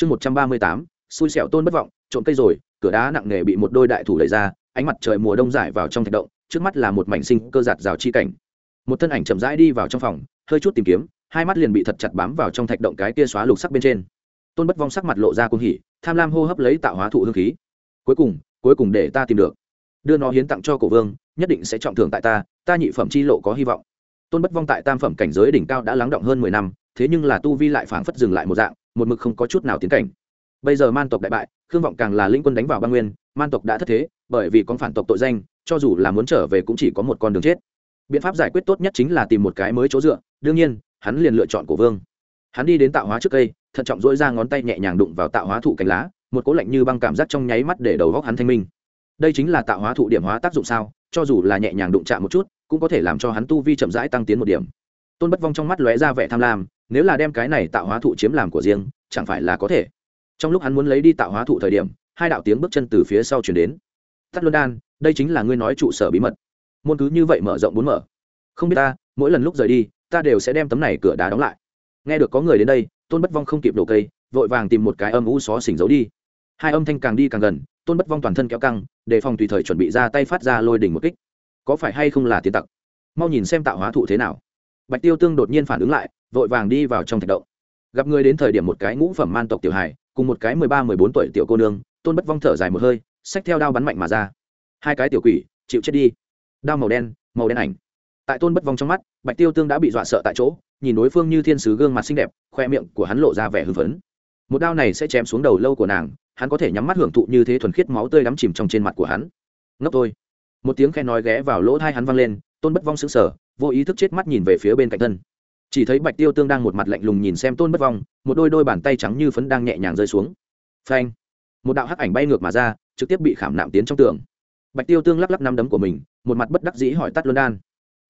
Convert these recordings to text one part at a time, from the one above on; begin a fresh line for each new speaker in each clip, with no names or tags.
chương một trăm ba mươi tám, xui xẻo tôn bất vọng, trộm cây rồi, cửa đá nặng nề bị một đôi đại thủ đẩy ra, ánh mặt trời mùa đông giải vào trong thạch động, trước mắt là một mảnh sinh cơ giạt rào chi cảnh. Một thân ảnh chậm rãi đi vào trong phòng, hơi chút tìm kiếm, hai mắt liền bị thật chặt bám vào trong thạch động cái kia xóa lục sắc bên trên. Tôn bất vong sắc mặt lộ ra cung hỉ, tham lam hô hấp lấy tạo hóa thụ hương khí. Cuối cùng cuối cùng để ta tìm được. Đưa nó hiến tặng cho cổ vương, nhất định sẽ trọng thưởng tại ta ta nhị phẩm chi lộ có hy vọng. Tôn bất vong tại tam phẩm cảnh giới đỉnh cao đã lắng động hơn mười năm, thế nhưng là tu vi lại phảng phất dừng lại một dạng một mực không có chút nào tiến cảnh. Bây giờ man tộc đại bại, khương vọng càng là lĩnh quân đánh vào băng nguyên, man tộc đã thất thế, bởi vì con phản tộc tội danh, cho dù là muốn trở về cũng chỉ có một con đường chết. Biện pháp giải quyết tốt nhất chính là tìm một cái mới chỗ dựa, đương nhiên, hắn liền lựa chọn cổ vương. Hắn đi đến tạo hóa trước cây, thận trọng dỗi ra ngón tay nhẹ nhàng đụng vào tạo hóa thụ cánh lá, một cỗ lạnh như băng cảm giác trong nháy mắt để đầu góc hắn thanh minh. Đây chính là tạo hóa thụ điểm hóa tác dụng sao, cho dù là nhẹ nhàng đụng chạm một chút, cũng có thể làm cho hắn tu vi chậm rãi tăng tiến một điểm. Tôn bất vong trong mắt lóe ra vẻ tham lam nếu là đem cái này tạo hóa thụ chiếm làm của riêng, chẳng phải là có thể. Trong lúc hắn muốn lấy đi tạo hóa thụ thời điểm, hai đạo tiếng bước chân từ phía sau chuyển đến. Tắt luân đan, đây chính là ngươi nói trụ sở bí mật. Môn cứ như vậy mở rộng bốn mở. Không biết ta, mỗi lần lúc rời đi, ta đều sẽ đem tấm này cửa đá đóng lại. Nghe được có người đến đây, tôn bất vong không kịp đổ cây, vội vàng tìm một cái âm u xó xỉnh giấu đi. Hai âm thanh càng đi càng gần, tôn bất vong toàn thân kéo căng, đề phòng tùy thời chuẩn bị ra tay phát ra lôi đỉnh một kích. Có phải hay không là tiến tặc? Mau nhìn xem tạo hóa thụ thế nào bạch tiêu tương đột nhiên phản ứng lại, vội vàng đi vào trong thạch động. Gặp người đến thời điểm một cái ngũ phẩm man tộc tiểu hài, cùng một cái mười ba, mười bốn tuổi tiểu cô nương, tôn bất vong thở dài một hơi, xách theo đao bắn mạnh mà ra. Hai cái tiểu quỷ, chịu chết đi. Đao màu đen màu đen ảnh. Tại tôn bất vong trong mắt, bạch tiêu tương đã bị dọa sợ tại chỗ, nhìn đối phương như thiên sứ gương mặt xinh đẹp, khoe miệng của hắn lộ ra vẻ hưng phấn. Một đao này sẽ chém xuống đầu lâu của nàng, hắn có thể nhắm mắt hưởng thụ như thế thuần khiết máu tươi đắm chìm trong trên mặt của hắn. Ngốc thôi. Một tiếng khe nói ghé vào lỗ thai hắn văng lên, tôn bất vong sững sờ vô ý thức chết mắt nhìn về phía bên cạnh thân. Chỉ thấy bạch tiêu tương đang một mặt lạnh lùng nhìn xem tôn bất vong, một đôi đôi bàn tay trắng như phấn đang nhẹ nhàng rơi xuống. Phanh! Một đạo hắc ảnh bay ngược mà ra, trực tiếp bị khảm nạm tiến trong tường. Bạch tiêu tương lắc lắc năm đấm của mình, một mặt bất đắc dĩ hỏi tắt luân đan.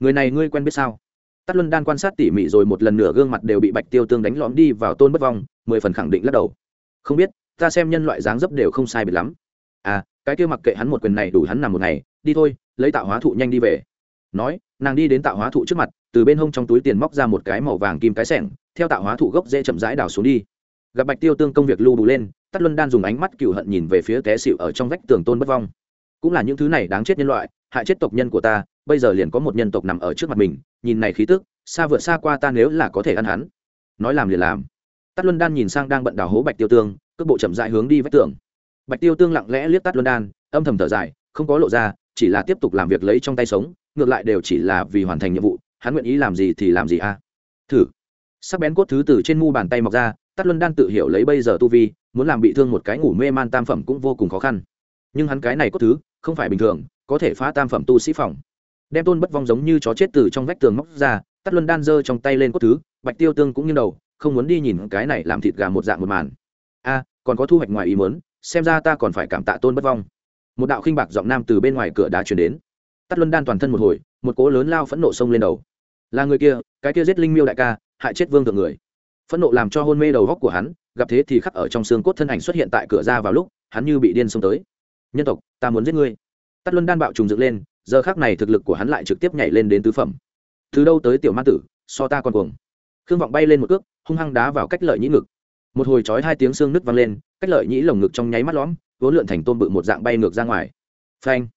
Người này ngươi quen biết sao? Tắt luân đan quan sát tỉ mỉ rồi một lần nửa gương mặt đều bị bạch tiêu tương đánh lõm đi vào tôn bất vong, mười phần khẳng định lắc đầu. Không biết, ta xem nhân loại dáng dấp đều không sai biệt lắm. À cái kia mặc kệ hắn một quyền này đủ hắn nằm một ngày, đi thôi, lấy tạo hóa thụ nhanh đi về nói, nàng đi đến tạo hóa thụ trước mặt, từ bên hông trong túi tiền móc ra một cái màu vàng kim cái sẻng, theo tạo hóa thụ gốc dễ chậm rãi đào xuống đi. Gặp bạch tiêu tương công việc lưu bù lên tắt luân đan dùng ánh mắt cựu hận nhìn về phía té xịu ở trong vách tường tôn bất vong. Cũng là những thứ này đáng chết nhân loại, hại chết tộc nhân của ta, bây giờ liền có một nhân tộc nằm ở trước mặt mình, nhìn này khí tức, xa vượt xa qua ta nếu là có thể ăn hắn. Nói làm liền làm. Tắt luân đan nhìn sang đang bận đào hố bạch tiêu tương, cước bộ chậm dại hướng đi vách tường. Bạch tiêu tương lặng lẽ liếc tắt luân đan, âm thầm thở dài, không có lộ ra, chỉ là tiếp tục làm việc lấy trong tay sống ngược lại đều chỉ là vì hoàn thành nhiệm vụ, hắn nguyện ý làm gì thì làm gì a. Thử. Sắc bén cốt thứ từ trên mu bàn tay mọc ra tắt luân đan tự hiểu lấy bây giờ tu vi, muốn làm bị thương một cái ngủ mê man tam phẩm cũng vô cùng khó khăn. Nhưng hắn cái này cốt thứ, không phải bình thường, có thể phá tam phẩm tu sĩ phòng. Đem tôn bất vong giống như chó chết từ trong vách tường móc ra tắt luân đan giơ trong tay lên cốt thứ, bạch tiêu tương cũng như đầu, không muốn đi nhìn cái này làm thịt gà một dạng một màn. A, còn có thu hoạch ngoài ý muốn, xem ra ta còn phải cảm tạ tôn bất vong. Một đạo khinh bạc giọng nam từ bên ngoài cửa đá chuyển đến tắt luân đan toàn thân một hồi, một cố lớn lao phẫn nộ sông lên đầu. Là người kia, cái kia giết linh miêu đại ca, hại chết vương thượng người. Phẫn nộ làm cho hôn mê đầu góc của hắn, gặp thế thì khắc ở trong xương cốt thân ảnh xuất hiện tại cửa ra vào lúc, hắn như bị điên xông tới. Nhân tộc, ta muốn giết ngươi. Tắt luân đan bạo trùng dựng lên, giờ khác này thực lực của hắn lại trực tiếp nhảy lên đến tứ phẩm. Từ đâu tới tiểu ma tử, so ta còn cuồng. Khương vọng bay lên một cước, hung hăng đá vào cách lợi nhĩ ngực. Một hồi trói hai tiếng xương nứt vang lên, cách lợi nhĩ lồng ngực trong nháy mắt lõm, vốn lượn thành tôn bự một dạng bay ngược ra ngoài. Phanh!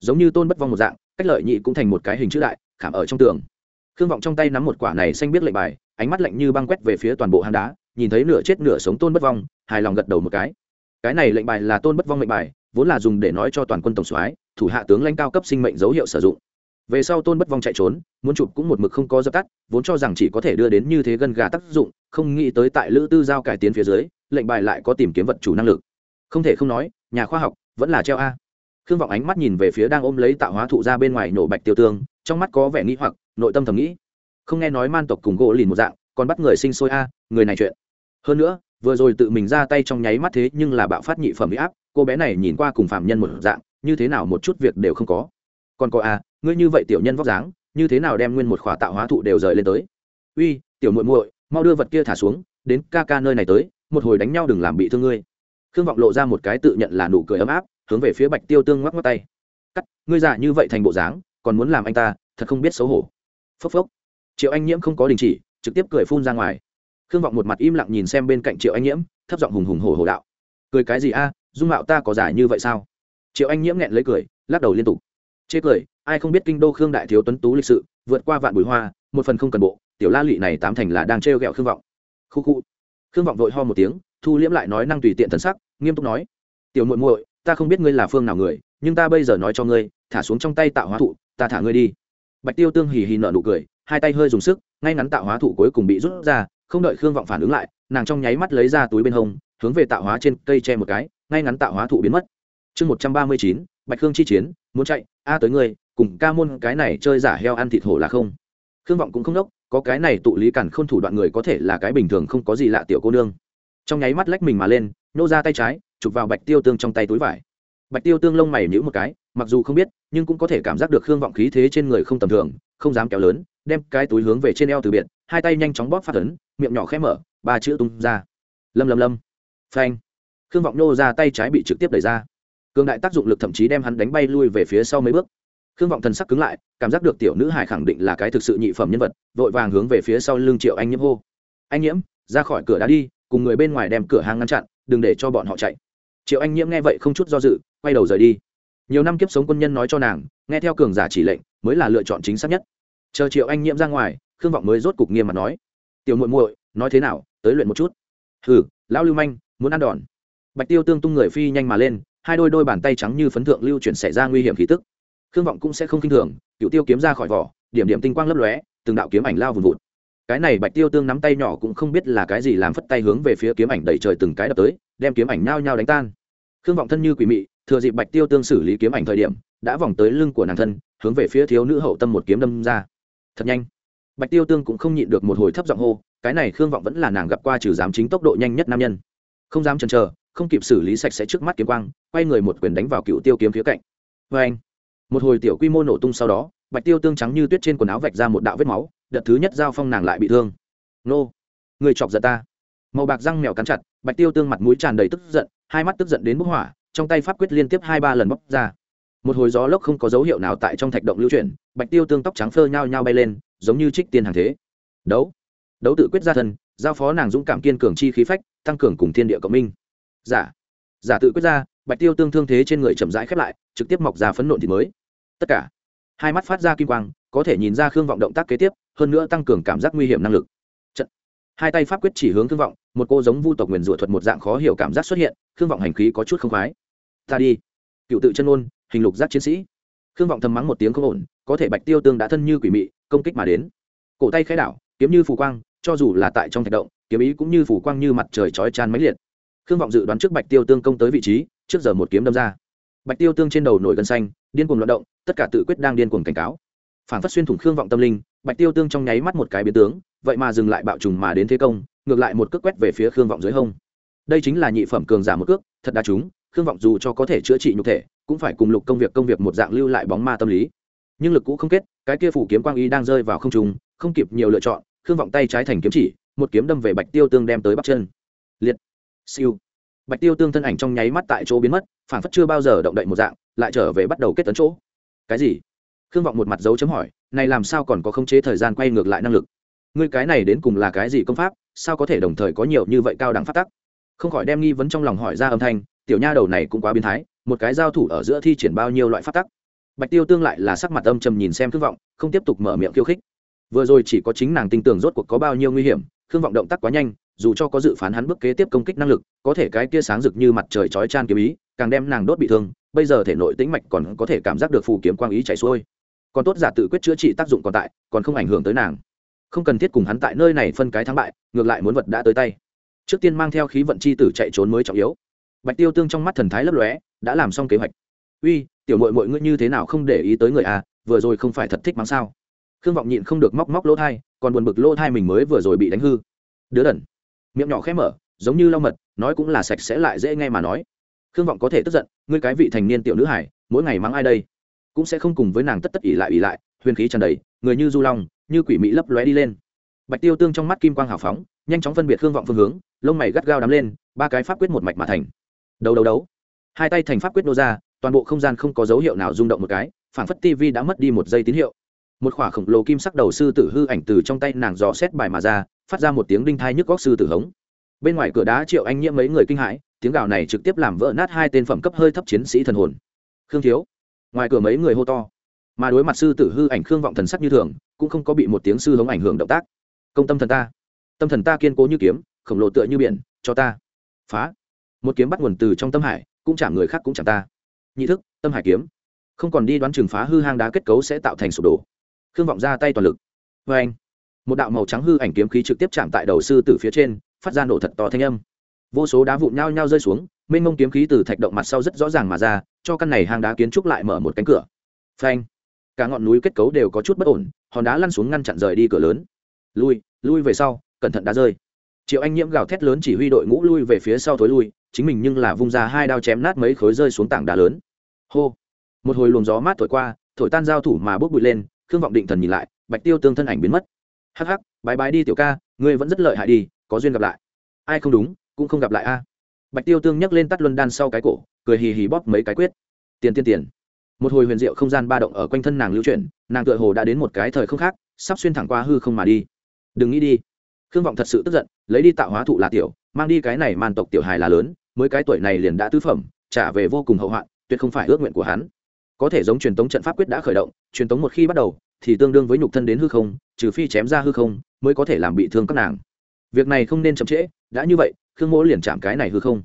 Giống như tôn bất vong một dạng, cách lợi nhị cũng thành một cái hình chữ đại, khảm ở trong tường. Khương vọng trong tay nắm một quả này xanh biết lệnh bài, ánh mắt lạnh như băng quét về phía toàn bộ hang đá, nhìn thấy nửa chết nửa sống tôn bất vong, hài lòng gật đầu một cái. Cái này lệnh bài là tôn bất vong lệnh bài, vốn là dùng để nói cho toàn quân tổng soái, thủ hạ tướng lãnh cao cấp sinh mệnh dấu hiệu sử dụng. Về sau tôn bất vong chạy trốn, muốn chụp cũng một mực không có dập tắt, vốn cho rằng chỉ có thể đưa đến như thế gần gà tác dụng, không nghĩ tới tại lữ tư giao cải tiến phía dưới, lệnh bài lại có tìm kiếm vật chủ năng lực. Không thể không nói, nhà khoa học vẫn là treo a khương vọng ánh mắt nhìn về phía đang ôm lấy tạo hóa thụ ra bên ngoài nổ bạch tiêu tương, trong mắt có vẻ nghĩ hoặc, nội tâm thầm nghĩ. Không nghe nói man tộc cùng gỗ lìn một dạng, còn bắt người sinh sôi a, người này chuyện. Hơn nữa, vừa rồi tự mình ra tay trong nháy mắt thế nhưng là bạo phát nhị phẩm bị áp, cô bé này nhìn qua cùng phạm nhân một dạng, như thế nào một chút việc đều không có. Còn có a, ngươi như vậy tiểu nhân vóc dáng, như thế nào đem nguyên một khỏa tạo hóa thụ đều rời lên tới? Uy, tiểu muội muội, mau đưa vật kia thả xuống, đến ca ca nơi này tới, một hồi đánh nhau đừng làm bị thương ngươi. Khương vọng lộ ra một cái tự nhận là nụ cười ấm áp hướng về phía bạch tiêu tương ngoắc ngoắc tay. Cắt, ngươi già như vậy thành bộ dáng, còn muốn làm anh ta, thật không biết xấu hổ. Phốc phốc. Triệu anh nhiễm không có đình chỉ, trực tiếp cười phun ra ngoài. Khương vọng một mặt im lặng nhìn xem bên cạnh triệu anh nhiễm, thấp giọng hùng hùng hổ hổ đạo. Cười cái gì a, dung mạo ta có giả như vậy sao? Triệu anh nhiễm nghẹn lấy cười, lắc đầu liên tục. Chê cười, ai không biết kinh đô khương đại thiếu tuấn tú lịch sự, vượt qua vạn bùi hoa, một phần không cần bộ, tiểu la lụy này tám thành là đang trêu ghẹo khương vọng. Khu khu. Khương vọng vội ho một tiếng, thu liễm lại nói năng tùy tiện thần sắc, nghiêm túc nói, tiểu muội muội ta không biết ngươi là phương nào người, nhưng ta bây giờ nói cho ngươi, thả xuống trong tay tạo hóa thụ, ta thả ngươi đi. Bạch tiêu tương hì hì nở nụ cười, hai tay hơi dùng sức, ngay ngắn tạo hóa thụ cuối cùng bị rút ra, không đợi khương vọng phản ứng lại, nàng trong nháy mắt lấy ra túi bên hông, hướng về tạo hóa trên cây tre một cái, ngay ngắn tạo hóa thụ biến mất. Chương một trăm ba mươi chín, bạch khương chi chiến, muốn chạy, a tới ngươi, cùng ca môn cái này chơi giả heo ăn thịt hổ là không. Khương vọng cũng không đốc, có cái này tụ lý cản khôn thủ đoạn người có thể là cái bình thường không có gì lạ tiểu cô nương. Trong nháy mắt lách mình mà lên, nô ra tay trái chụp vào bạch tiêu tương trong tay túi vải. Bạch tiêu tương lông mày nhữ một cái, mặc dù không biết, nhưng cũng có thể cảm giác được khương vọng khí thế trên người không tầm thường, không dám kéo lớn, đem cái túi hướng về trên eo từ biệt, hai tay nhanh chóng bóp phát ấn, miệng nhỏ khẽ mở, ba chữ tung ra. Lâm lâm lâm. Phanh. Khương vọng nô ra tay trái bị trực tiếp đẩy ra. Cường đại tác dụng lực thậm chí đem hắn đánh bay lui về phía sau mấy bước. Khương vọng thần sắc cứng lại, cảm giác được tiểu nữ hải khẳng định là cái thực sự nhị phẩm nhân vật, vội vàng hướng về phía sau lưng triệu anh nhiễm hô. Anh nhiễm, ra khỏi cửa đã đi, cùng người bên ngoài đem cửa hàng ngăn chặn, đừng để cho bọn họ chạy triệu anh nhiễm nghe vậy không chút do dự, quay đầu rời đi. Nhiều năm kiếp sống quân nhân nói cho nàng, nghe theo cường giả chỉ lệnh, mới là lựa chọn chính xác nhất. Chờ triệu anh nhiễm ra ngoài, khương vọng mới rốt cục nghiêm mặt nói, tiểu muội muội, nói thế nào, tới luyện một chút. Hừ, lão lưu manh, muốn ăn đòn. Bạch tiêu tương tung người phi nhanh mà lên, hai đôi đôi bàn tay trắng như phấn thượng lưu chuyển xảy ra nguy hiểm khí tức. Khương vọng cũng sẽ không kinh thường cựu tiêu kiếm ra khỏi vỏ, điểm điểm tinh quang lấp lóe, từng đạo kiếm ảnh lao vùn vụt. Cái này bạch tiêu tương nắm tay nhỏ cũng không biết là cái gì làm phất tay hướng về phía kiếm ảnh đẩy trời từng cái đập tới đem kiếm ảnh nhao nhao đánh tan. Khương vọng thân như quỷ mị, thừa dịp bạch tiêu tương xử lý kiếm ảnh thời điểm, đã vòng tới lưng của nàng thân, hướng về phía thiếu nữ hậu tâm một kiếm đâm ra. Thật nhanh. Bạch tiêu tương cũng không nhịn được một hồi thấp giọng hô, cái này khương vọng vẫn là nàng gặp qua trừ dám chính tốc độ nhanh nhất nam nhân. Không dám chần chờ, không kịp xử lý sạch sẽ trước mắt kiếm quang, quay người một quyền đánh vào cựu tiêu kiếm phía cạnh. Vê anh, một hồi tiểu quy mô nổ tung sau đó, bạch tiêu tương trắng như tuyết trên quần áo vạch ra một đạo vết máu, đợt thứ nhất giao phong nàng lại bị thương. Nô, người chọc giận ta màu bạc răng mèo cắn chặt, bạch tiêu tương mặt mũi tràn đầy tức giận, hai mắt tức giận đến bức hỏa, trong tay pháp quyết liên tiếp hai ba lần bóc ra. Một hồi gió lốc không có dấu hiệu nào tại trong thạch động lưu chuyển, bạch tiêu tương tóc trắng phơ nhao nhao bay lên, giống như trích tiên hàng thế. Đấu. Đấu tự quyết ra thân, giao phó nàng dũng cảm kiên cường chi khí phách, tăng cường cùng thiên địa cộng minh. Giả. Giả tự quyết ra, bạch tiêu tương thương thế trên người chậm rãi khép lại, trực tiếp mọc ra phấn nộn thịt mới. Tất cả. Hai mắt phát ra kim quang, có thể nhìn ra khương vọng động tác kế tiếp, hơn nữa tăng cường cảm giác nguy hiểm năng lực hai tay pháp quyết chỉ hướng thương vọng, một cô giống vu tộc nguyền rủa thuật một dạng khó hiểu cảm giác xuất hiện, khương vọng hành khí có chút không khoái. Ta đi. Cựu tự chân ôn hình lục giác chiến sĩ. Khương vọng thầm mắng một tiếng không ổn, có thể bạch tiêu tương đã thân như quỷ mị, công kích mà đến. Cổ tay khai đảo, kiếm như phù quang, cho dù là tại trong thạch động, kiếm ý cũng như phù quang như mặt trời chói chan máy liệt. Khương vọng dự đoán trước bạch tiêu tương công tới vị trí, trước giờ một kiếm đâm ra. Bạch tiêu tương trên đầu nổi gân xanh, điên cuồng loạt động, tất cả tự quyết đang điên cuồng cảnh cáo phản phát xuyên thủng khương vọng tâm linh, bạch tiêu tương trong nháy mắt một cái biến tướng, vậy mà dừng lại bạo trùng mà đến thế công, ngược lại một cước quét về phía khương vọng dưới hông. Đây chính là nhị phẩm cường giả một cước, thật đa chúng, khương vọng dù cho có thể chữa trị nhục thể, cũng phải cùng lục công việc công việc một dạng lưu lại bóng ma tâm lý. Nhưng lực cũ không kết, cái kia phủ kiếm quang y đang rơi vào không trùng không kịp nhiều lựa chọn, khương vọng tay trái thành kiếm chỉ, một kiếm đâm về bạch tiêu tương đem tới bắt chân. Liệt. Siêu. Bạch tiêu tương thân ảnh trong nháy mắt tại chỗ biến mất phản phất chưa bao giờ động đậy một dạng, lại trở về bắt đầu kết tấn chỗ. Cái gì? Khương vọng một mặt dấu chấm hỏi, này làm sao còn có khống chế thời gian quay ngược lại năng lực? Ngươi cái này đến cùng là cái gì công pháp, sao có thể đồng thời có nhiều như vậy cao đẳng phát tắc? Không khỏi đem nghi vấn trong lòng hỏi ra âm thanh, tiểu nha đầu này cũng quá biến thái, một cái giao thủ ở giữa thi triển bao nhiêu loại phát tắc? Bạch tiêu tương lại là sắc mặt âm trầm nhìn xem khương vọng, không tiếp tục mở miệng khiêu khích. Vừa rồi chỉ có chính nàng tin tưởng rốt cuộc có bao nhiêu nguy hiểm, khương vọng động tác quá nhanh, dù cho có dự phán hắn bước kế tiếp công kích năng lực, có thể cái kia sáng rực như mặt trời chói chan kiếm ý, càng đem nàng đốt bị thương, bây giờ thể nội tĩnh mạch còn có thể cảm giác được phù kiếm quang ý chảy xuôi còn tốt giả tự quyết chữa trị tác dụng còn tại, còn không ảnh hưởng tới nàng. Không cần thiết cùng hắn tại nơi này phân cái thắng bại, ngược lại muốn vật đã tới tay. Trước tiên mang theo khí vận chi tử chạy trốn mới trọng yếu. Bạch tiêu tương trong mắt thần thái lấp lóe, đã làm xong kế hoạch. Uy, tiểu mội mội ngươi như thế nào không để ý tới người à vừa rồi không phải thật thích mắng sao? Khương vọng nhịn không được móc móc lỗ thai, còn buồn bực lỗ thai mình mới vừa rồi bị đánh hư. Đứa đần. Miệng nhỏ khẽ mở, giống như lau mật, nói cũng là sạch sẽ lại dễ nghe mà nói. Khương vọng có thể tức giận, ngươi cái vị thành niên tiểu nữ hải, mỗi ngày mắng ai đây? Cũng sẽ không cùng với nàng tất tất ỉ lại ỉ lại, huyền khí tràn đầy, người như du long, như quỷ mỹ lấp lóe đi lên. Bạch tiêu tương trong mắt kim quang hào phóng, nhanh chóng phân biệt hương vọng phương hướng, lông mày gắt gao đắm lên, ba cái pháp quyết một mạch mà thành. Đấu đấu đấu. Hai tay thành pháp quyết nô ra, toàn bộ không gian không có dấu hiệu nào rung động một cái phản phất tv đã mất đi một giây tín hiệu. Một khỏa khổng lồ kim sắc đầu sư tử hư ảnh từ trong tay nàng dò xét bài mà ra, phát ra một tiếng đinh thai nhức góc sư tử hống. Bên ngoài cửa đá triệu anh nhiễm mấy người kinh hãi, tiếng gào này trực tiếp làm vỡ nát hai tên phẩm cấp hơi thấp chiến sĩ thần hồn. Khương thiếu ngoài cửa mấy người hô to. Mà đối mặt sư tử hư ảnh khương vọng thần sắc như thường, cũng không có bị một tiếng sư hống ảnh hưởng động tác. Công tâm thần ta. Tâm thần ta kiên cố như kiếm, khổng lồ tựa như biển, cho ta. Phá. Một kiếm bắt nguồn từ trong tâm hải, cũng chạm người khác cũng chạm ta. Nhị thức, tâm hải kiếm. Không còn đi đoán chừng phá hư hang đá kết cấu sẽ tạo thành sụp đổ. Khương vọng ra tay toàn lực. Vê anh một đạo màu trắng hư ảnh kiếm khí trực tiếp chạm tại đầu sư tử phía trên, phát ra nổ thật to thanh âm. Vô số đá vụn nhao nhao rơi xuống mênh mông kiếm khí từ thạch động mặt sau rất rõ ràng mà ra, cho căn này hang đá kiến trúc lại mở một cánh cửa. Phanh! Cả ngọn núi kết cấu đều có chút bất ổn, hòn đá lăn xuống ngăn chặn rời đi cửa lớn. Lui lui về sau, cẩn thận đá rơi. Triệu anh nhiễm gào thét lớn chỉ huy đội ngũ lui về phía sau thối lui, chính mình nhưng là vung ra hai đao chém nát mấy khối rơi xuống tảng đá lớn. Hô! Một hồi luồng gió mát thổi qua, thổi tan giao thủ mà bốc bụi lên, khương vọng định thần nhìn lại, bạch tiêu tương thân ảnh biến mất. Hắc hắc, bái bái đi tiểu ca, ngươi vẫn rất lợi hại đi, có duyên gặp lại. Ai không đúng, cũng không gặp lại a bạch tiêu tương nhấc lên tắt luân đan sau cái cổ, cười hì hì bóp mấy cái quyết. Tiền tiền tiền. Một hồi huyền diệu không gian ba động ở quanh thân nàng lưu chuyển, nàng tựa hồ đã đến một cái thời không khác, sắp xuyên thẳng qua hư không mà đi. Đừng nghĩ đi. Khương vọng thật sự tức giận, lấy đi tạo hóa thụ là tiểu, mang đi cái này man tộc tiểu hài là lớn, mới cái tuổi này liền đã tứ phẩm, trả về vô cùng hậu hoạn, tuyệt không phải ước nguyện của hắn. Có thể giống truyền tống trận pháp quyết đã khởi động, truyền tống một khi bắt đầu, thì tương đương với nhục thân đến hư không, trừ phi chém ra hư không, mới có thể làm bị thương các nàng việc này không nên chậm trễ, đã như vậy, khương mỗ liền chạm cái này hư không.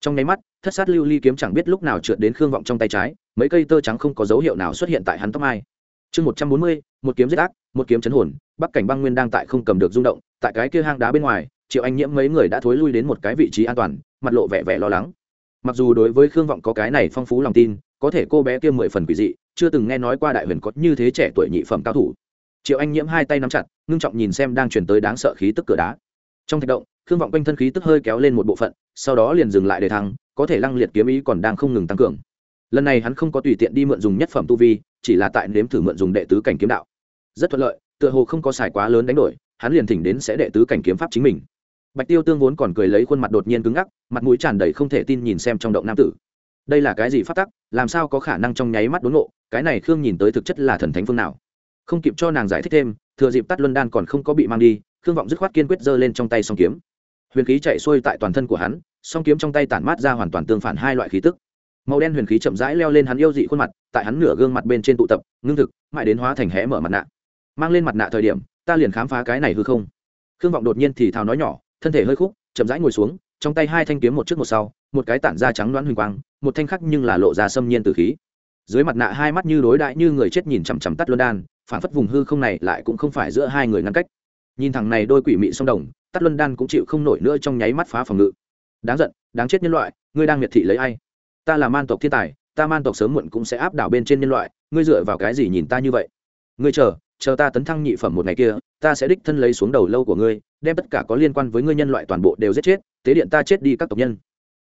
Trong nháy mắt, thất sát lưu ly kiếm chẳng biết lúc nào trượt đến khương vọng trong tay trái, mấy cây tơ trắng không có dấu hiệu nào xuất hiện tại hắn tóc mai. Chương một trăm bốn mươi, một kiếm giết ác, một kiếm chấn hồn, bắc cảnh băng nguyên đang tại không cầm được rung động, tại cái kia hang đá bên ngoài, triệu anh nhiễm mấy người đã thối lui đến một cái vị trí an toàn, mặt lộ vẻ vẻ lo lắng. Mặc dù đối với khương vọng có cái này phong phú lòng tin, có thể cô bé kia mười phần quỷ dị, chưa từng nghe nói qua đại huyền có như thế trẻ tuổi nhị phẩm cao thủ. Triệu anh nhiễm hai tay nắm chặt, ngưng trọng nhìn xem đang truyền tới đáng sợ khí tức cửa đá trong thạch động, khương vọng quanh thân khí tức hơi kéo lên một bộ phận, sau đó liền dừng lại để thắng có thể lăng liệt kiếm ý còn đang không ngừng tăng cường. Lần này hắn không có tùy tiện đi mượn dùng nhất phẩm tu vi, chỉ là tại nếm thử mượn dùng đệ tứ cảnh kiếm đạo. Rất thuận lợi, tựa hồ không có xài quá lớn đánh đổi, hắn liền thỉnh đến sẽ đệ tứ cảnh kiếm pháp chính mình. Bạch tiêu tương vốn còn cười lấy khuôn mặt đột nhiên cứng ngắc, mặt mũi tràn đầy không thể tin nhìn xem trong động nam tử. Đây là cái gì phát tắc, làm sao có khả năng trong nháy mắt đốn ngộ, cái này khương nhìn tới thực chất là thần thánh phương nào. Không kịp cho nàng giải thích thêm, thừa dịp tắt luân đan còn không có bị mang đi khương vọng dứt khoát kiên quyết giơ lên trong tay song kiếm huyền khí chạy xuôi tại toàn thân của hắn song kiếm trong tay tản mát ra hoàn toàn tương phản hai loại khí tức màu đen huyền khí chậm rãi leo lên hắn yêu dị khuôn mặt tại hắn nửa gương mặt bên trên tụ tập ngưng thực mãi đến hóa thành hé mở mặt nạ mang lên mặt nạ thời điểm ta liền khám phá cái này hư không khương vọng đột nhiên thì thào nói nhỏ thân thể hơi khúc chậm rãi ngồi xuống trong tay hai thanh kiếm một trước một sau một cái tản da trắng đoán huỳnh quang một thanh khắc nhưng là lộ ra xâm nhiên từ khí dưới mặt nạ hai mắt như đối đại như người chết nhìn chằm chằm tắt luân đan phản phất vùng hư không này lại cũng không phải giữa hai người ngăn cách nhìn thằng này đôi quỷ mị song đồng tắt luân đan cũng chịu không nổi nữa trong nháy mắt phá phòng ngự. Đáng giận, đáng chết nhân loại, ngươi đang miệt thị lấy ai? Ta là man tộc thiên tài, ta man tộc sớm muộn cũng sẽ áp đảo bên trên nhân loại, ngươi dựa vào cái gì nhìn ta như vậy? Ngươi chờ chờ ta tấn thăng nhị phẩm một ngày kia, ta sẽ đích thân lấy xuống đầu lâu của ngươi, đem tất cả có liên quan với ngươi nhân loại toàn bộ đều giết chết, tế điện ta chết đi các tộc nhân.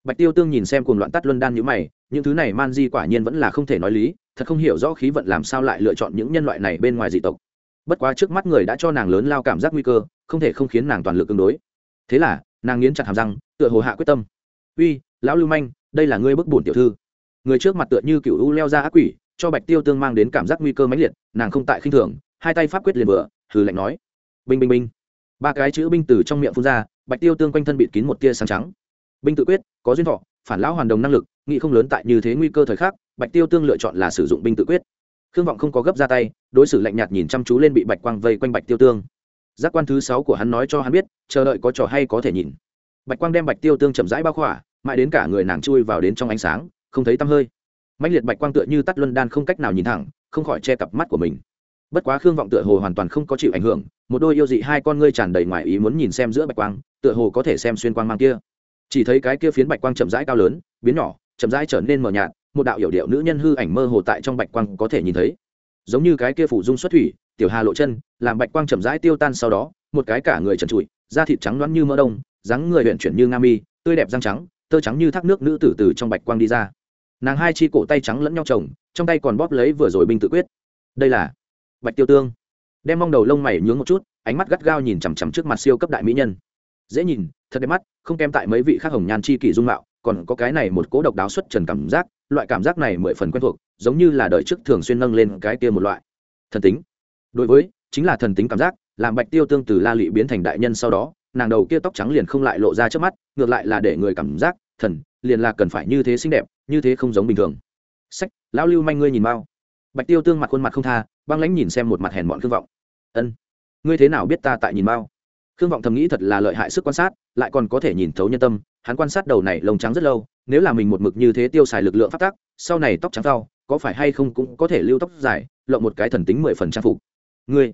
Bạch tiêu tương nhìn xem cùng loạn tắt luân đan như mày, những thứ này man di quả nhiên vẫn là không thể nói lý, thật không hiểu rõ khí vận làm sao lại lựa chọn những nhân loại này bên ngoài dị tộc bất quá trước mắt người đã cho nàng lớn lao cảm giác nguy cơ, không thể không khiến nàng toàn lực ứng đối. Thế là, nàng nghiến chặt hàm răng, tựa hồ hạ quyết tâm. Uy, lão lưu manh, đây là ngươi bức bổn tiểu thư. Người trước mặt tựa như cựu u leo ra ác quỷ, cho bạch tiêu tương mang đến cảm giác nguy cơ mãnh liệt, nàng không tại khinh thường, hai tay pháp quyết liền vừa, hừ lạnh nói. Binh binh binh. Ba cái chữ binh từ trong miệng phun ra, bạch tiêu tương quanh thân bịt kín một tia sáng trắng. Binh tự quyết, có duyên thọ, phản lão hoàn đồng năng lực, nghị không lớn tại như thế nguy cơ thời khắc, bạch tiêu tương lựa chọn là sử dụng binh tự quyết khương vọng không có gấp ra tay, đối xử lạnh nhạt nhìn chăm chú lên bị bạch quang vây quanh bạch tiêu tương. Giác quan thứ sáu của hắn nói cho hắn biết, chờ đợi có trò hay có thể nhìn. Bạch quang đem bạch tiêu tương chậm rãi bao khỏa, mãi đến cả người nàng chui vào đến trong ánh sáng, không thấy tăm hơi. Mạnh liệt bạch quang tựa như tắt luân đan không cách nào nhìn thẳng, không khỏi che cặp mắt của mình. Bất quá khương vọng tựa hồ hoàn toàn không có chịu ảnh hưởng, một đôi yêu dị hai con ngươi tràn đầy ngoài ý muốn nhìn xem giữa bạch quang, tựa hồ có thể xem xuyên quang mang kia. Chỉ thấy cái kia phiến bạch quang chậm rãi cao lớn, biến nhỏ, chậm rãi trở nên mờ nhạt một đạo hiểu điệu nữ nhân hư ảnh mơ hồ tại trong bạch quang có thể nhìn thấy. Giống như cái kia phủ dung xuất thủy, tiểu hà lộ chân, làm bạch quang chậm rãi tiêu tan sau đó, một cái cả người trần trụi, da thịt trắng loãng như mỡ đông, dáng người huyện chuyển như nga mi, tươi đẹp răng trắng, tơ trắng như thác nước nữ tử từ trong bạch quang đi ra. Nàng hai chi cổ tay trắng lẫn nhau chồng, trong tay còn bóp lấy vừa rồi binh tự quyết. Đây là bạch tiêu tương. Đem mong đầu lông mày nhướng một chút, ánh mắt gắt gao nhìn chằm chằm trước mặt siêu cấp đại mỹ nhân. Dễ nhìn, thật đẹp mắt, không kém tại mấy vị khác hồng nhan chi kỷ dung mạo còn có cái này một cố độc đáo xuất trần cảm giác, loại cảm giác này mười phần quen thuộc, giống như là đời trước thường xuyên nâng lên cái kia một loại thần tính. Đối với, chính là thần tính cảm giác, làm bạch tiêu tương từ la lụy biến thành đại nhân sau đó, nàng đầu kia tóc trắng liền không lại lộ ra trước mắt, ngược lại là để người cảm giác, thần, liền là cần phải như thế xinh đẹp, như thế không giống bình thường. Sách, lão lưu manh ngươi nhìn mau. Bạch tiêu tương mặt khuôn mặt không tha, băng lãnh nhìn xem một mặt hèn mọn khương vọng. Ân, ngươi thế nào biết ta tại nhìn mau? Khương vọng thầm nghĩ thật là lợi hại sức quan sát, lại còn có thể nhìn thấu nhân tâm hắn quan sát đầu này lông trắng rất lâu, nếu là mình một mực như thế tiêu xài lực lượng phát tác sau này tóc trắng sau, có phải hay không cũng có thể lưu tóc dài, lộng một cái thần tính mười phần trang phục. Ngươi,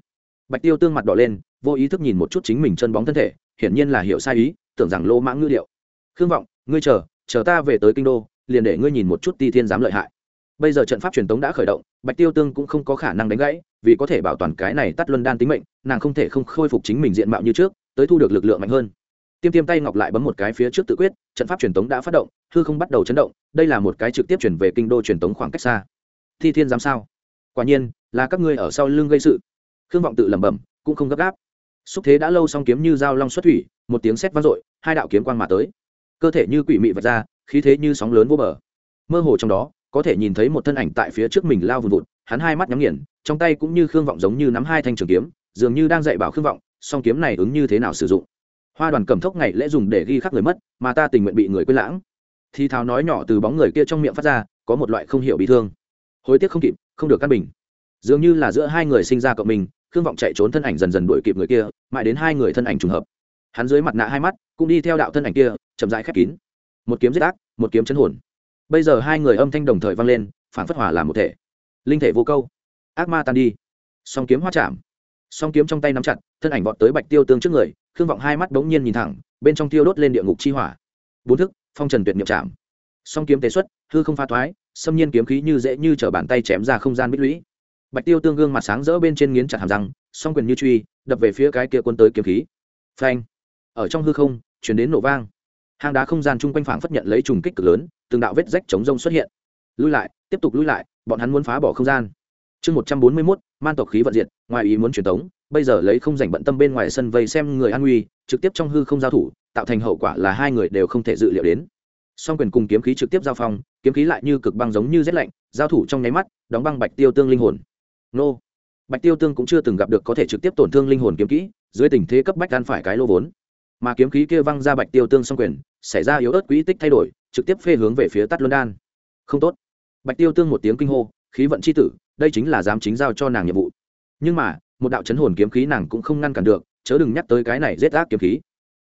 bạch tiêu tương mặt đỏ lên, vô ý thức nhìn một chút chính mình chân bóng thân thể, hiển nhiên là hiểu sai ý, tưởng rằng lô mãng ngư liệu khương vọng, ngươi chờ chờ ta về tới kinh đô, liền để ngươi nhìn một chút ti thiên dám lợi hại. Bây giờ trận pháp truyền tống đã khởi động, bạch tiêu tương cũng không có khả năng đánh gãy, vì có thể bảo toàn cái này tắt luân đan tính mệnh, nàng không thể không khôi phục chính mình diện mạo như trước, tới thu được lực lượng mạnh hơn tiêm tiêm tay ngọc lại bấm một cái phía trước tự quyết, trận pháp truyền tống đã phát động, hư không bắt đầu chấn động, đây là một cái trực tiếp chuyển về kinh đô truyền tống khoảng cách xa. Thi thiên dám sao? Quả nhiên, là các ngươi ở sau lưng gây sự. Khương vọng tự lẩm bẩm, cũng không gấp gáp. Xúc thế đã lâu song kiếm như dao long xuất thủy, một tiếng sét vang dội, hai đạo kiếm quang mà tới. Cơ thể như quỷ mị vật ra, khí thế như sóng lớn vô bờ. Mơ hồ trong đó, có thể nhìn thấy một thân ảnh tại phía trước mình lao vùn vụt, hắn hai mắt nhắm nghiền, trong tay cũng như khương vọng giống như nắm hai thanh trường kiếm, dường như đang dạy bảo khương vọng, song kiếm này ứng như thế nào sử dụng hoa đoàn cầm thốc ngày lễ dùng để ghi khắc người mất, mà ta tình nguyện bị người quên lãng. Thì thào nói nhỏ từ bóng người kia trong miệng phát ra, có một loại không hiểu bị thương. Hối tiếc không kịp, không được căn bình. Dường như là giữa hai người sinh ra cộng mình, khương vọng chạy trốn thân ảnh dần dần đuổi kịp người kia, mãi đến hai người thân ảnh trùng hợp. Hắn dưới mặt nạ hai mắt, cũng đi theo đạo thân ảnh kia, chậm rãi khép kín. Một kiếm giết ác, một kiếm chấn hồn. Bây giờ hai người âm thanh đồng thời vang lên, phản phất hòa làm một thể. Linh thể vô câu. Ác ma tan đi. Song kiếm hoa chạm. Song kiếm trong tay nắm chặt, thân ảnh vọt tới bạch tiêu tương trước người khương vọng hai mắt bỗng nhiên nhìn thẳng, bên trong tiêu đốt lên địa ngục chi hỏa. Bốn thức, phong trần tuyệt niệm chạm song kiếm tế xuất, hư không pha thoái, xâm nhiên kiếm khí như dễ như t bàn tay chém ra không gian bích lũy. Bạch tiêu tương gương mặt sáng rỡ bên trên nghiến chặt hàm răng, song quyền như truy, đập về phía cái kia quân tới kiếm khí. Phanh! Ở trong hư không chuyển đến nổ vang. Hang đá không gian chung quanh phảng phất nhận lấy trùng kích cực lớn, từng đạo vết rách chống rông xuất hiện. Lui lại, tiếp tục lui lại, bọn hắn muốn phá bỏ không gian. Chương một trăm bốn mươi mốt, man tộc khí vận diện ngoài ý muốn truyền tống bây giờ lấy không dành bận tâm bên ngoài sân vây xem người an nguy, trực tiếp trong hư không giao thủ, tạo thành hậu quả là hai người đều không thể dự liệu đến. Song quyền cùng kiếm khí trực tiếp giao phong, kiếm khí lại như cực băng giống như rét lạnh, giao thủ trong nháy mắt, đóng băng bạch tiêu tương linh hồn. Nô. Bạch tiêu tương cũng chưa từng gặp được có thể trực tiếp tổn thương linh hồn kiếm kỹ, dưới tình thế cấp bách gan phải cái lô vốn. Mà kiếm khí kia văng ra bạch tiêu tương song quyền, xảy ra yếu ớt quỹ tích thay đổi, trực tiếp phê hướng về phía tắt luân đan. Không tốt. Bạch tiêu tương một tiếng kinh hô, khí vận c h i tử, đây chính là dám chính giao cho nàng nhiệm vụ. Nhưng mà một đạo chấn hồn kiếm khí nàng cũng không ngăn cản được, chớ đừng nhắc tới cái này rết ác kiếm khí.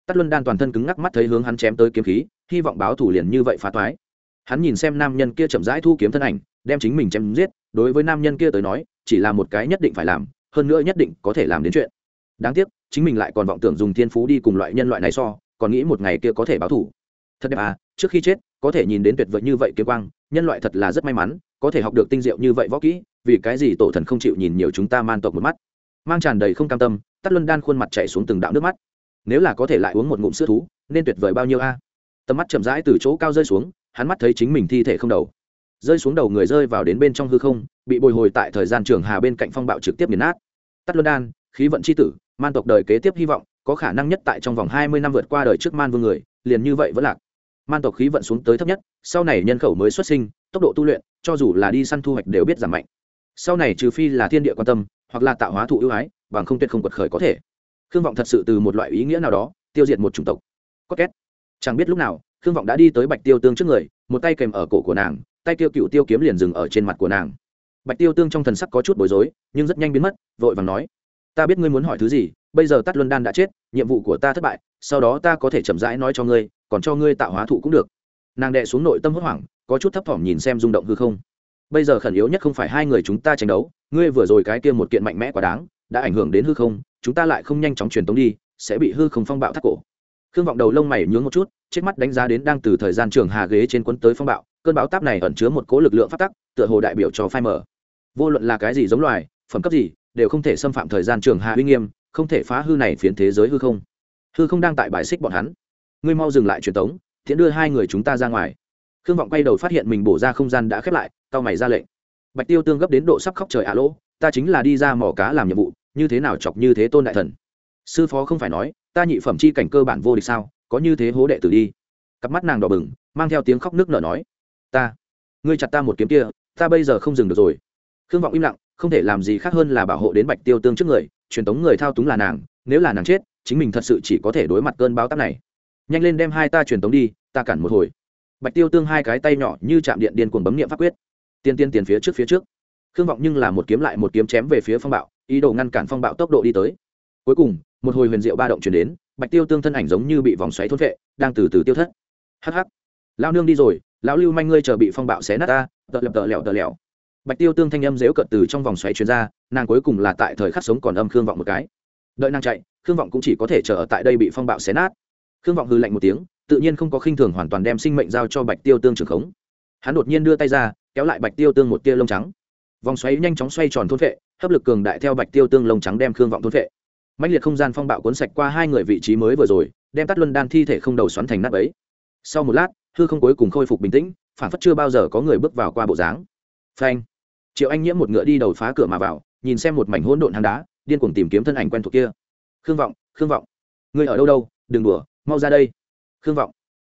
Tắt luân đan toàn thân cứng ngắc mắt thấy hướng hắn chém tới kiếm khí, hy vọng báo thủ liền như vậy phá toái. Hắn nhìn xem nam nhân kia chậm rãi thu kiếm thân ảnh, đem chính mình chém giết, đối với nam nhân kia tới nói, chỉ là một cái nhất định phải làm, hơn nữa nhất định có thể làm đến chuyện. Đáng tiếc, chính mình lại còn vọng tưởng dùng thiên phú đi cùng loại nhân loại này so, còn nghĩ một ngày kia có thể báo thủ thật đẹp à trước khi chết, có thể nhìn đến tuyệt vời như vậy kiếm quang, nhân loại thật là rất may mắn, có thể học được tinh diệu như vậy võ kỹ, vì cái gì tổ thần không chịu nhìn nhiều chúng ta man tộc một mắt? Mang tràn đầy không cam tâm, tắt luân đan khuôn mặt chảy xuống từng đạo nước mắt. Nếu là có thể lại uống một ngụm sữa thú, nên tuyệt vời bao nhiêu a? Tầm mắt chậm rãi từ chỗ cao rơi xuống, hắn mắt thấy chính mình thi thể không đầu. Rơi xuống đầu người rơi vào đến bên trong hư không, bị bồi hồi tại thời gian trường hà bên cạnh phong bạo trực tiếp nghiền nát. Tắt luân đan, khí vận c h i tử, man tộc đời kế tiếp hy vọng, có khả năng nhất tại trong vòng hai mươi năm vượt qua đời trước man vương người, liền như vậy vẫn lạc. Man tộc khí vận xuống tới thấp nhất, sau này nhân khẩu mới xuất sinh, tốc độ tu luyện, cho dù là đi săn thu hoạch đều biết giảm mạnh sau này trừ phi là thiên địa quan tâm, hoặc là tạo hóa thụ ưu ái, bằng không tuyệt không quật khởi có thể. Khương vọng thật sự từ một loại ý nghĩa nào đó, tiêu diệt một chủng tộc. Có két. Chẳng biết lúc nào, khương vọng đã đi tới bạch tiêu tương trước người, một tay kèm ở cổ của nàng, tay tiêu cựu tiêu kiếm liền dừng ở trên mặt của nàng. Bạch tiêu tương trong thần sắc có chút bối rối, nhưng rất nhanh biến mất, vội vàng nói, ta biết ngươi muốn hỏi thứ gì, bây giờ tắt luân đan đã chết, nhiệm vụ của ta thất bại, sau đó ta có thể chậm rãi nói cho ngươi, còn cho ngươi tạo hóa thụ cũng được. Nàng đệ xuống nội tâm hốt hoảng, có chút thấp thỏm nhìn xem rung động hư không bây giờ khẩn yếu nhất không phải hai người chúng ta tranh đấu, ngươi vừa rồi cái kia một kiện mạnh mẽ quá đáng, đã ảnh hưởng đến hư không, chúng ta lại không nhanh chóng truyền tống đi, sẽ bị hư không phong bạo thắt cổ. Khương vọng đầu lông mày nhướng một chút trước mắt đánh giá đến đang từ thời gian trường hà ghế trên quân tới phong bạo, cơn bão táp này ẩn chứa một cố lực lượng phát tắc, tựa hồ đại biểu cho phai mở vô luận là cái gì giống loài, phẩm cấp gì, đều không thể xâm phạm thời gian trường hà uy nghiêm, không thể phá hư này phiến thế giới hư không. Hư không đang tại bài xích bọn hắn. Ngươi mau dừng lại truyền tống thiện đưa hai người chúng ta ra ngoài. Khương vọng quay đầu phát hiện mình bổ ra không gian đã khép lại tao mày ra lệnh. Bạch tiêu tương gấp đến độ sắp khóc trời ạ lỗ, ta chính là đi ra mỏ cá làm nhiệm vụ, như thế nào chọc như thế tôn đại thần? Sư phó không phải nói, ta nhị phẩm chi cảnh cơ bản vô địch sao, có như thế hố đệ tử đi. Cặp mắt nàng đỏ bừng, mang theo tiếng khóc nước nở nói, ta, ngươi chặt ta một kiếm kia, ta bây giờ không dừng được rồi. Khương vọng im lặng, không thể làm gì khác hơn là bảo hộ đến bạch tiêu tương trước người, truyền tống người thao túng là nàng, nếu là nàng chết, chính mình thật sự chỉ có thể đối mặt cơn báo táp này. Nhanh lên đem hai ta truyền tống đi, ta cản một hồi. Bạch tiêu tương hai cái tay nhỏ như chạm điện điên cuồng bấm nghiệm pháp quyết tiên tiên tiền phía trước phía trước. Khương vọng nhưng là một kiếm lại một kiếm chém về phía phong bạo, ý đồ ngăn cản phong bạo tốc độ đi tới. Cuối cùng, một hồi huyền diệu ba động chuyển đến, bạch tiêu tương thân ảnh giống như bị vòng xoáy thốt vệ, đang từ từ tiêu thất. Hh lao nương đi rồi, lão lưu manh ngươi chờ bị phong bạo xé nát ta, tợ lập tợ lẹo tợ lẹo. Bạch tiêu tương thanh âm dếu cận từ trong vòng xoáy chuyên ra, nàng cuối cùng là tại thời khắc sống còn âm khương vọng một cái. Đợi nàng chạy, khương vọng cũng chỉ có thể chờ ở tại đây bị phong bạo xé nát. Khương vọng hư lạnh một tiếng, tự nhiên không có khinh thường hoàn toàn đem sinh mệnh giao cho bạch tiêu tương trường khống. Hắn đột nhiên đưa tay ra kéo lại bạch tiêu tương một tia lông trắng. Vòng xoáy nhanh chóng xoay tròn thôn vệ, hấp lực cường đại theo bạch tiêu tương lông trắng đem khương vọng thôn vệ. Mạnh liệt không gian phong bạo cuốn sạch qua hai người vị trí mới vừa rồi, đem tắt luân đan thi thể không đầu xoắn thành nắp ấy sau một lát, hư không cuối cùng khôi phục bình tĩnh phản phất chưa bao giờ có người bước vào qua bộ dáng. Phanh! Triệu anh nhiễm một ngựa đi đầu phá cửa mà vào, nhìn xem một mảnh hỗn độn hang đá, điên cuồng tìm kiếm thân ảnh quen thuộc kia. Khương vọng khương vọng! Người ở đâu đâu? Đừng đùa, mau ra đây. Khương vọng!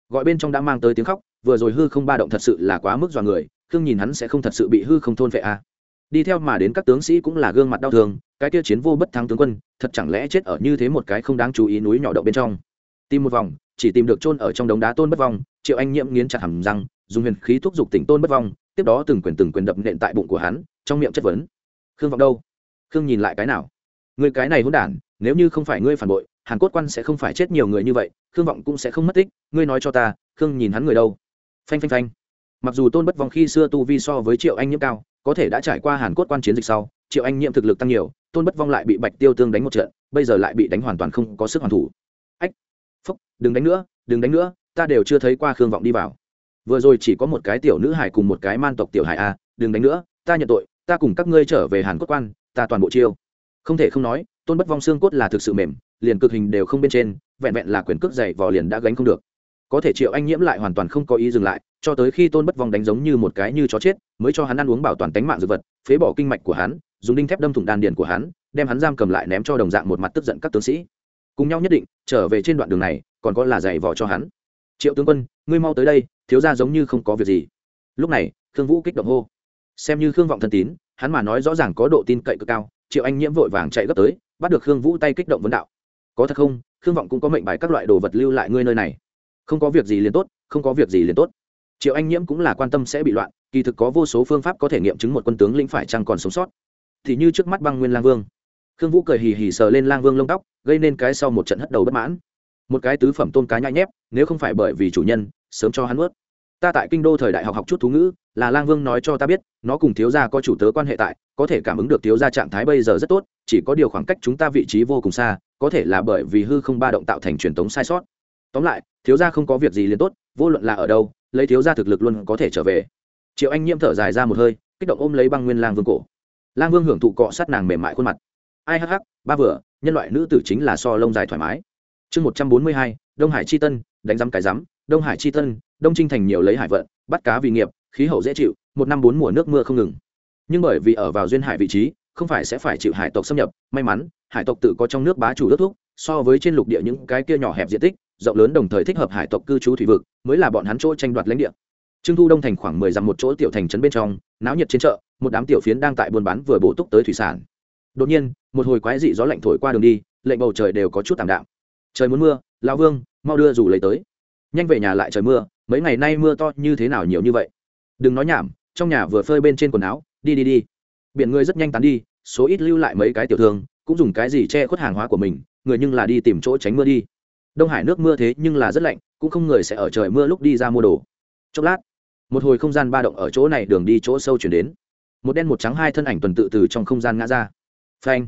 Gọi bên trong đã mang tới tiếng khóc, vừa rồi hư không ba động thật sự là quá mức dọa người khương nhìn hắn sẽ không thật sự bị hư không thôn vệ à. đi theo mà đến các tướng sĩ cũng là gương mặt đau thương, cái kia chiến vô bất thắng tướng quân, thật chẳng lẽ chết ở như thế một cái không đáng chú ý núi nhỏ động bên trong. tìm một vòng, chỉ tìm được chôn ở trong đống đá tôn bất vong, triệu anh nhiễm nghiến chặt hầm răng, dùng huyền khí thúc giục tỉnh tôn bất vong, tiếp đó từng quyền từng quyền đập nện tại bụng của hắn, trong miệng chất vấn. khương vọng đâu? khương nhìn lại cái nào? người cái này hỗn đản, nếu như không phải ngươi phản bội, hàn cốt quan sẽ không phải chết nhiều người như vậy, khương vọng cũng sẽ không mất tích, ngươi nói cho ta, khương nhìn hắn người đâu? phanh phanh phanh mặc dù tôn bất vong khi xưa tu vi so với triệu anh nhiễm cao, có thể đã trải qua hàn cốt quan chiến dịch sau, triệu anh nhiễm thực lực tăng nhiều, tôn bất vong lại bị bạch tiêu tương đánh một trận, bây giờ lại bị đánh hoàn toàn không có sức hoàn thủ. Ách, phúc, đừng đánh nữa, đừng đánh nữa, ta đều chưa thấy qua khương vọng đi vào. Vừa rồi chỉ có một cái tiểu nữ hải cùng một cái man tộc tiểu hải a, đừng đánh nữa, ta nhận tội, ta cùng các ngươi trở về hàn cốt quan, ta toàn bộ chiêu. Không thể không nói, tôn bất vong xương cốt là thực sự mềm, liền cực hình đều không bên trên, vẹn vẹn là quyền cước dày vò liền đã gánh không được. Có thể triệu anh nhiễm lại hoàn toàn không có ý dừng lại cho tới khi tôn bất vong đánh giống như một cái như chó chết, mới cho hắn ăn uống bảo toàn tánh mạng dược vật, phế bỏ kinh mạch của hắn, dùng đinh thép đâm thủng đan điền của hắn, đem hắn giam cầm lại ném cho đồng dạng một mặt tức giận các tướng sĩ. Cùng nhau nhất định, trở về trên đoạn đường này, còn có là giày vò cho hắn. Triệu tướng quân, ngươi mau tới đây, thiếu ra giống như không có việc gì. Lúc này, khương vũ kích động hô. Xem như khương vọng thân tín, hắn mà nói rõ ràng có độ tin cậy cực cao, triệu anh nhiễm vội vàng chạy gấp tới, bắt được khương vũ tay kích động vấn đạo. Có thật không? Khương vọng cũng có mệnh bài các loại đồ vật lưu lại ngươi nơi này. Không có việc gì liền tốt, không có việc gì liền tốt triệu anh nhiễm cũng là quan tâm sẽ bị loạn, kỳ thực có vô số phương pháp có thể nghiệm chứng một quân tướng lĩnh phải chăng còn sống sót. Thì như trước mắt băng nguyên lang vương. Khương vũ cười hì hì sờ lên lang vương lông tóc, gây nên cái sau một trận hất đầu bất mãn. Một cái tứ phẩm tôn cá nhai nhép, nếu không phải bởi vì chủ nhân, sớm cho hắn ướt ta tại kinh đô thời đại học học chút thú ngữ, là lang vương nói cho ta biết, nó cùng thiếu gia có chủ tớ quan hệ tại, có thể cảm ứng được thiếu gia trạng thái bây giờ rất tốt, chỉ có điều khoảng cách chúng ta vị trí vô cùng xa, có thể là bởi vì hư không ba động tạo thành truyền thống sai sót. Tóm lại, thiếu gia không có việc gì liền tốt, vô luận là ở đâu lấy thiếu gia thực lực luôn có thể trở về. Triệu anh nhiễm thở dài ra một hơi, kích động ôm lấy băng nguyên lang vương cổ. Lang vương hưởng thụ cọ sát nàng mềm mại khuôn mặt. Ai hắc hắc, ba vừa, nhân loại nữ tử chính là so lông dài thoải mái. Chương một trăm bốn mươi hai, đông hải chi tân, đánh rắm cái rắm đông hải chi tân, đông trinh thành nhiều lấy hải vận, bắt cá vì nghiệp, khí hậu dễ chịu, một năm bốn mùa nước mưa không ngừng. Nhưng bởi vì ở vào duyên hải vị trí, không phải sẽ phải chịu hải tộc xâm nhập, may mắn, hải tộc tự có trong nước bá chủ đất thuốc so với trên lục địa những cái kia nhỏ hẹp diện tích rộng lớn đồng thời thích hợp hải tộc cư trú thủy vực, mới là bọn hắn chỗ tranh đoạt lãnh địa. Trưng thu đông thành khoảng mười dặm một chỗ tiểu thành trấn bên trong, náo nhiệt trên chợ, một đám tiểu phiến đang tại buôn bán vừa bổ túc tới thủy sản. Đột nhiên, một hồi quái dị gió lạnh thổi qua đường đi, lệnh bầu trời đều có chút tạm đạm. Trời muốn mưa lao vương, mau đưa dù lấy tới. Nhanh về nhà lại trời mưa, mấy ngày nay mưa to như thế nào nhiều như vậy? Đừng nói nhảm, trong nhà vừa phơi bên trên quần áo, đi đi đi. Biển người rất nhanh tán đi, số ít lưu lại mấy cái tiểu thương, cũng dùng cái gì che khuất hàng hóa của mình, người nhưng là đi tìm chỗ tránh mưa đi đông hải nước mưa thế nhưng là rất lạnh, cũng không người sẽ ở trời mưa lúc đi ra mua đồ. Chốc lát, một hồi không gian ba động ở chỗ này đường đi chỗ sâu chuyển đến. Một đen một trắng hai thân ảnh tuần tự từ trong không gian ngã ra. Phanh!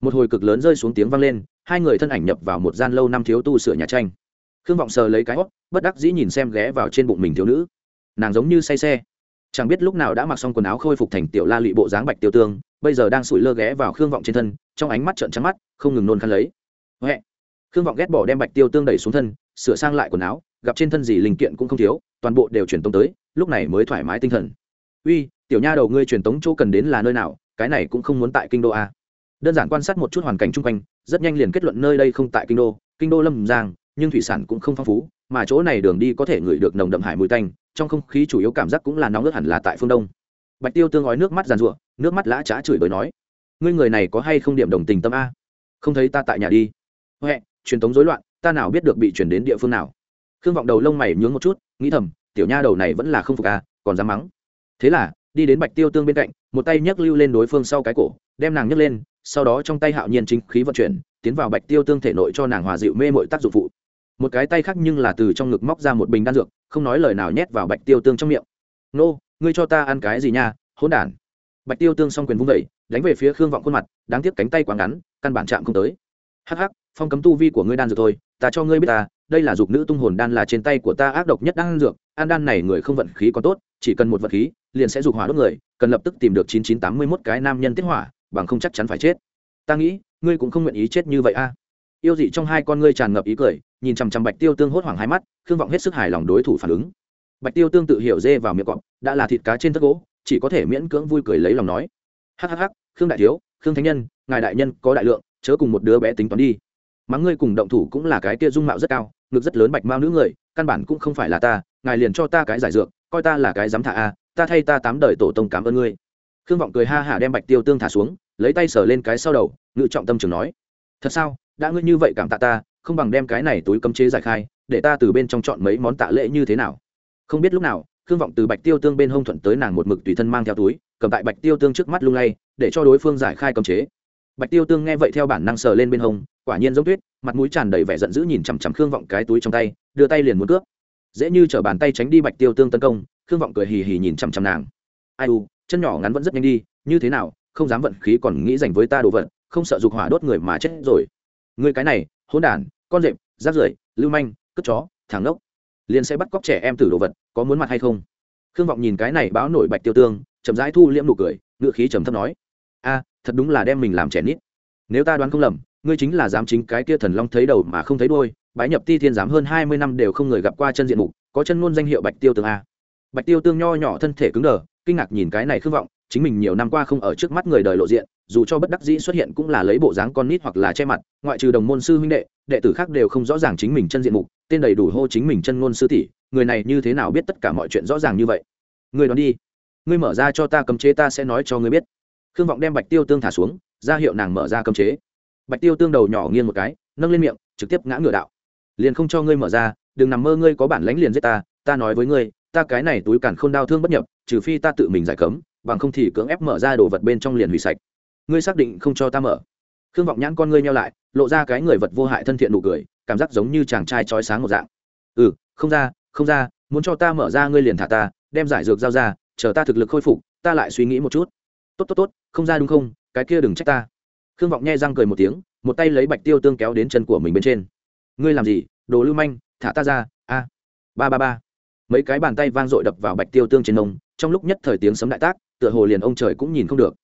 Một hồi cực lớn rơi xuống tiếng vang lên, hai người thân ảnh nhập vào một gian lâu năm thiếu tu sửa nhà tranh. Khương vọng sờ lấy cái hót bất đắc dĩ nhìn xem ghé vào trên bụng mình thiếu nữ. Nàng giống như say xe. Chẳng biết lúc nào đã mặc xong quần áo khôi phục thành tiểu la lụy bộ dáng bạch tiêu tương, bây giờ đang sủi lơ ghé vào khương vọng trên thân, trong ánh mắt trợn trắng mắt, không ngừng nôn khăn lấy. Huệ! Khương vọng ghét bỏ đem bạch tiêu tương đẩy xuống thân, sửa sang lại quần áo, gặp trên thân gì linh kiện cũng không thiếu, toàn bộ đều truyền tống tới, lúc này mới thoải mái tinh thần. Uy, tiểu nha đầu ngươi truyền tống chỗ cần đến là nơi nào, cái này cũng không muốn tại kinh đô a đơn giản quan sát một chút hoàn cảnh chung quanh, rất nhanh liền kết luận nơi đây không tại kinh đô kinh đô lâm giang, nhưng thủy sản cũng không phong phú, mà chỗ này đường đi có thể ngửi được nồng đậm hải mùi tanh, trong không khí chủ yếu cảm giác cũng là nóng ướt hẳn là tại phương đông. Bạch tiêu tương ói nước mắt giàn rụa nước mắt lã trá chửi bới nói, ngươi người này có hay không điểm đồng tình tâm a? Không thấy ta tại nhà đi. Huệ truyền thống rối loạn, ta nào biết được bị chuyển đến địa phương nào. Khương vọng đầu lông mày nhướng một chút, nghĩ thầm, tiểu nha đầu này vẫn là không phục a còn dám mắng. Thế là, đi đến bạch tiêu tương bên cạnh, một tay nhấc lưu lên đối phương sau cái cổ, đem nàng nhấc lên, sau đó trong tay hạo nhiên chính khí vận chuyển, tiến vào bạch tiêu tương thể nội cho nàng hòa dịu mê muội tác dụng phụ. Một cái tay khác nhưng là từ trong ngực móc ra một bình đan dược, không nói lời nào nhét vào bạch tiêu tương trong miệng. Nô, ngươi cho ta ăn cái gì nha, hỗn đản. Bạch tiêu tương s o n g quyền vung vẩy đánh về phía khương vọng khuôn mặt, đáng tiếc cánh tay quá ngắn, căn bản chạm không tới hắc hắc, phong cấm tu vi của ngươi đan dược thôi, ta cho ngươi biết ta, đây là dục nữ tung hồn đan là trên tay của ta ác độc nhất đan dược, An đan này người không vận khí còn tốt, chỉ cần một vật khí, liền sẽ dục hỏa đốt người, cần lập tức tìm được chín chín tám mươi mốt cái nam nhân tiết hỏa, bằng không chắc chắn phải chết. Ta nghĩ, ngươi cũng không nguyện ý chết như vậy a. Yêu dị trong hai con ngươi tràn ngập ý cười, nhìn chằm chằm bạch tiêu tương hốt hoảng hai mắt, khương vọng hết sức hài lòng đối thủ phản ứng. Bạch tiêu tương tự hiểu dê vào miệng cọp, đã là thịt cá trên thất gỗ, chỉ có thể miễn cưỡng vui cười lấy lòng nói. Hhh khương đại thiếu, khương thánh nhân, ngài đại nhân có đại lượng chớ cùng một đứa bé tính toán đi. Mắng ngươi cùng động thủ cũng là cái kia dung mạo rất cao, ngực rất lớn bạch mao nữ người, căn bản cũng không phải là ta, ngài liền cho ta cái giải dược, coi ta là cái dám thả a, ta thay ta tám đời tổ tông cảm ơn ngươi. Khương vọng cười ha hả đem bạch tiêu tương thả xuống, lấy tay sờ lên cái sau đầu, ngự trọng tâm trường nói, thật sao? Đã ngươi như vậy cảm tạ ta, không bằng đem cái này túi cấm chế giải khai, để ta từ bên trong chọn mấy món tạ lễ như thế nào? Không biết lúc nào, khương vọng từ bạch tiêu tương bên hông thuận tới nàng một mực tùy thân mang theo túi, cầm tại bạch tiêu tương trước mắt lung lay, để cho đối phương giải khai cấm chế bạch tiêu tương nghe vậy theo bản năng sờ lên bên hông quả nhiên giống tuyết mặt mũi tràn đầy vẻ giận dữ nhìn chằm chằm khương vọng cái túi trong tay đưa tay liền muốn cướp. Dễ như t bàn tay tránh đi bạch tiêu tương tấn công khương vọng cười hì hì nhìn chằm chằm nàng. Ai u chân nhỏ ngắn vẫn rất nhanh đi như thế nào không dám vận khí còn nghĩ dành với ta đồ vật không sợ dục hỏa đốt người mà chết rồi. Người cái này hỗn đản con rệp rác rưởi lưu manh cất chó thằng lốc, liền sẽ bắt cóc trẻ em từ đồ vật có muốn mặt hay không? Khương vọng nhìn cái này báo nổi bạch tiêu tương chậm rãi thu liễm nụ cười ngự khí trầm thấp nói. A thật đúng là đem mình làm trẻ nít. Nếu ta đoán không lầm, ngươi chính là dám chính cái kia thần long thấy đầu mà không thấy đôi bái nhập ti thiên giám hơn hai mươi năm đều không người gặp qua chân diện mục, có chân ngôn danh hiệu bạch tiêu tương a. Bạch tiêu tương nho nhỏ thân thể cứng đờ, kinh ngạc nhìn cái này khương vọng, chính mình nhiều năm qua không ở trước mắt người đời lộ diện, dù cho bất đắc dĩ xuất hiện cũng là lấy bộ dáng con nít hoặc là che mặt, ngoại trừ đồng môn sư huynh đệ đệ tử khác đều không rõ ràng chính mình chân diện mục, tên đầy đủ hô chính mình chân ngôn sư tỷ, người này như thế nào biết tất cả mọi chuyện rõ ràng như vậy? Người đón đi. Ngươi mở ra cho ta cấm chế ta sẽ nói cho ngươi biết khương vọng đem bạch tiêu tương thả xuống, ra hiệu nàng mở ra cấm chế. Bạch tiêu tương đầu nhỏ nghiêng một cái, nâng lên miệng, trực tiếp ngã ngựa đạo. Liền không cho ngươi mở ra, đừng nằm mơ ngươi có bản lánh liền giết ta ta nói với ngươi, ta cái này túi càn không đau thương bất nhập, trừ phi ta tự mình giải cấm, bằng không thì cưỡng ép mở ra đồ vật bên trong liền hủy sạch. Ngươi xác định không cho ta mở. Khương vọng nhãn con ngươi nhau lại, lộ ra cái người vật vô hại thân thiện nụ cười, cảm giác giống như chàng trai trói sáng một dạng. Ừ không ra không ra, muốn cho ta mở ra ngươi liền thả ta, đem giải dược giao ra, chờ ta thực lực khôi phục, ta lại suy nghĩ một chút tốt tốt tốt, không ra đúng không? Cái kia đừng trách ta. Khương vọng nghe răng cười một tiếng, một tay lấy bạch tiêu tương kéo đến chân của mình bên trên. Ngươi làm gì? Đồ lưu manh, thả ta ra, a. Ba ba ba. Mấy cái bàn tay vang dội đập vào bạch tiêu tương trên nông, trong lúc nhất thời tiếng sấm đại tác, tựa hồ liền ông trời cũng nhìn không được.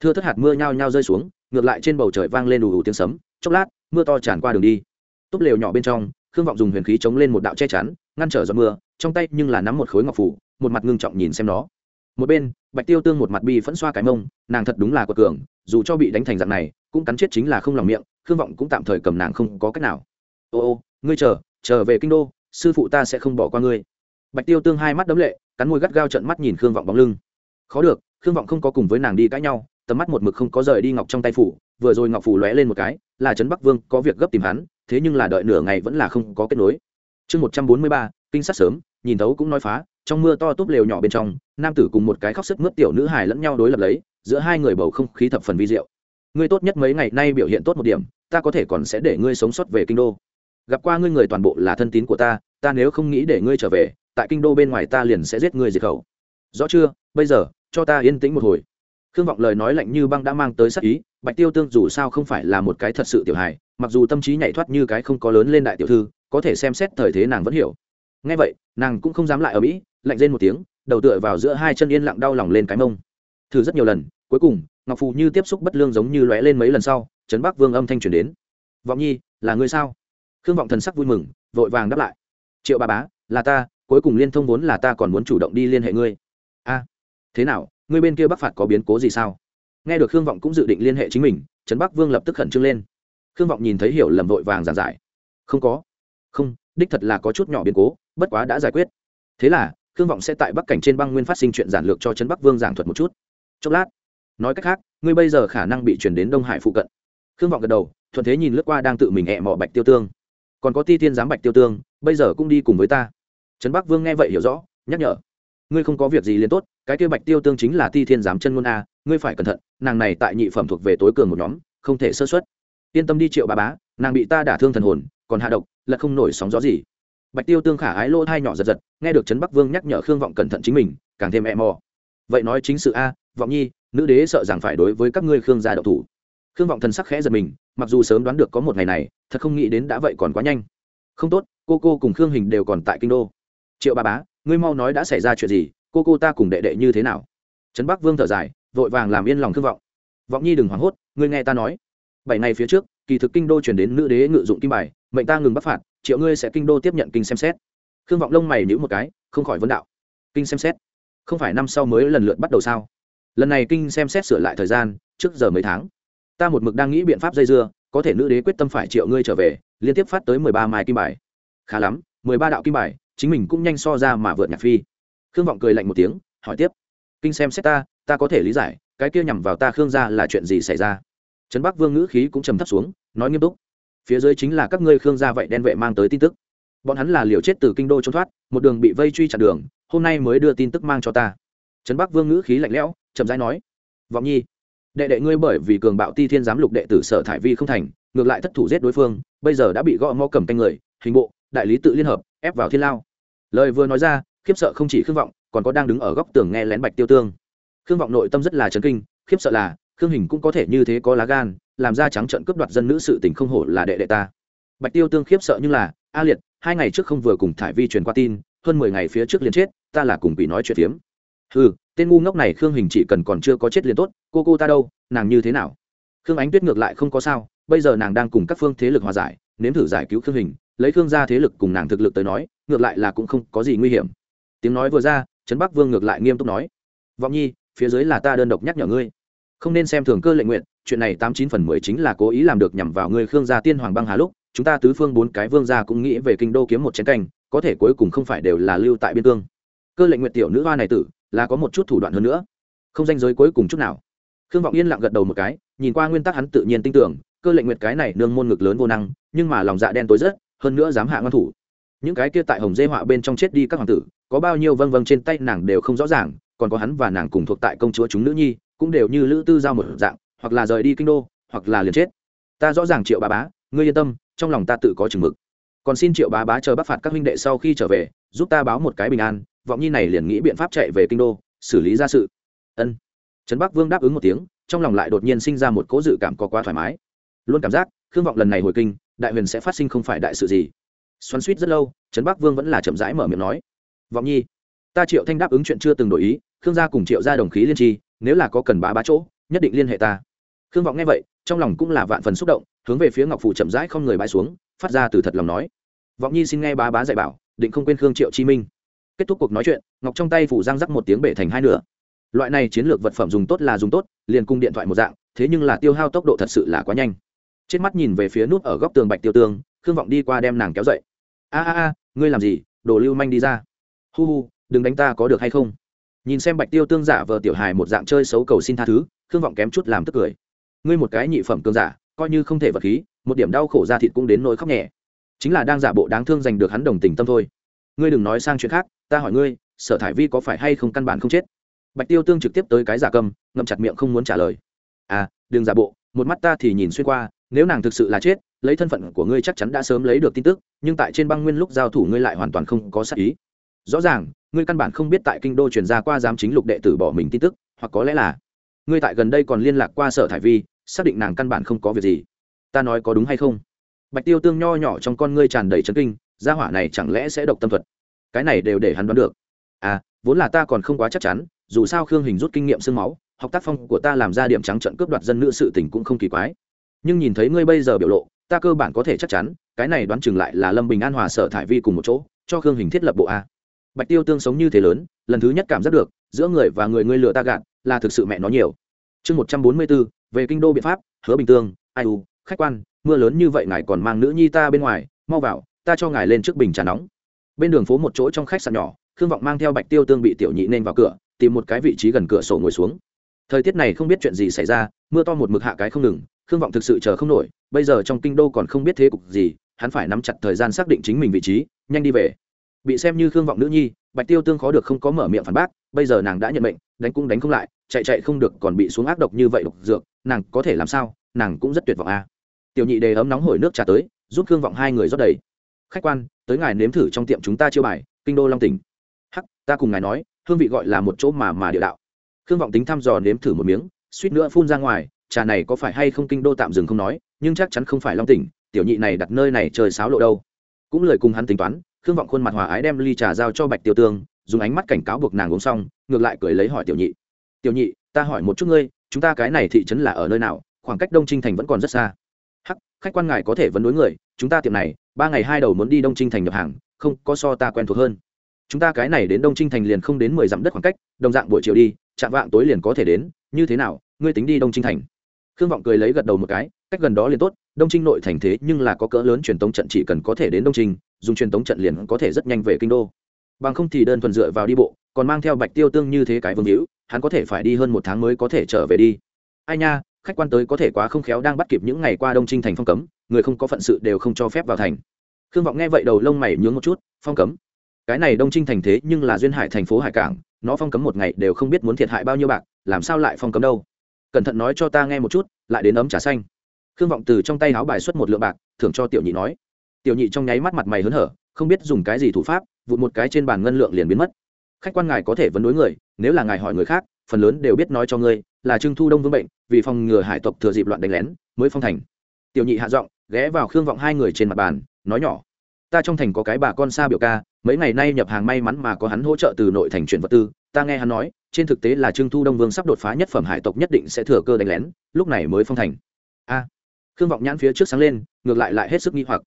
Thưa thất hạt mưa nhao nhao rơi xuống, ngược lại trên bầu trời vang lên đủ đủ tiếng sấm, chốc lát, mưa to tràn qua đường đi. Túp lều nhỏ bên trong, khương vọng dùng huyền khí chống lên một đạo che chắn, ngăn trở giọt mưa, trong tay nhưng là nắm một khối ngọc phủ, một mặt ngưng trọng nhìn xem nó một bên, bạch tiêu tương một mặt bi phẫn xoa cái mông, nàng thật đúng là quật cường, dù cho bị đánh thành dạng này, cũng cắn chết chính là không lòng miệng, khương vọng cũng tạm thời cầm nàng không có cách nào. Ô ô, ngươi chờ chờ về kinh đô, sư phụ ta sẽ không bỏ qua ngươi. Bạch tiêu tương hai mắt đấm lệ, cắn môi gắt gao trận mắt nhìn khương vọng bóng lưng. Khó được, khương vọng không có cùng với nàng đi cãi nhau, tầm mắt một mực không có rời đi ngọc trong tay phủ, vừa rồi ngọc phủ lóe lên một cái, là trấn bắc vương có việc gấp tìm hắn, thế nhưng là đợi nửa ngày vẫn là không có kết nối. Chương một trăm bốn mươi ba, kinh sát sớm nhìn thấu cũng nói phá, trong mưa to túp lều nhỏ bên trong, nam tử cùng một cái khóc sức mướt tiểu nữ hài lẫn nhau đối lập lấy, giữa hai người bầu không khí thập phần vi diệu. Ngươi tốt nhất mấy ngày nay biểu hiện tốt một điểm, ta có thể còn sẽ để ngươi sống sót về kinh đô. Gặp qua ngươi người toàn bộ là thân tín của ta ta nếu không nghĩ để ngươi trở về, tại kinh đô bên ngoài ta liền sẽ giết ngươi diệt khẩu. Rõ chưa? Bây giờ, cho ta yên tĩnh một hồi. Khương vọng lời nói lạnh như băng đã mang tới sắc ý, bạch tiêu tương dù sao không phải là một cái thật sự tiểu hài, mặc dù tâm trí nhảy thoát như cái không có lớn lên đại tiểu thư, có thể xem xét thời thế nàng vẫn hiểu ngay vậy, nàng cũng không dám lại ở mỹ, lạnh rên một tiếng, đầu tựa vào giữa hai chân yên lặng đau lòng lên cái mông. Thử rất nhiều lần, cuối cùng, ngọc phù như tiếp xúc bất lương giống như lóe lên mấy lần sau trấn bắc vương âm thanh truyền đến. Vọng nhi, là ngươi sao? Khương vọng thần sắc vui mừng, vội vàng đáp lại. Triệu bà bá, là ta, cuối cùng liên thông vốn là ta còn muốn chủ động đi liên hệ ngươi. A, thế nào, ngươi bên kia bắc phạt có biến cố gì sao? Nghe được khương vọng cũng dự định liên hệ chính mình trấn bắc vương lập tức khẩn trương lên. Khương vọng nhìn thấy hiểu lầm vội vàng giảng giải. Không có, không, đích thật là có chút nhỏ biến cố bất quá đã giải quyết. Thế là, khương vọng sẽ tại bắc cảnh trên băng nguyên phát sinh chuyện giản lược cho trấn bắc vương giảng thuật một chút. Chốc lát, nói cách khác, ngươi bây giờ khả năng bị chuyển đến đông hải phụ cận. Khương vọng gật đầu, thuận thế nhìn lướt qua đang tự mình hẹ mọ bạch tiêu tương. Còn có ti thiên giám bạch tiêu tương, bây giờ cũng đi cùng với ta. Trấn bắc vương nghe vậy hiểu rõ, nhắc nhở. Ngươi không có việc gì liền tốt, cái kia bạch tiêu tương chính là ti thiên giám chân ngôn a, ngươi phải cẩn thận, nàng này tại nhị phẩm thuộc về tối cường một nhóm, không thể sơ xuất yên tâm đi triệu bà bá, nàng bị ta đả thương thần hồn, còn hạ độc, lật không nổi sóng gió gì bạch tiêu tương khả ái lỗ hai nhỏ giật giật, nghe được trấn bắc vương nhắc nhở khương vọng cẩn thận chính mình, càng thêm e mò. Vậy nói chính sự a, vọng nhi, nữ đế sợ rằng phải đối với các ngươi khương gia đậu thủ. Khương vọng thần sắc khẽ giật mình, mặc dù sớm đoán được có một ngày này, thật không nghĩ đến đã vậy còn quá nhanh. Không tốt, cô cô cùng khương hình đều còn tại kinh đô. Triệu ba bá, ngươi mau nói đã xảy ra chuyện gì, cô cô ta cùng đệ đệ như thế nào? Trấn bắc vương thở dài, vội vàng làm yên lòng khương vọng. Vọng nhi đừng hoảng hốt, ngươi nghe ta nói. Bảy ngày phía trước, kỳ thực kinh đô chuyển đến nữ đế ngự dụng kim bài, mệnh ta ngừng bắc phạt triệu ngươi sẽ kinh đô tiếp nhận kinh xem xét. Khương vọng lông mày nhữ một cái, không khỏi vấn đạo. Kinh xem xét? Không phải năm sau mới lần lượt bắt đầu sao? Lần này kinh xem xét sửa lại thời gian, trước giờ mấy tháng. Ta một mực đang nghĩ biện pháp dây dưa, có thể nữ đế quyết tâm phải triệu ngươi trở về, liên tiếp phát tới mười ba mai kim bài. Khá lắm, mười ba đạo kim bài, chính mình cũng nhanh so ra mà vượt nhạc phi. Khương vọng cười lạnh một tiếng, hỏi tiếp. Kinh xem xét ta ta có thể lý giải, cái kia nhằm vào ta khương gia là chuyện gì xảy ra? Trấn bắc vương ngữ khí cũng trầm thấp xuống, nói nghiêm túc phía dưới chính là các ngươi khương gia vậy đen vệ mang tới tin tức. Bọn hắn là liều chết từ kinh đô trốn thoát, một đường bị vây truy chặn đường, hôm nay mới đưa tin tức mang cho ta. Trấn bắc vương ngữ khí lạnh lẽo, chậm rãi nói, vọng nhi, đệ đệ ngươi bởi vì cường bạo ti thiên giám lục đệ tử sở thải vi không thành, ngược lại thất thủ giết đối phương, bây giờ đã bị gõ ngõ cầm canh người, hình bộ, đại lý tự liên hợp, ép vào thiên lao. Lời vừa nói ra, khiếp sợ không chỉ khương vọng, còn có đang đứng ở góc tường nghe lén bạch tiêu tương. Khương vọng nội tâm rất là chấn kinh, khiếp sợ là, khương hình cũng có thể như thế có lá gan làm ra trắng trận cướp đoạt dân nữ sự tình không hổ là đệ đệ ta. Bạch tiêu tương khiếp sợ nhưng là, a liệt, hai ngày trước không vừa cùng thải vi truyền qua tin, hơn mười ngày phía trước liền chết, ta là cùng bị nói chuyện phiếm. Ừ tên ngu ngốc này khương hình chỉ cần còn chưa có chết liền tốt, cô cô ta đâu, nàng như thế nào? Khương ánh tuyết ngược lại không có sao, bây giờ nàng đang cùng các phương thế lực hòa giải, nếm thử giải cứu khương hình, lấy khương gia thế lực cùng nàng thực lực tới nói, ngược lại là cũng không có gì nguy hiểm. Tiếng nói vừa ra, trấn bắc vương ngược lại nghiêm túc nói, vọng nhi, phía dưới là ta đơn độc nhắc nhở ngươi không nên xem thường cơ lệnh nguyện, chuyện này tám chín phần mười chính là cố ý làm được nhằm vào người khương gia tiên hoàng băng hà lúc, chúng ta tứ phương bốn cái vương gia cũng nghĩ về kinh đô kiếm một chén canh có thể cuối cùng không phải đều là lưu tại biên cương. Cơ lệnh nguyện tiểu nữ hoa này tử, là có một chút thủ đoạn hơn nữa. Không danh giới cuối cùng chút nào. Khương vọng yên lặng gật đầu một cái, nhìn qua nguyên tắc hắn tự nhiên tin tưởng, cơ lệnh nguyệt cái này nương môn ngực lớn vô năng, nhưng mà lòng dạ đen tối rất hơn nữa dám hạ ngon thủ. Những cái kia tại hồng dê họa bên trong chết đi các hoàng tử, có bao nhiêu vâng vâng trên tay nàng đều không rõ ràng, còn có hắn và nàng cùng thuộc tại công chúa chúng nữ nhi cũng đều như lữ tư giao một dạng, hoặc là rời đi kinh đô, hoặc là liền chết. Ta rõ ràng triệu bá bá, ngươi yên tâm, trong lòng ta tự có chừng mực. Còn xin triệu bá bá chờ bắc phạt các huynh đệ sau khi trở về, giúp ta báo một cái bình an, vọng nhi này liền nghĩ biện pháp chạy về kinh đô, xử lý ra sự. Ân. Trấn bắc vương đáp ứng một tiếng, trong lòng lại đột nhiên sinh ra một cố dự cảm có quá thoải mái. Luôn cảm giác, khương vọng lần này hồi kinh, đại huyền sẽ phát sinh không phải đại sự gì. Xoắn suýt rất lâu, trấn bắc vương vẫn là chậm rãi mở miệng nói. Vọng nhi, ta triệu thanh đáp ứng chuyện chưa từng đổi ý khương gia cùng triệu gia đồng khí liên tri, nếu là có cần bá bá chỗ, nhất định liên hệ ta. Khương vọng nghe vậy, trong lòng cũng là vạn phần xúc động, hướng về phía ngọc phủ chậm rãi không người bãi xuống, phát ra từ thật lòng nói. Vọng nhi xin nghe bá bá dạy bảo, định không quên khương triệu chi minh. Kết thúc cuộc nói chuyện, ngọc trong tay phủ giang rắc một tiếng bể thành hai nửa. Loại này chiến lược vật phẩm dùng tốt là dùng tốt, liền cung điện thoại một dạng, thế nhưng là tiêu hao tốc độ thật sự là quá nhanh. Trên mắt nhìn về phía nút ở góc tường bạch tiêu tương, khương vọng đi qua đem nàng kéo dậy. A a a, ngươi làm gì? Đồ lưu manh đi ra. Hu hu, đừng đánh ta có được hay không? Nhìn xem bạch tiêu tương giả vờ tiểu hài một dạng chơi xấu cầu xin tha thứ, khương vọng kém chút làm tức cười. Ngươi một cái nhị phẩm cương giả, coi như không thể vật khí, một điểm đau khổ ra thịt cũng đến nỗi khóc nhẹ. Chính là đang giả bộ đáng thương giành được hắn đồng tình tâm thôi. Ngươi đừng nói sang chuyện khác, ta hỏi ngươi, sở thải vi có phải hay không căn bản không chết? Bạch tiêu tương trực tiếp tới cái giả cầm, ngậm chặt miệng không muốn trả lời. À đừng giả bộ, một mắt ta thì nhìn xuyên qua, nếu nàng thực sự là chết, lấy thân phận của ngươi chắc chắn đã sớm lấy được tin tức, nhưng tại trên băng nguyên lúc giao thủ ngươi lại hoàn toàn không có sát ý rõ ràng, ngươi căn bản không biết tại kinh đô truyền ra qua giám chính lục đệ tử bỏ mình tin tức, hoặc có lẽ là ngươi tại gần đây còn liên lạc qua sở thải vi, xác định nàng căn bản không có việc gì. Ta nói có đúng hay không? Bạch tiêu tương nho nhỏ trong con ngươi tràn đầy trấn kinh, gia hỏa này chẳng lẽ sẽ độc tâm thuật? Cái này đều để hắn đoán được. À vốn là ta còn không quá chắc chắn, dù sao khương hình rút kinh nghiệm sương máu, học tác phong của ta làm ra điểm trắng trận cướp đoạt dân nữ sự tình cũng không kỳ quái. Nhưng nhìn thấy ngươi bây giờ biểu lộ, ta cơ bản có thể chắc chắn, cái này đoán chừng lại là lâm bình an hòa sở thải vi cùng một chỗ, cho khương hình thiết lập bộ a bạch tiêu tương sống như thế lớn, lần thứ nhất cảm giác được, giữa người và người ngươi lừa ta gạt, là thực sự mẹ nó nhiều. Chương một trăm bốn mươi bốn, về kinh đô biện pháp, hứa bình tương, ai u, khách quan, mưa lớn như vậy ngài còn mang nữ nhi ta bên ngoài, mau vào, ta cho ngài lên trước bình trà nóng. Bên đường phố một chỗ trong khách sạn nhỏ, khương vọng mang theo bạch tiêu tương bị tiểu nhị nên vào cửa, tìm một cái vị trí gần cửa sổ ngồi xuống. Thời tiết này không biết chuyện gì xảy ra, mưa to một mực hạ cái không ngừng, khương vọng thực sự chờ không nổi, bây giờ trong kinh đô còn không biết thế cục gì, hắn phải nắm chặt thời gian xác định chính mình vị trí, nhanh đi về bị xem như khương vọng nữ nhi, bạch tiêu tương khó được không có mở miệng phản bác, bây giờ nàng đã nhận mệnh, đánh cũng đánh không lại, chạy chạy không được còn bị xuống ác độc như vậy độc dược, nàng có thể làm sao? Nàng cũng rất tuyệt vọng a. À. tiểu nhị đề ấm nóng hổi nước trà tới, giúp khương vọng hai người rót đầy. Khách quan, tới ngài nếm thử trong tiệm chúng ta chiêu bài, kinh đô long tỉnh. Hắc, ta cùng ngài nói, hương vị gọi là một chỗ mà mà địa đạo. Khương vọng tính thăm dò nếm thử một miếng, suýt nữa phun ra ngoài, trà này có phải hay không kinh đô tạm dừng không nói, nhưng chắc chắn không phải long tỉnh, tiểu nhị này đặt nơi này trời sáo lộ đâu. Cũng lời cùng hắn tính toán khương vọng khuôn mặt hòa ái đem ly trà giao cho bạch tiêu tương, dùng ánh mắt cảnh cáo buộc nàng uống xong, ngược lại cười lấy hỏi tiểu nhị. Tiểu nhị, ta hỏi một chút ngươi, chúng ta cái này thị trấn là ở nơi nào? Khoảng cách đông trinh thành vẫn còn rất xa. Hắc, khách quan ngài có thể vấn đối người, chúng ta tiệm này, ba ngày hai đầu muốn đi đông trinh thành nhập hàng, không, có so ta quen thuộc hơn. Chúng ta cái này đến đông trinh thành liền không đến mười dặm đất khoảng cách, đồng dạng buổi chiều đi, chạm vạng tối liền có thể đến, như thế nào, ngươi tính đi đông trinh thành? Khương vọng cười lấy gật đầu một cái, cách gần đó liền tốt, đông trinh nội thành thế nhưng là có cỡ lớn truyền tống trận chỉ cần có thể đến đông trinh dùng truyền tống trận liền có thể rất nhanh về kinh đô. Bằng không thì đơn thuần dựa vào đi bộ, còn mang theo bạch tiêu tương như thế cái vương hữu, hắn có thể phải đi hơn một tháng mới có thể trở về đi. Ai nha, khách quan tới có thể quá không khéo đang bắt kịp những ngày qua đông trinh thành phong cấm, người không có phận sự đều không cho phép vào thành. Khương vọng nghe vậy đầu lông mày nhướng một chút, phong cấm. Cái này đông trinh thành thế nhưng là duyên hải thành phố hải cảng, nó phong cấm một ngày đều không biết muốn thiệt hại bao nhiêu bạc, làm sao lại phong cấm đâu? Cẩn thận nói cho ta nghe một chút, lại đến ấm trà xanh. Khương vọng từ trong tay áo bài xuất một lượng bạc, thưởng cho tiểu nhị nói tiểu nhị trong nháy mắt mặt mày hớn hở, không biết dùng cái gì thủ pháp, vụt một cái trên bàn ngân lượng liền biến mất. Khách quan ngài có thể vấn đối người, nếu là ngài hỏi người khác, phần lớn đều biết nói cho ngươi, là trưng thu đông vương bệnh, vì phòng ngừa hải tộc thừa dịp loạn đánh lén, mới phong thành. Tiểu nhị hạ giọng, ghé vào khương vọng hai người trên mặt bàn, nói nhỏ, ta trong thành có cái bà con xa biểu ca, mấy ngày nay nhập hàng may mắn mà có hắn hỗ trợ từ nội thành chuyển vật tư, ta nghe hắn nói, trên thực tế là trương thu đông vương sắp đột phá nhất phẩm hải tộc nhất định sẽ thừa cơ đánh lén, lúc này mới phong thành. A, khương vọng nhãn phía trước sáng lên, ngược lại lại hết sức nghi hoặc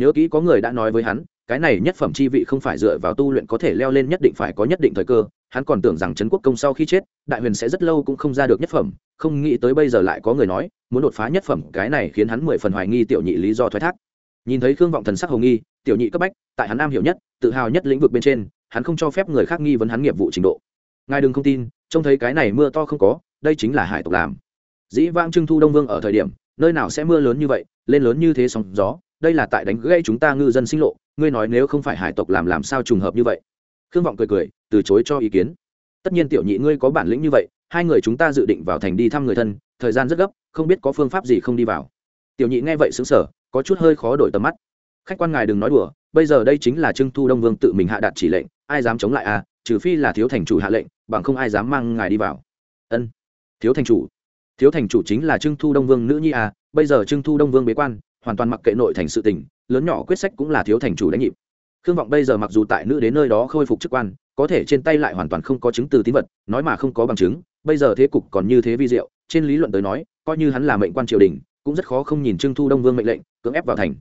nhớ kỹ có người đã nói với hắn, cái này nhất phẩm chi vị không phải dựa vào tu luyện có thể leo lên nhất định phải có nhất định thời cơ, hắn còn tưởng rằng trấn quốc công sau khi chết, đại huyền sẽ rất lâu cũng không ra được nhất phẩm, không nghĩ tới bây giờ lại có người nói, muốn đột phá nhất phẩm, cái này khiến hắn mười phần hoài nghi tiểu nhị lý do thoái thác. Nhìn thấy khương vọng thần sắc hồng nghi, tiểu nhị cấp bách, tại hắn am hiểu nhất, tự hào nhất lĩnh vực bên trên, hắn không cho phép người khác nghi vấn hắn nghiệp vụ trình độ. Ngài đừng không tin, trông thấy cái này mưa to không có, đây chính là hải tộc làm. Dĩ vãng trưng thu đông vương ở thời điểm, nơi nào sẽ mưa lớn như vậy, lên lớn như thế sóng gió đây là tại đánh gây chúng ta ngư dân sinh lộ, ngươi nói nếu không phải hải tộc làm làm sao trùng hợp như vậy? Khương vọng cười cười, từ chối cho ý kiến. Tất nhiên tiểu nhị ngươi có bản lĩnh như vậy, hai người chúng ta dự định vào thành đi thăm người thân, thời gian rất gấp, không biết có phương pháp gì không đi vào. Tiểu nhị nghe vậy xứng sở có chút hơi khó đổi tầm mắt. Khách quan ngài đừng nói đùa, bây giờ đây chính là trưng thu đông vương tự mình hạ đạt chỉ lệnh, ai dám chống lại à trừ phi là thiếu thành chủ hạ lệnh, bằng không ai dám mang ngài đi vào. Ân, thiếu thành chủ. Thiếu thành chủ chính là trưng thu đông vương nữ nhi à bây giờ trưng thu đông vương bế quan hoàn toàn mặc kệ nội thành sự tình, lớn nhỏ quyết sách cũng là thiếu thành chủ đánh nhịp. Khương vọng bây giờ mặc dù tại nữ đến nơi đó khôi phục chức quan, có thể trên tay lại hoàn toàn không có chứng từ tín vật, nói mà không có bằng chứng, bây giờ thế cục còn như thế vi diệu, trên lý luận tới nói, coi như hắn là mệnh quan triều đình, cũng rất khó không nhìn trương thu đông vương mệnh lệnh, cưỡng ép vào thành.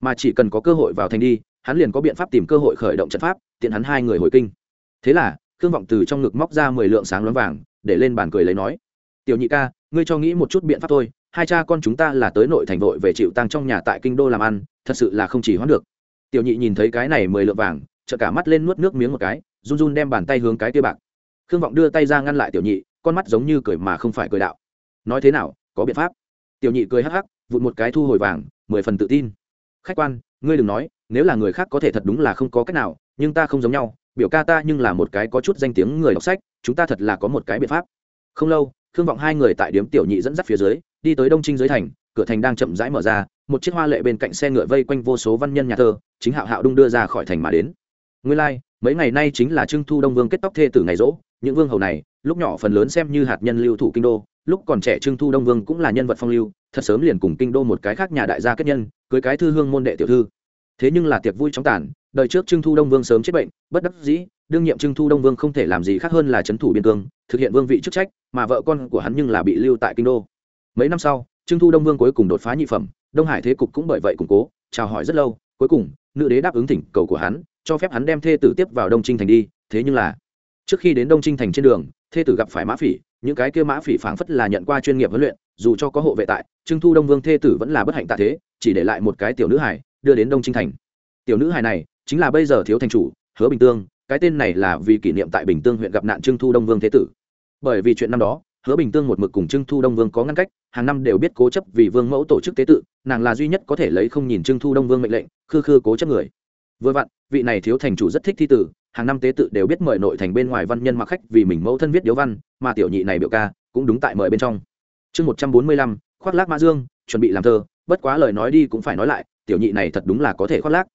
Mà chỉ cần có cơ hội vào thành đi, hắn liền có biện pháp tìm cơ hội khởi động trận pháp, tiện hắn hai người hồi kinh. Thế là, khương vọng từ trong ngực móc ra mười lượng sáng loáng vàng, để lên bàn cười lấy nói, tiểu nhị ca, ngươi cho nghĩ một chút biện pháp thôi hai cha con chúng ta là tới nội thành vội về chịu tăng trong nhà tại kinh đô làm ăn, thật sự là không chỉ hoãn được. Tiểu nhị nhìn thấy cái này mười lượng vàng chợ cả mắt lên nuốt nước miếng một cái, run run đem bàn tay hướng cái kia bạc. Khương vọng đưa tay ra ngăn lại tiểu nhị, con mắt giống như cười mà không phải cười đạo. Nói thế nào, có biện pháp. Tiểu nhị cười hắc hắc, vụt một cái thu hồi vàng, mười phần tự tin. Khách quan, ngươi đừng nói, nếu là người khác có thể thật đúng là không có cách nào, nhưng ta không giống nhau, biểu ca ta nhưng là một cái có chút danh tiếng người đọc sách, chúng ta thật là có một cái biện pháp. Không lâu khương vọng hai người tại điếm tiểu nhị dẫn dắt phía dưới đi tới đông trinh dưới thành cửa thành đang chậm rãi mở ra một chiếc hoa lệ bên cạnh xe ngựa vây quanh vô số văn nhân nhà thơ chính hạo hạo đung đưa ra khỏi thành mà đến. Nguyên lai、like, mấy ngày nay chính là trưng thu đông vương kết tóc thê tử ngày rỗ những vương hầu này lúc nhỏ phần lớn xem như hạt nhân lưu thủ kinh đô lúc còn trẻ trưng thu đông vương cũng là nhân vật phong lưu thật sớm liền cùng kinh đô một cái khác nhà đại gia kết nhân cưới cái thư hương môn đệ tiểu thư. Thế nhưng là tiệc vui chóng tàn đời trước trưng thu đông vương sớm chết bệnh bất đắc dĩ đương nhiệm trưng thu đông vương không thể làm gì khác hơn là c h ấ n thủ biên cương, thực hiện vương vị chức trách, mà vợ con của hắn nhưng là bị lưu tại kinh đô. Mấy năm sau, trưng thu đông vương cuối cùng đột phá nhị phẩm, đông hải thế cục cũng bởi vậy củng cố, chào hỏi rất lâu, cuối cùng, nữ đế đáp ứng thỉnh cầu của hắn, cho phép hắn đem thê tử tiếp vào đông trinh thành đi, thế nhưng là, trước khi đến đông trinh thành trên đường, thê tử gặp phải mã phỉ, những cái kia mã phỉ phảng phất là nhận qua chuyên nghiệp huấn luyện, dù cho có hộ vệ tại, trưng thu đông vương thê tử vẫn là bất hạnh tạ thế, chỉ để lại một cái tiểu nữ hải đưa đến đông trinh thành. Tiểu nữ hải này chính là bây giờ thiếu thành chủ, hứa bình tương cái tên này là vì kỷ niệm tại bình tương huyện gặp nạn Trương thu đông vương thế tử. Bởi vì chuyện năm đó, hứa bình tương một mực cùng Trương thu đông vương có ngăn cách, hàng năm đều biết cố chấp vì vương mẫu tổ chức tế tự, nàng là duy nhất có thể lấy không nhìn Trương thu đông vương mệnh lệnh, khư khư cố chấp người. Vừa vặn, vị này thiếu thành chủ rất thích thi tử, hàng năm tế tự đều biết mời nội thành bên ngoài văn nhân mặc khách vì mình mẫu thân viết điếu văn, mà tiểu nhị này biểu ca cũng đúng tại mời bên trong. Chương một trăm bốn mươi lăm, khoác lác mã dương, chuẩn bị làm thơ, bất quá lời nói đi cũng phải nói lại, tiểu nhị này thật đúng là có thể khoác lác.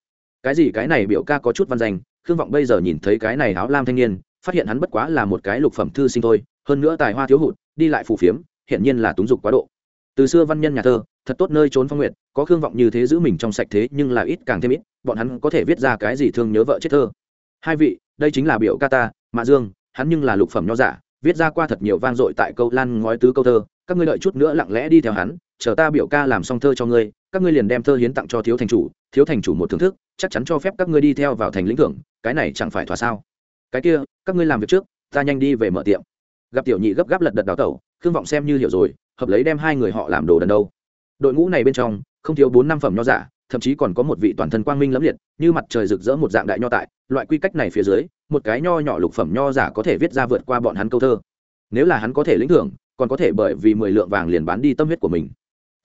Cái gì cái này biểu ca có chút văn danh khương vọng bây giờ nhìn thấy cái này áo lam thanh niên, phát hiện hắn bất quá là một cái lục phẩm thư sinh thôi, hơn nữa tài hoa thiếu hụt, đi lại phù phiếm hiện nhiên là túng dục quá độ. Từ xưa văn nhân nhà thơ, thật tốt nơi trốn phong nguyện có khương vọng như thế giữ mình trong sạch thế nhưng là ít càng thêm ít, bọn hắn có thể viết ra cái gì thương nhớ vợ chết thơ. Hai vị, đây chính là biểu ca ta, mạ dương, hắn nhưng là lục phẩm nho giả, viết ra qua thật nhiều vang dội tại câu lan ngói tứ câu thơ, các ngươi đợi chút nữa lặng lẽ đi theo hắn, chờ ta biểu ca làm xong thơ cho ngươi các ngươi liền đem thơ hiến tặng cho thiếu thành chủ, thiếu thành chủ một thưởng thức, chắc chắn cho phép các ngươi đi theo vào thành lĩnh thưởng, cái này chẳng phải thỏa sao? Cái kia, các ngươi làm việc trước, ta nhanh đi về mở tiệm. Gặp tiểu nhị gấp gáp lật đật đào tẩu, khương vọng xem như hiểu rồi, hợp lấy đem hai người họ làm đồ đần đâu. Đội ngũ này bên trong, không thiếu bốn năm phẩm nho giả, thậm chí còn có một vị toàn thân quang minh lẫm liệt, như mặt trời rực rỡ một dạng đại nho tại, loại quy cách này phía dưới, một cái nho nhỏ lục phẩm nho giả có thể viết ra vượt qua bọn hắn câu thơ. Nếu là hắn có thể lĩnh thưởng, còn có thể bởi vì mười lượng vàng liền bán đi tâm huyết của mình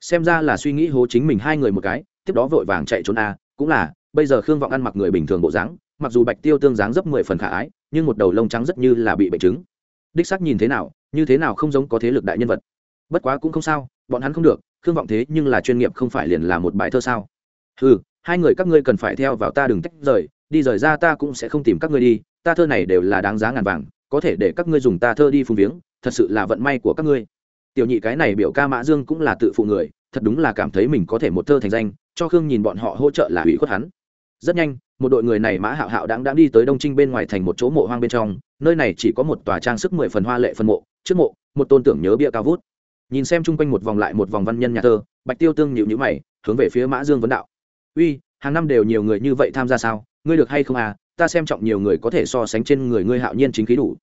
xem ra là suy nghĩ hố chính mình hai người một cái, tiếp đó vội vàng chạy trốn a. Cũng là, bây giờ khương vọng ăn mặc người bình thường bộ dáng, mặc dù bạch tiêu tương dáng dấp mười phần khả ái, nhưng một đầu lông trắng rất như là bị bệnh chứng. Đích xác nhìn thế nào, như thế nào không giống có thế lực đại nhân vật. Bất quá cũng không sao, bọn hắn không được, khương vọng thế nhưng là chuyên nghiệp không phải liền là một bài thơ sao. Ừ hai người các ngươi cần phải theo vào ta đừng tách rời, đi rời ra ta cũng sẽ không tìm các ngươi đi, ta thơ này đều là đáng giá ngàn vàng, có thể để các ngươi dùng ta thơ đi phung viếng, thật sự là vận may của các ngươi tiểu nhị cái này biểu ca mã dương cũng là tự phụ người, thật đúng là cảm thấy mình có thể một thơ thành danh, cho khương nhìn bọn họ hỗ trợ là hủy khuất hắn. Rất nhanh, một đội người này mã hạo hạo đáng đáng đi tới đông trinh bên ngoài thành một chỗ mộ hoang bên trong, nơi này chỉ có một tòa trang sức mười phần hoa lệ phân mộ, trước mộ, một tôn tưởng nhớ bia cao vút. Nhìn xem chung quanh một vòng lại một vòng văn nhân nhà thơ, bạch tiêu tương nhịu nhữ mày, hướng về phía mã dương vấn đạo. Uy, hàng năm đều nhiều người như vậy tham gia sao? Ngươi được hay không à? Ta xem trọng nhiều người có thể so sánh trên người ngươi hạo nhiên chính khí đủ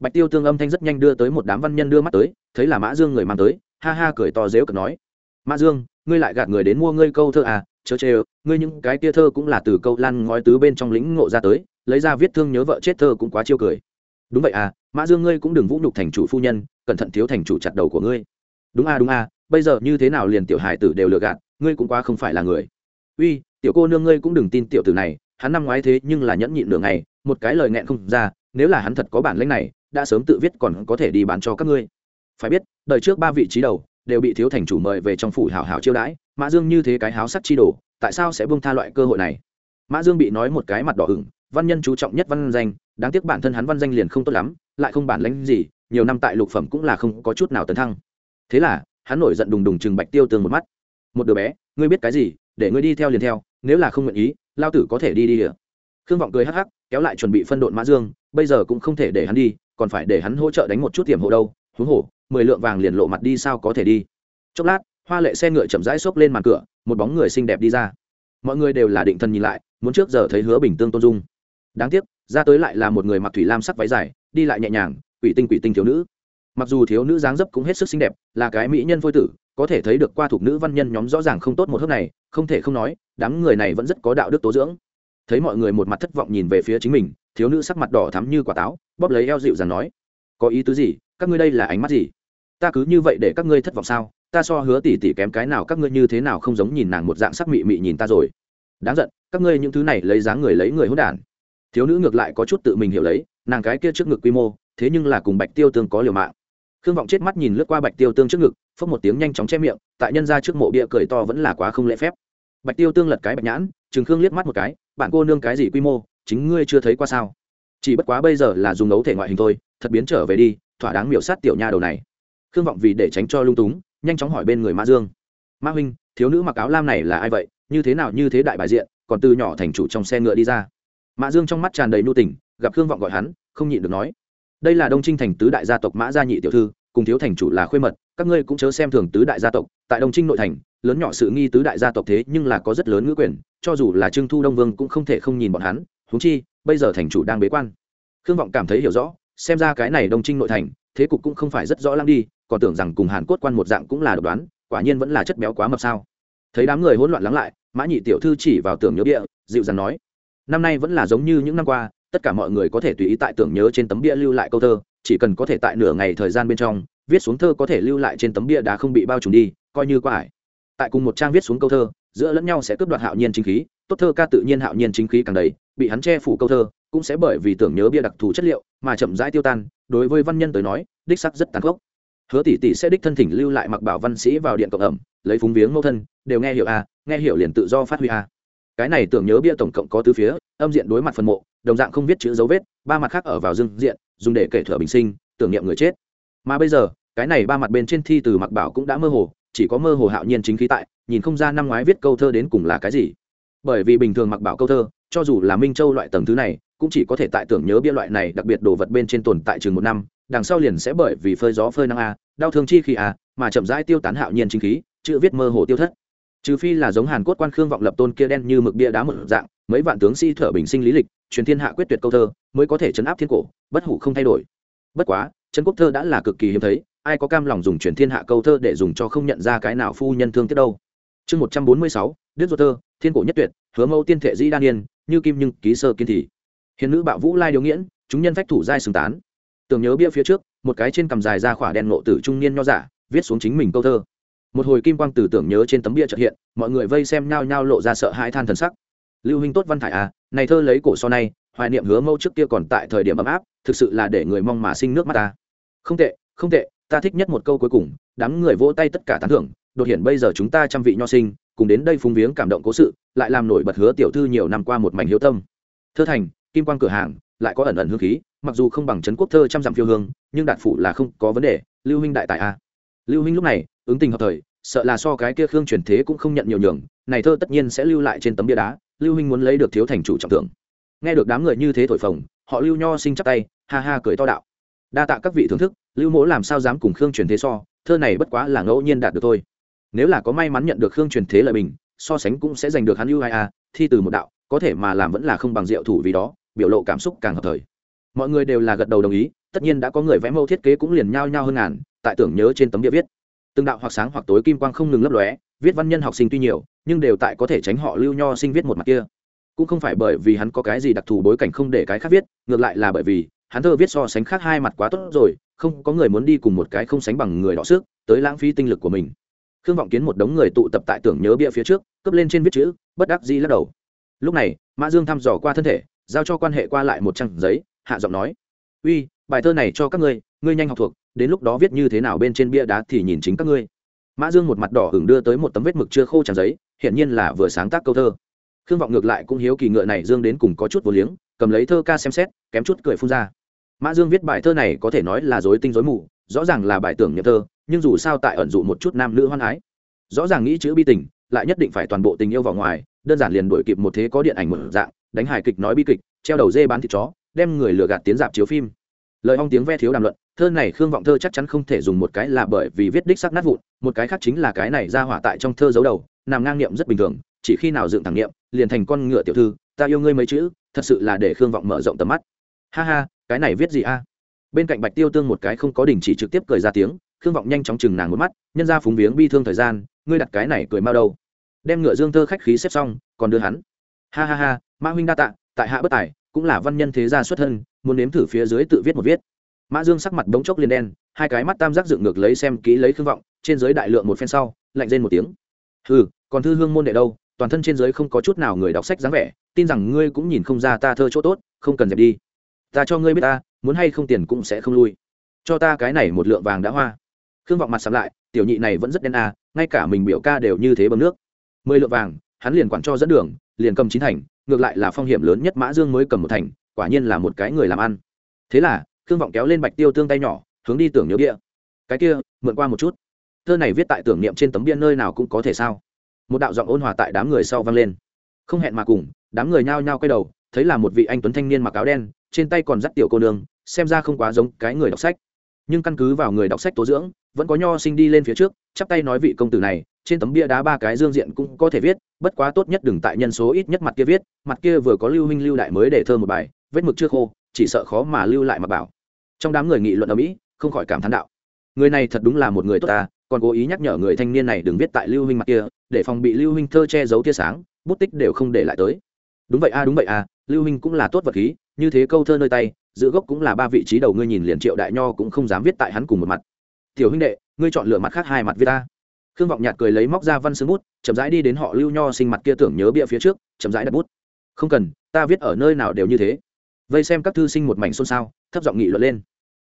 bạch tiêu tương âm thanh rất nhanh đưa tới một đám văn nhân đưa mắt tới, thấy là mã dương người mang tới, ha ha cười to dếu cực nói. Mã dương, ngươi lại gạt người đến mua ngươi câu thơ à chớ chê ngươi những cái tia thơ cũng là từ câu lan ngói tứ bên trong lĩnh ngộ ra tới, lấy ra viết thương nhớ vợ chết thơ cũng quá chiêu cười. Đúng vậy à mã dương ngươi cũng đừng vũ nhục thành chủ phu nhân, cẩn thận thiếu thành chủ chặt đầu của ngươi. Đúng à đúng à bây giờ như thế nào liền tiểu hải tử đều lừa gạt, ngươi cũng quá không phải là người. Uy, tiểu cô nương ngươi cũng đừng tin tiểu tử này, hắn năm ngoái thế nhưng là nhẫn nhịn nửa ngày, một cái lời nghẹn không ra, nếu là hắn thật có bản lĩnh này đã sớm tự viết còn có thể đi bán cho các ngươi. Phải biết, đời trước ba vị trí đầu đều bị thiếu thành chủ mời về trong phủ hảo hảo chiêu đãi, mã dương như thế cái háo sắc chi đồ, tại sao sẽ buông tha loại cơ hội này? Mã dương bị nói một cái mặt đỏ ửng, văn nhân chú trọng nhất văn danh, đáng tiếc bản thân hắn văn danh liền không tốt lắm, lại không bản lánh gì, nhiều năm tại lục phẩm cũng là không có chút nào tấn thăng. Thế là, hắn nổi giận đùng đùng chừng bạch tiêu tường một mắt. Một đứa bé, ngươi biết cái gì, để ngươi đi theo liền theo, nếu là không nguyện ý, lao tử có thể đi đi địa khương vọng cười hắc hắc, kéo lại chuẩn bị phân độn mã dương, bây giờ cũng không thể để hắn đi còn phải để hắn hỗ trợ đánh một chút tiềm hộ đâu, huống hồ, mười lượng vàng liền lộ mặt đi sao có thể đi. Chốc lát, hoa lệ xe ngựa chậm rãi xốc lên màn cửa, một bóng người xinh đẹp đi ra. Mọi người đều là định thần nhìn lại, muốn trước giờ thấy hứa bình tương tôn dung. Đáng tiếc, ra tới lại là một người mặc thủy lam sắc váy dài, đi lại nhẹ nhàng, quỷ tinh quỷ tinh thiếu nữ. Mặc dù thiếu nữ dáng dấp cũng hết sức xinh đẹp, là cái mỹ nhân phôi tử, có thể thấy được qua thuộc nữ văn nhân nhóm rõ ràng không tốt một hớp này, không thể không nói, đám người này vẫn rất có đạo đức tố dưỡng. Thấy mọi người một mặt thất vọng nhìn về phía chính mình thiếu nữ sắc mặt đỏ thắm như quả táo, bóp lấy eo dịu dàng nói, có ý tứ gì? Các ngươi đây là ánh mắt gì? Ta cứ như vậy để các ngươi thất vọng sao? Ta so hứa tỉ tỉ kém cái nào các ngươi như thế nào không giống nhìn nàng một dạng sắc mị mị nhìn ta rồi. Đáng giận, các ngươi những thứ này lấy dáng người lấy người hốt đản. Thiếu nữ ngược lại có chút tự mình hiểu lấy, nàng cái kia trước ngực quy mô, thế nhưng là cùng bạch tiêu tương có liều mạng. Khương vọng chết mắt nhìn lướt qua bạch tiêu tương trước ngực, phốc một tiếng nhanh chóng che miệng, tại nhân ra trước mộ bia cười to vẫn là quá không lễ phép. Bạch tiêu tương lật cái bạch nhãn chừng khương liếc mắt một cái, bạn cô nương cái gì quy mô? Chính ngươi chưa thấy qua sao? Chỉ bất quá bây giờ là dùng ấu thể ngoại hình thôi, thật biến trở về đi, thỏa đáng miểu sát tiểu nha đầu này. Khương vọng vì để tránh cho lung túng, nhanh chóng hỏi bên người mã dương. Mã huynh, thiếu nữ mặc áo lam này là ai vậy? Như thế nào như thế đại bài diện, còn từ nhỏ thành chủ trong xe ngựa đi ra? Mã dương trong mắt tràn đầy nhu tình, gặp khương vọng gọi hắn, không nhịn được nói. Đây là đông trinh thành tứ đại gia tộc mã gia nhị tiểu thư, cùng thiếu thành chủ là khuê mật, các ngươi cũng chớ xem thường tứ đại gia tộc, tại đông trinh nội thành, lớn nhỏ sự nghi tứ đại gia tộc thế nhưng là có rất lớn ngữ quyền, cho dù là trương thu đông vương cũng không thể không nhìn bọn hắn huống chi, bây giờ thành chủ đang bế quan. Khương vọng cảm thấy hiểu rõ, xem ra cái này đông trinh nội thành, thế cục cũng không phải rất rõ lắm đi, còn tưởng rằng cùng hàn cốt quan một dạng cũng là độc đoán, quả nhiên vẫn là chất béo quá mập sao. Thấy đám người hỗn loạn lắng lại, mã nhị tiểu thư chỉ vào tưởng nhớ địa dịu dàng nói, năm nay vẫn là giống như những năm qua, tất cả mọi người có thể tùy ý tại tưởng nhớ trên tấm bia lưu lại câu thơ, chỉ cần có thể tại nửa ngày thời gian bên trong, viết xuống thơ có thể lưu lại trên tấm bia đá không bị bao trùm đi, coi như quá ải. Tại cùng một trang viết xuống câu thơ, giữa lẫn nhau sẽ cướp đoạt hạo nhiên chính khí, tốt thơ ca tự nhiên hạo nhiên chính khí càng đầy bị hắn che phủ câu thơ, cũng sẽ bởi vì tưởng nhớ bia đặc thù chất liệu mà chậm rãi tiêu tan, đối với văn nhân tới nói, đích sắc rất tàn khốc. Hứa tỷ tỷ sẽ đích thân thỉnh lưu lại mặc bảo văn sĩ vào điện cộng ẩm, lấy phúng viếng mẫu thân, đều nghe hiểu a nghe hiểu liền tự do phát huy a cái này tưởng nhớ bia tổng cộng có tứ phía, âm diện đối mặt phần mộ, đồng dạng không viết chữ dấu vết, ba mặt khác ở vào dương diện, dùng để kể thừa bình sinh, tưởng niệm người chết. Mà bây giờ, cái này ba mặt bên trên thi từ mặc bảo cũng đã mơ hồ, chỉ có mơ hồ hạo nhiên chính khí tại, nhìn không ra năm ngoái viết câu thơ đến cùng là cái gì. Bởi vì bình thường mặc bảo câu thơ cho dù là minh châu loại tầng thứ này, cũng chỉ có thể tại tưởng nhớ bia loại này đặc biệt đồ vật bên trên tồn tại chừng một năm, đằng sau liền sẽ bởi vì phơi gió phơi nắng a, đau thương chi khi a, mà chậm rãi tiêu tán hạo nhiên chính khí, chữ viết mơ hồ tiêu thất. Trừ phi là giống hàn cốt quan khương vọng lập tôn kia đen như mực bia đá một dạng, mấy vạn tướng sĩ thở bình sinh lý lịch, truyền thiên hạ quyết tuyệt câu thơ, mới có thể chấn áp thiên cổ, bất hủ không thay đổi. Bất quá, trấn quốc thơ đã là cực kỳ hiếm thấy, ai có cam lòng dùng truyền thiên hạ câu thơ để dùng cho không nhận ra cái nào phu nhân thương tiếc đâu. Chương một trăm bốn mươi sáu, đức ruột thơ, thiên cổ nhất tuyệt, hứa mẫu tiên thể di đan yên như kim nhưng ký sơ kiên thị hiền nữ bạo vũ lai điều nghiễn, chúng nhân phách thủ giai xứng tán. Tưởng nhớ bia phía trước, một cái trên cằm dài ra khỏa đen nộ tử trung niên nho giả, viết xuống chính mình câu thơ. Một hồi kim quang từ tưởng nhớ trên tấm bia trợ hiện, mọi người vây xem nhao nhao lộ ra sợ hãi than thần sắc. Lưu huynh tốt văn thải à này thơ lấy cổ so nay, hoài niệm hứa mâu trước kia còn tại thời điểm ấm áp, thực sự là để người mong mà sinh nước mắt ta. Không tệ không tệ, ta thích nhất một câu cuối cùng, đám người vỗ tay tất cả tán thưởng, đột hiện bây giờ chúng ta trăm vị nho sinh cùng đến đây phúng viếng cảm động cố sự, lại làm nổi bật hứa tiểu thư nhiều năm qua một mảnh hiếu tâm. Thơ thành, kim quan cửa hàng, lại có ẩn ẩn hương khí, mặc dù không bằng trấn quốc thơ trăm dặm phiêu hương, nhưng đạt phủ là không có vấn đề, lưu huynh đại tại a. Lưu huynh lúc này, ứng tình hợp thời, sợ là so cái kia khương truyền thế cũng không nhận nhiều nhường, này thơ tất nhiên sẽ lưu lại trên tấm bia đá, lưu huynh muốn lấy được thiếu thành chủ trọng thưởng. Nghe được đám người như thế thổi phồng, họ lưu nho sinh chắp tay, ha ha cười to đạo. Đa tạ các vị thưởng thức, lưu mỗ làm sao dám cùng khương truyền thế so, thơ này bất quá là ngẫu nhiên đạt được thôi nếu là có may mắn nhận được khương truyền thế lợi bình, so sánh cũng sẽ giành được hắn ưu ai a à, thi từ một đạo, có thể mà làm vẫn là không bằng diệu thủ vì đó, biểu lộ cảm xúc càng hợp thời. Mọi người đều là gật đầu đồng ý, tất nhiên đã có người vẽ mẫu thiết kế cũng liền nhao nhao hơn ngàn, tại tưởng nhớ trên tấm địa viết. Từng đạo hoặc sáng hoặc tối kim quang không ngừng lấp lóe, viết văn nhân học sinh tuy nhiều, nhưng đều tại có thể tránh họ lưu nho sinh viết một mặt kia. Cũng không phải bởi vì hắn có cái gì đặc thù bối cảnh không để cái khác viết, ngược lại là bởi vì, hắn thơ viết so sánh khác hai mặt quá tốt rồi, không có người muốn đi cùng một cái không sánh bằng người đọ sức, tới lãng phí tinh lực của mình khương vọng kiến một đống người tụ tập tại tưởng nhớ bia phía trước, cướp lên trên viết chữ, bất đắc dĩ lắc đầu. Lúc này, mã dương thăm dò qua thân thể, giao cho quan hệ qua lại một trang giấy, hạ giọng nói, uy, bài thơ này cho các ngươi ngươi nhanh học thuộc, đến lúc đó viết như thế nào bên trên bia đá thì nhìn chính các ngươi. Mã dương một mặt đỏ hưởng đưa tới một tấm vết mực chưa khô trang giấy, hiển nhiên là vừa sáng tác câu thơ. Khương vọng ngược lại cũng hiếu kỳ ngựa này dương đến cùng có chút vô liếng, cầm lấy thơ ca xem xét, kém chút cười phun ra. Mã dương viết bài thơ này có thể nói là dối tinh dối mù, rõ ràng là bài tưởng nhớ thơ nhưng dù sao tại ẩn dụ một chút nam nữ hoan ái, rõ ràng nghĩ chữ bi tình, lại nhất định phải toàn bộ tình yêu vào ngoài, đơn giản liền đổi kịp một thế có điện ảnh một dạng, đánh hài kịch nói bi kịch, treo đầu dê bán thịt chó, đem người lừa gạt tiến dạp chiếu phim. Lời hong tiếng ve thiếu đàm luận, thơ này khương vọng thơ chắc chắn không thể dùng một cái là bởi vì viết đích sắc nát vụn, một cái khác chính là cái này ra hỏa tại trong thơ giấu đầu, nằm ngang niệm rất bình thường, chỉ khi nào dựng thẳng niệm, liền thành con ngựa tiểu thư, ta yêu ngươi mấy chữ, thật sự là để khương vọng mở rộng tầm mắt. Ha ha, cái này viết gì a? Bên cạnh bạch tiêu tương một cái không có đình chỉ trực tiếp cười ra tiếng khương vọng nhanh chóng chừng nàng một mắt, nhân ra phúng viếng bi thương thời gian, ngươi đặt cái này cười mau đâu. Đem ngựa dương thơ khách khí xếp xong, còn đưa hắn. Ha ha ha, mã huynh đa tạ, tại hạ bất tài, cũng là văn nhân thế gia xuất thân, muốn nếm thử phía dưới tự viết một viết. Mã dương sắc mặt bỗng chốc liền đen, hai cái mắt tam giác dựng ngược lấy xem kỹ lấy khương vọng, trên giới đại lượng một phen sau, lạnh rên một tiếng. Ừ còn thư hương môn đệ đâu, toàn thân trên giới không có chút nào người đọc sách dáng vẻ, tin rằng ngươi cũng nhìn không ra ta thơ chỗ tốt, không cần dẹp đi. Ta cho ngươi biết ta, muốn hay không tiền cũng sẽ không lui. Cho ta cái này một lượng vàng đã hoa khương vọng mặt sắm lại, tiểu nhị này vẫn rất đen à ngay cả mình biểu ca đều như thế bấm nước. Mười lượng vàng, hắn liền quản cho dẫn đường, liền cầm chín thành, ngược lại là phong hiểm lớn nhất mã dương mới cầm một thành, quả nhiên là một cái người làm ăn. Thế là, khương vọng kéo lên bạch tiêu tương tay nhỏ, hướng đi tưởng nhớ bia cái kia, mượn qua một chút. Thơ này viết tại tưởng niệm trên tấm bia nơi nào cũng có thể sao? Một đạo giọng ôn hòa tại đám người sau vang lên. Không hẹn mà cùng, đám người nhao nhao quay đầu, thấy là một vị anh tuấn thanh niên mặc áo đen, trên tay còn dắt tiểu cô nương, xem ra không quá giống cái người đọc sách nhưng căn cứ vào người đọc sách tố dưỡng, vẫn có nho sinh đi lên phía trước, chắp tay nói vị công tử này, trên tấm bia đá ba cái dương diện cũng có thể viết, bất quá tốt nhất đừng tại nhân số ít nhất mặt kia viết, mặt kia vừa có lưu huynh lưu đại mới để thơ một bài, vết mực chưa khô, chỉ sợ khó mà lưu lại mà bảo. Trong đám người nghị luận ở mỹ không khỏi cảm thán đạo. Người này thật đúng là một người tốt ta, còn cố ý nhắc nhở người thanh niên này đừng viết tại lưu huynh mặt kia, để phòng bị lưu huynh thơ che giấu tia sáng, bút tích đều không để lại tới. Đúng vậy a, đúng vậy a lưu minh cũng là tốt vật khí, như thế câu thơ nơi tay, giữ gốc cũng là ba vị trí đầu ngươi nhìn liền triệu đại nho cũng không dám viết tại hắn cùng một mặt. Tiểu huynh đệ, ngươi chọn lựa mặt khác hai mặt viết ta. Khương vọng nhạt cười lấy móc ra văn sứ bút, chậm rãi đi đến họ lưu nho sinh mặt kia tưởng nhớ bịa phía trước, chậm rãi đặt bút. Không cần, ta viết ở nơi nào đều như thế. Vây xem các thư sinh một mảnh xôn xao, thấp giọng nghị luận lên.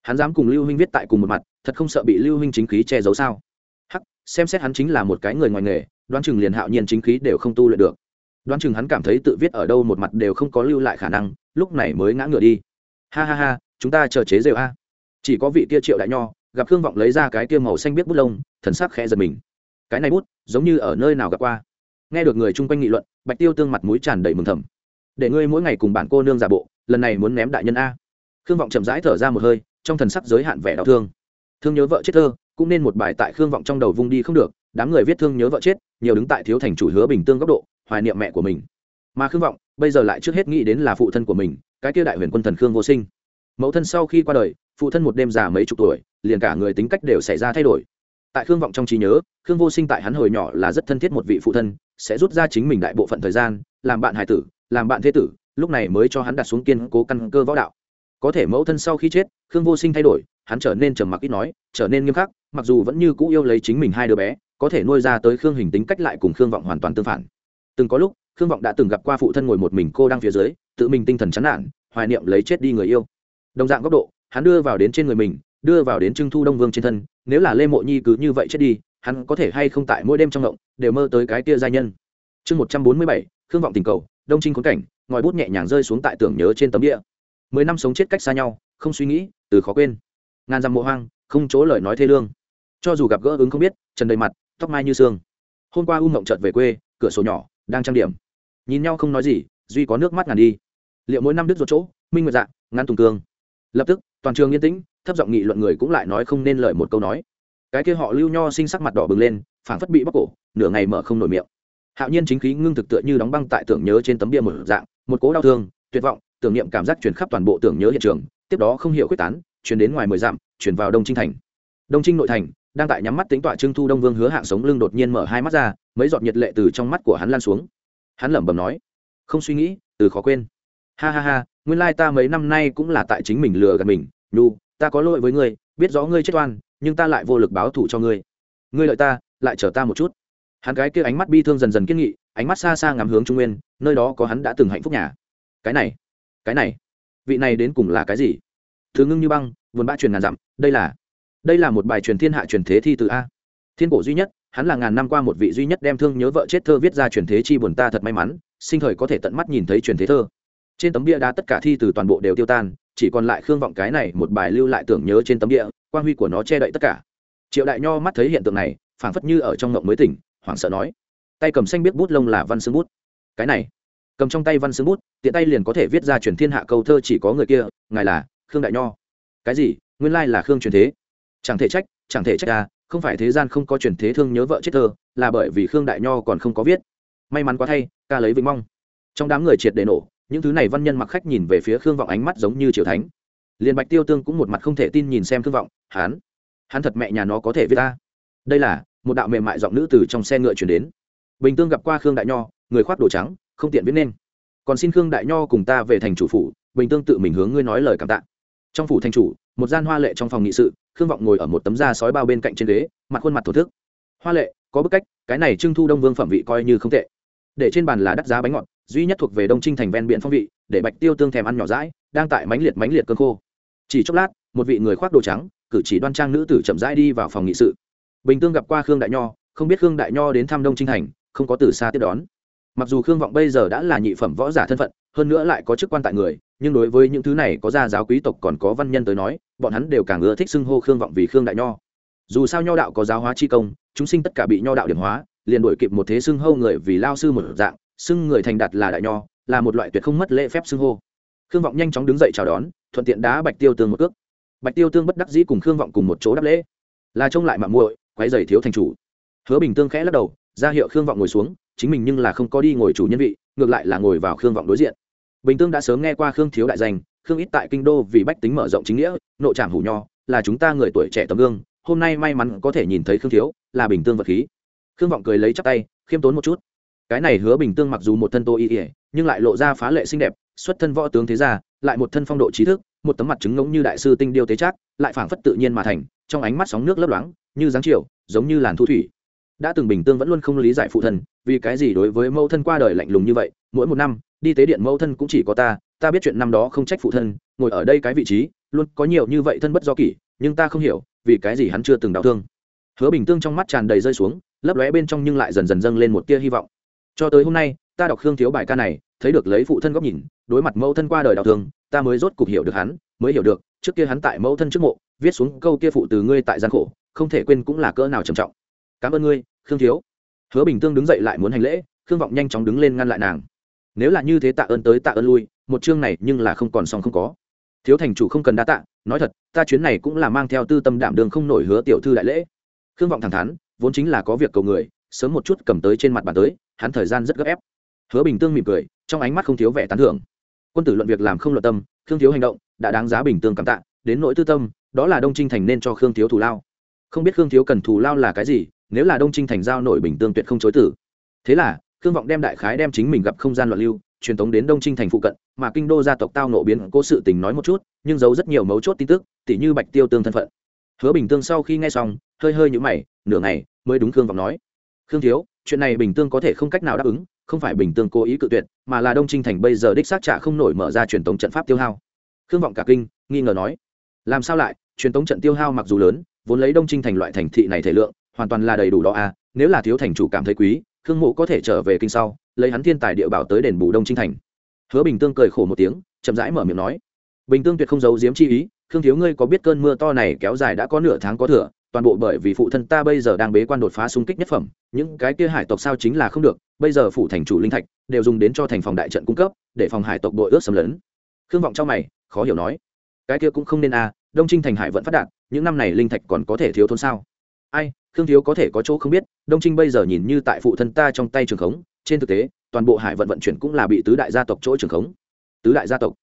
Hắn dám cùng lưu huynh viết tại cùng một mặt, thật không sợ bị lưu huynh chính khí che giấu sao? Hắc, xem xét hắn chính là một cái người ngoài nghề, đoán chừng liền hạo nhiên chính khí đều không tu luyện được đoán chừng hắn cảm thấy tự viết ở đâu một mặt đều không có lưu lại khả năng, lúc này mới ngã ngựa đi. Ha ha ha, chúng ta chờ chế rêu a. Chỉ có vị kia triệu đại nho, gặp khương vọng lấy ra cái kia màu xanh biết bút lông, thần sắc khẽ giật mình. Cái này bút, giống như ở nơi nào gặp qua. Nghe được người chung quanh nghị luận, bạch tiêu tương mặt mũi tràn đầy mừng thầm. Để ngươi mỗi ngày cùng bản cô nương giả bộ, lần này muốn ném đại nhân a. Khương vọng chậm rãi thở ra một hơi, trong thần sắc giới hạn vẻ đau thương. Thương nhớ vợ chết thơ, cũng nên một bài tại khương vọng trong đầu vung đi không được, đám người viết thương nhớ vợ chết, nhiều đứng tại thiếu thành chủ hứa bình tương góc độ hoài niệm mẹ của mình. Mà khương vọng, bây giờ lại trước hết nghĩ đến là phụ thân của mình, cái kia đại huyền quân thần khương vô sinh. Mẫu thân sau khi qua đời, phụ thân một đêm già mấy chục tuổi, liền cả người tính cách đều xảy ra thay đổi. Tại khương vọng trong trí nhớ, khương vô sinh tại hắn hồi nhỏ là rất thân thiết một vị phụ thân, sẽ rút ra chính mình đại bộ phận thời gian, làm bạn hải tử, làm bạn thế tử, lúc này mới cho hắn đặt xuống kiên cố căn cơ võ đạo. Có thể mẫu thân sau khi chết, khương vô sinh thay đổi, hắn trở nên trầm mặc ít nói, trở nên nghiêm khắc, mặc dù vẫn như cũ yêu lấy chính mình hai đứa bé, có thể nuôi ra tới khương hình tính cách lại cùng khương vọng hoàn toàn tương phản từng có lúc, khương vọng đã từng gặp qua phụ thân ngồi một mình cô đang phía dưới, tự mình tinh thần chán nản, hoài niệm lấy chết đi người yêu. Đồng dạng góc độ, hắn đưa vào đến trên người mình, đưa vào đến trưng thu đông vương trên thân, nếu là lê mộ nhi cứ như vậy chết đi, hắn có thể hay không tại mỗi đêm trong động, đều mơ tới cái tia gia nhân. Chương một trăm bốn mươi bảy, khương vọng tình cầu, đông trinh khốn cảnh, ngòi bút nhẹ nhàng rơi xuống tại tưởng nhớ trên tấm địa mười năm sống chết cách xa nhau, không suy nghĩ, từ khó quên. Ngàn dặm mộ hoang, không chỗ lời nói thê lương. Cho dù gặp gỡ ứng không biết, trần đầy mặt, tóc mai như xương. hôm qua u mộng chợt về quê, cửa sổ nhỏ đang trang điểm. Nhìn nhau không nói gì, duy có nước mắt ngàn đi. Liệu mỗi năm đứt ruột chỗ, minh nguyệt dạ ngăn tùng cương lập tức, toàn trường yên tĩnh, thấp giọng nghị luận người cũng lại nói không nên lời một câu nói. Cái kia họ lưu nho sinh sắc mặt đỏ bừng lên, phảng phất bị bóc cổ, nửa ngày mở không nổi miệng. Hạo nhiên chính khí ngưng thực tựa như đóng băng tại tưởng nhớ trên tấm bia một dạng, một cố đau thương, tuyệt vọng, tưởng niệm cảm giác truyền khắp toàn bộ tưởng nhớ hiện trường, tiếp đó không hiểu quyết tán chuyển đến ngoài mười dặm chuyển vào đông trinh thành. Đông trinh nội thành đang tại nhắm mắt tính tọa trưng thu đông vương hứa hạng sống lưng đột nhiên mở hai mắt ra, mấy giọt nhiệt lệ từ trong mắt của hắn lan xuống. Hắn lẩm bẩm nói, không suy nghĩ, từ khó quên. Ha ha ha, nguyên lai ta mấy năm nay cũng là tại chính mình lừa gạt mình. Nhu, ta có lỗi với ngươi, biết rõ ngươi chết oan, nhưng ta lại vô lực báo thù cho ngươi. Ngươi lợi ta, lại chờ ta một chút. Hắn gái kia ánh mắt bi thương dần dần kiên nghị, ánh mắt xa xa ngắm hướng trung nguyên, nơi đó có hắn đã từng hạnh phúc nhà. Cái này cái này, vị này đến cùng là cái gì? Thứ ngưng như băng, vườn bã truyền ngàn dặm, đây là đây là một bài truyền thiên hạ truyền thế thi từ a. Thiên cổ duy nhất, hắn là ngàn năm qua một vị duy nhất đem thương nhớ vợ chết thơ viết ra truyền thế chi buồn ta thật may mắn, sinh thời có thể tận mắt nhìn thấy truyền thế thơ. Trên tấm bia đá tất cả thi từ toàn bộ đều tiêu tan, chỉ còn lại khương vọng cái này một bài lưu lại tưởng nhớ trên tấm địa quan huy của nó che đậy tất cả. Triệu đại nho mắt thấy hiện tượng này, phảng phất như ở trong ngộng mới tỉnh, hoảng sợ nói, tay cầm xanh biết bút lông là văn xương bút. Cái này, cầm trong tay văn xương bút, tiện tay liền có thể viết ra truyền thiên hạ câu thơ chỉ có người kia, ngài là khương đại nho. Cái gì? Nguyên lai là khương truyền thế chẳng thể trách, chẳng thể trách à không phải thế gian không có truyền thế thương nhớ vợ chết thơ, là bởi vì khương đại nho còn không có viết. May mắn quá thay, ca lấy vinh mong. Trong đám người triệt để nổ, những thứ này văn nhân mặc khách nhìn về phía khương vọng ánh mắt giống như triều thánh. Liền bạch tiêu tương cũng một mặt không thể tin nhìn xem khương vọng, hán hắn thật mẹ nhà nó có thể viết ta? Đây là một đạo mềm mại giọng nữ từ trong xe ngựa chuyển đến. Bình tương gặp qua khương đại nho, người khoác đồ trắng, không tiện viết nên. Còn xin khương đại nho cùng ta về thành chủ phủ, bình tương tự mình hướng ngươi nói lời cảm tạ. Trong phủ thành chủ một gian hoa lệ trong phòng nghị sự, khương vọng ngồi ở một tấm da sói bao bên cạnh trên ghế, mặt khuôn mặt thổ thức. Hoa lệ, có bức cách, cái này trưng thu đông vương phẩm vị coi như không tệ. Để trên bàn là đắt giá bánh ngọt, duy nhất thuộc về đông trinh thành ven biển phong vị, để bạch tiêu tương thèm ăn nhỏ rãi đang tại mánh liệt mánh liệt cơn khô. Chỉ chốc lát, một vị người khoác đồ trắng, cử chỉ đoan trang nữ tử chậm rãi đi vào phòng nghị sự. Bình tương gặp qua khương đại nho, không biết khương đại nho đến thăm đông trinh thành, không có từ xa tiếp đón. Mặc dù khương vọng bây giờ đã là nhị phẩm võ giả thân phận hơn nữa lại có chức quan tại người, nhưng đối với những thứ này có gia giáo quý tộc còn có văn nhân tới nói, bọn hắn đều càng ưa thích xưng hô khương vọng vì khương đại nho. Dù sao nho đạo có giáo hóa chi công, chúng sinh tất cả bị nho đạo điểm hóa, liền đổi kịp một thế xưng hô người vì lao sư một dạng, xưng người thành đạt là đại nho, là một loại tuyệt không mất lễ phép xưng hô. Khương vọng nhanh chóng đứng dậy chào đón, thuận tiện đá bạch tiêu tương một cước. Bạch tiêu tương bất đắc dĩ cùng khương vọng cùng một chỗ đáp lễ. Là trông lại mạng muội quái giày thiếu thành chủ. Hứa bình tương khẽ lắc đầu, ra hiệu khương vọng ngồi xuống, chính mình nhưng là không có đi ngồi chủ nhân vị, ngược lại là ngồi vào khương vọng đối diện bình tương đã sớm nghe qua khương thiếu đại danh, khương ít tại kinh đô vì bách tính mở rộng chính nghĩa, nội trảm hủ nho, là chúng ta người tuổi trẻ tấm gương, hôm nay may mắn có thể nhìn thấy khương thiếu, là bình tương vật khí. Khương vọng cười lấy chắp tay, khiêm tốn một chút. Cái này hứa bình tương mặc dù một thân tô y ỉa nhưng lại lộ ra phá lệ xinh đẹp, xuất thân võ tướng thế gia, lại một thân phong độ trí thức, một tấm mặt trứng ngỗng như đại sư tinh điêu tế trác, lại phảng phất tự nhiên mà thành, trong ánh mắt sóng nước lấp loáng, như dáng chiều, giống như làn thu thủy. Đã từng bình tương vẫn luôn không lý giải phụ thân, vì cái gì đối với mẫu thân qua đời lạnh lùng như vậy mỗi một năm, đi tế điện mẫu thân cũng chỉ có ta ta biết chuyện năm đó không trách phụ thân, ngồi ở đây cái vị trí, luôn có nhiều như vậy thân bất do kỷ, nhưng ta không hiểu, vì cái gì hắn chưa từng đau thương. Hứa bình tương trong mắt tràn đầy rơi xuống, lấp lóe bên trong nhưng lại dần dần dâng lên một tia hy vọng. Cho tới hôm nay, ta đọc hương thiếu bài ca này, thấy được lấy phụ thân góc nhìn, đối mặt mẫu thân qua đời đau thương, ta mới rốt cục hiểu được hắn, mới hiểu được, trước kia hắn tại mẫu thân trước mộ, viết xuống câu kia phụ từ ngươi tại gian khổ, không thể quên cũng là cỡ nào trầm trọng. Cảm ơn ngươi, khương thiếu. Hứa bình tương đứng dậy lại muốn hành lễ, khương vọng nhanh chóng đứng lên ngăn lại nàng nếu là như thế tạ ơn tới tạ ơn lui, một chương này nhưng là không còn xong không có. Thiếu thành chủ không cần đa tạ, nói thật, ta chuyến này cũng là mang theo tư tâm đảm đường không nổi hứa tiểu thư đại lễ. Khương vọng thẳng thắn, vốn chính là có việc cầu người, sớm một chút cầm tới trên mặt bàn tới, hắn thời gian rất gấp ép. Hứa bình tương mỉm cười, trong ánh mắt không thiếu vẻ tán thưởng. Quân tử luận việc làm không luận tâm, khương thiếu hành động đã đáng giá bình tương cảm tạ, đến nỗi tư tâm, đó là đông trinh thành nên cho khương thiếu thù lao. Không biết khương thiếu cần thù lao là cái gì, nếu là đông trinh thành giao nổi bình tương tuyệt không chối tử. Thế là khương vọng đem đại khái đem chính mình gặp không gian loạn lưu, truyền tống đến đông trinh thành phụ cận, mà kinh đô gia tộc tao nộ biến cố sự tình nói một chút, nhưng giấu rất nhiều mấu chốt tin tức, tỉ như bạch tiêu tương thân phận. Hứa bình tương sau khi nghe xong, hơi hơi nhũ mày, nửa ngày mới đúng khương vọng nói. Khương thiếu, chuyện này bình tương có thể không cách nào đáp ứng, không phải bình tương cố ý cự tuyệt, mà là đông trinh thành bây giờ đích xác trả không nổi mở ra truyền tống trận pháp tiêu hao. Khương vọng cả kinh, nghi ngờ nói. Làm sao lại? Truyền tống trận tiêu hao mặc dù lớn, vốn lấy đông trinh thành loại thành thị này thể lượng, hoàn toàn là đầy đủ đó à nếu là thiếu thành chủ cảm thấy quý khương mộ có thể trở về kinh sau lấy hắn thiên tài địa bảo tới đền bù đông trinh thành. Hứa bình tương cười khổ một tiếng chậm rãi mở miệng nói bình tương tuyệt không giấu giếm chi ý khương thiếu ngươi có biết cơn mưa to này kéo dài đã có nửa tháng có thừa toàn bộ bởi vì phụ thân ta bây giờ đang bế quan đột phá xung kích nhất phẩm những cái kia hải tộc sao chính là không được bây giờ phủ thành chủ linh thạch đều dùng đến cho thành phòng đại trận cung cấp để phòng hải tộc đội ướt xâm lấn. Khương vọng trong mày khó hiểu nói cái kia cũng không nên a à, đông trinh thành hải vẫn phát đạt những năm này linh thạch còn có thể thiếu thốn sao? Ai khương thiếu có thể có chỗ không biết, đông trinh bây giờ nhìn như tại phụ thân ta trong tay trường khống, trên thực tế, toàn bộ hải vận vận chuyển cũng là bị tứ đại gia tộc chỗ trường khống. Tứ đại gia tộc.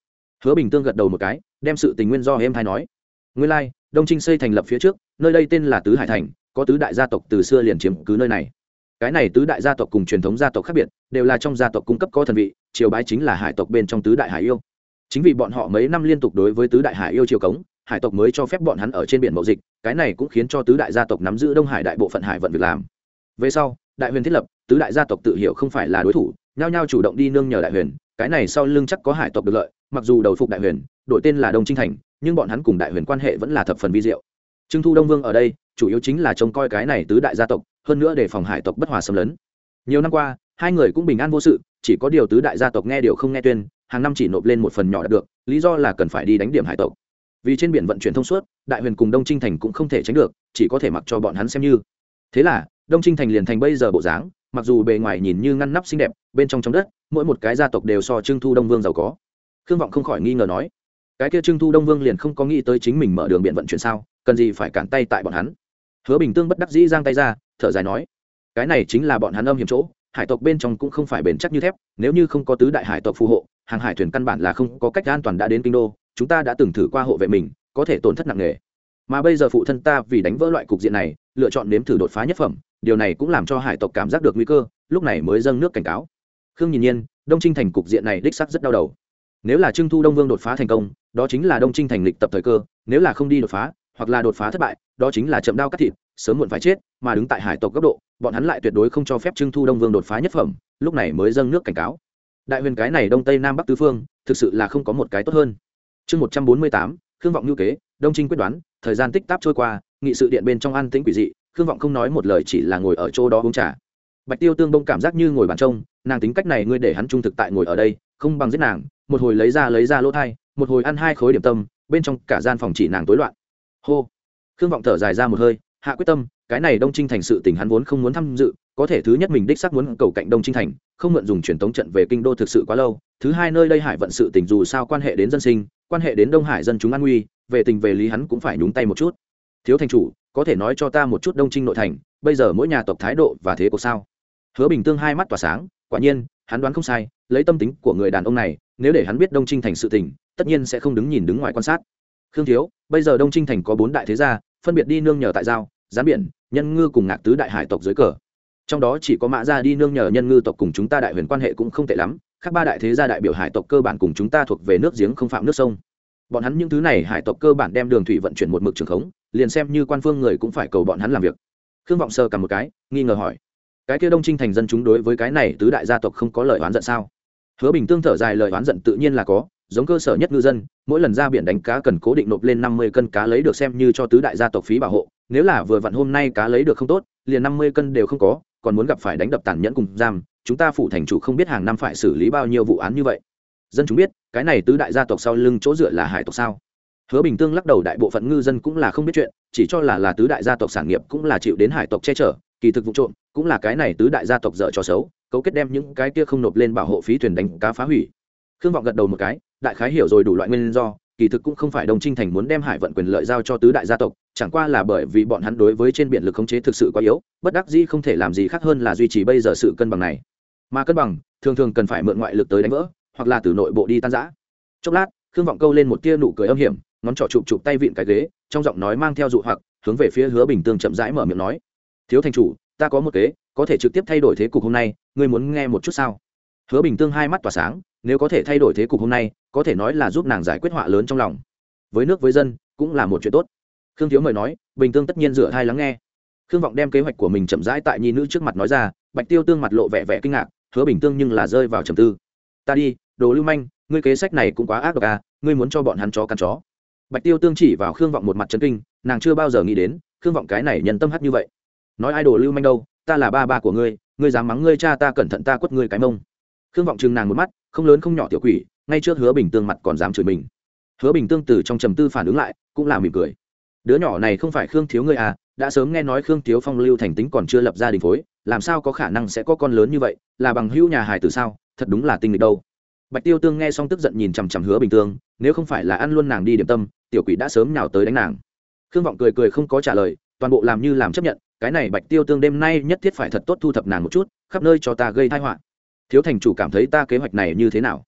Hứa bình tương gật đầu một cái, đem sự tình nguyên do em hay nói. Nguyên lai, đông trinh xây thành lập phía trước, nơi đây tên là tứ hải thành, có tứ đại gia tộc từ xưa liền chiếm cứ nơi này. Cái này tứ đại gia tộc cùng truyền thống gia tộc khác biệt, đều là trong gia tộc cung cấp có thần vị, triều bái chính là hải tộc bên trong tứ đại hải yêu. Chính vì bọn họ mấy năm liên tục đối với tứ đại hải yêu triều cống, hải tộc mới cho phép bọn hắn ở trên biển mậu dịch cái này cũng khiến cho tứ đại gia tộc nắm giữ đông hải đại bộ phận hải vận việc làm. Về sau, đại huyền thiết lập, tứ đại gia tộc tự hiểu không phải là đối thủ, nhao nhao chủ động đi nương nhờ đại huyền, cái này sau lưng chắc có hải tộc được lợi, mặc dù đầu phục đại huyền đội tên là đông trinh thành, nhưng bọn hắn cùng đại huyền quan hệ vẫn là thập phần vi diệu. Trưng thu đông vương ở đây, chủ yếu chính là trông coi cái này tứ đại gia tộc, hơn nữa để phòng hải tộc bất hòa xâm lấn. Nhiều năm qua, hai người cũng bình an vô sự, chỉ có điều tứ đại gia tộc nghe điều không nghe tuyên, hàng năm chỉ nộp lên một phần nhỏ đạt được, lý do là cần phải đi đánh điểm hải tộc vì trên biển vận chuyển thông suốt, đại huyền cùng đông trinh thành cũng không thể tránh được, chỉ có thể mặc cho bọn hắn xem như. Thế là, đông trinh thành liền thành bây giờ bộ dáng, mặc dù bề ngoài nhìn như ngăn nắp xinh đẹp, bên trong trong đất, mỗi một cái gia tộc đều so trưng thu đông vương giàu có. Khương vọng không khỏi nghi ngờ nói, cái kia trưng thu đông vương liền không có nghĩ tới chính mình mở đường biện vận chuyển sao, cần gì phải cản tay tại bọn hắn. Hứa bình tương bất đắc dĩ giang tay ra, thở dài nói, cái này chính là bọn hắn âm hiểm chỗ, hải tộc bên trong cũng không phải bền chắc như thép, nếu như không có tứ đại hải tộc phù hộ, hàng hải thuyền căn bản là không có cách an toàn đã đến kinh đô chúng ta đã từng thử qua hộ vệ mình, có thể tổn thất nặng nề. Mà bây giờ phụ thân ta vì đánh vỡ loại cục diện này, lựa chọn nếm thử đột phá nhất phẩm, điều này cũng làm cho hải tộc cảm giác được nguy cơ, lúc này mới dâng nước cảnh cáo. Khương nhìn nhiên, đông trinh thành cục diện này đích sắc rất đau đầu. Nếu là trưng thu đông vương đột phá thành công, đó chính là đông trinh thành lịch tập thời cơ, nếu là không đi đột phá, hoặc là đột phá thất bại, đó chính là chậm đao cắt thịt, sớm muộn phải chết, mà đứng tại hải tộc cấp độ, bọn hắn lại tuyệt đối không cho phép trưng thu đông vương đột phá nhất phẩm, lúc này mới dâng nước cảnh cáo. Đại huyền cái này đông tây nam bắc tứ phương, thực sự là không có một cái tốt hơn chương một trăm bốn mươi tám, khương vọng ngữ kế, đông trinh quyết đoán, thời gian tích tắc trôi qua, nghị sự điện bên trong an tĩnh quỷ dị, khương vọng không nói một lời chỉ là ngồi ở chỗ đó uống trà. Bạch tiêu tương bông cảm giác như ngồi bàn trông, nàng tính cách này ngươi để hắn trung thực tại ngồi ở đây, không bằng giết nàng, một hồi lấy ra lấy ra lỗ thai, một hồi ăn hai khối điểm tâm, bên trong cả gian phòng chỉ nàng tối loạn. Hô. Khương vọng thở dài ra một hơi, hạ quyết tâm, cái này đông trinh thành sự tình hắn vốn không muốn tham dự, có thể thứ nhất mình đích xác muốn cầu cạnh đông trinh thành, không mượn dùng truyền tống trận về kinh đô thực sự quá lâu, thứ hai nơi đây hải vận sự tình dù sao quan hệ đến dân sinh quan hệ đến đông hải dân chúng an nguy, về tình về lý hắn cũng phải nhúng tay một chút. Thiếu thành chủ, có thể nói cho ta một chút đông trinh nội thành, bây giờ mỗi nhà tộc thái độ và thế có sao? Hứa bình tương hai mắt tỏa sáng, quả nhiên, hắn đoán không sai, lấy tâm tính của người đàn ông này, nếu để hắn biết đông trinh thành sự tình, tất nhiên sẽ không đứng nhìn đứng ngoài quan sát. Khương thiếu, bây giờ đông trinh thành có bốn đại thế gia, phân biệt đi nương nhờ tại giao, gián biển, nhân ngư cùng ngạc tứ đại hải tộc dưới cờ. Trong đó chỉ có mã gia đi nương nhờ nhân ngư tộc cùng chúng ta đại huyền quan hệ cũng không tệ lắm các ba đại thế gia đại biểu hải tộc cơ bản cùng chúng ta thuộc về nước giếng không phạm nước sông. Bọn hắn những thứ này hải tộc cơ bản đem đường thủy vận chuyển một mực trường khống, liền xem như quan phương người cũng phải cầu bọn hắn làm việc. Khương vọng sơ cầm một cái, nghi ngờ hỏi, cái kia đông trinh thành dân chúng đối với cái này tứ đại gia tộc không có lời oán giận sao? Hứa bình tương thở dài, lời oán giận tự nhiên là có, giống cơ sở nhất ngư dân, mỗi lần ra biển đánh cá cần cố định nộp lên năm mươi cân cá lấy được xem như cho tứ đại gia tộc phí bảo hộ, nếu là vừa vặn hôm nay cá lấy được không tốt, liền năm mươi cân đều không có, còn muốn gặp phải đánh đập tàn nhẫn cùng giam chúng ta phủ thành chủ không biết hàng năm phải xử lý bao nhiêu vụ án như vậy. Dân chúng biết, cái này tứ đại gia tộc sau lưng chỗ dựa là hải tộc sao? Hứa bình tương lắc đầu đại bộ phận ngư dân cũng là không biết chuyện, chỉ cho là là tứ đại gia tộc sản nghiệp cũng là chịu đến hải tộc che chở, kỳ thực vụ trộm cũng là cái này tứ đại gia tộc dở cho xấu, cấu kết đem những cái kia không nộp lên bảo hộ phí thuyền đánh cá phá hủy. Khương vọng gật đầu một cái, đại khái hiểu rồi đủ loại nguyên do, kỳ thực cũng không phải đồng trinh thành muốn đem hải vận quyền lợi giao cho tứ đại gia tộc, chẳng qua là bởi vì bọn hắn đối với trên biển lực khống chế thực sự quá yếu, bất đắc dĩ không thể làm gì khác hơn là duy trì bây giờ sự cân bằng này mà cân bằng, thường thường cần phải mượn ngoại lực tới đánh vỡ, hoặc là từ nội bộ đi tan giã chốc lát, khương vọng câu lên một tia nụ cười âm hiểm, ngón trỏ chụp chụp tay vịn cái ghế, trong giọng nói mang theo dụ hoặc, hướng về phía hứa bình tương chậm rãi mở miệng nói, thiếu thành chủ, ta có một kế, có thể trực tiếp thay đổi thế cục hôm nay, ngươi muốn nghe một chút sao? Hứa bình tương hai mắt tỏa sáng, nếu có thể thay đổi thế cục hôm nay, có thể nói là giúp nàng giải quyết họa lớn trong lòng. Với nước với dân, cũng là một chuyện tốt. Khương thiếu mời nói, bình tương tất nhiên rửa thai lắng nghe. Khương vọng đem kế hoạch của mình chậm rãi tại nhi nữ trước mặt nói ra, bạch tiêu tương mặt lộ vẻ vẻ kinh ngạc hứa bình tương nhưng là rơi vào trầm tư. Ta đi, đồ lưu manh, ngươi kế sách này cũng quá ác độc à ngươi muốn cho bọn hắn chó cắn chó. Bạch tiêu tương chỉ vào khương vọng một mặt trấn kinh, nàng chưa bao giờ nghĩ đến, khương vọng cái này nhân tâm hắt như vậy. Nói ai đồ lưu manh đâu, ta là ba ba của ngươi ngươi dám mắng ngươi cha ta cẩn thận ta quất ngươi cái mông. Khương vọng chừng nàng một mắt, không lớn không nhỏ tiểu quỷ, ngay trước hứa bình tương mặt còn dám chửi mình. Hứa bình tương từ trong trầm tư phản ứng lại, cũng là mỉm cười. Đứa nhỏ này không phải khương thiếu ngươi à đã sớm nghe nói khương thiếu phong lưu thành tính còn chưa lập gia đình phối làm sao có khả năng sẽ có con lớn như vậy, là bằng hữu nhà hải từ sao? Thật đúng là tinh lịch đâu. Bạch tiêu tương nghe xong tức giận nhìn chằm chằm hứa bình tương, nếu không phải là ăn luôn nàng đi điểm tâm, tiểu quỷ đã sớm nhào tới đánh nàng. Khương vọng cười cười không có trả lời, toàn bộ làm như làm chấp nhận, cái này bạch tiêu tương đêm nay nhất thiết phải thật tốt thu thập nàng một chút, khắp nơi cho ta gây thai họa. Thiếu thành chủ cảm thấy ta kế hoạch này như thế nào?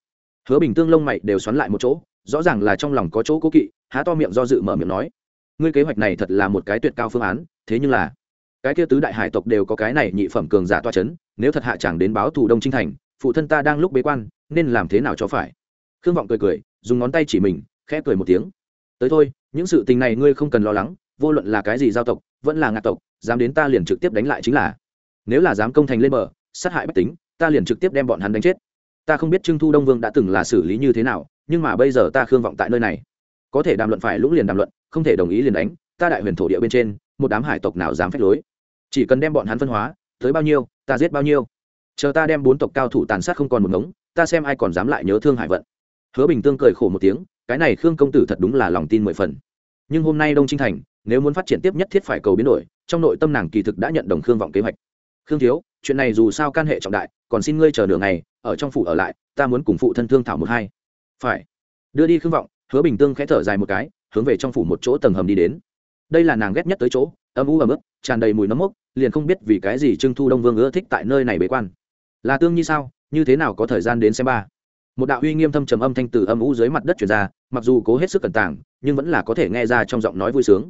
Hứa bình tương lông mày đều xoắn lại một chỗ, rõ ràng là trong lòng có chỗ cố kỵ, há to miệng do dự mở miệng nói, ngươi kế hoạch này thật là một cái tuyệt cao phương án, thế nhưng là cái kia tứ đại hải tộc đều có cái này nhị phẩm cường giả toa c h ấ n nếu thật hạ chẳng đến báo thù đông trinh thành, phụ thân ta đang lúc bế quan, nên làm thế nào cho phải? Khương vọng cười cười, dùng ngón tay chỉ mình, khẽ cười một tiếng. Tới thôi, những sự tình này ngươi không cần lo lắng, vô luận là cái gì giao tộc, vẫn là ngạc tộc, dám đến ta liền trực tiếp đánh lại chính là. Nếu là dám công thành lên bờ, sát hại bách tính, ta liền trực tiếp đem bọn hắn đánh chết. Ta không biết trưng thu đông vương đã từng là xử lý như thế nào, nhưng mà bây giờ ta khương vọng tại nơi này. Có thể đàm luận phải lũng liền đàm luận, không thể đồng ý liền đánh, ta đại huyền thổ địa bên trên, một đám hải tộc nào dám phép lối? Chỉ cần đem bọn hắn phân hóa, tới bao nhiêu, ta giết bao nhiêu. Chờ ta đem bốn tộc cao thủ tàn sát không còn một ngống, ta xem ai còn dám lại nhớ thương hải vận. Hứa bình tương cười khổ một tiếng, cái này khương công tử thật đúng là lòng tin mười phần. Nhưng hôm nay đông trinh thành, nếu muốn phát triển tiếp nhất thiết phải cầu biến đổi, trong nội tâm nàng kỳ thực đã nhận đồng khương vọng kế hoạch. Khương thiếu, chuyện này dù sao can hệ trọng đại, còn xin ngươi chờ nửa ngày, ở trong phủ ở lại, ta muốn cùng phụ thân thương thảo một hai. Phải. Đưa đi khương vọng, hứa bình tương khẽ thở dài một cái, hướng về trong phủ một chỗ tầng hầm đi đến. Đây là nàng ghét nhất tới chỗ âm u ấm ức tràn đầy mùi nấm mốc, liền không biết vì cái gì trưng thu đông vương ưa thích tại nơi này bế quan. Là tương như sao? Như thế nào có thời gian đến xem ba? Một đạo uy nghiêm thâm trầm âm thanh từ âm u dưới mặt đất chuyển ra, mặc dù cố hết sức cẩn tảng nhưng vẫn là có thể nghe ra trong giọng nói vui sướng.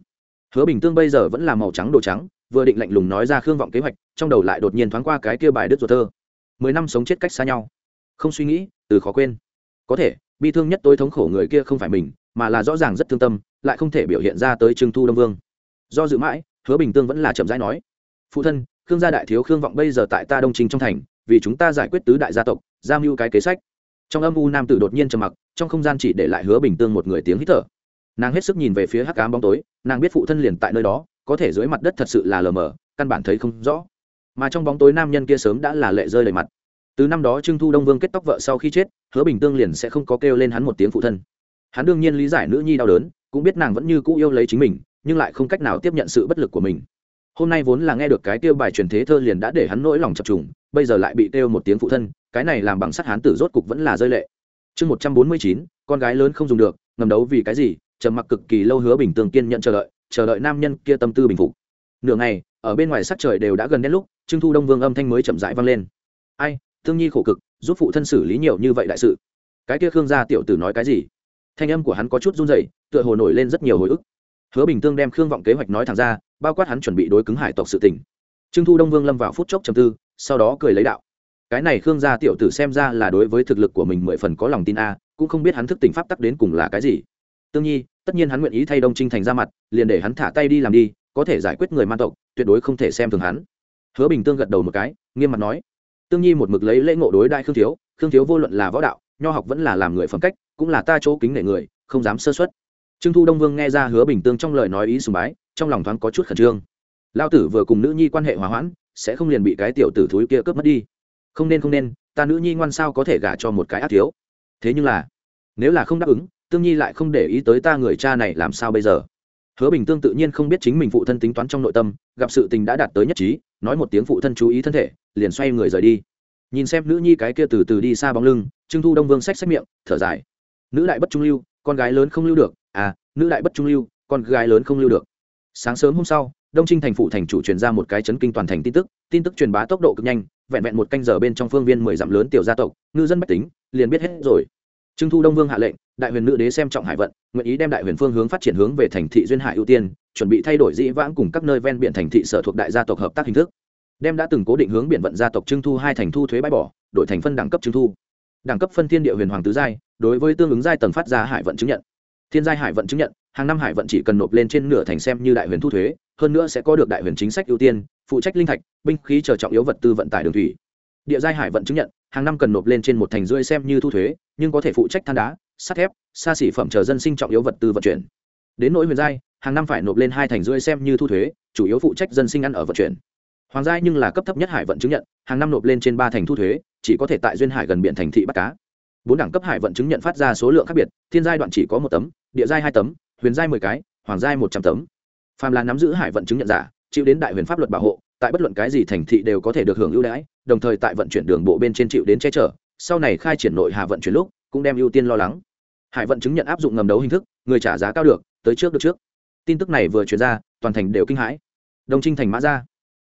Hứa bình tương bây giờ vẫn là màu trắng đồ trắng, vừa định lạnh lùng nói ra khương vọng kế hoạch, trong đầu lại đột nhiên thoáng qua cái kia bài đứt ruột thơ. Mười năm sống chết cách xa nhau. Không suy nghĩ, từ khó quên. Có thể, bi thương nhất tôi thống khổ người kia không phải mình, mà là rõ ràng rất thương tâm, lại không thể biểu hiện ra tới trưng thu đông vương. Do dự mãi hứa bình tương vẫn là chậm rãi nói, phụ thân, khương gia đại thiếu khương vọng bây giờ tại ta đông trình trong thành, vì chúng ta giải quyết tứ đại gia tộc, giam mưu cái kế sách. Trong âm u nam tử đột nhiên trầm mặc, trong không gian chỉ để lại hứa bình tương một người tiếng hít thở. Nàng hết sức nhìn về phía hắc cám bóng tối, nàng biết phụ thân liền tại nơi đó, có thể dưới mặt đất thật sự là lờ mờ, căn bản thấy không rõ. Mà trong bóng tối nam nhân kia sớm đã là lệ rơi đầy mặt. Từ năm đó Trương thu đông vương kết tóc vợ sau khi chết, hứa bình tương liền sẽ không có kêu lên hắn một tiếng phụ thân. Hắn đương nhiên lý giải nữ nhi đau đớn, cũng biết nàng vẫn như cũ yêu lấy chính mình nhưng lại không cách nào tiếp nhận sự bất lực của mình. Hôm nay vốn là nghe được cái tiêu bài truyền thế thơ liền đã để hắn nỗi lòng chập trùng, bây giờ lại bị kêu một tiếng phụ thân, cái này làm bằng sắt hán tử rốt cục vẫn là rơi lệ. Chương một trăm bốn mươi chín, con gái lớn không dùng được, ngầm đấu vì cái gì, trầm mặc cực kỳ lâu hứa bình tường kiên nhận chờ đợi chờ đợi nam nhân kia tâm tư bình phục. Nửa ngày, ở bên ngoài sắc trời đều đã gần đến lúc trưng thu đông vương âm thanh mới chậm rãi vang lên. Ai, thương nhi khổ cực, giúp phụ thân xử lý nhiều như vậy đại sự. Cái kia khương gia tiểu tử nói cái gì? Thanh âm của hắn có chút run rẩy, tựa hồ nổi lên rất nhiều hồi ức hứa bình tương đem khương vọng kế hoạch nói thẳng ra, bao quát hắn chuẩn bị đối cứng hải tộc sự tình. Trương thu đông vương lâm vào phút chốc trầm tư, sau đó cười lấy đạo. Cái này khương gia tiểu tử xem ra là đối với thực lực của mình mười phần có lòng tin a, cũng không biết hắn thức tỉnh pháp tắc đến cùng là cái gì. Tương nhi, tất nhiên hắn nguyện ý thay đông trinh thành ra mặt, liền để hắn thả tay đi làm đi, có thể giải quyết người man tộc, tuyệt đối không thể xem thường hắn. Hứa bình tương gật đầu một cái, nghiêm mặt nói. Tương nhi một mực lấy lễ ngộ đối đại khương thiếu khương thiếu vô luận là võ đạo, nho học vẫn là làm người phẩm cách, cũng là ta chỗ kính nể người, không dám sơ xuất trương thu đông vương nghe ra hứa bình tương trong lời nói ý sùng bái, trong lòng thoáng có chút khẩn trương. Lao tử vừa cùng nữ nhi quan hệ hòa hoãn, sẽ không liền bị cái tiểu tử thúi kia cướp mất đi. Không nên không nên, ta nữ nhi ngoan sao có thể gả cho một cái ác thiếu? Thế nhưng là, nếu là không đáp ứng, tương nhi lại không để ý tới ta người cha này làm sao bây giờ? Hứa bình tương tự nhiên không biết chính mình phụ thân tính toán trong nội tâm, gặp sự tình đã đạt tới nhất trí, nói một tiếng phụ thân chú ý thân thể, liền xoay người rời đi. Nhìn xem nữ nhi cái kia từ từ đi xa bóng lưng trưng thu đông vương xách xách miệng, thở dài. Nữ đại bất trung lưu, con gái lớn không lưu được à nữ đại bất trung lưu, con gái lớn không lưu được. Sáng sớm hôm sau, đông trinh thành phụ thành chủ truyền ra một cái chấn kinh toàn thành tin tức tin tức truyền bá tốc độ cực nhanh, vẹn vẹn một canh giờ bên trong phương viên mười dặm lớn tiểu gia tộc, ngư dân bách tính, liền biết hết rồi. Trưng thu đông vương hạ lệnh, đại huyền nữ đế xem trọng hải vận, nguyện ý đem đại huyền phương hướng phát triển hướng về thành thị duyên hải ưu tiên, chuẩn bị thay đổi dĩ vãng cùng các nơi ven biển thành thị sở thuộc đại gia tộc hợp tác hình thức. Đem đã từng cố định hướng biển vận gia tộc trưng thu hai thành thu thuế bãi bỏ, đổi thành phân đẳng cấp trưng thu. Đẳng cấp phân thiên địa huyền hoàng tứ giai, đối với tương ứng giai tầng phát ra hải vận chứng nhận thiên giai hải vận chứng nhận, hàng năm hải vận chỉ cần nộp lên trên nửa thành xem như đại huyền thu thuế, hơn nữa sẽ có được đại huyền chính sách ưu tiên, phụ trách linh thạch, binh khí chờ trọng yếu vật tư vận tải đường thủy. Địa giai hải vận chứng nhận, hàng năm cần nộp lên trên một thành rưỡi xem như thu thuế, nhưng có thể phụ trách than đá, sắt thép, xa xỉ phẩm chờ dân sinh trọng yếu vật tư vận chuyển. Đến nỗi huyền giai, hàng năm phải nộp lên hai thành rưỡi xem như thu thuế, chủ yếu phụ trách dân sinh ăn ở vận chuyển. Hoàng giai nhưng là cấp thấp nhất hải vận chứng nhận, hàng năm nộp lên trên ba thành thu thuế, chỉ có thể tại duyên hải gần biển thành thị bắt cá bốn đẳng cấp hải vận chứng nhận phát ra số lượng khác biệt, thiên giai đoạn chỉ có một tấm, địa giai hai tấm, huyền giai mười cái, hoàng giai một trăm tấm. Phàm là nắm giữ hải vận chứng nhận giả, chịu đến đại huyền pháp luật bảo hộ, tại bất luận cái gì thành thị đều có thể được hưởng ưu đãi, đồng thời tại vận chuyển đường bộ bên trên chịu đến che chở, sau này khai triển nội hà vận chuyển lúc, cũng đem ưu tiên lo lắng. Hải vận chứng nhận áp dụng ngầm đấu hình thức, người trả giá cao được, tới trước được trước. Tin tức này vừa chuyển ra, toàn thành đều kinh hãi. Đồng trinh thành mã ra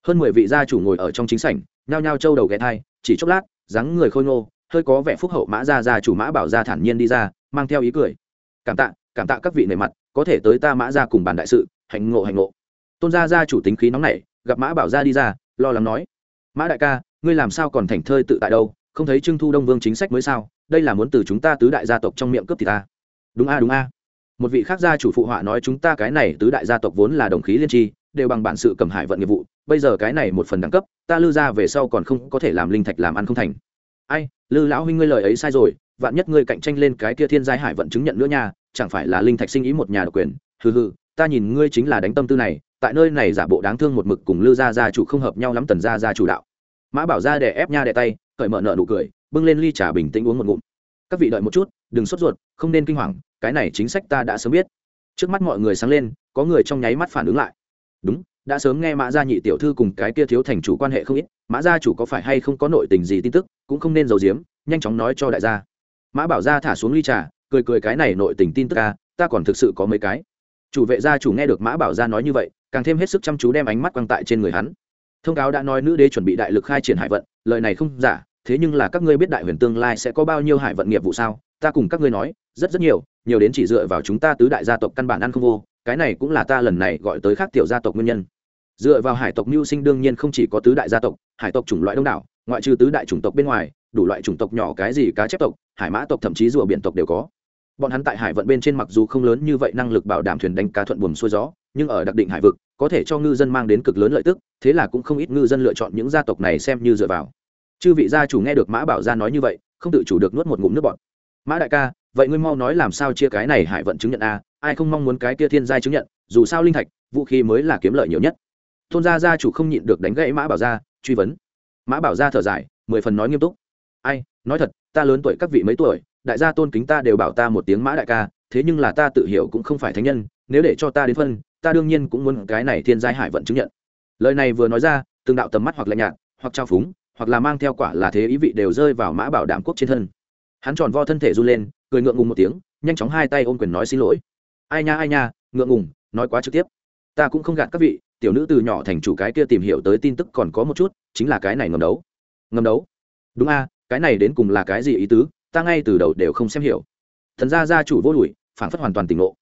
hơn mười vị gia chủ ngồi ở trong chính sảnh, nhao nhao trâu đầu ghé thai, chỉ chốc lát, dáng người khôi ngô hơi có vẻ phúc hậu mã ra gia chủ mã bảo gia thản nhiên đi ra, mang theo ý cười. Cảm tạ cảm tạ các vị nề mặt, có thể tới ta mã ra cùng bàn đại sự, hạnh ngộ hạnh ngộ. Tôn gia gia chủ tính khí nóng nảy, gặp mã bảo gia đi ra, lo lắng nói, mã đại ca, ngươi làm sao còn thành thơi tự tại đâu? Không thấy trưng thu đông vương chính sách mới sao? Đây là muốn từ chúng ta tứ đại gia tộc trong miệng cướp thì ta. Đúng a đúng a. Một vị khác gia chủ phụ họa nói, chúng ta cái này tứ đại gia tộc vốn là đồng khí liên tri, đều bằng bản sự cầm hải vận nghiệp vụ, bây giờ cái này một phần đẳng cấp, ta lư ra về sau còn không có thể làm linh thạch làm ăn không thành ai, lư lão huynh ngươi lời ấy sai rồi, vạn nhất ngươi cạnh tranh lên cái kia thiên giai hải vận chứng nhận nữa nha, chẳng phải là linh thạch sinh ý một nhà độc quyền. Hừ hừ, ta nhìn ngươi chính là đánh tâm tư này, tại nơi này giả bộ đáng thương một mực cùng lư gia gia chủ không hợp nhau lắm tần gia gia chủ đạo. Mã bảo ra đè ép nha đè tay, cởi mở nợ nụ cười, bưng lên ly trà bình tĩnh uống một ngụm. Các vị đợi một chút, đừng sốt ruột, không nên kinh hoàng, cái này chính sách ta đã sớm biết. Trước mắt mọi người sáng lên, có người trong nháy mắt phản ứng lại. Đúng, đã sớm nghe mã gia nhị tiểu thư cùng cái kia thiếu thành chủ quan hệ không ít, mã gia chủ có phải hay không có nội tình gì tin tức? Cũng không nên giấu giếm, nhanh chóng nói cho đại gia. Mã bảo gia thả xuống ly trà, cười cười cái này nội tình tin tức ta ta còn thực sự có mấy cái. Chủ vệ gia chủ nghe được mã bảo gia nói như vậy, càng thêm hết sức chăm chú đem ánh mắt quăng tại trên người hắn. Thông cáo đã nói nữ đế chuẩn bị đại lực khai triển hải vận, lời này không giả, thế nhưng là các ngươi biết đại huyền tương lai sẽ có bao nhiêu hải vận nghiệp vụ sao? Ta cùng các ngươi nói, rất rất nhiều nhiều đến chỉ dựa vào chúng ta tứ đại gia tộc căn bản ăn không vô, cái này cũng là ta lần này gọi tới khác tiểu gia tộc nguyên nhân. Dựa vào hải tộc mưu sinh đương nhiên không chỉ có tứ đại gia tộc, hải tộc chủng loại đông đảo ngoại trừ tứ đại chủng tộc bên ngoài, đủ loại chủng tộc nhỏ cái gì cá chép tộc, hải mã tộc, thậm chí rùa biển tộc đều có. Bọn hắn tại hải vận bên trên mặc dù không lớn như vậy năng lực bảo đảm thuyền đánh cá thuận buồm xuôi gió, nhưng ở đặc định hải vực, có thể cho ngư dân mang đến cực lớn lợi tức, thế là cũng không ít ngư dân lựa chọn những gia tộc này xem như dựa vào. Chư vị gia chủ nghe được mã bảo gia nói như vậy, không tự chủ được nuốt một ngụm nước bọt. Mã đại ca, vậy ngươi mau nói làm sao chia cái này hải vận chứng nhận a? Ai không mong muốn cái kia thiên giai chứng nhận, dù sao linh thạch, vũ khí mới là kiếm lợi nhiều nhất. Tôn gia gia chủ không nhịn được đánh gãy mã bảo gia, truy vấn mã bảo ra thở dài, mười phần nói nghiêm túc. Ai, nói thật, ta lớn tuổi các vị mấy tuổi, đại gia tôn kính ta đều bảo ta một tiếng mã đại ca, thế nhưng là ta tự hiểu cũng không phải thánh nhân, nếu để cho ta đến phân, ta đương nhiên cũng muốn cái này thiên giai hải vận chứng nhận. Lời này vừa nói ra, từng đạo tầm mắt hoặc lạnh nhạt, hoặc trao phúng, hoặc là mang theo quả là thế ý vị đều rơi vào mã bảo đảm quốc trên thân. Hắn tròn vo thân thể run lên, cười ngượng ngùng một tiếng, nhanh chóng hai tay ôm quyền nói xin lỗi. Ai nha ai nha, ngượng ngùng, nói quá trực tiếp. Ta cũng không gạt các vị, tiểu nữ từ nhỏ thành chủ cái kia tìm hiểu tới tin tức còn có một chút chính là cái này ngầm đấu. Ngầm đấu? Đúng a, cái này đến cùng là cái gì ý tứ? Ta ngay từ đầu đều không xem hiểu. Thần gia gia chủ vô lùi phản phất hoàn toàn tỉnh ngộ.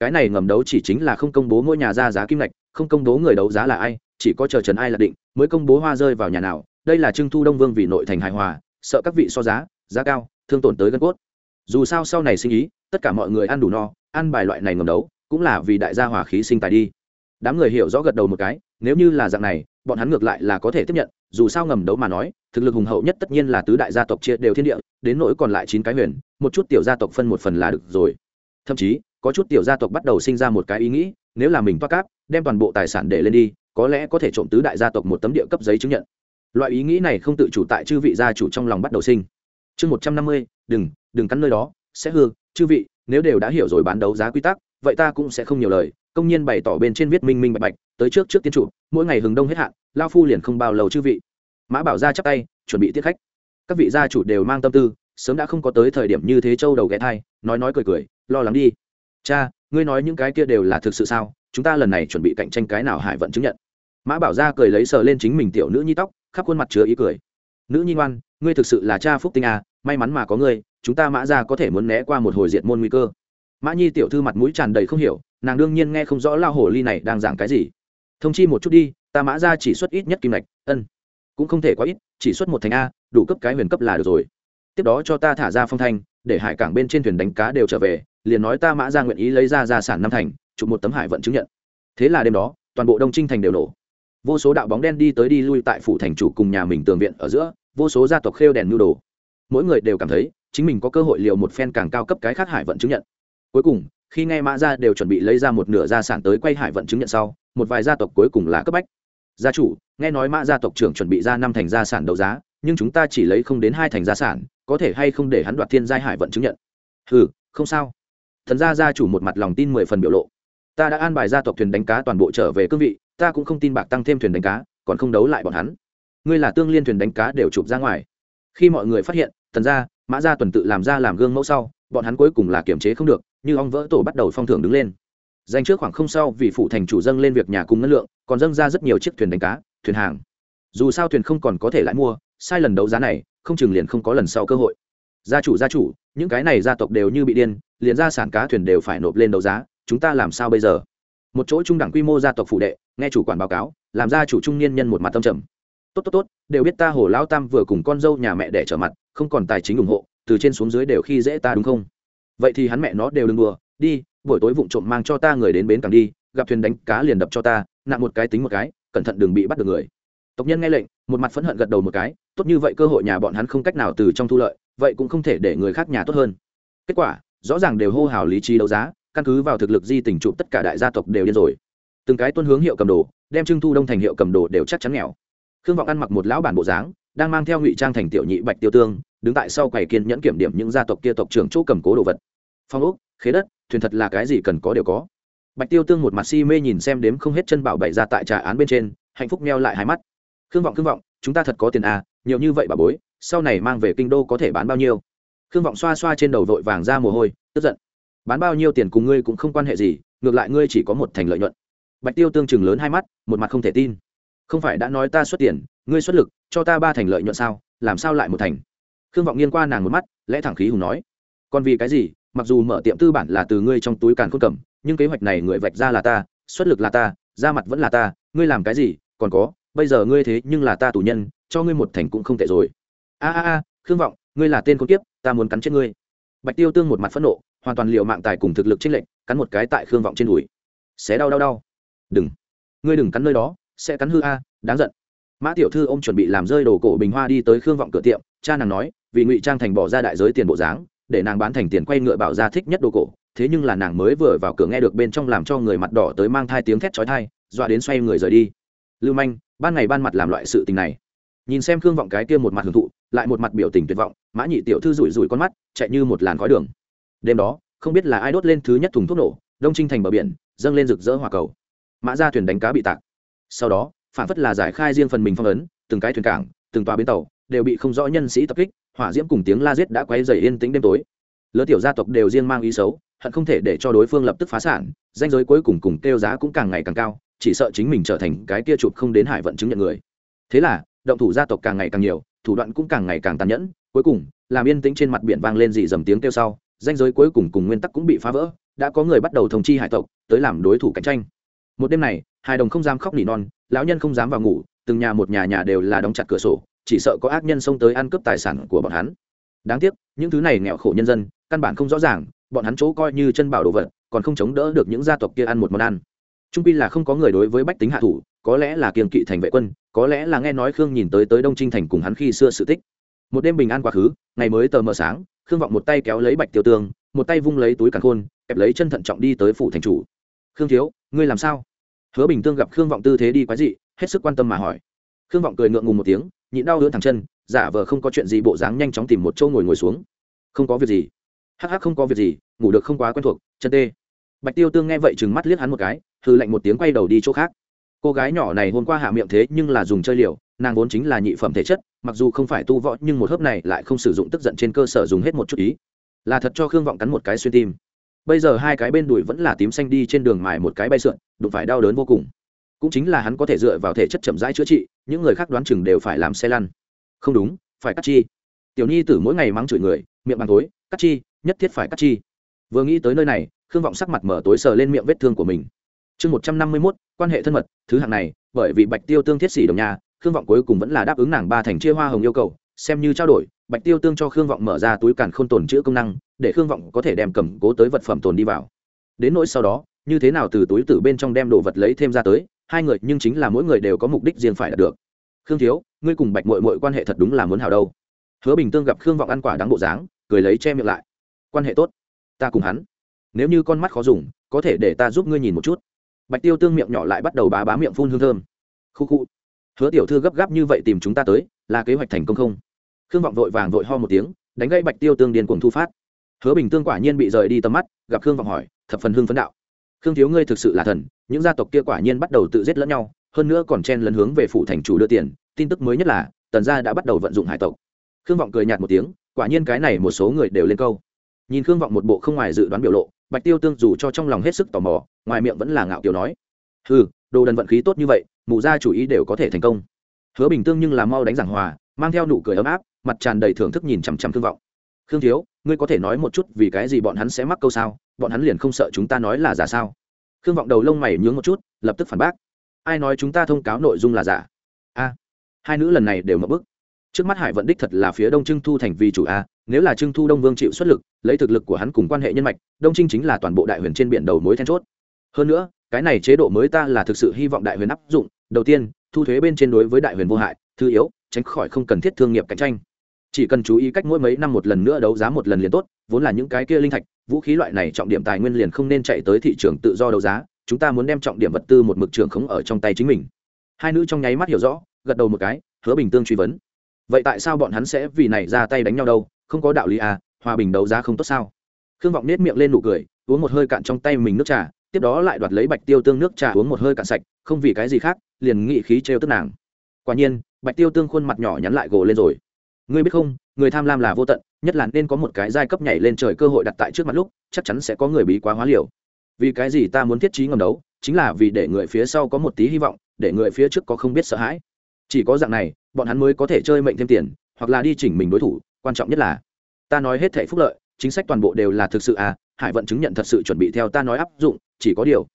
Cái này ngầm đấu chỉ chính là không công bố mỗi nhà ra giá kim ngạch, không công bố người đấu giá là ai, chỉ có chờ trần ai là định, mới công bố hoa rơi vào nhà nào. Đây là trưng thu đông vương vì nội thành hài hòa, sợ các vị so giá giá cao, thương tổn tới gân cốt. Dù sao sau này sinh ý, tất cả mọi người ăn đủ no, ăn bài loại này ngầm đấu, cũng là vì đại gia hòa khí sinh tài đi. Đám người hiểu rõ gật đầu một cái, nếu như là dạng này, bọn hắn ngược lại là có thể tiếp nhận dù sao ngầm đấu mà nói, thực lực hùng hậu nhất tất nhiên là tứ đại gia tộc chia đều thiên địa, đến nỗi còn lại chín cái huyền, một chút tiểu gia tộc phân một phần là được rồi. Thậm chí, có chút tiểu gia tộc bắt đầu sinh ra một cái ý nghĩ, nếu là mình toa cáp, đem toàn bộ tài sản để lên đi, có lẽ có thể trộm tứ đại gia tộc một tấm địa cấp giấy chứng nhận. Loại ý nghĩ này không tự chủ tại chư vị gia chủ trong lòng bắt đầu sinh. Chương một trăm năm mươi, đừng đừng cắn nơi đó, sẽ hư, chư vị, nếu đều đã hiểu rồi bán đấu giá quy tắc, vậy ta cũng sẽ không nhiều lời công nhân bày tỏ bên trên viết minh minh bạch bạch, tới trước trước tiên chủ, mỗi ngày hừng đông hết hạn, lao phu liền không bao lâu chư vị. Mã bảo ra chắp tay, chuẩn bị tiết khách. Các vị gia chủ đều mang tâm tư, sớm đã không có tới thời điểm như thế châu đầu ghé thai, nói nói cười cười, lo lắng đi. Cha, ngươi nói những cái kia đều là thực sự sao? Chúng ta lần này chuẩn bị cạnh tranh cái nào hải vận chứng nhận? Mã bảo ra cười lấy sờ lên chính mình tiểu nữ nhi tóc, khắp khuôn mặt chứa ý cười. Nữ nhi ngoan, ngươi thực sự là cha phúc tinh à may mắn mà có ngươi, chúng ta mã ra có thể muốn né qua một hồi diệt môn nguy cơ mã nhi tiểu thư mặt mũi tràn đầy không hiểu, nàng đương nhiên nghe không rõ lao hồ ly này đang giảng cái gì. Thông chi một chút đi, ta mã ra chỉ xuất ít nhất kim lạch ân. Cũng không thể quá ít, chỉ xuất một thành a, đủ cấp cái huyền cấp là được rồi. Tiếp đó cho ta thả ra phong thanh, để hải cảng bên trên thuyền đánh cá đều trở về, liền nói ta mã ra nguyện ý lấy ra gia sản năm thành, chụp một tấm hải vận chứng nhận. Thế là đêm đó, toàn bộ đông trinh thành đều nổ. Vô số đạo bóng đen đi tới đi lui tại phủ thành chủ cùng nhà mình tường viện ở giữa, vô số gia tộc khêu đèn nhu đồ. Mỗi người đều cảm thấy, chính mình có cơ hội liều một phen càng cao cấp cái khác hải vận chứng nhận cuối cùng, khi nghe mã gia đều chuẩn bị lấy ra một nửa gia sản tới quay hải vận chứng nhận sau, một vài gia tộc cuối cùng là cấp bách. Gia chủ, nghe nói mã gia tộc trưởng chuẩn bị ra năm thành gia sản đấu giá, nhưng chúng ta chỉ lấy không đến hai thành gia sản, có thể hay không để hắn đoạt thiên giai hải vận chứng nhận? Ừ không sao. Thần gia gia chủ một mặt lòng tin mười phần biểu lộ. Ta đã an bài gia tộc thuyền đánh cá toàn bộ trở về cương vị, ta cũng không tin bạc tăng thêm thuyền đánh cá, còn không đấu lại bọn hắn. Ngươi là tương liên thuyền đánh cá đều chụp ra ngoài. Khi mọi người phát hiện, thần gia, mã gia tuần tự làm ra làm gương mẫu sau bọn hắn cuối cùng là kiềm chế không được, như ong vỡ tổ bắt đầu phong thưởng đứng lên. Dành trước khoảng không sau, vì phụ thành chủ dâng lên việc nhà cùng ngân lượng, còn dâng ra rất nhiều chiếc thuyền đánh cá, thuyền hàng. Dù sao thuyền không còn có thể lại mua, sai lần đấu giá này, không chừng liền không có lần sau cơ hội. Gia chủ gia chủ, những cái này gia tộc đều như bị điên, liền gia sản cá thuyền đều phải nộp lên đấu giá, chúng ta làm sao bây giờ? Một chỗ trung đẳng quy mô gia tộc phụ đệ, nghe chủ quản báo cáo, làm gia chủ trung niên nhân một mặt tâm trầm. Tốt tốt tốt, đều biết ta hồ lao tam vừa cùng con dâu nhà mẹ để trở mặt, không còn tài chính ủng hộ từ trên xuống dưới đều khi dễ ta đúng không? Vậy thì hắn mẹ nó đều đừng đùa, đi, buổi tối vụng trộm mang cho ta người đến bến cảng đi, gặp thuyền đánh cá liền đập cho ta, nặng một cái tính một cái, cẩn thận đừng bị bắt được người. Tộc nhân nghe lệnh, một mặt phẫn hận gật đầu một cái, tốt như vậy cơ hội nhà bọn hắn không cách nào từ trong thu lợi, vậy cũng không thể để người khác nhà tốt hơn. Kết quả, rõ ràng đều hô hào lý trí đấu giá, căn cứ vào thực lực di tình trụ tất cả đại gia tộc đều điên rồi. Từng cái tuân hướng hiệu cầm đồ, đem trưng thu đông thành hiệu cầm đồ đều chắc chắn nghèo. Khương vọng ăn mặc một lão bản bộ dáng, đang mang theo ngụy trang thành tiểu nhị bạch tiêu tương đứng tại sau quầy kiên nhẫn kiểm điểm những gia tộc kia tộc trưởng chỗ cầm cố đồ vật. Phong ốc, khế đất, thuyền thật là cái gì cần có đều có. Bạch tiêu tương một mặt si mê nhìn xem đếm không hết chân bảo bày ra tại trà án bên trên, hạnh phúc meo lại hai mắt. Khương vọng khương vọng, chúng ta thật có tiền à nhiều như vậy bà bối, sau này mang về kinh đô có thể bán bao nhiêu? Khương vọng xoa xoa trên đầu vội vàng ra mồ hôi, tức giận. Bán bao nhiêu tiền cùng ngươi cũng không quan hệ gì, ngược lại ngươi chỉ có một thành lợi nhuận. Bạch tiêu tương chừng lớn hai mắt, một mặt không thể tin. Không phải đã nói ta xuất tiền, ngươi xuất lực, cho ta ba thành lợi nhuận sao, làm sao lại một thành? Khương vọng nghiên qua nàng một mắt, lẽ thẳng khí hùng nói, còn vì cái gì? Mặc dù mở tiệm tư bản là từ ngươi trong túi càn khôn cầm, nhưng kế hoạch này người vạch ra là ta, xuất lực là ta, ra mặt vẫn là ta, ngươi làm cái gì? Còn có, bây giờ ngươi thế nhưng là ta tù nhân, cho ngươi một thành cũng không tệ rồi. A a a, khương vọng, ngươi là tên con kiếp, ta muốn cắn chết ngươi. Bạch tiêu tương một mặt phẫn nộ, hoàn toàn liệu mạng tài cùng thực lực trên lệnh cắn một cái tại khương vọng trên đùi. Xé đau đau đau. Đừng. Ngươi đừng cắn nơi đó, sẽ cắn hư a, đáng giận. Mã tiểu thư ô m chuẩn bị làm rơi đồ cổ bình hoa đi tới khương vọng cửa tiệm, cha nàng nói vì ngụy trang thành bỏ ra đại giới tiền bộ dáng, để nàng bán thành tiền quay ngựa bảo ra thích nhất đồ cổ, thế nhưng là nàng mới vừa vào cửa nghe được bên trong làm cho người mặt đỏ tới mang thai tiếng thét chói thai dọa đến xoay người rời đi. Lưu manh, ban ngày ban mặt làm loại sự tình này. Nhìn xem khương vọng cái kia một mặt hưởng thụ, lại một mặt biểu tình tuyệt vọng, mã nhị tiểu thư rủi rủi con mắt, chạy như một làn khói đường. Đêm đó, không biết là ai đốt lên thứ nhất thùng thuốc nổ, đông trinh thành bờ biển, dâng lên rực rỡ hỏa cầu. Mã ra thuyền đánh cá bị tạc. Sau đó, phản phất là giải khai riêng phần mình phong ấn, từng cái thuyền cảng, từng tòa bến tàu, đều bị không rõ nhân sĩ tập kích hỏa diễm cùng tiếng la giết đã quay dày yên tĩnh đêm tối. Lỡ tiểu gia tộc đều riêng mang ý xấu, hận không thể để cho đối phương lập tức phá sản, danh giới cuối cùng cùng kêu giá cũng càng ngày càng cao, chỉ sợ chính mình trở thành cái kia chụp không đến hải vận chứng nhận người. Thế là, động thủ gia tộc càng ngày càng nhiều, thủ đoạn cũng càng ngày càng tàn nhẫn, cuối cùng, làm yên tĩnh trên mặt biển vang lên dị dầm tiếng kêu sau, danh giới cuối cùng cùng nguyên tắc cũng bị phá vỡ, đã có người bắt đầu thông chi hải tộc, tới làm đối thủ cạnh tranh. Một đêm này, hai đồng không dám khóc nỉ non, lão nhân không dám vào ngủ, từng nhà một nhà nhà đều là đóng chặt cửa sổ chỉ sợ có ác nhân xông tới ăn cướp tài sản của bọn hắn. Đáng tiếc, những thứ này nghèo khổ nhân dân, căn bản không rõ ràng, bọn hắn chỗ coi như chân bảo đồ vật, còn không chống đỡ được những gia tộc kia ăn một món ăn. Trung pi là không có người đối với bách tính hạ thủ, có lẽ là kiềm kỵ thành vệ quân, có lẽ là nghe nói khương nhìn tới tới đông trinh thành cùng hắn khi xưa sự tích. Một đêm bình an quá khứ, ngày mới tờ mờ sáng, khương vọng một tay kéo lấy bạch tiêu tương một tay vung lấy túi càn khôn, kẹp lấy chân thận trọng đi tới phủ thành chủ. Khương thiếu, ngươi làm sao? Hứa bình tương gặp khương vọng tư thế đi quái dị, hết sức quan tâm mà hỏi. Khương vọng cười ngượng ngùng một tiếng nhịn đau đớn thẳng chân, giả vờ không có chuyện gì, bộ dáng nhanh chóng tìm một chỗ ngồi ngồi xuống. Không có việc gì. Hắc hắc không có việc gì, ngủ được không quá quen thuộc, chân tê. Bạch tiêu tương nghe vậy chừng mắt liếc hắn một cái hư lạnh một tiếng quay đầu đi chỗ khác. Cô gái nhỏ này hôm qua hạ miệng thế nhưng là dùng chơi liều, nàng vốn chính là nhị phẩm thể chất, mặc dù không phải tu võ, nhưng một hớp này lại không sử dụng tức giận trên cơ sở dùng hết một chút ý. Là thật cho khương vọng cắn một cái xuyên tim. Bây giờ hai cái bên đùi vẫn là tím xanh đi trên đường mài một cái bay sượn, đụng phải đau đớn vô cùng. Cũng chính là hắn có thể dựa vào thể chất chậm rãi chữa trị những người khác đoán chừng đều phải làm xe lăn. Không đúng, phải cắt chi. Tiểu nhi tử mỗi ngày mắng chửi người, miệng bằng tối cắt chi, nhất thiết phải cắt chi. Vừa nghĩ tới nơi này, khương vọng sắc mặt mở tối sờ lên miệng vết thương của mình. Chương một trăm năm mươi mốt, quan hệ thân mật, thứ hạng này, bởi vì bạch tiêu tương thiết xỉ đồng nhà, khương vọng cuối cùng vẫn là đáp ứng nàng ba thành chia hoa hồng yêu cầu, xem như trao đổi, bạch tiêu tương cho khương vọng mở ra túi càn k h ô n tồn chữ công năng, để khương vọng có thể đem cầm cố tới vật phẩm tồn đi vào. Đến nỗi sau đó, như thế nào từ túi từ bên trong đem đồ vật lấy thêm ra tới hai người nhưng chính là mỗi người đều có mục đích riêng phải đạt được. Khương thiếu, ngươi cùng bạch mội mội quan hệ thật đúng là muốn hào đâu. Hứa bình tương gặp khương vọng ăn quả đáng bộ dáng, cười lấy che miệng lại. Quan hệ tốt, ta cùng hắn. Nếu như con mắt khó dùng, có thể để ta giúp ngươi nhìn một chút. Bạch tiêu tương miệng nhỏ lại bắt đầu bá bá miệng phun hương thơm. Khu khu. Hứa tiểu thư gấp gáp như vậy tìm chúng ta tới, là kế hoạch thành công không? Khương vọng vội vàng vội ho một tiếng, đánh gây bạch tiêu tương điền cuồng thu phát. Hứa bình tương quả nhiên bị rời đi tầm mắt, gặp khương vọng hỏi, thập phần hưng phấn đạo. Khương thiếu ngươi thực sự là thần những gia tộc kia quả nhiên bắt đầu tự giết lẫn nhau, hơn nữa còn chen lấn hướng về phủ thành chủ đưa tiền, tin tức mới nhất là, tần gia đã bắt đầu vận dụng hải tộc. Khương vọng cười nhạt một tiếng, quả nhiên cái này một số người đều lên câu. Nhìn khương vọng một bộ không ngoài dự đoán biểu lộ, bạch tiêu tương dù cho trong lòng hết sức tò mò, ngoài miệng vẫn là ngạo kiểu nói. Ừ đồ đần vận khí tốt như vậy, mụ gia chủ ý đều có thể thành công. Hứa bình tương nhưng là mau đánh giảng hòa, mang theo nụ cười ấm áp, mặt tràn đầy thưởng thức nhìn chằm chằm thương vọng. Khương thiếu, ngươi có thể nói một chút vì cái gì bọn hắn sẽ mắc câu sao? Bọn hắn liền không sợ chúng ta nói là giả sao? Khương vọng đầu lông mày nhướng một chút, lập tức phản bác. Ai nói chúng ta thông cáo nội dung là giả? A, hai nữ lần này đều mở bức. Trước mắt hải vận đích thật là phía đông trưng thu thành vì chủ a, nếu là trưng thu đông vương chịu xuất lực, lấy thực lực của hắn cùng quan hệ nhân mạch, đông trinh chính là toàn bộ đại huyền trên biển đầu mối then chốt. Hơn nữa, cái này chế độ mới ta là thực sự hy vọng đại huyền áp dụng. Đầu tiên, thu thuế bên trên đối với đại huyền vô hại, thứ yếu, tránh khỏi không cần thiết thương nghiệp cạnh tranh chỉ cần chú ý cách mỗi mấy năm một lần nữa đấu giá một lần liền tốt, vốn là những cái kia linh thạch, vũ khí loại này trọng điểm tài nguyên liền không nên chạy tới thị trường tự do đấu giá, chúng ta muốn đem trọng điểm vật tư một mực trường khống ở trong tay chính mình. Hai nữ trong nháy mắt hiểu rõ, gật đầu một cái, hứa bình tương truy vấn. Vậy tại sao bọn hắn sẽ vì này ra tay đánh nhau đâu? Không có đạo lý à hòa bình đấu giá không tốt sao? Khương vọng nết miệng lên nụ cười, uống một hơi cạn trong tay mình nước trà, tiếp đó lại đoạt lấy bạch tiêu tương nước trà uống một hơi cạn sạch, không vì cái gì khác, liền nghị khí trêu tức nàng. Quả nhiên, bạch tiêu tương khuôn mặt nhỏ nhắn lại gồ lên rồi ngươi biết không, người tham lam là vô tận, nhất là nên có một cái giai cấp nhảy lên trời cơ hội đặt tại trước mặt lúc, chắc chắn sẽ có người bí quá hóa liều. Vì cái gì ta muốn thiết trí ngầm đấu, chính là vì để người phía sau có một tí hy vọng, để người phía trước có không biết sợ hãi. Chỉ có dạng này, bọn hắn mới có thể chơi mệnh thêm tiền, hoặc là đi chỉnh mình đối thủ, quan trọng nhất là, ta nói hết thảy phúc lợi, chính sách toàn bộ đều là thực sự à hải vận chứng nhận thật sự chuẩn bị theo ta nói áp dụng, chỉ có điều,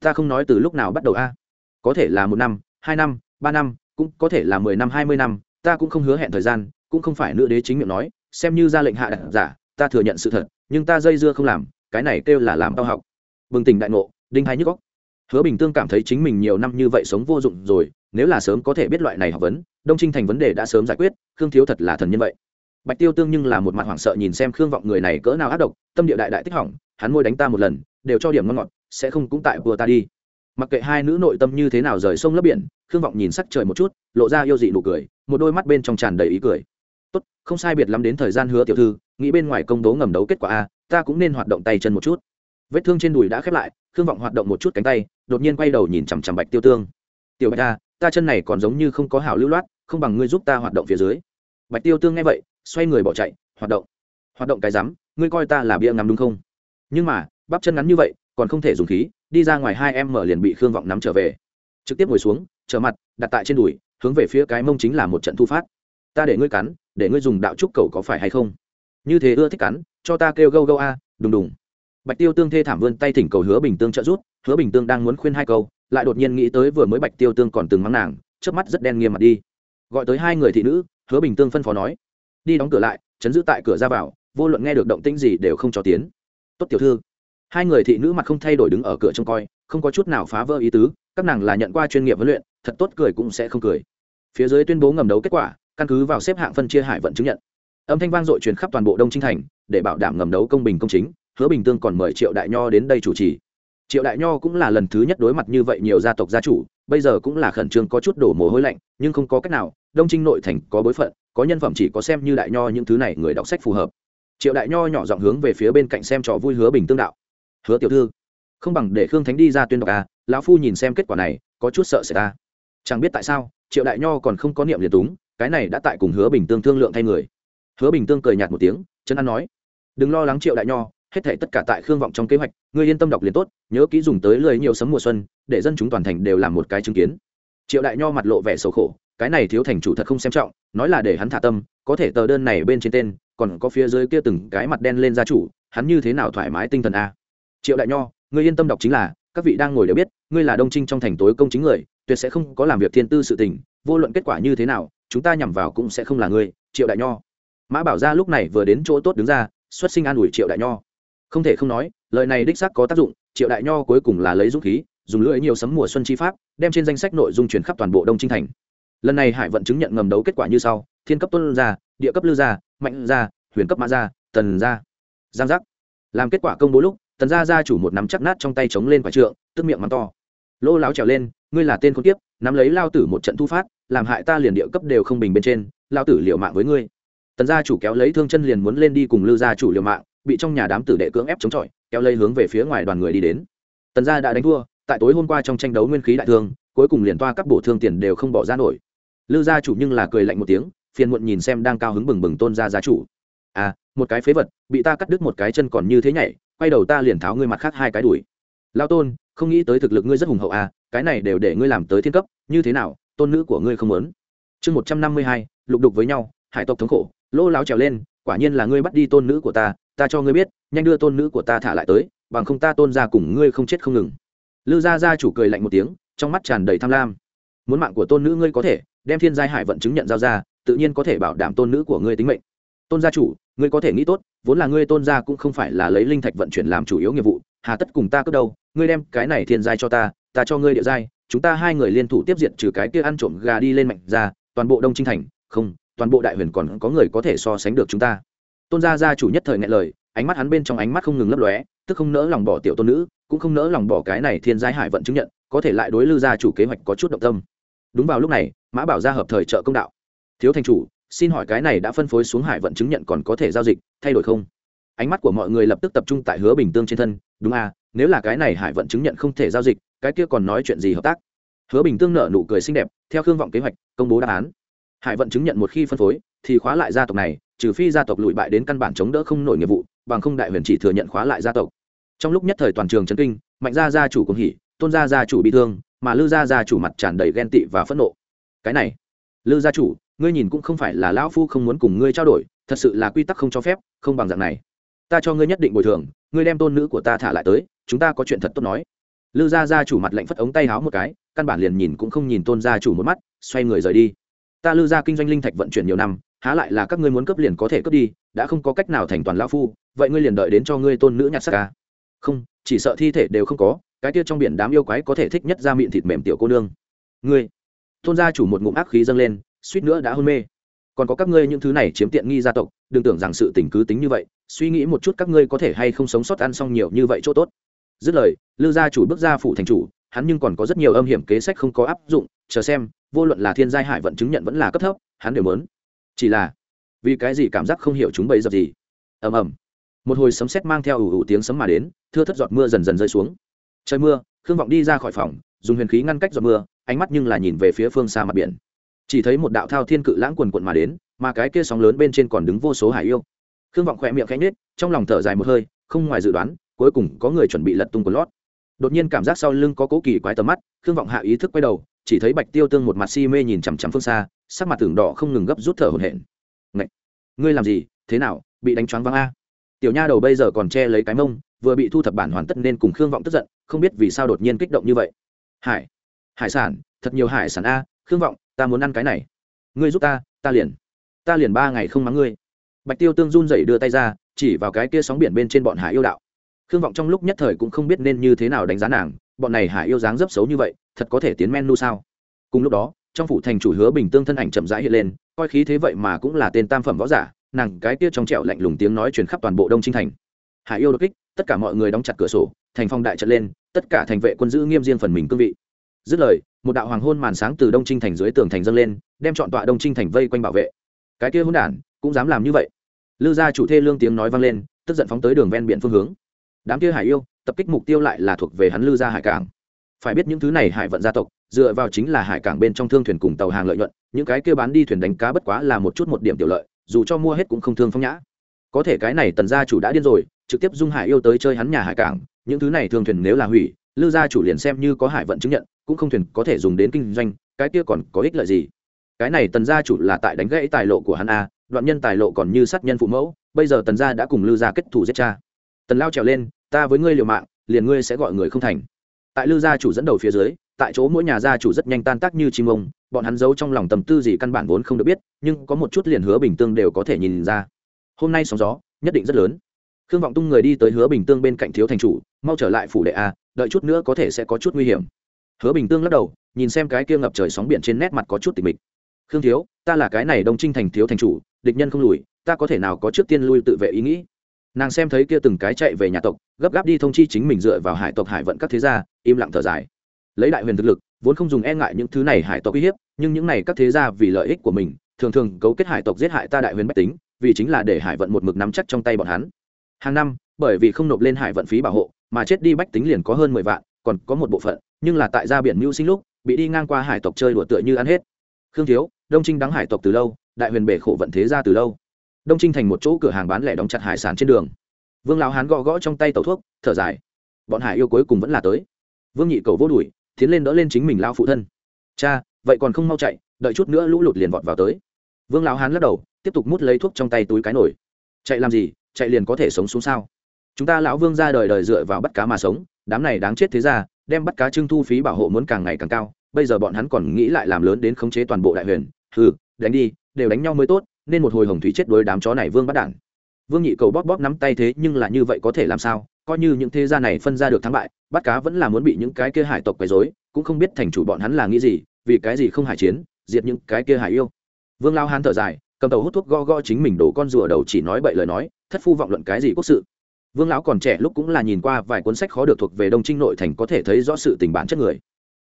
ta không nói từ lúc nào bắt đầu a có thể là một năm, hai năm, ba năm, cũng có thể là mười năm, hai mươi năm, ta cũng không hứa hẹn thời gian cũng không phải nữ đế chính miệng nói, xem như ra lệnh hạ đặt giả, ta thừa nhận sự thật, nhưng ta dây dưa không làm, cái này kêu là làm tao học. Bừng tỉnh đại ngộ, đinh hai nhức góc hứa bình tương cảm thấy chính mình nhiều năm như vậy sống vô dụng rồi, nếu là sớm có thể biết loại này học vấn, đông trinh thành vấn đề đã sớm giải quyết, khương thiếu thật là thần nhân vậy. Bạch tiêu tương nhưng là một mặt hoảng sợ nhìn xem khương vọng người này cỡ nào ác độc, tâm địa đại đại tích hỏng, hắn môi đánh ta một lần, đều cho điểm ngon ngọt, sẽ không cũng tại vừa ta đi. Mặc kệ hai nữ nội tâm như thế nào rời sông lấp biển, khương vọng nhìn sắc trời một chút, lộ ra yêu dị nụ cười, một đôi mắt bên trong tràn đầy ý cười tốt, không sai biệt lắm đến thời gian hứa tiểu thư, nghĩ bên ngoài công tố ngầm đấu kết quả a, ta cũng nên hoạt động tay chân một chút. Vết thương trên đùi đã khép lại thương vọng hoạt động một chút cánh tay, đột nhiên quay đầu nhìn chằm chằm bạch tiêu tương. Tiểu bạch ta ta chân này còn giống như không có hảo lưu loát, không bằng ngươi giúp ta hoạt động phía dưới. Bạch tiêu tương nghe vậy, xoay người bỏ chạy, hoạt động? Hoạt động cái rắm ngươi coi ta là bia ngắm đúng không? Nhưng mà, bắp chân ngắn như vậy, còn không thể dùng khí, đi ra ngoài hai em mở liền bị khương vọng nắm trở về. Trực tiếp ngồi xuống, trở mặt, đặt tại trên đùi, hướng về phía cái mông chính là một trận thu phát ta để ngươi cắn, để ngươi dùng đạo trúc cầu có phải hay không? Như thế ưa thích cắn, cho ta kêu gâu gâu a, đùng đùng. Bạch tiêu tương thê thảm vươn tay thỉnh cầu hứa bình tương trợ rút hứa bình tương đang muốn khuyên hai câu, lại đột nhiên nghĩ tới vừa mới bạch tiêu tương còn từng mắng nàng trước mắt rất đen nghiêm mặt đi. Gọi tới hai người thị nữ, hứa bình tương phân phó nói, đi đóng cửa lại, chấn giữ tại cửa ra vào, vô luận nghe được động tĩnh gì đều không cho tiến. Tốt tiểu thư. Hai người thị nữ mặt không thay đổi đứng ở cửa trông coi, không có chút nào phá vỡ ý tứ, các nàng là nhận qua chuyên nghiệp huấn luyện, thật tốt cười cũng sẽ không cười. Phía dưới tuyên bố ngầm đấu kết quả căn cứ vào xếp hạng phân chia hải vận chứng nhận. Âm thanh vang dội truyền khắp toàn bộ đông trinh thành, để bảo đảm ngầm đấu công bình công chính, hứa bình tương còn mời triệu đại nho đến đây chủ trì. Triệu đại nho cũng là lần thứ nhất đối mặt như vậy nhiều gia tộc gia chủ, bây giờ cũng là khẩn trương có chút đổ mồ hôi lạnh, nhưng không có cách nào, đông trinh nội thành có bối phận, có nhân phẩm chỉ có xem như đại nho những thứ này người đọc sách phù hợp. Triệu đại nho nhỏ giọng hướng về phía bên cạnh xem trò vui hứa bình tương đạo. Hứa tiểu thư, không bằng để khương thánh đi ra tuyên đọc à lão phu nhìn xem kết quả này, có chút sợ xảy ta chẳng biết tại sao, triệu đại nho còn không có niệm liền túng cái này đã tại cùng hứa bình tương thương lượng thay người. Hứa bình tương cười nhạt một tiếng chân ăn nói, đừng lo lắng triệu đại nho, hết thể tất cả tại khương vọng trong kế hoạch, ngươi yên tâm đọc liền tốt, nhớ kỹ dùng tới lời nhiều sấm mùa xuân, để dân chúng toàn thành đều làm một cái chứng kiến. Triệu đại nho mặt lộ vẻ sầu khổ, cái này thiếu thành chủ thật không xem trọng, nói là để hắn thả tâm, có thể tờ đơn này bên trên tên, còn có phía dưới kia từng cái mặt đen lên gia chủ, hắn như thế nào thoải mái tinh thần a? Triệu đại nho, ngươi yên tâm đọc chính là, các vị đang ngồi đều biết, ngươi là đông trinh trong thành tối công chính người, tuyệt sẽ không có làm việc thiên tư sự tình, vô luận kết quả như thế nào chúng ta nhằm vào cũng sẽ không là ngươi, triệu đại nho. Mã bảo gia lúc này vừa đến chỗ tốt đứng ra, xuất sinh an ủi triệu đại nho. Không thể không nói, lời này đích xác có tác dụng, triệu đại nho cuối cùng là lấy dũng khí, dùng lưỡi nhiều sấm mùa xuân chi pháp, đem trên danh sách nội dung truyền khắp toàn bộ đông trinh thành. Lần này hải vận chứng nhận ngầm đấu kết quả như sau, thiên cấp tuân gia, địa cấp lư gia, mạnh gia, huyền cấp mã gia, tần gia. Giang giác. Làm kết quả công bố lúc, tần gia gia chủ một nắm chắc nát trong tay chống lên quả trượng, tức miệng mắng to. Lô láo trèo lên, ngươi là tên con tiếp nắm lấy lao tử một trận thu phát làm hại ta liền địa cấp đều không bình bên trên lao tử liệu mạng với ngươi. Tần gia chủ kéo lấy thương chân liền muốn lên đi cùng lư gia chủ liều mạng, bị trong nhà đám tử đệ cưỡng ép chống chọi, kéo lấy hướng về phía ngoài đoàn người đi đến. Tần gia đã đánh thua, tại tối hôm qua trong tranh đấu nguyên khí đại thương, cuối cùng liền toa các bổ thương tiền đều không bỏ ra nổi. Lư gia chủ nhưng là cười lạnh một tiếng, phiền muộn nhìn xem đang cao hứng bừng bừng tôn gia gia chủ. À một cái phế vật, bị ta cắt đứt một cái chân còn như thế nhảy, quay đầu ta liền tháo ngươi mặt khác hai cái đuổi. Lao tôn, không nghĩ tới thực lực ngươi rất hùng hậu à cái này đều để ngươi làm tới thiên cấp, như thế nào tôn nữ của ngươi không muốn. Chương một trăm năm mươi hai, lục đục với nhau, hải tộc thống khổ, lô láo trèo lên, quả nhiên là ngươi bắt đi tôn nữ của ta ta cho ngươi biết, nhanh đưa tôn nữ của ta thả lại tới, bằng không ta tôn ra cùng ngươi không chết không ngừng. Lư gia gia chủ cười lạnh một tiếng, trong mắt tràn đầy tham lam. Muốn mạng của tôn nữ ngươi có thể, đem thiên giai hải vận chứng nhận giao ra, tự nhiên có thể bảo đảm tôn nữ của ngươi tính mệnh. Tôn gia chủ, ngươi có thể nghĩ tốt, vốn là ngươi tôn gia cũng không phải là lấy linh thạch vận chuyển làm chủ yếu nghiệp vụ, hà tất cùng ta cướp đâu, ngươi đem cái này thiên giai cho ta ta cho ngươi địa giai chúng ta hai người liên thủ tiếp diện trừ cái kia ăn trộm gà đi lên mạnh ra, toàn bộ đông trinh thành, không, toàn bộ đại huyền còn có người có thể so sánh được chúng ta. Tôn gia gia chủ nhất thời ngại lời, ánh mắt hắn bên trong ánh mắt không ngừng lấp lóe, tức không nỡ lòng bỏ tiểu tôn nữ, cũng không nỡ lòng bỏ cái này thiên giai hải vận chứng nhận, có thể lại đối lư gia chủ kế hoạch có chút động tâm. Đúng vào lúc này, mã bảo gia hợp thời trợ công đạo. Thiếu thành chủ, xin hỏi cái này đã phân phối xuống hải vận chứng nhận còn có thể giao dịch, thay đổi không? Ánh mắt của mọi người lập tức tập trung tại hứa bình tương trên thân. Đúng à nếu là cái này hải vận chứng nhận không thể giao dịch cái kia còn nói chuyện gì hợp tác? Hứa bình tương nợ nụ cười xinh đẹp, theo khương vọng kế hoạch, công bố đáp án. Hải vận chứng nhận một khi phân phối, thì khóa lại gia tộc này, trừ phi gia tộc lụi bại đến căn bản chống đỡ không nổi nghiệp vụ, bằng không đại huyền chỉ thừa nhận khóa lại gia tộc. Trong lúc nhất thời toàn trường trấn kinh, mạnh gia gia chủ cùng hỉ, tôn gia gia chủ bị thương, mà lư gia gia chủ mặt tràn đầy ghen tị và phẫn nộ. Cái này, lư gia chủ, ngươi nhìn cũng không phải là lão phu không muốn cùng ngươi trao đổi, thật sự là quy tắc không cho phép, không bằng dạng này. Ta cho ngươi nhất định bồi thường, ngươi đem tôn nữ của ta thả lại tới, chúng ta có chuyện thật tốt nói lư gia gia chủ mặt lạnh phất ống tay háo một cái, căn bản liền nhìn cũng không nhìn tôn gia chủ một mắt, xoay người rời đi. Ta lư gia kinh doanh linh thạch vận chuyển nhiều năm, há lại là các ngươi muốn cấp liền có thể cướp đi, đã không có cách nào thành toàn lão phu, vậy ngươi liền đợi đến cho ngươi tôn nữ nhặt xác ca không, chỉ sợ thi thể đều không có, cái kia trong biển đám yêu quái có thể thích nhất ra miệng thịt mềm tiểu cô nương. Ngươi! Tôn gia chủ một ngụm ác khí dâng lên, suýt nữa đã hôn mê. Còn có các ngươi những thứ này chiếm tiện nghi gia tộc, đừng tưởng rằng sự tình cứ tính như vậy, suy nghĩ một chút các ngươi có thể hay không sống sót ăn xong nhiều như vậy chỗ tốt dứt lời lư gia chủ bước ra phủ thành chủ hắn nhưng còn có rất nhiều âm hiểm kế sách không có áp dụng chờ xem vô luận là thiên giai hải vận chứng nhận vẫn là cấp thấp hắn đều muốn. Chỉ là vì cái gì cảm giác không hiểu chúng bấy dập gì? Ầm ầm. Một hồi sấm sét mang theo ủ ủ tiếng sấm mà đến thưa thất giọt mưa dần dần rơi xuống. Trời mưa khương vọng đi ra khỏi phòng dùng huyền khí ngăn cách giọt mưa ánh mắt nhưng là nhìn về phía phương xa mặt biển. Chỉ thấy một đạo thao thiên cự lãng quần quận mà đến mà cái kia sóng lớn bên trên còn đứng vô số hải yêu. Khương vọng khỏe miệng khẽ nhếch, trong lòng thở dài một hơi không ngoài dự đoán cuối cùng có người chuẩn bị lật tung của lót. Đột nhiên cảm giác sau lưng có cố kỳ quái tầm mắt, khương vọng hạ ý thức quay đầu, chỉ thấy bạch tiêu tương một mặt si mê nhìn chằm chằm phương xa, sắc mặt tưởng đỏ không ngừng gấp rút thở hổn hển. Ngậy! ngươi làm gì? Thế nào? Bị đánh choáng văng a? Tiểu nha đầu bây giờ còn che lấy cái mông, vừa bị thu thập bản hoàn tất nên cùng khương vọng tức giận, không biết vì sao đột nhiên kích động như vậy. Hải hải sản, thật nhiều hải sản a, khương vọng, ta muốn ăn cái này. Ngươi giúp ta ta liền ta liền ba ngày không mắng ngươi. Bạch tiêu tương run rẩy đưa tay ra, chỉ vào cái kia sóng biển bên trên bọn hải yêu đạo khương vọng trong lúc nhất thời cũng không biết nên như thế nào đánh giá nàng, bọn này hải yêu dáng dấp xấu như vậy, thật có thể tiến men nu sao? Cùng lúc đó, trong phủ thành chủ hứa bình tương thân ảnh chậm rãi hiện lên, coi khí thế vậy mà cũng là tên tam phẩm võ giả, nàng cái kia trong trẹo lạnh lùng tiếng nói truyền khắp toàn bộ đông trinh thành. Hải yêu đột kích, tất cả mọi người đóng chặt cửa sổ, thành phong đại trận lên, tất cả thành vệ quân giữ nghiêm riêng phần mình cương vị. Dứt lời, một đạo hoàng hôn màn sáng từ đông trinh thành dưới tường thành dâng lên, đem chọn tọa đông trinh thành vây quanh bảo vệ. Cái kia hôn đản, cũng dám làm như vậy. Lư gia chủ thê lương tiếng nói vang lên, tức giận phóng tới đường ven biển phương hướng đám kia hải yêu, tập kích mục tiêu lại là thuộc về hắn lư gia hải cảng. Phải biết những thứ này hải vận gia tộc, dựa vào chính là hải cảng bên trong thương thuyền cùng tàu hàng lợi nhuận, những cái kia bán đi thuyền đánh cá bất quá là một chút một điểm tiểu lợi, dù cho mua hết cũng không thương phong nhã. Có thể cái này tần gia chủ đã điên rồi, trực tiếp dung hải yêu tới chơi hắn nhà hải cảng, những thứ này thương thuyền nếu là hủy, lư gia chủ liền xem như có hải vận chứng nhận, cũng không thuyền có thể dùng đến kinh doanh, cái kia còn có ích lợi gì? Cái này tần gia chủ là tại đánh gãy tài lộ của hắn a, đoạn nhân tài lộ còn như sát nhân phụ mẫu, bây giờ tần gia đã cùng lư gia kết thù giết cha tần lao trèo lên, ta với ngươi liều mạng, liền ngươi sẽ gọi người không thành. Tại lư gia chủ dẫn đầu phía dưới, tại chỗ mỗi nhà gia chủ rất nhanh tan tác như chim ông, bọn hắn giấu trong lòng tầm tư gì căn bản vốn không được biết, nhưng có một chút liền hứa bình tương đều có thể nhìn ra. Hôm nay sóng gió, nhất định rất lớn. Khương vọng tung người đi tới hứa bình tương bên cạnh thiếu thành chủ, mau trở lại phủ đệ a, đợi chút nữa có thể sẽ có chút nguy hiểm. Hứa bình tương lắc đầu, nhìn xem cái kia ngập trời sóng biển trên nét mặt có chút tịch mịch. Khương thiếu, ta là cái này đông trinh thành thiếu thành chủ, địch nhân không lùi, ta có thể nào có trước tiên lui tự vệ ý nghĩ? Nàng xem thấy kia từng cái chạy về nhà tộc, gấp gáp đi thông chi chính mình dựa vào hải tộc hải vận các thế gia, im lặng thở dài. Lấy đại huyền thực lực, vốn không dùng e ngại những thứ này hải tộc uy hiếp, nhưng những này các thế gia vì lợi ích của mình, thường thường cấu kết hải tộc giết hại ta đại huyền bách tính, vì chính là để hải vận một mực nắm chắc trong tay bọn hắn. Hàng năm, bởi vì không nộp lên hải vận phí bảo hộ, mà chết đi bách tính liền có hơn mười vạn, còn có một bộ phận, nhưng là tại gia biển mưu sinh lúc, bị đi ngang qua hải tộc chơi đùa tựa như ăn hết. Khương thiếu, đông trinh đắng hải tộc từ lâu, đại huyền bể khổ vận thế ra từ lâu đông trinh thành một chỗ cửa hàng bán lẻ đóng chặt hải sản trên đường vương lão hán gõ gõ trong tay tàu thuốc thở dài bọn hải yêu cuối cùng vẫn là tới vương nhị cầu vô đuổi tiến lên đỡ lên chính mình lao phụ thân cha vậy còn không mau chạy đợi chút nữa lũ lụt liền vọt vào tới vương lão hán lắc đầu tiếp tục mút lấy thuốc trong tay túi cái nổi chạy làm gì chạy liền có thể sống xuống sao chúng ta lão vương ra đời đời dựa vào bắt cá mà sống đám này đáng chết thế ra đem bắt cá trưng thu phí bảo hộ muốn càng ngày càng cao bây giờ bọn hắn còn nghĩ lại làm lớn đến khống chế toàn bộ đại huyền hừ, đánh đi, đều đánh nhau mới tốt nên một hồi hồng thủy chết đuối đám chó này vương bắt đản. Vương nhị cầu bóp bóp nắm tay thế nhưng là như vậy có thể làm sao? Coi như những thế gia này phân ra được thắng bại, bắt cá vẫn là muốn bị những cái kia hải tộc quấy rối, cũng không biết thành chủ bọn hắn là nghĩ gì, vì cái gì không hải chiến, diệt những cái kia hải yêu. Vương lao hán thở dài, cầm tàu hút thuốc go go chính mình đổ con rùa đầu chỉ nói bậy lời nói, thất phu vọng luận cái gì quốc sự. Vương lão còn trẻ lúc cũng là nhìn qua vài cuốn sách khó được thuộc về đông trinh nội thành có thể thấy rõ sự tình bản chất người.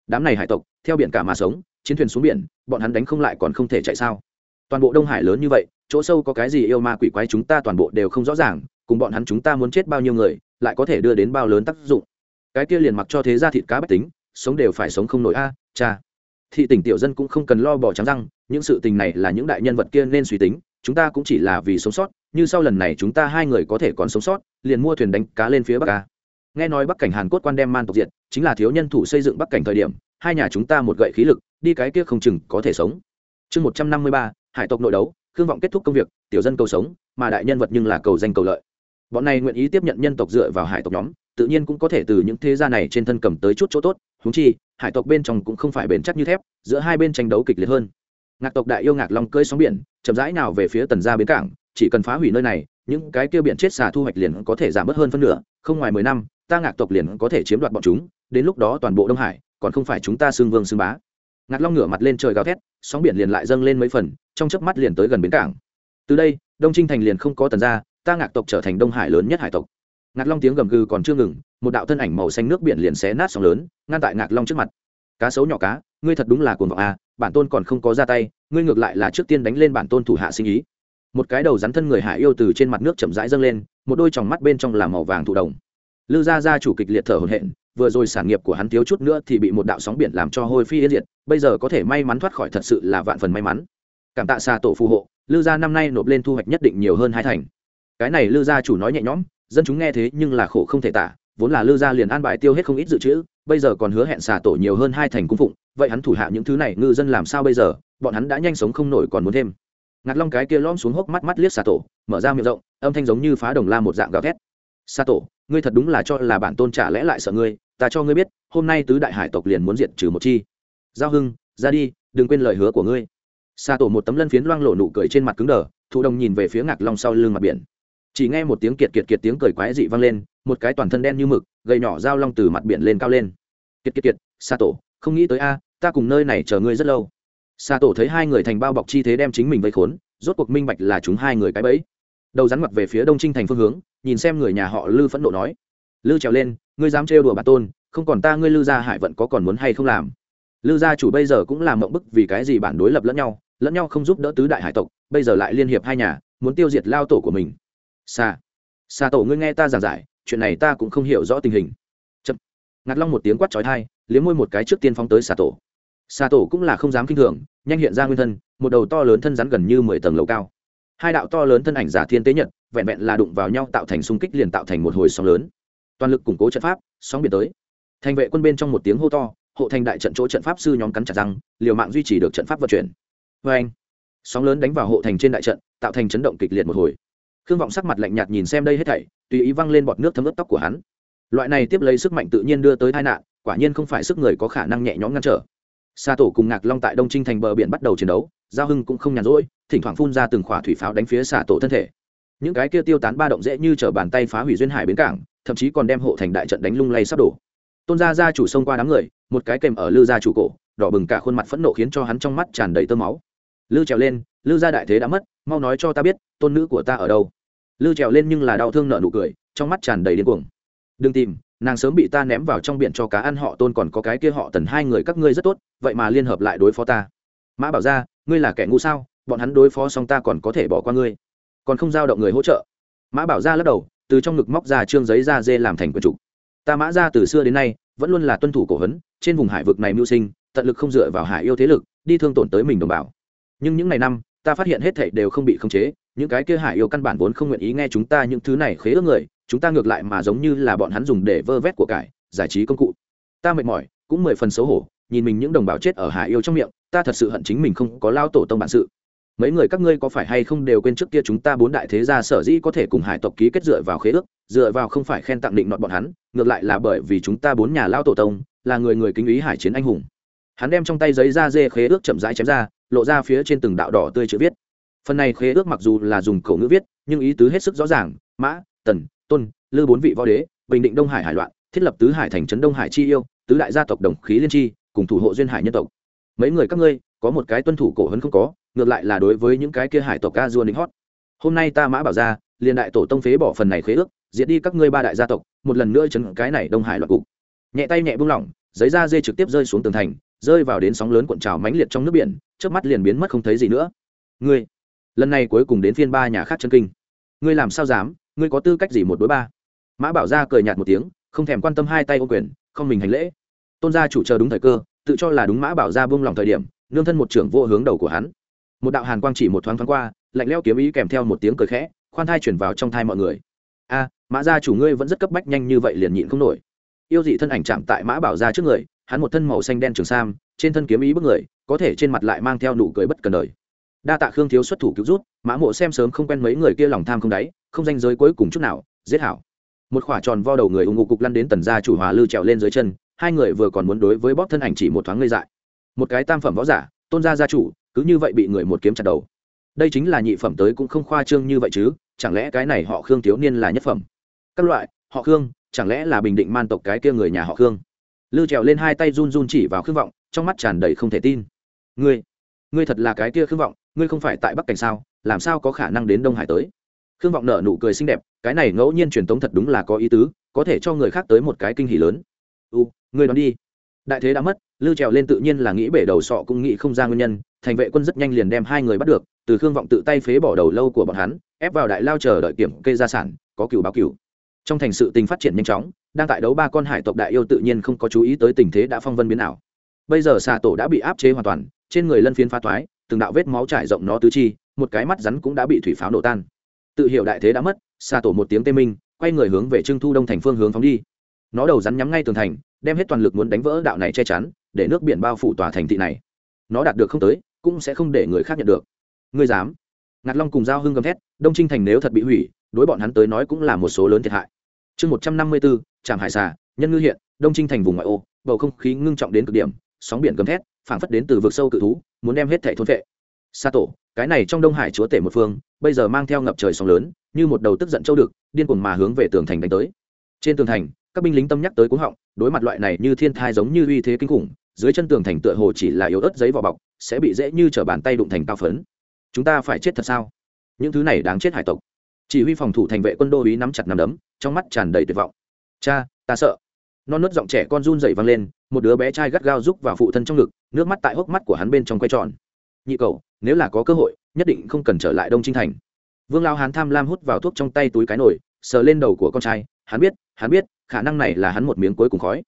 Đám này hải tộc, theo biển cả mà sống, chiến thuyền xuống biển, bọn hắn đánh không lại còn không thể chạy sao? Toàn bộ đông hải lớn như vậy, chỗ sâu có cái gì yêu ma quỷ quái chúng ta toàn bộ đều không rõ ràng, cùng bọn hắn chúng ta muốn chết bao nhiêu người, lại có thể đưa đến bao lớn tác dụng. Cái kia liền mặc cho thế ra thịt cá bách tính, sống đều phải sống không nổi a, cha. Thị tỉnh tiểu dân cũng không cần lo bỏ trắng răng, những sự tình này là những đại nhân vật kia nên suy tính, chúng ta cũng chỉ là vì sống sót, như sau lần này chúng ta hai người có thể còn sống sót, liền mua thuyền đánh cá lên phía bắc ca nghe nói bắc cảnh hàn quốc quan đem man tộc diệt, chính là thiếu nhân thủ xây dựng bắc cảnh thời điểm, hai nhà chúng ta một gậy khí lực, đi cái kia không chừng có thể sống. Chương một trăm năm mươi ba hải tộc nội đấu, khương vọng kết thúc công việc, tiểu dân cầu sống, mà đại nhân vật nhưng là cầu danh cầu lợi. Bọn này nguyện ý tiếp nhận nhân tộc dựa vào hải tộc nhóm, tự nhiên cũng có thể từ những thế gia này trên thân cầm tới chút chỗ tốt húng chi, hải tộc bên trong cũng không phải bền chắc như thép, giữa hai bên tranh đấu kịch liệt hơn. Ngạc tộc đại yêu ngạc long cơi sóng biển, chậm rãi nào về phía tần gia bến cảng, chỉ cần phá hủy nơi này, những cái kia biển chết xà thu hoạch liền có thể giảm bớt hơn phân nửa, không ngoài mười năm, ta ngạc tộc liền có thể chiếm đoạt bọn chúng, đến lúc đó toàn bộ đông hải, còn không phải chúng ta xương vương xương bá ngạc long ngửa mặt lên trời gào thét, sóng biển liền lại dâng lên mấy phần, trong chớp mắt liền tới gần bến cảng. Từ đây, đông trinh thành liền không có tần gia, ta ngạc tộc trở thành đông hải lớn nhất hải tộc. Ngạc long tiếng gầm gừ còn chưa ngừng, một đạo thân ảnh màu xanh nước biển liền xé nát sóng lớn, ngăn tại ngạc long trước mặt. Cá sấu nhỏ cá, ngươi thật đúng là cuồng vọng à bản tôn còn không có ra tay, ngươi ngược lại là trước tiên đánh lên bản tôn thủ hạ sinh ý. Một cái đầu rắn thân người hải yêu từ trên mặt nước chậm rãi dâng lên, một đôi tròng mắt bên trong là màu vàng thụ đồng. Lư gia gia chủ kịch liệt thở hổn hển vừa rồi sản nghiệp của hắn thiếu chút nữa thì bị một đạo sóng biển làm cho hôi phi yên diệt, bây giờ có thể may mắn thoát khỏi thật sự là vạn phần may mắn. Cảm tạ xa tổ phù hộ, lư gia năm nay nộp lên thu hoạch nhất định nhiều hơn hai thành. Cái này lư gia chủ nói nhẹ nhõm, dân chúng nghe thế nhưng là khổ không thể tả, vốn là lư gia liền an bài tiêu hết không ít dự trữ, bây giờ còn hứa hẹn xà tổ nhiều hơn hai thành cung phụng, vậy hắn thủ hạ những thứ này ngư dân làm sao bây giờ, bọn hắn đã nhanh sống không nổi còn muốn thêm. Ngạc long cái kia lom xuống hốc mắt mắt liếc xà tổ, mở ra miệng rộng, âm thanh giống như phá đồng la một dạng gào thét. Xà tổ ngươi thật đúng là cho là bản tôn trả lẽ lại sợ ngươi, ta cho ngươi biết, hôm nay tứ đại hải tộc liền muốn diệt trừ một chi. Giao hưng, ra đi, đừng quên lời hứa của ngươi. Xa tổ một tấm lân phiến loang lộ nụ cười trên mặt cứng đờ, thụ đồng nhìn về phía ngạc long sau lưng mặt biển. Chỉ nghe một tiếng kiệt kiệt kiệt tiếng cười quái dị vang lên, một cái toàn thân đen như mực, gầy nhỏ dao long từ mặt biển lên cao lên. Kiệt kiệt kiệt xa tổ, không nghĩ tới a, ta cùng nơi này chờ ngươi rất lâu. Xa tổ thấy hai người thành bao bọc chi thế đem chính mình vây khốn, rốt cuộc minh bạch là chúng hai người cái bẫy đầu rắn mặt về phía đông trinh thành phương hướng, nhìn xem người nhà họ lư phẫn nộ nói. Lư trèo lên, ngươi dám trêu đùa bà tôn, không còn ta ngươi lư gia hải vận có còn muốn hay không làm? Lư gia chủ bây giờ cũng làm mộng bức vì cái gì bản đối lập lẫn nhau lẫn nhau không giúp đỡ tứ đại hải tộc, bây giờ lại liên hiệp hai nhà, muốn tiêu diệt lao tổ của mình. Xa xa tổ ngươi nghe ta giảng giải, chuyện này ta cũng không hiểu rõ tình hình. Chậm. Ngạt long một tiếng quát trói thai liếm môi một cái trước tiên phóng tới xa tổ. Xa tổ cũng là không dám kinh thường, nhanh hiện ra nguyên thân, một đầu to lớn thân rắn gần như mười tầng lầu cao hai đạo to lớn thân ảnh giả thiên tế nhật, vẹn vẹn là đụng vào nhau tạo thành xung kích liền tạo thành một hồi sóng lớn. Toàn lực củng cố trận pháp, sóng biển tới. Thành vệ quân bên trong một tiếng hô to, hộ thành đại trận chỗ trận pháp sư nhóm cắn chặt răng, liều mạng duy trì được trận pháp vận chuyển. Vê anh, sóng lớn đánh vào hộ thành trên đại trận, tạo thành chấn động kịch liệt một hồi. Khương vọng sắc mặt lạnh nhạt nhìn xem đây hết thảy, tùy ý văng lên bọt nước thấm ướt tóc của hắn. Loại này tiếp lấy sức mạnh tự nhiên đưa tới tai nạn, quả nhiên không phải sức người có khả năng nhẹ nhõm ngăn trở sa tổ cùng ngạc long tại đông trinh thành bờ biển bắt đầu chiến đấu, giao hưng cũng không nhàn rỗi, thỉnh thoảng phun ra từng khỏa thủy pháo đánh phía Sa tổ thân thể. Những cái kia tiêu tán ba động dễ như t bàn tay phá hủy duyên hải bến cảng, thậm chí còn đem hộ thành đại trận đánh lung lay sắp đổ. Tôn gia gia chủ xông qua đám người, một cái kèm ở lư gia chủ cổ, đỏ bừng cả khuôn mặt phẫn nộ khiến cho hắn trong mắt tràn đầy tơ máu. Lư trèo lên, lư gia đại thế đã mất, mau nói cho ta biết, tôn nữ của ta ở đâu. Lư trèo lên nhưng là đau thương nợ nụ cười, trong mắt tràn đầy điên cuồng. Đừng tìm nàng sớm bị ta ném vào trong biển cho cá ăn họ tôn còn có cái kia họ tần hai người các ngươi rất tốt, vậy mà liên hợp lại đối phó ta. Mã bảo ra ngươi là kẻ ngu sao? Bọn hắn đối phó xong ta còn có thể bỏ qua ngươi. Còn không giao động người hỗ trợ. Mã bảo ra lắc đầu, từ trong ngực móc ra trương giấy da dê làm thành quần trục. Ta mã ra từ xưa đến nay, vẫn luôn là tuân thủ cổ hấn trên vùng hải vực này mưu sinh, tận lực không dựa vào hải yêu thế lực, đi thương tổn tới mình đồng bào. Nhưng những ngày năm ta phát hiện hết thảy đều không bị khống chế, những cái kia hải yêu căn bản vốn không nguyện ý nghe chúng ta những thứ này khế ước người, chúng ta ngược lại mà giống như là bọn hắn dùng để vơ vét của cải, giải trí công cụ. Ta mệt mỏi, cũng mười phần xấu hổ, nhìn mình những đồng bào chết ở hải yêu trong miệng, ta thật sự hận chính mình không có lao tổ tông bản sự. Mấy người các ngươi có phải hay không đều quên trước kia chúng ta bốn đại thế gia sở dĩ có thể cùng hải tộc ký kết dựa vào khế ước, dựa vào không phải khen tặng định nọt bọn hắn, ngược lại là bởi vì chúng ta bốn nhà lao tổ tông, là người người kính ý hải chiến anh hùng. Hắn đem trong tay giấy ra dê khế ước chậm rãi chém ra lộ ra phía trên từng đạo đỏ tươi chữ viết. Phần này khế ước mặc dù là dùng cổ ngữ viết, nhưng ý tứ hết sức rõ ràng. Mã, tần, tôn, lư bốn vị võ đế, bình định đông hải hải loạn, thiết lập tứ hải thành trấn đông hải chi yêu, tứ đại gia tộc đồng khí liên tri, cùng thủ hộ duyên hải nhân tộc. Mấy người các ngươi, có một cái tuân thủ cổ hấn không có, ngược lại là đối với những cái kia hải tộc ca dua lính hót. Hôm nay ta mã bảo ra, liền đại tổ tông phế bỏ phần này khế ước, diệt đi các ngươi ba đại gia tộc, một lần nữa chấn cái này đông hải loạn cục. Nhẹ tay nhẹ buông lỏng, giấy da dê trực tiếp rơi xuống tường thành rơi vào đến sóng lớn cuộn trào mãnh liệt trong nước biển trước mắt liền biến mất không thấy gì nữa. Ngươi, lần này cuối cùng đến phiên ba nhà khác chân kinh. Ngươi làm sao dám? Ngươi có tư cách gì một đối ba? Mã bảo ra cười nhạt một tiếng, không thèm quan tâm hai tay ô quyền, không mình hành lễ. Tôn gia chủ chờ đúng thời cơ, tự cho là đúng mã bảo ra buông lòng thời điểm, nương thân một trưởng vô hướng đầu của hắn. Một đạo hàn quang chỉ một thoáng thoáng qua, lạnh leo kiếm ý kèm theo một tiếng cười khẽ, khoan thai chuyển vào trong thai mọi người. A, mã gia chủ ngươi vẫn rất cấp bách nhanh như vậy liền nhịn không nổi. Yêu dị thân ảnh chạm tại mã bảo ra trước người hắn một thân màu xanh đen trường sam, trên thân kiếm ý bức người, có thể trên mặt lại mang theo nụ cười bất cần đời. Đa tạ khương thiếu xuất thủ cứu rút mã mộ xem sớm không quen mấy người kia lòng tham không đáy, không danh giới cuối cùng chút nào, giết hảo. Một khỏa tròn vo đầu người ủng ngụ cục lăn đến tần gia chủ hòa lư trèo lên dưới chân, hai người vừa còn muốn đối với bóp thân ảnh chỉ một thoáng ngây dại. Một cái tam phẩm võ giả, tôn gia gia chủ, cứ như vậy bị người một kiếm chặt đầu. Đây chính là nhị phẩm tới cũng không khoa trương như vậy chứ, chẳng lẽ cái này họ khương thiếu niên là nhất phẩm? Các loại, họ khương, chẳng lẽ là bình định man tộc cái kia người nhà họ khương? Lư trèo lên hai tay run run chỉ vào khương vọng, trong mắt tràn đầy không thể tin. Ngươi ngươi thật là cái kia khương vọng, ngươi không phải tại bắc cảnh sao? Làm sao có khả năng đến đông hải tới? Khương vọng nở nụ cười xinh đẹp, cái này ngẫu nhiên truyền tống thật đúng là có ý tứ, có thể cho người khác tới một cái kinh hỉ lớn. U ngươi đón đi. Đại thế đã mất lưu trèo lên tự nhiên là nghĩ bể đầu sọ cũng nghĩ không ra nguyên nhân, thành vệ quân rất nhanh liền đem hai người bắt được, từ khương vọng tự tay phế bỏ đầu lâu của bọn hắn, ép vào đại lao chờ đợi kiểm kê gia sản, có cựu báo cựu trong thành sự tình phát triển nhanh chóng, đang tại đấu ba con hải tộc đại yêu tự nhiên không có chú ý tới tình thế đã phong vân biến ảo. Bây giờ xà tổ đã bị áp chế hoàn toàn, trên người lân phiến phá toái từng đạo vết máu trải rộng nó tứ chi, một cái mắt rắn cũng đã bị thủy pháo nổ tan. Tự hiểu đại thế đã mất, xà tổ một tiếng tê minh, quay người hướng về trưng thu đông thành phương hướng phóng đi. Nó đầu rắn nhắm ngay tường thành, đem hết toàn lực muốn đánh vỡ đạo này che chắn, để nước biển bao phủ tòa thành thị này. Nó đạt được không tới, cũng sẽ không để người khác nhận được. Ngươi dám? Ngạt long cùng giao hưng gầm thét, đông trinh thành nếu thật bị hủy, đối bọn hắn tới nói cũng là một số lớn thiệt hại chương một trăm năm mươi bốn, trạm hải xà, nhân ngư hiện, đông trinh thành vùng ngoại ô, bầu không khí ngưng trọng đến cực điểm, sóng biển gầm thét, phảng phất đến từ vực sâu cự thú, muốn đem hết thẻ thôn vệ. Sa tổ, cái này trong đông hải chúa tể một phương, bây giờ mang theo ngập trời sóng lớn, như một đầu tức giận châu đực điên cuồng mà hướng về tường thành đánh tới. Trên tường thành, các binh lính tâm nhắc tới cuống họng, đối mặt loại này như thiên thai giống như uy thế kinh khủng, dưới chân tường thành tựa hồ chỉ là yếu ớt giấy vỏ bọc, sẽ bị dễ như t bàn tay đụng thành cao phấn. Chúng ta phải chết thật sao? Những thứ này đáng chết hải tộc chỉ huy phòng thủ thành vệ quân đô ý nắm chặt nằm đấm, trong mắt tràn đầy tuyệt vọng. Cha, ta sợ. Non nớt giọng trẻ con run dậy vang lên, một đứa bé trai gắt gao rúc vào phụ thân trong ngực, nước mắt tại hốc mắt của hắn bên trong quay tròn. Nhị cầu nếu là có cơ hội, nhất định không cần trở lại đông trinh thành. Vương lao hán tham lam hút vào thuốc trong tay túi cái nồi, sờ lên đầu của con trai, hắn biết hắn biết, khả năng này là hắn một miếng cuối cùng khói.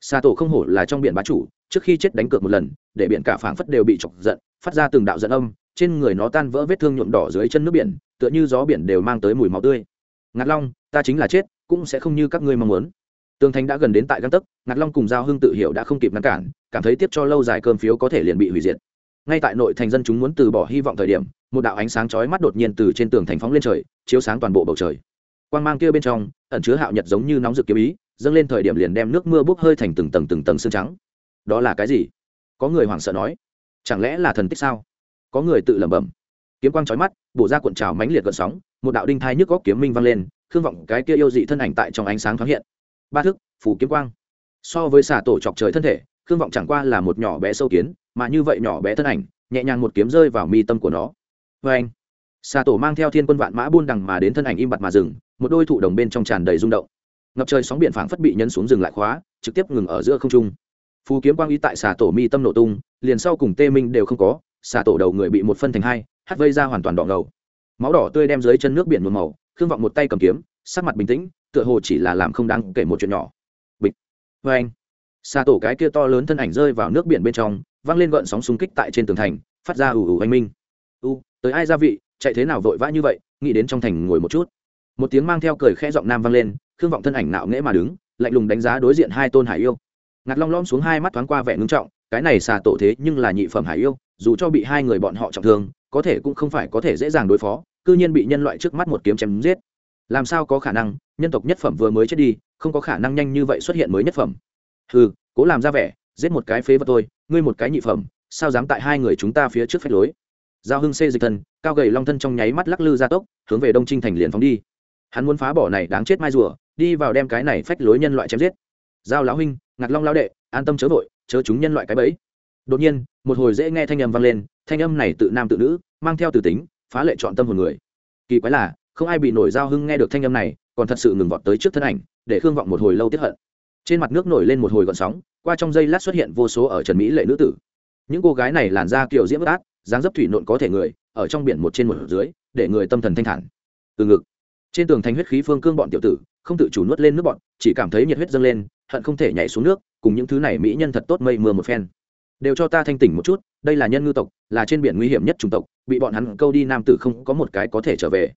Xa tổ không hổ là trong biển bá chủ, trước khi chết đánh cược một lần, để biển cả phảng phất đều bị chọc giận, phát ra từng đạo giận âm trên người nó tan vỡ vết thương nhuộm đỏ dưới chân nước biển, tựa như gió biển đều mang tới mùi máu tươi. Ngạt long, ta chính là chết, cũng sẽ không như các ngươi mong muốn. Tường thành đã gần đến tại găng tấc, ngạt long cùng giao hưng tự hiểu đã không kịp ngăn cản, cảm thấy tiếp cho lâu dài cơm phiếu có thể liền bị hủy diệt. Ngay tại nội thành dân chúng muốn từ bỏ hy vọng thời điểm, một đạo ánh sáng chói mắt đột nhiên từ trên tường thành phóng lên trời, chiếu sáng toàn bộ bầu trời. Quang mang kia bên trong, ẩn chứa hạo nhật giống như nóng rực kiếm ý, dâng lên thời điểm liền đem nước mưa bốc hơi thành từng tầng từng tầng xương trắng. Đó là cái gì? Có người hoảng sợ nói. Chẳng lẽ là thần tích sao? Có người tự lẩm bẩm. Kiếm quang chói mắt, bổ ra cuộn trào mãnh liệt gợn sóng, một đạo đinh thai nhức góc kiếm minh vang lên thương vọng cái kia yêu dị thân ảnh tại trong ánh sáng thoáng hiện. Ba thức phủ kiếm quang. So với xà tổ chọc trời thân thể thương vọng chẳng qua là một nhỏ bé sâu kiến, mà như vậy nhỏ bé thân ảnh, nhẹ nhàng một kiếm rơi vào mi tâm của nó. Vê anh, xà tổ mang theo thiên quân vạn mã buôn đằng mà đến thân ảnh im bặt mà dừng, một đôi thụ đồng bên trong tràn đầy rung động. Ngập trời sóng biển phảng phất bị nhấn xuống rừng lại khóa, trực tiếp ngừng ở giữa không trung. Phù kiếm quang ý tại xà tổ mi tâm nổ tung, liền sau cùng tê minh đều không có xà tổ đầu người bị một phân thành hai, hát vây ra hoàn toàn đỏ ngầu. Máu đỏ tươi đem dưới chân nước biển một màu, khương vọng một tay cầm kiếm, sắc mặt bình tĩnh, tựa hồ chỉ là làm không đáng kể một chuyện nhỏ. Bịch. Vâng. Vê anh xà tổ cái kia to lớn thân ảnh rơi vào nước biển bên trong văng lên gợn sóng xung kích tại trên tường thành, phát ra ủ ủ anh minh. U, tới ai gia vị, chạy thế nào vội vã như vậy, nghĩ đến trong thành ngồi một chút. Một tiếng mang theo cười khẽ giọng nam vang lên, khương vọng thân ảnh nạo nghễ mà đứng, lạnh lùng đánh giá đối diện hai tôn hải yêu ngạt long lom xuống hai mắt thoáng qua vẻ ngưng trọng, cái này xà tổ thế nhưng là nhị phẩm hải yêu, dù cho bị hai người bọn họ trọng thương, có thể cũng không phải có thể dễ dàng đối phó, cư nhiên bị nhân loại trước mắt một kiếm chém giết. Làm sao có khả năng, nhân tộc nhất phẩm vừa mới chết đi, không có khả năng nhanh như vậy xuất hiện mới nhất phẩm. Ừ cố làm ra vẻ, giết một cái phế vật tôi ngươi một cái nhị phẩm, sao dám tại hai người chúng ta phía trước phép lối? Giao hưng xê dịch thân cao gầy long thân trong nháy mắt lắc lư ra tốc, hướng về đông trinh thành liền phóng đi. Hắn muốn phá bỏ này đáng chết mai rùa, đi vào đem cái này phách lối nhân loại chém giết giao lão huynh, ngạc long lão đệ, an tâm chớ vội, chớ chúng nhân loại cái bẫy. Đột nhiên, một hồi dễ nghe thanh âm vang lên, thanh âm này tự nam tự nữ, mang theo từ tính, phá lệ chọn tâm hồn người. Kỳ quái là, không ai bị nổi giao hưng nghe được thanh âm này, còn thật sự ngừng vọt tới trước thân ảnh, để khương vọng một hồi lâu tiếp hận. Trên mặt nước nổi lên một hồi gọn sóng, qua trong giây lát xuất hiện vô số ở trần mỹ lệ nữ tử. Những cô gái này làn da kiểu diễm bất ác dáng dấp thủy nộn có thể người, ở trong biển một trên một dưới, để người tâm thần thanh thản. Từ ngực, trên tường thành huyết khí phương cương bọn tiểu tử, không tự chủ nuốt lên nước bọn, chỉ cảm thấy nhiệt huyết dâng lên hận không thể nhảy xuống nước, cùng những thứ này mỹ nhân thật tốt mây mưa một phen. Đều cho ta thanh tỉnh một chút, đây là nhân ngư tộc, là trên biển nguy hiểm nhất chủng tộc, bị bọn hắn câu đi nam tử không có một cái có thể trở về.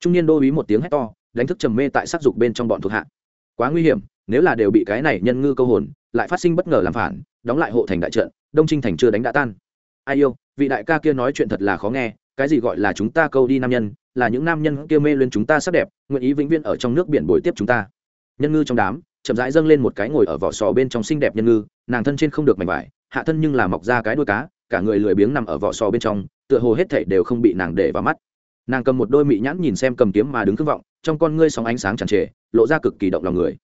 Trung niên đô uý một tiếng hét to, đánh thức trầm mê tại sắc dục bên trong bọn thuộc hạ. Quá nguy hiểm, nếu là đều bị cái này nhân ngư câu hồn, lại phát sinh bất ngờ làm phản, đóng lại hộ thành đại trận, đông trinh thành chưa đánh đã tan. Ai yêu, vị đại ca kia nói chuyện thật là khó nghe, cái gì gọi là chúng ta câu đi nam nhân, là những nam nhân kia mê lên chúng ta sắc đẹp, nguyện ý vĩnh viễn ở trong nước biển bồi tiếp chúng ta. Nhân ngư trong đám chậm rãi dâng lên một cái ngồi ở vỏ sò bên trong xinh đẹp nhân ngư, nàng thân trên không được mảnh vải, hạ thân nhưng là mọc ra cái đuôi cá, cả người lười biếng nằm ở vỏ sò bên trong, tựa hồ hết thảy đều không bị nàng để vào mắt. Nàng cầm một đôi mị nhãn nhìn xem cầm kiếm mà đứng cưng vọng, trong con ngươi sóng ánh sáng tràn trề, lộ ra cực kỳ động lòng người.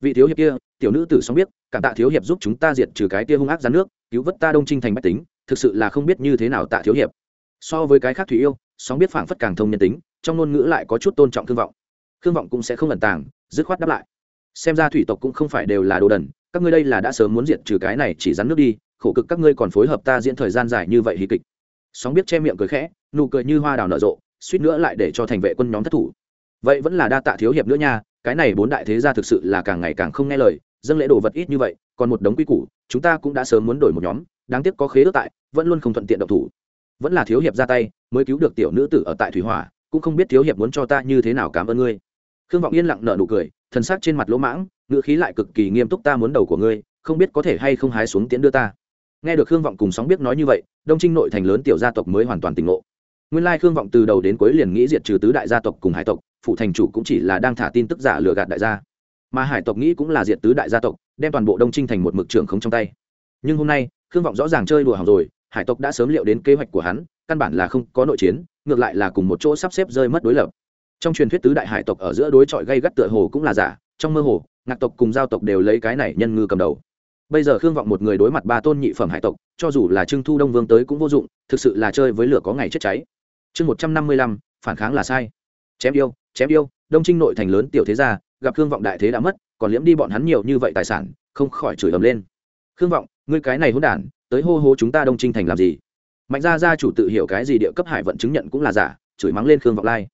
Vị thiếu hiệp kia, tiểu nữ tử sóng biết, cảm tạ thiếu hiệp giúp chúng ta diệt trừ cái kia hung ác ra nước, cứu vớt ta đông trinh thành bách tính, thực sự là không biết như thế nào tạ thiếu hiệp. So với cái khác thủy yêu, sóng biết phảng phất càng thông nhân tính, trong ngôn ngữ lại có chút tôn trọng thương vọng. Thương vọng cũng sẽ không lẩn tàng, dứt khoát đáp lại xem ra thủy tộc cũng không phải đều là đồ đần, các ngươi đây là đã sớm muốn diệt trừ cái này chỉ rắn nước đi, khổ cực các ngươi còn phối hợp ta diễn thời gian dài như vậy hí kịch. Sóng biết che miệng cười khẽ, nụ cười như hoa đào nở rộ, suýt nữa lại để cho thành vệ quân nhóm thất thủ. Vậy vẫn là đa tạ thiếu hiệp nữa nha, cái này bốn đại thế gia thực sự là càng ngày càng không nghe lời, dâng lễ đồ vật ít như vậy, còn một đống quy củ, chúng ta cũng đã sớm muốn đổi một nhóm, đáng tiếc có khế ước tại, vẫn luôn không thuận tiện độc thủ. Vẫn là thiếu hiệp ra tay, mới cứu được tiểu nữ tử ở tại thủy hỏa, cũng không biết thiếu hiệp muốn cho ta như thế nào cảm ơn ngươi. Khương vọng yên lặng nở nụ cười thần sắc trên mặt lỗ mãng, ngữ khí lại cực kỳ nghiêm túc, ta muốn đầu của ngươi, không biết có thể hay không hái xuống tiễn đưa ta. Nghe được khương vọng cùng sóng biết nói như vậy, đông trinh nội thành lớn tiểu gia tộc mới hoàn toàn tỉnh ngộ. Nguyên lai khương vọng từ đầu đến cuối liền nghĩ diệt trừ tứ đại gia tộc cùng hải tộc phụ thành chủ cũng chỉ là đang thả tin tức giả lừa gạt đại gia. Mà hải tộc nghĩ cũng là diệt tứ đại gia tộc, đem toàn bộ đông trinh thành một mực trưởng không trong tay. Nhưng hôm nay, khương vọng rõ ràng chơi đùa hỏng rồi, hải tộc đã sớm liệu đến kế hoạch của hắn, căn bản là không có nội chiến, ngược lại là cùng một chỗ sắp xếp rơi mất đối lập trong truyền thuyết tứ đại hải tộc ở giữa đối chọi gây gắt tựa hồ cũng là giả, trong mơ hồ, ngạc tộc cùng giao tộc đều lấy cái này nhân ngư cầm đầu. Bây giờ khương vọng một người đối mặt ba tôn nhị phẩm hải tộc, cho dù là trưng thu đông vương tới cũng vô dụng, thực sự là chơi với lửa có ngày chết cháy. Chương một trăm năm mươi lăm, phản kháng là sai. Chém yêu chém yêu, đông trinh nội thành lớn tiểu thế gia, gặp khương vọng đại thế đã mất, còn liễm đi bọn hắn nhiều như vậy tài sản, không khỏi chửi ầm lên. Khương vọng, ngươi cái này hỗn đản, tới hô hô chúng ta đông trinh thành làm gì? Mạnh gia gia chủ tự hiểu cái gì địa cấp hải vận chứng nhận cũng là giả, chửi mắng lên khương vọng lai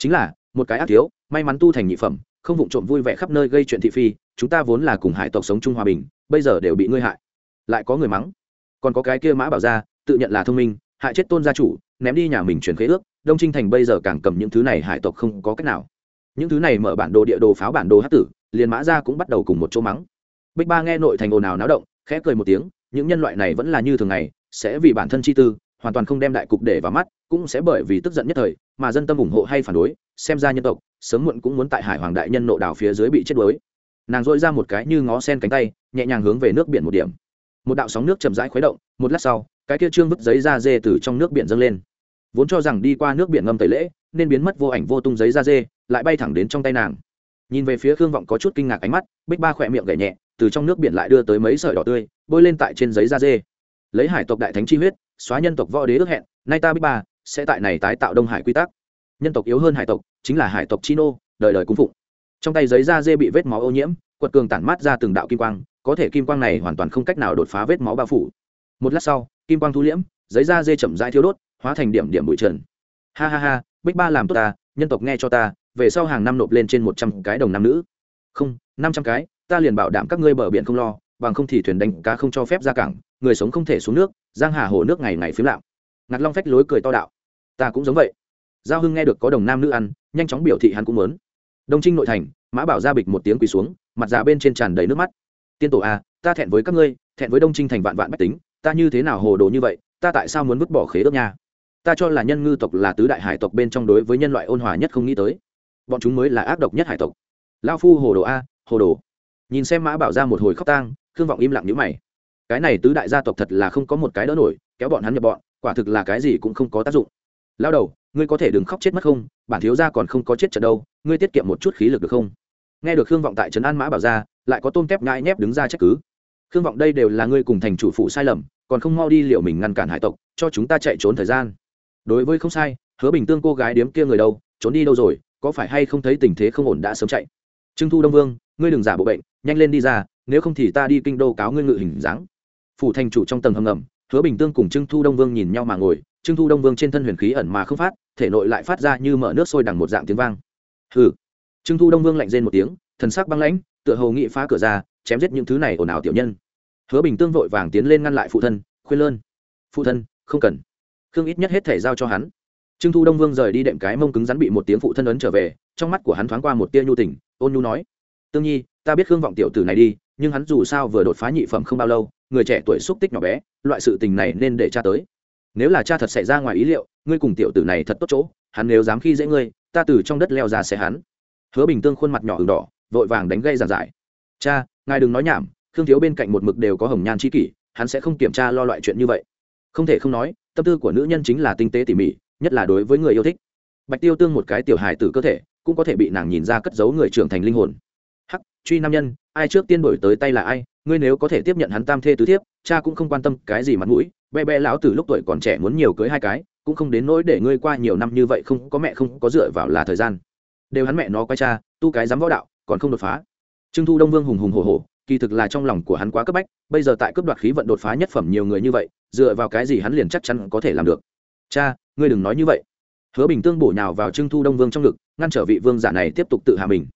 chính là, một cái ác thiếu, may mắn tu thành nhị phẩm, không vụng trộm vui vẻ khắp nơi gây chuyện thị phi, chúng ta vốn là cùng hải tộc sống chung hòa bình, bây giờ đều bị ngươi hại. Lại có người mắng. Còn có cái kia mã bảo gia, tự nhận là thông minh, hại chết tôn gia chủ, ném đi nhà mình chuyển khế ước, đông trinh thành bây giờ càng cầm những thứ này hải tộc không có cách nào. Những thứ này mở bản đồ địa đồ pháo bản đồ hát tử, liền mã ra cũng bắt đầu cùng một chỗ mắng. Bích ba nghe nội thành ồn ào náo động, khẽ cười một tiếng, những nhân loại này vẫn là như thường ngày, sẽ vì bản thân chi tư, hoàn toàn không đem đại cục để vào mắt, cũng sẽ bởi vì tức giận nhất thời mà dân tâm ủng hộ hay phản đối, xem ra nhân tộc sớm muộn cũng muốn tại hải hoàng đại nhân nộ đảo phía dưới bị chết đuối. Nàng dội ra một cái như ngó sen cánh tay, nhẹ nhàng hướng về nước biển một điểm. Một đạo sóng nước chậm rãi khuấy động, một lát sau, cái kia trương vứt giấy da dê từ trong nước biển dâng lên. Vốn cho rằng đi qua nước biển ngâm tẩy lễ, nên biến mất vô ảnh vô tung giấy da dê, lại bay thẳng đến trong tay nàng. Nhìn về phía khương vọng có chút kinh ngạc ánh mắt, bích ba khỏe miệng gảy nhẹ, từ trong nước biển lại đưa tới mấy sợi đỏ tươi, bôi lên tại trên giấy da dê. Lấy hải tộc đại thánh chi huyết, xóa nhân tộc võ đế ước hẹn, nay ta bích ba sẽ tại này tái tạo đông hải quy tắc. Nhân tộc yếu hơn hải tộc, chính là hải tộc chi nô đời đời cung phụng. Trong tay giấy da dê bị vết máu ô nhiễm, quật cường tản mát ra từng đạo kim quang, có thể kim quang này hoàn toàn không cách nào đột phá vết máu bao phủ. Một lát sau, kim quang thu liễm, giấy da dê chậm rãi thiêu đốt, hóa thành điểm điểm bụi trần. Ha ha ha, bích ba làm tốt ta, nhân tộc nghe cho ta, về sau hàng năm nộp lên trên một trăm cái đồng nam nữ. Không, năm trăm cái, ta liền bảo đảm các ngươi bờ biển không lo, bằng không thì thuyền đánh cá không cho phép ra cảng, người sống không thể xuống nước, giang hà hồ nước ngày ngày phiếm lạo ngạc long phách lối cười to đạo. Ta cũng giống vậy. Giao hưng nghe được có đồng nam nữ ăn nhanh chóng biểu thị hắn cũng muốn. Đông trinh nội thành mã bảo ra bịch một tiếng quỳ xuống mặt già bên trên tràn đầy nước mắt. Tiên tổ a à, ta thẹn với các ngươi thẹn với đông trinh thành vạn vạn bách tính ta như thế nào hồ đồ như vậy ta tại sao muốn vứt bỏ khế ước nha? Ta cho là nhân ngư tộc là tứ đại hải tộc bên trong đối với nhân loại ôn hòa nhất không nghĩ tới. Bọn chúng mới là ác độc nhất hải tộc. Lao phu hồ đồ a hồ đồ. Nhìn xem mã bảo ra một hồi khóc tang khương vọng im lặng nhữ mày. Cái này tứ đại gia tộc thật là không có một cái đỡ nổi kéo bọn hắn nhập bọn quả thực là cái gì cũng không có tác dụng. Lao đầu, ngươi có thể đừng khóc chết mất không? Bản thiếu gia còn không có chết trận đâu, ngươi tiết kiệm một chút khí lực được không? Nghe được khương vọng tại trấn an mã bảo ra, lại có tôm tép ngại nhép đứng ra trách cứ. Khương vọng đây đều là ngươi cùng thành chủ phụ sai lầm, còn không mau đi liệu mình ngăn cản hải tộc, cho chúng ta chạy trốn thời gian. Đối với không sai, hứa bình tương cô gái điếm kia người đâu, trốn đi đâu rồi, có phải hay không thấy tình thế không ổn đã sớm chạy? Trưng thu đông vương, ngươi đừng giả bộ bệnh, nhanh lên đi ra, nếu không thì ta đi kinh đô cáo ngươi ngự hình dáng. Phủ thành chủ trong tầng hầm ngầm hứa bình tương cùng trưng thu đông vương nhìn nhau mà ngồi trưng thu đông vương trên thân huyền khí ẩn mà không phát, thể nội lại phát ra như mở nước sôi đằng một dạng tiếng vang. Hừ. Trưng thu đông vương lạnh rên một tiếng, thần sắc băng lãnh, tựa hồ nghị phá cửa ra, chém giết những thứ này ồn ào tiểu nhân. Hứa bình tương vội vàng tiến lên ngăn lại phụ thân, khuyên lơn. Phụ thân, không cần. Khương ít nhất hết thể giao cho hắn. Trưng thu đông vương rời đi đệm cái mông cứng rắn bị một tiếng phụ thân ấn trở về, trong mắt của hắn thoáng qua một tia nhu tình, ôn nhu nói. Tương nhi, ta biết khương vọng tiểu tử này đi, nhưng hắn dù sao vừa đột phá nhị phẩm không bao lâu người trẻ tuổi xúc tích nhỏ bé, loại sự tình này nên để cha tới. Nếu là cha thật xảy ra ngoài ý liệu, ngươi cùng tiểu tử này thật tốt chỗ, hắn nếu dám khi dễ ngươi, ta từ trong đất leo ra sẽ hắn. Hứa bình tương khuôn mặt nhỏ ửng đỏ, vội vàng đánh gây giàn giải. Cha, ngài đừng nói nhảm, khương thiếu bên cạnh một mực đều có hồng nhan c kỷ, hắn sẽ không kiểm tra lo loại chuyện như vậy. Không thể không nói, tâm tư của nữ nhân chính là tinh tế tỉ mỉ, nhất là đối với người yêu thích. Bạch tiêu tương một cái tiểu hài từ cơ thể, cũng có thể bị nàng nhìn ra cất giấu người trưởng thành linh hồn. Hắc, truy nam nhân ai trước tiên đổi tới tay là ai, ngươi nếu có thể tiếp nhận hắn tam thê tứ thiếp, cha cũng không quan tâm cái gì mặt mũi be be lão từ lúc tuổi còn trẻ muốn nhiều cưới hai cái, cũng không đến nỗi để ngươi qua nhiều năm như vậy không có mẹ không có dựa vào là thời gian. Đều hắn mẹ nó quay cha, tu cái dám võ đạo, còn không đột phá. Trưng thu đông vương hùng hùng hồ hồ kỳ thực là trong lòng của hắn quá cấp bách, bây giờ tại cấp đoạt khí vận đột phá nhất phẩm nhiều người như vậy, dựa vào cái gì hắn liền chắc chắn có thể làm được. Cha, ngươi đừng nói như vậy. Hứa bình tương bổ nhào vào trưng thu đông vương trong ngực, ngăn trở vị vương giả này tiếp tục tự hạ mình.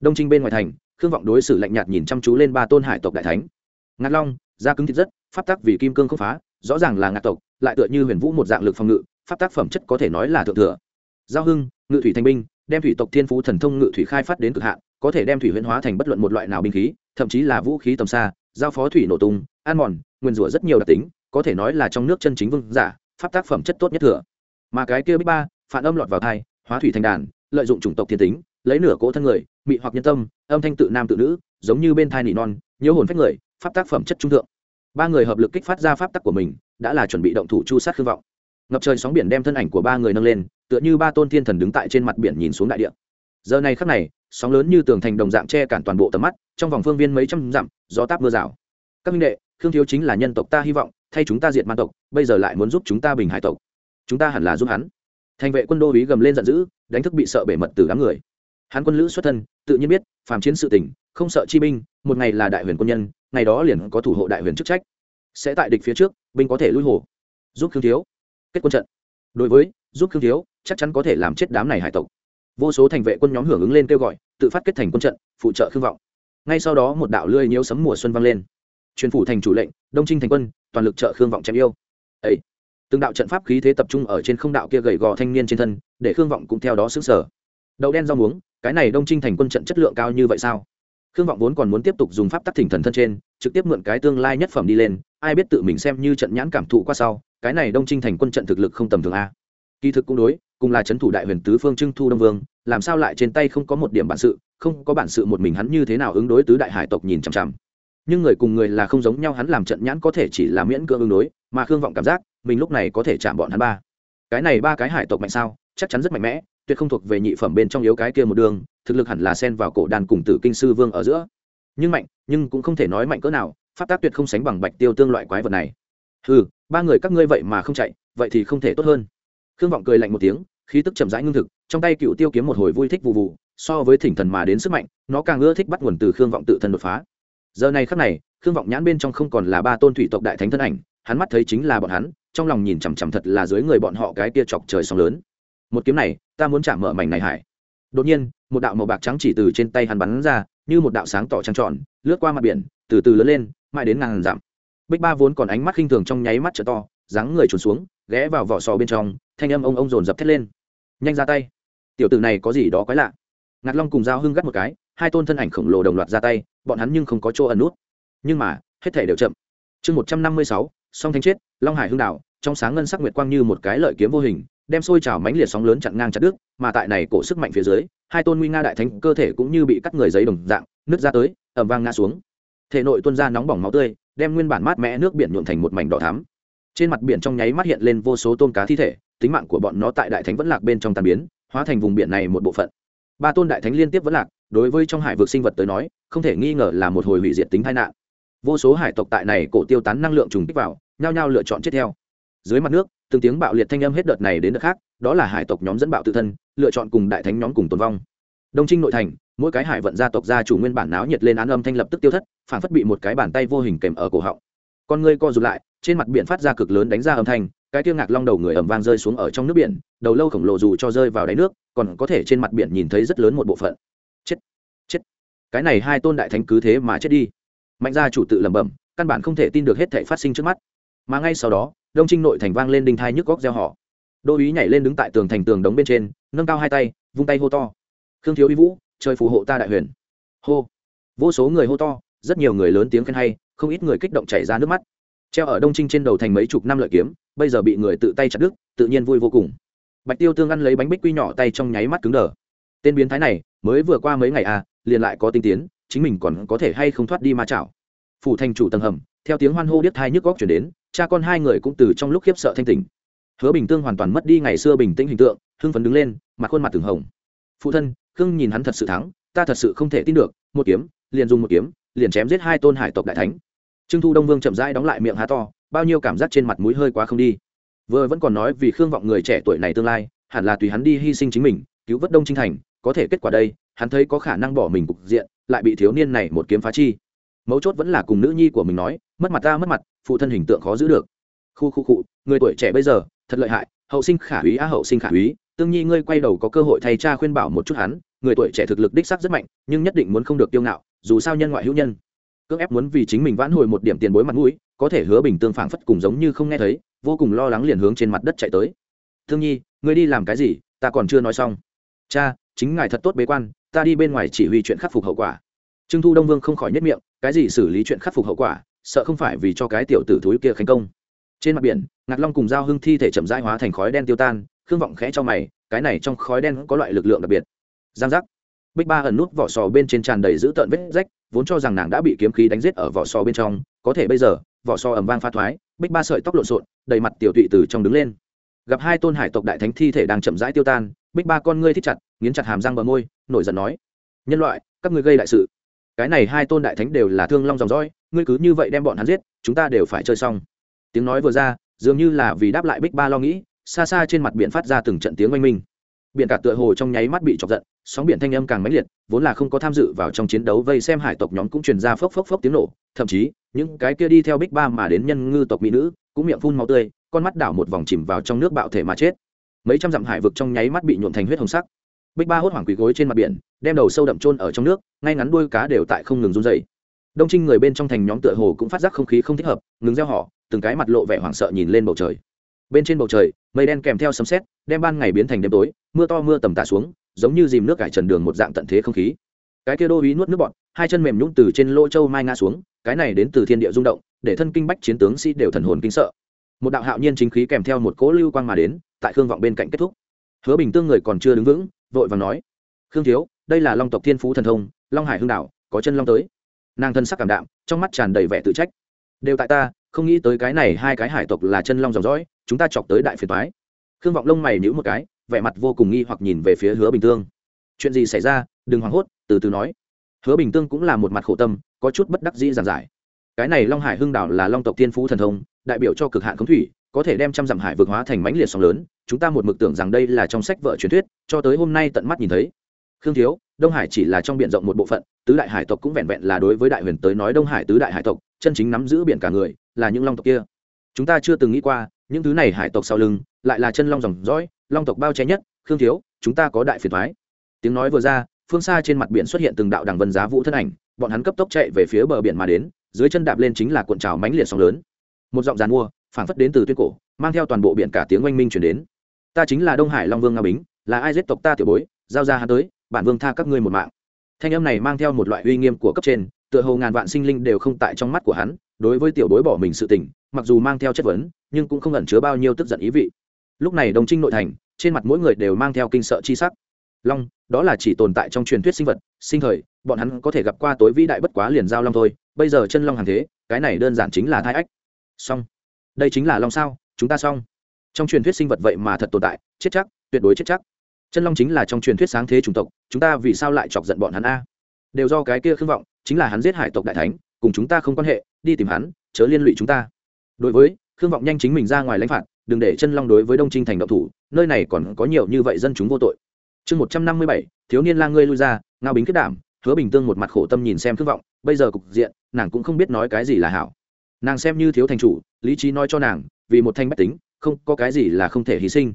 Đông trinh bên ngoài thành khương vọng đối xử lạnh nhạt nhìn chăm chú lên ba tôn hải tộc đại thánh ngạc long da cứng thịt rất pháp tắc vì kim cương không phá rõ ràng là ngạc tộc lại tựa như huyền vũ một dạng lực phòng ngự pháp tác phẩm chất có thể nói là thượng thừa giao hưng ngự thủy thanh binh đem thủy tộc thiên phú thần thông ngự thủy khai phát đến cực hạn có thể đem thủy huyễn hóa thành bất luận một loại nào binh khí thậm chí là vũ khí tầm xa giao phó thủy nổ tung an mòn nguyên rủa rất nhiều đặc tính có thể nói là trong nước chân chính vương giả pháp tác phẩm chất tốt nhất thừa mà cái kia bích ba phản âm lọt vào thai hóa thủy thành đàn lợi dụng chủng tộc thiên tính lấy nửa cỗ thân người mị hoặc nhân tâm âm thanh tự nam tự nữ, giống như bên thai nỉ non nhớ hồn phách người, pháp tác phẩm chất trung thượng. Ba người hợp lực kích phát ra pháp tắc của mình, đã là chuẩn bị động thủ chu sát khư vọng. Ngập trời sóng biển đem thân ảnh của ba người nâng lên, tựa như ba tôn thiên thần đứng tại trên mặt biển nhìn xuống đại địa. Giờ này khắc này, sóng lớn như tường thành đồng dạng che cản toàn bộ tầm mắt, trong vòng phương viên mấy trăm dặm, gió táp mưa rào. Các minh đệ, khương thiếu chính là nhân tộc ta hy vọng, thay chúng ta diệt man tộc, bây giờ lại muốn giúp chúng ta bình hải tộc. Chúng ta hẳn là giúp hắn. Thành vệ quân đô ý gầm lên giận dữ, đánh thức bị sợ bể mật từ đám người hắn quân lữ xuất thân, tự nhiên biết, phàm chiến sự tỉnh không sợ chi binh, một ngày là đại huyền quân nhân, ngày đó liền có thủ hộ đại huyền chức trách. Sẽ tại địch phía trước, binh có thể lui hồ. Giúp khương thiếu, kết quân trận. Đối với, giúp khương thiếu, chắc chắn có thể làm chết đám này hải tộc. Vô số thành vệ quân nhóm hưởng ứng lên kêu gọi, tự phát kết thành quân trận, phụ trợ khương vọng. Ngay sau đó một đạo lươi nhiễu sấm mùa xuân vang lên. Truyền phủ thành chủ lệnh, đông trinh thành quân, toàn lực trợ khương vọng chém yêu. Ấy từng đạo trận pháp khí thế tập trung ở trên không đạo kia gầy gò thanh niên trên thân, để khương vọng cũng theo đó xứng sở đậu đen rau muống, cái này đông trinh thành quân trận chất lượng cao như vậy sao? Khương vọng vốn còn muốn tiếp tục dùng pháp tắc thỉnh thần thân trên, trực tiếp mượn cái tương lai nhất phẩm đi lên, ai biết tự mình xem như trận nhãn cảm thụ qua sau, cái này đông trinh thành quân trận thực lực không tầm thường a. Kỳ thực cũng đối, cùng là c h ấ n thủ đại huyền tứ phương trưng thu đông vương, làm sao lại trên tay không có một điểm bản sự, không có bản sự một mình hắn như thế nào ứng đối tứ đại hải tộc nhìn chằm chằm. Nhưng người cùng người là không giống nhau, hắn làm trận nhãn có thể chỉ là miễn cưỡng ứng đối, mà khương vọng cảm giác, mình lúc này có thể chạm bọn hắn ba. Cái này ba cái hải tộc mạnh sao, chắc chắn rất mạnh mẽ tuyệt không thuộc về nhị phẩm bên trong yếu cái kia một đường, thực lực hẳn là xen vào cổ đàn cùng tử kinh sư vương ở giữa. Nhưng mạnh, nhưng cũng không thể nói mạnh cỡ nào, pháp tác tuyệt không sánh bằng bạch tiêu tương loại quái vật này. Ừ ba người các ngươi vậy mà không chạy, vậy thì không thể tốt hơn. Khương vọng cười lạnh một tiếng, khí tức chậm rãi ngưng thực, trong tay cựu tiêu kiếm một hồi vui thích vụ vụ so với thỉnh thần mà đến sức mạnh, nó càng ưa thích bắt nguồn từ khương vọng tự thân đột phá. Giờ này khắc này, khương vọng nhãn bên trong không còn là ba tôn thủy tộc đại thánh thân ảnh, hắn mắt thấy chính là bọn hắn, trong lòng nhìn chằm chằm thật là dưới người bọn họ cái tia chọc trời sóng lớn một kiếm này, ta muốn chạm mở mảnh này hải. Đột nhiên, một đạo màu bạc trắng chỉ từ trên tay hắn bắn ra, như một đạo sáng tỏ trăng tròn, lướt qua mặt biển, từ từ lớn lên, mãi đến ngàn dặm. Bích ba vốn còn ánh mắt khinh thường trong nháy mắt trở to, dáng người trốn xuống, ghé vào vỏ sò bên trong, thanh âm ông ông dồn dập thét lên. Nhanh ra tay. Tiểu tử này có gì đó quái lạ. Ngạc long cùng dao hưng gắt một cái, hai tôn thân ảnh khổng lồ đồng loạt ra tay, bọn hắn nhưng không có chỗ ẩn nút. Nhưng mà, hết thể đều chậm. Chương một trăm năm mươi sáu, song thanh chết, long hải hưng đạo, trong sáng ngân sắc nguyệt quang như một cái lợi kiếm vô hình đem sôi trào mánh liệt sóng lớn chặn ngang chặt đứt, mà tại này cổ sức mạnh phía dưới, hai tôn nguy nga đại thánh cơ thể cũng như bị cắt người giấy đồng dạng, nứt ra tới, ầm vang ngã xuống. Thể nội tuôn ra nóng bỏng máu tươi, đem nguyên bản mát mẽ nước biển nhuộm thành một mảnh đỏ thắm. Trên mặt biển trong nháy mắt hiện lên vô số tôm cá thi thể, tính mạng của bọn nó tại đại thánh vẫn lạc bên trong tan biến, hóa thành vùng biển này một bộ phận. Ba tôn đại thánh liên tiếp vẫn lạc, đối với trong hải vực sinh vật tới nói, không thể nghi ngờ là một hồi hủy diệt tính tai nạn. Vô số hải tộc tại này cổ tiêu tán năng lượng trùng kích vào, nhao nhao lựa chọn chết theo dưới mặt nước, từng tiếng bạo liệt thanh âm hết đợt này đến đợt khác, đó là hải tộc nhóm dẫn bạo tự thân, lựa chọn cùng đại thánh nhóm cùng tồn vong. Đông trinh nội thành, mỗi cái hải vận gia tộc gia chủ nguyên bản náo nhiệt lên án âm thanh lập tức tiêu thất phản phất bị một cái bàn tay vô hình kèm ở cổ họng. Con ngươi co rụt lại, trên mặt biển phát ra cực lớn đánh ra âm thanh, cái tiêu ngạc long đầu người ẩm vang rơi xuống ở trong nước biển, đầu lâu khổng lồ dù cho rơi vào đáy nước, còn có thể trên mặt biển nhìn thấy rất lớn một bộ phận. Chết chết. Cái này hai tôn đại thánh cứ thế mà chết đi. Mạnh gia chủ tự lẩm bẩm, căn bản không thể tin được hết thể phát sinh trước mắt. Mà ngay sau đó đông trinh nội thành vang lên đinh thai nhức góc gieo họ. Đô ý nhảy lên đứng tại tường thành tường đống bên trên, nâng cao hai tay, vung tay hô to. Khương thiếu uy vũ, trời phù hộ ta đại huyền. Hô. Vô số người hô to, rất nhiều người lớn tiếng khen hay, không ít người kích động chảy ra nước mắt. Treo ở đông trinh trên đầu thành mấy chục năm lợi kiếm, bây giờ bị người tự tay chặt đứt, tự nhiên vui vô cùng. Bạch tiêu tương ăn lấy bánh bích quy nhỏ tay trong nháy mắt cứng đờ. Tên biến thái này, mới vừa qua mấy ngày à liền lại có tinh tiến, chính mình còn có thể hay không thoát đi ma chảo. Phủ thành chủ tầng hầm, theo tiếng hoan hô điếc thai nhức góc chuyển đến cha con hai người cũng từ trong lúc khiếp sợ thanh tỉnh. Hứa bình tương hoàn toàn mất đi ngày xưa bình tĩnh hình tượng, hưng phấn đứng lên, mặt khuôn mặt từng hồng. Phụ thân, khương nhìn hắn thật sự thắng, ta thật sự không thể tin được, một kiếm, liền dùng một kiếm, liền chém giết hai tôn hải tộc đại thánh. Trương thu đông vương chậm rãi đóng lại miệng há to, bao nhiêu cảm giác trên mặt mũi hơi quá không đi. Vừa vẫn còn nói vì khương vọng người trẻ tuổi này tương lai, hẳn là tùy hắn đi hy sinh chính mình, cứu vớt đông trinh thành, có thể kết quả đây, hắn thấy có khả năng bỏ mình cục diện, lại bị thiếu niên này một kiếm phá chi. Mấu chốt vẫn là cùng nữ nhi của mình nói, mất mặt ta, mất mặt phụ thân hình tượng khó giữ được. Khu khu cụ người tuổi trẻ bây giờ, thật lợi hại, hậu sinh khả úy á, hậu sinh khả úy. Tương nhi, ngươi quay đầu có cơ hội thay cha khuyên bảo một chút hắn, người tuổi trẻ thực lực đích sắc rất mạnh, nhưng nhất định muốn không được kiêu ngạo, dù sao nhân ngoại hữu nhân. Cưỡng ép muốn vì chính mình vãn hồi một điểm tiền bối mặt mũi, có thể hứa bình tương phảng phất cùng giống như không nghe thấy, vô cùng lo lắng liền hướng trên mặt đất chạy tới. Thương nhi, ngươi đi làm cái gì? Ta còn chưa nói xong. Cha, chính ngài thật tốt bế quan, ta đi bên ngoài chỉ huy chuyện khắc phục hậu quả. Trương thu đông vương không khỏi nhất miệng, cái gì xử lý chuyện khắc phục hậu quả? Sợ không phải vì cho cái tiểu tử thúi kia khánh công. Trên mặt biển, ngạc long cùng dao hưng thi thể chậm rãi hóa thành khói đen tiêu tan, khương vọng khẽ cho mày, cái này trong khói đen có loại lực lượng đặc biệt. Giang giác. Bích ba ẩn nút vỏ sò bên trên tràn đầy dữ tợn vết rách, vốn cho rằng nàng đã bị kiếm khí đánh giết ở vỏ sò bên trong, có thể bây giờ, vỏ sò ẩm vang pha thoái, bích ba sợi tóc lộn xộn, đầy mặt tiểu tụy từ trong đứng lên. Gặp hai tôn hải tộc đại thánh thi thể đang chậm rãi tiêu tan, bích ba con ngươi thích chặt, nghiến chặt hàm răng bờ môi, nổi giận nói, nhân loại, các ngươi gây đại sự. Cái này hai tôn đại thánh đều là thương long dòng dõi ngươi cứ như vậy đem bọn hắn giết, chúng ta đều phải chơi xong. Tiếng nói vừa ra, dường như là vì đáp lại bích ba lo nghĩ, xa xa trên mặt biển phát ra từng trận tiếng oanh minh. Biển cả tựa hồ trong nháy mắt bị chọc giận, sóng biển thanh âm càng mãnh liệt, vốn là không có tham dự vào trong chiến đấu vây xem hải tộc nhóm cũng truyền ra phốc phốc phốc tiếng nổ, thậm chí, những cái kia đi theo bích ba mà đến nhân ngư tộc mỹ nữ, cũng miệng phun máu tươi, con mắt đảo một vòng chìm vào trong nước bạo thể mà chết. Mấy trăm dặm hải vực trong nháy mắt bị nhuộm thành huyết hồng sắc. Bích ba hốt hoảng quỳ gối trên mặt biển, đem đầu sâu đậm trôn ở trong nước, ngay ngắn đuôi cá đều tại không ngừng run dày đông trinh người bên trong thành nhóm tựa hồ cũng phát giác không khí không thích hợp ngừng gieo họ từng cái mặt lộ vẻ hoảng sợ nhìn lên bầu trời. Bên trên bầu trời mây đen kèm theo sấm sét đem ban ngày biến thành đêm tối mưa to mưa tầm tạ xuống giống như dìm nước cải trần đường một dạng tận thế không khí. Cái kia đô ý nuốt nước bọt hai chân mềm nhũng từ trên lỗ châu mai ngã xuống cái này đến từ thiên địa rung động để thân kinh bách chiến tướng sĩ đều thần hồn kinh sợ. Một đạo hạo nhiên chính khí kèm theo một cỗ lưu quang mà đến tại khương vọng bên cạnh kết thúc. Hứa bình tương người còn chưa đứng vững vội và nói khương thiếu đây là long tộc thiên phú thần thông long hải hương đảo, có chân long tới nàng thân sắc cảm đạm, trong mắt tràn đầy vẻ tự trách. Đều tại ta, không nghĩ tới cái này hai cái hải tộc là chân long dòng dõi, chúng ta chọc tới đại phiền toái. Khương vọng lông mày nhíu một cái, vẻ mặt vô cùng nghi hoặc nhìn về phía hứa bình tương. Chuyện gì xảy ra? Đừng hoảng hốt, từ từ nói. Hứa bình tương cũng là một mặt khổ tâm, có chút bất đắc dĩ giản giải. Cái này long hải hưng đảo là long tộc tiên phú thần thông, đại biểu cho cực hạn khống thủy, có thể đem trăm dặm hải vượt hóa thành mãnh liệt sóng lớn, chúng ta một mực tưởng rằng đây là trong sách vợ truyền thuyết, cho tới hôm nay tận mắt nhìn thấy. Khương thiếu đông hải chỉ là trong b i ể n rộng một bộ phận, tứ đại hải tộc cũng vẹn vẹn là đối với đại huyền tới nói đông hải tứ đại hải tộc, chân chính nắm giữ biển cả người, là những long tộc kia. Chúng ta chưa từng nghĩ qua, những thứ này hải tộc sau lưng, lại là chân long dòng dõi, long tộc bao che nhất, khương thiếu, chúng ta có đại phiền thoái tiếng nói vừa ra, phương xa trên mặt biển xuất hiện từng đạo đằng vân giá vũ thân ảnh, bọn hắn cấp tốc chạy về phía bờ biển mà đến, dưới chân đạp lên chính là cuộn trào mánh liệt sóng lớn. Một giọng giàn mua, phảng phất đến từ tuyết cổ, mang theo toàn bộ biển cả tiếng oanh minh chuyển đến. Ta chính là đông hải long vương nga bính, là ai giết tộc ta tiểu bối, giao ra hắn tới bản vương tha các ngươi một mạng. Thanh âm này mang theo một loại uy nghiêm của cấp trên, tựa hồ ngàn vạn sinh linh đều không tại trong mắt của hắn, đối với tiểu bối bỏ mình sự tình, mặc dù mang theo chất vấn, nhưng cũng không ẩn chứa bao nhiêu tức giận ý vị. Lúc này đồng trinh nội thành, trên mặt mỗi người đều mang theo kinh sợ chi sắc. Long, đó là chỉ tồn tại trong truyền thuyết sinh vật, sinh thời, bọn hắn có thể gặp qua tối vĩ đại bất quá liền giao long thôi, bây giờ chân long hàng thế, cái này đơn giản chính là thai ách. Xong. Đây chính là long sao, chúng ta xong. Trong truyền thuyết sinh vật vậy mà thật tồn tại, chết chắc, tuyệt đối chết chắc chân long chính là trong truyền thuyết sáng thế chủng tộc, chúng ta vì sao lại chọc giận bọn hắn a? Đều do cái kia khương vọng, chính là hắn giết hải tộc đại thánh, cùng chúng ta không quan hệ, đi tìm hắn, chớ liên lụy chúng ta. Đối với, khương vọng nhanh chính mình ra ngoài lãnh phạt, đừng để chân long đối với đông trinh thành động thủ, nơi này còn có nhiều như vậy dân chúng vô tội. Chương một trăm năm mươi bảy, thiếu niên la ngươi lui ra, ngao bính kết đảm, hứa bình tương một mặt khổ tâm nhìn xem khương vọng, bây giờ cục diện, nàng cũng không biết nói cái gì là hảo. Nàng xem như thiếu thành chủ, lý trí nói cho nàng, vì một thanh bách tính, không có cái gì là không thể hy sinh.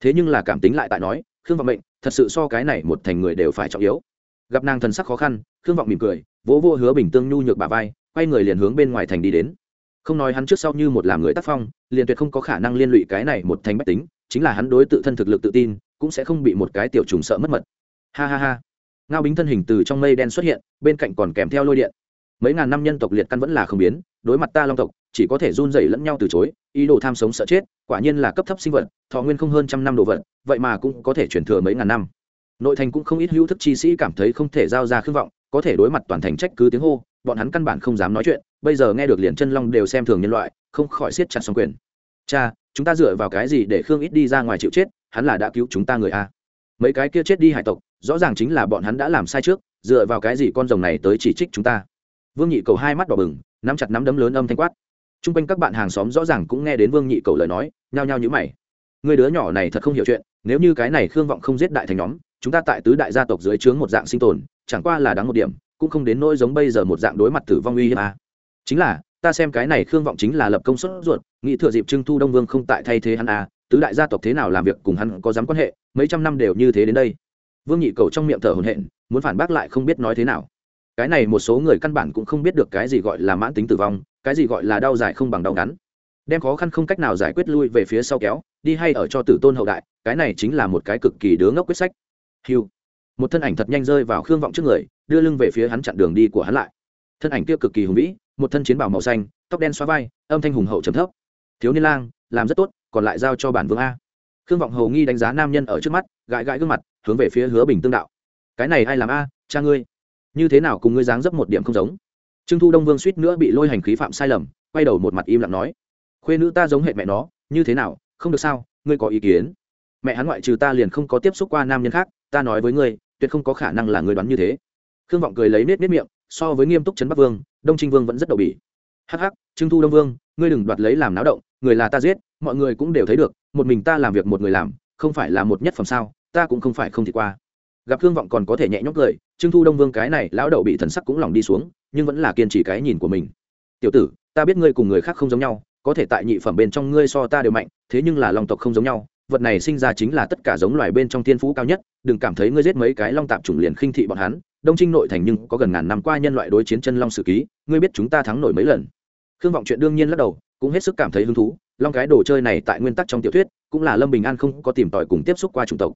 Thế nhưng là cảm tính lại tại nói khương vọng mệnh, thật sự so cái này một thành người đều phải trọng yếu. Gặp nàng thần sắc khó khăn, khương vọng mỉm cười, vỗ vô hứa bình tương nhu nhược bà vai, quay người liền hướng bên ngoài thành đi đến. Không nói hắn trước sau như một làm người tác phong, liền tuyệt không có khả năng liên lụy cái này một thành bách tính, chính là hắn đối tự thân thực lực tự tin, cũng sẽ không bị một cái tiểu trùng sợ mất mật. Ha ha ha. Ngao bính thân hình từ trong mây đen xuất hiện, bên cạnh còn kèm theo lôi điện. Mấy ngàn năm nhân tộc liệt căn vẫn là không biến, đối mặt ta long tộc chỉ có thể run rẩy lẫn nhau từ chối, ý đồ tham sống sợ chết, quả nhiên là cấp thấp sinh vật, thọ nguyên không hơn trăm năm đồ vật, vậy mà cũng có thể chuyển thừa mấy ngàn năm. Nội thành cũng không ít hữu thức chi sĩ cảm thấy không thể giao ra khương vọng, có thể đối mặt toàn thành trách cứ tiếng hô, bọn hắn căn bản không dám nói chuyện, bây giờ nghe được liền chân long đều xem thường nhân loại, không khỏi siết chặt song quyền. Cha, chúng ta dựa vào cái gì để khương ít đi ra ngoài chịu chết, hắn là đã cứu chúng ta người a mấy cái kia chết đi hải tộc, rõ ràng chính là bọn hắn đã làm sai trước, dựa vào cái gì con rồng này tới chỉ trích chúng ta? Vương nhị cầu hai mắt đỏ bừng, nắm chặt nắm đấm lớn âm thanh quát t r u n g quanh các bạn hàng xóm rõ ràng cũng nghe đến vương nhị cầu lời nói, nhao nhao nhữ mày. Người đứa nhỏ này thật không hiểu chuyện, nếu như cái này khương vọng không giết đại thành nhóm, chúng ta tại tứ đại gia tộc dưới trướng một dạng sinh tồn, chẳng qua là đáng một điểm, cũng không đến nỗi giống bây giờ một dạng đối mặt tử vong uy hiếp à. chính là, ta xem cái này khương vọng chính là lập công suất ruột, nghĩ thừa dịp trưng thu đông vương không tại thay thế hắn à tứ đại gia tộc thế nào làm việc cùng hắn có dám quan hệ, mấy trăm năm đều như thế đến đây. Vương nhị cầu trong miệng thở hồn hện muốn phản bác lại không biết nói thế nào. Cái này một số người căn bản cũng không biết được cái gì gọi là mãn tính tử vong cái gì gọi là đau dài không bằng đau ngắn. Đem khó khăn không cách nào giải quyết lui về phía sau kéo, đi hay ở cho tử tôn hậu đại, cái này chính là một cái cực kỳ đứa ngốc quyết sách. Hiu một thân ảnh thật nhanh rơi vào khương vọng trước người, đưa lưng về phía hắn chặn đường đi của hắn lại. Thân ảnh kia cực kỳ hùng vĩ, một thân chiến bảo màu xanh, tóc đen xóa vai, âm thanh hùng hậu trầm thấp. Thiếu niên lang, làm rất tốt, còn lại giao cho bản vương a. Khương vọng hầu nghi đánh giá nam nhân ở trước mắt, gãi gãi gương mặt, hướng về phía hứa bình tương đạo. Cái này ai làm a? Cha ngươi. Như thế nào cùng ngươi dáng dấp một điểm không giống? Trương thu đông vương suýt nữa bị lôi hành khí phạm sai lầm, quay đầu một mặt im lặng nói, khuê nữ ta giống hệ mẹ nó, như thế nào, không được sao, ngươi có ý kiến? Mẹ hắn ngoại trừ ta liền không có tiếp xúc qua nam nhân khác, ta nói với ngươi, tuyệt không có khả năng là người đoán như thế. Khương vọng cười lấy nết nết miệng, so với nghiêm túc trấn bắc vương, đông trinh vương vẫn rất đậu bỉ. Hắc hắc trưng thu đông vương, ngươi đừng đoạt lấy làm náo động, người là ta giết, mọi người cũng đều thấy được, một mình ta làm việc một người làm, không phải là một nhất phẩm sao, ta cũng không phải không thì qua gặp khương vọng còn có thể nhẹ nhõm cười trưng thu đông vương cái này lão đậu bị thần sắc cũng lòng đi xuống, nhưng vẫn là kiên trì cái nhìn của mình. Tiểu tử, ta biết ngươi cùng người khác không giống nhau, có thể tại nhị phẩm bên trong ngươi so ta đều mạnh, thế nhưng là long tộc không giống nhau, vật này sinh ra chính là tất cả giống loài bên trong thiên phú cao nhất, đừng cảm thấy ngươi giết mấy cái long tạp chủng liền khinh thị bọn hắn, đông trinh nội thành nhưng có gần ngàn năm qua nhân loại đối chiến chân long sử ký, ngươi biết chúng ta thắng nổi mấy lần? Khương vọng chuyện đương nhiên lắc đầu, cũng hết sức cảm thấy hứng thú, long cái đồ chơi này tại nguyên tắc trong tiểu thuyết, cũng là lâm bình an không có tìm tòi cùng tiếp xúc qua chủng tộc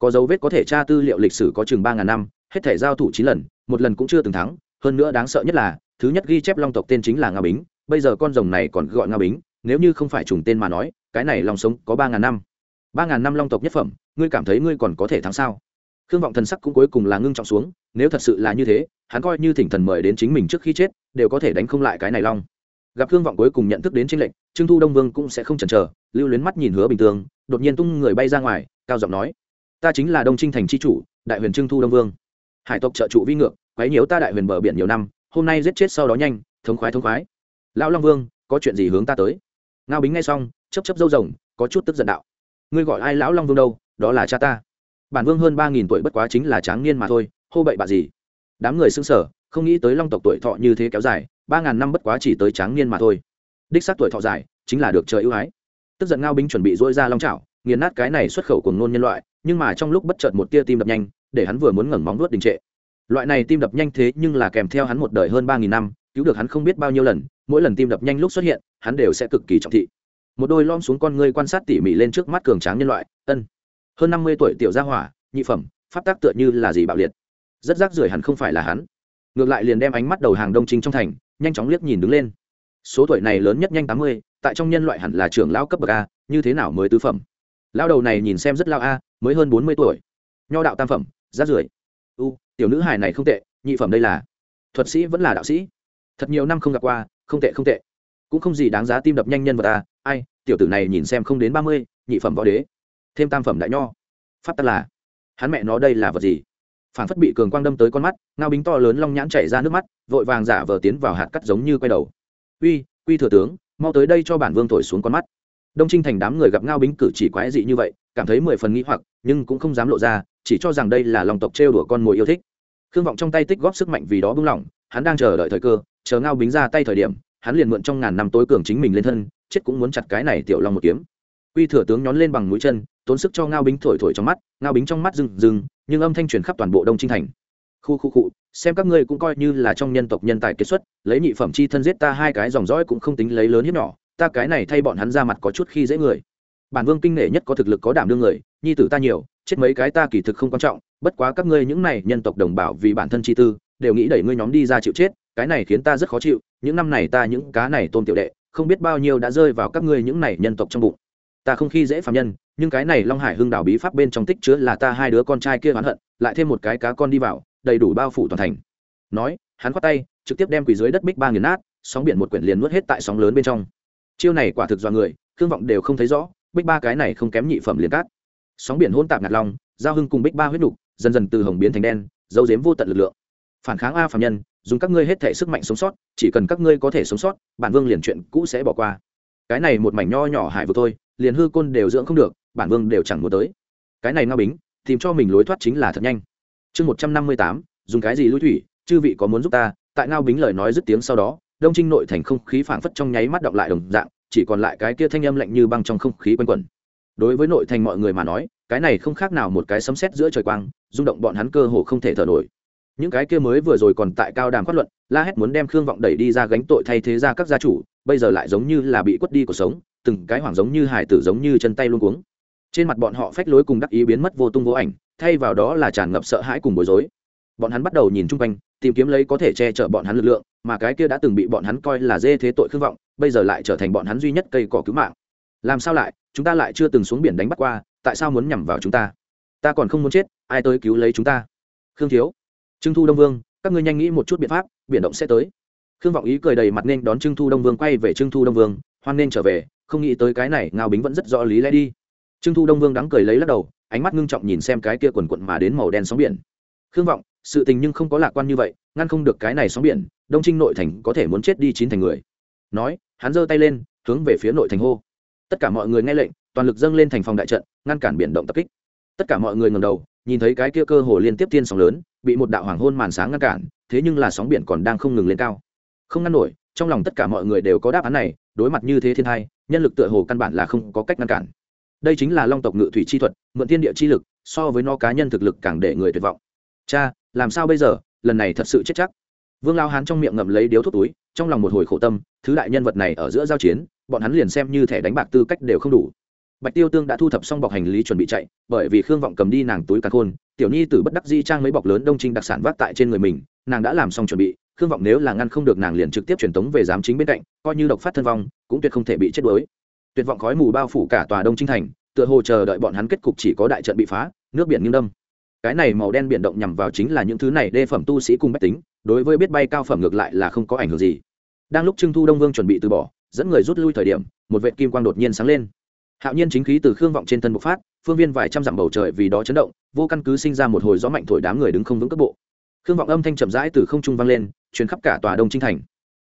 có dấu vết có thể tra tư liệu lịch sử có chừng ba ngàn năm, hết thể giao thủ chín lần, một lần cũng chưa từng thắng. Hơn nữa đáng sợ nhất là, thứ nhất ghi chép long tộc tên chính là nga bính, bây giờ con rồng này còn gọi nga bính, nếu như không phải trùng tên mà nói, cái này long sống có ba ngàn năm. Ba ngàn năm long tộc nhất phẩm, ngươi cảm thấy ngươi còn có thể thắng sao? Khương vọng thần sắc cũng cuối cùng là ngưng trọng xuống, nếu thật sự là như thế, hắn coi như thỉnh thần mời đến chính mình trước khi chết, đều có thể đánh không lại cái này long. Gặp khương vọng cuối cùng nhận thức đến tranh lệnh trương thu đông vương cũng sẽ không chần chờ, lưu luyến mắt nhìn hứa bình thường, đột nhiên tung người bay ra ngoài, cao giọng nói ta chính là đông trinh thành c h i chủ, đại huyền trương thu đông vương. Hải tộc trợ trụ vi ngược, quấy nhiễu ta đại huyền bờ biển nhiều năm, hôm nay giết chết sau đó nhanh, thống khoái thống khoái. Lão long vương, có chuyện gì hướng ta tới? Ngao bính ngay xong chấp chấp dâu rồng, có chút tức giận đạo. Ngươi gọi ai lão long vương đâu, đó là cha ta. Bản vương hơn ba nghìn tuổi bất quá chính là tráng niên mà thôi, hô bậy bạ gì? Đám người xưng sở không nghĩ tới long tộc tuổi thọ như thế kéo dài, ba ngàn năm bất quá chỉ tới tráng niên mà thôi. Đích xác tuổi thọ dài, chính là được trời ưu ái. Tức giận ngao binh chuẩn bị dỗi ra long trào nghiền nát cái này xuất khẩu của nôn nhân loại nhưng mà trong lúc bất chợt một tia tim đập nhanh, để hắn vừa muốn ngẩng móng nuốt đình trệ. Loại này tim đập nhanh thế nhưng là kèm theo hắn một đời hơn ba nghìn năm, cứu được hắn không biết bao nhiêu lần, mỗi lần tim đập nhanh lúc xuất hiện, hắn đều sẽ cực kỳ trọng thị. Một đôi lom xuống con ngươi quan sát tỉ mỉ lên trước mắt cường tráng nhân loại, ân. Hơn năm mươi tuổi tiểu gia hỏa, nhị phẩm, pháp tác tựa như là gì bạo liệt. Rất rác rưởi hẳn không phải là hắn. Ngược lại liền đem ánh mắt đầu hàng đông chính trong thành, nhanh chóng liếc nhìn đứng lên. Số tuổi này lớn nhất nhanh tám mươi, tại trong nhân loại hẳn là trưởng lão cấp bậc a, như thế nào mới tứ phẩm? Lao đầu này nhìn xem rất lao a, mới hơn bốn mươi tuổi. Nho đạo tam phẩm, rát rưởi. U, tiểu nữ hài này không tệ, nhị phẩm đây là. Thuật sĩ vẫn là đạo sĩ. Thật nhiều năm không gặp qua, không tệ không tệ. Cũng không gì đáng giá tim đập nhanh nhân vật ta, ai, tiểu tử này nhìn xem không đến ba mươi, nhị phẩm võ đế. Thêm tam phẩm đại nho. Phát tắc là, hắn mẹ nó đây là vật gì? Phản phất bị cường quang đâm tới con mắt, ngao bính to lớn long nhãn chảy ra nước mắt, vội vàng giả vờ tiến vào hạt cắt giống như quay đầu. Uy, quy thừa tướng, mau tới đây cho bản vương thổi xuống con mắt đông trinh thành đám người gặp ngao bính cử chỉ quái dị như vậy, cảm thấy mười phần nghĩ hoặc, nhưng cũng không dám lộ ra, chỉ cho rằng đây là lòng tộc trêu đùa con mồi yêu thích. Khương vọng trong tay tích góp sức mạnh vì đó bung lỏng hắn đang chờ đợi thời cơ, chờ ngao bính ra tay thời điểm, hắn liền mượn trong ngàn năm tối cường chính mình lên thân, chết cũng muốn chặt cái này tiểu long một kiếm. Quy thừa tướng nhón lên bằng mũi chân, tốn sức cho ngao bính thổi thổi trong mắt, ngao bính trong mắt rừng rừng nhưng âm thanh truyền khắp toàn bộ đông trinh thành. Khu khu cụ xem các ngươi cũng coi như là trong nhân tộc nhân tài kết xuất, lấy nhị phẩm chi thân giết ta hai cái dòng dõi cũng không tính lấy lớn hiếp nhỏ ta cái này thay bọn hắn ra mặt có chút khi dễ người. Bản vương kinh nể nhất có thực lực có đảm đương người, nhi tử ta nhiều, chết mấy cái ta kỳ thực không quan trọng, bất quá các ngươi những này nhân tộc đồng bào vì bản thân chi tư, đều nghĩ đẩy ngươi nhóm đi ra chịu chết, cái này khiến ta rất khó chịu, những năm này ta những cá này tôn tiểu đệ, không biết bao nhiêu đã rơi vào các ngươi những này nhân tộc trong bụng. Ta không khi dễ phạm nhân, nhưng cái này long hải hưng đảo bí pháp bên trong tích chứa là ta hai đứa con trai kia oán hận, lại thêm một cái cá con đi vào, đầy đủ bao phủ toàn thành. Nói, hắn khoát tay, trực tiếp đem quỷ dưới đất bích ba nghiền nát, sóng biển một quyển liền nuốt hết tại sóng lớn bên trong chiêu này quả thực do người thương vọng đều không thấy rõ bích ba cái này không kém nhị phẩm liền cát. Sóng biển hôn tạp ngạt lòng, giao hưng cùng bích ba huyết nục dần dần từ hồng biến thành đen dấu dếm vô tận lực lượng. Phản kháng a phạm nhân dùng các ngươi hết thể sức mạnh sống sót chỉ cần các ngươi có thể sống sót bản vương liền chuyện cũ sẽ bỏ qua. Cái này một mảnh nho nhỏ hại vực thôi liền hư côn đều dưỡng không được bản vương đều chẳng muốn tới. Cái này ngao bính tìm cho mình lối thoát chính là thật nhanh. Chương một trăm năm mươi tám dùng cái gì lui thủy chư vị có muốn giúp ta? Tại ngao bính lời nói dứt tiếng sau đó đông trinh nội thành không khí phảng phất trong nháy mắt động lại đồng dạng, chỉ còn lại cái kia thanh âm lạnh như băng trong không khí quanh quẩn. Đối với nội thành mọi người mà nói, cái này không khác nào một cái sấm sét giữa trời quang, rung động bọn hắn cơ hồ không thể thở nổi. Những cái kia mới vừa rồi còn tại cao đàm phát luận, la hét muốn đem khương vọng đẩy đi ra gánh tội thay thế ra các gia chủ, bây giờ lại giống như là bị quất đi cuộc sống, từng cái hoảng giống như hải tử giống như chân tay luôn cuống. Trên mặt bọn họ phách lối cùng đắc ý biến mất vô tung vô ảnh, thay vào đó là tràn ngập sợ hãi cùng bối rối. Bọn hắn bắt đầu nhìn chung quanh, tìm kiếm lấy có thể che chở bọn hắn lực lượng mà cái kia đã từng bị bọn hắn coi là dê thế tội khương vọng, bây giờ lại trở thành bọn hắn duy nhất cây cỏ cứu mạng. Làm sao lại? Chúng ta lại chưa từng xuống biển đánh bắt qua, tại sao muốn nhằm vào chúng ta? Ta còn không muốn chết, ai tới cứu lấy chúng ta? Khương thiếu. Trưng thu đông vương, các ngươi nhanh nghĩ một chút biện pháp, biển động sẽ tới. Khương vọng ý cười đầy mặt nên đón trưng thu đông vương quay về trưng thu đông vương, hoan nên trở về, không nghĩ tới cái này, ngao bính vẫn rất rõ lý lẽ đi. Trương thu đông vương đắng cười lấy lắc đầu, ánh mắt ngưng trọng nhìn xem cái kia quần quận mà đến màu đen sóng biển khương vọng, sự tình nhưng không có lạc quan như vậy, ngăn không được cái này sóng biển, đông trinh nội thành có thể muốn chết đi chín thành người. Nói, hắn giơ tay lên, hướng về phía nội thành hô. Tất cả mọi người nghe lệnh, toàn lực dâng lên thành phòng đại trận, ngăn cản biển động tập kích. Tất cả mọi người ngầm đầu, nhìn thấy cái kia cơ hồ liên tiếp tiên sóng lớn, bị một đạo hoàng hôn màn sáng ngăn cản, thế nhưng là sóng biển còn đang không ngừng lên cao. Không ngăn nổi, trong lòng tất cả mọi người đều có đáp án này, đối mặt như thế thiên thai nhân lực tựa hồ căn bản là không có cách ngăn cản. Đây chính là long tộc ngự thủy chi thuật, mượn thiên địa chi lực, so với nó cá nhân thực lực càng để người tuyệt vọng cha, làm sao bây giờ? Lần này thật sự chết chắc. Vương lao hán trong miệng ngậm lấy điếu thuốc túi, trong lòng một hồi khổ tâm, thứ đại nhân vật này ở giữa giao chiến, bọn hắn liền xem như thẻ đánh bạc tư cách đều không đủ. Bạch tiêu tương đã thu thập xong bọc hành lý chuẩn bị chạy, bởi vì khương vọng cầm đi nàng túi càn khôn, tiểu nhi tử bất đắc di trang mấy bọc lớn đông trinh đặc sản vác tại trên người mình, nàng đã làm xong chuẩn bị, khương vọng nếu là ngăn không được nàng liền trực tiếp truyền tống về giám chính bên cạnh, coi như độc phát thân vong, cũng tuyệt không thể bị chết đuối. Tuyệt vọng khói mù bao phủ cả tòa đông trinh thành, tựa hồ chờ đợi bọn hắn kết cục chỉ có đại trận bị phá, nước biển nghiêng đâm cái này màu đen biển động nhằm vào chính là những thứ này đê phẩm tu sĩ cùng bách tính, đối với biết bay cao phẩm ngược lại là không có ảnh hưởng gì. Đang lúc trưng thu đông vương chuẩn bị từ bỏ, dẫn người rút lui thời điểm, một vệ kim quang đột nhiên sáng lên. Hạo nhiên chính khí từ khương vọng trên thân bộc phát, phương viên vài trăm dặm bầu trời vì đó chấn động, vô căn cứ sinh ra một hồi gió mạnh thổi đám người đứng không vững cấp bộ. Khương vọng âm thanh chậm rãi từ không trung vang lên chuyến khắp cả tòa đông trinh thành.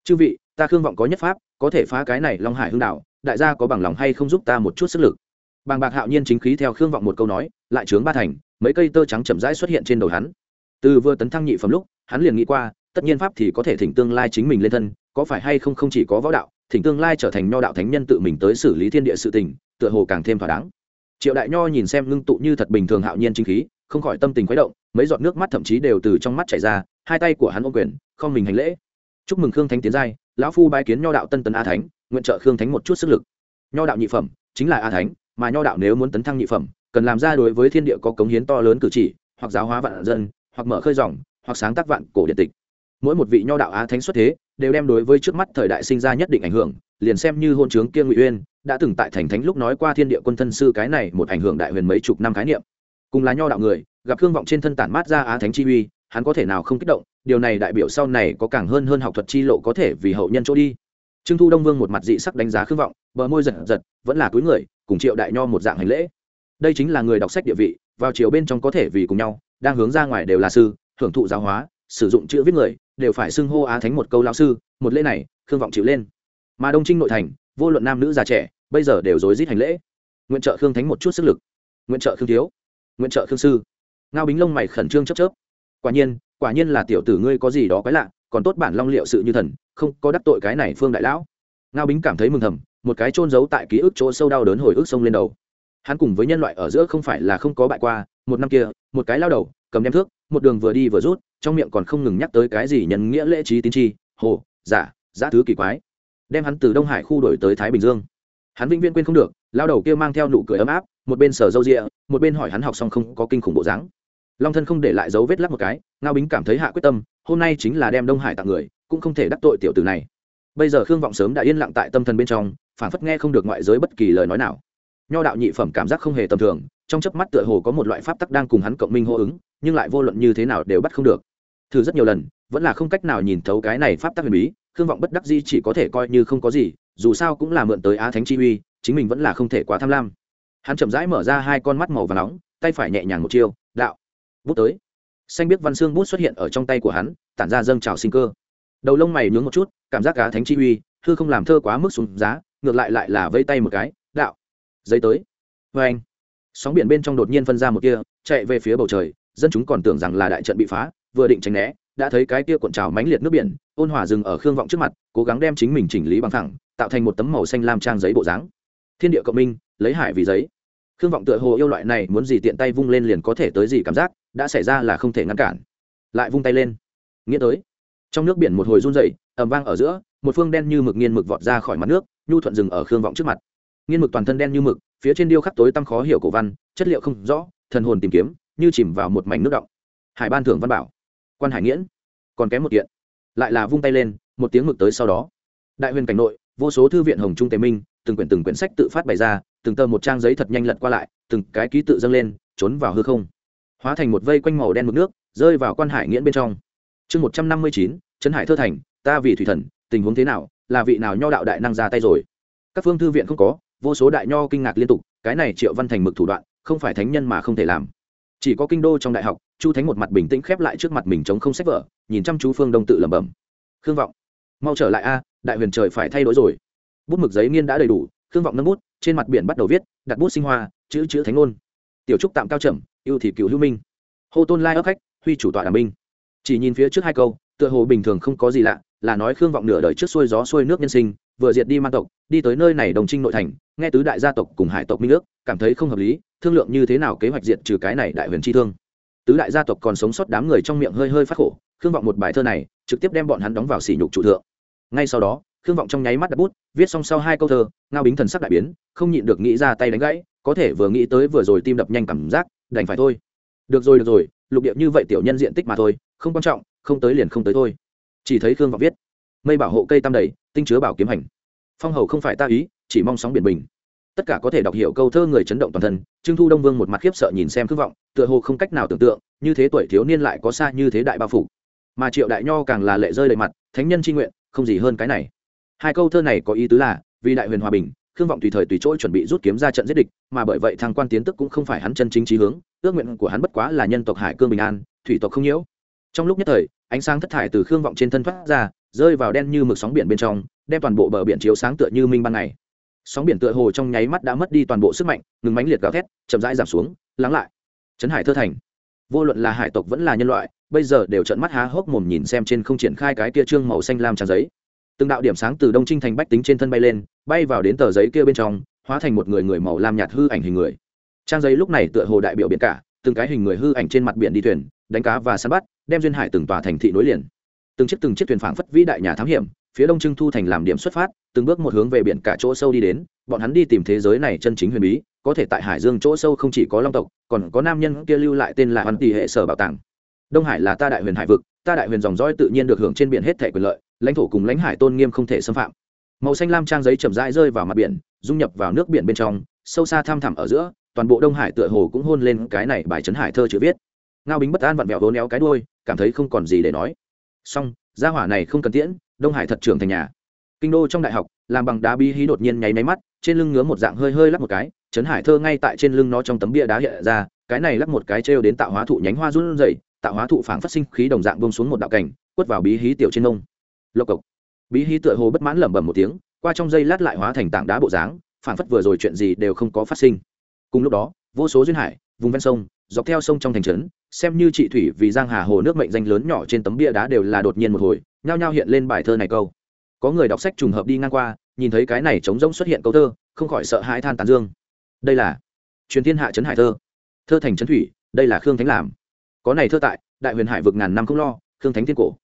Chư vị, ta khương vọng có nhất pháp, có thể phá cái này long hải hương đạo, đại gia có bằng lòng hay không giúp ta một chút sức lực? Bàng bạc hạo nhiên chính khí theo khương vọng một câu nói, lại trướng ba thành mấy cây tơ trắng chậm rãi xuất hiện trên đầu hắn. Từ vừa tấn thăng nhị phẩm lúc, hắn liền nghĩ qua, tất nhiên pháp thì có thể thỉnh tương lai chính mình lên thân, có phải hay không không chỉ có võ đạo, thỉnh tương lai trở thành nho đạo thánh nhân tự mình tới xử lý thiên địa sự tình, tựa hồ càng thêm thỏa đáng. Triệu đại nho nhìn xem ngưng tụ như thật bình thường hạo nhiên chính khí, không khỏi tâm tình khuấy động, mấy giọt nước mắt thậm chí đều từ trong mắt chảy ra, hai tay của hắn ôm quyền, không mình hành lễ. Chúc mừng khương thánh tiến giai, lão phu bái kiến nho đạo tân tấn a thánh, nguyện trợ khương thánh một chút sức lực. Nho đạo nhị phẩm chính là a thánh, mà nho đạo nếu muốn tấn thăng nhị phẩm cần làm ra đối với thiên địa có cống hiến to lớn cử chỉ, hoặc giáo hóa vạn dân, hoặc mở khơi dòng, hoặc sáng tác vạn cổ điện tịch. Mỗi một vị nho đạo á thánh xuất thế, đều đem đối với trước mắt thời đại sinh ra nhất định ảnh hưởng, liền xem như hôn trướng kia ngụy uyên đã từng tại thành thánh lúc nói qua thiên địa quân thân sư cái này một ảnh hưởng đại huyền mấy chục năm khái niệm. Cùng là nho đạo người, gặp hương vọng trên thân tản mát ra á thánh chi uy, hắn có thể nào không kích động, điều này đại biểu sau này có càng hơn hơn học thuật chi lộ có thể vì hậu nhân chỗ đi. Trương thu đông vương một mặt dị sắc đánh giá khương vọng, bờ môi giật giật, vẫn là túi người, cùng triệu đại nho một dạng hành lễ đây chính là người đọc sách địa vị, vào chiều bên trong có thể vì cùng nhau, đang hướng ra ngoài đều là sư hưởng thụ giáo hóa, sử dụng chữ viết người, đều phải xưng hô á thánh một câu lao sư, một lễ này, khương vọng chịu lên. Mà đông trinh nội thành, vô luận nam nữ già trẻ, bây giờ đều rối rít hành lễ. Nguyện trợ khương thánh một chút sức lực. Nguyện trợ khương thiếu. Nguyện trợ khương sư. Ngao bính lông mày khẩn trương chấp chớp. Quả nhiên quả nhiên là tiểu tử ngươi có gì đó quái lạ, còn tốt bản long liệu sự như thần, không có đắc tội cái này phương đại lão. Ngao bính cảm thấy mừng thầm, một cái trôn giấu tại ký ức chỗ sâu đau đớn hồi ức sông lên đầu hắn cùng với nhân loại ở giữa không phải là không có bại qua, một năm kia, một cái lao đầu, cầm đem thước, một đường vừa đi vừa rút, trong miệng còn không ngừng nhắc tới cái gì nhân nghĩa lễ trí tín tri hồ, giả, giã thứ kỳ quái. Đem hắn từ đông hải khu đổi tới thái bình dương. Hắn vĩnh viễn quên không được, lao đầu kia mang theo nụ cười ấm áp, một bên sở dâu rịa, một bên hỏi hắn học xong không có kinh khủng bộ dáng. Long thân không để lại dấu vết lắc một cái, ngao bính cảm thấy hạ quyết tâm, hôm nay chính là đem đông hải tặng người, cũng không thể đắc tội tiểu tử này. Bây giờ khương vọng sớm đã yên lặng tại tâm thần bên trong phản phất nghe không được ngoại giới bất kỳ lời nói nào nho đạo nhị phẩm cảm giác không hề tầm thường, trong chớp mắt tựa hồ có một loại pháp tắc đang cùng hắn cộng minh hô ứng, nhưng lại vô luận như thế nào đều bắt không được. Thử rất nhiều lần, vẫn là không cách nào nhìn thấu cái này pháp tắc huyền bí, khương vọng bất đắc di chỉ có thể coi như không có gì, dù sao cũng là mượn tới á thánh chi uy, chính mình vẫn là không thể quá tham lam. Hắn chậm rãi mở ra hai con mắt màu và nóng, tay phải nhẹ nhàng một chiêu, đạo, bút tới. Xanh biết văn xương bút xuất hiện ở trong tay của hắn, tản ra dâng trào sinh cơ. Đầu lông mày nhướng một chút, cảm giác cá thánh chi uy, hư không làm thơ quá mức xuống giá, ngược lại lại là vây tay một cái giấy tới. Vê anh. Sóng biển bên trong đột nhiên phân ra một kia chạy về phía bầu trời. Dân chúng còn tưởng rằng là đại trận bị phá, vừa định tránh né, đã thấy cái kia cuộn trào mãnh liệt nước biển, ôn hòa dừng ở khương vọng trước mặt, cố gắng đem chính mình chỉnh lý bằng thẳng, tạo thành một tấm màu xanh lam trang giấy bộ dáng. Thiên địa cộng minh, lấy hải vì giấy. Khương vọng tựa hồ yêu loại này, muốn gì tiện tay vung lên liền có thể tới gì cảm giác, đã xảy ra là không thể ngăn cản. Lại vung tay lên. Nghĩa tới. Trong nước biển một hồi run dậy ẩm vang ở giữa, một phương đen như mực nghiên mực vọt ra khỏi mặt nước, nhu thuận rừng ở khương vọng trước mặt nghiên mực toàn thân đen như mực, phía trên điêu khắc tối tăm khó hiểu cổ văn, chất liệu không rõ, thần hồn tìm kiếm, như chìm vào một mảnh nước động. Hải ban thưởng văn bảo. Quan hải nghiễn. Còn kém một kiện. Lại là vung tay lên, một tiếng mực tới sau đó. Đại huyền cảnh nội, vô số thư viện hồng trung tề minh, từng quyển từng quyển sách tự phát bày ra, từng tờ một trang giấy thật nhanh lật qua lại, từng cái ký tự dâng lên, trốn vào hư không. Hóa thành một vây quanh màu đen mực nước, rơi vào quan hải nghiễn bên trong. Chương một trăm năm mươi chín, trấn hải thơ thành, ta vì thủy thần, tình huống thế nào, là vị nào nho đạo đại năng ra tay rồi? Các phương thư viện không có vô số đại nho kinh ngạc liên tục, cái này triệu văn thành mực thủ đoạn, không phải thánh nhân mà không thể làm. Chỉ có kinh đô trong đại học, chu thánh một mặt bình tĩnh khép lại trước mặt mình chống không sách vở, nhìn chăm chú phương đông tự lẩm bẩm. Khương vọng, mau trở lại a, đại huyền trời phải thay đổi rồi. Bút mực giấy nghiên đã đầy đủ, khương vọng nâng bút, trên mặt biển bắt đầu viết, đặt bút sinh hoa, chữ chữ thánh ngôn. Tiểu trúc tạm cao trầm, yêu thì cựu hữu minh. Hô tôn lai ấp khách, huy chủ tọa đàm binh. Chỉ nhìn phía trước hai câu, tựa hồ bình thường không có gì lạ, là nói khương vọng nửa đời trước xuôi gió xuôi nước nhân sinh, vừa diệt đi man tộc, đi tới nơi này đồng trinh nội thành nghe tứ đại gia tộc cùng hải tộc minh ước, cảm thấy không hợp lý, thương lượng như thế nào kế hoạch diện trừ cái này đại huyền chi thương. Tứ đại gia tộc còn sống sót đám người trong miệng hơi hơi phát khổ, khương vọng một bài thơ này, trực tiếp đem bọn hắn đóng vào sỉ nhục trụ thượng. Ngay sau đó, khương vọng trong nháy mắt đặt bút, viết xong sau hai câu thơ, ngao bính thần sắc đại biến, không nhịn được nghĩ ra tay đánh gãy, có thể vừa nghĩ tới vừa rồi tim đập nhanh cảm giác, đành phải thôi. Được rồi được rồi, lục địa như vậy tiểu nhân diện tích mà thôi, không quan trọng, không tới liền không tới thôi. Chỉ thấy khương vọng viết, mây bảo hộ cây tam đầy, tinh chứa bảo kiếm hành. Phong hầu không phải ta ý chỉ mong sóng biển bình. Tất cả có thể đọc hiểu câu thơ người chấn động toàn thân, trương thu đông vương một mặt khiếp sợ nhìn xem khương vọng, tựa hồ không cách nào tưởng tượng, như thế tuổi thiếu niên lại có xa như thế đại bao phủ. Mà triệu đại nho càng là lệ rơi đầy mặt, thánh nhân tri nguyện, không gì hơn cái này. Hai câu thơ này có ý tứ là, vì đại huyền hòa bình khương vọng tùy thời tùy chỗ chuẩn bị rút kiếm ra trận giết địch, mà bởi vậy thăng quan tiến tức cũng không phải hắn chân chính trí hướng, ước nguyện của hắn bất quá là nhân tộc hải cương bình an, thủy tộc không nhiễu. Trong lúc nhất thời, ánh sáng thất thải từ khương vọng trên thân thoát ra, rơi vào đen như mực sóng biển bên trong, đem toàn bộ bờ biển chiếu sáng tựa như minh ban ngày sóng biển tựa hồ trong nháy mắt đã mất đi toàn bộ sức mạnh, ngừng mánh liệt gào thét, chậm rãi giảm xuống, lắng lại. Trấn hải thơ thành. Vô luận là hải tộc vẫn là nhân loại, bây giờ đều trận mắt há hốc mồm nhìn xem trên không triển khai cái kia trương màu xanh lam trang giấy. Từng đạo điểm sáng từ đông trinh thành bách tính trên thân bay lên, bay vào đến tờ giấy kia bên trong, hóa thành một người người màu lam nhạt hư ảnh hình người. Trang giấy lúc này tựa hồ đại biểu biển cả, từng cái hình người hư ảnh trên mặt biển đi thuyền, đánh cá và săn bắt, đem duyên hải từng tòa thành thị nối liền. Từng chiếc từng chiếc thuyền phảng phất vĩ đại nhà thám hiểm phía đông trưng thu thành làm điểm xuất phát, từng bước một hướng về biển cả chỗ sâu đi đến, bọn hắn đi tìm thế giới này chân chính huyền bí, có thể tại hải dương chỗ sâu không chỉ có long tộc, còn có nam nhân kia lưu lại tên là hoàn tỷ hệ sở bảo tàng. Đông hải là ta đại huyền hải vực, ta đại huyền dòng dõi tự nhiên được hưởng trên biển hết thể quyền lợi, lãnh thổ cùng lãnh hải tôn nghiêm không thể xâm phạm. Màu xanh lam trang giấy chậm rãi rơi vào mặt biển, dung nhập vào nước biển bên trong, sâu xa thăm thẳm ở giữa, toàn bộ đông hải tựa hồ cũng hôn lên cái này bài trấn hải thơ chữ viết. Ngao bính bất an vặn vẹo vốn éo cái đuôi, cảm thấy không còn gì để nói. Song gia hỏa này không cần tiễn đông hải thật trưởng thành nhà. Kinh đô trong đại học, làm bằng đá bi hí đột nhiên nháy máy mắt, trên lưng ngứa một dạng hơi hơi lắc một cái, trấn hải thơ ngay tại trên lưng nó trong tấm bia đá hiện ra, cái này lắc một cái trêu đến tạo hóa thụ nhánh hoa run rẩy, tạo hóa thụ phảng phát sinh khí đồng dạng bông xuống một đạo cảnh, quất vào bí hí tiểu trên nông lộc cộc. Bí hí tựa hồ bất mãn lẩm bẩm một tiếng, qua trong giây lát lại hóa thành tảng đá bộ dáng, phảng phất vừa rồi chuyện gì đều không có phát sinh. Cùng lúc đó, vô số duyên hải, vùng ven sông, dọc theo sông trong thành trấn, xem như chị thủy vì giang hà hồ nước mệnh danh lớn nhỏ trên tấm bia đá đều là đột nhiên một hồi nhao nhao hiện lên bài thơ này câu. Có người đọc sách trùng hợp đi ngang qua, nhìn thấy cái này trống rỗng xuất hiện câu thơ, không khỏi sợ hãi than tán dương. Đây là truyền thiên hạ trấn hải thơ. Thơ thành trấn thủy, đây là khương thánh làm. Có này thơ tại, đại huyền hải vực ngàn năm không lo, khương thánh thiên cổ.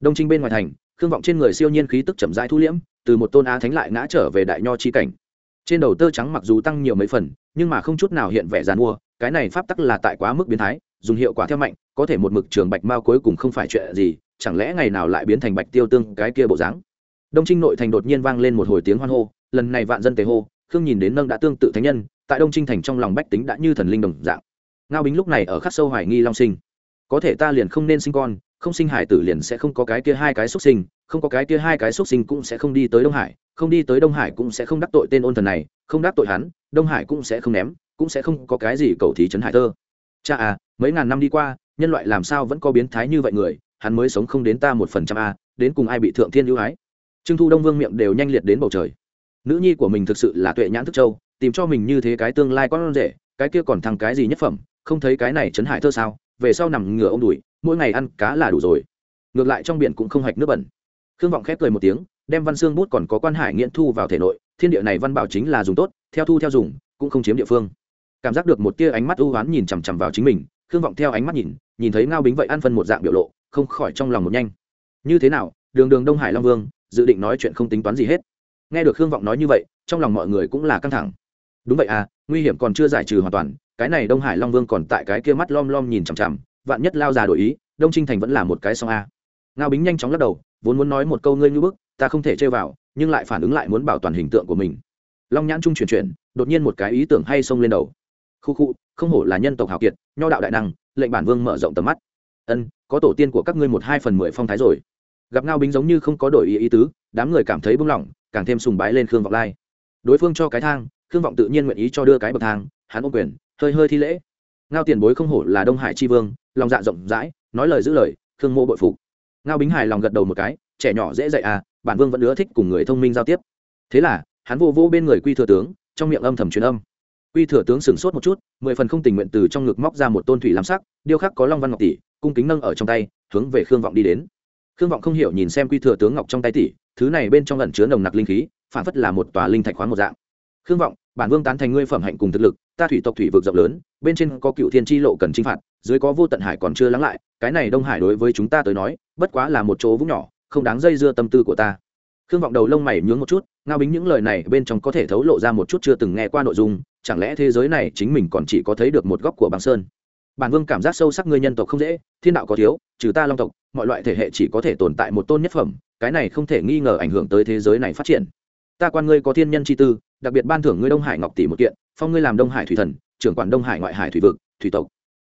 Đông trinh bên ngoài thành, khương vọng trên người siêu nhiên khí tức chậm rãi thu liễm, từ một tôn á thánh lại ngã trở về đại nho chi cảnh. Trên đầu tơ trắng mặc dù tăng nhiều mấy phần, nhưng mà không chút nào hiện vẻ giàn mua, cái này pháp tắc là tại quá mức biến thái, dùng hiệu quả theo mạnh, có thể một mực trường bạch mao cuối cùng không phải chuyện gì chẳng lẽ ngày nào lại biến thành bạch tiêu tương cái kia bộ dáng? Đông trinh nội thành đột nhiên vang lên một hồi tiếng hoan hô, lần này vạn dân tề hô, khương nhìn đến nâng đã tương tự thánh nhân, tại đông trinh thành trong lòng bách tính đã như thần linh đồng dạng. Ngao bính lúc này ở khắc sâu hoài nghi long sinh. Có thể ta liền không nên sinh con, không sinh hải tử liền sẽ không có cái kia hai cái xuất sinh, không có cái kia hai cái xuất sinh cũng sẽ không đi tới đông hải, không đi tới đông hải cũng sẽ không đắc tội tên ôn thần này, không đắc tội hắn, đông hải cũng sẽ không ném, cũng sẽ không có cái gì cầu thí trấn hải thơ. Cha à mấy ngàn năm đi qua, nhân loại làm sao vẫn có biến thái như vậy người hắn mới sống không đến ta một phần trăm a, đến cùng ai bị thượng thiên ưu ái? Trưng thu đông vương miệng đều nhanh liệt đến bầu trời. Nữ nhi của mình thực sự là tuệ nhãn thức châu, tìm cho mình như thế cái tương lai con rể, cái kia còn thằng cái gì nhất phẩm, không thấy cái này chấn hải thơ sao? Về sau nằm ngửa ông đùi, mỗi ngày ăn cá là đủ rồi. Ngược lại trong biển cũng không hạch nước bẩn. Khương vọng khép cười một tiếng, đem văn xương bút còn có quan hải nghiện thu vào thể nội, thiên địa này văn bảo chính là dùng tốt, theo thu theo dùng, cũng không chiếm địa phương. Cảm giác được một tia ánh mắt ưu oán nhìn chằm chằm vào chính mình, khương vọng theo ánh mắt nhìn nhìn thấy ngao bính vậy ăn phân một dạng biểu lộ không khỏi trong lòng một nhanh. Như thế nào, đường đường đông hải long vương, dự định nói chuyện không tính toán gì hết. Nghe được khương vọng nói như vậy, trong lòng mọi người cũng là căng thẳng. Đúng vậy à nguy hiểm còn chưa giải trừ hoàn toàn, cái này đông hải long vương còn tại cái kia mắt lom lom nhìn chằm chằm, vạn nhất lao già đổi ý, đông trinh thành vẫn là một cái song a. Ngao bính nhanh chóng lắc đầu, vốn muốn nói một câu ngươi như bức, ta không thể chơi vào, nhưng lại phản ứng lại muốn bảo toàn hình tượng của mình. Long nhãn trung chuyển chuyển, đột nhiên một cái ý tưởng hay xông lên đầu. Khu khu, không hổ là nhân tộc hào kiệt, nho đạo đại năng, lệnh bản vương mở rộng tầm mắt. Ân có tổ tiên của các ngươi một hai phần mười phong thái rồi. Gặp ngao bính giống như không có đổi ý ý tứ, đám người cảm thấy buông lỏng càng thêm sùng bái lên khương vọng lai. Đối phương cho cái thang, khương vọng tự nhiên nguyện ý cho đưa cái bậc thang, hắn ô quyền, hơi hơi thi lễ. Ngao tiền bối không hổ là đông hải tri vương, lòng dạ rộng rãi, nói lời giữ lời, khương mô bội phục. Ngao bính hài lòng gật đầu một cái, trẻ nhỏ dễ dạy à bản vương vẫn ưa thích cùng người thông minh giao tiếp. Thế là, hắn vô vô bên người quy thừa tướng, trong miệng âm thầm truyền âm. Quy thừa tướng sửng sốt một chút, mười phần không tình nguyện từ trong ngực móc ra một tôn thủy lam sắc, điêu khắc có long văn ngọc tỷ cung kính nâng ở trong tay, hướng về khương vọng đi đến. Khương vọng không hiểu nhìn xem quy thừa tướng ngọc trong tay tỷ, thứ này bên trong lẩn chứa nồng nặc linh khí, phản phất là một tòa linh thạch khoáng một dạng. Khương vọng, bản vương tán thành ngươi phẩm hạnh cùng thực lực, ta thủy tộc thủy vực rộng lớn, bên trên có cựu thiên tri lộ cần chinh phạt, dưới có vô tận hải còn chưa lắng lại, cái này đông hải đối với chúng ta tới nói, bất quá là một chỗ vũng nhỏ, không đáng dây dưa tâm tư của ta. Khương vọng đầu lông mày nhướng một chút, ngao bính những lời này bên trong có thể thấu lộ ra một chút chưa từng nghe qua nội dung, chẳng lẽ thế giới này chính mình còn chỉ có thấy được một góc của băng sơn? Bản vương cảm giác sâu sắc ngươi nhân tộc không dễ, thiên đạo có thiếu, trừ ta long tộc, mọi loại thể hệ chỉ có thể tồn tại một tôn nhất phẩm, cái này không thể nghi ngờ ảnh hưởng tới thế giới này phát triển. Ta quan ngươi có thiên nhân chi tư, đặc biệt ban thưởng ngươi đông hải ngọc tỷ một kiện, phong ngươi làm đông hải thủy thần, trưởng quản đông hải ngoại hải thủy vực, thủy tộc.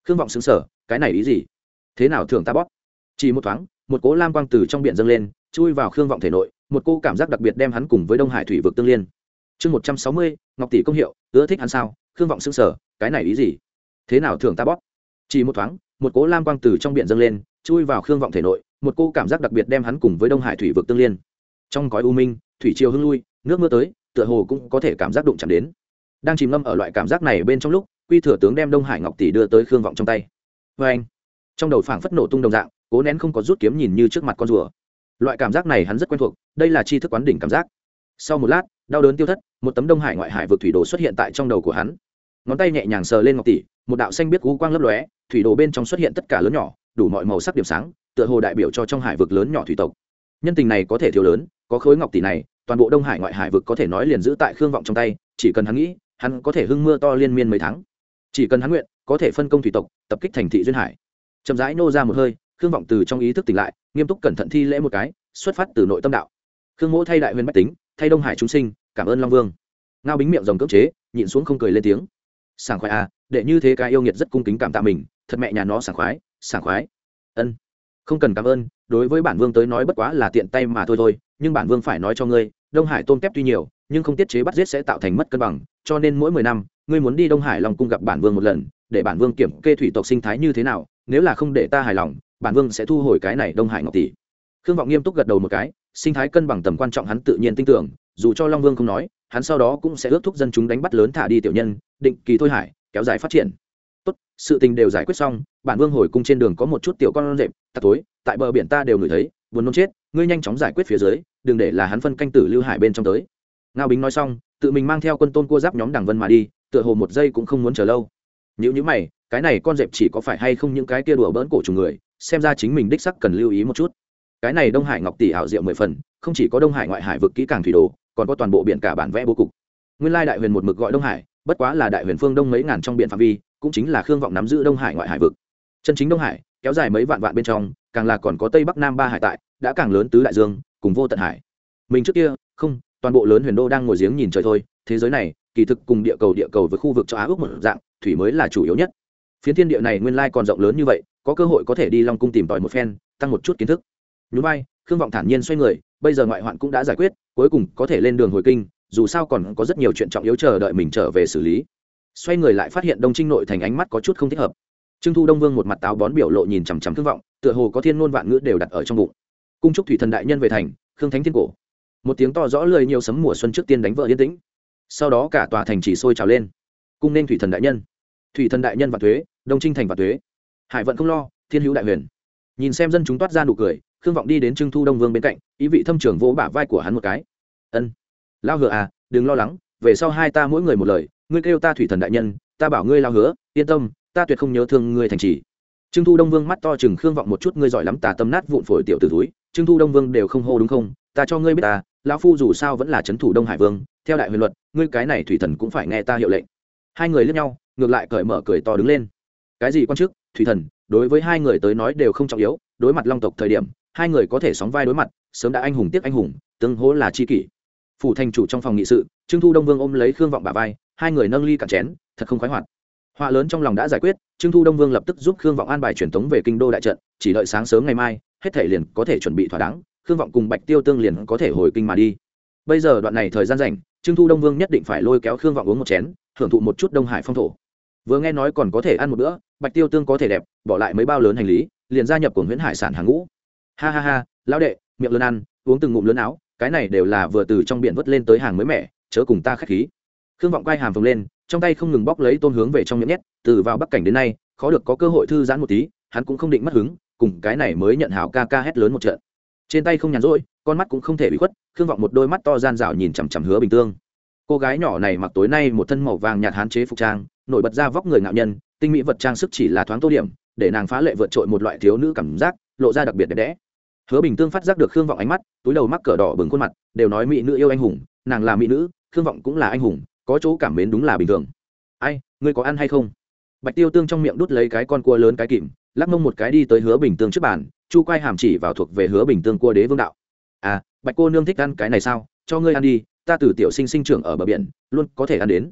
Khương vọng xứng sở cái này ý gì? Thế nào thưởng ta bóp? Chỉ một thoáng, một cố lam quang từ trong biển dâng lên, chui vào khương vọng thể nội, một cô cảm giác đặc biệt đem hắn cùng với đông hải thủy vực tương liên. Chương một trăm sáu mươi, ngọc tỷ công hiệu, ưa thích hắn sao? Khương vọng xứng sở cái này ý gì? Thế nào thưởng ta bóp? Chỉ một thoáng, một cố lam quang từ trong biển dâng lên, chui vào khương vọng thể nội, một cô cảm giác đặc biệt đem hắn cùng với đông hải thủy vực tương liên. Trong gói u minh, thủy triều hưng lui, nước mưa tới, tựa hồ cũng có thể cảm giác đụng chạm đến. Đang chìm ngâm ở loại cảm giác này bên trong lúc, quy thừa tướng đem đông hải ngọc tỷ đưa tới khương vọng trong tay. Vê anh, trong đầu phảng phất nổ tung đồng dạng, cố nén không có rút kiếm nhìn như trước mặt con rùa. Loại cảm giác này hắn rất quen thuộc, đây là chi thức quán đỉnh cảm giác. Sau một lát, đau đớn tiêu thất, một tấm đông hải ngoại hải vực thủy đồ xuất hiện tại trong đầu của hắn ngón tay nhẹ nhàng sờ lên ngọc tỷ, một đạo xanh biết cú quang lấp lóe, thủy đồ bên trong xuất hiện tất cả lớn nhỏ, đủ mọi màu sắc điểm sáng, tựa hồ đại biểu cho trong hải vực lớn nhỏ thủy tộc. Nhân tình này có thể thiếu lớn, có khối ngọc tỷ này, toàn bộ đông hải ngoại hải vực có thể nói liền giữ tại khương vọng trong tay, chỉ cần hắn nghĩ, hắn có thể hưng mưa to liên miên mấy tháng. Chỉ cần hắn nguyện, có thể phân công thủy tộc, tập kích thành thị duyên hải. Chậm rãi nô ra một hơi, khương vọng từ trong ý thức tỉnh lại, nghiêm túc cẩn thận thi lễ một cái, xuất phát từ nội tâm đạo. Khương mỗ thay đại huyền bách tính, thay đông hải chúng sinh, cảm ơn long vương. Ngao bính miệng dòng cưỡng chế, nhịn xuống không cười lên tiếng sảng khoái à để như thế cái yêu nghiệt rất cung kính cảm tạ mình, thật mẹ nhà nó sảng khoái sảng khoái. Ân. Không cần cảm ơn, đối với bản vương tới nói bất quá là tiện tay mà thôi thôi, nhưng bản vương phải nói cho ngươi, đông hải tôm kép tuy nhiều, nhưng không tiết chế bắt giết sẽ tạo thành mất cân bằng, cho nên mỗi mười năm, ngươi muốn đi đông hải lòng cung gặp bản vương một lần, để bản vương kiểm kê thủy tộc sinh thái như thế nào, nếu là không để ta hài lòng, bản vương sẽ thu hồi cái này đông hải ngọc tỷ. Khương vọng nghiêm túc gật đầu một cái, sinh thái cân bằng tầm quan trọng hắn tự nhiên tin tưởng dù cho long vương không nói, hắn sau đó cũng sẽ ước thúc dân chúng đánh bắt lớn thả đi tiểu nhân, định kỳ thôi hải, kéo dài phát triển. Tốt, sự tình đều giải quyết xong, bản vương hồi cung trên đường có một chút tiểu con rệp tạt tối, tại bờ biển ta đều ngửi thấy, buồn nôn chết, ngươi nhanh chóng giải quyết phía dưới, đừng để là hắn phân canh tử lưu hải bên trong tới. Ngao bính nói xong, tự mình mang theo quân tôn cua giáp nhóm đằng vân mà đi, tựa hồ một giây cũng không muốn chờ lâu. Nếu như mày, cái này con dẹp chỉ có phải hay không những cái kia đùa bỡn cổ trùng người, xem ra chính mình đích sắc cần lưu ý một chút. Cái này đông hải ngọc tỷ ảo diệu mười phần, không chỉ có đông hải ngoại hải vực kỹ càng thủy đồ còn có toàn bộ biển cả bản vẽ bố cục. Nguyên lai đại huyền một mực gọi đông hải, bất quá là đại huyền phương đông mấy ngàn trong biển phạm vi, cũng chính là khương vọng nắm giữ đông hải ngoại hải vực. Chân chính đông hải, kéo dài mấy vạn vạn bên trong, càng là còn có tây bắc nam ba hải tại, đã càng lớn tứ đại dương, cùng vô tận hải. Mình trước kia, không, toàn bộ lớn huyền đô đang ngồi giếng nhìn trời thôi, thế giới này, kỳ thực cùng địa cầu địa cầu với khu vực châu á ước một dạng, thủy mới là chủ yếu nhất. Phiến thiên địa này nguyên lai còn rộng lớn như vậy, có cơ hội có thể đi long cung tìm tòi một phen, tăng một chút kiến thức nhún vai, khương vọng thản nhiên xoay người, bây giờ ngoại hoạn cũng đã giải quyết, cuối cùng có thể lên đường hồi kinh, dù sao còn có rất nhiều chuyện trọng yếu chờ đợi mình trở về xử lý. Xoay người lại phát hiện đông trinh nội thành ánh mắt có chút không thích hợp. Trương thu đông vương một mặt táo bón biểu lộ nhìn chằm chằm khương vọng, tựa hồ có thiên ngôn vạn ngữ đều đặt ở trong bụng. Cung trúc thủy thần đại nhân về thành, khương thánh thiên cổ. Một tiếng to rõ lời nhiều sấm mùa xuân trước tiên đánh vỡ yên tĩnh. Sau đó cả tòa thành chỉ sôi trào lên. Cung nên thủy thần đại nhân. Thủy thần đại nhân và thuế, đông trinh thành và thuế. Hải vận không lo, thiên hữu đại huyền. Nhìn xem dân chúng toát ra nụ cười khương vọng đi đến trưng thu đông vương bên cạnh, ý vị thâm trưởng vỗ bả vai của hắn một cái. Ân, lao hứa à đừng lo lắng, về sau hai ta mỗi người một lời, ngươi kêu ta thủy thần đại nhân, ta bảo ngươi lao hứa, yên tâm, ta tuyệt không nhớ thương ngươi thành trì. Trưng thu đông vương mắt to chừng khương vọng một chút, ngươi giỏi lắm tà tâm nát vụn phổi tiểu t túi trưng thu đông vương đều không hô đúng không? Ta cho ngươi biết ta lão phu dù sao vẫn là c h ấ n thủ đông hải vương, theo đại huyền luật, ngươi cái này thủy thần cũng phải nghe ta hiệu lệnh. Hai người lướt nhau, ngược lại cởi mở cười to đứng lên. Cái gì quan chức? Thủy thần, đối với hai người tới nói đều không trọng yếu, đối mặt long tộc thời điểm hai người có thể sóng vai đối mặt, sớm đã anh hùng tiếc anh hùng, tương hỗ là c h i kỷ. Phủ thành chủ trong phòng nghị sự, trương thu đông vương ôm lấy khương vọng bà vai, hai người nâng ly cạn chén, thật không khoái hoạt. Họa lớn trong lòng đã giải quyết, trương thu đông vương lập tức giúp khương vọng an bài truyền thống về kinh đô đại trận, chỉ đợi sáng sớm ngày mai, hết thể liền có thể chuẩn bị thỏa đáng, khương vọng cùng bạch tiêu tương liền có thể hồi kinh mà đi. Bây giờ đoạn này thời gian rảnh, trương thu đông vương nhất định phải lôi kéo khương vọng uống một chén hưởng thụ một chút đông hải phong thổ. Vừa nghe nói còn có thể ăn một bữa, bạch tiêu tương có thể đẹp, bỏ lại mấy bao lớn hành lý, liền gia nhập của nguyễn hải sản hàng ngũ ha ha ha, lão đệ, miệng lớn ăn, uống từng ngụm lớn áo, cái này đều là vừa từ trong biển vớt lên tới hàng mới mẻ, chớ cùng ta k h á c h khí. Khương vọng quay hàm phồng lên, trong tay không ngừng bóc lấy tôm hướng về trong miệng nhét, từ vào bắc cảnh đến nay, khó được có cơ hội thư giãn một tí, hắn cũng không định mất hứng, cùng cái này mới nhận hảo ca ca hét lớn một trận. Trên tay không nhàn rỗi, con mắt cũng không thể bị khuất, khương vọng một đôi mắt to gian rào nhìn chằm chằm hứa bình tương. Cô gái nhỏ này mặc tối nay một thân màu vàng nhạt hán chế phục trang, nổi bật ra vóc người ngạo nhân, tinh mỹ vật trang sức chỉ là thoáng tô điểm, để nàng phá lệ vượt trội một loại thiếu nữ cảm giác lộ ra đặc biệt đẹp đẽ. Hứa bình tương phát giác được khương vọng ánh mắt, túi đầu mắc cờ đỏ bừng khuôn mặt, đều nói mỹ nữ yêu anh hùng, nàng là mỹ nữ, khương vọng cũng là anh hùng, có chỗ cảm mến đúng là bình thường. Ai, ngươi có ăn hay không? Bạch tiêu tương trong miệng đút lấy cái con cua lớn cái kìm, lắc mông một cái đi tới hứa bình tương trước bàn, chu quay hàm chỉ vào thuộc về hứa bình tương cua đế vương đạo. À bạch cô nương thích ăn cái này sao? Cho ngươi ăn đi, ta từ tiểu sinh sinh trưởng ở bờ biển, luôn có thể ăn đến.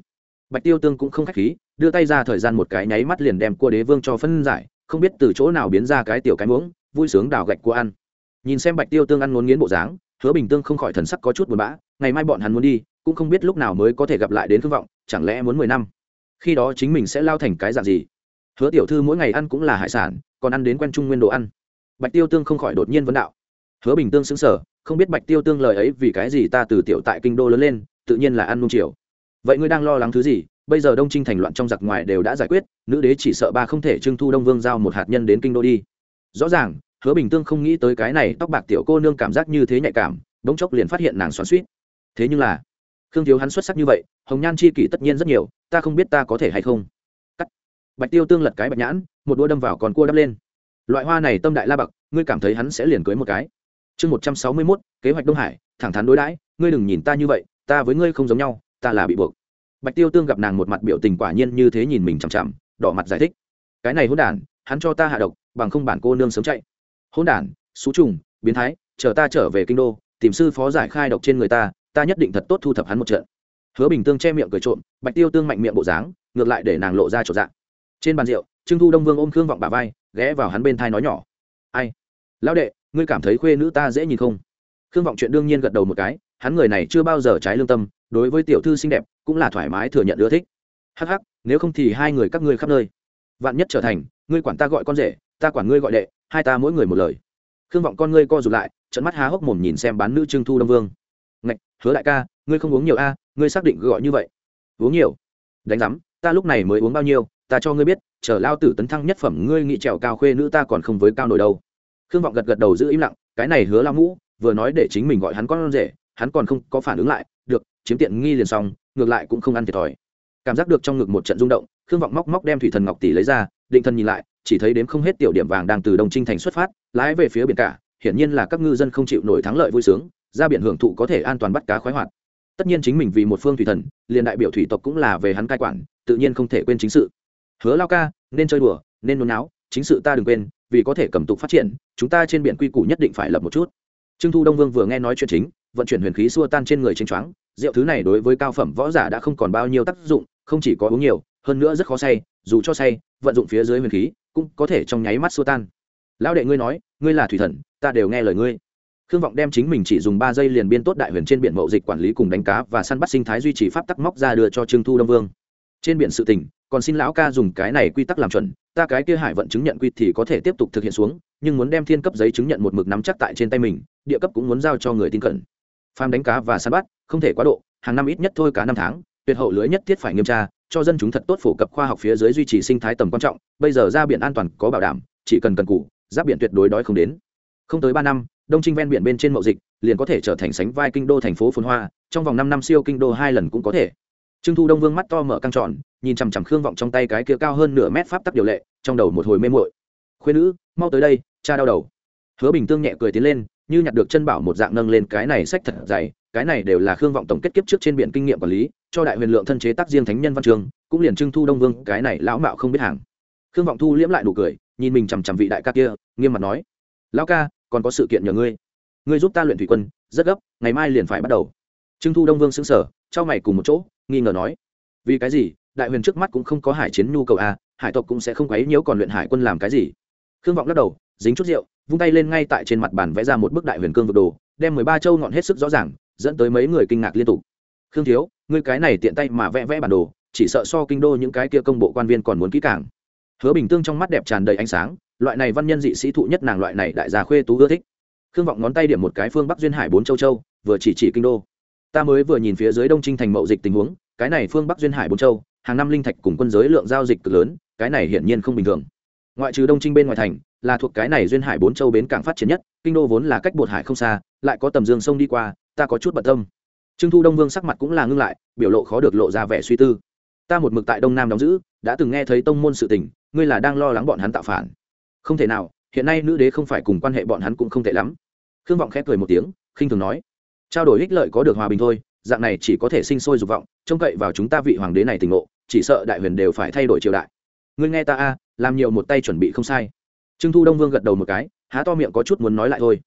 Bạch tiêu tương cũng không khách khí, đưa tay ra thời gian một cái nháy mắt liền đem cua đế vương cho phân giải, không biết từ chỗ nào biến ra cái tiểu cái muỗng vui sướng đào gạch của ăn. Nhìn xem bạch tiêu tương ăn ngốn nghiến bộ dáng, hứa bình tương không khỏi thần sắc có chút buồn bã, ngày mai bọn hắn muốn đi, cũng không biết lúc nào mới có thể gặp lại đến thương vọng, chẳng lẽ muốn mười năm? Khi đó chính mình sẽ lao thành cái dạng gì? Hứa tiểu thư mỗi ngày ăn cũng là hải sản, còn ăn đến quen trung nguyên đồ ăn. Bạch tiêu tương không khỏi đột nhiên vấn đạo. Hứa bình tương xứng sở không biết bạch tiêu tương lời ấy vì cái gì ta từ tiểu tại kinh đô lớn lên, tự nhiên là ăn nung chiều. Vậy ngươi đang lo lắng thứ gì? Bây giờ đông trinh thành loạn trong giặc ngoài đều đã giải quyết, nữ đế chỉ sợ ba không thể trưng thu đông vương giao một hạt nhân đến kinh đô đi rõ ràng, hứa bình tương không nghĩ tới cái này, tóc bạc tiểu cô nương cảm giác như thế nhạy cảm đống chốc liền phát hiện nàng xoắn suýt thế nhưng là, khương thiếu hắn xuất sắc như vậy, hồng nhan chi kỷ tất nhiên rất nhiều, ta không biết ta có thể hay không. Cắt. Bạch tiêu tương lật cái bạch nhãn, một đua đâm vào còn cua đâm lên. Loại hoa này tâm đại la bậc, ngươi cảm thấy hắn sẽ liền cưới một cái. Chương một trăm sáu mươi mốt, kế hoạch đông hải, thẳng thắn đối đãi, ngươi đừng nhìn ta như vậy, ta với ngươi không giống nhau, ta là bị buộc. Bạch tiêu tương gặp nàng một mặt biểu tình quả nhiên như thế nhìn mình chằm chằm, đỏ mặt giải thích. Cái này hôn đản hắn cho ta hạ độc, bằng không bản cô nương sớm chạy. Hôn đản, xú trùng, biến thái, chờ ta trở về kinh đô, tìm sư phó giải khai độc trên người ta ta nhất định thật tốt thu thập hắn một trận. Hứa bình tương che miệng cười trộm, bạch tiêu tương mạnh miệng bộ dáng, ngược lại để nàng lộ ra trộn dạng. Trên bàn rượu, trương thu đông vương ôm khương vọng bà vai, ghé vào hắn bên thai nói nhỏ. Ai? Lão đệ, ngươi cảm thấy khuê nữ ta dễ nhìn không? Khương vọng chuyện đương nhiên gật đầu một cái, hắn người này chưa bao giờ trái lương tâm, đối với tiểu thư xinh đẹp, cũng là thoải mái thừa nhận ưa thích. Hắc hắc, nếu không thì hai người các ngươi khắp nơi vạn nhất trở thành, ngươi quản ta gọi con rể, ta quản ngươi gọi đệ, hai ta mỗi người một lời. Khương vọng con ngươi co rụt lại trận mắt há hốc mồm nhìn xem bán nữ trương thu đông vương. Ngạch, hứa đại ca, ngươi không uống nhiều a, ngươi xác định gọi như vậy. Uống nhiều. Đánh giám, ta lúc này mới uống bao nhiêu, ta cho ngươi biết, chờ lao tử tấn thăng nhất phẩm, ngươi nghị trèo cao khuê nữ ta còn không với cao nổi đâu. Khương vọng gật gật đầu giữ im lặng, cái này hứa lao mũ vừa nói để chính mình gọi hắn con rể, hắn còn không có phản ứng lại, được, chiếm tiện nghi liền xong, ngược lại cũng không ăn thiệt thòi. Cảm giác được trong ngực một trận rung động khương vọng móc móc đem thủy thần ngọc tỷ lấy ra định thần nhìn lại chỉ thấy đếm không hết tiểu điểm vàng đang từ đông trinh thành xuất phát lái về phía biển cả hiển nhiên là các ngư dân không chịu nổi thắng lợi vui sướng ra biển hưởng thụ có thể an toàn bắt cá khoái hoạt. Tất nhiên chính mình vì một phương thủy thần liền đại biểu thủy tộc cũng là về hắn cai quản tự nhiên không thể quên chính sự. Hứa lao ca nên chơi đùa nên nôn não, chính sự ta đừng quên vì có thể cầm tục phát triển chúng ta trên biển quy củ nhất định phải lập một chút. Trương thu đông vương vừa nghe nói chuyện chính vận chuyển huyền khí xua tan trên người tranh choáng rượu thứ này đối với cao phẩm võ giả đã không còn bao nhiêu tác dụng không chỉ có uống nhiều hơn nữa rất khó say, dù cho say, vận dụng phía dưới huyền khí cũng có thể trong nháy mắt xua tan. Lão đệ ngươi nói, ngươi là thủy thần, ta đều nghe lời ngươi. Khương vọng đem chính mình chỉ dùng ba giây liền biên tốt đại huyền trên biển mậu dịch quản lý cùng đánh cá và săn bắt sinh thái duy trì pháp tắc móc ra đưa cho trương thu đông vương. Trên biển sự tỉnh còn xin lão ca dùng cái này quy tắc làm chuẩn, ta cái kia hải vận chứng nhận quy thì có thể tiếp tục thực hiện xuống, nhưng muốn đem thiên cấp giấy chứng nhận một mực nắm chắc tại trên tay mình, địa cấp cũng muốn giao cho người tin cẩn. Phàm đánh cá và săn bắt, không thể quá độ, hàng năm ít nhất thôi cả năm tháng, tuyệt hậu lưới nhất thiết phải nghiêm tra cho dân chúng thật tốt phổ cập khoa học phía dưới duy trì sinh thái tầm quan trọng, bây giờ ra biển an toàn có bảo đảm, chỉ cần cần cụ giáp biển tuyệt đối đói không đến. Không tới ba năm, đông trinh ven biển bên trên mậu dịch liền có thể trở thành sánh vai kinh đô thành phố phồn hoa, trong vòng năm năm siêu kinh đô hai lần cũng có thể. Trương thu đông vương mắt to mở căng tròn, nhìn chằm chằm khương vọng trong tay cái kia cao hơn nửa mét pháp tắc điều lệ, trong đầu một hồi mê mội khuyên nữ, mau tới đây, cha đau đầu. Hứa bình tương nhẹ cười tiến lên, như nhặt được chân bảo một dạng nâng lên cái này sách thật dày, cái này đều là khương vọng tổng kết kiếp trước trên biển kinh nghiệm quản lý cho đại huyền lượng thân chế tác riêng thánh nhân văn trường cũng liền trưng thu đông vương cái này lão mạo không biết hàng. Khương vọng thu liễm lại nụ cười nhìn mình chằm chằm vị đại ca kia nghiêm mặt nói lão ca còn có sự kiện nhờ ngươi. Ngươi giúp ta luyện thủy quân rất gấp ngày mai liền phải bắt đầu. Trưng thu đông vương xứng sở trao mày cùng một chỗ nghi ngờ nói vì cái gì? Đại huyền trước mắt cũng không có hải chiến nhu cầu a à, hải tộc cũng sẽ không quấy nhiễu còn luyện hải quân làm cái gì. Khương vọng lắc đầu dính chút rượu vung tay lên ngay tại trên mặt bàn vẽ ra một bức đại huyền cương vực đồ đem mười ba châu ngọn hết sức rõ ràng dẫn tới mấy người kinh ngạc liên tục. Khương thiếu ngươi cái này tiện tay mà vẽ vẽ bản đồ, chỉ sợ so kinh đô những cái kia công bộ quan viên còn muốn kỹ càng. Hứa bình tương trong mắt đẹp tràn đầy ánh sáng, loại này văn nhân dị sĩ thụ nhất nàng loại này đại gia khuê tú ưa thích. Khương vọng ngón tay điểm một cái phương bắc duyên hải bốn châu châu, vừa chỉ chỉ kinh đô. Ta mới vừa nhìn phía dưới đông trinh thành mậu dịch tình huống, cái này phương bắc duyên hải bốn châu, hàng năm linh thạch cùng quân giới lượng giao dịch cực lớn, cái này hiển nhiên không bình thường. Ngoại trừ đông trinh bên ngoài thành, là thuộc cái này duyên hải bốn châu bến cảng phát triển nhất, kinh đô vốn là cách bột hải không xa, lại có tầm dương sông đi qua, ta có chút bận tâm trương thu đông vương sắc mặt cũng là ngưng lại, biểu lộ khó được lộ ra vẻ suy tư. Ta một mực tại đông nam đóng giữ, đã từng nghe thấy tông môn sự tình, ngươi là đang lo lắng bọn hắn tạo phản. Không thể nào, hiện nay nữ đế không phải cùng quan hệ bọn hắn cũng không tệ lắm. Khương vọng khép cười một tiếng, khinh thường nói, trao đổi ích lợi có được hòa bình thôi, dạng này chỉ có thể sinh sôi dục vọng, trông cậy vào chúng ta vị hoàng đế này tình ngộ, chỉ sợ đại huyền đều phải thay đổi triều đại. Ngươi nghe ta a, làm nhiều một tay chuẩn bị không sai. Trương thu đông vương gật đầu một cái, há to miệng có chút muốn nói lại thôi.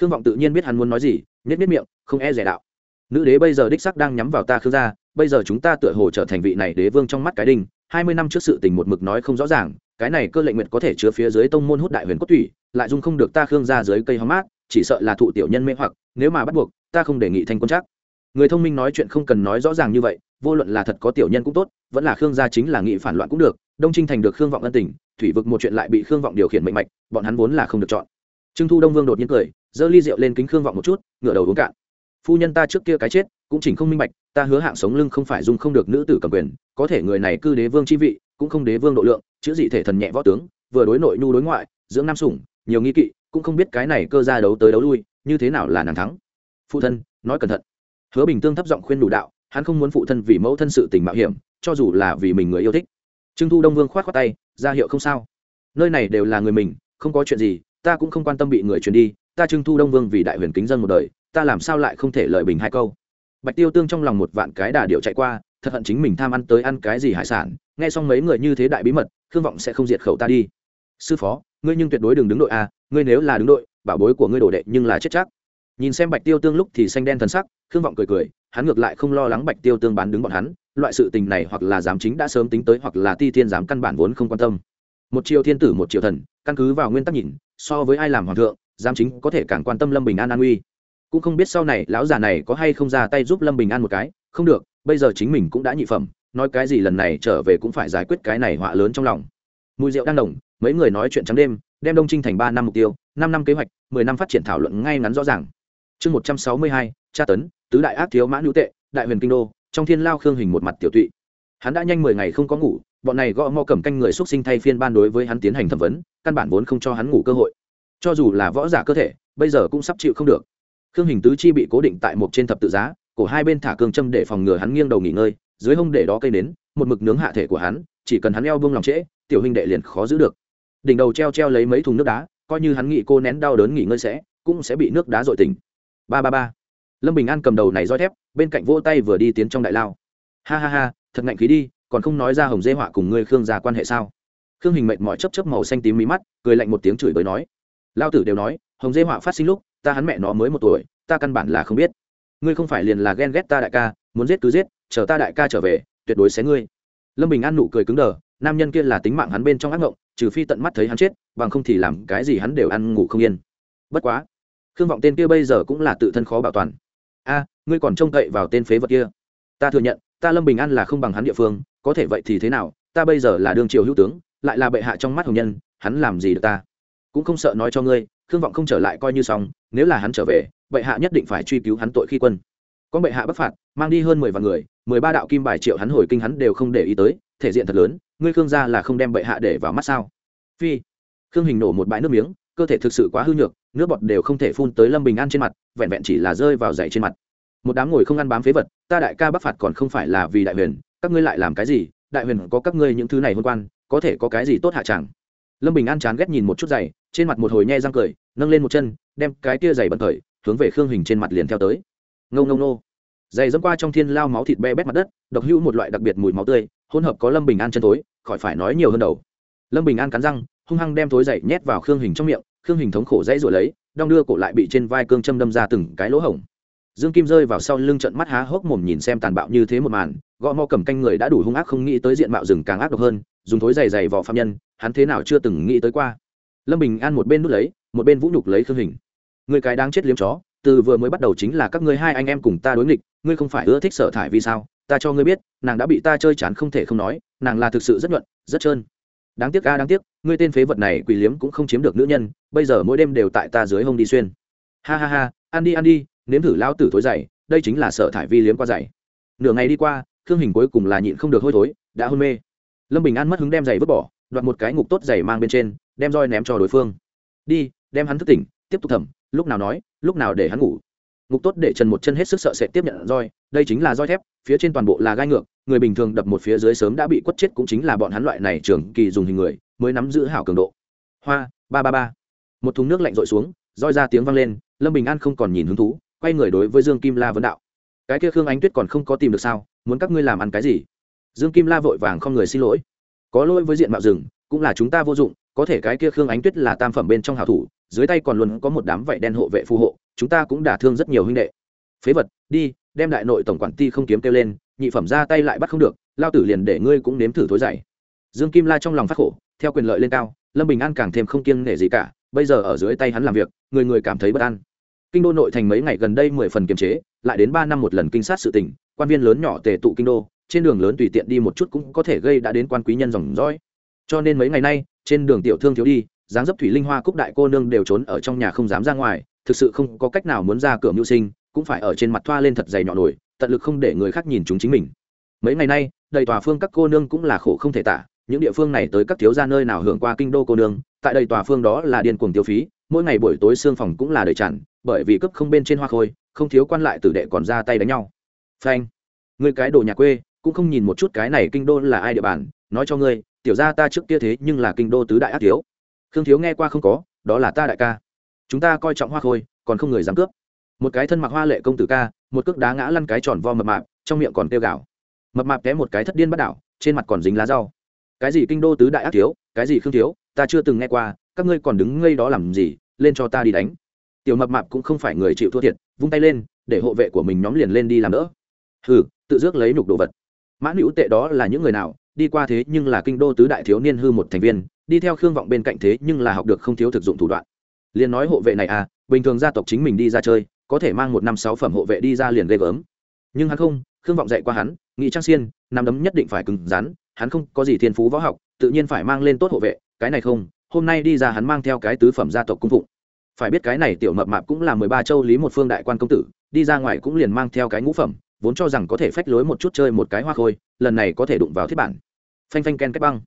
Khương vọng tự nhiên biết hắn muốn nói gì nhất biết miệng, không e rẻ đạo nữ đế bây giờ đích sắc đang nhắm vào ta khương gia, bây giờ chúng ta tựa hồ trở thành vị này đế vương trong mắt cái đinh. Hai mươi năm trước sự tình một mực nói không rõ ràng, cái này cơ lệnh nguyện có thể chứa phía dưới tông môn hút đại huyền cốt thủy, lại dung không được ta khương ra dưới cây hóng mát, chỉ sợ là thụ tiểu nhân mê hoặc, nếu mà bắt buộc, ta không đề nghị thanh quân chắc. Người thông minh nói chuyện không cần nói rõ ràng như vậy, vô luận là thật có tiểu nhân cũng tốt, vẫn là khương gia chính là nghị phản loạn cũng được, đông trinh thành được khương vọng ân tình, thủy vực một chuyện lại bị khương vọng điều khiển mạnh mạch, bọn hắn vốn là không được chọn. Trương thu đông vương đột nhiên cười, giơ ly rượu lên kính khương vọng một chút, ngửa đầu uống cạn phu nhân ta trước kia cái chết, cũng chỉnh không minh bạch, ta hứa hạng sống lưng không phải dung không được nữ tử cầm quyền, có thể người này cư đế vương chi vị, cũng không đế vương độ lượng, chữ dị thể thần nhẹ võ tướng, vừa đối nội nhu đối ngoại, dưỡng nam sủng, nhiều nghi kỵ, cũng không biết cái này cơ ra đấu tới đấu lui, như thế nào là nàng thắng. Phụ thân, nói cẩn thận. Hứa bình tương thấp giọng khuyên đủ đạo, hắn không muốn phụ thân vì mẫu thân sự tình mạo hiểm, cho dù là vì mình người yêu thích. Trương thu đông vương khoát khoát tay, ra hiệu không sao. Nơi này đều là người mình, không có chuyện gì, ta cũng không quan tâm bị người truyền đi, ta trương thu đông vương vì đại huyền kính dân một đời ta làm sao lại không thể lợi bình hai câu? Bạch tiêu tương trong lòng một vạn cái đà điệu chạy qua, thật hận chính mình tham ăn tới ăn cái gì hải sản, nghe xong mấy người như thế đại bí mật, khương vọng sẽ không diệt khẩu ta đi. Sư phó, ngươi nhưng tuyệt đối đừng đứng đội a, ngươi nếu là đứng đội, bảo bối của ngươi đổ đệ nhưng là chết chắc. Nhìn xem bạch tiêu tương lúc thì xanh đen thần sắc, khương vọng cười cười, hắn ngược lại không lo lắng bạch tiêu tương bán đứng bọn hắn, loại sự tình này hoặc là giám chính đã sớm tính tới hoặc là ti thiên giám căn bản vốn không quan tâm. Một triệu thiên tử một triệu thần, căn cứ vào nguyên tắc nhìn, so với ai làm hoàng thượng, giám chính có thể càng quan tâm lâm bình an an uy cũng không biết sau này lão già này có hay không ra tay giúp lâm bình an một cái. Không được, bây giờ chính mình cũng đã nhị phẩm, nói cái gì lần này trở về cũng phải giải quyết cái này họa lớn trong lòng. Mùi rượu đang đồng, mấy người nói chuyện trắng đêm, đem đông trinh thành ba năm mục tiêu, năm năm kế hoạch, mười năm phát triển thảo luận ngay ngắn rõ ràng. Chương một trăm sáu mươi hai, tra tấn, tứ đại ác thiếu mã hữu tệ, đại huyền kinh đô, trong thiên lao khương hình một mặt tiểu tụy. Hắn đã nhanh mười ngày không có ngủ, bọn này gõ mò cầm canh người x sinh thay phiên ban đối với hắn tiến hành thẩm vấn, căn bản vốn không cho hắn ngủ cơ hội. Cho dù là võ giả cơ thể, bây giờ cũng sắp chịu không được khương hình tứ chi bị cố định tại một trên thập tự giá, cổ hai bên thả cương châm để phòng ngừa hắn nghiêng đầu nghỉ ngơi, dưới hông để đó cây nến, một mực nướng hạ thể của hắn, chỉ cần hắn eo buông lòng trễ, tiểu huynh đệ liền khó giữ được. Đỉnh đầu treo treo lấy mấy thùng nước đá, coi như hắn nghĩ cô nén đau đớn nghỉ ngơi sẽ, cũng sẽ bị nước đá dội tỉnh. Ba ba ba. Lâm bình an cầm đầu này roi thép, bên cạnh vỗ tay vừa đi tiến trong đại lao. Ha ha ha, thật ngạnh khí đi, còn không nói ra hồng dê họa cùng ngươi khương gia quan hệ sao? Khương hình mệt mỏi chấp chấp màu xanh tím mí mắt, cười lạnh một tiếng chửi bới nói. Lao tử đều nói, hồng dê họa phát sinh lúc ta hắn mẹ nó mới một tuổi, ta căn bản là không biết. Ngươi không phải liền là ghen ghét ta đại ca, muốn giết cứ giết, chờ ta đại ca trở về, tuyệt đối xé ngươi. Lâm bình an nụ cười cứng đờ, nam nhân kia là tính mạng hắn bên trong ác ngộng, trừ phi tận mắt thấy hắn chết, bằng không thì làm cái gì hắn đều ăn ngủ không yên. Bất quá, khương vọng tên kia bây giờ cũng là tự thân khó bảo toàn. A, ngươi còn trông cậy vào tên phế vật kia. Ta thừa nhận, ta lâm bình an là không bằng hắn địa phương, có thể vậy thì thế nào, ta bây giờ là đương triều hữu tướng, lại là bệ hạ trong mắt hồng nhân, hắn làm gì được ta? Cũng không sợ nói cho ngươi, khương vọng không trở lại coi như xong, nếu là hắn trở về, bệ hạ nhất định phải truy cứu hắn tội khi quân. Con bệ hạ bắc phạt, mang đi hơn mười vạn người, mười ba đạo kim bài triệu hắn hồi kinh hắn đều không để ý tới, thể diện thật lớn, ngươi khương gia là không đem bệ hạ để vào mắt sao? Phi. Khương hình nổ một bãi nước miếng, cơ thể thực sự quá hư nhược, nước bọt đều không thể phun tới lâm bình an trên mặt, vẹn vẹn chỉ là rơi vào dậy trên mặt. Một đám ngồi không ăn bám phế vật, ta đại ca bắc phạt còn không phải là vì đại huyền, các ngươi lại làm cái gì? Đại huyền có các ngươi những thứ này hôn quan, có thể có cái gì tốt hạ chẳng? Lâm bình an chán ghét nhìn một chút giày trên mặt một hồi nhe răng cười, nâng lên một chân, đem cái tia dày bận thời, hướng về khương hình trên mặt liền theo tới. Ngâu ngâu nô dày dẫm qua trong thiên lao máu thịt be bét mặt đất, độc hữu một loại đặc biệt mùi máu tươi, hỗn hợp có lâm bình an chân tối khỏi phải nói nhiều hơn đầu. Lâm bình an cắn răng, hung hăng đem thối dậy nhét vào khương hình trong miệng, khương hình thống khổ dãy rồi lấy, đong đưa cổ lại bị trên vai cương châm đâm ra từng cái lỗ hổng. Dương kim rơi vào sau lưng trận mắt há hốc mồm nhìn xem tàn bạo như thế một màn, gõ mò cầm canh người đã đủ hung ác không nghĩ tới diện mạo rừng càng ác độc hơn, dùng thối dày dày vỏ phạm nhân, hắn thế nào chưa từng nghĩ tới qua lâm bình an một bên nút lấy, một bên vũ nhục lấy khương hình. Người cái đáng chết liếm chó, từ vừa mới bắt đầu chính là các ngươi hai anh em cùng ta đối nghịch, ngươi không phải ưa thích sở thải vì sao? Ta cho ngươi biết, nàng đã bị ta chơi chán không thể không nói, nàng là thực sự rất nhuận, rất trơn. Đáng tiếc a, đáng tiếc, ngươi tên phế vật này quỳ liếm cũng không chiếm được nữ nhân, bây giờ mỗi đêm đều tại ta dưới hông đi xuyên. Ha ha ha, ăn đi ăn đi, nếm thử lao tử thối dày đây chính là sở thải vi liếm qua dày nửa ngày đi qua, khương hình cuối cùng là nhịn không được hôi thối, đã hôn mê. Lâm bình an mất hứng đem giày vứt bỏ, đoạt một cái ngục tốt giày mang bên trên đem roi ném cho đối phương. Đi, đem hắn thức tỉnh, tiếp tục thẩm, lúc nào nói, lúc nào để hắn ngủ. Ngục tốt để trần một chân hết sức sợ sẽ tiếp nhận roi, đây chính là roi thép, phía trên toàn bộ là gai ngược, người bình thường đập một phía dưới sớm đã bị quất chết cũng chính là bọn hắn loại này trường kỳ dùng hình người, mới nắm giữ hảo cường độ. Hoa, ba ba ba. Một thùng nước lạnh rội xuống, roi ra tiếng vang lên, lâm bình an không còn nhìn hứng thú, quay người đối với dương kim la vấn đạo. Cái kia khương ánh tuyết còn không có tìm được sao, muốn các ngươi làm ăn cái gì? Dương kim la vội vàng không người xin lỗi. Có lỗi với diện mạo rừng, cũng là chúng ta vô dụng có thể cái kia khương ánh tuyết là tam phẩm bên trong hảo thủ, dưới tay còn luôn có một đám vảy đen hộ vệ phù hộ, chúng ta cũng đả thương rất nhiều huynh đệ. Phế vật, đi, đem đại nội tổng quản ti không kiếm kêu lên, nhị phẩm ra tay lại bắt không được, lao tử liền để ngươi cũng nếm thử thối dày dương kim la trong lòng phát khổ, theo quyền lợi lên cao, lâm bình an càng thêm không kiêng nể gì cả, bây giờ ở dưới tay hắn làm việc, người người cảm thấy bất an. Kinh đô nội thành mấy ngày gần đây mười phần kiềm chế, lại đến ba năm một lần kinh sát sự tình, quan viên lớn nhỏ tề tụ kinh đô, trên đường lớn tùy tiện đi một chút cũng có thể gây đã đến quan quý nhân dòng dõi. Cho nên mấy ngày nay trên đường tiểu thương thiếu đi, dáng dấp thủy linh hoa cúc đại cô nương đều trốn ở trong nhà không dám ra ngoài, thực sự không có cách nào muốn ra cửa mưu sinh, cũng phải ở trên mặt thoa lên thật dày nhỏ nổi, tận lực không để người khác nhìn chúng chính mình. Mấy ngày nay, đầy tòa phương các cô nương cũng là khổ không thể tả, những địa phương này tới các thiếu gia nơi nào hưởng qua kinh đô cô nương, tại đầy tòa phương đó là điên cuồng tiêu phí, mỗi ngày buổi tối xương phòng cũng là đầy tràn, bởi vì cấp không bên trên hoa khôi, không thiếu quan lại tử đệ còn ra tay đánh nhau. Phanh. Người cái đồ nhà quê, cũng không nhìn một chút cái này kinh đô là ai địa bàn, nói cho ngươi tiểu gia ta trước kia thế nhưng là kinh đô tứ đại ác thiếu. Khương thiếu nghe qua không có, đó là ta đại ca. Chúng ta coi trọng hoa khôi, còn không người dám cướp. Một cái thân mặc hoa lệ công tử ca, một cước đá ngã lăn cái tròn vo mập mạp, trong miệng còn tiêu gạo mập mạp té một cái thất điên bắt đảo, trên mặt còn dính lá rau. Cái gì kinh đô tứ đại ác thiếu, cái gì khương thiếu, ta chưa từng nghe qua, các ngươi còn đứng ngây đó làm gì, lên cho ta đi đánh. Tiểu mập mạp cũng không phải người chịu thua thiệt, vung tay lên, để hộ vệ của mình nhóm liền lên đi làm đỡ. Hừ, tự dước lấy nhục đồ vật. Mãn hữu tệ đó là những người nào đi qua thế nhưng là kinh đô tứ đại thiếu niên hư một thành viên, đi theo khương vọng bên cạnh thế nhưng là học được không thiếu thực dụng thủ đoạn. Liền nói hộ vệ này à bình thường gia tộc chính mình đi ra chơi, có thể mang một năm sáu phẩm hộ vệ đi ra liền ghê gớm. Nhưng hắn không, khương vọng dạy qua hắn nghị trang xiên nằm đấm nhất định phải cứng rắn, hắn không có gì thiên phú võ học, tự nhiên phải mang lên tốt hộ vệ, cái này không, hôm nay đi ra hắn mang theo cái tứ phẩm gia tộc cung phụng. Phải biết cái này tiểu mập mạp cũng là mười ba châu lý một phương đại quan công tử, đi ra ngoài cũng liền mang theo cái ngũ phẩm, vốn cho rằng có thể phách lối một chút chơi một cái hoa khôi, lần này có thể đụng vào thiết bản phanh phanh ken kết băng.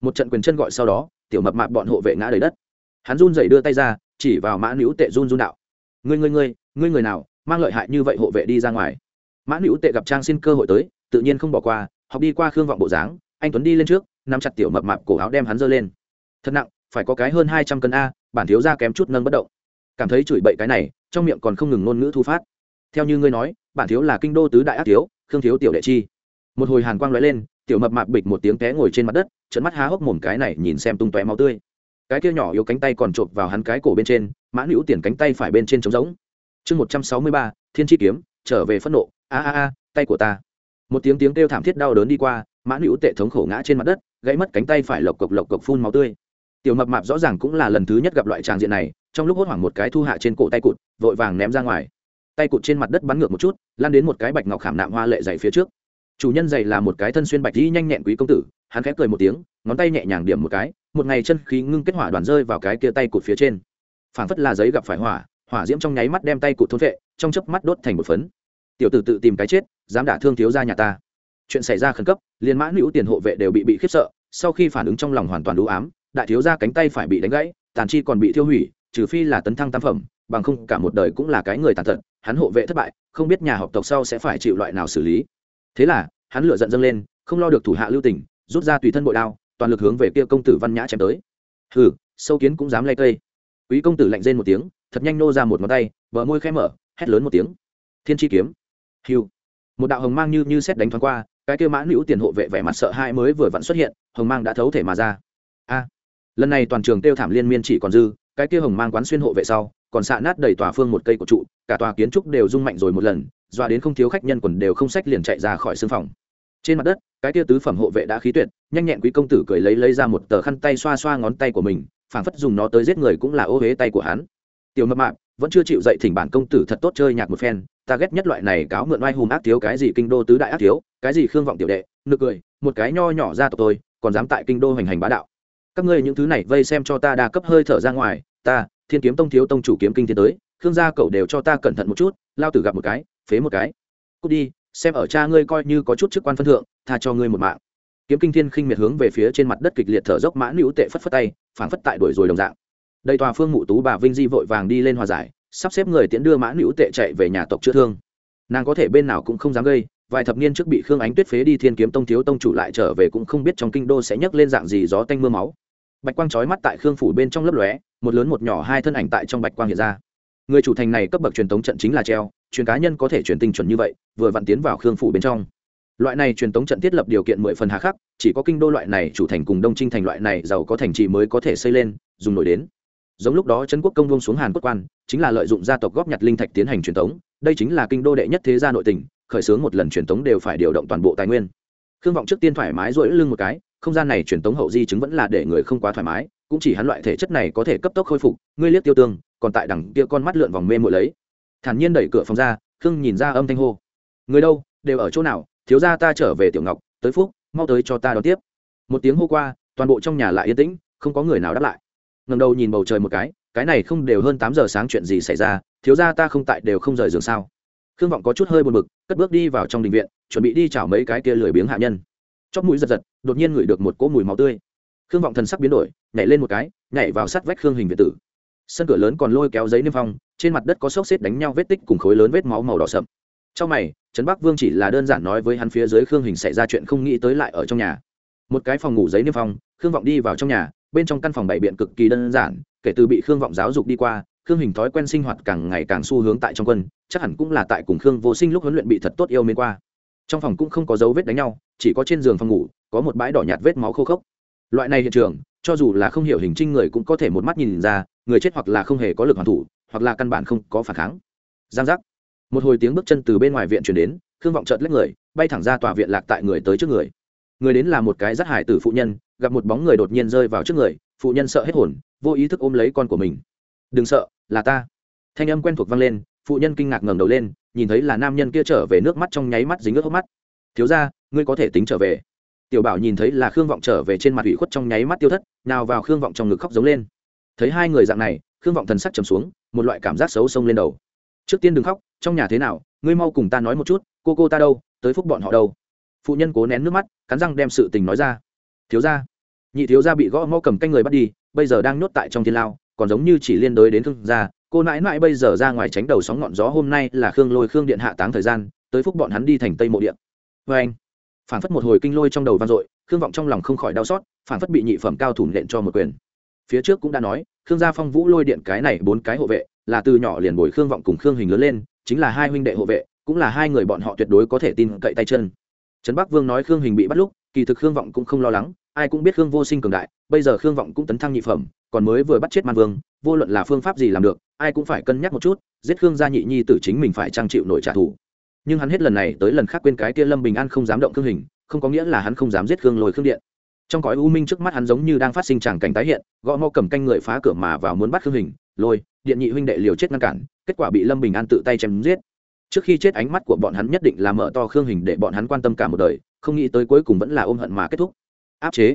Một trận quyền chân gọi sau đó, tiểu mập mạp bọn hộ vệ ngã đầy đất. Hắn run rẩy đưa tay ra, chỉ vào mã nữ tệ run run đạo. Ngươi ngươi ngươi ngươi người nào mang lợi hại như vậy hộ vệ đi ra ngoài? Mã nữ tệ gặp trang xin cơ hội tới, tự nhiên không bỏ qua, học đi qua khương vọng bộ dáng, anh tuấn đi lên trước, nắm chặt tiểu mập mạp cổ áo đem hắn giơ lên. Thật nặng, phải có cái hơn hai trăm cân a, bản thiếu ra kém chút nâng bất động. Cảm thấy chửi bậy cái này, trong miệng còn không ngừng ngôn ngữ thu phát. Theo như ngươi nói, bản thiếu là kinh đô tứ đại ác thiếu, khương thiếu tiểu đệ chi. Một hồi hàn quang lóe lên tiểu mập mạp bịch một tiếng té ngồi trên mặt đất trận mắt há hốc mồm cái này nhìn xem tung tóe máu tươi. Cái kia nhỏ yếu cánh tay còn chộp vào hắn cái cổ bên trên, mã hữu tiền cánh tay phải bên trên trống giống chương một trăm sáu mươi ba, thiên chi kiếm, trở về phẫn nộ. A a a, tay của ta. Một tiếng tiếng kêu thảm thiết đau đớn đi qua, mã hữu tệ thống khổ ngã trên mặt đất, gãy mất cánh tay phải lộc cộc lộc cộc phun máu tươi. Tiểu mập mạp rõ ràng cũng là lần thứ nhất gặp loại tràng diện này, trong lúc hốt hoảng một cái thu hạ trên cổ tay cụt, vội vàng ném ra ngoài. Tay cụt trên mặt đất bắn ngược một chút, lan đến một cái bạch ngọc khảm nạm hoa lệ dày phía trước chủ nhân giày là một cái thân xuyên bạch dĩ nhanh nhẹn quý công tử, hắn khép cười một tiếng, ngón tay nhẹ nhàng điểm một cái, một ngày chân khí ngưng kết hỏa đoàn rơi vào cái kia tay cụt phía trên. Phảng phất là giấy gặp phải hỏa hỏa diễm trong nháy mắt đem tay cụt thôn vệ, trong chớp mắt đốt thành một phấn. Tiểu tử tự tìm cái chết, dám đả thương thiếu gia nhà ta. Chuyện xảy ra khẩn cấp liên mã hữu tiền hộ vệ đều bị bị khiếp sợ, sau khi phản ứng trong lòng hoàn toàn đủ ám, đại thiếu gia cánh tay phải bị đánh gãy, tàn chi còn bị thiêu hủy, trừ phi là tấn thăng tam phẩm, bằng không cả một đời cũng là cái người tàn tật, hắn hộ vệ thất bại, không biết nhà học tộc sau sẽ phải chịu loại nào xử lý thế là, hắn lựa giận dâng lên, không lo được thủ hạ lưu tình, rút ra tùy thân bội đao, toàn lực hướng về kia công tử văn nhã chém tới. Hừ, sâu kiến cũng dám lay cây. Quý công tử lạnh rên một tiếng, thật nhanh nô ra một ngón tay vợ môi khẽ mở, hét lớn một tiếng. Thiên chi kiếm. Hiu một đạo hồng mang như như xét đánh thoáng qua, cái kia mã nữ tiền hộ vệ vẻ mặt sợ hãi mới vừa vặn xuất hiện, hồng mang đã thấu thể mà ra. A. Lần này toàn trường tiêu thảm liên miên chỉ còn dư, cái kia hồng mang quán xuyên hộ vệ sau, còn xạ nát đầy tòa phương một cây của trụ, cả tòa kiến trúc đều rung mạnh rồi một lần doa đến không thiếu khách nhân quần đều không sách liền chạy ra khỏi sương phòng. Trên mặt đất, cái tia tứ phẩm hộ vệ đã khí tuyệt, nhanh nhẹn quý công tử cười lấy lấy ra một tờ khăn tay xoa xoa ngón tay của mình, phảng phất dùng nó tới giết người cũng là ô huế tay của hắn. Tiểu mập mạp, vẫn chưa chịu dậy thỉnh bản công tử thật tốt chơi nhạc một phen, ta ghét nhất loại này cáo mượn oai hùng ác thiếu cái gì kinh đô tứ đại ác thiếu, cái gì khương vọng tiểu đệ, nực cười, một cái nho nhỏ ra tộc tôi, còn dám tại kinh đô hoành hành bá đạo. Các ngươi những thứ này vây xem cho ta đa cấp hơi thở ra ngoài, ta, thiên kiếm tông thiếu tông chủ kiếm kinh thiên tới, khương gia cậu đều cho ta cẩn thận một chút, lao tử gặp một cái phế một cái. Cút đi, xem ở cha ngươi coi như có chút chức quan phân thượng, tha cho ngươi một mạng. Kiếm kinh thiên khinh miệt hướng về phía trên mặt đất kịch liệt thở dốc mã nữ tệ phất phất tay, phảng phất tại đuổi rồi đồng dạng. Đầy tòa phương mụ tú bà vinh di vội vàng đi lên hòa giải, sắp xếp người tiễn đưa mã nữ tệ chạy về nhà tộc chữa thương. Nàng có thể bên nào cũng không dám gây, vài thập niên trước bị khương ánh tuyết phế đi thiên kiếm tông thiếu tông chủ lại trở về cũng không biết trong kinh đô sẽ nhấc lên dạng gì gió tanh mưa máu. Bạch quang trói mắt tại khương phủ bên trong lấp lóe, một lớn một nhỏ hai thân ảnh tại trong bạch quang hiện ra. Người chủ thành này cấp bậc truyền thống trận chính là treo truyền cá nhân có thể truyền tinh chuẩn như vậy vừa vặn tiến vào khương phủ bên trong. Loại này truyền tống trận thiết lập điều kiện mười phần hà khắc chỉ có kinh đô loại này chủ thành cùng đông trinh thành loại này giàu có thành trì mới có thể xây lên dùng nổi đến. Giống lúc đó trấn quốc công vông xuống hàn quốc quan chính là lợi dụng gia tộc góp nhặt linh thạch tiến hành truyền tống, đây chính là kinh đô đệ nhất thế gia nội tỉnh khởi xướng một lần truyền tống đều phải điều động toàn bộ tài nguyên. Khương vọng trước tiên thoải mái rỗi lưng một cái không gian này truyền tống hậu di chứng vẫn là để người không quá thoải mái cũng chỉ hắn loại thể chất này có thể cấp tốc khôi phục ngươi liếc tiêu tương còn tại đằng kia con mắt lượn vòng mê mội lấy thản nhiên đẩy cửa phòng ra, khương nhìn ra âm thanh hô. Người đâu? Đều ở chỗ nào? Thiếu gia ta trở về tiểu ngọc, tới phúc, mau tới cho ta đón tiếp. Một tiếng hô qua, toàn bộ trong nhà lại yên tĩnh, không có người nào đáp lại. Ngầm đầu nhìn bầu trời một cái cái này không đều hơn tám giờ sáng chuyện gì xảy ra, thiếu gia ta không tại đều không rời giường sao? Khương vọng có chút hơi buồn bực, cất bước đi vào trong đình viện, chuẩn bị đi chảo mấy cái kia lười biếng hạ nhân. Chóp mũi giật giật, đột nhiên ngửi được một cỗ mùi máu tươi. Khương vọng thần sắc biến đổi, nhảy lên một cái, nhảy vào sát vách khương hình việt tử sân cửa lớn còn lôi kéo giấy niêm phong, trên mặt đất có xốc xếp đánh nhau vết tích cùng khối lớn vết máu màu đỏ sậm. Trong mày, trấn bắc vương chỉ là đơn giản nói với hắn phía dưới khương hình xảy ra chuyện không nghĩ tới lại ở trong nhà. Một cái phòng ngủ giấy niêm phong, khương vọng đi vào trong nhà, bên trong căn phòng bảy biện cực kỳ đơn giản, kể từ bị khương vọng giáo dục đi qua, khương hình thói quen sinh hoạt càng ngày càng xu hướng tại trong quân, chắc hẳn cũng là tại cùng khương vô sinh lúc huấn luyện bị thật tốt yêu mến qua. Trong phòng cũng không có dấu vết đánh nhau, chỉ có trên giường phòng ngủ, có một bãi đỏ nhạt vết máu khô khốc. Loại này hiện trường cho dù là không hiểu hình trinh người cũng có thể một mắt nhìn ra, người chết hoặc là không hề có lực hoàn thủ, hoặc là căn bản không có phản kháng. Giang giác. Một hồi tiếng bước chân từ bên ngoài viện chuyển đến, khương vọng trợt lấy người, bay thẳng ra tòa viện lạc tại người tới trước người. Người đến là một cái rất hải tử phụ nhân, gặp một bóng người đột nhiên rơi vào trước người, phụ nhân sợ hết hồn, vô ý thức ôm lấy con của mình. Đừng sợ, là ta. Thanh âm quen thuộc vang lên, phụ nhân kinh ngạc ngẩng đầu lên, nhìn thấy là nam nhân kia trở về nước mắt trong nháy mắt dính ướt hốc mắt. Thiếu ra ngươi có thể tính trở về tiểu bảo nhìn thấy là khương vọng trở về trên mặt ủy khuất trong nháy mắt tiêu thất, nào vào khương vọng trong ngực khóc giống lên. Thấy hai người dạng này, khương vọng thần sắc trầm xuống, một loại cảm giác xấu xông lên đầu. Trước tiên đừng khóc, trong nhà thế nào, ngươi mau cùng ta nói một chút, cô cô ta đâu, tới phúc bọn họ đâu. Phụ nhân cố nén nước mắt, cắn răng đem sự tình nói ra. Thiếu ra nhị thiếu ra bị gõ ngõ cầm canh người bắt đi, bây giờ đang nhốt tại trong thiên lao, còn giống như chỉ liên đối đến thương gia, cô nãi nãi bây giờ ra ngoài tránh đầu sóng ngọn gió hôm nay là khương lôi khương điện hạ táng thời gian, tới phúc bọn hắn đi thành tây mộ điện. Vê anh phản phất một hồi kinh lôi trong đầu vang dội, khương vọng trong lòng không khỏi đau xót phản phất bị nhị phẩm cao thủ nện cho một quyền. Phía trước cũng đã nói, khương gia phong vũ lôi điện cái này bốn cái hộ vệ, là từ nhỏ liền bồi khương vọng cùng khương hình lớn lên, chính là hai huynh đệ hộ vệ, cũng là hai người bọn họ tuyệt đối có thể tin cậy tay chân. Trấn bắc vương nói khương hình bị bắt lúc, kỳ thực khương vọng cũng không lo lắng, ai cũng biết khương vô sinh cường đại, bây giờ khương vọng cũng tấn thăng nhị phẩm, còn mới vừa bắt chết man vương, vô luận là phương pháp gì làm được, ai cũng phải cân nhắc một chút, giết khương gia nhị nhi tử chính mình phải trang chịu nổi trả thù nhưng hắn hết lần này tới lần khác quên cái kia lâm bình an không dám động khương hình, không có nghĩa là hắn không dám giết khương lôi khương điện. Trong cõi u minh trước mắt hắn giống như đang phát sinh tràng cảnh tái hiện, gõ mò cầm canh người phá cửa mà vào muốn bắt khương hình, lôi, điện nhị huynh đệ liều chết ngăn cản, kết quả bị lâm bình an tự tay chém giết. Trước khi chết ánh mắt của bọn hắn nhất định là mở to khương hình để bọn hắn quan tâm cả một đời, không nghĩ tới cuối cùng vẫn là ôm hận mà kết thúc. Áp chế.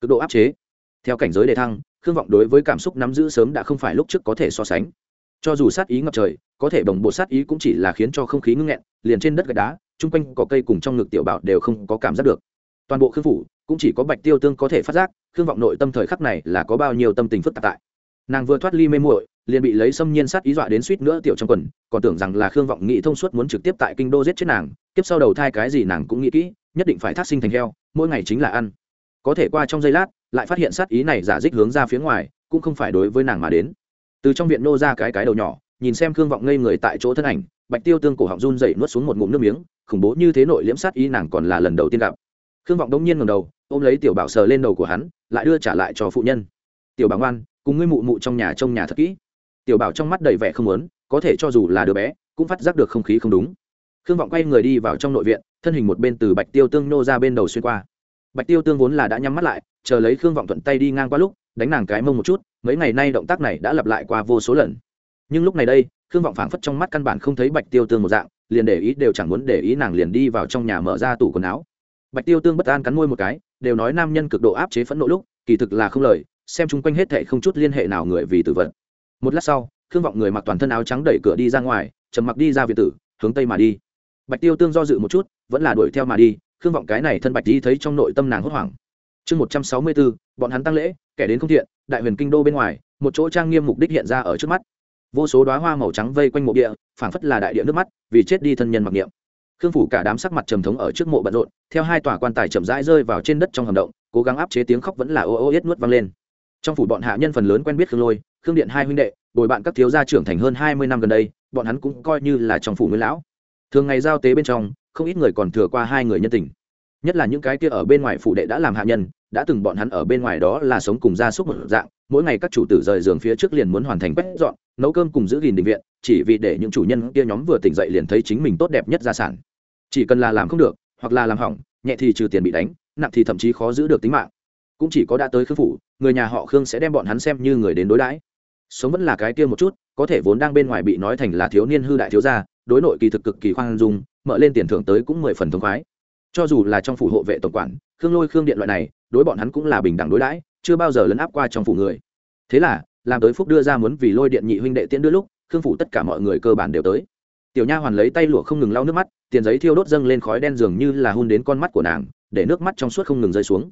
Cực độ áp chế. Theo cảnh giới đề thăng, khương vọng đối với cảm xúc nắm giữ sớm đã không phải lúc trước có thể so sánh cho dù sát ý ngập trời, có thể đồng bộ sát ý cũng chỉ là khiến cho không khí ngưng nghẹn, liền trên đất gạch đá, chung quanh có cây cùng trong ngực tiểu bảo đều không có cảm giác được. Toàn bộ khương phủ cũng chỉ có bạch tiêu tương có thể phát giác, khương vọng nội tâm thời khắc này là có bao nhiêu tâm tình phức tạp tại. Nàng vừa thoát ly mê muội, liền bị lấy xâm nhiên sát ý dọa đến suýt nữa tiểu trong quần, còn tưởng rằng là khương vọng nghĩ thông suốt muốn trực tiếp tại kinh đô giết chết nàng tiếp sau đầu thai cái gì nàng cũng nghĩ kỹ, nhất định phải thác sinh thành heo, mỗi ngày chính là ăn. Có thể qua trong giây lát, lại phát hiện sát ý này giả dích hướng ra phía ngoài, cũng không phải đối với nàng mà đến từ trong viện nô ra cái cái đầu nhỏ, nhìn xem khương vọng ngây người tại chỗ thân ảnh, bạch tiêu tương cổ họng run dậy nuốt xuống một ngụm nước miếng, khủng bố như thế nội liễm sát ý nàng còn là lần đầu tiên gặp. Khương vọng đông nhiên ngầm đầu, ôm lấy tiểu bảo sờ lên đầu của hắn, lại đưa trả lại cho phụ nhân. Tiểu bảo ngoan, cùng ngươi mụ mụ trong nhà trông nhà thật kỹ. Tiểu bảo trong mắt đầy vẻ không lớn có thể cho dù là đứa bé, cũng phát giác được không khí không đúng. Khương vọng quay người đi vào trong nội viện, thân hình một bên từ bạch tiêu tương nô ra bên đầu xuyên qua. Bạch tiêu tương vốn là đã nhắm mắt lại, chờ lấy khương vọng thuận tay đi ngang qua lúc đánh nàng cái mông một chút, mấy ngày nay động tác này đã lặp lại qua vô số lần. Nhưng lúc này đây, khương vọng phảng phất trong mắt căn bản không thấy bạch tiêu tương một dạng, liền để ý đều chẳng muốn để ý nàng liền đi vào trong nhà mở ra tủ quần áo. Bạch tiêu tương bất an cắn môi một cái, đều nói nam nhân cực độ áp chế phẫn nộ lúc, kỳ thực là không lời, xem chung quanh hết thệ không chút liên hệ nào người vì tử vận một lát sau, khương vọng người mặc toàn thân áo trắng đẩy cửa đi ra ngoài, trầm mặc đi ra viện tử, hướng tây mà đi. Bạch tiêu tương do dự một chút, vẫn là đuổi theo mà đi, khương vọng cái này thân bạch đi thấy trong nội tâm nàng hốt hoảng. Chương một trăm sáu mươi bốn bọn hắn tăng lễ kẻ đến không thiện, đại huyền kinh đô bên ngoài, một chỗ trang nghiêm mục đích hiện ra ở trước mắt. Vô số đoá hoa màu trắng vây quanh mộ địa, phảng phất là đại địa nước mắt, vì chết đi thân nhân mặc niệm. Khương phủ cả đám sắc mặt trầm thống ở trước mộ bận rộn, theo hai tòa quan tài chậm rãi rơi vào trên đất trong hầm động, cố gắng áp chế tiếng khóc vẫn là ô ô yết nuốt vang lên. Trong phủ bọn hạ nhân phần lớn quen biết khương lôi, khương điện hai huynh đệ, bồi bạn các thiếu gia trưởng thành hơn hai mươi năm gần đây, bọn hắn cũng coi như là trong phủ nguyên lão. Thường ngày giao tế bên trong, không ít người còn thừa qua hai người nhân tình. Nhất là những cái kia ở bên ngoài phủ đệ đã làm hạ nhân đã từng bọn hắn ở bên ngoài đó là sống cùng gia súc một dạng, mỗi ngày các chủ tử rời giường phía trước liền muốn hoàn thành quét dọn, nấu cơm cùng giữ gìn định viện, chỉ vì để những chủ nhân kia nhóm vừa tỉnh dậy liền thấy chính mình tốt đẹp nhất gia sản. Chỉ cần là làm không được, hoặc là làm hỏng, nhẹ thì trừ tiền bị đánh, nặng thì thậm chí khó giữ được tính mạng. Cũng chỉ có đã tới khương phủ, người nhà họ khương sẽ đem bọn hắn xem như người đến đối đãi. Sống vẫn là cái kia một chút, có thể vốn đang bên ngoài bị nói thành là thiếu niên hư đại thiếu gia, đối nội kỳ thực cực kỳ khoan dung, mở lên tiền thưởng tới cũng mười phần thông khoái. Cho dù là trong phủ hộ vệ tổng quản, khương lôi khương điện loại này đối bọn hắn cũng là bình đẳng đối đãi, chưa bao giờ lấn áp qua trong phủ người. Thế là, làm tới phúc đưa ra muốn vì lôi điện nhị huynh đệ tiễn đưa lúc, khương phủ tất cả mọi người cơ bản đều tới. Tiểu nha hoàn lấy tay lụa không ngừng lau nước mắt, tiền giấy thiêu đốt dâng lên khói đen dường như là hun đến con mắt của nàng, để nước mắt trong suốt không ngừng rơi xuống.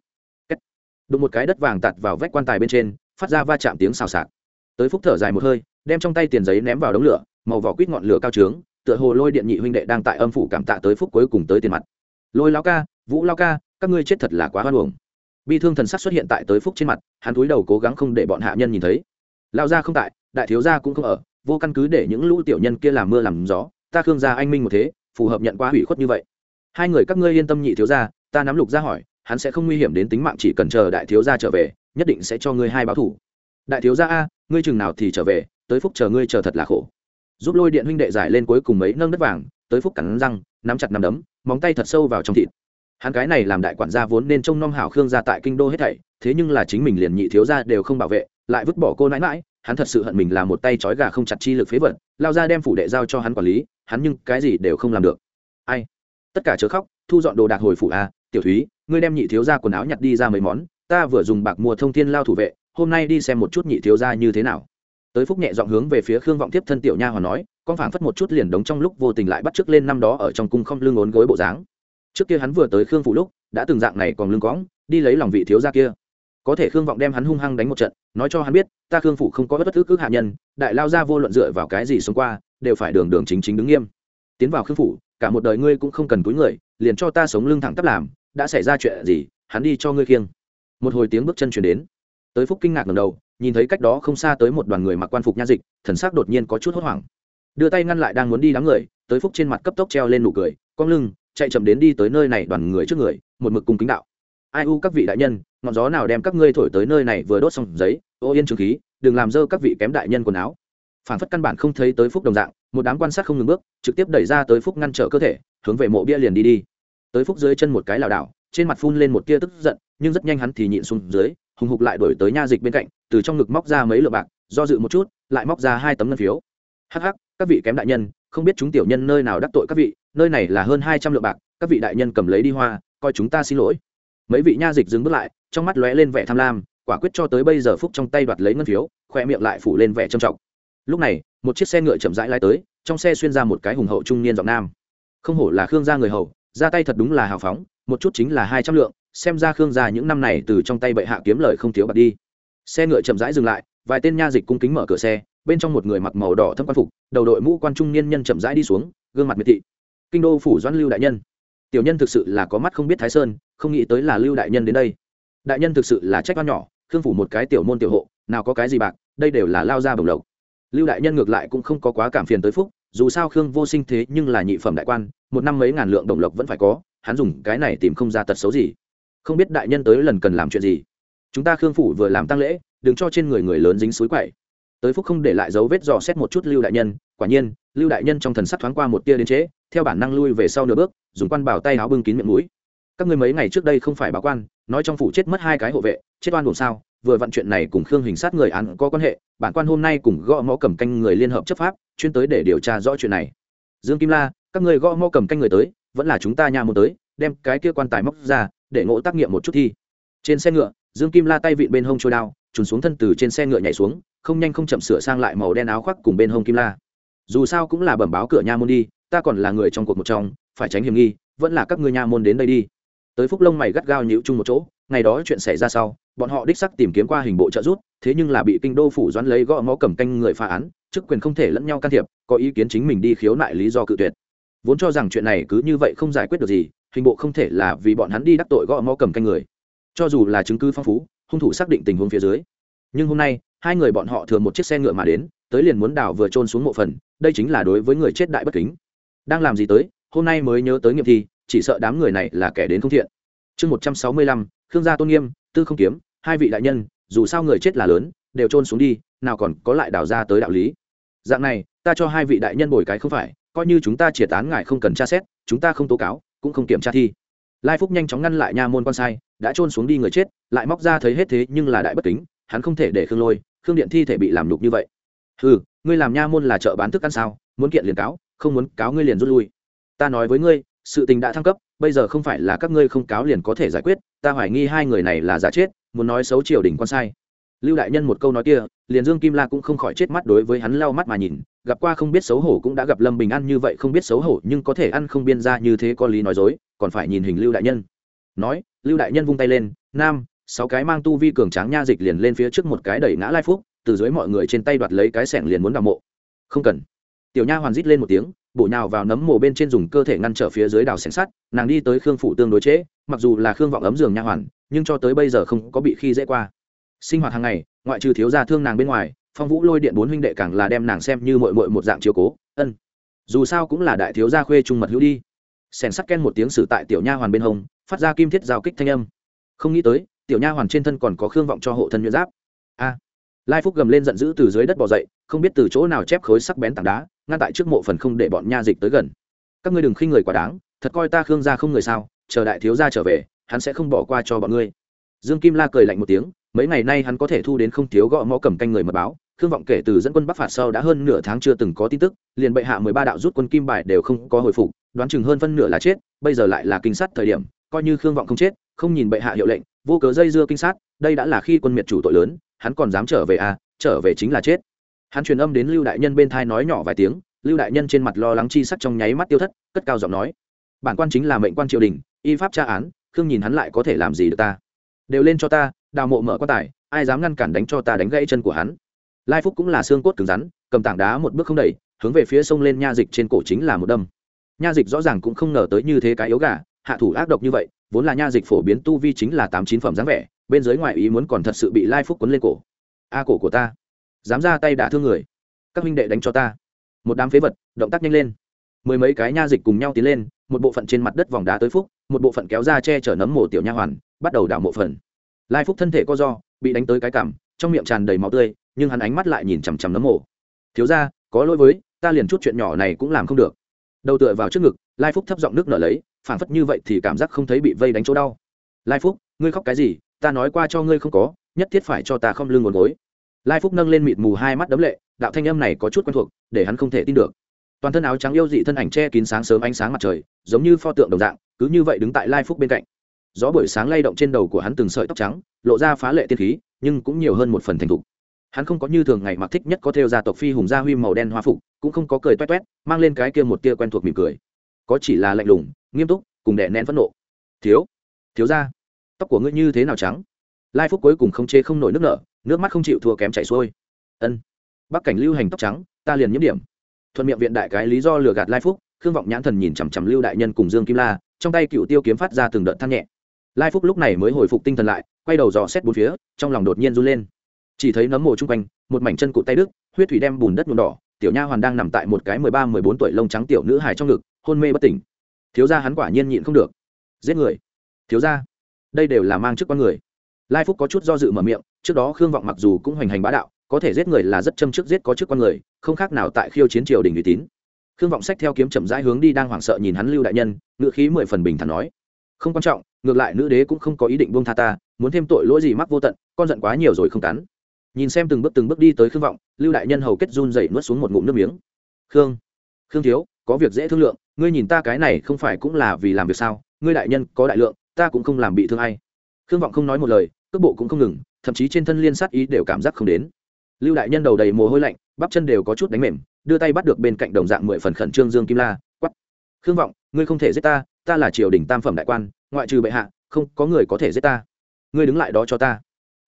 Đụng một cái đất vàng tạt vào vách quan tài bên trên, phát ra va chạm tiếng xào xạc. Tới phúc thở dài một hơi, đem trong tay tiền giấy ném vào đống lửa, màu vỏ quýt ngọn lửa cao trướng, tựa hồ lôi điện nhị huynh đệ đang tại âm phủ cảm tạ tới phúc cuối cùng tới tiền mặt. Lôi lao ca, vũ lao ca, các ngươi chết thật là quá hoan hồng bi thương thần sắc xuất hiện tại tới phúc trên mặt, hắn túi đầu cố gắng không để bọn hạ nhân nhìn thấy. Lao gia không tại, đại thiếu gia cũng không ở, vô căn cứ để những lũ tiểu nhân kia làm mưa làm gió, ta khương gia anh minh một thế, phù hợp nhận qua hủy khuất như vậy. Hai người các ngươi yên tâm nhị thiếu gia, ta nắm lục ra hỏi, hắn sẽ không nguy hiểm đến tính mạng, chỉ cần chờ đại thiếu gia trở về, nhất định sẽ cho ngươi hai báo thủ. Đại thiếu gia a, ngươi chừng nào thì trở về, tới phúc chờ ngươi chờ thật là khổ. Giúp lôi điện huynh đệ giải lên cuối cùng mấy nâng đất vàng, tới phúc cắn răng, nắm chặt nắm đấm, móng tay thật sâu vào trong thịt hắn cái này làm đại quản gia vốn nên trông nom hảo khương gia tại kinh đô hết thảy, thế nhưng là chính mình liền nhị thiếu gia đều không bảo vệ, lại vứt bỏ cô nãi mãi hắn thật sự hận mình là một tay trói gà không chặt chi lực phế vật, lao ra đem phủ đệ giao cho hắn quản lý, hắn nhưng cái gì đều không làm được. Ai? Tất cả chớ khóc, thu dọn đồ đạc hồi phủ a tiểu thúy, ngươi đem nhị thiếu gia quần áo nhặt đi ra mấy món, ta vừa dùng bạc mua thông thiên lao thủ vệ, hôm nay đi xem một chút nhị thiếu gia như thế nào. Tới phúc nhẹ dọn hướng về phía khương vọng tiếp thân tiểu nha hoàn nói, con phảng phất một chút liền đống trong lúc vô tình lại bắt trước lên năm đó ở trong cung không lưng ốn gối bộ dáng trước kia hắn vừa tới khương phủ lúc, đã từng dạng này còn lưng cõng, đi lấy lòng vị thiếu gia kia. Có thể khương vọng đem hắn hung hăng đánh một trận, nói cho hắn biết, ta khương phủ không có bất cứ hạ nhân, đại lao ra vô luận dựa vào cái gì sống qua, đều phải đường đường chính chính đứng nghiêm. Tiến vào khương phủ cả một đời ngươi cũng không cần túi người, liền cho ta sống lưng thẳng tắp làm, đã xảy ra chuyện gì, hắn đi cho ngươi khiêng. Một hồi tiếng bước chân chuyển đến. Tới phúc kinh ngạc ngầm đầu, nhìn thấy cách đó không xa tới một đoàn người mặc quan phục nha dịch, thần sắc đột nhiên có chút hốt hoảng. Đưa tay ngăn lại đang muốn đi đám người, tới phúc trên mặt cấp tốc treo lên nụ cười cong lưng chạy chậm đến đi tới nơi này đoàn người trước người, một mực cùng kính đạo. Ai u các vị đại nhân, ngọn gió nào đem các ngươi thổi tới nơi này vừa đốt xong giấy, ô yên trường khí, đừng làm dơ các vị kém đại nhân quần áo. Phản phất căn bản không thấy tới phúc đồng dạng, một đám quan sát không ngừng bước, trực tiếp đẩy ra tới phúc ngăn trở cơ thể, hướng về mộ bia liền đi đi. Tới phúc dưới chân một cái lảo đảo, trên mặt phun lên một tia tức giận, nhưng rất nhanh hắn thì nhịn xuống dưới, hùng hục lại đổi tới nha dịch bên cạnh, từ trong ngực móc ra mấy lượng bạc, do dự một chút, lại móc ra hai tấm ngân phiếu. Hắc hắc, các vị kém đại nhân, không biết chúng tiểu nhân nơi nào đắc tội các vị nơi này là hơn hai trăm lượng bạc, các vị đại nhân cầm lấy đi hoa, coi chúng ta xin lỗi. Mấy vị nha dịch dừng bước lại, trong mắt lóe lên vẻ tham lam, quả quyết cho tới bây giờ phúc trong tay đoạt lấy ngân phiếu, khoe miệng lại phủ lên vẻ trầm trọng. Lúc này, một chiếc xe ngựa chậm rãi lái tới, trong xe xuyên ra một cái hùng hậu trung niên giọng nam. Không hổ là khương gia người hầu, ra tay thật đúng là hào phóng, một chút chính là hai trăm lượng, xem ra khương gia những năm này từ trong tay bệ hạ kiếm lời không thiếu bạc đi. Xe ngựa chậm rãi dừng lại, vài tên nha dịch cung kính mở cửa xe, bên trong một người mặc màu đỏ thâm quan phục, đầu đội mũ quan trung niên nhân chậm rãi đi xuống, gương mặt miệt thị kinh đô phủ doãn lưu đại nhân. Tiểu nhân thực sự là có mắt không biết thái sơn, không nghĩ tới là lưu đại nhân đến đây. Đại nhân thực sự là trách oan nhỏ, khương phủ một cái tiểu môn tiểu hộ, nào có cái gì bạc, đây đều là lao ra bồng lộc. Lưu đại nhân ngược lại cũng không có quá cảm phiền tới phúc, dù sao khương vô sinh thế nhưng là nhị phẩm đại quan, một năm mấy ngàn lượng đồng lộc vẫn phải có, hắn dùng cái này tìm không ra tật xấu gì. Không biết đại nhân tới lần cần làm chuyện gì. Chúng ta khương phủ vừa làm tăng lễ, đừng cho trên người người lớn dính suối quậy. Tới phúc không để lại dấu vết dò xét một chút lưu đại nhân, quả nhiên, lưu đại nhân trong thần sắc thoáng qua một tia đến chế theo bản năng lui về sau nửa bước, dùng quan bảo tay áo bưng kín miệng mũi. Các người mấy ngày trước đây không phải báo quan, nói trong phủ chết mất hai cái hộ vệ, chết oan buồn sao? Vừa vặn chuyện này cùng khương hình sát người án có quan hệ, bản quan hôm nay cùng gõ mõ cầm canh người liên hợp chấp pháp, chuyên tới để điều tra rõ chuyện này. Dương kim la, các người gõ mõ cầm canh người tới, vẫn là chúng ta nhà một tới, đem cái kia quan tài móc ra, để ngộ tác nghiệm một chút thi. Trên xe ngựa, dương kim la tay vịn bên hông trôi đao, trùn xuống thân từ trên xe ngựa nhảy xuống, không nhanh không chậm sửa sang lại màu đen áo khoác cùng bên hông kim la. Dù sao cũng là bẩm báo cửa nha môn đi ta còn là người trong cuộc một trong phải tránh hiểm nghi vẫn là các ngươi nha môn đến đây đi. Tới phúc lông mày gắt gao nhịu chung một chỗ ngày đó chuyện xảy ra sau bọn họ đích sắc tìm kiếm qua hình bộ trợ rút, thế nhưng là bị kinh đô phủ doãn lấy gõ ngó cầm canh người phá án chức quyền không thể lẫn nhau can thiệp có ý kiến chính mình đi khiếu nại lý do cự tuyệt. Vốn cho rằng chuyện này cứ như vậy không giải quyết được gì hình bộ không thể là vì bọn hắn đi đắc tội gõ ngó cầm canh người. Cho dù là chứng cứ phong phú hung thủ xác định tình huống phía dưới. Nhưng hôm nay hai người bọn họ thường một chiếc xe ngựa mà đến tới liền muốn đào vừa trôn xuống mộ phần đây chính là đối với người chết đại bất kính đang làm gì tới, hôm nay mới nhớ tới nghiệm thi, chỉ sợ đám người này là kẻ đến không thiện. Chương một trăm sáu mươi lăm, khương gia tôn nghiêm, tư không kiếm, hai vị đại nhân, dù sao người chết là lớn, đều trôn xuống đi, nào còn có lại đào ra tới đạo lý. Dạng này, ta cho hai vị đại nhân bồi cái không phải, coi như chúng ta triệt tán ngài không cần tra xét, chúng ta không tố cáo, cũng không kiểm tra thi. Lai phúc nhanh chóng ngăn lại nha môn quan sai, đã trôn xuống đi người chết, lại móc ra thấy hết thế nhưng là đại bất kính, hắn không thể để khương lôi, khương điện thi thể bị làm đục như vậy. Ừ ngươi làm nha môn là chợ bán thức ăn sao, muốn kiện liền cáo không muốn cáo ngươi liền rút lui. Ta nói với ngươi, sự tình đã thăng cấp, bây giờ không phải là các ngươi không cáo liền có thể giải quyết, ta hoài nghi hai người này là giả chết, muốn nói xấu triều đình quan sai. Lưu đại nhân một câu nói kia, liền dương kim la cũng không khỏi chết mắt đối với hắn lau mắt mà nhìn, gặp qua không biết xấu hổ cũng đã gặp lâm bình an như vậy không biết xấu hổ nhưng có thể ăn không biên ra như thế có lý nói dối, còn phải nhìn hình lưu đại nhân. Nói, lưu đại nhân vung tay lên, nam, sáu cái mang tu vi cường tráng nha dịch liền lên phía trước một cái đẩy ngã lai phúc, từ dưới mọi người trên tay đoạt lấy cái sẻng liền muốn đào mộ. Không cần tiểu nha hoàn rít lên một tiếng, bổ nhào vào nấm mồ bên trên dùng cơ thể ngăn trở phía dưới đào xẻng sắt, nàng đi tới khương phủ tương đối trễ mặc dù là khương vọng ấm giường nha hoàn, nhưng cho tới bây giờ không có bị khi dễ qua. Sinh hoạt hàng ngày, ngoại trừ thiếu gia thương nàng bên ngoài, phong vũ lôi điện bốn huynh đệ càng là đem nàng xem như mội mội một dạng chiếu cố, ân. Dù sao cũng là đại thiếu gia khuê trung mật hữu đi. Sẻng sắt ken một tiếng sử tại tiểu nha hoàn bên hông, phát ra kim thiết giao kích thanh âm. Không nghĩ tới, tiểu nha hoàn trên thân còn có khương vọng cho hộ thân nhuyễn giáp. A. Lai phúc gầm lên giận dữ từ dưới đất bỏ dậy, không biết từ chỗ nào chép khối sắc bén tảng đá ngăn tại trước mộ phần không để bọn nha dịch tới gần. Các ngươi đừng khinh người quá đáng, thật coi ta khương gia không người sao, chờ đại thiếu gia trở về, hắn sẽ không bỏ qua cho bọn ngươi. Dương kim la cười lạnh một tiếng, mấy ngày nay hắn có thể thu đến không thiếu gõ mõ cầm canh người mật báo, khương vọng kể từ dẫn quân bắc phạt sau đã hơn nửa tháng chưa từng có tin tức, liền bệ hạ mười ba đạo rút quân kim bài đều không có hồi phục, đoán chừng hơn phân nửa là chết, bây giờ lại là kinh sát thời điểm, coi như khương vọng không chết, không nhìn bệ hạ hiệu lệnh, vô cớ dây dưa kinh sát, đây đã là khi quân miệt chủ tội lớn, hắn còn dám trở về à trở về chính là chết hắn truyền âm đến lưu đại nhân bên thai nói nhỏ vài tiếng, lưu đại nhân trên mặt lo lắng chi sắc trong nháy mắt tiêu thất, cất cao giọng nói. Bản quan chính là mệnh quan triều đình, y pháp tra án, khương nhìn hắn lại có thể làm gì được ta? Đều lên cho ta, đào mộ mở quan tài, ai dám ngăn cản đánh cho ta đánh gãy chân của hắn? Lai phúc cũng là xương cốt cứng rắn, cầm tảng đá một bước không đẩy, hướng về phía sông lên nha dịch trên cổ chính là một đâm. Nha dịch rõ ràng cũng không ngờ tới như thế cái yếu gà, hạ thủ ác độc như vậy, vốn là nha dịch phổ biến tu vi chính là tám chín phẩm dáng vẻ, bên dưới ngoại ý muốn còn thật sự bị lai phúc quấn lên cổ. A cổ của ta dám ra tay đả thương người. Các minh đệ đánh cho ta. Một đám phế vật, động tác nhanh lên. Mười mấy cái nha dịch cùng nhau tiến lên, một bộ phận trên mặt đất vòng đá tới phúc, một bộ phận kéo ra che chở nấm mổ tiểu nha hoàn, bắt đầu đảo mộ phần. Lai phúc thân thể co do bị đánh tới cái cảm trong miệng tràn đầy máu tươi, nhưng hắn ánh mắt lại nhìn chằm chằm nấm mổ thiếu ra có lỗi với, ta liền chút chuyện nhỏ này cũng làm không được. Đầu tựa vào trước ngực, lai phúc thấp giọng nước nở lấy, phản phất như vậy thì cảm giác không thấy bị vây đánh chỗ đau. Lai phúc, ngươi khóc cái gì? Ta nói qua cho ngươi không có, nhất thiết phải cho ta không lưng nguồn gối lai phúc nâng lên mịt mù hai mắt đấm lệ, đạo thanh âm này có chút quen thuộc, để hắn không thể tin được. Toàn thân áo trắng yêu dị thân ảnh che kín sáng sớm ánh sáng mặt trời, giống như pho tượng đồng dạng, cứ như vậy đứng tại lai phúc bên cạnh. Gió buổi sáng lay động trên đầu của hắn từng sợi tóc trắng, lộ ra phá lệ tiên khí, nhưng cũng nhiều hơn một phần thành thục. Hắn không có như thường ngày mặc thích nhất có theo gia tộc phi hùng gia huy màu đen hoa phục, cũng không có cười toét toét, mang lên cái kia một tia quen thuộc mỉm cười. Có chỉ là lạnh lùng, nghiêm túc, cùng đè nén phẫn nộ. Thiếu thiếu ra tóc của ngươi như thế nào trắng? Lai phúc cuối cùng không chê không nổi nước nở nước mắt không chịu thua kém chảy xuôi. Ân. Bắc cảnh lưu hành tóc trắng, ta liền nhiễm điểm. Thuận miệng viện đại cái lý do lừa gạt lai phúc, khương vọng nhãn thần nhìn chằm chằm lưu đại nhân cùng dương kim la, trong tay cựu tiêu kiếm phát ra từng đợt than nhẹ. Lai phúc lúc này mới hồi phục tinh thần lại, quay đầu dò xét bốn phía, trong lòng đột nhiên run lên. Chỉ thấy nấm mồ chung quanh, một mảnh chân cụt tay đức huyết thủy đem bùn đất nhuộm đỏ, tiểu nha hoàn đang nằm tại một cái mười ba, mười bốn tuổi lông trắng tiểu nữ hài trong ngực, hôn mê bất tỉnh. Thiếu gia hắn quả nhiên nhịn không được. Giết người. Thiếu gia, đây đều là mang chức con người. Lai phúc có chút do dự mở miệng trước đó khương vọng mặc dù cũng hoành hành bá đạo, có thể giết người là rất châm trước giết có chức con người, không khác nào tại khiêu chiến triều đình uy tín. Khương vọng sách theo kiếm chậm rãi hướng đi đang hoảng sợ nhìn hắn lưu đại nhân ngựa khí mười phần bình thản nói. Không quan trọng, ngược lại nữ đế cũng không có ý định buông tha ta, muốn thêm tội lỗi gì mắc vô tận, con giận quá nhiều rồi không cắn. Nhìn xem từng bước từng bước đi tới khương vọng, lưu đại nhân hầu kết run dậy nuốt xuống một ngụm nước miếng. Khương khương thiếu, có việc dễ thương lượng, ngươi nhìn ta cái này không phải cũng là vì làm việc sao? Ngươi đại nhân có đại lượng, ta cũng không làm bị thương ai. Khương vọng không nói một lời, cước bộ cũng không ngừng thậm chí trên thân liên sát ý đều cảm giác không đến. Lưu đại nhân đầu đầy mồ hôi lạnh, bắp chân đều có chút đánh mềm, đưa tay bắt được bên cạnh đồng dạng mười phần khẩn trương dương kim la quắp khương vọng, ngươi không thể giết ta ta là triều đình tam phẩm đại quan, ngoại trừ bệ hạ, không có người có thể giết ta. Ngươi đứng lại đó cho ta.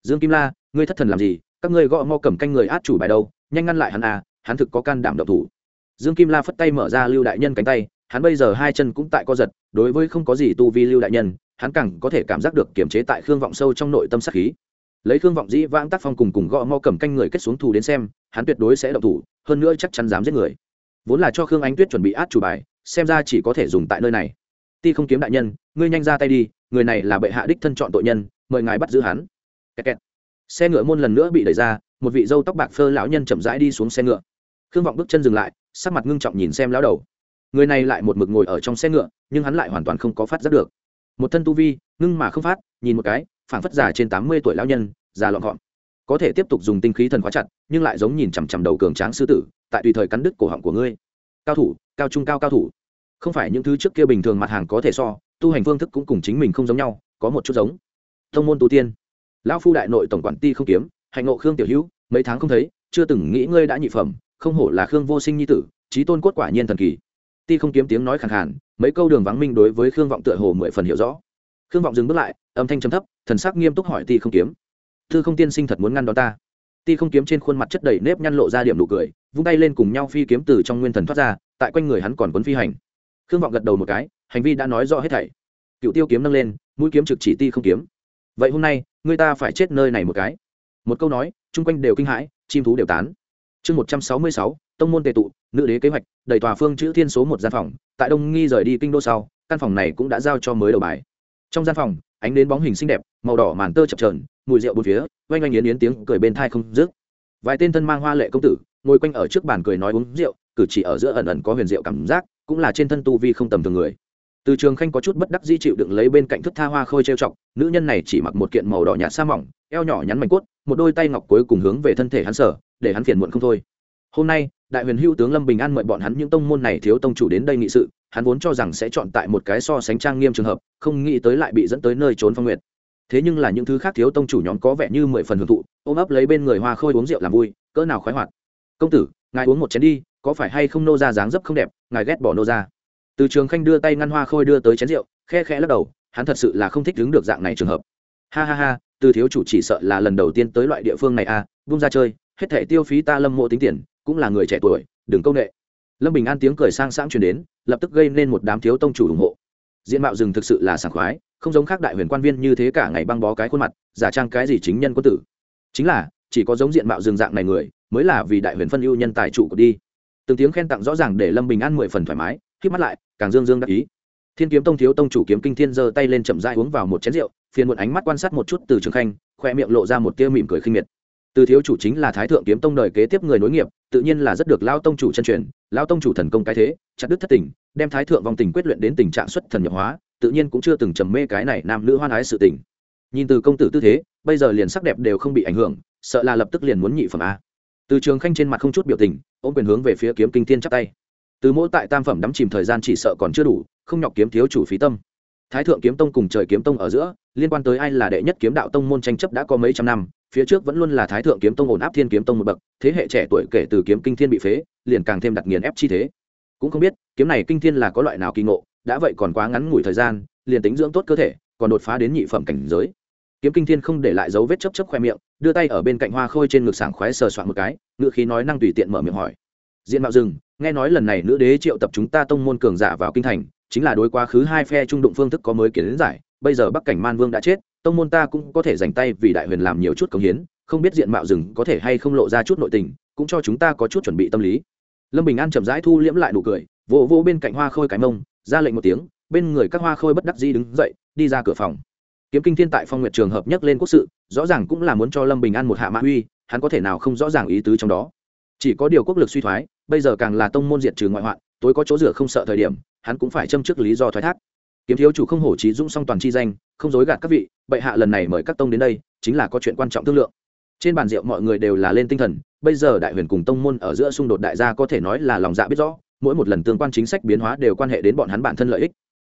Dương kim la, ngươi thất thần làm gì? Các ngươi gõ mo cầm canh người át chủ bài đâu, nhanh ngăn lại hắn à hắn thực có can đảm độc thủ. Dương kim la phất tay mở ra lưu đại nhân cánh tay, hắn bây giờ hai chân cũng tại co giật, đối với không có gì tu vi lưu đại nhân, hắn càng có thể cảm giác được kiềm chế tại khương vọng sâu trong nội tâm sát khí lấy khương vọng dĩ vãng tác phong cùng cùng gõ mo cầm canh người kết xuống thù đến xem, hắn tuyệt đối sẽ động thủ, hơn nữa chắc chắn dám giết người. Vốn là cho khương ánh tuyết chuẩn bị át chủ bài, xem ra chỉ có thể dùng tại nơi này. Ti không kiếm đại nhân, ngươi nhanh ra tay đi, người này là bệ hạ đích thân chọn tội nhân, mời ngài bắt giữ hắn. Kẹt kẹt. xe ngựa môn lần nữa bị đẩy ra, một vị dâu tóc bạc phơ lão nhân chậm rãi đi xuống xe ngựa. Khương vọng bước chân dừng lại, sắc mặt ngưng trọng nhìn xem lão đầu. Người này lại một mực ngồi ở trong xe ngựa, nhưng hắn lại hoàn toàn không có phát giác được. Một thân tu vi, ngưng mà không phát, nhìn một cái phảng phất già trên tám mươi tuổi lão nhân, già lọn gọn. Có thể tiếp tục dùng tinh khí thần khóa chặt, nhưng lại giống nhìn chằm chằm đầu cường tráng sư tử, tại tùy thời cắn đứt cổ họng của ngươi. Cao thủ, cao trung cao cao thủ. Không phải những thứ trước kia bình thường mặt hàng có thể so, tu hành phương thức cũng cùng chính mình không giống nhau, có một chút giống. Thông môn tu tiên. Lão phu đại nội tổng quản ti không kiếm, hạnh ngộ khương tiểu hữu, mấy tháng không thấy, chưa từng nghĩ ngươi đã nhị phẩm, không hổ là khương vô sinh nhi tử trí tôn cốt quả nhiên thần kỳ. Ti không kiếm tiếng nói khẳng khàn, mấy câu đường vắng minh đối với khương vọng tựa hồ mười phần hiểu rõ. Khương vọng dừng bước lại âm thanh trầm thấp, thần sắc nghiêm túc hỏi ti không kiếm. Thư không tiên sinh thật muốn ngăn đón ta. Ti không kiếm trên khuôn mặt chất đầy nếp nhăn lộ ra điểm nụ cười, vung tay lên cùng nhau phi kiếm từ trong nguyên thần thoát ra, tại quanh người hắn còn quấn phi hành. Khương vọng gật đầu một cái, hành vi đã nói rõ hết thảy. Cựu tiêu kiếm nâng lên, mũi kiếm trực chỉ ti không kiếm. Vậy hôm nay, người ta phải chết nơi này một cái. Một câu nói, chung quanh đều kinh hãi, chim thú đều tán. Chương một trăm sáu mươi sáu, tông môn tề tụ, nữ đế kế hoạch, đầy tòa phương chữ thiên số một gian phòng, tại đông nghi rời đi kinh đô sau, căn phòng này cũng đã giao cho mới đầu bài. Trong gian phòng ánh đến bóng hình xinh đẹp, màu đỏ màn tơ chập trờn mùi rượu bốn phía, oanh oanh yến yến tiếng cười bên thai không dứt. Vài tên thân mang hoa lệ công tử, ngồi quanh ở trước bàn cười nói uống rượu, cử chỉ ở giữa ẩn ẩn có huyền rượu cảm giác, cũng là trên thân tu vi không tầm thường người. Từ trường khanh có chút bất đắc di chịu đựng lấy bên cạnh thức tha hoa khôi trêu chọc, nữ nhân này chỉ mặc một kiện màu đỏ nhạt sa mỏng, eo nhỏ nhắn mảnh cốt, một đôi tay ngọc cuối cùng hướng về thân thể hắn sở, để hắn phiền muộn không thôi. Hôm nay, đại huyền hữu tướng lâm bình an mời bọn hắn những tông môn này thiếu tông chủ đến đây nghị sự hắn vốn cho rằng sẽ chọn tại một cái so sánh trang nghiêm trường hợp, không nghĩ tới lại bị dẫn tới nơi trốn phong nguyệt. Thế nhưng là những thứ khác thiếu tông chủ nhóm có vẻ như mười phần hưởng thụ, ôm ấp lấy bên người hoa khôi uống rượu làm vui, cỡ nào khoái hoạt. Công tử, ngài uống một chén đi, có phải hay không nô ra dáng dấp không đẹp, ngài ghét bỏ nô ra? Từ trường khanh đưa tay ngăn hoa khôi đưa tới chén rượu, khe khẽ lắc đầu, hắn thật sự là không thích đứng được dạng này trường hợp. Ha ha ha, từ thiếu chủ chỉ sợ là lần đầu tiên tới loại địa phương này à bung ra chơi, hết thể tiêu phí ta lâm mộ tính tiền, cũng là người trẻ tuổi, đừng công nghệ lâm bình an tiếng cười sang sáng chuyển đến, lập tức gây nên một đám thiếu tông chủ ủng hộ. Diện mạo rừng thực sự là sảng khoái, không giống khác đại huyền quan viên như thế cả ngày băng bó cái khuôn mặt, giả trang cái gì chính nhân quân tử. Chính là, chỉ có giống diện mạo rừng dạng này người, mới là vì đại huyền phân ưu nhân tài trụ của đi. Từng tiếng khen tặng rõ ràng để lâm bình an mười phần thoải mái khi mắt lại, càng dương dương đắc ý. Thiên kiếm tông thiếu tông chủ kiếm kinh thiên giơ tay lên chậm rãi uống vào một chén rượu, phiền muộn ánh mắt quan sát một chút từ trường khanh, khoe miệng lộ ra một tia mỉm cười khinh miệt từ thiếu chủ chính là thái thượng kiếm tông đời kế tiếp người nối nghiệp, tự nhiên là rất được lao tông chủ chân truyền. Lao tông chủ thần công cái thế, chặt đứt thất tình, đem thái thượng vòng tình quyết luyện đến tình trạng xuất thần nhập hóa, tự nhiên cũng chưa từng trầm mê cái này nam nữ hoan ái sự tình. Nhìn từ công tử tư thế, bây giờ liền sắc đẹp đều không bị ảnh hưởng, sợ là lập tức liền muốn nhị phẩm a. Từ trường khanh trên mặt không chút biểu tình, ôm quyền hướng về phía kiếm kinh thiên chắp tay. Từ mỗi tại tam phẩm đắm chìm thời gian chỉ sợ còn chưa đủ, không nhọc kiếm thiếu chủ phí tâm. Thái thượng kiếm tông cùng trời kiếm tông ở giữa, liên quan tới ai là đệ nhất kiếm đạo tông môn tranh chấp đã có mấy trăm năm phía trước vẫn luôn là thái thượng kiếm tông ổn áp thiên kiếm tông một bậc, thế hệ trẻ tuổi kể từ kiếm kinh thiên bị phế, liền càng thêm đặt nghiền ép chi thế. Cũng không biết, kiếm này kinh thiên là có loại nào kỳ ngộ, đã vậy còn quá ngắn ngủi thời gian, liền tính dưỡng tốt cơ thể, còn đột phá đến nhị phẩm cảnh giới. Kiếm kinh thiên không để lại dấu vết chấp chấp khoe miệng, đưa tay ở bên cạnh hoa khôi trên ngực sảng khoái sờ soạn một cái ngự khí nói năng tùy tiện mở miệng hỏi. Diện mạo rừng nghe nói lần này nữ đế triệu tập chúng ta tông môn cường giả vào kinh thành, chính là đối quá khứ hai phe trung đụng phương thức có mới kiến giải, bây giờ bắc cảnh man vương đã chết tông môn ta cũng có thể dành tay vì đại huyền làm nhiều chút công hiến, không biết diện mạo rừng có thể hay không lộ ra chút nội tình, cũng cho chúng ta có chút chuẩn bị tâm lý. Lâm bình an chậm rãi thu liễm lại nụ cười, vỗ vỗ bên cạnh hoa khôi cái mông, ra lệnh một tiếng, bên người các hoa khôi bất đắc dĩ đứng dậy, đi ra cửa phòng. Kiếm kinh thiên tại phong nguyệt trường hợp nhất lên quốc sự, rõ ràng cũng là muốn cho lâm bình an một hạ mã uy, hắn có thể nào không rõ ràng ý tứ trong đó. Chỉ có điều quốc lực suy thoái, bây giờ càng là tông môn diệt trừ ngoại hoạn, tối có chỗ rửa không sợ thời điểm, hắn cũng phải châm trước lý do thoái thác kiếm thiếu chủ không hổ trí dũng song toàn chi danh, không dối gạt các vị, bệ hạ lần này mời các tông đến đây, chính là có chuyện quan trọng thương lượng. Trên bàn rượu mọi người đều là lên tinh thần, bây giờ đại huyền cùng tông môn ở giữa xung đột đại gia có thể nói là lòng dạ biết rõ, mỗi một lần tương quan chính sách biến hóa đều quan hệ đến bọn hắn bản thân lợi ích.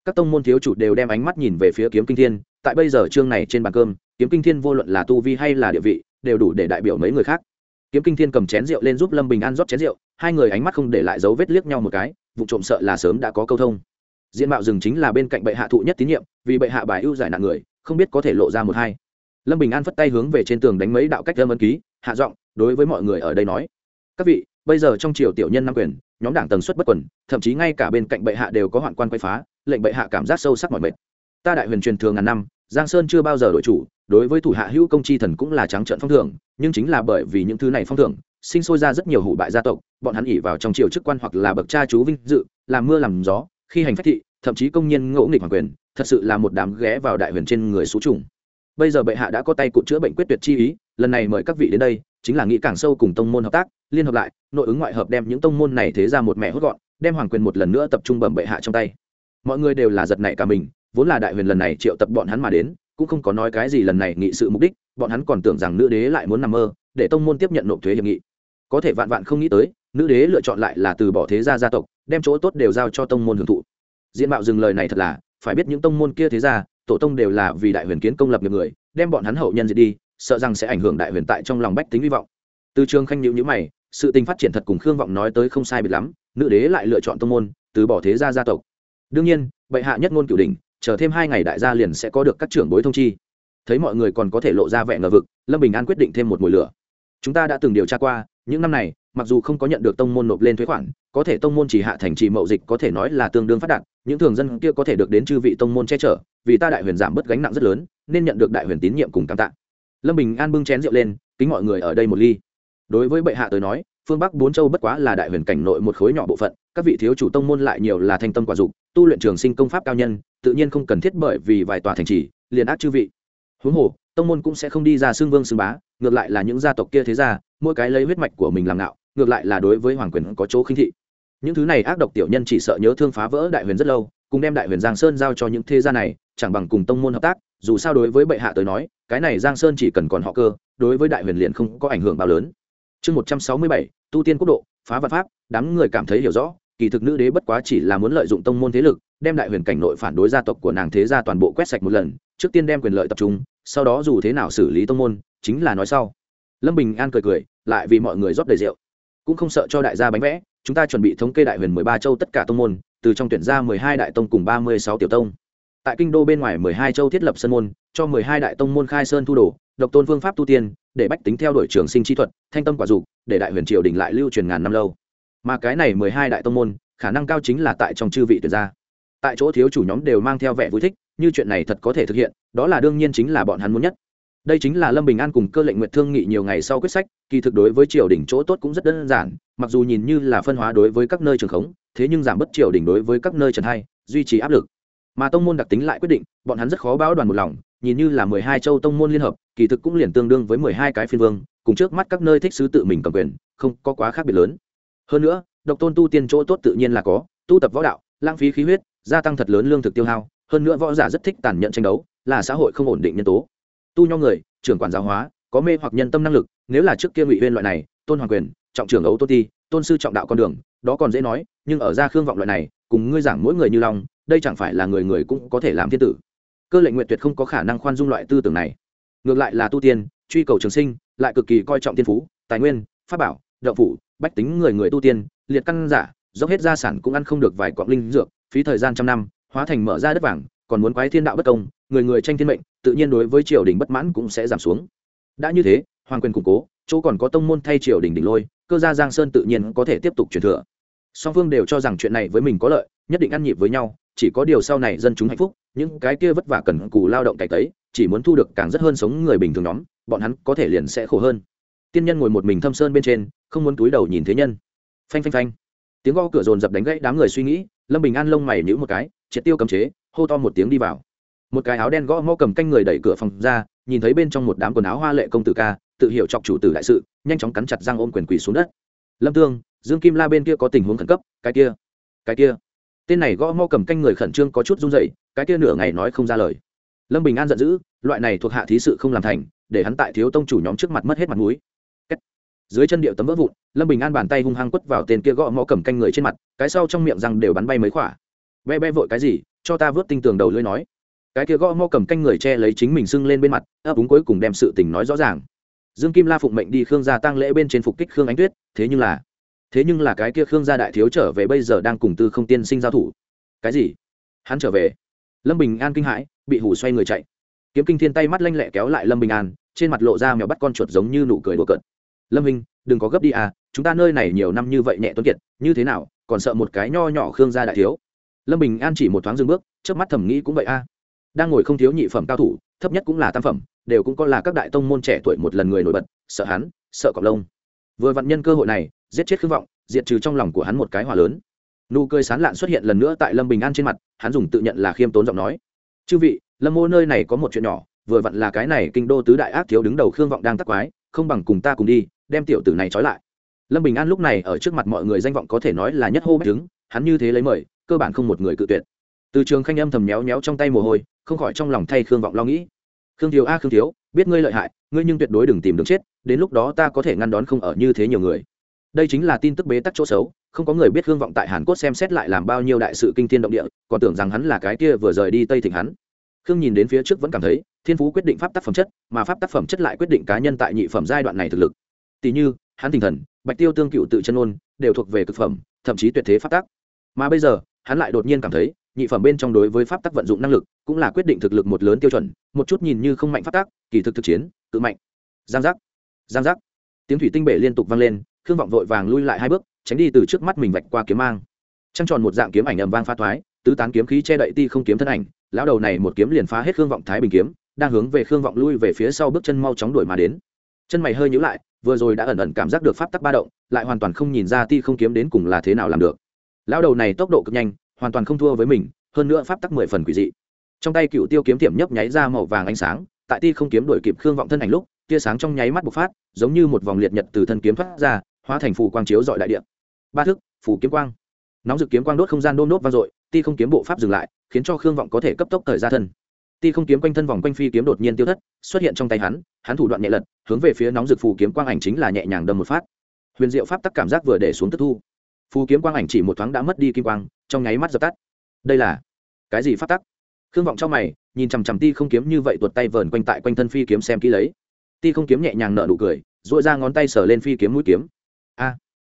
Các tông môn thiếu chủ đều đem ánh mắt nhìn về phía kiếm kinh thiên, tại bây giờ chương này trên bàn cơm, kiếm kinh thiên vô luận là tu vi hay là địa vị, đều đủ để đại biểu mấy người khác. Kiếm kinh thiên cầm chén rượu lên giúp lâm bình an rót chén rượu, hai người ánh mắt không để lại dấu vết liếc nhau một cái, vụ trộm sợ là sớm đã có câu thông diện mạo rừng chính là bên cạnh bệ hạ thụ nhất tín nhiệm, vì bệ hạ bài ưu giải nạn người, không biết có thể lộ ra một hai. Lâm bình an phất tay hướng về trên tường đánh mấy đạo cách lâm ấn ký, hạ giọng, đối với mọi người ở đây nói. Các vị, bây giờ trong triều tiểu nhân nam quyền, nhóm đảng tần suất bất quần, thậm chí ngay cả bên cạnh bệ hạ đều có hoạn quan quay phá, lệnh bệ hạ cảm giác sâu sắc mọi mệt. Ta đại huyền truyền thường ngàn năm, giang sơn chưa bao giờ đổi chủ, đối với thủ hạ hữu công chi thần cũng là trắng trợn phong thưởng nhưng chính là bởi vì những thứ này phong thưởng sinh sôi ra rất nhiều hủ bại gia tộc, bọn hắn ỉ vào trong triều chức quan hoặc là bậc cha chú vinh dự, làm mưa làm gió khi hành phách thị, thậm chí công nhân ngỗ nghịch hoàng quyền, thật sự là một đám ghé vào đại huyền trên người xú trùng. Bây giờ bệ hạ đã có tay cụt chữa bệnh quyết tuyệt chi ý, lần này mời các vị đến đây, chính là nghĩ càng sâu cùng tông môn hợp tác, liên hợp lại, nội ứng ngoại hợp đem những tông môn này thế ra một mẹ hốt gọn, đem hoàng quyền một lần nữa tập trung bẩm bệ hạ trong tay. Mọi người đều là giật nảy cả mình, vốn là đại huyền lần này triệu tập bọn hắn mà đến, cũng không có nói cái gì lần này nghị sự mục đích, bọn hắn còn tưởng rằng nữ đế lại muốn nằm mơ, để tông môn tiếp nhận nộp thuế hiệp nghị. Có thể vạn vạn không nghĩ tới, nữ đế lựa chọn lại là từ bỏ thế gia gia tộc đem chỗ tốt đều giao cho tông môn hưởng thụ. Diện mạo dừng lời này thật là, phải biết những tông môn kia thế gia, tổ tông đều là vì đại huyền kiến công lập nghiệp người, đem bọn hắn hậu nhân diệt đi, sợ rằng sẽ ảnh hưởng đại huyền tại trong lòng bách tính hy vọng. Từ trường khanh nhữ nhữ mày, sự tình phát triển thật cùng khương vọng nói tới không sai biệt lắm, nữ đế lại lựa chọn tông môn, từ bỏ thế gia gia tộc. Đương nhiên, bệ hạ nhất ngôn cửu đình chờ thêm hai ngày đại gia liền sẽ có được các trưởng bối thông chi. Thấy mọi người còn có thể lộ ra vẻ ngờ vực, lâm bình an quyết định thêm một mùi lửa. Chúng ta đã từng điều tra qua, những năm này, mặc dù không có nhận được tông môn nộp lên thuế khoản có thể tông môn chỉ hạ thành trì mậu dịch có thể nói là tương đương phát đạt, những thường dân kia có thể được đến chư vị tông môn che chở, vì ta đại huyền giảm bớt gánh nặng rất lớn, nên nhận được đại huyền tín nhiệm cùng cảm tạ. Lâm bình an bưng chén rượu lên, kính mọi người ở đây một ly. Đối với bệ hạ tới nói, phương bắc bốn châu bất quá là đại huyền cảnh nội một khối nhỏ bộ phận, các vị thiếu chủ tông môn lại nhiều là thanh tâm quả dục, tu luyện trường sinh công pháp cao nhân, tự nhiên không cần thiết bởi vì vài tòa thành trì, liền ác chư vị. Huống hồ, tông môn cũng sẽ không đi ra xương vương xương bá, ngược lại là những gia tộc kia thế ra mỗi cái lấy huyết mạch của mình làm nạo ngược lại là đối với hoàng quyền có chỗ khinh thị. Những thứ này ác độc tiểu nhân chỉ sợ nhớ thương phá vỡ đại huyền rất lâu, cùng đem đại huyền giang sơn giao cho những thế gia này, chẳng bằng cùng tông môn hợp tác, dù sao đối với bệ hạ tới nói, cái này giang sơn chỉ cần còn họ cơ, đối với đại huyền liền không có ảnh hưởng bao lớn. Chương một trăm sáu mươi bảy, tu tiên quốc độ, phá văn pháp, đám người cảm thấy hiểu rõ, kỳ thực nữ đế bất quá chỉ là muốn lợi dụng tông môn thế lực, đem đại huyền cảnh nội phản đối gia tộc của nàng thế gia toàn bộ quét sạch một lần, trước tiên đem quyền lợi tập trung, sau đó dù thế nào xử lý tông môn, chính là nói sau. Lâm bình an cười cười, lại vì mọi người rót đầy rượu cũng không sợ cho đại gia bánh vẽ, chúng ta chuẩn bị thống kê đại huyền mười ba châu tất cả tông môn, từ trong tuyển ra mười hai đại tông cùng ba mươi sáu tiểu tông. Tại kinh đô bên ngoài mười hai châu thiết lập sân môn, cho mười hai đại tông môn khai sơn thu đồ, độc tôn phương pháp tu tiên, để bách tính theo đuổi trường sinh chi thuật, thanh tâm quả dục, để đại huyền triều đình lại lưu truyền ngàn năm lâu. Mà cái này mười hai đại tông môn, khả năng cao chính là tại trong chư vị tuyển gia tại chỗ thiếu chủ nhóm đều mang theo vẻ vui thích, như chuyện này thật có thể thực hiện, đó là đương nhiên chính là bọn hắn muốn nhất đây chính là lâm bình an cùng cơ lệnh nguyện thương nghị nhiều ngày sau quyết sách, kỳ thực đối với triều đình chỗ tốt cũng rất đơn giản, mặc dù nhìn như là phân hóa đối với các nơi trường khống, thế nhưng giảm bớt triều đình đối với các nơi trần hai duy trì áp lực. Mà tông môn đặc tính lại quyết định, bọn hắn rất khó báo đoàn một lòng, nhìn như là mười hai châu tông môn liên hợp, kỳ thực cũng liền tương đương với mười hai cái phiên vương, cùng trước mắt các nơi thích sứ tự mình cầm quyền, không có quá khác biệt lớn. Hơn nữa, độc tôn tu tiên chỗ tốt tự nhiên là có, tu tập võ đạo, lãng phí khí huyết, gia tăng thật lớn lương thực tiêu hao, hơn nữa võ giả rất thích tàn nhẫn tranh đấu, là xã hội không ổn định nhân tố tu nho người trưởng quản giáo hóa có mê hoặc nhân tâm năng lực nếu là trước kia ngụy huyên loại này tôn hoàng quyền trọng trưởng ấu tô ti tôn sư trọng đạo con đường đó còn dễ nói nhưng ở gia khương vọng loại này cùng ngươi giảng mỗi người như long, đây chẳng phải là người người cũng có thể làm thiên tử. Cơ lệnh nguyện tuyệt không có khả năng khoan dung loại tư tưởng này. Ngược lại là tu tiên truy cầu trường sinh lại cực kỳ coi trọng thiên phú tài nguyên pháp bảo đậu phủ bách tính người người tu tiên liệt căn giả dốc hết gia sản cũng ăn không được vài quạng linh dược phí thời gian trăm năm hóa thành mở ra đất vàng còn muốn quái thiên đạo bất công người người tranh thiên mệnh tự nhiên đối với triều đình bất mãn cũng sẽ giảm xuống. Đã như thế, hoàng quyền củng cố, chỗ còn có tông môn thay triều đình đỉnh lôi, cơ gia giang sơn tự nhiên có thể tiếp tục truyền thừa. Song phương đều cho rằng chuyện này với mình có lợi, nhất định ăn nhịp với nhau, chỉ có điều sau này dân chúng hạnh phúc, những cái kia vất vả cần cù lao động cày tấy chỉ muốn thu được càng rất hơn sống người bình thường nhóm, bọn hắn có thể liền sẽ khổ hơn. Tiên nhân ngồi một mình thâm sơn bên trên, không muốn túi đầu nhìn thế nhân. Phanh phanh phanh. Tiếng gõ cửa dồn dập đánh gãy đám người suy nghĩ, lâm bình an lông mày nhữ một cái, triệt tiêu cầm chế, hô to một tiếng đi vào một cái áo đen gõ mõ cầm canh người đẩy cửa phòng ra, nhìn thấy bên trong một đám quần áo hoa lệ công tử ca, tự hiểu chọc chủ tử đại sự, nhanh chóng cắn chặt răng ôm quyền quỳ xuống đất. Lâm tương, dương kim la bên kia có tình huống khẩn cấp, cái kia cái kia. Tên này gõ mõ cầm canh người khẩn trương có chút run rẩy, cái kia nửa ngày nói không ra lời. Lâm bình an giận dữ, loại này thuộc hạ thí sự không làm thành, để hắn tại thiếu tông chủ nhóm trước mặt mất hết mặt mũi. Dưới chân điệu tấm vỡ vụn, lâm bình an bàn tay hung hăng quất vào tên kia gõ mõ cầm canh người trên mặt, cái sau trong miệng răng đều bắn bay mấy khỏa. Ve ve vội cái gì, cho ta vớt tinh tường đầu lưới nói cái kia gõ mo cầm canh người che lấy chính mình sưng lên bên mặt, ấp úng cuối cùng đem sự tình nói rõ ràng. Dương kim la phụng mệnh đi khương gia tăng lễ bên trên phục kích khương ánh tuyết, thế nhưng là, thế nhưng là cái kia khương gia đại thiếu trở về bây giờ đang cùng tư không tiên sinh giao thủ. Cái gì? Hắn trở về. Lâm bình an kinh hãi, bị hủ xoay người chạy. Kiếm kinh thiên tay mắt lanh lẹ kéo lại lâm bình an, trên mặt lộ ra mèo bắt con chuột giống như nụ cười đùa cợt. Lâm hình đừng có gấp đi à chúng ta nơi này nhiều năm như vậy nhẹ tuấn kiệt, như thế nào, còn sợ một cái nho nhỏ khương gia đại thiếu. Lâm bình an chỉ một thoáng dừng bước trước mắt thẩm nghĩ cũng vậy a. à đang ngồi không thiếu nhị phẩm cao thủ, thấp nhất cũng là tam phẩm, đều cũng có là các đại tông môn trẻ tuổi một lần người nổi bật, sợ hắn, sợ cọc lông. Vừa vặn nhân cơ hội này, giết chết khương vọng, diệt trừ trong lòng của hắn một cái hòa lớn. Nụ cười sán lạn xuất hiện lần nữa tại lâm bình an trên mặt, hắn dùng tự nhận là khiêm tốn giọng nói. Chư vị, lâm mô nơi này có một chuyện nhỏ, vừa vặn là cái này kinh đô tứ đại ác thiếu đứng đầu khương vọng đang tắc quái, không bằng cùng ta cùng đi, đem tiểu tử này trói lại. Lâm bình an lúc này ở trước mặt mọi người danh vọng có thể nói là nhất hô bách đứng, hắn như thế lấy mời, cơ bản không một người cự tuyệt từ trường khanh âm thầm méo méo trong tay mồ hôi, không khỏi trong lòng thay khương vọng lo nghĩ. Khương thiếu a, khương thiếu, biết ngươi lợi hại, ngươi nhưng tuyệt đối đừng tìm đường chết, đến lúc đó ta có thể ngăn đón không ở như thế nhiều người. Đây chính là tin tức bế tắc chỗ xấu, không có người biết hương vọng tại hàn quốc xem xét lại làm bao nhiêu đại sự kinh thiên động địa, còn tưởng rằng hắn là cái kia vừa rời đi tây thịnh hắn. Khương nhìn đến phía trước vẫn cảm thấy, thiên phú quyết định pháp tác phẩm chất, mà pháp tác phẩm chất lại quyết định cá nhân tại nhị phẩm giai đoạn này thực lực. Tỷ như, hắn tinh thần, bạch tiêu tương cựu tự chân ôn, đều thuộc về cực phẩm, thậm chí tuyệt thế pháp tác mà bây giờ, hắn lại đột nhiên cảm thấy nhị phẩm bên trong đối với pháp tắc vận dụng năng lực cũng là quyết định thực lực một lớn tiêu chuẩn, một chút nhìn như không mạnh pháp tắc, kỳ thực thực chiến tự mạnh. Giang giác giang giác. Tiếng thủy tinh bể liên tục vang lên, khương vọng vội vàng lui lại hai bước, tránh đi từ trước mắt mình vạch qua kiếm mang. Trăng tròn một dạng kiếm ảnh ầm vang pha thoái, tứ tán kiếm khí che đậy ti không kiếm thân ảnh, lão đầu này một kiếm liền phá hết khương vọng thái bình kiếm, đang hướng về khương vọng lui về phía sau bước chân mau chóng đuổi mà đến. Chân mày hơi nhữ lại, vừa rồi đã ẩn ẩn cảm giác được pháp tắc ba động, lại hoàn toàn không nhìn ra ti không kiếm đến cùng là thế nào làm được. Lão đầu này tốc độ cực nhanh hoàn toàn không thua với mình, hơn nữa pháp tắc mười phần quỷ dị. Trong tay cựu tiêu kiếm tiệm nhấp nháy ra màu vàng ánh sáng, tại ti không kiếm đuổi kịp khương vọng thân ảnh lúc, tia sáng trong nháy mắt bộc phát, giống như một vòng liệt nhật từ thân kiếm thoát ra, hóa thành phù quang chiếu dọi đại địa. Ba thức, phù kiếm quang. Nóng dự kiếm quang đốt không gian đôn đốt vang dội, ti không kiếm bộ pháp dừng lại, khiến cho khương vọng có thể cấp tốc thời ra thân. Ti không kiếm quanh thân vòng quanh phi kiếm đột nhiên tiêu thất, xuất hiện trong tay hắn hắn thủ đoạn nhẹ lật, hướng về phía nóng rực phù kiếm quang ảnh chính là nhẹ nhàng đâm một phát. Huyền diệu pháp tắc cảm giác vừa để xuống tức thu phù kiếm quang ảnh chỉ một thoáng đã mất đi kim quang, trong nháy mắt dập tắt. Đây là cái gì phát tắc? Khương vọng trong mày, nhìn chằm chằm ti không kiếm như vậy tuột tay vờn quanh tại quanh thân phi kiếm xem kỹ lấy. Ti không kiếm nhẹ nhàng nở nụ cười dội ra ngón tay sờ lên phi kiếm mũi kiếm. A!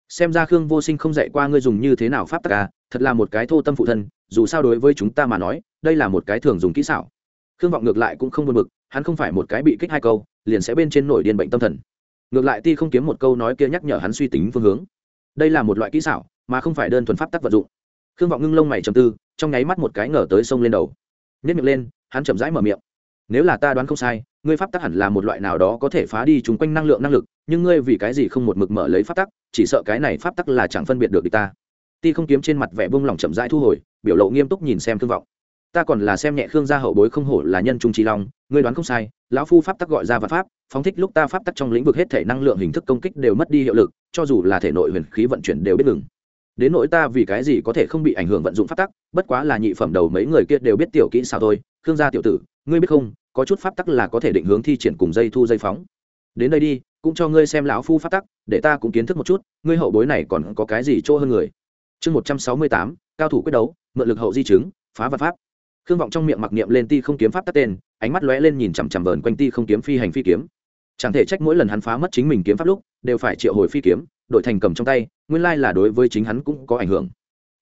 Xem ra khương vô sinh không dạy qua ngươi dùng như thế nào pháp tắc à thật là một cái thô tâm phụ thân, dù sao đối với chúng ta mà nói, đây là một cái thường dùng kỹ xảo. Khương vọng ngược lại cũng không buồn bực, hắn không phải một cái bị kích hai câu, liền sẽ bên trên nổi điên bệnh tâm thần. Ngược lại ti không kiếm một câu nói kia nhắc nhở hắn suy tính phương hướng đây là một loại kỹ xảo, mà không phải đơn thuần pháp tắc vận dụng. Khương vọng ngưng lông mày trầm tư, trong nháy mắt một cái ngờ tới sông lên đầu. Nhất miệng lên, hắn chậm rãi mở miệng. Nếu là ta đoán không sai, ngươi pháp tắc hẳn là một loại nào đó có thể phá đi chung quanh năng lượng năng lực, nhưng ngươi vì cái gì không một mực mở lấy pháp tắc, chỉ sợ cái này pháp tắc là chẳng phân biệt được địch ta. Ti không kiếm trên mặt vẻ bông lỏng chậm rãi thu hồi, biểu lộ nghiêm túc nhìn xem thương vọng. Ta còn là xem nhẹ khương gia hậu bối không hổ là nhân trung trí long, ngươi đoán không sai lão phu pháp tắc gọi ra vật pháp, phóng thích lúc ta pháp tắc trong lĩnh vực hết thể năng lượng hình thức công kích đều mất đi hiệu lực, cho dù là thể nội huyền khí vận chuyển đều biết ngừng. Đến nỗi ta vì cái gì có thể không bị ảnh hưởng vận dụng pháp tắc, bất quá là nhị phẩm đầu mấy người kia đều biết tiểu kỹ sao thôi. Khương gia tiểu tử, ngươi biết không, có chút pháp tắc là có thể định hướng thi triển cùng dây thu dây phóng. Đến đây đi, cũng cho ngươi xem lão phu pháp tắc, để ta cũng kiến thức một chút, ngươi hậu bối này còn có cái gì chỗ hơn người. Chương một trăm sáu mươi tám, cao thủ quyết đấu, mượn lực hậu di chứng, phá vật pháp khương vọng trong miệng mặc niệm lên ti không kiếm pháp tắt tên, ánh mắt lóe lên nhìn chằm chằm vờn quanh ti không kiếm phi hành phi kiếm. Chẳng thể trách mỗi lần hắn phá mất chính mình kiếm pháp lúc, đều phải triệu hồi phi kiếm đội thành cầm trong tay, nguyên lai là đối với chính hắn cũng có ảnh hưởng.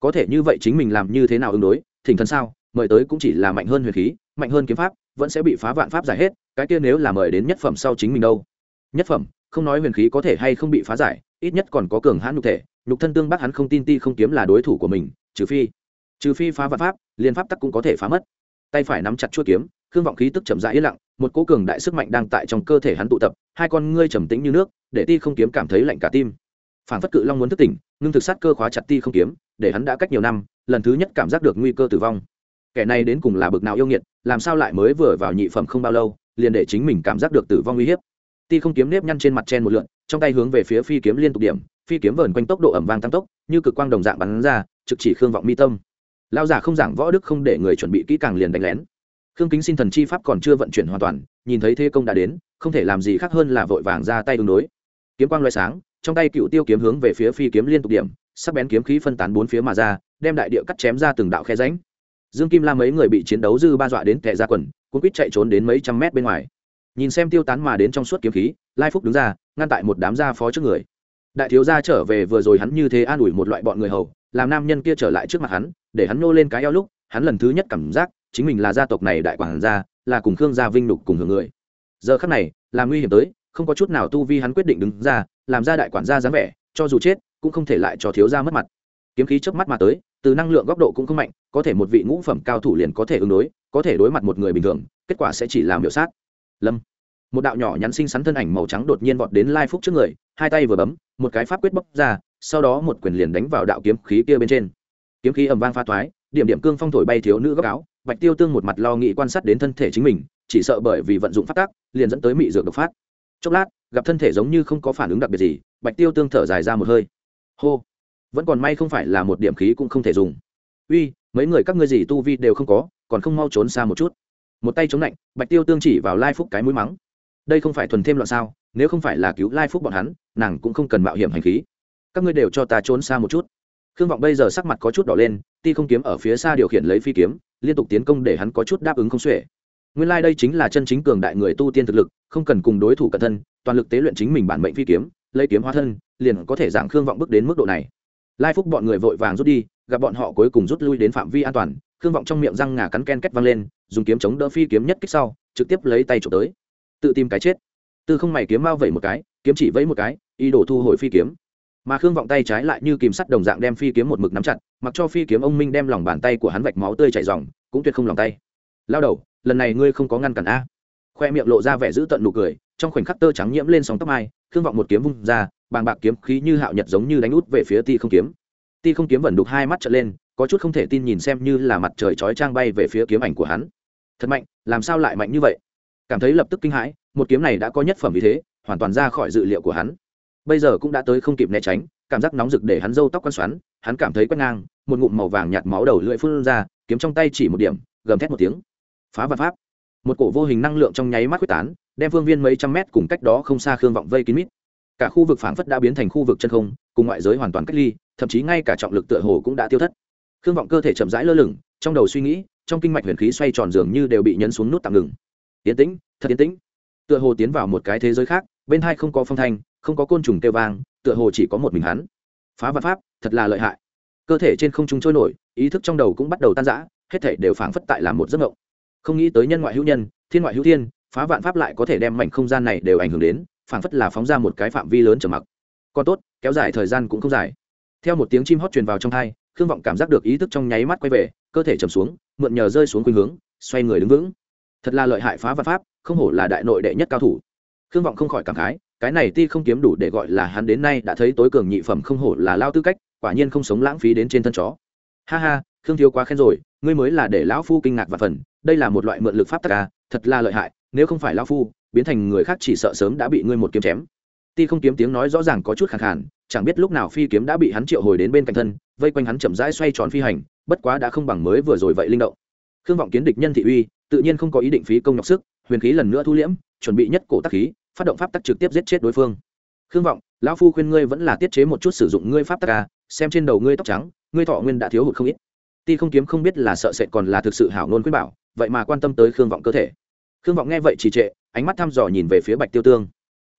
Có thể như vậy chính mình làm như thế nào ứng đối, thỉnh thần sao, mời tới cũng chỉ là mạnh hơn huyền khí, mạnh hơn kiếm pháp, vẫn sẽ bị phá vạn pháp giải hết, cái kia nếu là mời đến nhất phẩm sau chính mình đâu? Nhất phẩm, không nói huyền khí có thể hay không bị phá giải, ít nhất còn có cường hãn nhục thể, nhục thân tương bắc hắn không tin ti không kiếm là đối thủ của mình, trừ phi trừ phi phá vạn pháp liên pháp tắc cũng có thể phá mất. Tay phải nắm chặt chuôi kiếm, khương vọng khí tức chậm rãi yên lặng, một cố cường đại sức mạnh đang tại trong cơ thể hắn tụ tập, hai con ngươi trầm tĩnh như nước, để ti không kiếm cảm thấy lạnh cả tim. Phản phất cự long muốn thức tỉnh ngưng thực sát cơ khóa chặt ti không kiếm, để hắn đã cách nhiều năm, lần thứ nhất cảm giác được nguy cơ tử vong. Kẻ này đến cùng là bực nào yêu nghiệt, làm sao lại mới vừa vào nhị phẩm không bao lâu, liền để chính mình cảm giác được tử vong uy hiếp. Ti không kiếm nếp nhăn trên mặt chen một lượn, trong tay hướng về phía phi kiếm liên tục điểm, phi kiếm vờn quanh tốc độ ẩm vang tăng tốc, như cực quang đồng dạng bắn ra, trực chỉ khương vọng mi tâm lao giả không giảng võ đức không để người chuẩn bị kỹ càng liền đánh lén. Khương kính xin thần chi pháp còn chưa vận chuyển hoàn toàn, nhìn thấy thế công đã đến, không thể làm gì khác hơn là vội vàng ra tay ứng đối. Kiếm quang loại sáng, trong tay cựu tiêu kiếm hướng về phía phi kiếm liên tục điểm, sắc bén kiếm khí phân tán bốn phía mà ra, đem đại địa cắt chém ra từng đạo khe ránh dương kim la mấy người bị chiến đấu dư ba dọa đến kẻ ra quần cũng quýt chạy trốn đến mấy trăm mét bên ngoài. Nhìn xem tiêu tán mà đến trong suốt kiếm khí, lai phúc đứng ra, ngăn tại một đám gia phó trước người. Đại thiếu gia trở về vừa rồi hắn như thế an ủi một loại bọn người hầu làm nam nhân kia trở lại trước mặt hắn, để hắn nô lên cái eo lúc, hắn lần thứ nhất cảm giác chính mình là gia tộc này đại quản gia, là cùng khương gia vinh nhục cùng hưởng người. Giờ khắc này là nguy hiểm tới, không có chút nào tu vi hắn quyết định đứng ra, làm ra đại quản gia dáng vẻ, cho dù chết, cũng không thể lại cho thiếu gia mất mặt. Kiếm khí chớp mắt mà tới, từ năng lượng góc độ cũng không mạnh, có thể một vị ngũ phẩm cao thủ liền có thể ứng đối, có thể đối mặt một người bình thường, kết quả sẽ chỉ làm biểu sát. Lâm một đạo nhỏ nhắn xinh xắn thân ảnh màu trắng đột nhiên vọt đến lai phúc trước người, hai tay vừa bấm, một cái pháp quyết bốc ra, sau đó một quyền liền đánh vào đạo kiếm khí kia bên trên. Kiếm khí ầm vang pha thoái, điểm điểm cương phong thổi bay thiếu nữ góc áo, bạch tiêu tương một mặt lo nghĩ quan sát đến thân thể chính mình, chỉ sợ bởi vì vận dụng phát tác liền dẫn tới mị dược độc phát. Chốc lát, gặp thân thể giống như không có phản ứng đặc biệt gì, bạch tiêu tương thở dài ra một hơi. Hô! Vẫn còn may không phải là một điểm khí cũng không thể dùng. Uy, mấy người các ngươi gì tu vi đều không có, còn không mau trốn xa một chút. Một tay chống lạnh, bạch tiêu tương chỉ vào lai phúc cái mũi mắng đây không phải thuần thêm loạn sao, nếu không phải là cứu lai phúc bọn hắn, nàng cũng không cần mạo hiểm hành khí. Các ngươi đều cho ta trốn xa một chút. Khương vọng bây giờ sắc mặt có chút đỏ lên, ti không kiếm ở phía xa điều khiển lấy phi kiếm, liên tục tiến công để hắn có chút đáp ứng không xuể. Nguyên lai、like、đây chính là chân chính cường đại người tu tiên thực lực, không cần cùng đối thủ cẩn thân, toàn lực tế luyện chính mình bản mệnh phi kiếm, lấy kiếm hóa thân, liền có thể giảm khương vọng bước đến mức độ này. Lai phúc bọn người vội vàng rút đi, gặp bọn họ cuối cùng rút lui đến phạm vi an toàn, khương vọng trong miệng răng ngà cắn ken két văng lên, dùng kiếm chống đỡ phi kiếm nhất kích sau, trực tiếp lấy tay trộm tới tự tìm cái chết. Tư không mày kiếm bao vẩy một cái, kiếm chỉ vẫy một cái, ý đồ thu hồi phi kiếm. Mà khương vọng tay trái lại như kìm sắt đồng dạng đem phi kiếm một mực nắm chặt, mặc cho phi kiếm ông minh đem lòng bàn tay của hắn vạch máu tươi chảy dòng cũng tuyệt không lòng tay. Lao đầu, lần này ngươi không có ngăn cản a. Khoe miệng lộ ra vẻ giữ tận nụ cười, trong khoảnh khắc tơ trắng nhiễm lên sóng tóc mai, khương vọng một kiếm vung ra, bàng bạc kiếm khí như hạo nhật giống như đánh út về phía ti không kiếm. Ti không kiếm vẩn đục hai mắt trở lên, có chút không thể tin nhìn xem như là mặt trời chói trang bay về phía kiếm ảnh của hắn. Thật mạnh, làm sao lại mạnh như vậy? Cảm thấy lập tức kinh hãi, một kiếm này đã có nhất phẩm vì thế, hoàn toàn ra khỏi dự liệu của hắn. Bây giờ cũng đã tới không kịp né tránh, cảm giác nóng rực để hắn râu tóc quăn xoắn, hắn cảm thấy quét ngang, một ngụm màu vàng nhạt máu đầu lưỡi phun ra, kiếm trong tay chỉ một điểm, gầm thét một tiếng. Phá và pháp. Một cổ vô hình năng lượng trong nháy mắt quyết tán, đem phương viên mấy trăm mét cùng cách đó không xa khương vọng vây kín mít. Cả khu vực phảng phất đã biến thành khu vực chân không, cùng ngoại giới hoàn toàn cách ly, thậm chí ngay cả trọng lực tựa hồ cũng đã tiêu thất. Khương vọng cơ thể chậm rãi lơ lửng, trong đầu suy nghĩ, trong kinh mạch huyền khí xoay tròn dường như đều bị nhấn xuống nút tạm ngừng tiến tĩnh, thật tiến tĩnh. Tựa hồ tiến vào một cái thế giới khác, bên hai không có phong thanh, không có côn trùng kêu vang, tựa hồ chỉ có một mình hắn. Phá vạn pháp, thật là lợi hại. Cơ thể trên không trung trôi nổi, ý thức trong đầu cũng bắt đầu tan rã, hết thể đều phảng phất tại làm một giấc mộng. Không nghĩ tới nhân ngoại hữu nhân, thiên ngoại hữu thiên, phá vạn pháp lại có thể đem mảnh không gian này đều ảnh hưởng đến, phảng phất là phóng ra một cái phạm vi lớn trở mặc. Còn tốt, kéo dài thời gian cũng không dài. Theo một tiếng chim hót truyền vào trong thai, khương vọng cảm giác được ý thức trong nháy mắt quay về, cơ thể trầm xuống, mượn nhờ rơi xuống khuynh hướng, xoay người đứng vững thật là lợi hại phá vạn pháp không hổ là đại nội đệ nhất cao thủ. Khương vọng không khỏi cảm khái cái này ti không kiếm đủ để gọi là hắn đến nay đã thấy tối cường nhị phẩm không hổ là lao tư cách quả nhiên không sống lãng phí đến trên thân chó. Ha ha khương thiếu quá khen rồi ngươi mới là để lão phu kinh ngạc và phần đây là một loại mượn lực pháp tắc à, thật là lợi hại nếu không phải lão phu biến thành người khác chỉ sợ sớm đã bị ngươi một kiếm chém. Ti không kiếm tiếng nói rõ ràng có chút khẳng khản chẳng biết lúc nào phi kiếm đã bị hắn triệu hồi đến bên cạnh thân vây quanh hắn chậm rãi xoay tròn phi hành bất quá đã không bằng mới vừa rồi vậy linh động. Khương vọng kiến địch nhân thị uy tự nhiên không có ý định phí công nhọc sức huyền khí lần nữa thu liễm chuẩn bị nhất cổ tắc khí phát động pháp tắc trực tiếp giết chết đối phương. Khương vọng lão phu khuyên ngươi vẫn là tiết chế một chút sử dụng ngươi pháp tắc a, xem trên đầu ngươi tóc trắng ngươi thọ nguyên đã thiếu hụt không ít. Ti không kiếm không biết là sợ sệt còn là thực sự hảo ngôn khuyên bảo vậy mà quan tâm tới khương vọng cơ thể. Khương vọng nghe vậy trì trệ ánh mắt thăm dò nhìn về phía bạch tiêu tương.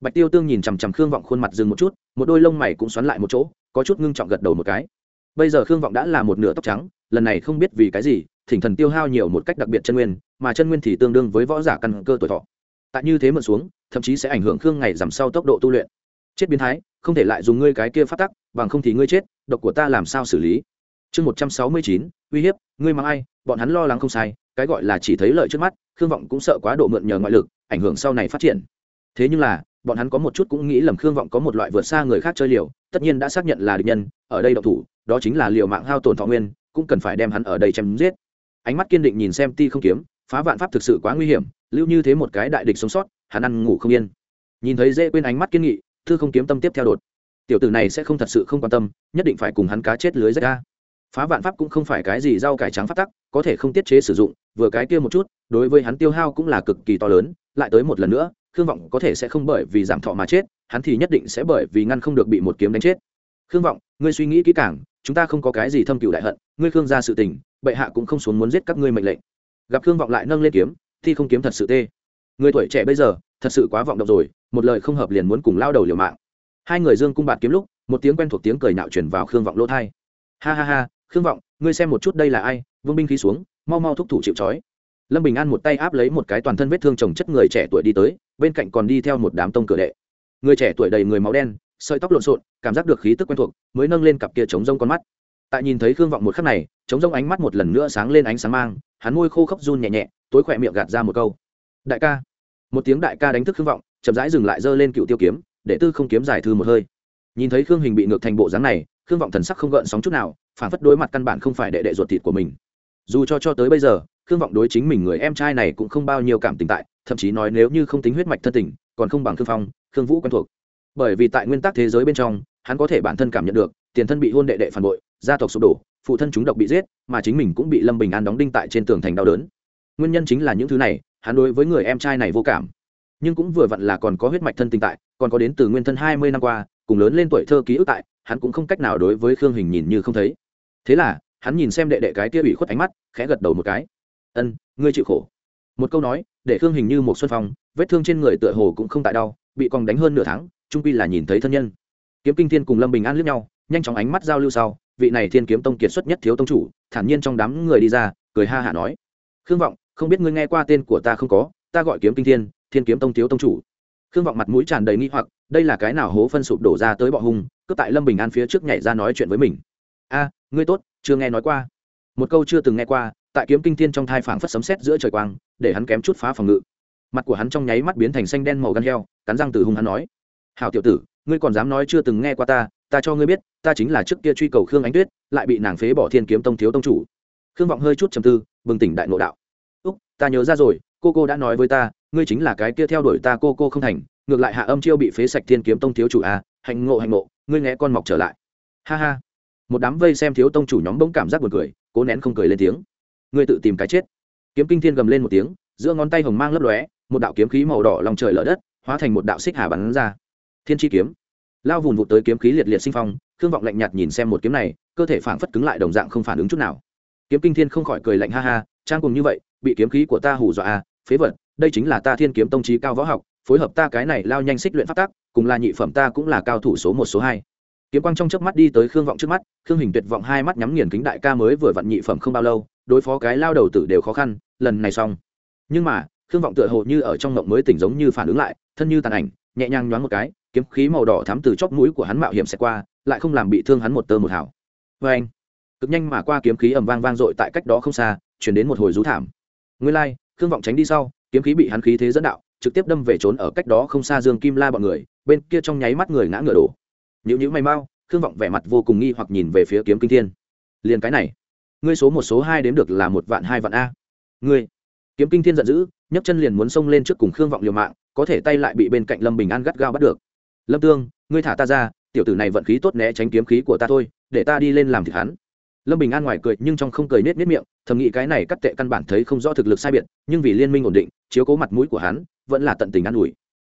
Bạch tiêu tương nhìn chằm chằm khương vọng khuôn mặt dừng một chút một đôi lông mày cũng xoắn lại một chỗ có chút ngưng trọng gật đầu một cái. Bây giờ khương vọng đã là một nửa tóc trắng lần này không biết vì cái gì thỉnh thần tiêu hao nhiều một cách đặc biệt chân nguyên mà chân nguyên thì tương đương với võ giả căn cơ tuổi thọ. Tại như thế mượn xuống, thậm chí sẽ ảnh hưởng khương ngày giảm sau tốc độ tu luyện. Chết biến thái, không thể lại dùng ngươi cái kia phát tắc, bằng không thì ngươi chết, độc của ta làm sao xử lý? Chương một trăm sáu mươi chín, uy hiếp, ngươi mang ai, bọn hắn lo lắng không sai, cái gọi là chỉ thấy lợi trước mắt, khương vọng cũng sợ quá độ mượn nhờ ngoại lực, ảnh hưởng sau này phát triển. Thế nhưng là, bọn hắn có một chút cũng nghĩ lầm khương vọng có một loại vượt xa người khác chơi liều, tất nhiên đã xác nhận là địch nhân, ở đây độc thủ, đó chính là liều mạng hao tổn thọ nguyên, cũng cần phải đem hắn ở đây chém giết. Ánh mắt kiên định nhìn xem ti không kiếm phá vạn pháp thực sự quá nguy hiểm, lưu như thế một cái đại địch sống sót, hắn ăn ngủ không yên. Nhìn thấy dễ quên ánh mắt kiên nghị, thư không kiếm tâm tiếp theo đột. Tiểu tử này sẽ không thật sự không quan tâm, nhất định phải cùng hắn cá chết lưới rách ra. Phá vạn pháp cũng không phải cái gì rau cải trắng phát tắc, có thể không tiết chế sử dụng, vừa cái kia một chút, đối với hắn tiêu hao cũng là cực kỳ to lớn, lại tới một lần nữa, khương vọng có thể sẽ không bởi vì giảm thọ mà chết, hắn thì nhất định sẽ bởi vì ngăn không được bị một kiếm đánh chết. Khương vọng, ngươi suy nghĩ kỹ càng, chúng ta không có cái gì thâm cựu đại hận, ngươi khương ra sự tình, bệ hạ cũng không xuống muốn giết các ngươi mệnh lệnh gặp khương vọng lại nâng lên kiếm, thi không kiếm thật sự tê. Người tuổi trẻ bây giờ, thật sự quá vọng động rồi, một lời không hợp liền muốn cùng lao đầu liều mạng. Hai người dương cung bạt kiếm lúc, một tiếng quen thuộc tiếng cười nạo chuyển vào khương vọng lỗ thai ha ha ha, khương vọng, ngươi xem một chút đây là ai? Vương binh khí xuống, mau mau thúc thủ chịu trói. Lâm bình an một tay áp lấy một cái toàn thân vết thương chồng chất người trẻ tuổi đi tới, bên cạnh còn đi theo một đám tông cửa đệ. Người trẻ tuổi đầy người máu đen, sợi tóc lộn xộn, cảm giác được khí tức quen thuộc, mới nâng lên cặp kia chống rông con mắt. Tại nhìn thấy khương vọng một khắc này chống rông ánh mắt một lần nữa sáng lên ánh sáng mang hắn môi khô khốc run nhẹ nhẹ, tối khỏe miệng gạt ra một câu. Đại ca. Một tiếng đại ca đánh thức khương vọng, chậm rãi dừng lại giơ lên cựu tiêu kiếm, để tư không kiếm giải thư một hơi. Nhìn thấy khương hình bị ngược thành bộ dáng này, khương vọng thần sắc không gợn sóng chút nào, phản phất đối mặt căn bản không phải đệ đệ ruột thịt của mình. Dù cho cho tới bây giờ, khương vọng đối chính mình người em trai này cũng không bao nhiêu cảm tình tại, thậm chí nói nếu như không tính huyết mạch thân tình, còn không bằng khương phong, khương vũ quen thuộc. Bởi vì tại nguyên tắc thế giới bên trong, hắn có thể bản thân cảm nhận được tiền thân bị hôn đệ đệ phản bội, gia tộc sụp đổ, phụ thân chúng độc bị giết, mà chính mình cũng bị lâm bình an đóng đinh tại trên tường thành đau đớn. Nguyên nhân chính là những thứ này, hắn đối với người em trai này vô cảm. Nhưng cũng vừa vặn là còn có huyết mạch thân tình tại, còn có đến từ nguyên thân hai mươi năm qua, cùng lớn lên tuổi thơ ký ức tại, hắn cũng không cách nào đối với khương hình nhìn như không thấy. Thế là, hắn nhìn xem đệ đệ cái kia bị khuất ánh mắt, khẽ gật đầu một cái. Ân, ngươi chịu khổ. Một câu nói, để khương hình như một xuân phong, vết thương trên người tựa hồ cũng không tại đau, bị còn đánh hơn nửa tháng, trung quy là nhìn thấy thân nhân. Kiếm kinh thiên cùng lâm bình an liếc nhau nhanh chóng ánh mắt giao lưu sau, vị này thiên kiếm tông kiệt xuất nhất thiếu tông chủ, thản nhiên trong đám người đi ra, cười ha hả nói, khương vọng, không biết ngươi nghe qua tên của ta không có, ta gọi kiếm kinh thiên thiên kiếm tông thiếu tông chủ. Khương vọng mặt mũi tràn đầy nghi hoặc, đây là cái nào hố phân sụp đổ ra tới bọ hung cướp tại lâm bình an phía trước nhảy ra nói chuyện với mình. A, ngươi tốt, chưa nghe nói qua. Một câu chưa từng nghe qua, tại kiếm kinh thiên trong thai phảng phất sấm sét giữa trời quang, để hắn kém chút phá phòng ngự. Mặt của hắn trong nháy mắt biến thành xanh đen màu gan heo, cắn răng từ hung hắn nói hào tiểu tử, ngươi còn dám nói chưa từng nghe qua ta ta cho ngươi biết, ta chính là trước kia truy cầu khương ánh tuyết, lại bị nàng phế bỏ thiên kiếm tông thiếu tông chủ. Khương vọng hơi chút trầm tư, bừng tỉnh đại ngộ đạo. Úc, ta nhớ ra rồi, cô cô đã nói với ta, ngươi chính là cái kia theo đuổi ta cô cô không thành, ngược lại hạ âm chiêu bị phế sạch thiên kiếm tông thiếu chủ à hạnh ngộ hạnh ngộ, ngươi nghe con mọc trở lại. Ha ha. Một đám vây xem thiếu tông chủ nhóm bỗng cảm giác buồn cười, cố nén không cười lên tiếng. Ngươi tự tìm cái chết. Kiếm kinh thiên gầm lên một tiếng, giữa ngón tay hồng mang lấp lóe, một đạo kiếm khí màu đỏ lòng trời lở đất, hóa thành một đạo xích hà bắn ra. Thiên chi kiếm lao vùn vụt tới kiếm khí liệt liệt sinh phong, khương vọng lạnh nhạt nhìn xem một kiếm này, cơ thể phảng phất cứng lại đồng dạng không phản ứng chút nào. Kiếm kinh thiên không khỏi cười lạnh ha ha, trang cùng như vậy, bị kiếm khí của ta hù dọa à phế vật, đây chính là ta thiên kiếm tông trí cao võ học, phối hợp ta cái này lao nhanh xích luyện phát tác cùng là nhị phẩm ta cũng là cao thủ số một, số hai. Kiếm quang trong chớp mắt đi tới khương vọng trước mắt, khương hình tuyệt vọng hai mắt nhắm nghiền kính đại ca mới vừa vặn nhị phẩm không bao lâu, đối phó cái lao đầu tử đều khó khăn, lần này xong. Nhưng mà, khương vọng tựa hồ như ở trong ngộng mới tỉnh giống như phản ứng lại, thân như tàn ảnh nhẹ nhàng nhoáng một cái, kiếm khí màu đỏ thắm từ chóp mũi của hắn mạo hiểm sẽ qua, lại không làm bị thương hắn một tơ một hảo vê anh, cực nhanh mà qua kiếm khí ầm vang vang dội tại cách đó không xa, chuyển đến một hồi rú thảm. Nguyên lai, khương vọng tránh đi sau, kiếm khí bị hắn khí thế dẫn đạo, trực tiếp đâm về trốn ở cách đó không xa dương kim la bọn người, bên kia trong nháy mắt người ngã ngựa đổ. Nhữ nhữ mày mau, khương vọng vẻ mặt vô cùng nghi hoặc nhìn về phía kiếm kinh thiên. Liền cái này, ngươi số một số hai đếm được là một vạn hai vạn a. Ngươi, kiếm kinh thiên giận dữ, nhấc chân liền muốn xông lên trước cùng khương vọng liều mạng có thể tay lại bị bên cạnh lâm bình an gắt gao bắt được. Lâm tương, ngươi thả ta ra, tiểu tử này vận khí tốt né tránh kiếm khí của ta thôi, để ta đi lên làm thịt hắn. Lâm bình an ngoài cười nhưng trong không cười nết nết miệng, thầm nghĩ cái này cắt tệ căn bản thấy không rõ thực lực sai biệt, nhưng vì liên minh ổn định, chiếu cố mặt mũi của hắn, vẫn là tận tình an ủi.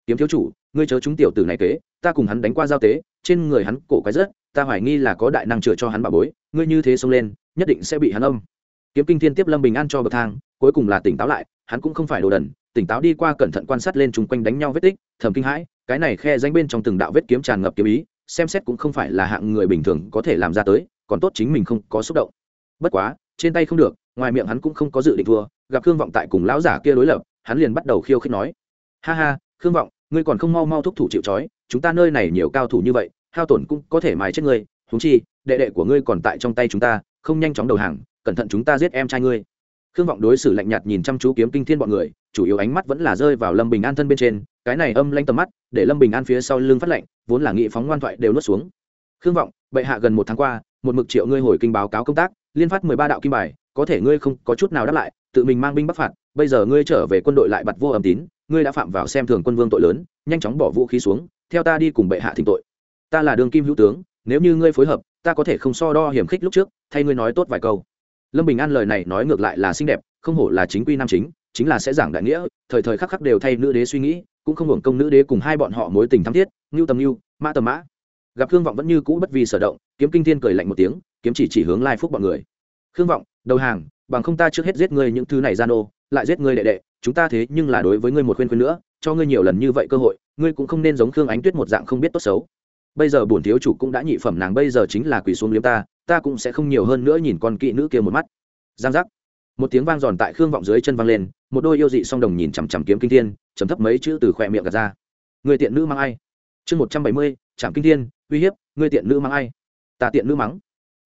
Kiếm thiếu chủ, ngươi chớ chúng tiểu tử này kế, ta cùng hắn đánh qua giao tế, trên người hắn cổ quái rớt, ta hoài nghi là có đại năng chừa cho hắn bà bối, ngươi như thế xông lên, nhất định sẽ bị hắn âm. Kiếm kinh thiên tiếp lâm bình an cho bậc thang, cuối cùng là tỉnh táo lại, hắn cũng không phải đồ đần tỉnh táo đi qua cẩn thận quan sát lên chung quanh đánh nhau vết tích, thầm kinh hãi, cái này khe danh bên trong từng đạo vết kiếm tràn ngập kiếm ý, xem xét cũng không phải là hạng người bình thường có thể làm ra tới, còn tốt chính mình không có xúc động. Bất quá, trên tay không được, ngoài miệng hắn cũng không có dự định thua, gặp khương vọng tại cùng lão giả kia đối lập, hắn liền bắt đầu khiêu khích nói, ha ha, khương vọng, ngươi còn không mau mau thúc thủ chịu trói, chúng ta nơi này nhiều cao thủ như vậy, hao tổn cũng có thể mài chết ngươi húng chi, đệ đệ của ngươi còn tại trong tay chúng ta, không nhanh chóng đầu hàng, cẩn thận chúng ta giết em trai ngươi. Khương vọng đối xử lạnh nhạt nhìn chăm chú kiếm kinh thiên bọn người chủ yếu ánh mắt vẫn là rơi vào lâm bình an thân bên trên cái này âm lanh tầm mắt để lâm bình an phía sau lưng phát lệnh, vốn là nghị phóng ngoan thoại đều nuốt xuống. Khương vọng bệ hạ gần một tháng qua một mực triệu ngươi hồi kinh báo cáo công tác liên phát mười ba đạo kim bài có thể ngươi không có chút nào đáp lại tự mình mang binh bắc phạt bây giờ ngươi trở về quân đội lại bặt vô âm tín ngươi đã phạm vào xem thường quân vương tội lớn nhanh chóng bỏ vũ khí xuống theo ta đi cùng bệ hạ thỉnh tội. Ta là đường kim hữu tướng nếu như ngươi phối hợp ta có thể không so đo hiểm khích lúc trước thay ngươi nói tốt vài câu. Lâm bình an lời này nói ngược lại là xinh đẹp không hổ là chính quy nam chính chính là sẽ giảng đại nghĩa, thời thời khắc khắc đều thay nữ đế suy nghĩ, cũng không hưởng công nữ đế cùng hai bọn họ mối tình thắm thiết, ngưu tầm ngưu, mã tầm mã. Gặp khương vọng vẫn như cũ bất vì sở động, kiếm kinh thiên cười lạnh một tiếng, kiếm chỉ chỉ hướng lai phúc bọn người. Khương vọng, đầu hàng, bằng không ta trước hết giết ngươi những thứ này gian ô, lại giết ngươi đệ đệ, chúng ta thế nhưng là đối với ngươi một khuyên khuyên nữa, cho ngươi nhiều lần như vậy cơ hội, ngươi cũng không nên giống khương ánh tuyết một dạng không biết tốt xấu. Bây giờ bổn thiếu chủ cũng đã nhị phẩm, nàng bây giờ chính là quỳ xuống liếm ta ta cũng sẽ không nhiều hơn nữa nhìn con kỵ nữ kia một mắt. Giang giác. Một tiếng vang giòn tại khương vọng dưới chân vang lên một đôi yêu dị song đồng nhìn chằm chằm kiếm kinh thiên chấm thấp mấy chữ từ khỏe miệng gạt ra. Người tiện nữ mang ai? Chương một trăm bảy mươi trạm kinh thiên, uy hiếp, người tiện nữ mang ai? Ta tiện nữ mắng.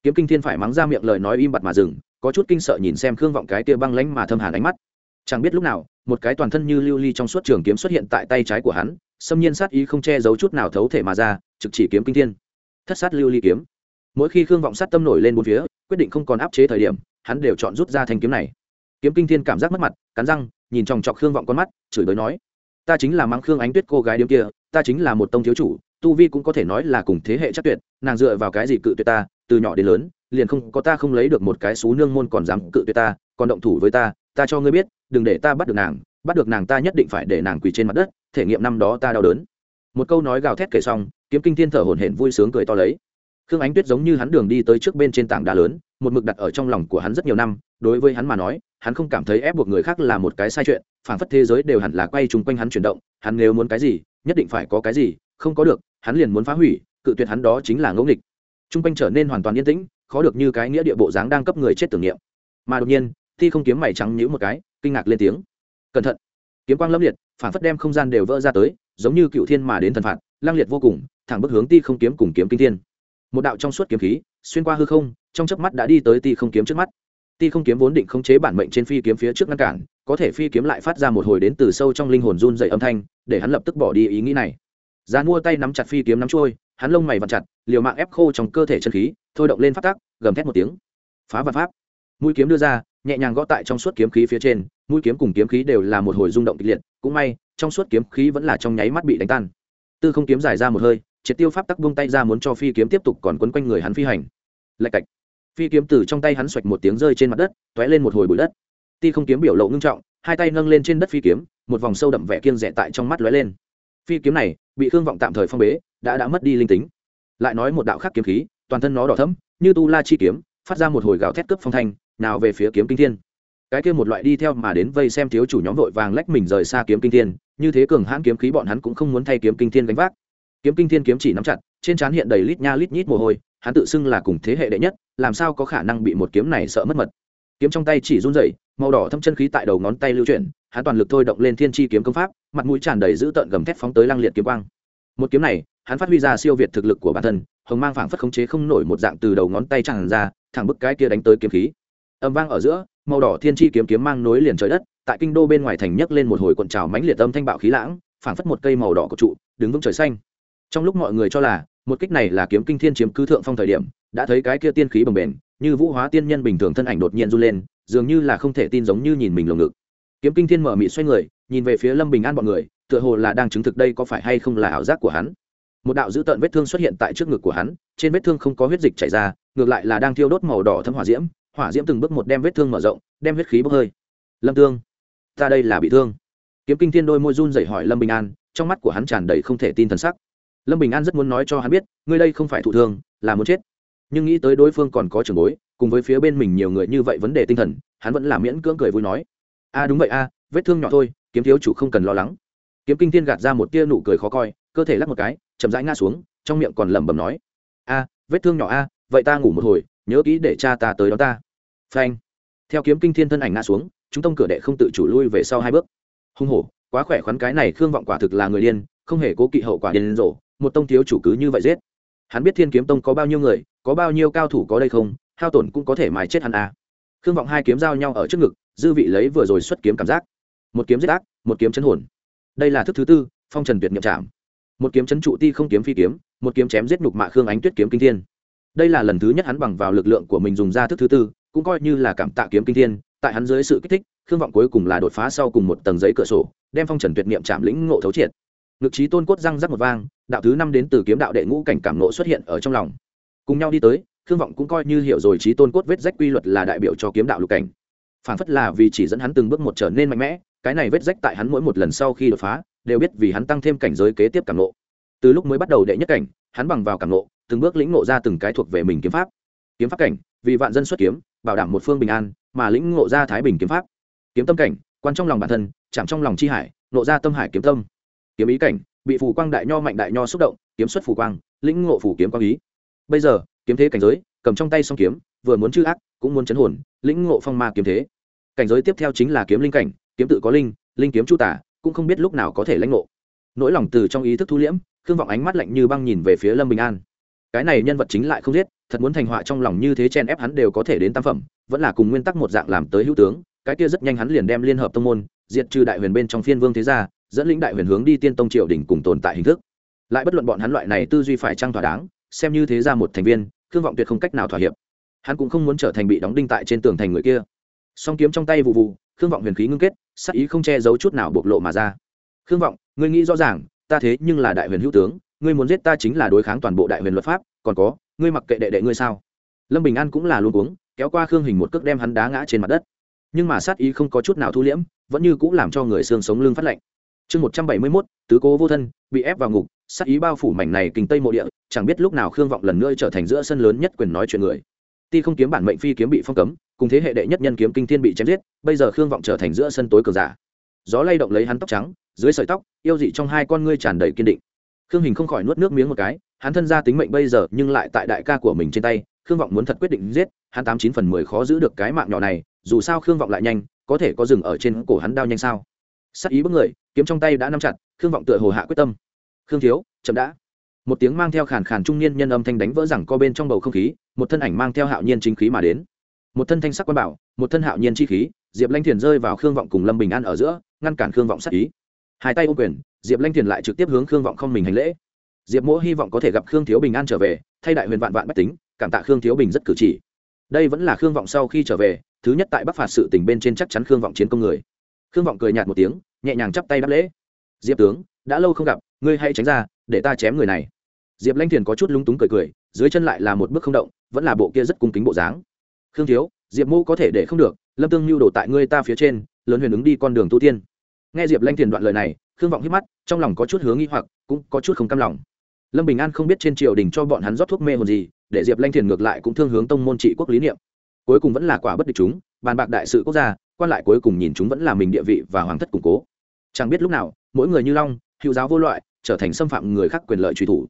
Kiếm kinh thiên phải mắng ra miệng lời nói im bặt mà dừng, có chút kinh sợ nhìn xem khương vọng cái tia băng lánh mà thâm hàn ánh mắt. Chẳng biết lúc nào, một cái toàn thân như lưu ly trong suốt trường kiếm xuất hiện tại tay trái của hắn, xâm nhiên sát ý không che giấu chút nào thấu thể mà ra, trực chỉ kiếm kinh thiên. Thất sát lưu ly kiếm. Mỗi khi khương vọng sát tâm nổi lên bốn phía, quyết định không còn áp chế thời điểm, hắn đều chọn rút ra thanh kiếm này kiếm kinh thiên cảm giác mất mặt, cắn răng, nhìn chòng chọc khương vọng con mắt, chửi bới nói, ta chính là mắng khương ánh tuyết cô gái điếm kia, ta chính là một tông thiếu chủ, tu vi cũng có thể nói là cùng thế hệ chắc tuyệt, nàng dựa vào cái gì cự tuyệt ta, từ nhỏ đến lớn, liền không có ta không lấy được một cái xú nương môn còn dám cự tuyệt ta, còn động thủ với ta ta cho ngươi biết, đừng để ta bắt được nàng, bắt được nàng ta nhất định phải để nàng quỳ trên mặt đất, thể nghiệm năm đó ta đau đớn. Một câu nói gào thét kể xong, kiếm kinh thiên thở hổn hển vui sướng cười to lấy. Khương ánh tuyết giống như hắn đường đi tới trước bên trên tảng đá lớn, một mực đặt ở trong lòng của hắn rất nhiều năm, đối với hắn mà nói hắn không cảm thấy ép buộc người khác là một cái sai chuyện, phảng phất thế giới đều hẳn là quay chung quanh hắn chuyển động, hắn nếu muốn cái gì, nhất định phải có cái gì, không có được, hắn liền muốn phá hủy, cự tuyệt hắn đó chính là ngẫu nghịch. Chung quanh trở nên hoàn toàn yên tĩnh, khó được như cái nghĩa địa bộ dáng đang cấp người chết tưởng niệm. Mà đột nhiên, thi không kiếm mày trắng nhữ một cái, kinh ngạc lên tiếng. Cẩn thận. Kiếm quang lâm liệt phản phất đem không gian đều vỡ ra tới, giống như cựu thiên mà đến thần phạt, lang liệt vô cùng, thẳng bức hướng ti không kiếm cùng kiếm kinh thiên. Một đạo trong suốt kiếm khí, xuyên qua hư không, trong chớp mắt đã đi tới ti không kiếm trước mắt ti không kiếm vốn định khống chế bản mệnh trên phi kiếm phía trước ngăn cản có thể phi kiếm lại phát ra một hồi đến từ sâu trong linh hồn run dậy âm thanh để hắn lập tức bỏ đi ý nghĩ này. Giá mua tay nắm chặt phi kiếm nắm trôi hắn lông mày vặn chặt liều mạng ép khô trong cơ thể chân khí thôi động lên phát tắc, gầm thét một tiếng. Phá và pháp. Mũi kiếm đưa ra nhẹ nhàng gõ tại trong suốt kiếm khí phía trên mũi kiếm cùng kiếm khí đều là một hồi rung động kịch liệt cũng may trong suốt kiếm khí vẫn là trong nháy mắt bị đánh tan. Tư không kiếm giải ra một hơi triệt tiêu pháp tắc buông tay ra muốn cho phi kiếm tiếp tục còn quấn quanh người hắn phi hành. Lạch cạch phi kiếm từ trong tay hắn xoạch một tiếng rơi trên mặt đất t ó é lên một hồi bụi đất. Ti không kiếm biểu lộ ngưng trọng, hai tay nâng lên trên đất phi kiếm, một vòng sâu đậm vẻ kiên rẽ tại trong mắt lóe lên. Phi kiếm này, bị khương vọng tạm thời phong bế, đã đã mất đi linh tính. Lại nói một đạo khác kiếm khí, toàn thân nó đỏ thẫm, như tu la chi kiếm, phát ra một hồi gào thét cướp phong thanh, nào về phía kiếm kinh thiên. Cái kia một loại đi theo mà đến vây xem thiếu chủ nhóm vội vàng lách mình rời xa kiếm kinh thiên, như thế cường hãn kiếm khí bọn hắn cũng không muốn thay kiếm kinh thiên gánh vác. Kiếm kinh thiên kiếm chỉ nắm chặt, trên trán hiện đầy lít nha lít nhít mồ hôi hắn tự xưng là cùng thế hệ đệ nhất, làm sao có khả năng bị một kiếm này sợ mất mật? Kiếm trong tay chỉ run rẩy, màu đỏ thâm chân khí tại đầu ngón tay lưu chuyển, hắn toàn lực thôi động lên thiên chi kiếm công pháp, mặt mũi tràn đầy dữ tợn gầm thét phóng tới lăng liệt kiếm quang. Một kiếm này, hắn phát huy ra siêu việt thực lực của bản thân, hồng mang phảng phất khống chế không nổi một dạng từ đầu ngón tay tràn ra, thẳng bức cái kia đánh tới kiếm khí. Âm vang ở giữa, màu đỏ thiên chi kiếm kiếm mang nối liền trời đất, tại kinh đô bên ngoài thành nhấc lên một hồi cuộn trào mãnh liệt âm thanh bạo khí lãng, phảng phất một cây màu đỏ của trụ, đứng vững trời xanh. Trong lúc mọi người cho là một kích này là kiếm kinh thiên chiếm cứ thượng phong thời điểm, đã thấy cái kia tiên khí bồng bềnh, như vũ hóa tiên nhân bình thường thân ảnh đột nhiên run lên, dường như là không thể tin giống như nhìn mình lồng ngực. Kiếm kinh thiên mở mị xoay người, nhìn về phía lâm bình an bọn người, tựa hồ là đang chứng thực đây có phải hay không là ảo giác của hắn. Một đạo dữ tợn vết thương xuất hiện tại trước ngực của hắn, trên vết thương không có huyết dịch chảy ra, ngược lại là đang thiêu đốt màu đỏ thâm hỏa diễm hỏa diễm từng bước một đem vết thương mở rộng, đem huyết khí bốc hơi. Lâm tương, ta đây là bị thương. Kiếm kinh thiên đôi môi run dậy hỏi lâm bình an, trong mắt của hắn tràn đầy không thể tin thần sắc lâm bình an rất muốn nói cho hắn biết, ngươi đây không phải thụ thương, là muốn chết. Nhưng nghĩ tới đối phương còn có trường bối, cùng với phía bên mình nhiều người như vậy vấn đề tinh thần, hắn vẫn là miễn cưỡng cười vui nói. A đúng vậy a vết thương nhỏ thôi, kiếm thiếu chủ không cần lo lắng. Kiếm kinh thiên gạt ra một tia nụ cười khó coi, cơ thể lắc một cái, chậm rãi ngã xuống, trong miệng còn lẩm bẩm nói. A vết thương nhỏ a vậy ta ngủ một hồi, nhớ kỹ để cha ta tới đó ta. Phanh. Theo kiếm kinh thiên thân ảnh ngã xuống, chúng tông cửa đệ không tự chủ lui về sau hai bước. Hung hổ, quá khỏe khoắn cái này khương vọng quả thực là người điên, không hề cố kỵ hậu quả điên rồ một tông thiếu chủ cứ như vậy giết. Hắn biết thiên kiếm tông có bao nhiêu người, có bao nhiêu cao thủ có đây không, hao tổn cũng có thể mài chết hắn à. khương vọng hai kiếm giao nhau ở trước ngực, dư vị lấy vừa rồi xuất kiếm cảm giác. Một kiếm giết ác, một kiếm chấn hồn. Đây là thức thứ tư, phong trần tuyệt niệm trảm. Một kiếm chấn trụ ti không kiếm phi kiếm, một kiếm chém giết nhục mạ khương ánh tuyết kiếm kinh thiên. Đây là lần thứ nhất hắn bằng vào lực lượng của mình dùng ra thức thứ tư, cũng coi như là cảm tạ kiếm kinh thiên, tại hắn dưới sự kích thích, khương vọng cuối cùng là đột phá sau cùng một tầng giấy cửa sổ, đem phong trần tuyệt niệm chạm lĩnh ngộ thấu triệt. Ngực trí tôn cốt răng rắc một vang đạo thứ năm đến từ kiếm đạo đệ ngũ cảnh cảm nộ xuất hiện ở trong lòng. Cùng nhau đi tới, khương vọng cũng coi như hiểu rồi trí tôn cốt vết rách quy luật là đại biểu cho kiếm đạo lục cảnh. Phản phất là vì chỉ dẫn hắn từng bước một trở nên mạnh mẽ, cái này vết rách tại hắn mỗi một lần sau khi đột phá, đều biết vì hắn tăng thêm cảnh giới kế tiếp cảm nộ từ lúc mới bắt đầu đệ nhất cảnh, hắn bằng vào cảm nộ từng bước lĩnh ngộ ra từng cái thuộc về mình kiếm pháp. Kiếm pháp cảnh, vì vạn dân xuất kiếm, bảo đảm một phương bình an, mà lĩnh ngộ ra thái bình kiếm pháp. Kiếm tâm cảnh, quan trong lòng bản thân, chạm trong lòng chi hải nộ ra tâm hải kiếm tâm. Kiếm ý cảnh bị phù quang đại nho mạnh đại nho xúc động, kiếm xuất phù quang, lĩnh ngộ phù kiếm quang ý. Bây giờ, kiếm thế cảnh giới, cầm trong tay song kiếm, vừa muốn chư ác, cũng muốn chấn hồn, lĩnh ngộ phong ma kiếm thế. Cảnh giới tiếp theo chính là kiếm linh cảnh, kiếm tự có linh linh kiếm chu tả, cũng không biết lúc nào có thể lãnh ngộ. Nỗi lòng từ trong ý thức thu liễm, khương vọng ánh mắt lạnh như băng nhìn về phía lâm bình an. Cái này nhân vật chính lại không giết, thật muốn thành họa trong lòng như thế chen ép hắn đều có thể đến tam phẩm, vẫn là cùng nguyên tắc một dạng làm tới hữu tướng, cái kia rất nhanh hắn liền đem liên hợp tông môn, diệt trừ đại huyền bên trong phiên vương thế gia dẫn lĩnh đại huyền hướng đi tiên tông triều đỉnh cùng tồn tại hình thức. Lại bất luận bọn hắn loại này tư duy phải trăng thỏa đáng, xem như thế ra một thành viên, khương vọng tuyệt không cách nào thỏa hiệp. Hắn cũng không muốn trở thành bị đóng đinh tại trên tường thành người kia. Song kiếm trong tay vụ vụ, khương vọng huyền khí ngưng kết, sắc ý không che giấu chút nào bộc lộ mà ra. Khương vọng, ngươi nghĩ rõ ràng, ta thế nhưng là đại huyền hữu tướng, ngươi muốn giết ta chính là đối kháng toàn bộ đại huyền luật pháp, còn có, ngươi mặc kệ đệ đệ ngươi sao? Lâm bình an cũng là luôn uống kéo qua khương hình một cước đem hắn đá ngã trên mặt đất. Nhưng mà sát ý không có chút nào thu liễm, vẫn như cũng làm cho người xương sống lưng phát lạnh chương một trăm bảy mươi mốt, tứ cố vô thân, bị ép vào ngục, sát ý bao phủ mảnh này kinh tây mộ địa, chẳng biết lúc nào khương vọng lần nữa trở thành giữa sân lớn nhất quyền nói chuyện người. Ti không kiếm bản mệnh phi kiếm bị phong cấm, cùng thế hệ đệ nhất nhân kiếm kinh thiên bị chém giết, bây giờ khương vọng trở thành giữa sân tối cường giả. Gió lay động lấy hắn tóc trắng, dưới sợi tóc, yêu dị trong hai con ngươi tràn đầy kiên định. Khương hình không khỏi nuốt nước miếng một cái, hắn thân ra tính mệnh bây giờ nhưng lại tại đại ca của mình trên tay, khương vọng muốn thật quyết định giết, hắn tám chín phần mười khó giữ được cái mạng nhỏ này, dù sao khương vọng lại nhanh, có thể có dừng ở trên cổ hắn đao nhanh sao? Sắc ý bước người, kiếm trong tay đã nắm chặt, khương vọng tựa hồ hạ quyết tâm. Khương thiếu, chậm đã. Một tiếng mang theo khàn khàn trung niên nhân âm thanh đánh vỡ rằng co bên trong bầu không khí, một thân ảnh mang theo hạo nhiên chính khí mà đến. Một thân thanh sắc quan bảo, một thân hạo nhiên chi khí, diệp lanh thiền rơi vào khương vọng cùng lâm bình an ở giữa, ngăn cản khương vọng sắc ý. Hai tay ô quyền, diệp lanh thiền lại trực tiếp hướng khương vọng không mình hành lễ. Diệp mỗ hy vọng có thể gặp khương thiếu bình an trở về, thay đại huyền vạn vạn bách tính, cảm tạ khương thiếu bình rất cử chỉ. Đây vẫn là khương vọng sau khi trở về, thứ nhất tại bắc phạt sự tình bên trên chắc chắn khương vọng chiến công người khương vọng cười nhạt một tiếng, nhẹ nhàng chắp tay đáp lễ. Diệp tướng, đã lâu không gặp, ngươi hãy tránh ra, để ta chém người này. Diệp lanh thiền có chút lúng túng cười cười, dưới chân lại là một bước không động, vẫn là bộ kia rất cung kính bộ dáng. Khương thiếu, diệp mô có thể để không được, lâm tương lưu đổ tại ngươi ta phía trên, lớn huyền ứng đi con đường tu tiên. Nghe diệp lanh thiền đoạn lời này, khương vọng hít mắt, trong lòng có chút hướng nghi hoặc, cũng có chút không cam lòng. Lâm bình an không biết trên triều đình cho bọn hắn rót thuốc mê hồn gì, để diệp lanh thiền ngược lại cũng thương hướng tông môn trị quốc lý niệm. Cuối cùng vẫn là quả bất địch chúng bàn bạc đại sự quốc gia, quan lại cuối cùng nhìn chúng vẫn là mình địa vị và hoàng thất củng cố. Chẳng biết lúc nào, mỗi người như long, hữu giáo vô loại, trở thành xâm phạm người khác quyền lợi truy thủ.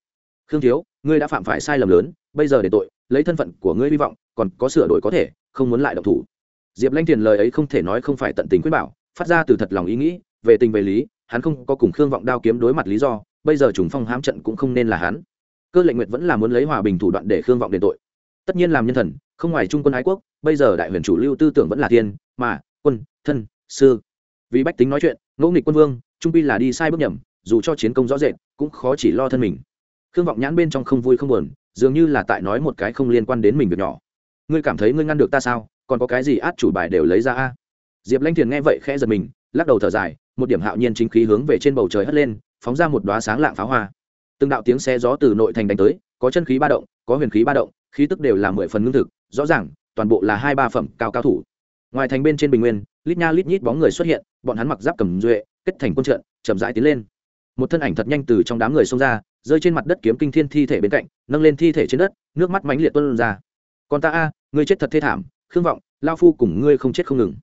Khương thiếu, ngươi đã phạm phải sai lầm lớn, bây giờ để tội, lấy thân phận của ngươi hy vọng, còn có sửa đổi có thể, không muốn lại động thủ. Diệp lanh tiền lời ấy không thể nói không phải tận tình quyết bảo, phát ra từ thật lòng ý nghĩ, về tình về lý, hắn không có cùng khương vọng đao kiếm đối mặt lý do, bây giờ trùng phong hám trận cũng không nên là hắn. Cơ lệnh nguyệt vẫn là muốn lấy hòa bình thủ đoạn để khương vọng đền tội tất nhiên làm nhân thần không ngoài trung quân ái quốc bây giờ đại huyền chủ lưu tư tưởng vẫn là thiên, mà quân thân sư. Vì bách tính nói chuyện ngẫu nghịch quân vương trung pi là đi sai bước nhầm dù cho chiến công rõ rệt cũng khó chỉ lo thân mình. Khương vọng nhãn bên trong không vui không buồn dường như là tại nói một cái không liên quan đến mình việc nhỏ. Ngươi cảm thấy ngươi ngăn được ta sao? Còn có cái gì át chủ bài đều lấy ra a? Diệp lanh thiền nghe vậy khẽ giật mình lắc đầu thở dài một điểm hạo nhiên chính khí hướng về trên bầu trời hất lên phóng ra một đoá sáng lạng pháo hoa. Từng đạo tiếng xe gió từ nội thành đánh tới có chân khí ba động có huyền khí ba động khí tức đều là mười phần ngưng thực, rõ ràng, toàn bộ là hai ba phẩm cao cao thủ. Ngoài thành bên trên bình nguyên, lít nha lít nhít bóng người xuất hiện, bọn hắn mặc giáp cầm duệ, kết thành quân trận, chậm rãi tiến lên. Một thân ảnh thật nhanh từ trong đám người xông ra, rơi trên mặt đất kiếm kinh thiên thi thể bên cạnh, nâng lên thi thể trên đất, nước mắt mãnh liệt tuân ra. Còn ta a, ngươi chết thật thê thảm, khương vọng, lao phu cùng ngươi không chết không ngừng.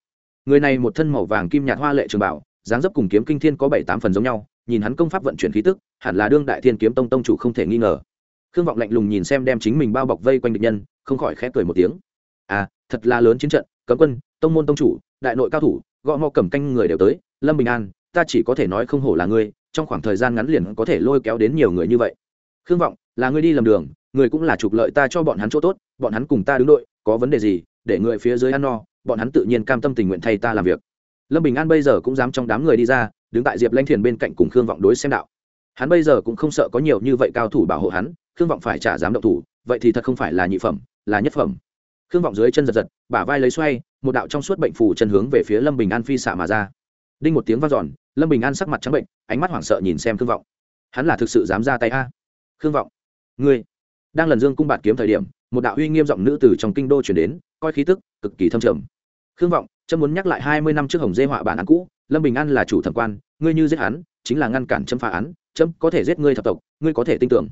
Người này một thân màu vàng kim nhạt hoa lệ trường bảo, dáng dấp cùng kiếm kinh thiên có bảy tám phần giống nhau, nhìn hắn công pháp vận chuyển khí tức, hẳn là đương đại thiên kiếm tông tông chủ không thể nghi ngờ khương vọng lạnh lùng nhìn xem đem chính mình bao bọc vây quanh địch nhân, không khỏi khẽ cười một tiếng. À thật là lớn chiến trận, cấm quân, tông môn tông chủ, đại nội cao thủ, gõ mò cầm canh người đều tới, lâm bình an, ta chỉ có thể nói không hổ là ngươi, trong khoảng thời gian ngắn liền có thể lôi kéo đến nhiều người như vậy. Khương vọng, là ngươi đi lầm đường, người cũng là trục lợi ta cho bọn hắn chỗ tốt, bọn hắn cùng ta đứng đội, có vấn đề gì, để người phía dưới ăn no, bọn hắn tự nhiên cam tâm tình nguyện thay ta làm việc. Lâm bình an bây giờ cũng dám trong đám người đi ra, đứng tại diệp lanh thiền bên cạnh cùng khương vọng đối xem đạo. Hắn bây giờ cũng không sợ có nhiều như vậy cao thủ bảo hộ hắn khương vọng phải trả dám động thủ, vậy thì thật không phải là nhị phẩm, là nhất phẩm. Khương vọng dưới chân giật giật, bả vai lấy xoay, một đạo trong suốt bệnh phủ chân hướng về phía lâm bình an phi xạ mà ra. Đinh một tiếng v a n giòn lâm bình an sắc mặt trắng bệnh, ánh mắt hoảng sợ nhìn xem khương vọng. Hắn là thực sự dám ra tay a? Khương vọng, ngươi đang lần dương cung bạt kiếm thời điểm, một đạo uy nghiêm giọng nữ từ trong kinh đô chuyển đến, coi khí tức cực kỳ thâm trầm. Khương vọng trâm muốn nhắc lại hai mươi năm trước hồng dê họa bản án cũ, lâm bình an là chủ thẩm quan, ngươi như giết hắn, chính là ngăn cản châm phá án châm có thể giết ngươi thập tộc, ngươi có thể tin tưởng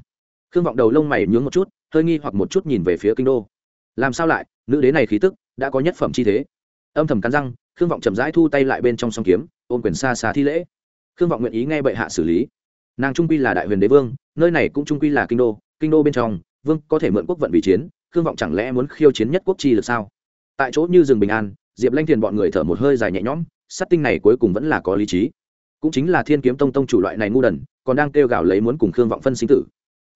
khương vọng đầu lông mày nhướng một chút, hơi nghi hoặc một chút nhìn về phía kinh đô. Làm sao lại, nữ đế này khí tức, đã có nhất phẩm chi thế. Âm thầm cắn răng, khương vọng chậm rãi thu tay lại bên trong song kiếm, ôm quyền xa xa thi lễ. Khương vọng nguyện ý nghe bệ hạ xử lý. Nàng trung quy là đại huyền đế vương, nơi này cũng trung quy là kinh đô kinh đô bên trong, vương có thể mượn quốc vận vì chiến, khương vọng chẳng lẽ muốn khiêu chiến nhất quốc chi được sao? Tại chỗ như rừng bình an, diệp lanh thiền bọn người thở một hơi dài nhẹ nhõm sắt tinh này cuối cùng vẫn là có lý trí. Cũng chính là thiên kiếm tông tông chủ loại này ngu đần, còn đang kêu gào lấy muốn cùng khương vọng phân sinh tử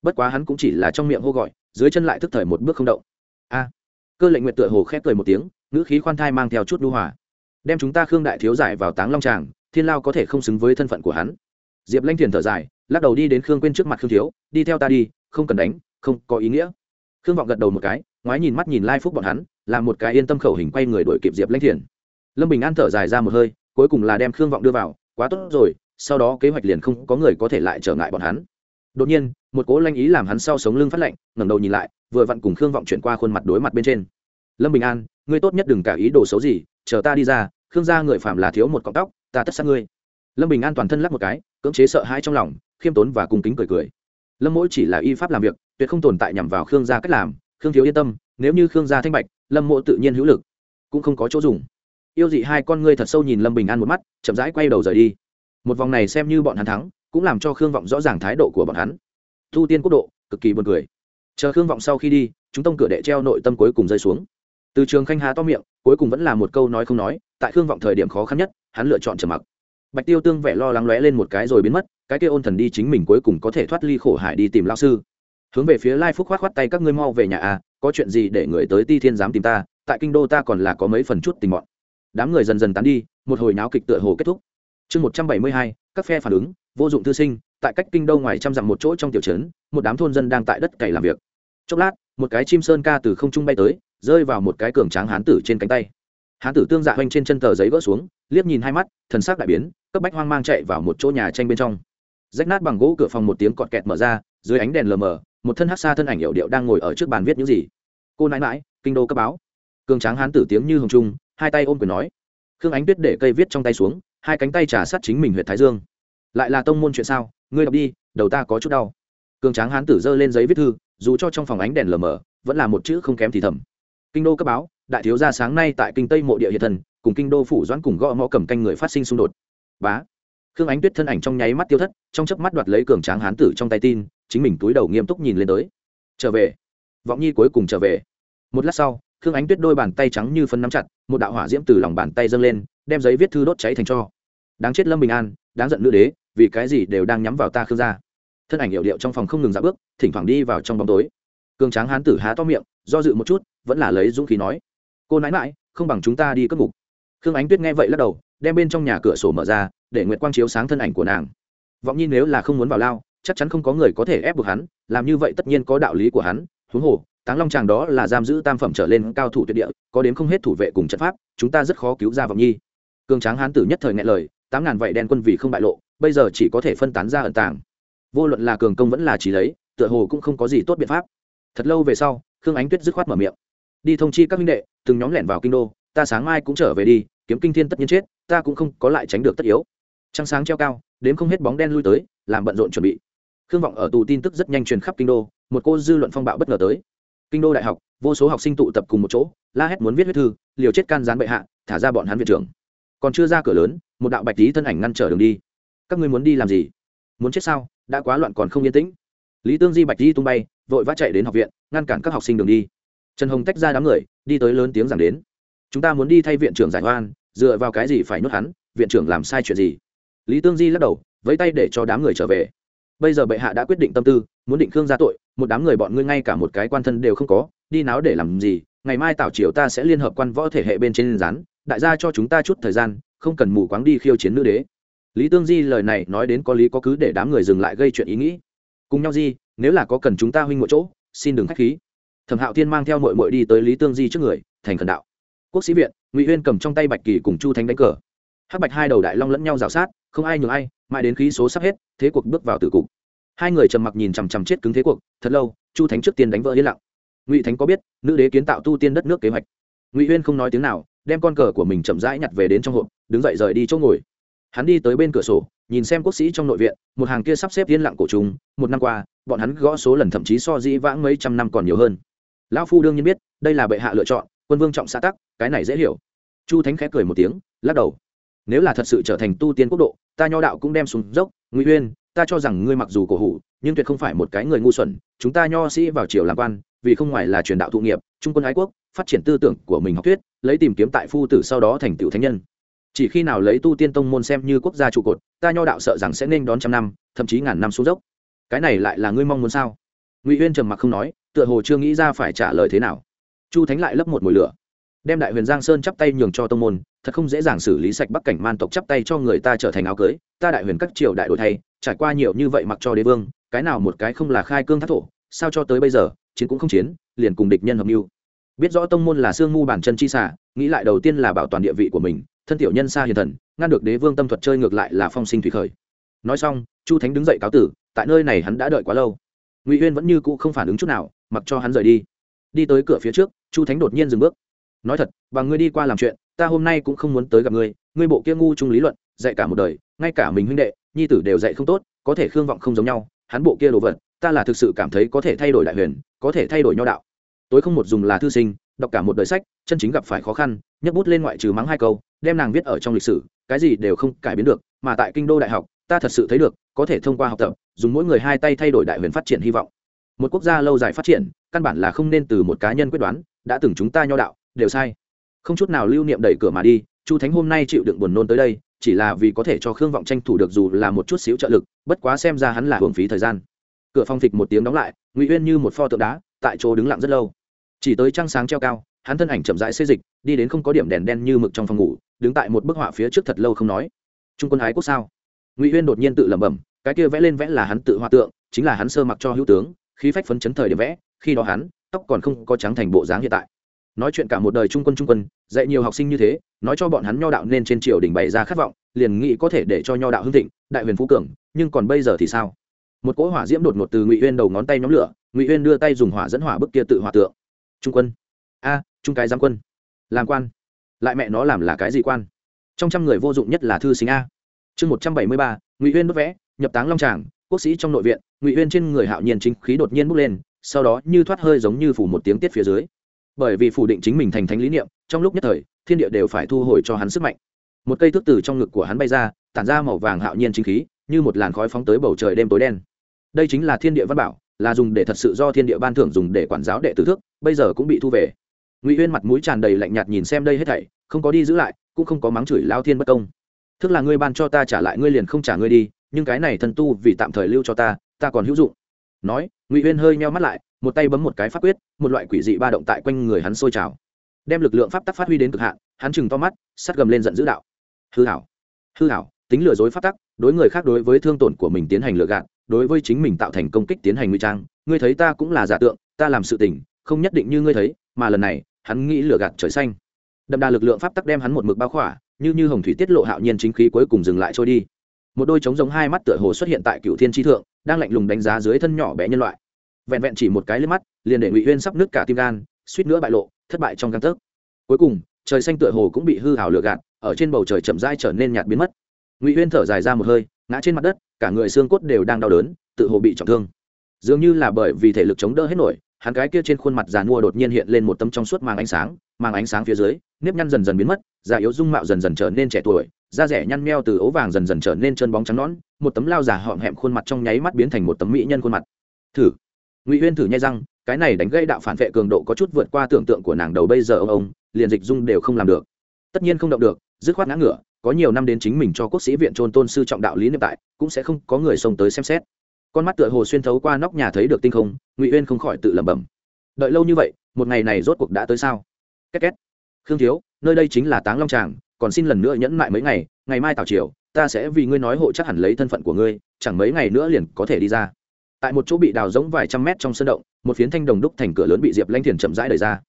bất quá hắn cũng chỉ là trong miệng hô gọi, dưới chân lại thức thời một bước không động. A. Cơ lệnh nguyệt tựa hồ khép cười một tiếng, ngữ khí khoan thai mang theo chút đu hòa. Đem chúng ta khương đại thiếu giải vào táng long tràng, thiên lao có thể không xứng với thân phận của hắn. Diệp lanh thiền thở dài, lắc đầu đi đến khương quên trước mặt khương thiếu, đi theo ta đi, không cần đánh, không có ý nghĩa. Khương vọng gật đầu một cái, ngoái nhìn mắt nhìn lai phúc bọn hắn, làm một cái yên tâm khẩu hình quay người đổi kịp diệp lanh thiền. Lâm bình an thở dài ra một hơi, cuối cùng là đem khương vọng đưa vào, quá tốt rồi, sau đó kế hoạch liền không có người có thể lại trở ngại bọn hắn đột nhiên, một cố lanh ý làm hắn sau sống lưng phát lạnh, ngẩng đầu nhìn lại, vừa vặn cùng khương vọng chuyển qua khuôn mặt đối mặt bên trên. Lâm bình an, ngươi tốt nhất đừng cả ý đồ xấu gì, chờ ta đi ra, khương gia người phạm là thiếu một cọng tóc, ta tất sát ngươi. Lâm bình an toàn thân lắc một cái, cưỡng chế sợ hãi trong lòng, khiêm tốn và cung kính cười cười. Lâm mỗi chỉ là y pháp làm việc, tuyệt không tồn tại nhằm vào khương gia cách làm, khương thiếu yên tâm, nếu như khương gia thanh bạch, lâm mộ tự nhiên hữu lực, cũng không có chỗ dùng. Yêu dị hai con ngươi thật sâu nhìn lâm bình an một mắt, chậm rãi quay đầu rời đi. Một vòng này xem như bọn hắn thắng cũng làm cho khương vọng rõ ràng thái độ của bọn hắn. Thu tiên quốc độ, cực kỳ buồn cười. Chờ khương vọng sau khi đi, chúng tông cửa đệ treo nội tâm cuối cùng rơi xuống. Từ trường khanh hà to miệng, cuối cùng vẫn là một câu nói không nói, tại khương vọng thời điểm khó khăn nhất, hắn lựa chọn trầm mặc. Bạch tiêu tương vẻ lo lắng lóe lên một cái rồi biến mất, cái kia ôn thần đi chính mình cuối cùng có thể thoát ly khổ hải đi tìm lao sư. Hướng về phía lai phúc khoát khoát tay các ngươi mau về nhà à có chuyện gì để người tới ti thiên dám tìm ta, tại kinh đô ta còn là có mấy phần chút tình bọn. Đám người dần dần tán đi, một hồi náo kịch tựa hồ kết thúc chương một trăm bảy mươi hai, các phe phản ứng, vô dụng thư sinh, tại cách kinh đô ngoài trăm dặm một chỗ trong tiểu trấn, một đám thôn dân đang tại đất cày làm việc. Chốc lát, một cái chim sơn ca từ không trung bay tới, rơi vào một cái cường tráng hán tử trên cánh tay. Hán tử tương dạ hoanh trên chân tờ giấy vỡ xuống, liếc nhìn hai mắt, thần sắc đại biến, cấp bách hoang mang chạy vào một chỗ nhà tranh bên trong. Rách nát bằng gỗ cửa phòng một tiếng cọt kẹt mở ra, dưới ánh đèn lờ mờ, một thân hắc xa thân ảnh hiệu điệu đang ngồi ở trước bàn viết những gì. Cô nãi mãi kinh đô cấp báo. Cường tráng hán tử tiếng như hồng trung, hai tay ôm quyền nói. Khương ánh tuyết để cây viết trong tay xuống hai cánh tay trả sát chính mình huyện thái dương. Lại là tông môn chuyện sao? Ngươi đọc đi, đầu ta có chút đau. Cường tráng hán tử giơ lên giấy viết thư, dù cho trong phòng ánh đèn lờ mờ, vẫn là một chữ không kém thì thầm. Kinh đô cấp báo, đại thiếu gia sáng nay tại kinh tây mộ địa hiện thần, cùng kinh đô phủ doãn cùng gõ mõ cầm canh người phát sinh xung đột. Bá. Khương ánh tuyết thân ảnh trong nháy mắt tiêu thất, trong chớp mắt đoạt lấy cường tráng hán tử trong tay tin, chính mình túi đầu nghiêm túc nhìn lên tới. Trở về. Vọng nhi cuối cùng trở về. Một lát sau, khương ánh tuyết đôi bàn tay trắng như phân nắm chặt, một đạo hỏa diễm từ lòng bàn tay dâng lên đem giấy viết thư đốt cháy thành cho. Đáng chết lâm bình an, đáng giận nữ đế, vì cái gì đều đang nhắm vào ta khương gia. Thân ảnh hiệu điệu trong phòng không ngừng dạo bước, thỉnh thoảng đi vào trong bóng tối. Cường tráng hán tử há to miệng, do dự một chút, vẫn là lấy dũng khí nói, cô nãi mãi không bằng chúng ta đi cất ngục. Khương ánh tuyết nghe vậy lắc đầu, đem bên trong nhà cửa sổ mở ra, để nguyệt quang chiếu sáng thân ảnh của nàng. Vọng nhi nếu là không muốn vào lao, chắc chắn không có người có thể ép buộc hắn, làm như vậy tất nhiên có đạo lý của hắn. Huống hồ, táng long tràng đó là giam giữ tam phẩm trở lên cao thủ tuyệt địa, có đến không hết thủ vệ cùng trận pháp, chúng ta rất khó cứu ra vọng nhi cường tráng hán tử nhất thời nghe lời, tám ngàn vảy đen quân vì không bại lộ, bây giờ chỉ có thể phân tán ra ẩn tàng. Vô luận là cường công vẫn là chỉ lấy, tựa hồ cũng không có gì tốt biện pháp. Thật lâu về sau, khương ánh tuyết dứt khoát mở miệng. Đi thông chi các minh đệ, từng nhóm lẻn vào kinh đô, ta sáng mai cũng trở về đi, kiếm kinh thiên tất nhiên chết, ta cũng không có lại tránh được tất yếu. Trăng sáng treo cao đến không hết bóng đen lui tới, làm bận rộn chuẩn bị. Khương vọng ở tù tin tức rất nhanh truyền khắp kinh đô, một cô dư luận phong bạo bất ngờ tới. Kinh đô đại học, vô số học sinh tụ tập cùng một chỗ, la hét muốn viết huyết thư, liều chết can gián bệ hạ, thả ra bọn hắn viện trưởng còn chưa ra cửa lớn, một đạo bạch tí thân ảnh ngăn trở đường đi. Các ngươi muốn đi làm gì? Muốn chết sao? Đã quá loạn còn không yên tĩnh. Lý tương di bạch tí tung bay, vội vã chạy đến học viện, ngăn cản các học sinh đường đi. Trần hồng tách ra đám người, đi tới lớn tiếng giảng đến. Chúng ta muốn đi thay viện trưởng giải oan, dựa vào cái gì phải nuốt hắn? Viện trưởng làm sai chuyện gì? Lý tương di lắc đầu với tay để cho đám người trở về. Bây giờ bệ hạ đã quyết định tâm tư, muốn định khương ra tội, một đám người bọn ngươi ngay cả một cái quan thân đều không có, đi náo để làm gì? Ngày mai tảo triều ta sẽ liên hợp quan võ thể hệ bên trên rán đại gia cho chúng ta chút thời gian, không cần mù quáng đi khiêu chiến nữ đế. Lý tương di lời này nói đến có lý có cứ để đám người dừng lại gây chuyện ý nghĩ. Cùng nhau di, nếu là có cần chúng ta huynh một chỗ, xin đừng k h á c h khí. Thẩm hạo thiên mang theo mội mội đi tới lý tương di trước người, thành khẩn đạo. Quốc sĩ viện, ngụy huyên cầm trong tay bạch kỳ cùng chu thánh đánh cờ. Hắc bạch hai đầu đại long lẫn nhau rào sát, không ai nhường ai, mãi đến khí số sắp hết, thế cuộc bước vào tử cục. Hai người trầm mặc nhìn chằm chằm chết cứng thế cuộc, thật lâu, chu thánh trước tiên đánh vỡ yên lặng. Ngụy thánh có biết, nữ đế kiến tạo tu tiên đất nước kế hoạch. Ngụy huyên không nói tiếng nào đem con cờ của mình chậm rãi nhặt về đến trong hộp, đứng dậy rời đi chỗ ngồi. Hắn đi tới bên cửa sổ, nhìn xem quốc sĩ trong nội viện, một hàng kia sắp xếp yên lặng cổ chúng một năm qua, bọn hắn gõ số lần thậm chí so dĩ vãng mấy trăm năm còn nhiều hơn. Lão phu đương nhiên biết, đây là bệ hạ lựa chọn, quân vương trọng xã tắc, cái này dễ hiểu. Chu thánh khẽ cười một tiếng, lắc đầu. Nếu là thật sự trở thành tu tiên quốc độ, ta nho đạo cũng đem xuống dốc, ngụy uyên, ta cho rằng ngươi mặc dù cổ hủ, nhưng tuyệt không phải một cái người ngu xuẩn, chúng ta nho sĩ vào triều làm quan, vì không ngoài là truyền đạo thụ nghiệp, trung quân ái quốc phát triển tư tưởng của mình học thuyết, lấy tìm kiếm tại phu tử sau đó thành tựu thánh nhân. Chỉ khi nào lấy tu tiên tông môn xem như quốc gia trụ cột, ta nho đạo sợ rằng sẽ nên đón trăm năm, thậm chí ngàn năm xuống dốc. Cái này lại là ngươi mong muốn sao? Ngụy uyên trầm mặc không nói, tựa hồ chưa nghĩ ra phải trả lời thế nào. Chu thánh lại lấp một mồi lửa. Đem đại huyền giang sơn chắp tay nhường cho tông môn, thật không dễ dàng xử lý sạch bắc cảnh man tộc chắp tay cho người ta trở thành áo cưới. Ta đại huyền các triều đại đổi thay, trải qua nhiều như vậy mặc cho đế vương, cái nào một cái không là khai cương thác thổ, sao cho tới bây giờ, chiến cũng không chiến, liền cùng địch nhân hợp mưu biết rõ tông môn là xương ngu bản chân chi xả nghĩ lại đầu tiên là bảo toàn địa vị của mình, thân tiểu nhân xa hiền thần, ngăn được đế vương tâm thuật chơi ngược lại là phong sinh thủy khởi. Nói xong, chu thánh đứng dậy cáo tử, tại nơi này hắn đã đợi quá lâu. Ngụy huyên vẫn như cũ không phản ứng chút nào, mặc cho hắn rời đi. Đi tới cửa phía trước, chu thánh đột nhiên dừng bước. Nói thật bằng ngươi đi qua làm chuyện, ta hôm nay cũng không muốn tới gặp ngươi ngươi bộ kia ngu trung lý luận, dạy cả một đời, ngay cả mình huynh đệ, nhi tử đều dạy không tốt, có thể khương vọng không giống nhau, hắn bộ kia đồ vật, ta là thực sự cảm thấy có thể thay đổi đại huyền, có thể thay đổi nho đạo tối không một dùng là thư sinh, đọc cả một đời sách, chân chính gặp phải khó khăn, nhấc bút lên ngoại trừ mắng hai câu, đem nàng viết ở trong lịch sử, cái gì đều không cải biến được, mà tại kinh đô đại học, ta thật sự thấy được, có thể thông qua học tập, dùng mỗi người hai tay thay đổi đại huyền phát triển hy vọng. Một quốc gia lâu dài phát triển, căn bản là không nên từ một cá nhân quyết đoán, đã từng chúng ta nho đạo, đều sai. Không chút nào lưu niệm đẩy cửa mà đi, chu thánh hôm nay chịu đựng buồn nôn tới đây, chỉ là vì có thể cho khương vọng tranh thủ được dù là một chút xíu trợ lực, bất quá xem ra hắn là hưởng phí thời gian. Cửa phong phịch một tiếng đóng lại, ngụy uyên như một pho tượng đá, tại chỗ đứng lặng rất lâu chỉ tới trăng sáng treo cao, hắn thân ảnh chậm rãi xê dịch, đi đến không có điểm đèn đen như mực trong phòng ngủ, đứng tại một bức họa phía trước thật lâu không nói. Trung quân ái quốc sao? Ngụy uyên đột nhiên tự lẩm bẩm, cái kia vẽ lên vẽ là hắn tự hòa tượng, chính là hắn sơ mặc cho hữu tướng, khí phách phấn chấn thời điểm vẽ, khi đó hắn, tóc còn không có trắng thành bộ dáng hiện tại. Nói chuyện cả một đời trung quân trung quân, dạy nhiều học sinh như thế, nói cho bọn hắn nho đạo nên trên triều đình bày ra khát vọng, liền nghĩ có thể để cho nho đạo hưng thịnh, đại huyền phú cường, nhưng còn bây giờ thì sao? Một cỗ hỏa diễm đột ngột từ ngụy uyên đầu ngón tay nhóm lửa, ngụy uyên đưa tay dùng hỏa dẫn hỏa bức kia tự hòa tượng trung quân. A, trung cái giám quân. Làm quan. Lại mẹ nó làm là cái gì quan? Trong trăm người vô dụng nhất là thư sinh a. Chương một trăm bảy mươi ba, ngụy uyên bức vẽ, nhập táng long tràng, quốc sĩ trong nội viện, ngụy uyên trên người hạo nhiên chính khí đột nhiên bốc lên, sau đó như thoát hơi giống như phủ một tiếng tiết phía dưới. Bởi vì phủ định chính mình thành thánh lý niệm, trong lúc nhất thời, thiên địa đều phải thu hồi cho hắn sức mạnh. Một cây thước từ trong ngực của hắn bay ra, tản ra màu vàng hạo nhiên chính khí, như một làn khói phóng tới bầu trời đêm tối đen. Đây chính là thiên địa văn bảo là dùng để thật sự do thiên địa ban thưởng dùng để quản giáo đệ tử thước, bây giờ cũng bị thu về. Ngụy uyên mặt mũi tràn đầy lạnh nhạt nhìn xem đây hết thảy, không có đi giữ lại, cũng không có mắng chửi lao thiên bất công. Thức là ngươi ban cho ta trả lại, ngươi liền không trả ngươi đi, nhưng cái này thần tu vì tạm thời lưu cho ta ta còn hữu dụng. Nói, ngụy uyên hơi meo mắt lại, một tay bấm một cái pháp quyết, một loại quỷ dị ba động tại quanh người hắn sôi trào. Đem lực lượng pháp tắc phát huy đến cực hạn, hắn chừng to mắt, sắt gầm lên giận dữ đạo. Hư hảo hư hảo, tính lừa dối pháp tắc, đối người khác đối với thương tổn của mình tiến hành lừa gạt đối với chính mình tạo thành công kích tiến hành nguy trang, ngươi thấy ta cũng là giả tượng, ta làm sự tình, không nhất định như ngươi thấy, mà lần này, hắn nghĩ lừa gạt trời xanh. Đậm đà lực lượng pháp tắc đem hắn một mực bao khỏa, như như hồng thủy tiết lộ hạo nhiên chính khí cuối cùng dừng lại trôi đi. Một đôi trống giống hai mắt tựa hồ xuất hiện tại cựu thiên tri thượng, đang lạnh lùng đánh giá dưới thân nhỏ bé nhân loại. Vẹn vẹn chỉ một cái lên mắt, liền để ngụy huyên sắp nứt cả tim gan, suýt nữa bại lộ, thất bại trong căn tấc. Cuối cùng, trời xanh tựa hồ cũng bị hư hào lừa gạt, ở trên bầu trời chậm rãi trở nên nhạt biến mất. Ngụy huyên thở dài ra một hơi ngã trên mặt đất, cả người xương cốt đều đang đau đớn, tự hồ bị trọng thương. Dường như là bởi vì thể lực chống đỡ hết nổi, hắn cái kia trên khuôn mặt già mua đột nhiên hiện lên một tấm trong suốt màng ánh sáng, màng ánh sáng phía dưới, nếp nhăn dần dần biến mất, da yếu dung mạo dần dần trở nên trẻ tuổi, da rẻ nhăn meo từ ấu vàng dần dần trở nên chân bóng trắng nõn, một tấm lao già họm hẹm khuôn mặt trong nháy mắt biến thành một tấm mỹ nhân khuôn mặt. Thử. Ngụy huyên thử nhai răng, cái này đánh gây đạo phản vệ cường độ có chút vượt qua tưởng tượng của nàng đầu bây giờ ông ông, liền dịch dung đều không làm được. Tất nhiên không động được, dứt khoát ngã ngửa có nhiều năm đến chính mình cho quốc sĩ viện trôn tôn sư trọng đạo lý niệm tại, cũng sẽ không có người xông tới xem xét. Con mắt tựa hồ xuyên thấu qua nóc nhà thấy được tinh không, ngụy uyên không khỏi tự lẩm bẩm. Đợi lâu như vậy, một ngày này rốt cuộc đã tới sao? Két két. Khương thiếu, nơi đây chính là táng long tràng, còn xin lần nữa nhẫn lại mấy ngày ngày mai tào triều, ta sẽ vì ngươi nói hộ chắc hẳn lấy thân phận của ngươi, chẳng mấy ngày nữa liền có thể đi ra. Tại một chỗ bị đào giống vài trăm mét trong sân động, một phiến thanh đồng đúc thành cửa lớn bị diệp lanh thiền chậm rãi đẩy ra.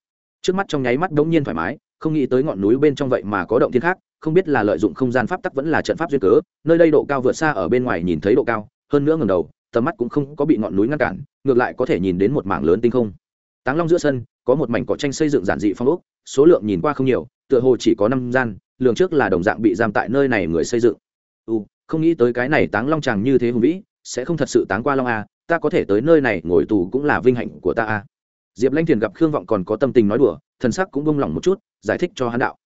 Trước mắt trong nháy mắt đống nhiên thoải mái, không nghĩ tới ngọn núi bên trong vậy mà có động thiên khác không biết là lợi dụng không gian pháp tắc vẫn là trận pháp duyên cớ, nơi đây độ cao vượt xa ở bên ngoài nhìn thấy độ cao, hơn nữa ngầm đầu, tầm mắt cũng không có bị ngọn núi ngăn cản, ngược lại có thể nhìn đến một mảng lớn tinh không. Táng long giữa sân, có một mảnh cỏ tranh xây dựng giản dị phong ốc, số lượng nhìn qua không nhiều, tựa hồ chỉ có năm gian, lường trước là đồng dạng bị giam tại nơi này người xây dựng. U không nghĩ tới cái này táng long chàng như thế hùng vĩ, sẽ không thật sự táng qua long a, ta có thể tới nơi này ngồi tù cũng là vinh hạnh của ta a. Diệp lanh thiền gặp khương vọng còn có tâm tình nói đùa, thần sắc cũng bông lỏng một chút, giải thích cho hắn đạo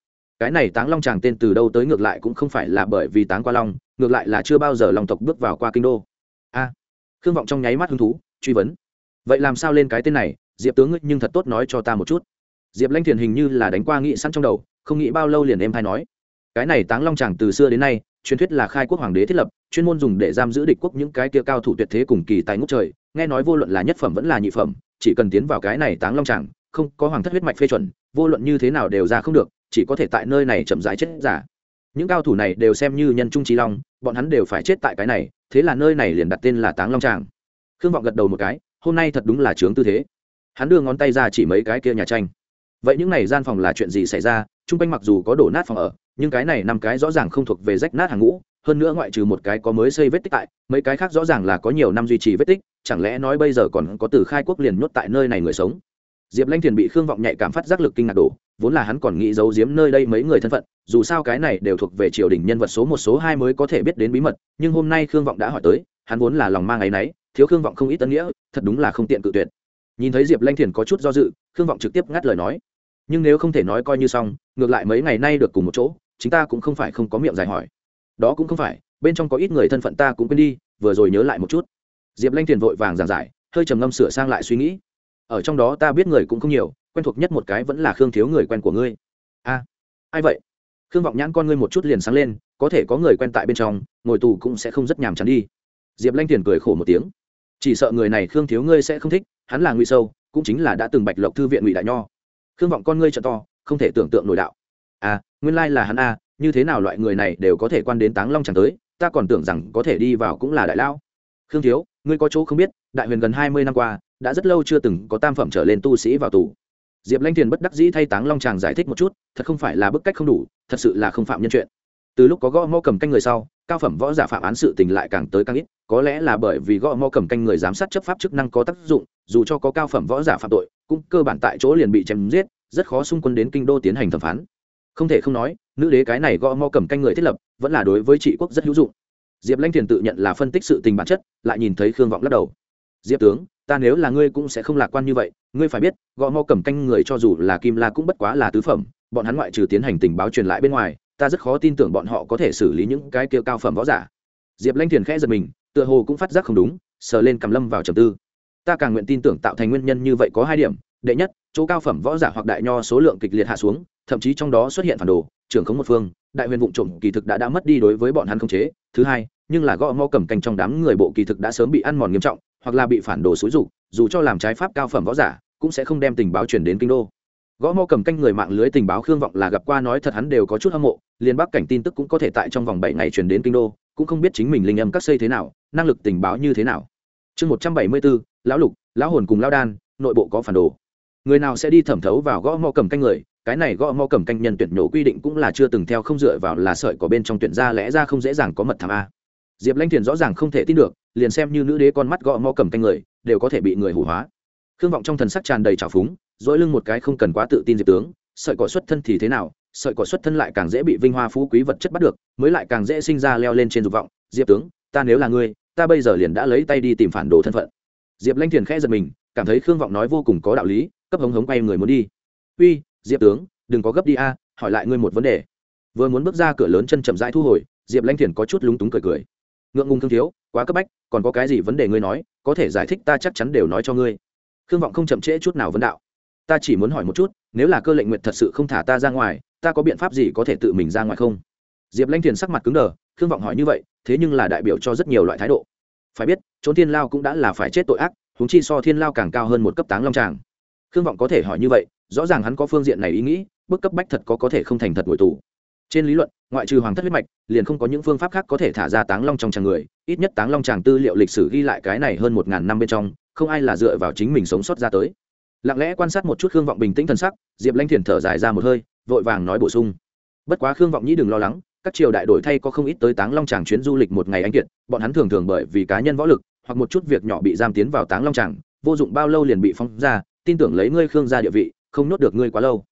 cái này táng long chàng tên từ đâu tới ngược lại cũng không phải là bởi vì táng qua long, ngược lại là chưa bao giờ long tộc bước vào qua kinh đô. A à, khương vọng trong nháy mắt hứng thú, truy vấn. Vậy làm sao lên cái tên này? Diệp tướng nhưng thật tốt nói cho ta một chút. Diệp lanh thiền hình như là đánh qua nghị săn trong đầu, không nghĩ bao lâu liền em hay nói. Cái này táng long chàng từ xưa đến nay, truyền thuyết là khai quốc hoàng đế thiết lập, chuyên môn dùng để giam giữ địch quốc những cái kia cao thủ tuyệt thế cùng kỳ tài ngốc trời, nghe nói vô luận là nhất phẩm vẫn là nhị phẩm, chỉ cần tiến vào cái này táng long tràng không có hoàng thất huyết mạch phê chuẩn, vô luận như thế nào đều ra không được chỉ có thể tại nơi này chậm rãi chết giả. Những cao thủ này đều xem như nhân trung trí long, bọn hắn đều phải chết tại cái này, thế là nơi này liền đặt tên là táng long tràng. Khương vọng gật đầu một cái, hôm nay thật đúng là trướng tư thế. Hắn đưa ngón tay ra chỉ mấy cái kia nhà tranh. Vậy những này gian phòng là chuyện gì xảy ra? Chung quanh mặc dù có đổ nát phòng ở, nhưng cái này năm cái rõ ràng không thuộc về rách nát hàng ngũ, hơn nữa ngoại trừ một cái có mới xây vết tích tại, mấy cái khác rõ ràng là có nhiều năm duy trì vết tích, chẳng lẽ nói bây giờ còn có từ khai quốc liền nhốt tại nơi này người sống? Diệp lanh thiền bị khương vọng nhạy cảm phát giác lực kinh ngạc đổ, vốn là hắn còn nghĩ giấu giếm nơi đây mấy người thân phận, dù sao cái này đều thuộc về triều đình nhân vật số một số hai mới có thể biết đến bí mật, nhưng hôm nay khương vọng đã hỏi tới, hắn vốn là lòng mang áy náy, thiếu khương vọng không ít tân nghĩa, thật đúng là không tiện cự tuyệt. Nhìn thấy diệp lanh thiền có chút do dự, khương vọng trực tiếp ngắt lời nói. Nhưng nếu không thể nói coi như xong, ngược lại mấy ngày nay được cùng một chỗ chúng ta cũng không phải không có miệng dài hỏi. Đó cũng không phải, bên trong có ít người thân phận ta cũng quên đi, vừa rồi nhớ lại một chút. Diệp lanh thiền vội vàng giảng giải, hơi trầm ngâm sửa sang lại suy nghĩ ở trong đó ta biết người cũng không nhiều, quen thuộc nhất một cái vẫn là khương thiếu người quen của ngươi. A, ai vậy? Khương vọng nhãn con ngươi một chút liền sáng lên, có thể có người quen tại bên trong, ngồi tù cũng sẽ không rất nhàm chán đi. Diệp lanh Tiền cười khổ một tiếng. Chỉ sợ người này khương thiếu ngươi sẽ không thích, hắn là ngụy sâu, cũng chính là đã từng bạch lộc thư viện ngụy đại nho. Khương vọng con ngươi trợ to, không thể tưởng tượng nổi đạo. À nguyên lai là hắn a, như thế nào loại người này đều có thể quan đến táng long chẳng tới, ta còn tưởng rằng có thể đi vào cũng là đại lao khương thiếu, ngươi có chỗ không biết, đại huyền gần hai mươi năm qua đã rất lâu chưa từng có tam phẩm trở lên tu sĩ vào tù. Diệp lanh thiền bất đắc dĩ thay táng long tràng giải thích một chút, thật không phải là bức cách không đủ, thật sự là không phạm nhân chuyện. Từ lúc có gõ mõ cầm canh người sau, cao phẩm võ giả phạm án sự tình lại càng tới càng ít, có lẽ là bởi vì gõ mõ cầm canh người giám sát chấp pháp chức năng có tác dụng, dù cho có cao phẩm võ giả phạm tội, cũng cơ bản tại chỗ liền bị chém giết, rất khó xung quân đến kinh đô tiến hành thẩm phán. Không thể không nói, nữ đế cái này gõ mõ cầm canh người thiết lập, vẫn là đối với trị quốc rất hữu dụng. Diệp lanh thiền tự nhận là phân tích sự tình bản chất, lại nhìn thấy khương vọng lắc đầu diệp tướng, ta nếu là ngươi cũng sẽ không lạc quan như vậy, ngươi phải biết, gõ mò cầm canh người cho dù là kim la cũng bất quá là tứ phẩm, bọn hắn ngoại trừ tiến hành tình báo truyền lại bên ngoài, ta rất khó tin tưởng bọn họ có thể xử lý những cái kia cao phẩm võ giả. Diệp lanh thiền khẽ giật mình, tựa hồ cũng phát giác không đúng, sờ lên cầm lâm vào trầm tư. Ta càng nguyện tin tưởng tạo thành nguyên nhân như vậy có hai điểm, đệ nhất, chỗ cao phẩm võ giả hoặc đại nho số lượng kịch liệt hạ xuống, thậm chí trong đó xuất hiện phản đồ, trưởng khống một phương, đại huyền vụ trộm kỳ thực đã đã mất đi đối với bọn hắn không chế. Thứ hai, nhưng là gõ mò cầm canh trong đám người bộ kỳ thực đã sớm bị ăn mòn nghiêm trọng hoặc là bị phản đồ xúi dục, dù cho làm trái pháp cao phẩm võ giả, cũng sẽ không đem tình báo truyền đến kinh đô. Gõ mò cầm canh người mạng lưới tình báo khương vọng là gặp qua nói thật hắn đều có chút hâm mộ liên bắc cảnh tin tức cũng có thể tại trong vòng bảy ngày truyền đến kinh đô, cũng không biết chính mình linh âm các xây thế nào, năng lực tình báo như thế nào. Chương một trăm bảy mươi bốn, lão lục, lão hồn cùng lão đan, nội bộ có phản đồ. Người nào sẽ đi thẩm thấu vào gõ mò cầm canh người, cái này gõ mò cầm canh nhân tuyển nhổ quy định cũng là chưa từng theo không dựa vào là sợi có bên trong tuyển ra lẽ ra không dễ dàng có mật thảm a diệp lanh thiền rõ ràng không thể tin được, liền xem như nữ đế con mắt gõ mò cầm canh người, đều có thể bị người hủ hóa. Khương vọng trong thần sắc tràn đầy trào phúng, dỗi lưng một cái không cần quá tự tin diệp tướng, sợi cỏ xuất thân thì thế nào, sợi cỏ xuất thân lại càng dễ bị vinh hoa phú quý vật chất bắt được, mới lại càng dễ sinh ra leo lên trên dục vọng. Diệp tướng, ta nếu là ngươi, ta bây giờ liền đã lấy tay đi tìm phản đồ thân phận. Diệp lanh thiền khẽ giật mình, cảm thấy khương vọng nói vô cùng có đạo lý, cấp hống hống quay người muốn đi. Uy, diệp tướng, đừng có gấp đi a, hỏi lại ngươi một vấn đề. Vừa muốn bước ra cửa lớn chân chậm rãi thu hồi, diệp lanh thiền có chút lúng túng cười cười ngượng ngùng thương thiếu, quá cấp bách, còn có cái gì vấn đề ngươi nói, có thể giải thích ta chắc chắn đều nói cho ngươi. Khương vọng không chậm trễ chút nào vấn đạo. Ta chỉ muốn hỏi một chút, nếu là cơ lệnh nguyện thật sự không thả ta ra ngoài, ta có biện pháp gì có thể tự mình ra ngoài không? Diệp lanh thiền sắc mặt cứng đờ, khương vọng hỏi như vậy, thế nhưng là đại biểu cho rất nhiều loại thái độ. Phải biết, trốn thiên lao cũng đã là phải chết tội ác húng chi so thiên lao càng cao hơn một cấp táng long tràng. Khương vọng có thể hỏi như vậy, rõ ràng hắn có phương diện này ý nghĩ bức cấp bách thật có có thể không thành thật ngồi tù trên lý luận, ngoại trừ hoàng thất huyết mạch, liền không có những phương pháp khác có thể thả ra táng long trong tràng người, ít nhất táng long tràng tư liệu lịch sử ghi lại cái này hơn một ngàn năm bên trong, không ai là dựa vào chính mình sống sót ra tới. Lặng lẽ quan sát một chút khương vọng bình tĩnh t sắc, diệp lanh thiền thở dài ra một hơi, vội vàng nói bổ sung. Bất quá khương vọng nhĩ đừng lo lắng, các triều đại đổi thay có không ít tới táng long tràng chuyến du lịch một ngày anh kiệt, bọn hắn thường thường bởi vì cá nhân võ lực, hoặc một chút việc nhỏ bị giam tiến vào táng long tràng vô dụng bao lâu liền bị phong ra, tin tưởng lấy ngươi khương ra địa vị, không nhốt được ngươi quá lâu.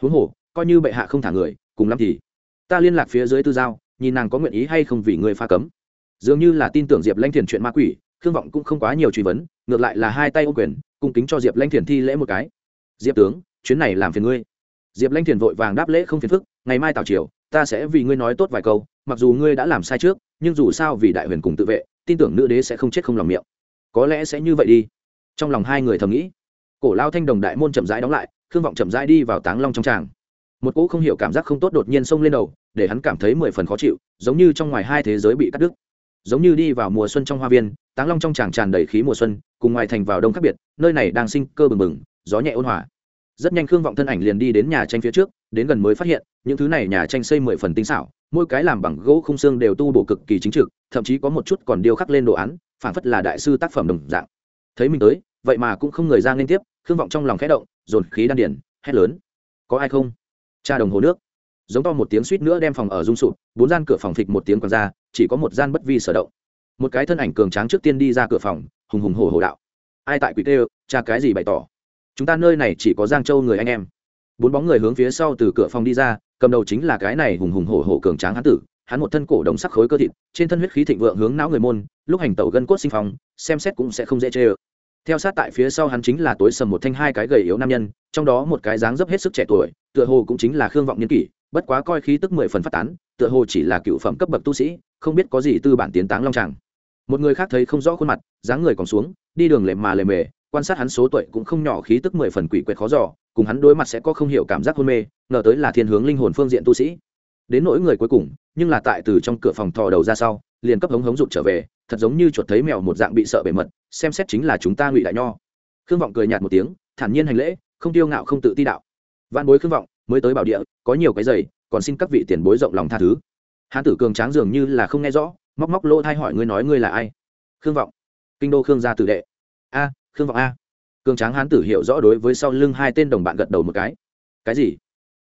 Huống hồ, coi như bệ hạ không thả người, cùng lắm thì ta liên lạc phía dưới tư giao, nhìn nàng có nguyện ý hay không vì ngươi pha cấm. Dường như là tin tưởng diệp lanh thiền chuyện ma quỷ, khương vọng cũng không quá nhiều truy vấn, ngược lại là hai tay ô quyền, cung kính cho diệp lanh thiền thi lễ một cái. Diệp tướng, chuyến này làm phiền ngươi. Diệp lanh thiền vội vàng đáp lễ không phiền phức, ngày mai tào triều, ta sẽ vì ngươi nói tốt vài câu, mặc dù ngươi đã làm sai trước, nhưng dù sao vì đại huyền cùng tự vệ, tin tưởng nữ đế sẽ không chết không lòng miệng. Có lẽ sẽ như vậy đi. Trong lòng hai người thầm nghĩ. Cổ lao thanh đồng đại môn chậm rãi đóng lại, khương vọng chậm rãi đi vào táng long trong tràng một cỗ không hiểu cảm giác không tốt đột nhiên xông lên đầu, để hắn cảm thấy mười phần khó chịu, giống như trong ngoài hai thế giới bị cắt đứt. Giống như đi vào mùa xuân trong hoa viên, táng long trong tràng tràn đầy khí mùa xuân, cùng ngoài thành vào đông khác biệt, nơi này đang sinh cơ bừng bừng, gió nhẹ ôn hòa. Rất nhanh khương vọng thân ảnh liền đi đến nhà tranh phía trước, đến gần mới phát hiện, những thứ này nhà tranh xây mười phần tinh xảo, mỗi cái làm bằng gỗ khung xương đều tu bổ cực kỳ chính trực, thậm chí có một chút còn điêu khắc lên đồ án phản phất là đại sư tác phẩm đồng dạng. Thấy mình tới, vậy mà cũng không người ra liên tiếp, khương vọng trong lòng khẽ động, dồn khí đan điển hét lớn. Có ai không? Cha đồng hồ nước. Giống to một tiếng suýt nữa đem phòng ở rung sụp, bốn gian cửa phòng phịch một tiếng còn ra, chỉ có một gian bất vi sở động. Một cái thân ảnh cường tráng trước tiên đi ra cửa phòng, hùng hùng hổ hổ đạo. Ai tại quỷ tê cha cái gì bày tỏ? Chúng ta nơi này chỉ có giang châu người anh em. Bốn bóng người hướng phía sau từ cửa phòng đi ra, cầm đầu chính là cái này hùng hùng hổ hổ cường tráng hán tử. Hắn một thân cổ đồng sắc khối cơ thịt, trên thân huyết khí thịnh vượng hướng não người môn, lúc hành tẩu gân cốt sinh phong, xem xét cũng sẽ không dễ chê ơ theo sát tại phía sau hắn chính là tối sầm một thanh hai cái gầy yếu nam nhân, trong đó một cái dáng dấp hết sức trẻ tuổi, tựa hồ cũng chính là khương vọng niên kỷ, bất quá coi khí tức mười phần phát tán, tựa hồ chỉ là cựu phẩm cấp bậc tu sĩ, không biết có gì tư bản tiến táng long tràng. Một người khác thấy không rõ khuôn mặt, dáng người còn xuống, đi đường lề mà lề mề, quan sát hắn số tuổi cũng không nhỏ khí tức mười phần quỷ quyệt khó giỏ cùng hắn đối mặt sẽ có không hiểu cảm giác hôn mê, ngờ tới là thiên hướng linh hồn phương diện tu sĩ. Đến nỗi người cuối cùng, nhưng là tại từ trong cửa phòng thò đầu ra sau, liền cấp hống hống rụt trở về thật giống như chuột thấy mèo một dạng bị sợ bề mật, xem xét chính là chúng ta ngụy đại nho. Khương vọng cười nhạt một tiếng, thản nhiên hành lễ, không tiêu ngạo không tự ti đạo. Văn bối khương vọng, mới tới bảo địa, có nhiều cái giày, còn xin các vị tiền bối rộng lòng tha thứ. Hán tử cường tráng dường như là không nghe rõ, móc móc lỗ thai hỏi ngươi nói ngươi là ai? Khương vọng. Kinh đô khương gia tử đệ. A, khương vọng a. Cường tráng hán tử hiểu rõ đối với sau lưng hai tên đồng bạn gật đầu một cái. Cái gì?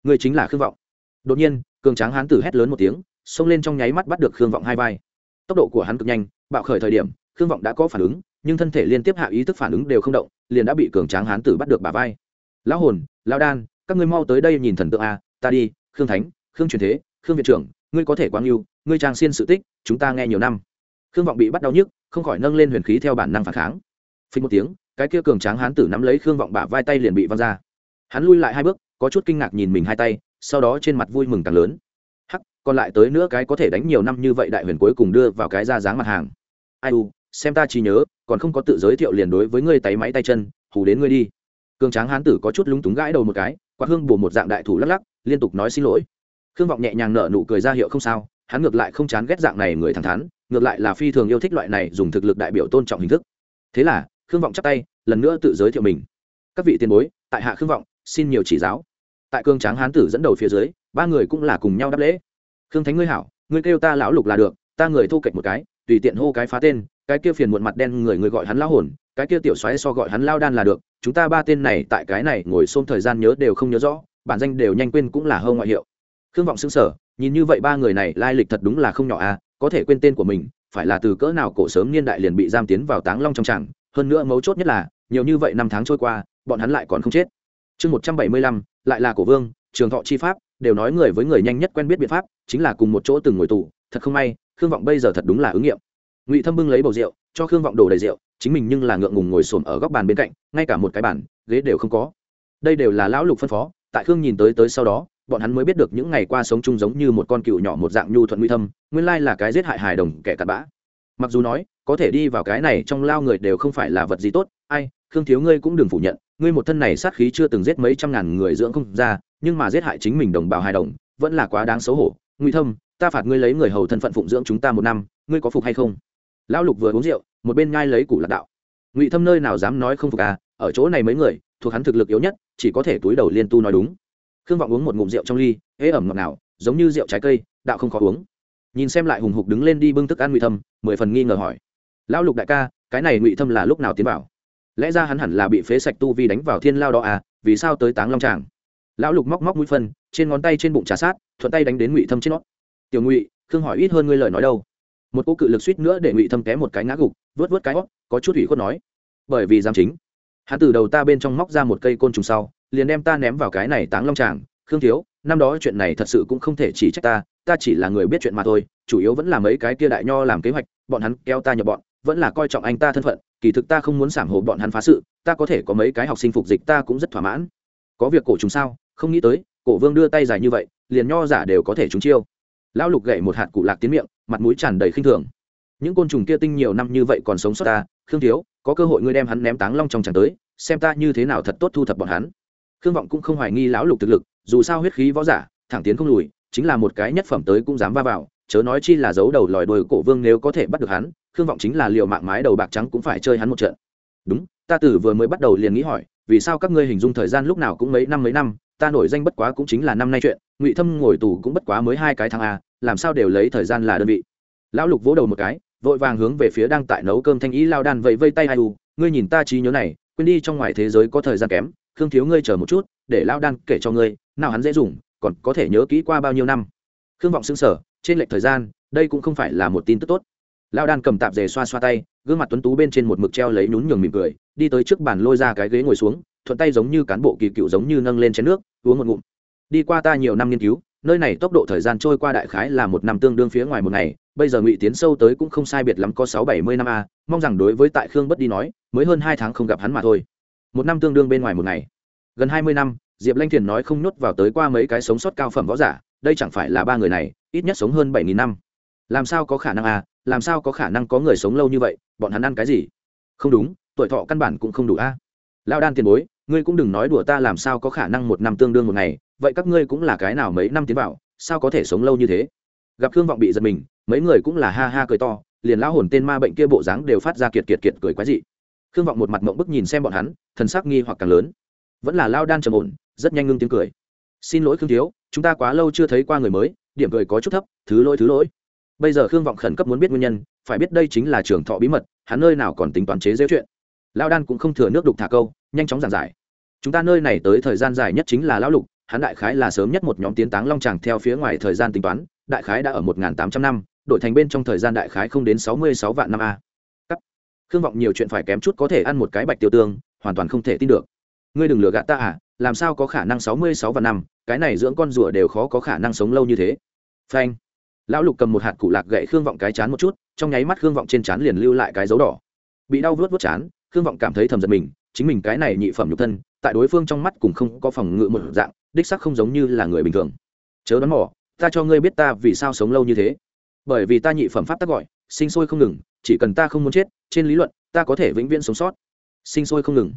Ngươi chính là khương vọng. Đột nhiên, cường tráng hán tử hét lớn một tiếng, xông lên trong nháy mắt bắt được khương vọng hai vai tốc độ của hắn cực nhanh, bạo khởi thời điểm, khương vọng đã có phản ứng, nhưng thân thể liên tiếp hạ ý thức phản ứng đều không động, liền đã bị cường tráng hán tử bắt được bà vai. Lão hồn, lão đan, các ngươi mau tới đây nhìn thần tượng a, ta đi, khương thánh, khương truyền thế, khương viện trưởng, ngươi có thể quang yêu ngươi trang xiên sự tích, chúng ta nghe nhiều năm. Khương vọng bị bắt đau nhức, không khỏi nâng lên huyền khí theo bản năng phản kháng. Phí một tiếng, cái kia cường tráng hán tử nắm lấy khương vọng bả vai tay liền bị văng ra. Hắn lui lại hai bước, có chút kinh ngạc nhìn mình hai tay, sau đó trên mặt vui mừng càng lớn còn lại tới nữa cái có thể đánh nhiều năm như vậy đại huyền cuối cùng đưa vào cái ra dáng mặt hàng. Ai u, xem ta chỉ nhớ, còn không có tự giới thiệu liền đối với ngươi tay máy tay chân, hù đến ngươi đi. Cường tráng hán tử có chút lúng túng gãi đầu một cái, quạt hương bổ một dạng đại thủ lắc lắc, liên tục nói xin lỗi. Khương vọng nhẹ nhàng nở nụ cười ra hiệu không sao, hắn ngược lại không chán ghét dạng này người thẳng thắn, ngược lại là phi thường yêu thích loại này dùng thực lực đại biểu tôn trọng hình thức. Thế là, khương vọng chắp tay, lần nữa tự giới thiệu mình. Các vị tiền bối, tại hạ khương vọng, xin nhiều chỉ giáo. Tại cương tráng hán tử dẫn đầu phía dưới, ba người cũng là cùng nhau đáp lễ khương thánh ngươi hảo, ngươi kêu ta lão lục là được, ta người thu kệch một cái, tùy tiện hô cái phá tên, cái kia phiền muộn mặt đen người người gọi hắn lão hồn, cái kia tiểu xoáy so gọi hắn lao đan là được, chúng ta ba tên này tại cái này ngồi xôm thời gian nhớ đều không nhớ rõ, bản danh đều nhanh quên cũng là hơn ngoại hiệu. Khương vọng xứng sở nhìn như vậy ba người này lai lịch thật đúng là không nhỏ à có thể quên tên của mình, phải là từ cỡ nào cổ sớm niên đại liền bị giam tiến vào táng long trong tràng, hơn nữa mấu chốt nhất là, nhiều như vậy năm tháng trôi qua, bọn hắn lại còn không chết. Chương một trăm bảy mươi lăm, lại là cổ vương, trường thọ chi pháp đều nói người với người nhanh nhất quen biết biện pháp chính là cùng một chỗ từng ngồi tù. Thật không may, khương vọng bây giờ thật đúng là ứng nghiệm. Ngụy thâm bưng lấy bầu rượu, cho khương vọng đổ đầy rượu, chính mình nhưng là ngượng ngùng ngồi xổm ở góc bàn bên cạnh, ngay cả một cái bàn, ghế đều không có. Đây đều là lão lục phân phó, tại khương nhìn tới tới sau đó, bọn hắn mới biết được những ngày qua sống chung giống như một con cựu nhỏ một dạng nhu thuận nguy thâm, nguyên lai là cái giết hại hài đồng kẻ cặn bã. Mặc dù nói, có thể đi vào cái này trong lao người đều không phải là vật gì tốt, ai, khương thiếu ngươi cũng đừng phủ nhận, ngươi một thân này sát khí chưa từng giết mấy trăm ngàn người dưỡng không ra nhưng mà giết hại chính mình đồng bào hài đồng vẫn là quá đáng xấu hổ. Nguy thâm, ta phạt ngươi lấy người hầu thân phận phụng dưỡng chúng ta một năm, ngươi có phục hay không? Lão lục vừa uống rượu, một bên ngai lấy củ lạc đạo. Ngụy thâm nơi nào dám nói không phục à ở chỗ này mấy người, thuộc hắn thực lực yếu nhất, chỉ có thể túi đầu liên tu nói đúng. Khương vọng uống một ngụm rượu trong ly, ế ẩm ngọt nào giống như rượu trái cây, đạo không khó uống. Nhìn xem lại hùng hục đứng lên đi bưng thức ăn ngụy thâm, mười phần nghi ngờ hỏi. Lão lục đại ca, cái này ngụy thâm là lúc nào tiến vào? Lẽ ra hắn hẳn là bị phế sạch tu vi đánh vào thiên lao đó à vì sao tới táng long tràng? Lão lục móc móc mũi phân, trên ngón tay trên bụng trà sát, thuận tay đánh đến ngụy thâm trên nót tiểu ngụy, khương hỏi ít hơn ngươi lời nói đâu. Một cô cự lực suýt nữa để ngụy thâm té một cái ngã gục, vớt vớt cái hót, có chút ủy khuất nói. Bởi vì giám chính. Hắn từ đầu ta bên trong móc ra một cây côn trùng sau, liền đem ta ném vào cái này táng long tràng. Khương thiếu, năm đó chuyện này thật sự cũng không thể chỉ trách ta ta chỉ là người biết chuyện mà thôi, chủ yếu vẫn là mấy cái kia đại nho làm kế hoạch, bọn hắn kéo ta nhập bọn, vẫn là coi trọng anh ta thân phận, kỳ thực ta không muốn sảng hồ bọn hắn phá sự, ta có thể có mấy cái học sinh phục dịch ta cũng rất thỏa mãn. Có việc cổ trùng sao? Không nghĩ tới, cổ vương đưa tay dài như vậy, liền nho giả đều có thể trúng chiêu. Lão lục gậy một hạt cụ lạc tiến miệng, mặt mũi tràn đầy khinh thường. Những côn trùng kia tinh nhiều năm như vậy còn sống sót ta, khương thiếu, có cơ hội ngươi đem hắn ném táng long trong tràng tới, xem ta như thế nào thật tốt thu thập bọn hắn. Khương vọng cũng không hoài nghi lão lục thực lực, dù sao huyết khí võ giả, thẳng tiến không lùi, chính là một cái nhất phẩm tới cũng dám va vào, chớ nói chi là giấu đầu lòi đuôi cổ vương nếu có thể bắt được hắn, khương vọng chính là liệu mạng mái đầu bạc trắng cũng phải chơi hắn một trận. Đúng, ta tử vừa mới bắt đầu liền nghĩ hỏi, vì sao các ngươi hình dung thời gian lúc nào cũng mấy năm mấy năm ta nổi danh bất quá cũng chính là năm nay chuyện, ngụy thâm ngồi tù cũng bất quá mới hai cái tháng a, làm sao đều lấy thời gian là đơn vị. Lão lục vỗ đầu một cái, vội vàng hướng về phía đang tại nấu cơm thanh ý lao đan vẫy vây tay ai u, ngươi nhìn ta trí nhớ này, quên đi trong ngoài thế giới có thời gian kém, khương thiếu ngươi chờ một chút, để lao đan kể cho ngươi, nào hắn dễ dùng, còn có thể nhớ kỹ qua bao nhiêu năm. Khương vọng xưng sở trên lệch thời gian, đây cũng không phải là một tin tức tốt. Lao đan cầm tạp dề xoa xoa tay, gương mặt tuấn tú bên trên một mực treo lấy nhún nhường mỉm cười, đi tới trước bàn lôi ra cái ghế ngồi xuống thuận tay giống như cán bộ kỳ cựu giống như nâng lên chén nước, uống một ngụm. Đi qua ta nhiều năm nghiên cứu, nơi này tốc độ thời gian trôi qua đại khái là một năm tương đương phía ngoài một ngày, bây giờ ngụy tiến sâu tới cũng không sai biệt lắm có sáu bảy mươi năm a, mong rằng đối với tại khương bất đi nói, mới hơn hai tháng không gặp hắn mà thôi. Một năm tương đương bên ngoài một ngày. Gần hai mươi năm, diệp lanh thiền nói không nhốt vào tới qua mấy cái sống sót cao phẩm võ giả, đây chẳng phải là ba người này, ít nhất sống hơn bảy nghìn năm. Làm sao có khả năng à làm sao có khả năng có người sống lâu như vậy, bọn hắn ăn cái gì? Không đúng, tuổi thọ căn bản cũng không đủ a. À? lao đan tiền bối ngươi cũng đừng nói đùa ta làm sao có khả năng một năm tương đương một ngày, vậy các ngươi cũng là cái nào mấy năm tiến vào, sao có thể sống lâu như thế? Gặp khương vọng bị giật mình, mấy người cũng là ha ha cười to, liền lão hồn tên ma bệnh kia bộ dáng đều phát ra kiệt kiệt kiệt cười quái dị. Khương vọng một mặt mộng bức nhìn xem bọn hắn, thần sắc nghi hoặc càng lớn. Vẫn là lao đan trầm ổn, rất nhanh ngưng tiếng cười. Xin lỗi khương thiếu, chúng ta quá lâu chưa thấy qua người mới, điểm cười có chút thấp, thứ lỗi thứ lỗi. Bây giờ khương vọng khẩn cấp muốn biết nguyên nhân, phải biết đây chính là trường thọ bí mật, hắn nơi nào còn tính toán chế dễ chuyện. Lao đan cũng không thừa nước đục thả câu nhanh chóng giảng giải. Chúng ta nơi này tới thời gian dài nhất chính là lão lục, hắn đại khái là sớm nhất một nhóm tiến táng long tràng theo phía ngoài thời gian tính toán, đại khái đã ở một tám trăm năm đội thành bên trong thời gian đại khái không đến sáu mươi sáu vạn năm a. Cắt. Khương vọng nhiều chuyện phải kém chút có thể ăn một cái bạch tiêu tương, hoàn toàn không thể tin được. Ngươi đừng lừa gạt ta à làm sao có khả năng sáu mươi sáu vạn năm, cái này dưỡng con rùa đều khó có khả năng sống lâu như thế. Phanh. Lão lục cầm một hạt cụ lạc gậy khương vọng cái chán một chút, trong nháy mắt khương vọng trên chán liền lưu lại cái dấu đỏ. Bị đau vớt vớt chán, khương vọng cảm thấy thầm giật mình chính mình cái này nhị phẩm nhục thân, tại đối phương trong mắt cũng không có phòng ngự một dạng, đích sắc không giống như là người bình thường. Chớ đoán mỏ ta cho ngươi biết ta vì sao sống lâu như thế. Bởi vì ta nhị phẩm pháp tắc gọi, sinh sôi không ngừng, chỉ cần ta không muốn chết, trên lý luận, ta có thể vĩnh viễn sống sót. Sinh sôi không ngừng.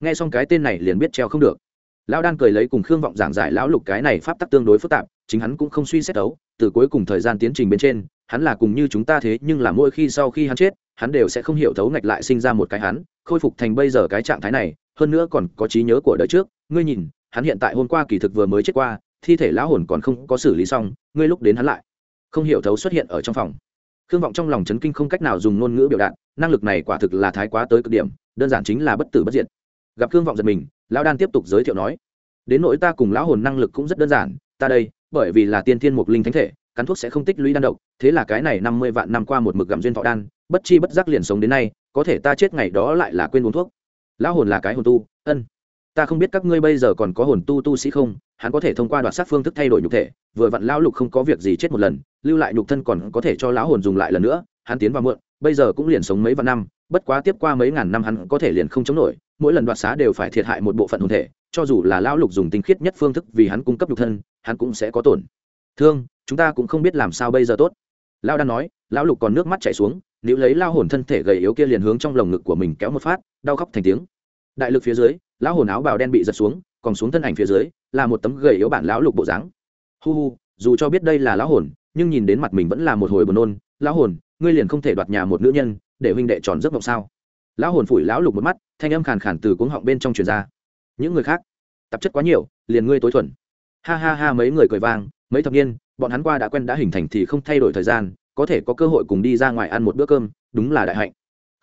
Nghe xong cái tên này liền biết treo không được. Lão đan cười lấy cùng khương vọng giảng giải lão lục cái này pháp tắc tương đối phức tạp, chính hắn cũng không suy xét đấu, từ cuối cùng thời gian tiến trình bên trên, hắn là cùng như chúng ta thế nhưng là mỗi khi sau khi hắn chết hắn đều sẽ không hiểu thấu ngạch lại sinh ra một cái hắn, khôi phục thành bây giờ cái trạng thái này, hơn nữa còn có trí nhớ của đời trước. Ngươi nhìn, hắn hiện tại hôm qua kỳ thực vừa mới chết qua, thi thể lão hồn còn không có xử lý xong, ngươi lúc đến hắn lại, không hiểu thấu xuất hiện ở trong phòng. Khương vọng trong lòng chấn kinh không cách nào dùng ngôn ngữ biểu đạt, năng lực này quả thực là thái quá tới cực điểm, đơn giản chính là bất tử bất diệt. Gặp khương vọng giật mình, lão đan tiếp tục giới thiệu nói, đến nỗi ta cùng lão hồn năng lực cũng rất đơn giản, ta đây, bởi vì là tiên thiên mục linh thánh thể, cắn thuốc sẽ không tích lũy đan độc, thế là cái này năm mươi vạn năm qua một mực gặm duyên thọ đan bất chi bất giác liền sống đến nay, có thể ta chết ngày đó lại là quên uống thuốc. Lão hồn là cái hồn tu, ân. Ta không biết các ngươi bây giờ còn có hồn tu tu sĩ không, hắn có thể thông qua đoạt sát phương thức thay đổi nhục thể, vừa vặn lão lục không có việc gì chết một lần, lưu lại nhục thân còn có thể cho lão hồn dùng lại lần nữa, hắn tiến vào mượn bây giờ cũng liền sống mấy vạn năm, bất quá tiếp qua mấy ngàn năm hắn có thể liền không chống nổi, mỗi lần đoạt xá đều phải thiệt hại một bộ phận hồn thể, cho dù là lão lục dùng tinh khiết nhất phương thức vì hắn cung cấp nhục thân, hắn cũng sẽ có tổn. Thương, chúng ta cũng không biết làm sao bây giờ tốt. Lão đang nói, lão lục còn nước mắt chảy xuống nếu lấy lao hồn thân thể gầy yếu kia liền hướng trong lồng ngực của mình kéo một phát, đau khóc thành tiếng. Đại lực phía dưới lão hồn áo bào đen bị giật xuống, còn xuống thân ảnh phía dưới, là một tấm gầy yếu bản lão lục bộ dáng. Hu hu, dù cho biết đây là lão hồn, nhưng nhìn đến mặt mình vẫn là một hồi buồn nôn. Lão hồn, ngươi liền không thể đoạt nhà một nữ nhân, để huynh đệ tròn giấc mộng sao? Lão hồn phủi lão lục một mắt, thanh âm khàn khàn từ cuống họng bên trong truyền ra. Những người khác, tạp chất quá nhiều, liền ngươi tối thuần. Ha ha ha, mấy người cười vang, mấy thập niên, bọn hắn qua đã quen đã hình thành thì không thay đổi thời gian có thể có cơ hội cùng đi ra ngoài ăn một bữa cơm, đúng là đại hạnh.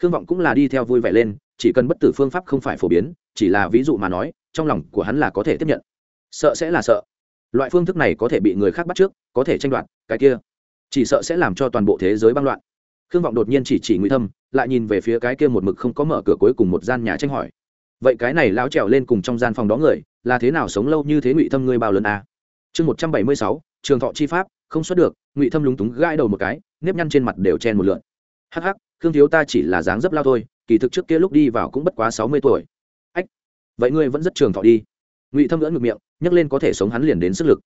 Khương vọng cũng là đi theo vui vẻ lên, chỉ cần bất tử phương pháp không phải phổ biến, chỉ là ví dụ mà nói, trong lòng của hắn là có thể tiếp nhận. Sợ sẽ là sợ. Loại phương thức này có thể bị người khác bắt trước, có thể tranh đoạt, cái kia. Chỉ sợ sẽ làm cho toàn bộ thế giới băng loạn. Khương vọng đột nhiên chỉ chỉ ngụy thâm, lại nhìn về phía cái kia một mực không có mở cửa cuối cùng một gian nhà tranh hỏi. Vậy cái này lão trèo lên cùng trong gian phòng đó người, là thế nào sống lâu như thế ngụy thâm ngươi bao lần à? chương một trăm bảy mươi sáu, trường thọ chi pháp, không xuất được ngụy thâm lúng túng gãi đầu một cái, nếp nhăn trên mặt đều chen một lượn. Hắc hắc, khương thiếu ta chỉ là dáng dấp lao thôi, kỳ thực trước kia lúc đi vào cũng bất quá sáu mươi tuổi. Ách, vậy ngươi vẫn rất trường thọ đi. Ngụy thâm ngỡ ngược miệng, nhấc lên có thể sống hắn liền đến sức lực.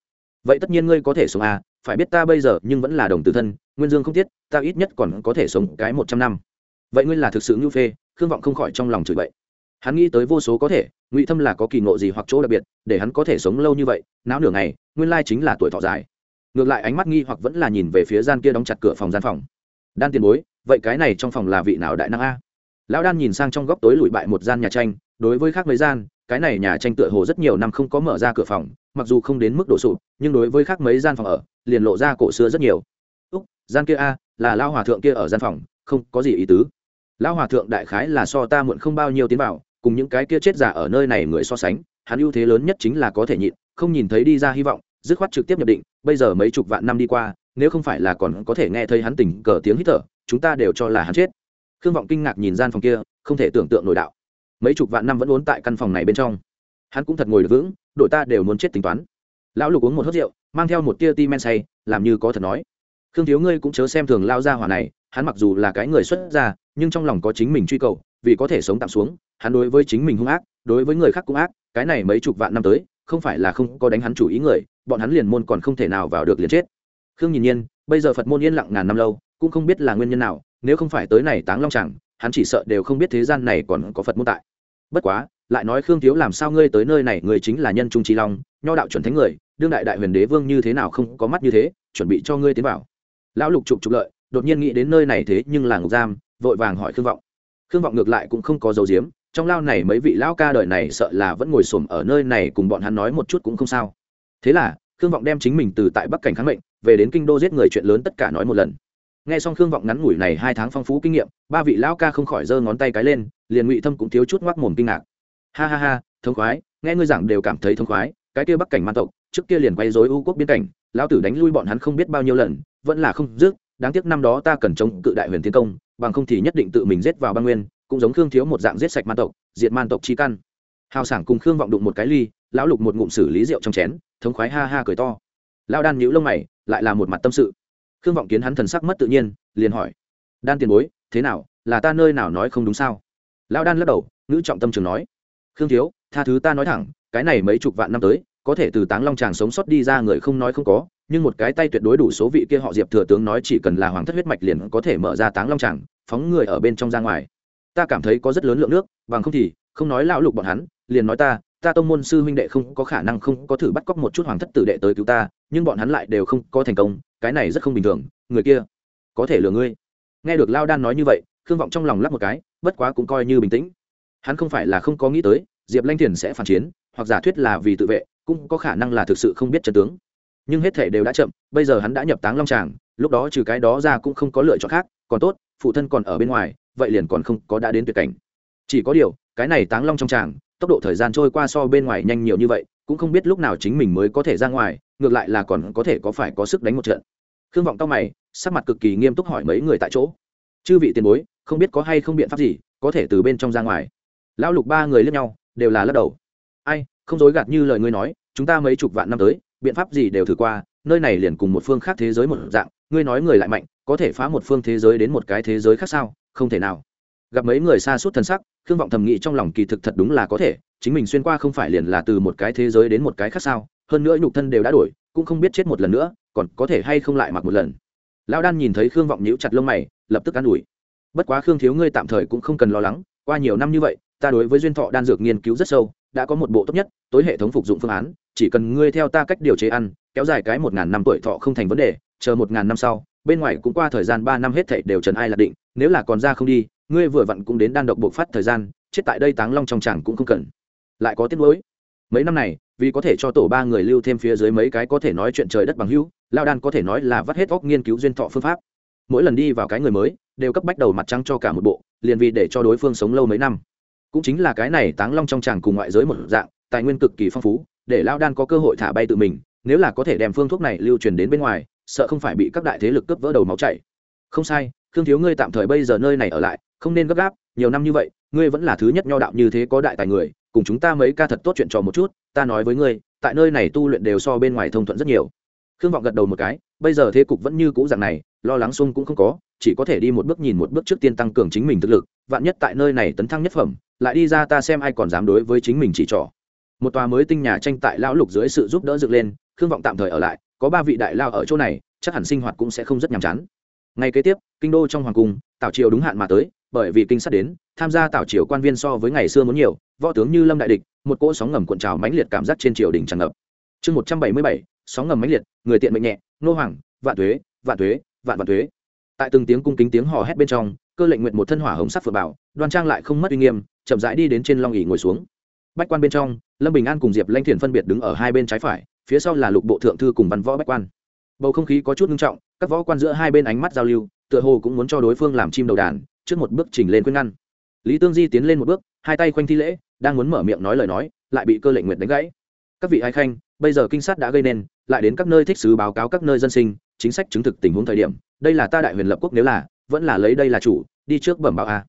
Vậy tất nhiên ngươi có thể sống à phải biết ta bây giờ nhưng vẫn là đồng tử thân, nguyên dương không thiết ta ít nhất còn có thể sống cái một trăm năm. Vậy ngươi là thực sự ngưu phê, khương vọng không khỏi trong lòng chửi bậy. Hắn nghĩ tới vô số có thể, ngụy thâm là có kỳ ngộ gì hoặc chỗ đặc biệt, để hắn có thể sống lâu như vậy não nửa ngày, nguyên lai chính là tuổi thọ dài ngược lại ánh mắt nghi hoặc vẫn là nhìn về phía gian kia đóng chặt cửa phòng gian phòng. Đan tiền bối, vậy cái này trong phòng là vị nào đại năng a? Lão đan nhìn sang trong góc tối lụi bại một gian nhà tranh, đối với khác mấy gian, cái này nhà tranh tựa hồ rất nhiều năm không có mở ra cửa phòng, mặc dù không đến mức đổ sụp, nhưng đối với khác mấy gian phòng ở, liền lộ ra cổ xưa rất nhiều. Úc, gian kia a, là lao hòa thượng kia ở gian phòng, không có gì ý tứ. Lao hòa thượng đại khái là so ta muộn không bao nhiêu tiến vào, cùng những cái kia chết giả ở nơi này người so sánh, hắn ưu thế lớn nhất chính là có thể nhịn, không nhìn thấy đi ra hy vọng dứt khoát trực tiếp nhập định, bây giờ mấy chục vạn năm đi qua, nếu không phải là còn có thể nghe thấy hắn tỉnh cờ tiếng hít thở, chúng ta đều cho là hắn chết. Khương vọng kinh ngạc nhìn gian phòng kia, không thể tưởng tượng nổi đạo. Mấy chục vạn năm vẫn ốn tại căn phòng này bên trong. Hắn cũng thật ngồi được vững, đội ta đều muốn chết tính toán. Lão lục uống một hớt rượu, mang theo một tia ti men say, làm như có thật nói. Khương thiếu ngươi cũng chớ xem thường lao ra hỏa này, hắn mặc dù là cái người xuất gia, nhưng trong lòng có chính mình truy cầu, vì có thể sống tạm xuống, hắn đối với chính mình hung ác, đối với người khác cũng ác, cái này mấy chục vạn năm tới, không phải là không có đánh hắn chủ ý người bọn hắn liền môn còn không thể nào vào được liền chết. Khương nhìn nhiên, bây giờ phật môn yên lặng ngàn năm lâu, cũng không biết là nguyên nhân nào, nếu không phải tới này táng long chẳng hắn chỉ sợ đều không biết thế gian này còn có phật môn tại. Bất quá, lại nói khương thiếu làm sao ngươi tới nơi này người chính là nhân trung trí long, nho đạo chuẩn thánh người, đương đại đại huyền đế vương như thế nào không có mắt như thế, chuẩn bị cho ngươi tiến vào. Lão lục trục trục lợi, đột nhiên nghĩ đến nơi này thế nhưng là ngục giam, vội vàng hỏi khương vọng. Khương vọng ngược lại cũng không có dấu diếm trong lao này mấy vị lão ca đời này sợ là vẫn ngồi xổm ở nơi này cùng bọn hắn nói một chút cũng không sao thế là, khương vọng đem chính mình từ tại bắc cảnh kháng mệnh về đến kinh đô giết người chuyện lớn tất cả nói một lần. Nghe xong khương vọng ngắn ngủi này hai tháng phong phú kinh nghiệm, ba vị lão ca không khỏi giơ ngón tay cái lên, liền ngụy thâm cũng thiếu chút ngoác mồm kinh ngạc. Ha ha ha, thông khoái, nghe ngươi giảng đều cảm thấy thông khoái, cái kia bắc cảnh man tộc, trước kia liền quay dối u quốc biên cảnh, lão tử đánh lui bọn hắn không biết bao nhiêu lần, vẫn là không dứt, đáng tiếc năm đó ta cần chống cự đại huyền thiên công, bằng không thì nhất định tự mình giết vào băng nguyên, cũng giống khương thiếu một dạng giết sạch man tộc, diệt man tộc chi căn. Hào sảng cùng khương vọng đụng một cái ly lão lục một ngụm xử lý rượu trong chén, thống khoái ha ha cười to. Lão đan nhíu lông mày, lại là một mặt tâm sự. Khương vọng kiến hắn thần sắc mất tự nhiên, liền hỏi, đan tiền bối, thế nào, là ta nơi nào nói không đúng sao? Lão đan lắc đầu, ngữ trọng tâm trường nói, khương thiếu, tha thứ ta nói thẳng, cái này mấy chục vạn năm tới, có thể từ táng long tràng sống sót đi ra người không nói không có, nhưng một cái tay tuyệt đối đủ số vị kia họ diệp thừa tướng nói chỉ cần là hoàng thất huyết mạch liền có thể mở ra táng long tràng, phóng người ở bên trong ra ngoài. Ta cảm thấy có rất lớn lượng nước, bằng không thì, không nói lão lục bọn hắn, liền nói ta ta tông môn sư huynh đệ không có khả năng không có thử bắt cóc một chút hoàng thất tử đệ tới cứu ta, nhưng bọn hắn lại đều không có thành công, cái này rất không bình thường, người kia có thể lừa ngươi. Nghe được lao đan nói như vậy, khương vọng trong lòng lắp một cái, bất quá cũng coi như bình tĩnh. Hắn không phải là không có nghĩ tới, diệp lanh thiền sẽ phản chiến, hoặc giả thuyết là vì tự vệ, cũng có khả năng là thực sự không biết chân tướng. Nhưng hết thể đều đã chậm, bây giờ hắn đã nhập táng long tràng, lúc đó trừ cái đó ra cũng không có lựa chọn khác, còn tốt, phụ thân còn ở bên ngoài, vậy liền còn không có đã đến tuyệt cảnh. Chỉ có điều, cái này táng long trong tràng tốc độ thời gian trôi qua so bên ngoài nhanh nhiều như vậy, cũng không biết lúc nào chính mình mới có thể ra ngoài, ngược lại là còn có thể có phải có sức đánh một trận. Khương vọng cao mày, sắc mặt cực kỳ nghiêm túc hỏi mấy người tại chỗ. Chư vị tiền bối, không biết có hay không biện pháp gì, có thể từ bên trong ra ngoài? Lão lục ba người lẫn nhau, đều là lắc đầu. Ai, không dối gạt như lời ngươi nói, chúng ta mấy chục vạn năm tới, biện pháp gì đều thử qua, nơi này liền cùng một phương khác thế giới một dạng, ngươi nói người lại mạnh, có thể phá một phương thế giới đến một cái thế giới khác sao? Không thể nào gặp mấy người xa suốt thân sắc, khương vọng thầm nghĩ trong lòng kỳ thực thật đúng là có thể, chính mình xuyên qua không phải liền là từ một cái thế giới đến một cái khác sao, hơn nữa nhục thân đều đã đổi, cũng không biết chết một lần nữa, còn có thể hay không lại mặc một lần. Lão đan nhìn thấy khương vọng nhíu chặt lông mày, lập tức an ủi. Bất quá khương thiếu ngươi tạm thời cũng không cần lo lắng, qua nhiều năm như vậy, ta đối với duyên thọ đan dược nghiên cứu rất sâu, đã có một bộ tốt nhất, tối hệ thống phục dụng phương án, chỉ cần ngươi theo ta cách điều chế ăn, kéo dài cái một ngàn năm tuổi thọ không thành vấn đề, chờ một ngàn năm sau, bên ngoài cũng qua thời gian ba năm hết thảy đều trần ai là định, nếu là còn ra không đi ngươi vừa vặn cũng đến đan độc bộc phát thời gian, chết tại đây táng long trong chẳng cũng không cần. Lại có tiết lối mấy năm này, vì có thể cho tổ ba người lưu thêm phía dưới mấy cái có thể nói chuyện trời đất bằng hữu, lao đan có thể nói là vắt hết óc nghiên cứu duyên thọ phương pháp. Mỗi lần đi vào cái người mới, đều cấp bách đầu mặt trăng cho cả một bộ, liền vì để cho đối phương sống lâu mấy năm. Cũng chính là cái này táng long trong chàng cùng ngoại giới một dạng, tài nguyên cực kỳ phong phú, để lao đan có cơ hội thả bay tự mình, nếu là có thể đem phương thuốc này lưu truyền đến bên ngoài, sợ không phải bị các đại thế lực cướp vỡ đầu máu chảy. Không sai thương thiếu ngươi tạm thời bây giờ nơi này ở lại không nên gấp gáp, nhiều năm như vậy, ngươi vẫn là thứ nhất nho đạo như thế có đại tài người, cùng chúng ta mấy ca thật tốt chuyện trò một chút, ta nói với ngươi, tại nơi này tu luyện đều so bên ngoài thông thuận rất nhiều. Khương vọng gật đầu một cái, bây giờ thế cục vẫn như cũ dạng này, lo lắng xung cũng không có, chỉ có thể đi một bước nhìn một bước trước tiên tăng cường chính mình thực lực, vạn nhất tại nơi này tấn thăng nhất phẩm, lại đi ra ta xem ai còn dám đối với chính mình chỉ trỏ. Một tòa mới tinh nhà tranh tại lão lục dưới sự giúp đỡ dựng lên, khương vọng tạm thời ở lại, có ba vị đại lao ở chỗ này, chắc hẳn sinh hoạt cũng sẽ không rất nhàm chán. Ngay kế tiếp, kinh đô trong hoàng cung tảo triều đúng hạn mà tới bởi vì kinh sát đến, tham gia tảo triều quan viên so với ngày xưa muốn nhiều, võ tướng như lâm đại địch, một cỗ sóng ngầm cuộn trào mãnh liệt cảm giác trên triều đình tràn ngập. Chương một trăm bảy mươi bảy, sóng ngầm mãnh liệt, người tiện mệnh nhẹ, nô hoàng, vạn thuế vạn thuế vạn vạn thuế tại từng tiếng cung kính tiếng hò hét bên trong, cơ lệnh nguyện một thân hỏa hồng sắc phượng bảo, đoan trang lại không mất uy nghiêm, chậm rãi đi đến trên long ỉ ngồi xuống. Bách quan bên trong, lâm bình an cùng diệp lanh thiền phân biệt đứng ở hai bên trái phải, phía sau là lục bộ thượng thư cùng văn võ bách quan. Bầu không khí có chút nghiêm trọng, các võ quan giữa hai bên ánh mắt giao lưu, tựa hồ cũng muốn cho đối phương làm chim đầu đàn trước một bước chỉnh lên khuyên ngăn. Lý tương di tiến lên một bước, hai tay khoanh thi lễ, đang muốn mở miệng nói lời nói, lại bị cơ lệnh nguyệt đánh gãy. Các vị ai khanh, bây giờ kinh sát đã gây nên, lại đến các nơi thích sứ báo cáo các nơi dân sinh, chính sách chứng thực tình huống thời điểm, đây là ta đại huyền lập quốc nếu là, vẫn là lấy đây là chủ, đi trước bẩm báo a.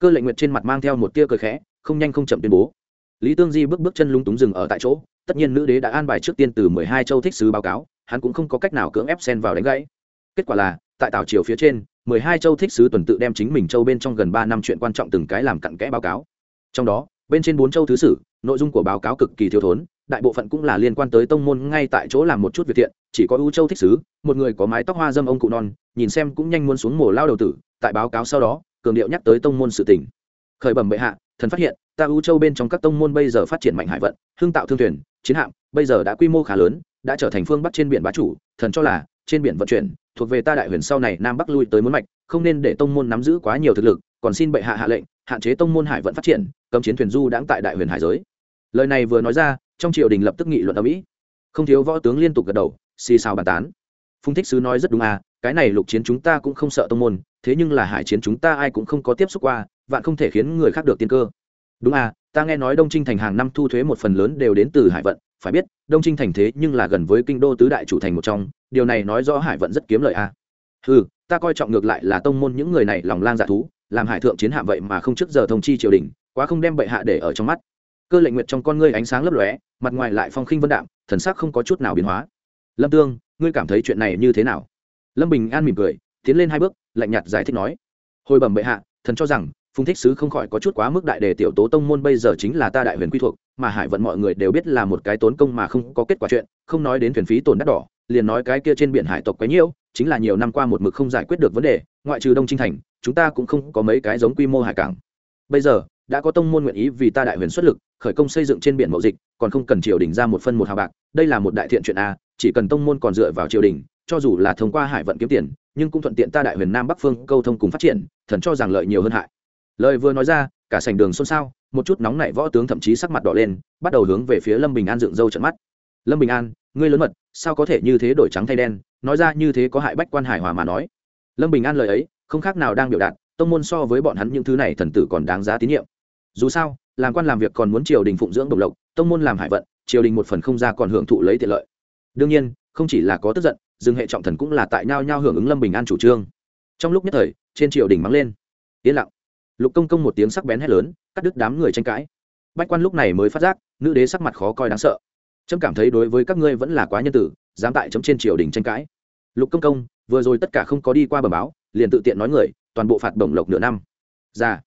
Cơ lệnh nguyệt trên mặt mang theo một tia cười khẽ, không nhanh không chậm tuyên bố. Lý tương di bước bước chân lung túng dừng ở tại chỗ, tất nhiên nữ đế đã an bài trước tiên từ mười hai châu thích sứ báo cáo, hắn cũng không có cách nào cưỡng ép xen vào đánh gãy. Kết quả là, tại tảo triều phía trên mười hai châu thích sứ tuần tự đem chính mình châu bên trong gần ba năm chuyện quan trọng từng cái làm cặn kẽ báo cáo. Trong đó, bên trên bốn châu thứ sử, nội dung của báo cáo cực kỳ thiếu thốn, đại bộ phận cũng là liên quan tới tông môn ngay tại chỗ làm một chút việc thiện, chỉ có ưu châu thích sứ, một người có mái tóc hoa dâm ông cụ non, nhìn xem cũng nhanh muốn xuống mổ lao đầu tử, tại báo cáo sau đó, cường điệu nhắc tới tông môn sự tỉnh khởi bẩm bệ hạ, thần phát hiện, ta ưu châu bên trong các tông môn bây giờ phát triển mạnh hải vận, hưng tạo thương thuyền, chiến hạm, bây giờ đã quy mô khá lớn đã trở thành phương bắc trên biển bá chủ, thần cho là, trên biển vận chuyển, thuộc về ta đại huyền sau này nam bắc lui tới muốn mạch, không nên để tông môn nắm giữ quá nhiều thực lực, còn xin bệ hạ hạ lệnh, hạn chế tông môn hải vận phát triển, cấm chiến thuyền du đãng tại đại huyền hải giới. Lời này vừa nói ra, trong triều đình lập tức nghị luận ở mỹ không thiếu võ tướng liên tục gật đầu, xì xào bàn tán. Phung thích sứ nói rất đúng à cái này lục chiến chúng ta cũng không sợ tông môn, thế nhưng là hải chiến chúng ta ai cũng không có tiếp xúc qua, vạn không thể khiến người khác được tiên cơ đúng à ta nghe nói đông trinh thành hàng năm thu thuế một phần lớn đều đến từ hải vận, phải biết, đông trinh thành thế nhưng là gần với kinh đô tứ đại chủ thành một trong, điều này nói rõ hải vận rất kiếm lợi à. ừ ta coi trọng ngược lại là tông môn những người này lòng lang dạ thú, làm hải thượng chiến hạm vậy mà không trước giờ thông chi triều đình, quá không đem bệ hạ để ở trong mắt. Cơ lệnh nguyệt trong con ngươi ánh sáng lấp lóe, mặt ngoài lại phong khinh vân đạm, thần sắc không có chút nào biến hóa. Lâm tương, ngươi cảm thấy chuyện này như thế nào? Lâm bình an mỉm cười, tiến lên hai bước, lạnh nhạt giải thích nói. Hồi bẩm bệ hạ, thần cho rằng phùng thích sứ không khỏi có chút quá mức đại đề tiểu tố tông môn bây giờ chính là ta đại huyền quy thuộc, mà hải vận mọi người đều biết là một cái tốn công mà không có kết quả chuyện, không nói đến thuyền phí tổn đắt đỏ, liền nói cái kia trên biển hải tộc quấy nhiễu, chính là nhiều năm qua một mực không giải quyết được vấn đề, ngoại trừ đông trinh thành, chúng ta cũng không có mấy cái giống quy mô hải cảng. Bây giờ, đã có tông môn nguyện ý vì ta đại huyền xuất lực, khởi công xây dựng trên biển mậu dịch, còn không cần triều đình ra một phân một hào bạc, đây là một đại thiện chuyện a, chỉ cần tông môn còn dựa vào triều đình, cho dù là thông qua hải vận kiếm tiền, nhưng cũng thuận tiện ta đại huyền nam bắc phương câu thông cùng phát triển, thần cho rằng lợi nhiều hơn hại lời vừa nói ra, cả sảnh đường xôn xao, một chút nóng nảy võ tướng thậm chí sắc mặt đỏ lên, bắt đầu hướng về phía lâm bình an dựng râu trận mắt. Lâm bình an, ngươi lớn mật, sao có thể như thế đổi trắng thay đen? Nói ra như thế có hại bách quan hải hòa mà nói. Lâm bình an lời ấy, không khác nào đang biểu đạt, tông môn so với bọn hắn những thứ này thần tử còn đáng giá tín nhiệm. Dù sao, làm quan làm việc còn muốn triều đình phụng dưỡng đồng lộc, tông môn làm hải vận, triều đình một phần không ra còn hưởng thụ lấy tiện lợi. Đương nhiên, không chỉ là có tức giận, dương hệ trọng thần cũng là tại nhau nhau hưởng ứng lâm bình an chủ trương. Trong lúc nhất thời, trên triều đình mắng lên. Yên lặng lục công công một tiếng sắc bén hét lớn, cắt đứt đám người tranh cãi. Bách quan lúc này mới phát giác, nữ đế sắc mặt khó coi đáng sợ. Trâm cảm thấy đối với các ngươi vẫn là quá nhân tử, dám tại chấm trên triều đình tranh cãi. Lục công công, vừa rồi tất cả không có đi qua bờ báo, liền tự tiện nói người, toàn bộ phạt đồng lộc nửa năm. Ra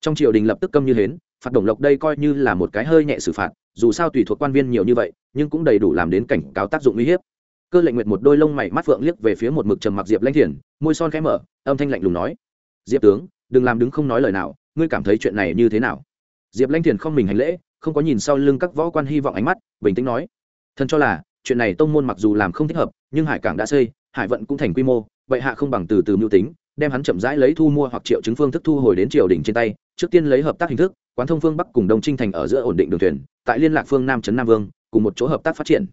trong triều đình lập tức câm như hến, phạt đồng lộc đây coi như là một cái hơi nhẹ xử phạt, dù sao tùy thuộc quan viên nhiều như vậy, nhưng cũng đầy đủ làm đến cảnh cáo tác dụng uy hiếp. Cơ lệnh nguyệt một đôi lông mày mắt phượng liếc về phía một mực trầm mặc diệp lãnh thiền, môi son khẽ mở, âm thanh lạnh lùng nói, diệp tướng đừng làm đứng không nói lời nào, ngươi cảm thấy chuyện này như thế nào? Diệp lanh thiền không mình hành lễ, không có nhìn sau lưng các võ quan hy vọng ánh mắt, bình tĩnh nói. Thần cho là, chuyện này tông môn mặc dù làm không thích hợp, nhưng hải cảng đã xây, hải vận cũng thành quy mô, vậy hạ không bằng từ từ mưu tính, đem hắn chậm rãi lấy thu mua hoặc triệu chứng phương thức thu hồi đến triều đình trên tay, trước tiên lấy hợp tác hình thức, quán thông phương bắc cùng đông trinh thành ở giữa ổn định đường thuyền, tại liên lạc phương nam trấn nam vương, cùng một chỗ hợp tác phát triển.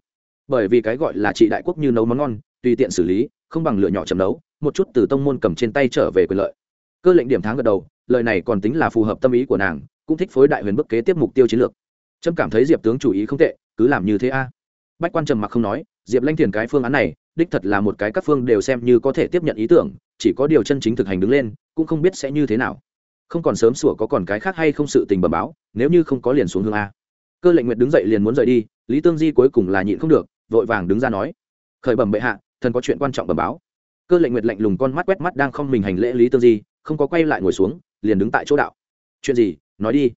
Bởi vì cái gọi là trị đại quốc như nấu món ngon, tùy tiện xử lý, không bằng lựa nhỏ chậm nấu, một chút từ tông môn cầm trên tay trở về quyền lợi cơ lệnh điểm tháng gật đầu, lời này còn tính là phù hợp tâm ý của nàng, cũng thích phối đại huyền bức kế tiếp mục tiêu chiến lược. Trâm cảm thấy diệp tướng chủ ý không tệ, cứ làm như thế a. Bách quan trầm mặc không nói, diệp lanh thiền cái phương án này, đích thật là một cái các phương đều xem như có thể tiếp nhận ý tưởng, chỉ có điều chân chính thực hành đứng lên, cũng không biết sẽ như thế nào. Không còn sớm sủa có còn cái khác hay không sự tình bẩm báo, nếu như không có liền xuống hương a. Cơ lệnh nguyệt đứng dậy liền muốn rời đi, lý tương di cuối cùng là nhịn không được, vội vàng đứng ra nói. Khởi bẩm bệ hạ, thần có chuyện quan trọng bẩm báo. Cơ lệnh nguyệt lạnh lùng con mắt quét mắt đang không mình hành lễ lý tương di không có quay lại ngồi xuống, liền đứng tại chỗ đạo. Chuyện gì? Nói đi.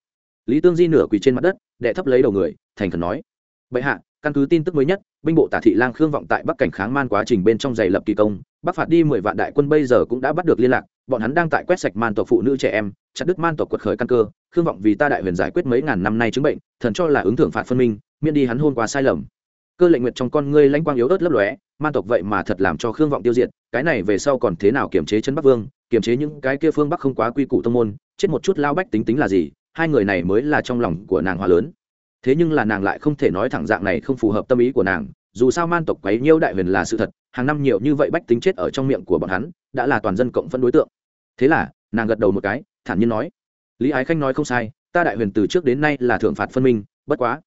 Lý tương di nửa quỳ trên mặt đất, đệ thấp lấy đầu người, thành khẩn nói, bệ hạ, căn cứ tin tức mới nhất, binh bộ tả thị lang khương vọng tại bắc cảnh kháng man quá trình bên trong giày lập kỳ công, bắc phạt đi mười vạn đại quân bây giờ cũng đã bắt được liên lạc, bọn hắn đang tại quét sạch man tộc phụ nữ trẻ em, chặt đứt man tộc quật khởi căn cơ, khương vọng vì ta đại huyền giải quyết mấy ngàn năm nay chứng bệnh, thần cho là ứng thưởng phạt phân minh, miễn đi hắn hôn qua sai lầm. Cơ lệnh nguyệt trong con ngươi lãnh quang yếu ớt lấp lóe, man tộc vậy mà thật làm cho khương vọng tiêu diệt, cái này về sau còn thế nào kiềm chế chân bắc vương kiềm chế những cái kia phương bắc không quá quy củ tông môn, chết một chút lao bách tính tính là gì, hai người này mới là trong lòng của nàng hoa lớn. Thế nhưng là nàng lại không thể nói thẳng dạng này không phù hợp tâm ý của nàng, dù sao man tộc quấy nhiêu đại huyền là sự thật, hàng năm nhiều như vậy bách tính chết ở trong miệng của bọn hắn, đã là toàn dân cộng phân đối tượng. Thế là, nàng gật đầu một cái, thản nhiên nói, lý ái khanh nói không sai, ta đại huyền từ trước đến nay là thượng phạt phân minh, bất quá,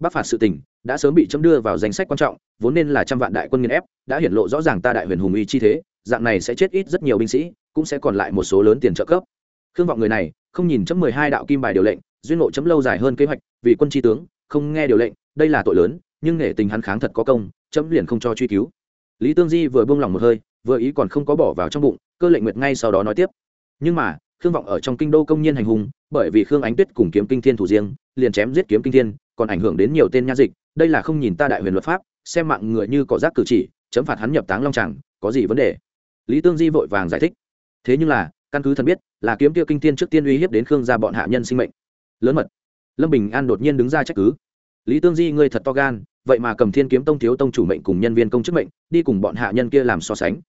bắc phạt sự tình đã sớm bị chấm đưa vào danh sách quan trọng, vốn nên là trăm vạn đại quân nghiên ép, đã hiển lộ rõ ràng ta đại huyền hùng uy chi thế, dạng này sẽ chết ít rất nhiều binh sĩ cũng sẽ còn lại một số lớn tiền trợ cấp. Khương vọng người này, không nhìn chấm mười hai đạo kim bài điều lệnh, duyên ngộ chấm lâu dài hơn kế hoạch, vì quân tri tướng, không nghe điều lệnh, đây là tội lớn, nhưng nghệ tình hắn kháng thật có công, chấm liền không cho truy cứu. Lý tương di vừa buông lỏng một hơi, vừa ý còn không có bỏ vào trong bụng, cơ lệnh nguyệt ngay sau đó nói tiếp. Nhưng mà, khương vọng ở trong kinh đô công nhân hành hùng bởi vì khương ánh tuyết cùng kiếm kinh thiên thủ riêng, liền chém giết kiếm kinh thiên, còn ảnh hưởng đến nhiều tên nha dịch, đây là không nhìn ta đại huyền luật pháp, xem mạng người như cỏ rác cử chỉ, chấm phạt hắn nhập táng long tràng, có gì vấn đề? Lý tương di vội vàng giải thích thế nhưng là, căn cứ thần biết, là kiếm tiêu kinh tiên trước tiên uy hiếp đến khương gia bọn hạ nhân sinh mệnh. Lớn mật. Lâm bình an đột nhiên đứng ra trách cứ. Lý tương di ngươi thật to gan, vậy mà cầm thiên kiếm tông thiếu tông chủ mệnh cùng nhân viên công chức mệnh, đi cùng bọn hạ nhân kia làm so sánh.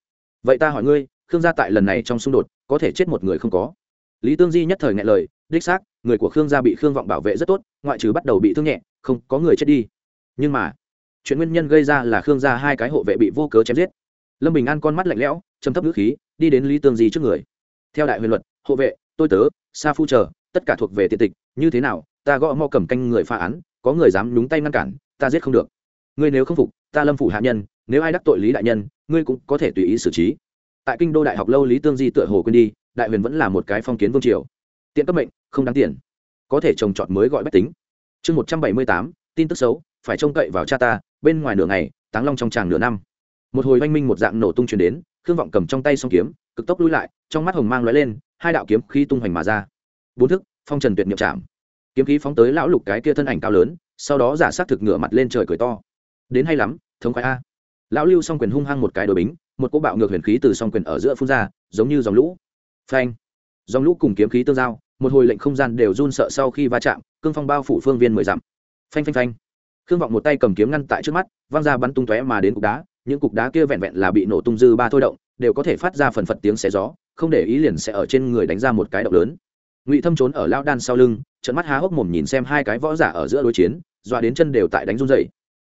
Vậy ta hỏi ngươi, khương gia tại lần này trong xung đột, có thể chết một người không có? Lý tương di nhất thời ngại lời, đích xác, người của khương gia bị khương vọng bảo vệ rất tốt, ngoại trừ bắt đầu bị thương nhẹ, không, có người chết đi. Nhưng mà, chuyện nguyên nhân gây ra là khương gia hai cái hộ vệ bị vô cớ chém giết. Lâm bình an con mắt lạnh lẽo châm thấp ngữ khí đi đến lý tương di trước người. Theo đại huyền luật, hộ vệ, tôi tớ, sa phu chờ, tất cả thuộc về tiện tịch, như thế nào, ta gõ mo cầm canh người phá án, có người dám nhúng tay ngăn cản, ta giết không được. Ngươi nếu không phục, ta lâm phủ hạ nhân, nếu ai đắc tội lý đại nhân, ngươi cũng có thể tùy ý xử trí. Tại kinh đô đại học lâu lý tương di tựa hồ quên đi, đại huyền vẫn là một cái phong kiến vương triều. Tiện cấp mệnh, không đáng tiền. Có thể trồng trọt mới gọi bách tính. Chương một trăm bảy mươi tám, tin tức xấu, phải trông cậy vào cha ta, bên ngoài nửa ngày, táng long trong tràng nửa năm một hồi oanh minh một dạng nổ tung chuyển đến, khương vọng cầm trong tay song kiếm, cực tốc lui lại, trong mắt hồng mang lóe lên, hai đạo kiếm khí tung hoành mà ra. Bốn thức, phong trần tuyệt nhập chạm kiếm khí phóng tới lão lục cái kia thân ảnh cao lớn, sau đó giả sát thực ngửa mặt lên trời cười to. Đến hay lắm, thống khoái a. Lão lưu song quyền hung hăng một cái đồi bính, một cỗ bạo ngược huyền khí từ song quyền ở giữa phun ra, giống như dòng lũ. Phanh. Dòng lũ cùng kiếm khí tương giao, một hồi lệnh không gian đều run sợ sau khi va chạm, cương phong bao phủ phương viên mười dặm. Phanh phanh phanh. Khương vọng một tay cầm kiếm ngăn tại trước mắt, văng ra bắn tung tóe mà đến cục đá những cục đá kia vẹn vẹn là bị nổ tung dư ba thôi động, đều có thể phát ra phần phật tiếng xé gió, không để ý liền sẽ ở trên người đánh ra một cái động lớn. Ngụy thâm trốn ở lao đan sau lưng trận mắt há hốc mồm nhìn xem hai cái võ giả ở giữa đối chiến, dọa đến chân đều tại đánh run dậy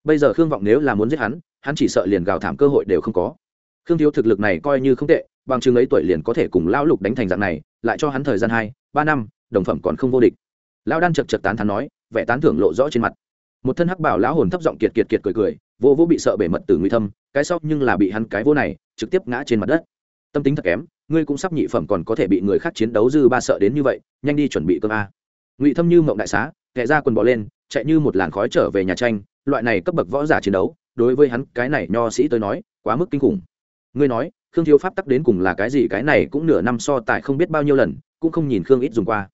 bây giờ khương vọng nếu là muốn giết hắn hắn chỉ sợ liền gào thảm cơ hội đều không có. Khương thiếu thực lực này coi như không tệ, bằng chừng ấy tuổi liền có thể cùng lão lục đánh thành dạng này, lại cho hắn thời gian hai, ba năm, đồng phẩm còn không vô địch. Lão đan chật chật tán thắn nói, vẻ tán thưởng lộ rõ trên mặt. Một thân hắc bảo lão hồn thấp giọng kiệt kiệt kiệt cười cười vô vô bị sợ bể mật từ nguy thâm, cái sau nhưng là bị hắn cái vô này, trực tiếp ngã trên mặt đất. Tâm tính thật kém, ngươi cũng sắp nhị phẩm còn có thể bị người khác chiến đấu dư ba sợ đến như vậy, nhanh đi chuẩn bị cơm a. Ngụy thâm như mộng đại xá, kẻ ra quần bỏ lên, chạy như một làn khói trở về nhà tranh, loại này cấp bậc võ giả chiến đấu, đối với hắn cái này nho sĩ tới nói, quá mức kinh khủng. Ngươi nói, khương thiếu pháp tắc đến cùng là cái gì, cái này cũng nửa năm so tại không biết bao nhiêu lần, cũng không nhìn khương ít dùng qua.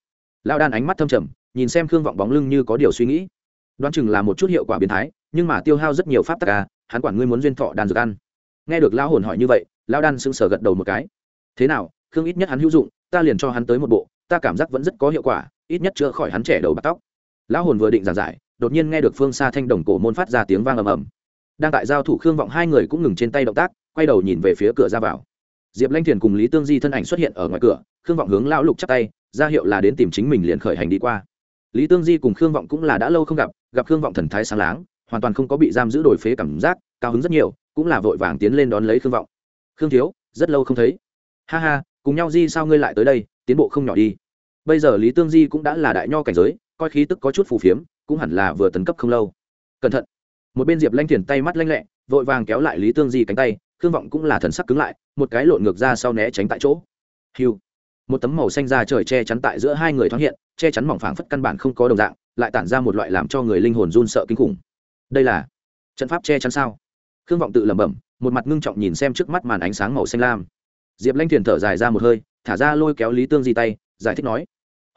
Lao đan ánh mắt thâm trầm, nhìn xem khương vọng bóng lưng như có điều suy nghĩ. Đoán chừng là một chút hiệu quả biến thái nhưng mà tiêu hao rất nhiều pháp tắc à hắn quản ngươi muốn duyên thọ đan dược ăn. Nghe được lão hồn hỏi như vậy, lão đan sững sờ gật đầu một cái. Thế nào, khương ít nhất hắn hữu dụng, ta liền cho hắn tới một bộ, ta cảm giác vẫn rất có hiệu quả, ít nhất chữa khỏi hắn trẻ đầu bạc tóc. Lão hồn vừa định giảng giải, đột nhiên nghe được phương xa thanh đồng cổ môn phát ra tiếng vang ầm ầm. Đang tại giao thủ khương vọng hai người cũng ngừng trên tay động tác, quay đầu nhìn về phía cửa ra vào. Diệp lanh thiền cùng lý tương di thân ảnh xuất hiện ở ngoài cửa, khương vọng hướng lão lục chắc tay, ra hiệu là đến tìm chính mình liền khởi hành đi qua. Lý tương di cùng khương vọng cũng là đã lâu không gặp gặp khương vọng thần thái sáng láng hoàn toàn không có bị giam giữ đổi phế cảm giác, cao hứng rất nhiều, cũng là vội vàng tiến lên đón lấy khương vọng. Khương thiếu, rất lâu không thấy. Ha ha, cùng nhau di sao ngươi lại tới đây, tiến bộ không nhỏ đi. Bây giờ lý tương di cũng đã là đại nho cảnh giới, coi khí tức có chút phù phiếm, cũng hẳn là vừa tấn cấp không lâu. Cẩn thận. Một bên diệp lanh thiền tay mắt lanh lẹ, vội vàng kéo lại lý tương di cánh tay, khương vọng cũng là thần sắc cứng lại, một cái lộn ngược ra sau né tránh tại chỗ. Hiu một tấm màu xanh da trời che chắn tại giữa hai người thoáng hiện, che chắn mỏng phảng phất căn bản không có đồng dạng, lại tản ra một loại làm cho người linh hồn run sợ kinh khủng đây là trận pháp che chắn sao? Khương vọng tự lẩm bẩm, một mặt ngưng trọng nhìn xem trước mắt màn ánh sáng màu xanh lam. Diệp lanh thiền thở dài ra một hơi, thả ra lôi kéo lý tương di tay, giải thích nói,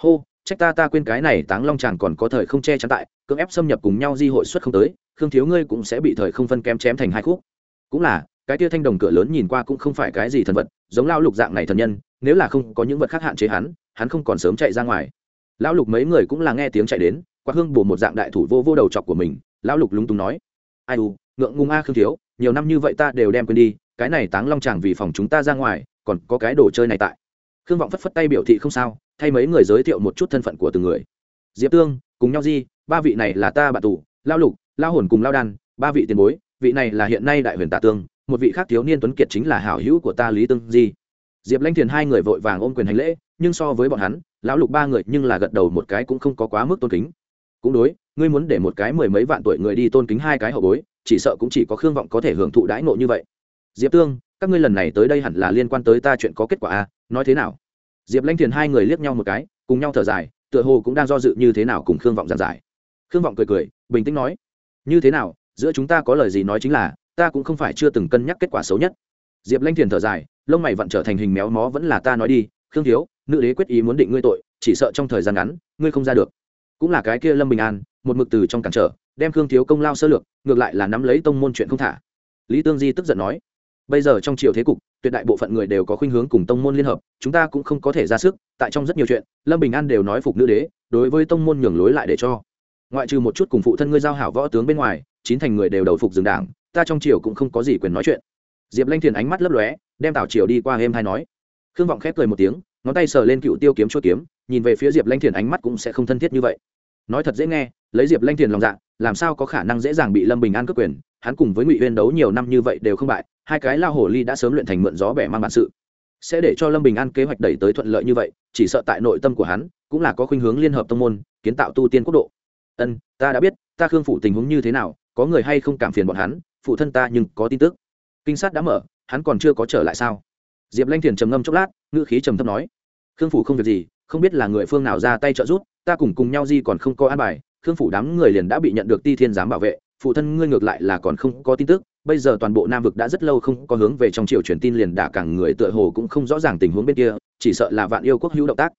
hô, trách ta ta quên cái này táng long tràn còn có thời không che chắn tại, cưỡng ép xâm nhập cùng nhau di hội xuất không tới, khương thiếu ngươi cũng sẽ bị thời không phân kém chém thành hai khúc. Cũng là, cái tia thanh đồng cửa lớn nhìn qua cũng không phải cái gì thần vật, giống lao lục dạng này thần nhân, nếu là không có những vật khác hạn chế hắn hắn không còn sớm chạy ra ngoài. Lão lục mấy người cũng là nghe tiếng chạy đến, quạt hương bổ một dạng đại thủ vô vô đầu chọc của mình lão lục lúng túng nói. Ai u, ngượng ngung a khương thiếu, nhiều năm như vậy ta đều đem quên đi, cái này táng long chàng vì phòng chúng ta ra ngoài, còn có cái đồ chơi này tại. Khương vọng phất phất tay biểu thị không sao, thay mấy người giới thiệu một chút thân phận của từng người. Diệp tương, cùng nhau di, ba vị này là ta bạn tù lao lục lao hồn cùng lao đan, ba vị tiền bối, vị này là hiện nay đại huyền tạ tương, một vị khác thiếu niên tuấn kiệt chính là hảo hữu của ta lý tương di. Diệp lanh thiền hai người vội vàng ôm quyền hành lễ, nhưng so với bọn hắn, lão lục ba người nhưng là gật đầu một cái cũng không có quá mức tôn kính. Cũng đối ngươi muốn để một cái mười mấy vạn tuổi người đi tôn kính hai cái hậu bối, chỉ sợ cũng chỉ có khương vọng có thể hưởng thụ đãi ngộ như vậy. Diệp tương, các ngươi lần này tới đây hẳn là liên quan tới ta chuyện có kết quả a nói thế nào? Diệp lanh thiền hai người liếc nhau một cái, cùng nhau thở dài, tựa hồ cũng đang do dự như thế nào cùng khương vọng giàn giải. Khương vọng cười cười, bình tĩnh nói, như thế nào, giữa chúng ta có lời gì nói chính là, ta cũng không phải chưa từng cân nhắc kết quả xấu nhất. Diệp lanh thiền thở dài, lông mày vặn trở thành hình méo mó vẫn là ta nói đi, khương thiếu, nữ đế quyết ý muốn định ngươi tội, chỉ sợ trong thời gian ngắn, ngươi không ra được cũng là cái kia lâm bình an, một mực từ trong cản trở, đem khương thiếu công lao sơ lược, ngược lại là nắm lấy tông môn chuyện không thả. Lý tương di tức giận nói, bây giờ trong triều thế cục, tuyệt đại bộ phận người đều có khuynh hướng cùng tông môn liên hợp, chúng ta cũng không có thể ra sức, tại trong rất nhiều chuyện, lâm bình an đều nói phục nữ đế, đối với tông môn nhường lối lại để cho. Ngoại trừ một chút cùng phụ thân ngươi giao hảo võ tướng bên ngoài, chín thành người đều đầu phục dừng đảng, ta trong triều cũng không có gì quyền nói chuyện. Diệp lanh thiền ánh mắt lấp lóe, đem tảo triều đi qua êm hay nói. Khương vọng khép cười một tiếng ngón tay sờ lên cựu tiêu kiếm chua kiếm, nhìn về phía diệp lanh thiền ánh mắt cũng sẽ không thân thiết như vậy. Nói thật dễ nghe, lấy diệp lanh thiền lòng dạ làm sao có khả năng dễ dàng bị lâm bình an cướp quyền, hắn cùng với ngụy huyên đấu nhiều năm như vậy đều không bại, hai cái lao hồ ly đã sớm luyện thành mượn gió bẻ mang bản sự. Sẽ để cho lâm bình an kế hoạch đẩy tới thuận lợi như vậy, chỉ sợ tại nội tâm của hắn, cũng là có khuynh hướng liên hợp tông môn, kiến tạo tu tiên quốc độ. Ân, ta đã biết, ta khương phụ tình huống như thế nào, có người hay không cảm phiền bọn hắn, phụ thân ta nhưng có tin tức. Kinh sát đã mở, hắn còn chưa có trở lại sao? Diệp lanh thiền trầm ngâm chốc lát ngữ khí trầm thấp nói, khương phủ không việc gì, không biết là người phương nào ra tay trợ giúp, ta cùng cùng nhau di còn không có an bài, khương phủ đám người liền đã bị nhận được ti thiên giám bảo vệ, phụ thân ngươi ngược lại là còn không có tin tức, bây giờ toàn bộ nam vực đã rất lâu không có hướng về trong triều truyền tin liền đả cảng người tựa hồ cũng không rõ ràng tình huống bên kia, chỉ sợ là vạn yêu quốc hữu động tác.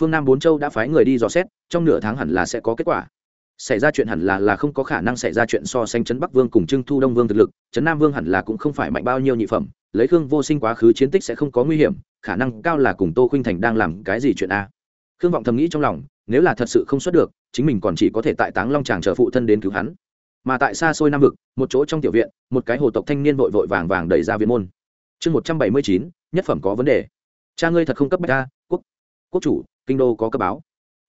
Phương nam bốn châu đã phái người đi dò xét, trong nửa tháng hẳn là sẽ có kết quả xảy ra chuyện hẳn là là không có khả năng xảy ra chuyện so sánh chấn bắc vương cùng trưng thu đông vương thực lực, chấn nam vương hẳn là cũng không phải mạnh bao nhiêu nhị phẩm, lấy khương vô sinh quá khứ chiến tích sẽ không có nguy hiểm, khả năng cao là cùng tô khuynh thành đang làm cái gì chuyện a? Khương vọng thầm nghĩ trong lòng, nếu là thật sự không xuất được, chính mình còn chỉ có thể tại táng long tràng chờ phụ thân đến cứu hắn. Mà tại xa xôi nam vực, một chỗ trong tiểu viện, một cái hồ tộc thanh niên vội vội vàng vàng đẩy ra viện môn. Chương một trăm bảy mươi chín, nhất phẩm có vấn đề. Cha ngươi thật không cấp bách ta, quốc quốc chủ, kinh đô có cấp báo.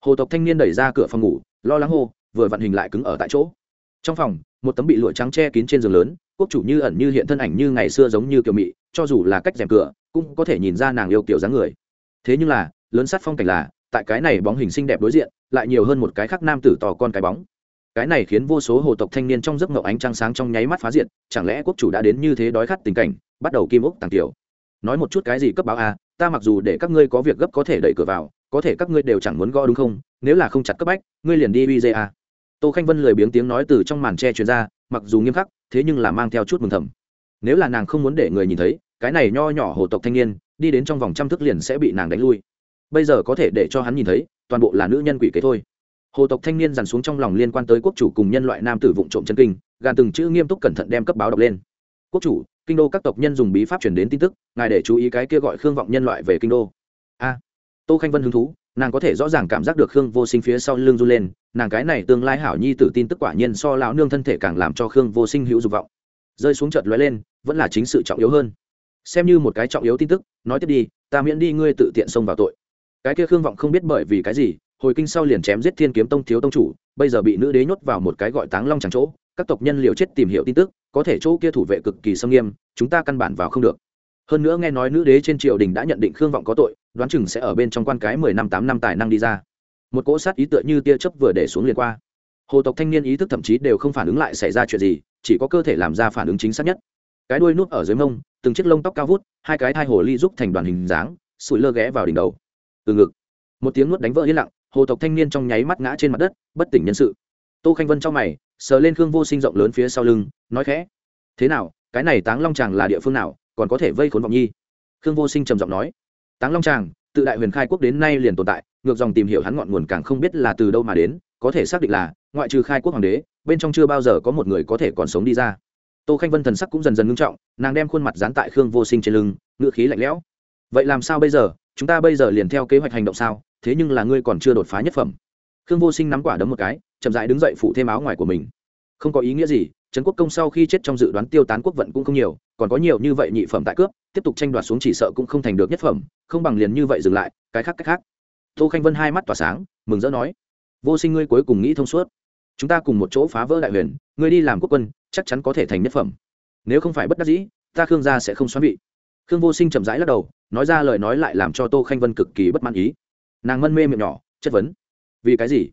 Hồ tộc thanh niên đẩy ra cửa phòng ngủ, lo lắng hô vừa vận hình lại cứng ở tại chỗ. Trong phòng, một tấm bị lụa trắng che kín trên giường lớn, quốc chủ như ẩn như hiện thân ảnh như ngày xưa giống như kiều mị, cho dù là cách rèm cửa, cũng có thể nhìn ra nàng yêu kiểu dáng người. Thế nhưng là, lớn sát phong cảnh là, tại cái này bóng hình xinh đẹp đối diện, lại nhiều hơn một cái khác nam tử tò con cái bóng. Cái này khiến vô số hồ tộc thanh niên trong giấc ngậu ánh trăng sáng trong nháy mắt phá diện chẳng lẽ quốc chủ đã đến như thế đói khát tình cảnh, bắt đầu kim ốc tàng tiểu. Nói một chút cái gì cấp báo a, ta mặc dù để các ngươi có việc gấp có thể đẩy cửa vào, có thể các ngươi đều chẳng muốn gõ đúng không, nếu là không chặt cấp bách, ngươi liền đi uy a tô khanh vân lười biếng tiếng nói từ trong màn tre truyền ra, mặc dù nghiêm khắc, thế nhưng là mang theo chút mừng thầm. Nếu là nàng không muốn để người nhìn thấy, cái này nho nhỏ hồ tộc thanh niên, đi đến trong vòng trăm thức liền sẽ bị nàng đánh lui. Bây giờ có thể để cho hắn nhìn thấy, toàn bộ là nữ nhân quỷ kế thôi. Hồ tộc thanh niên dằn xuống trong lòng liên quan tới quốc chủ cùng nhân loại nam tử vụng trộm chân kinh, gàn từng chữ nghiêm túc cẩn thận đem cấp báo đọc lên. Quốc chủ, kinh đô các tộc nhân dùng bí pháp chuyển đến tin tức, ngài để chú ý cái kia gọi khương vọng nhân loại về kinh đô. A. Tô khanh vân hứng thú, nàng có thể rõ ràng cảm giác được khương vô sinh phía sau lưng run lên nàng cái này tương lai hảo nhi tử tin tức quả nhiên so lão nương thân thể càng làm cho khương vô sinh hữu dục vọng. Rơi xuống chợt lóe lên, vẫn là chính sự trọng yếu hơn. Xem như một cái trọng yếu tin tức, nói tiếp đi, ta miễn đi ngươi tự tiện xông vào tội. Cái kia khương vọng không biết bởi vì cái gì, hồi kinh sau liền chém giết thiên kiếm tông thiếu tông chủ, bây giờ bị nữ đế nhốt vào một cái gọi táng long chẳng chỗ, các tộc nhân liều chết tìm hiểu tin tức, có thể chỗ kia thủ vệ cực kỳ sâm nghiêm, chúng ta căn bản vào không được. Hơn nữa nghe nói nữ đế trên triều đình đã nhận định khương vọng có tội, đoán chừng sẽ ở bên trong quan cái mười năm tám năm tài năng đi ra một cỗ sát ý tựa như tia chớp vừa để xuống liền qua. Hồ tộc thanh niên ý thức thậm chí đều không phản ứng lại xảy ra chuyện gì, chỉ có cơ thể làm ra phản ứng chính xác nhất. Cái đuôi núp ở dưới mông, từng chiếc lông tóc cao vút, hai cái thai hồ ly giúp thành đoàn hình dáng, sủi lơ ghé vào đỉnh đầu. Từ ngực, một tiếng nuốt đánh vỡ yên lặng, hồ tộc thanh niên trong nháy mắt ngã trên mặt đất, bất tỉnh nhân sự. Tô khanh vân trong mày, sờ lên khương vô sinh rộng lớn phía sau lưng, nói khẽ, thế nào, cái này táng long tràng là địa phương nào, còn có thể vây khốn vọng nhi? Khương vô sinh trầm giọng nói, táng long tràng tự đại huyền khai quốc đến nay liền tồn tại, ngược dòng tìm hiểu hắn ngọn nguồn càng không biết là từ đâu mà đến, có thể xác định là, ngoại trừ khai quốc hoàng đế, bên trong chưa bao giờ có một người có thể còn sống đi ra. Tô khanh vân thần sắc cũng dần dần ngưng trọng, nàng đem khuôn mặt dán tại khương vô sinh trên lưng ngựa khí lạnh lẽo. Vậy làm sao bây giờ? Chúng ta bây giờ liền theo kế hoạch hành động sao? Thế nhưng là ngươi còn chưa đột phá nhất phẩm. Khương vô sinh nắm quả đấm một cái, chậm dãi đứng dậy phụ thêm áo ngoài của mình. Không có ý nghĩa gì trấn quốc công sau khi chết trong dự đoán tiêu tán quốc vận cũng không nhiều, còn có nhiều như vậy nhị phẩm tại cướp, tiếp tục tranh đoạt xuống chỉ sợ cũng không thành được nhất phẩm, không bằng liền như vậy dừng lại, cái khác cách khác. Tô khanh vân hai mắt tỏa sáng, mừng rỡ nói, vô sinh ngươi cuối cùng nghĩ thông suốt. Chúng ta cùng một chỗ phá vỡ đại huyền, ngươi đi làm quốc quân, chắc chắn có thể thành nhất phẩm. Nếu không phải bất đắc dĩ, ta khương gia sẽ không xoắn vị. Khương vô sinh chậm rãi lắc đầu, nói ra lời nói lại làm cho tô khanh vân cực kỳ bất mãn ý. Nàng mân mê miệng nhỏ, chất vấn, vì cái gì?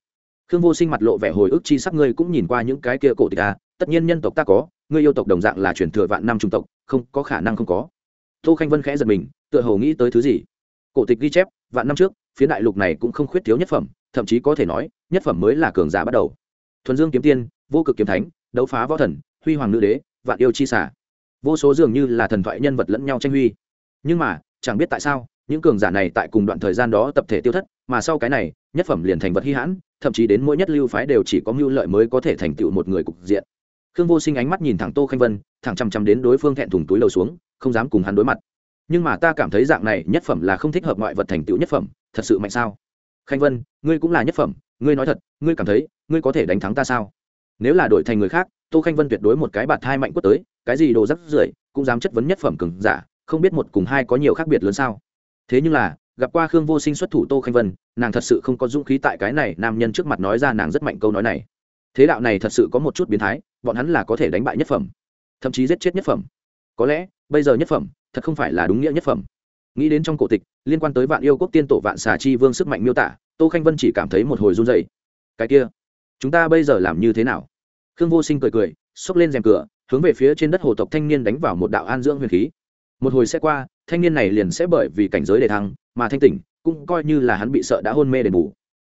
Khương vô sinh mặt lộ vẻ hồi ức chi sắc ngươi cũng nhìn qua những cái kia cổ tịch à tất nhiên nhân tộc ta có ngươi yêu tộc đồng dạng là truyền thừa vạn năm trung tộc, không có khả năng không có. Tô khanh vân khẽ giật mình, tựa hồ nghĩ tới thứ gì? Cổ tịch ghi chép, vạn năm trước phía đại lục này cũng không khuyết thiếu nhất phẩm, thậm chí có thể nói, nhất phẩm mới là cường giả bắt đầu. Thuần dương kiếm tiên, vô cực kiếm thánh, đấu phá võ thần, huy hoàng nữ đế, vạn yêu chi xả vô số dường như là thần thoại nhân vật lẫn nhau tranh huy. Nhưng mà, chẳng biết tại sao, những cường giả này tại cùng đoạn thời gian đó tập thể tiêu thất, mà sau cái này, nhất phẩm liền thành vật hy hãn, thậm chí đến mỗi nhất lưu phái đều chỉ có mưu lợi mới có thể thành tựu một người cục diện khương vô sinh ánh mắt nhìn thẳng tô khanh vân, thẳng chằm chằm đến đối phương thẹn thùng túi lầu xuống, không dám cùng hắn đối mặt. Nhưng mà ta cảm thấy dạng này nhất phẩm là không thích hợp ngoại vật thành tựu nhất phẩm, thật sự mạnh sao? Khanh vân, ngươi cũng là nhất phẩm, ngươi nói thật, ngươi cảm thấy, ngươi có thể đánh thắng ta sao? Nếu là đổi thành người khác, tô khanh vân tuyệt đối một cái bạt hai mạnh quất tới, cái gì đồ rắc rưởi, cũng dám chất vấn nhất phẩm cường giả, không biết một cùng hai có nhiều khác biệt lớn sao? Thế nhưng là, gặp qua khương vô sinh xuất thủ tô khanh vân, nàng thật sự không có dũng khí tại cái này nam nhân trước mặt nói ra nàng rất mạnh câu nói này. Thế đạo này thật sự có một chút biến thái bọn hắn là có thể đánh bại nhất phẩm, thậm chí giết chết nhất phẩm. Có lẽ, bây giờ nhất phẩm, thật không phải là đúng nghĩa nhất phẩm. Nghĩ đến trong cổ tịch, liên quan tới vạn yêu quốc tiên tổ vạn xà chi vương sức mạnh miêu tả, tô khanh vân chỉ cảm thấy một hồi run dày cái kia, chúng ta bây giờ làm như thế nào? Khương vô sinh cười cười, xốc lên rèm cửa, hướng về phía trên đất hồ tộc thanh niên đánh vào một đạo an dưỡng huyền khí. Một hồi sẽ qua, thanh niên này liền sẽ bởi vì cảnh giới đề thăng, mà thanh tỉnh, cũng coi như là hắn bị sợ đã hôn mê đền bù.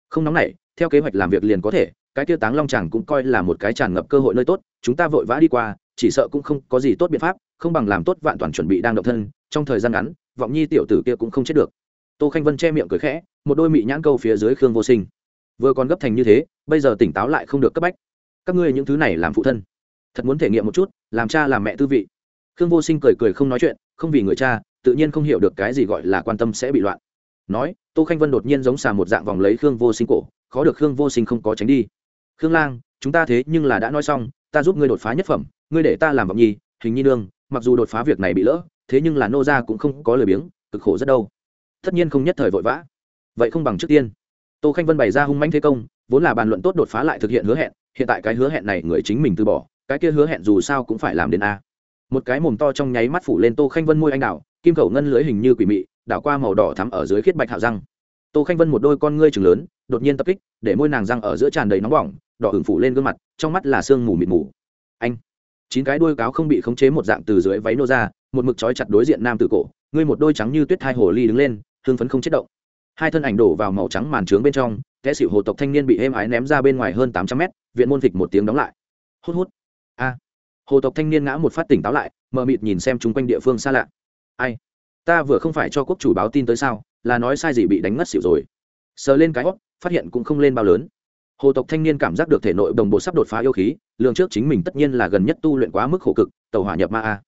Không nóng này theo kế hoạch làm việc liền có thể cái tiêu táng long chàng cũng coi là một cái tràn ngập cơ hội nơi tốt, chúng ta vội vã đi qua, chỉ sợ cũng không có gì tốt biện pháp, không bằng làm tốt vạn toàn chuẩn bị đang động thân, trong thời gian ngắn, vọng nhi tiểu tử kia cũng không chết được. Tô khanh vân che miệng cười khẽ, một đôi mị nhãn câu phía dưới khương vô sinh. Vừa còn gấp thành như thế, bây giờ tỉnh táo lại không được cấp bách. Các ngươi những thứ này làm phụ thân, thật muốn thể nghiệm một chút, làm cha làm mẹ tư vị. Khương vô sinh cười cười không nói chuyện, không vì người cha, tự nhiên không hiểu được cái gì gọi là quan tâm sẽ bị loạn. Nói, tô khanh vân đột nhiên giống xà một dạng vòng lấy khương vô sinh cổ, khó được khương vô sinh không có tránh đi khương lang, chúng ta thế nhưng là đã nói xong, ta giúp ngươi đột phá nhất phẩm, ngươi để ta làm vọng nhi, hình nhi nương, mặc dù đột phá việc này bị lỡ, thế nhưng là nô gia cũng không có lời biếng, cực khổ rất đâu. Tất nhiên không nhất thời vội vã. Vậy không bằng trước tiên. Tô khanh vân bày ra hung manh thế công, vốn là bàn luận tốt đột phá lại thực hiện hứa hẹn, hiện tại cái hứa hẹn này người chính mình từ bỏ, cái kia hứa hẹn dù sao cũng phải làm đến a. Một cái mồm to trong nháy mắt phủ lên tô khanh vân môi anh đào kim khẩu ngân lưới hình như quỷ mị, đảo qua màu đỏ thắm ở dưới khiết bạch hạo răng. Tô khanh vân một đôi con ngươi chừng lớn, đột nhiên tập kích, để môi nàng răng ở giữa tràn đầy nóng bỏng đỏ hưởng phủ lên gương mặt, trong mắt là sương mù mịt mù. Anh, chín cái đuôi cáo không bị khống chế một dạng từ dưới váy nô ra, một mực trói chặt đối diện nam tử cổ, ngươi một đôi trắng như tuyết hai hồ ly đứng lên, hương phấn không chết động. Hai thân ảnh đổ vào màu trắng màn trướng bên trong, kẻ xỉu hồ tộc thanh niên bị êm ái ném ra bên ngoài hơn tám trăm mét, viện môn phịch một tiếng đóng lại. Hút hút. A. Hồ tộc thanh niên ngã một phát tỉnh táo lại, mờ mịt nhìn xem chung quanh địa phương xa lạ. Ai? Ta vừa không phải cho quốc chủ báo tin tới sao, là nói sai gì bị đánh ngất xỉu rồi. Sờ lên cái hót phát hiện cũng không lên bao lớn hồ tộc thanh niên cảm giác được thể nội đồng bộ sắp đột phá yêu khí lượng trước chính mình tất nhiên là gần nhất tu luyện quá mức khổ cực, tàu hỏa nhập ma a.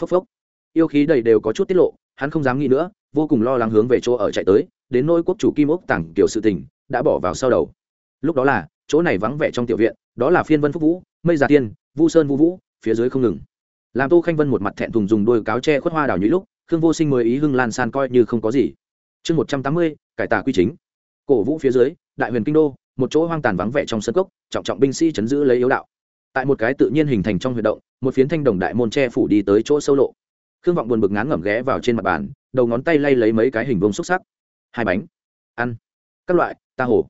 Phốc phốc. Yêu khí đầy đều có chút tiết lộ, hắn không dám nghĩ nữa, vô cùng lo lắng hướng về chỗ ở chạy tới, đến nỗi quốc chủ kim ốc tặng kiểu sự tình, đã bỏ vào sau đầu. Lúc đó là, chỗ này vắng vẻ trong tiểu viện, đó là phiên vân phúc vũ, mây già tiên, vu sơn vu vũ, phía dưới không ngừng. Làm tô khanh vân một mặt thẹn thùng dùng đôi cáo tre khuất hoa đào nhũy lúc, khương vô sinh mới ý hưng lan san coi như không có gì. Chương một trăm tám mươi, cải tà quy chính. Cổ vũ phía dưới, đại huyền kinh đô một chỗ hoang tàn vắng vẻ trong sân cốc, trọng trọng binh sĩ chấn giữ lấy yếu đạo. Tại một cái tự nhiên hình thành trong huy động, một phiến thanh đồng đại môn che phủ đi tới chỗ sâu lộ. Khương vọng buồn bực ngán ngẩm ghé vào trên mặt bàn, đầu ngón tay lay lấy mấy cái hình vông xúc sắc. Hai bánh, ăn, các loại, ta hồ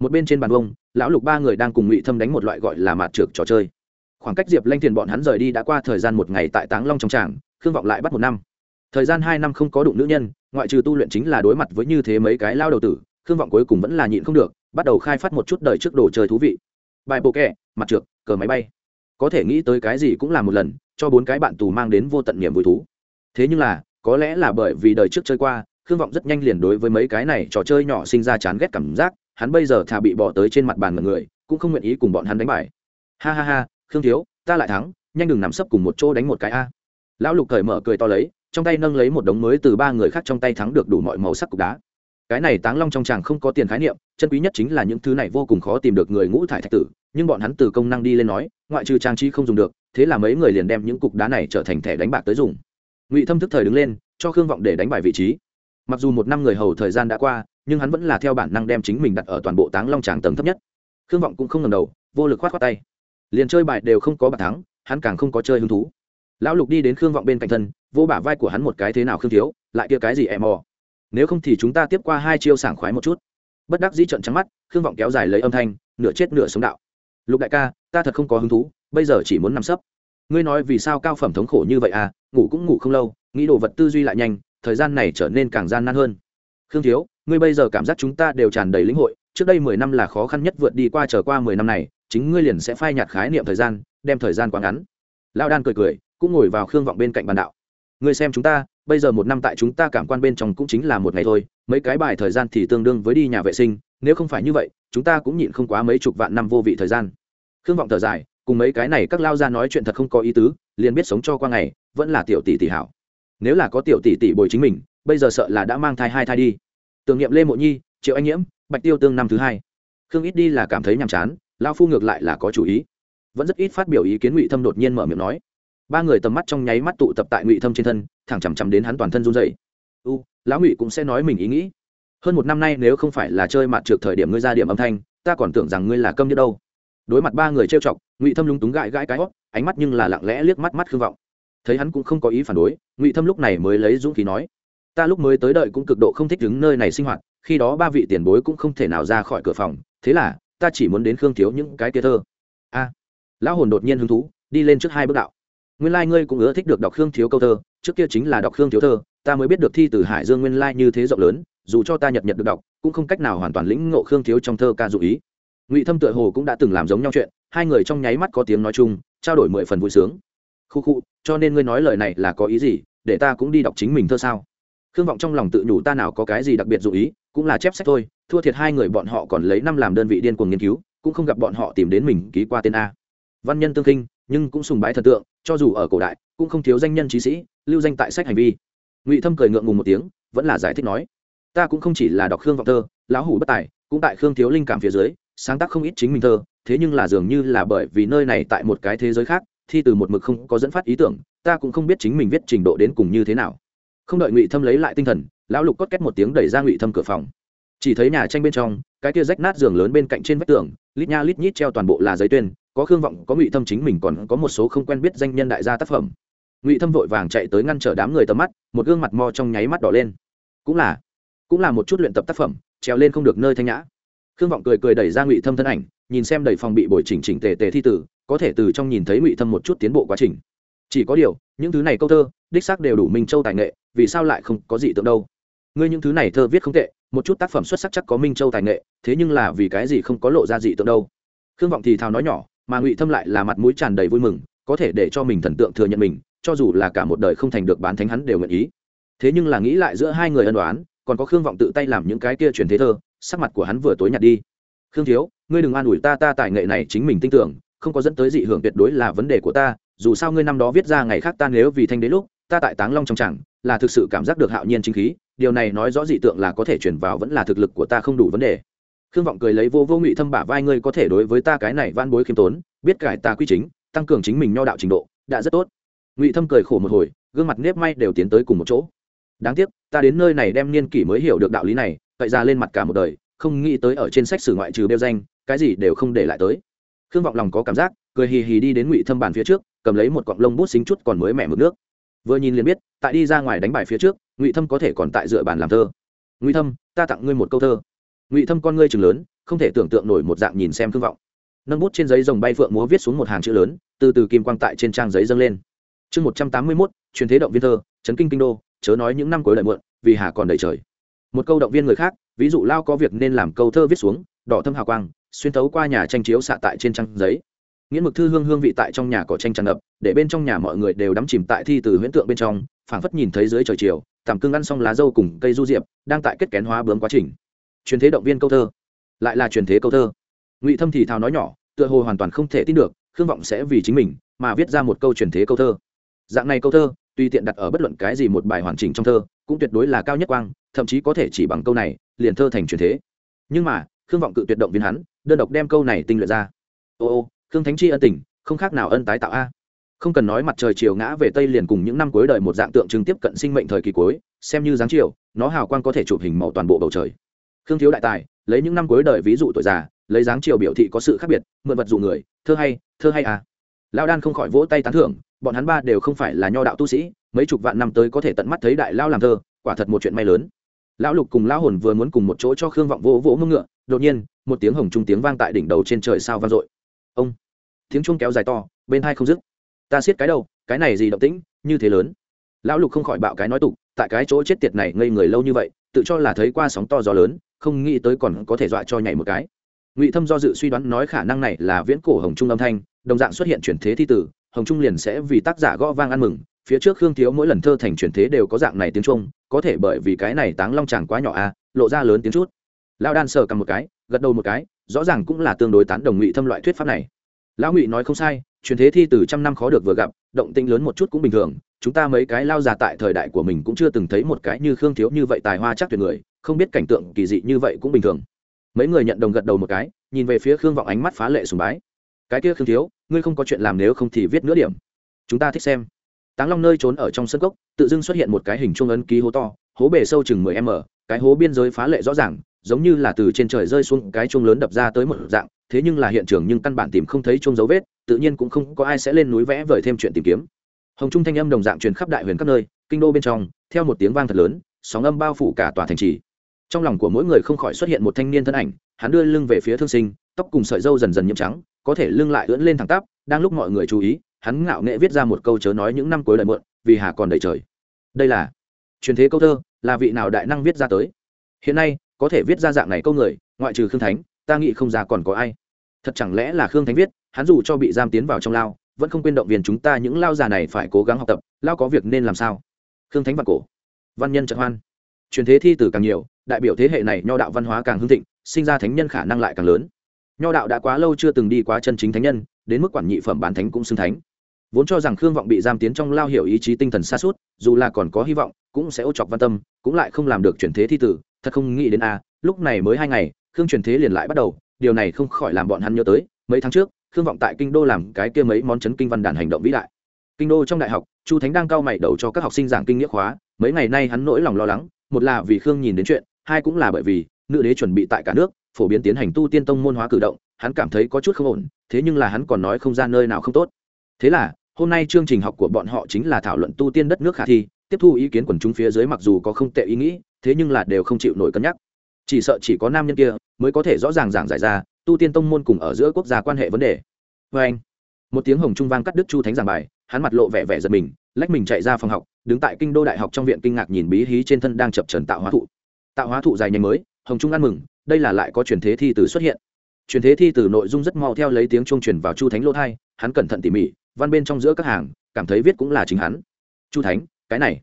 một bên trên bàn vông lão lục ba người đang cùng ngụy thâm đánh một loại gọi là mạt trược trò chơi. Khoảng cách diệp lanh thiền bọn hắn rời đi đã qua thời gian một ngày tại táng long trong tràng, khương vọng lại bắt một năm. Thời gian hai năm không có đụng nữ nhân, ngoại trừ tu luyện chính là đối mặt với như thế mấy cái lao đầu tử khương vọng cuối cùng vẫn là nhịn không được, bắt đầu khai phát một chút đời trước đồ chơi thú vị. Bài bộ kẹ, mặt trượt cờ máy bay. Có thể nghĩ tới cái gì cũng là một lần, cho bốn cái bạn tù mang đến vô tận niềm vui thú. Thế nhưng là, có lẽ là bởi vì đời trước chơi qua, khương vọng rất nhanh liền đối với mấy cái này trò chơi nhỏ sinh ra chán ghét cảm giác, hắn bây giờ thà bị bỏ tới trên mặt bàn mọi người, cũng không nguyện ý cùng bọn hắn đánh bài. Ha ha ha, khương thiếu, ta lại thắng, nhanh đừng nằm sấp cùng một chỗ đánh một cái a. Lão lục cởi mở cười to lấy, trong tay nâng lấy một đống mới từ ba người khác trong tay thắng được đủ mọi màu sắc cục đá cái này táng long trong tràng không có tiền khái niệm, chân quý nhất chính là những thứ này vô cùng khó tìm được người ngũ thải thạch tử, nhưng bọn hắn từ công năng đi lên nói, ngoại trừ trang trí không dùng được, thế là mấy người liền đem những cục đá này trở thành thẻ đánh bạc tới dùng. Ngụy thâm thức thời đứng lên, cho khương vọng để đánh bài vị trí. Mặc dù một năm người hầu thời gian đã qua, nhưng hắn vẫn là theo bản năng đem chính mình đặt ở toàn bộ táng long tràng tầng thấp nhất. Khương vọng cũng không ngầm đầu, vô lực khoát khoát tay. Liền chơi bài đều không có bàn thắng, hắn càng không có chơi hứng thú. Lão lục đi đến khương vọng bên cạnh thân vô bả vai của hắn một cái thế nào khương thiếu, lại kia cái gì em mò nếu không thì chúng ta tiếp qua hai chiêu sảng khoái một chút. Bất đắc dĩ trận trắng mắt, khương vọng kéo dài lấy âm thanh, nửa chết nửa sống đạo. Lục đại ca, ta thật không có hứng thú, bây giờ chỉ muốn nằm sấp. Ngươi nói vì sao cao phẩm thống khổ như vậy à ngủ cũng ngủ không lâu, nghĩ đồ vật tư duy lại nhanh, thời gian này trở nên càng gian nan hơn. Khương thiếu, ngươi bây giờ cảm giác chúng ta đều tràn đầy lĩnh hội, trước đây mười năm là khó khăn nhất vượt đi qua trở qua mười năm này, chính ngươi liền sẽ phai nhạt khái niệm thời gian, đem thời gian quá ngắn. Lão đan cười cười, cũng ngồi vào khương vọng bên cạnh bàn đạo ngươi xem chúng ta, bây giờ một năm tại chúng ta cảm quan bên trong cũng chính là một ngày thôi, mấy cái bài thời gian thì tương đương với đi nhà vệ sinh, nếu không phải như vậy, chúng ta cũng nhịn không quá mấy chục vạn năm vô vị thời gian. Khương vọng thở dài, cùng mấy cái này các lao ra nói chuyện thật không có ý tứ, liền biết sống cho qua ngày, vẫn là tiểu tỷ tỷ hảo. Nếu là có tiểu tỷ tỷ bồi chính mình, bây giờ sợ là đã mang thai hai thai đi. Tưởng niệm lê mộ nhi, triệu anh nhiễm, bạch tiêu tương năm thứ hai. Khương ít đi là cảm thấy nhàm chán lao phu ngược lại là có chủ ý. Vẫn rất ít phát biểu ý kiến ngụy thâm đột nhiên mở miệng nói ba người tầm mắt trong nháy mắt tụ tập tại ngụy thâm trên thân thẳng chằm chằm đến hắn toàn thân run dậy u, lão ngụy cũng sẽ nói mình ý nghĩ. Hơn một năm nay nếu không phải là chơi mặt trượt thời điểm ngươi ra điểm âm thanh, ta còn tưởng rằng ngươi là câm như đâu. Đối mặt ba người trêu chọc, ngụy thâm lúng túng gãi gãi cái hót ánh mắt nhưng là lặng lẽ liếc mắt mắt khương vọng. Thấy hắn cũng không có ý phản đối, ngụy thâm lúc này mới lấy dũng khí nói, ta lúc mới tới đợi cũng cực độ không thích đứng nơi này sinh hoạt, khi đó ba vị tiền bối cũng không thể nào ra khỏi cửa phòng, thế là, ta chỉ muốn đến khương thiếu những cái kia thơ. A, lão hồn đột nhiên hứng thú, đi lên trước hai bước đạo nguyên Lai ngươi cũng ưa thích được đọc khương thiếu câu thơ, trước kia chính là đọc khương thiếu thơ, ta mới biết được thi từ hải dương nguyên Lai như thế rộng lớn, dù cho ta nhật nhật được đọc, cũng không cách nào hoàn toàn lĩnh ngộ khương thiếu trong thơ ca dụ ý. Ngụy thâm tựa hồ cũng đã từng làm giống nhau chuyện, hai người trong nháy mắt có tiếng nói chung, trao đổi mười phần vui sướng. Khu khu, cho nên ngươi nói lời này là có ý gì, để ta cũng đi đọc chính mình thơ sao? Khương vọng trong lòng tự nhủ ta nào có cái gì đặc biệt dụ ý, cũng là chép sách thôi, thua thiệt hai người bọn họ còn lấy năm làm đơn vị điên cuồng nghiên cứu, cũng không gặp bọn họ tìm đến mình ký qua tên a. Văn nhân tương kinh nhưng cũng sùng bái thần tượng, cho dù ở cổ đại, cũng không thiếu danh nhân trí sĩ, lưu danh tại sách hành vi. Ngụy thâm cười ngượng ngùng một tiếng, vẫn là giải thích nói, ta cũng không chỉ là đọc khương vọng thơ, lão hủ bất tài, cũng tại khương thiếu linh cảm phía dưới, sáng tác không ít chính mình thơ, thế nhưng là dường như là bởi vì nơi này tại một cái thế giới khác, thi từ một mực không có dẫn phát ý tưởng, ta cũng không biết chính mình viết trình độ đến cùng như thế nào. Không đợi ngụy thâm lấy lại tinh thần, lão lục cốt két một tiếng đẩy ra ngụy thâm cửa phòng. Chỉ thấy nhà tranh bên trong, cái kia rách nát giường lớn bên cạnh trên vách tường, lít nha lít nhít treo toàn bộ là giấy tuyên có khương vọng, có ngụy thâm chính mình còn có một số không quen biết danh nhân đại gia tác phẩm. Ngụy thâm vội vàng chạy tới ngăn trở đám người tầm mắt, một gương mặt mo trong nháy mắt đỏ lên. Cũng là cũng là một chút luyện tập tác phẩm treo lên không được nơi thanh nhã. Khương vọng cười cười đẩy ra ngụy thâm thân ảnh, nhìn xem đầy phòng bị bồi chỉnh chỉnh tề tề thi tử, có thể từ trong nhìn thấy ngụy thâm một chút tiến bộ quá trình. Chỉ có điều, những thứ này câu thơ, đích xác đều đủ minh châu tài nghệ, vì sao lại không có gì tượng đâu? Ngươi những thứ này thơ viết không tệ, một chút tác phẩm xuất sắc chắc có minh châu tài nghệ, thế nhưng là vì cái gì không có lộ ra dị tượng đâu? Khương vọng thì thào nói nhỏ mà ngụy thâm lại là mặt mũi tràn đầy vui mừng, có thể để cho mình thần tượng thừa nhận mình, cho dù là cả một đời không thành được bán thánh hắn đều nguyện ý. Thế nhưng là nghĩ lại giữa hai người ân đoán còn có khương vọng tự tay làm những cái kia truyền thế thơ, sắc mặt của hắn vừa tối nhạt đi. Khương thiếu, ngươi đừng an ủi ta ta tài nghệ này chính mình tin tưởng, không có dẫn tới dị hưởng tuyệt đối là vấn đề của ta, dù sao ngươi năm đó viết ra ngày khác ta nếu vì thanh đế lúc, ta tại táng long trong chẳng là thực sự cảm giác được hạo nhiên chính khí, điều này nói rõ dị tượng là có thể chuyển vào vẫn là thực lực của ta không đủ vấn đề khương vọng cười lấy vô vô ngụy thâm bả vai, ngươi có thể đối với ta cái này van bối khiêm tốn, biết cải ta quy chính, tăng cường chính mình nho đạo trình độ, đã rất tốt. Ngụy thâm cười khổ một hồi, gương mặt nếp may đều tiến tới cùng một chỗ. Đáng tiếc, ta đến nơi này đem niên kỷ mới hiểu được đạo lý này, cậy ra lên mặt cả một đời, không nghĩ tới ở trên sách sử ngoại trừ bêu danh, cái gì đều không để lại tới. Khương vọng lòng có cảm giác, cười hì hì đi đến ngụy thâm bàn phía trước, cầm lấy một cọng lông bút xính chút còn mới mẻ mực nước. Vừa nhìn liền biết, tại đi ra ngoài đánh bài phía trước, ngụy thâm có thể còn tại dựa bàn làm thơ. Ngụy thâm, ta tặng ngươi một câu thơ ngụy thâm con ngươi chừng lớn, không thể tưởng tượng nổi một dạng nhìn xem thương vọng. Nâng bút trên giấy dòng bay phượng múa viết xuống một hàng chữ lớn, từ từ kim quang tại trên trang giấy dâng lên. Chương một trăm tám mươi mốt, truyền thế động viên thơ, chấn kinh kinh đô, chớ nói những năm cuối lợi muộn, vì hà còn đầy trời. Một câu động viên người khác, ví dụ lao có việc nên làm câu thơ viết xuống, đỏ thâm hào quang, xuyên thấu qua nhà tranh chiếu xạ tại trên trang giấy. Nghiễn mực thư hương hương vị tại trong nhà cỏ tranh tràn ngập, để bên trong nhà mọi người đều đắm chìm tại thi từ huyễn tượng bên trong, phảng phất nhìn thấy dưới trời chiều, tạm cưng ăn xong lá dâu cùng cây du diệp, đang tại kết kén hóa bướm quá trình truyền thế động viên câu thơ. Lại là truyền thế câu thơ. Ngụy thâm thì thào nói nhỏ, tựa hồ hoàn toàn không thể tin được, khương vọng sẽ vì chính mình mà viết ra một câu truyền thế câu thơ. Dạng này câu thơ tuy tiện đặt ở bất luận cái gì một bài hoàn chỉnh trong thơ, cũng tuyệt đối là cao nhất quang, thậm chí có thể chỉ bằng câu này, liền thơ thành truyền thế. Nhưng mà, khương vọng cự tuyệt động viên hắn, đơn độc đem câu này tinh luyện ra. Ô ô, khương thánh chi ân tình, không khác nào ân tái tạo a. Không cần nói mặt trời chiều ngã về tây liền cùng những năm cuối đời một dạng tượng trưng tiếp cận sinh mệnh thời kỳ cuối, xem như dáng chiều, nó hào quang có thể chụp hình màu toàn bộ bầu trời khương thiếu đại tài, lấy những năm cuối đời ví dụ tuổi già, lấy dáng chiều biểu thị có sự khác biệt, mượn vật dụ người, thơ hay thơ hay à. Lão đan không khỏi vỗ tay tán thưởng, bọn hắn ba đều không phải là nho đạo tu sĩ, mấy chục vạn năm tới có thể tận mắt thấy đại lao làm thơ, quả thật một chuyện may lớn. Lão lục cùng lão hồn vừa muốn cùng một chỗ cho khương vọng vỗ vỗ mông ngựa, đột nhiên, một tiếng hồng trung tiếng vang tại đỉnh đầu trên trời sao vang dội. Ông! Tiếng chuông kéo dài to, bên hai không dứt. Ta siết cái đầu, cái này gì động tĩnh, như thế lớn. Lão lục không khỏi bạo cái nói tục, tại cái chỗ chết tiệt này ngây người lâu như vậy, tự cho là thấy qua sóng to gió lớn không nghĩ tới còn có thể dọa cho nhảy một cái. Ngụy thâm do dự suy đoán nói khả năng này là viễn cổ hồng trung âm thanh, đồng dạng xuất hiện chuyển thế thi tử, hồng trung liền sẽ vì tác giả gõ vang ăn mừng, phía trước khương thiếu mỗi lần thơ thành chuyển thế đều có dạng này tiếng trung, có thể bởi vì cái này táng long chàng quá nhỏ a, lộ ra lớn tiếng chút. Lão đan sờ cầm một cái, gật đầu một cái, rõ ràng cũng là tương đối tán đồng ngụy thâm loại thuyết pháp này. Lão ngụy nói không sai, chuyển thế thi từ trăm năm khó được vừa gặp, động tinh lớn một chút cũng bình thường chúng ta mấy cái lao già tại thời đại của mình cũng chưa từng thấy một cái như khương thiếu như vậy tài hoa chắc tuyệt người, không biết cảnh tượng kỳ dị như vậy cũng bình thường. Mấy người nhận đồng gật đầu một cái, nhìn về phía khương vọng ánh mắt phá lệ sùng bái. Cái kia khương thiếu, ngươi không có chuyện làm nếu không thì viết nữa điểm. Chúng ta thích xem. Táng long nơi trốn ở trong sân cốc, tự dưng xuất hiện một cái hình chuông ấn ký hố to, hố bề sâu chừng mười m, cái hố biên giới phá lệ rõ ràng, giống như là từ trên trời rơi xuống, cái chuông lớn đập ra tới một dạng, thế nhưng là hiện trường nhưng căn bản tìm không thấy chuông dấu vết, tự nhiên cũng không có ai sẽ lên núi vẽ vời thêm chuyện tìm kiếm hồng trung thanh âm đồng dạng truyền khắp đại huyền các nơi, kinh đô bên trong, theo một tiếng vang thật lớn, sóng âm bao phủ cả tòa thành trì. Trong lòng của mỗi người không khỏi xuất hiện một thanh niên thân ảnh, hắn đưa lưng về phía thương sinh, tóc cùng sợi dâu dần dần nhiễm trắng, có thể lưng lại ưỡn lên thẳng tắp, đang lúc mọi người chú ý, hắn ngạo nghệ viết ra một câu chớ nói những năm cuối đời mượn, vì hà còn đầy trời. Đây là truyền thế câu thơ, là vị nào đại năng viết ra tới? Hiện nay, có thể viết ra dạng này câu người, ngoại trừ khương thánh, ta nghĩ không ra còn có ai. Thật chẳng lẽ là khương thánh viết, hắn dù cho bị giam tiến vào trong lao vẫn không quên động viên chúng ta những lao già này phải cố gắng học tập, lao có việc nên làm sao? Khương thánh vạn cổ. Văn nhân trật hoan. Truyền thế thi tử càng nhiều, đại biểu thế hệ này nho đạo văn hóa càng hưng thịnh, sinh ra thánh nhân khả năng lại càng lớn. Nho đạo đã quá lâu chưa từng đi quá chân chính thánh nhân, đến mức quản nhị phẩm bán thánh cũng xưng thánh. Vốn cho rằng khương vọng bị giam tiến trong lao hiểu ý chí tinh thần xa suốt, dù là còn có hy vọng, cũng sẽ ô chọc văn tâm, cũng lại không làm được chuyển thế thi tử thật không nghĩ đến a, lúc này mới hai ngày, khương chuyển thế liền lại bắt đầu, điều này không khỏi làm bọn hắn nhớ tới, mấy tháng trước khương vọng tại kinh đô làm cái kia mấy món chấn kinh văn đàn hành động vĩ đại. Kinh đô trong đại học, chu thánh đang cao mày đầu cho các học sinh giảng kinh nghĩa khóa, mấy ngày nay hắn nỗi lòng lo lắng, một là vì khương nhìn đến chuyện, hai cũng là bởi vì nữ đế chuẩn bị tại cả nước, phổ biến tiến hành tu tiên tông môn hóa cử động, hắn cảm thấy có chút không ổn, thế nhưng là hắn còn nói không ra nơi nào không tốt. Thế là, hôm nay chương trình học của bọn họ chính là thảo luận tu tiên đất nước khả thi, tiếp thu ý kiến quần chúng phía dưới mặc dù có không tệ ý nghĩ, thế nhưng là đều không chịu nổi cân nhắc. Chỉ sợ chỉ có nam nhân kia mới có thể rõ ràng giảng giải ra tu tiên tông môn cùng ở giữa quốc gia quan hệ vấn đề. Vê anh, một tiếng hồng trung vang cắt đứt chu thánh giảng bài, hắn mặt lộ vẻ vẻ giật mình, lách mình chạy ra phòng học, đứng tại kinh đô đại học trong viện kinh ngạc nhìn bí hí trên thân đang chập trần tạo hóa thụ. Tạo hóa thụ dài nhanh mới, hồng trung ăn mừng, đây là lại có truyền thế thi từ xuất hiện. Truyền thế thi từ nội dung rất mau theo lấy tiếng chuông truyền vào chu thánh lỗ thai hắn cẩn thận tỉ mỉ, văn bên trong giữa các hàng, cảm thấy viết cũng là chính hắn. Chu thánh, cái này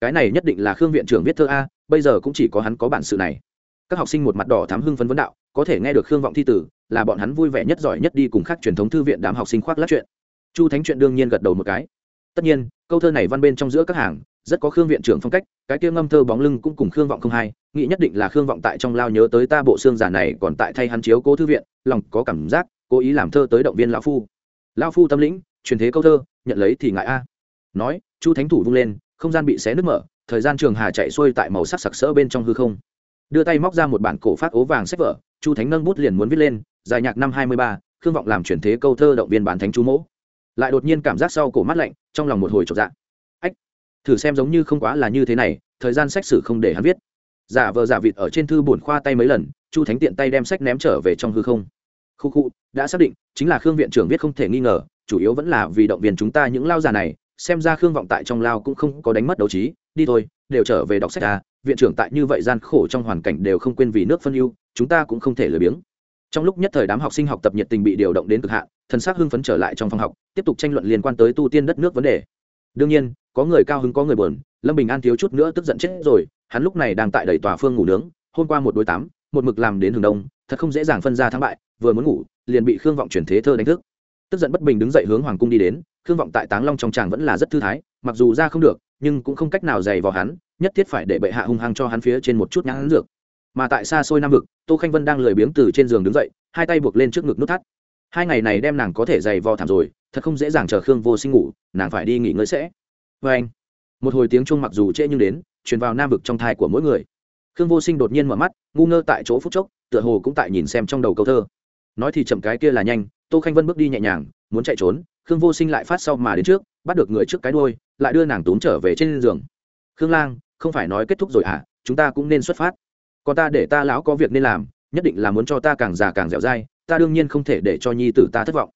cái này nhất định là khương viện trưởng viết thơ a, bây giờ cũng chỉ có hắn có bản sự này. Các học sinh một mặt đỏ thám hưng phấn vấn đạo có thể nghe được khương vọng thi tử, là bọn hắn vui vẻ nhất giỏi nhất đi cùng khác truyền thống thư viện đám học sinh khoác lát chuyện. Chu thánh chuyện đương nhiên gật đầu một cái. Tất nhiên, câu thơ này văn bên trong giữa các hàng, rất có khương viện trưởng phong cách, cái kia ngâm thơ bóng lưng cũng cùng khương vọng không hay, nghĩ nhất định là khương vọng tại trong lao nhớ tới ta bộ xương giả này còn tại thay hắn chiếu cố thư viện, lòng có cảm giác, cố ý làm thơ tới động viên lão phu. Lão phu tâm lĩnh, truyền thế câu thơ, nhận lấy thì ngại a. Nói, chu thánh thủ vung lên, không gian bị xé nứt mở, thời gian trường hà chạy xuôi tại màu sắc sặc sỡ bên trong hư không. Đưa tay móc ra một bản cổ phát ố vàng sách vở chu thánh nâng bút liền muốn viết lên, dài nhạc năm hai mươi ba, khương vọng làm chuyển thế câu thơ động viên bản thánh chú mỗ. Lại đột nhiên cảm giác sau cổ mắt lạnh, trong lòng một hồi trọc dạ. Ách, thử xem giống như không quá là như thế này, thời gian sách sử không để hắn viết. Giả vờ giả vịt ở trên thư bổn khoa tay mấy lần, chu thánh tiện tay đem sách ném trở về trong hư không. Khu khu, đã xác định, chính là khương viện trưởng viết không thể nghi ngờ, chủ yếu vẫn là vì động viên chúng ta những lao già này, xem ra khương vọng tại trong lao cũng không có đánh mất đấu trí, đi thôi, đều trở về đọc sách ta viện trưởng tại như vậy gian khổ trong hoàn cảnh đều không quên vì nước phân ưu chúng ta cũng không thể lười biếng. Trong lúc nhất thời đám học sinh học tập nhiệt tình bị điều động đến cực hạn, thần sắc hưng phấn trở lại trong phòng học, tiếp tục tranh luận liên quan tới tu tiên đất nước vấn đề. Đương nhiên, có người cao hứng có người buồn, lâm bình an thiếu chút nữa tức giận chết rồi, hắn lúc này đang tại đầy tòa phương ngủ nướng, hôm qua một đối tám, một mực làm đến hướng đông, thật không dễ dàng phân ra thắng bại, vừa muốn ngủ, liền bị khương vọng chuyển thế thơ đánh thức. Tức giận bất bình đứng dậy hướng hoàng cung đi đến, khương vọng tại táng long trong tràng vẫn là rất thư thái, mặc dù ra không được, nhưng cũng không cách nào dày vào hắn, nhất thiết phải để bệ hạ hung hăng cho hắn phía trên một chút nhãn dược mà tại xa xôi nam vực, tô khanh vân đang lười biếng từ trên giường đứng dậy, hai tay buộc lên trước ngực nút thắt. Hai ngày này đem nàng có thể dày vò thảm rồi, thật không dễ dàng chờ khương vô sinh ngủ, nàng phải đi nghỉ ngơi sẽ. Vê anh, một hồi tiếng chuông mặc dù trễ nhưng đến, truyền vào nam vực trong thai của mỗi người. Khương vô sinh đột nhiên mở mắt, ngu ngơ tại chỗ phút chốc, tựa hồ cũng tại nhìn xem trong đầu câu thơ. Nói thì chậm cái kia là nhanh, tô khanh vân bước đi nhẹ nhàng, muốn chạy trốn, khương vô sinh lại phát sau mà đến trước, bắt được người trước cái đôi lại đưa nàng túm trở về trên giường. Khương lang, không phải nói kết thúc rồi à chúng ta cũng nên xuất phát còn ta để ta lão có việc nên làm, nhất định là muốn cho ta càng già càng dẻo dai, ta đương nhiên không thể để cho nhi tử ta thất vọng.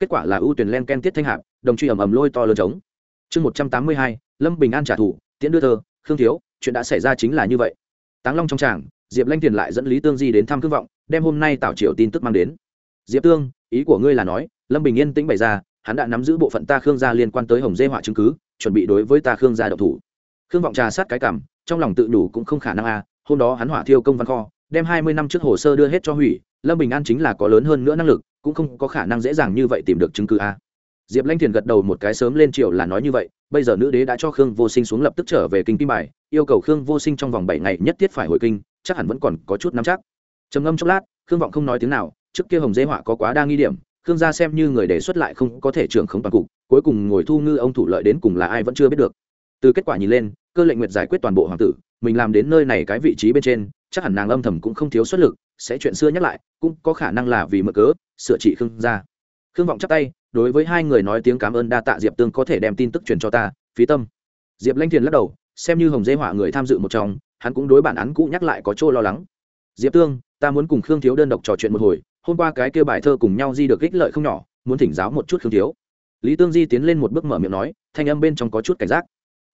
Kết quả là ưu tuyển len ken tiết thanh hạp, đồng truy ầm ầm lôi to lớn trống. Chương một trăm tám mươi hai, lâm bình an trả thù, tiễn đưa thơ, khương thiếu, chuyện đã xảy ra chính là như vậy. Táng long trong tràng, diệp lanh tiền lại dẫn lý tương di đến thăm cương vọng, đem hôm nay tảo triều tin tức mang đến. Diệp tương, ý của ngươi là nói, lâm bình yên tĩnh bày ra, hắn đã nắm giữ bộ phận ta khương gia liên quan tới hồng dê họa chứng cứ, chuẩn bị đối với ta khương gia độc thủ. Khương vọng trà sát cái cảm, trong lòng tự đủ cũng không khả năng a à hôm đó hắn hỏa thiêu công văn kho, đem hai mươi năm trước hồ sơ đưa hết cho hủy, lâm bình an chính là có lớn hơn nữa năng lực, cũng không có khả năng dễ dàng như vậy tìm được chứng cứ a à. diệp lanh thiền gật đầu một cái sớm lên triều là nói như vậy, bây giờ nữ đế đã cho khương vô sinh xuống lập tức trở về kinh kim bài, yêu cầu khương vô sinh trong vòng bảy ngày nhất thiết phải hồi kinh, chắc hẳn vẫn còn có chút nắm chắc trầm ngâm chốc lát, khương vọng không nói tiếng nào, trước kia hồng dê họa có quá đa nghi điểm, khương gia xem như người đề xuất lại không có thể trưởng khống toàn cục, cuối cùng ngồi thu ngư ông thủ lợi đến cùng là ai vẫn chưa biết được từ kết quả nhìn lên, cơ lệnh nguyệt giải quyết toàn bộ hoàng tử mình làm đến nơi này cái vị trí bên trên, chắc hẳn nàng âm thầm cũng không thiếu xuất lực, sẽ chuyện xưa nhắc lại, cũng có khả năng là vì mực cớ, sửa trị khương gia. Khương vọng chắp tay, đối với hai người nói tiếng cảm ơn đa tạ diệp tương có thể đem tin tức truyền cho ta, phí tâm. Diệp lanh thiền lắc đầu, xem như hồng dê họa người tham dự một trong, hắn cũng đối bản án cũ nhắc lại có chỗ lo lắng. Diệp tương, ta muốn cùng khương thiếu đơn độc trò chuyện một hồi, hôm qua cái kêu bài thơ cùng nhau di được ích lợi không nhỏ, muốn thỉnh giáo một chút khương thiếu. Lý tương di tiến lên một bước mở miệng nói, thanh âm bên trong có chút cảnh giác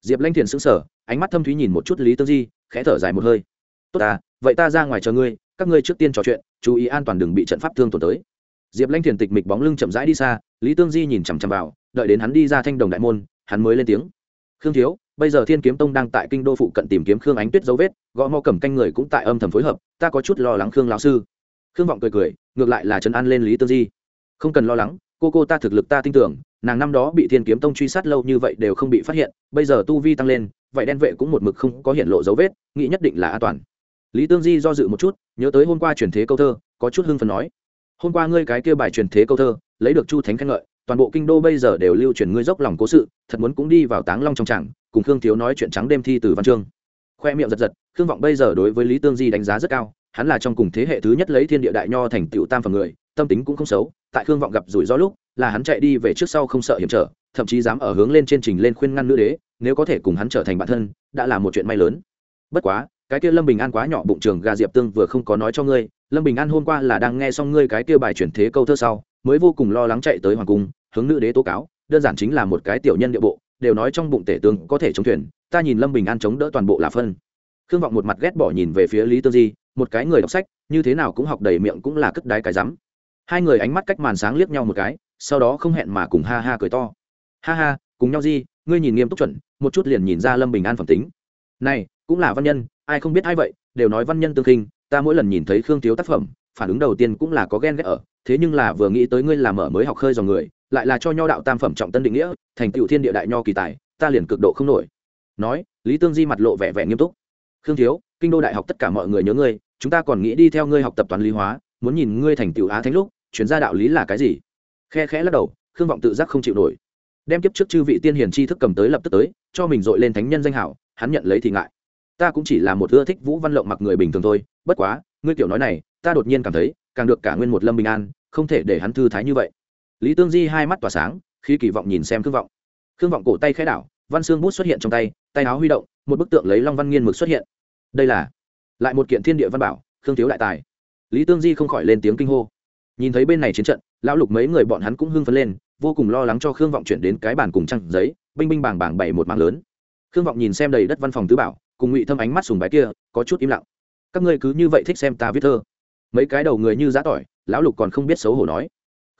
diệp lanh thiền sững sờ, ánh mắt thâm thúy nhìn một chút lý tương di, khẽ thở dài một hơi. Tốt à vậy ta ra ngoài chờ ngươi, các ngươi trước tiên trò chuyện, chú ý an toàn đừng bị trận pháp thương tổn tới. Diệp lanh thiền tịch mịch bóng lưng chậm rãi đi xa, lý tương di nhìn chằm chằm vào, đợi đến hắn đi ra thanh đồng đại môn, hắn mới lên tiếng. Khương thiếu, bây giờ thiên kiếm tông đang tại kinh đô phụ cận tìm kiếm khương ánh tuyết dấu vết, gõ mò cầm canh người cũng tại âm thầm phối hợp, ta có chút lo lắng khương lão sư. Khương vọng cười cười, ngược lại là trấn an lên lý tương di. Không cần lo lắng cô cô ta thực lực ta tin tưởng, nàng năm đó bị thiên kiếm tông truy sát lâu như vậy đều không bị phát hiện, bây giờ tu vi tăng lên vậy đen vệ cũng một mực không có hiện lộ dấu vết, nghĩ nhất định là an toàn. Lý tương di do dự một chút, nhớ tới hôm qua truyền thế câu thơ, có chút hưng phần nói, hôm qua ngươi cái kia bài truyền thế câu thơ, lấy được chu thánh khen ngợi, toàn bộ kinh đô bây giờ đều lưu truyền ngươi dốc lòng cố sự, thật muốn cũng đi vào táng long trong tràng, cùng khương thiếu nói chuyện trắng đêm thi từ văn chương. Khoe miệng giật giật, khương vọng bây giờ đối với lý tương di đánh giá rất cao, hắn là trong cùng thế hệ thứ nhất lấy thiên địa đại nho thành tựu tam phẩm người tâm tính cũng không xấu, tại khương vọng gặp rủi ro lúc, là hắn chạy đi về trước sau không sợ hiểm trở, thậm chí dám ở hướng lên trên trình lên khuyên ngăn nữ đế, nếu có thể cùng hắn trở thành bạn thân, đã là một chuyện may lớn. Bất quá, cái kia lâm bình an quá nhỏ bụng trường gà diệp tương vừa không có nói cho ngươi, lâm bình an hôm qua là đang nghe xong ngươi cái kia bài chuyển thế câu thơ sau, mới vô cùng lo lắng chạy tới hoàng cung, hướng nữ đế tố cáo, đơn giản chính là một cái tiểu nhân địa bộ, đều nói trong bụng tể tướng có thể chống thuyền, ta nhìn lâm bình an chống đỡ toàn bộ là phân. Khương vọng một mặt ghét bỏ nhìn về phía lý tương di, một cái người đọc sách, như thế nào cũng học đầy miệng cũng là cất đái cái rắm hai người ánh mắt cách màn sáng liếc nhau một cái, sau đó không hẹn mà cùng ha ha cười to. Ha ha, cùng nhau di, ngươi nhìn nghiêm túc chuẩn, một chút liền nhìn ra lâm bình an phẩm tính. Này, cũng là văn nhân, ai không biết ai vậy, đều nói văn nhân tương khinh, ta mỗi lần nhìn thấy khương thiếu tác phẩm, phản ứng đầu tiên cũng là có ghen ghét ở, thế nhưng là vừa nghĩ tới ngươi làm mở mới học khơi dòng người, lại là cho nho đạo tam phẩm trọng tân định nghĩa, thành tựu thiên địa đại nho kỳ tài, ta liền cực độ không nổi. Nói, lý tương di mặt lộ vẻ vẻ nghiêm túc. Khương thiếu kinh đô đại học tất cả mọi người nhớ ngươi, chúng ta còn nghĩ đi theo ngươi học tập toán lý hóa, muốn nhìn ngươi thành tựu á thánh lúc chuyển gia đạo lý là cái gì? Khe khẽ lắc đầu, khương vọng tự giác không chịu nổi. Đem kiếp trước chư vị tiên hiền tri thức cầm tới lập tức tới, cho mình dội lên thánh nhân danh hảo, hắn nhận lấy thì ngại. Ta cũng chỉ là một ưa thích vũ văn lộng mặc người bình thường thôi, bất quá, ngươi kiểu nói này, ta đột nhiên cảm thấy, càng được cả nguyên một lâm bình an, không thể để hắn thư thái như vậy. Lý tương di hai mắt tỏa sáng khi kỳ vọng nhìn xem khương vọng. Khương vọng cổ tay khẽ đảo, văn xương bút xuất hiện trong tay tay áo huy động, một bức tượng lấy long văn nghiên mực xuất hiện. Đây là lại một kiện thiên địa văn bảo, khương thiếu đại tài. Lý tương di không khỏi lên tiếng kinh hô nhìn thấy bên này chiến trận, lão lục mấy người bọn hắn cũng hưng phấn lên, vô cùng lo lắng cho khương vọng chuyển đến cái bàn cùng trăng giấy, binh binh bàng bàng bày một mạng lớn. Khương vọng nhìn xem đầy đất văn phòng tứ bảo, cùng ngụy thâm ánh mắt sùng bái kia, có chút im lặng. Các ngươi cứ như vậy thích xem ta viết thơ. Mấy cái đầu người như giã tỏi, lão lục còn không biết xấu hổ nói.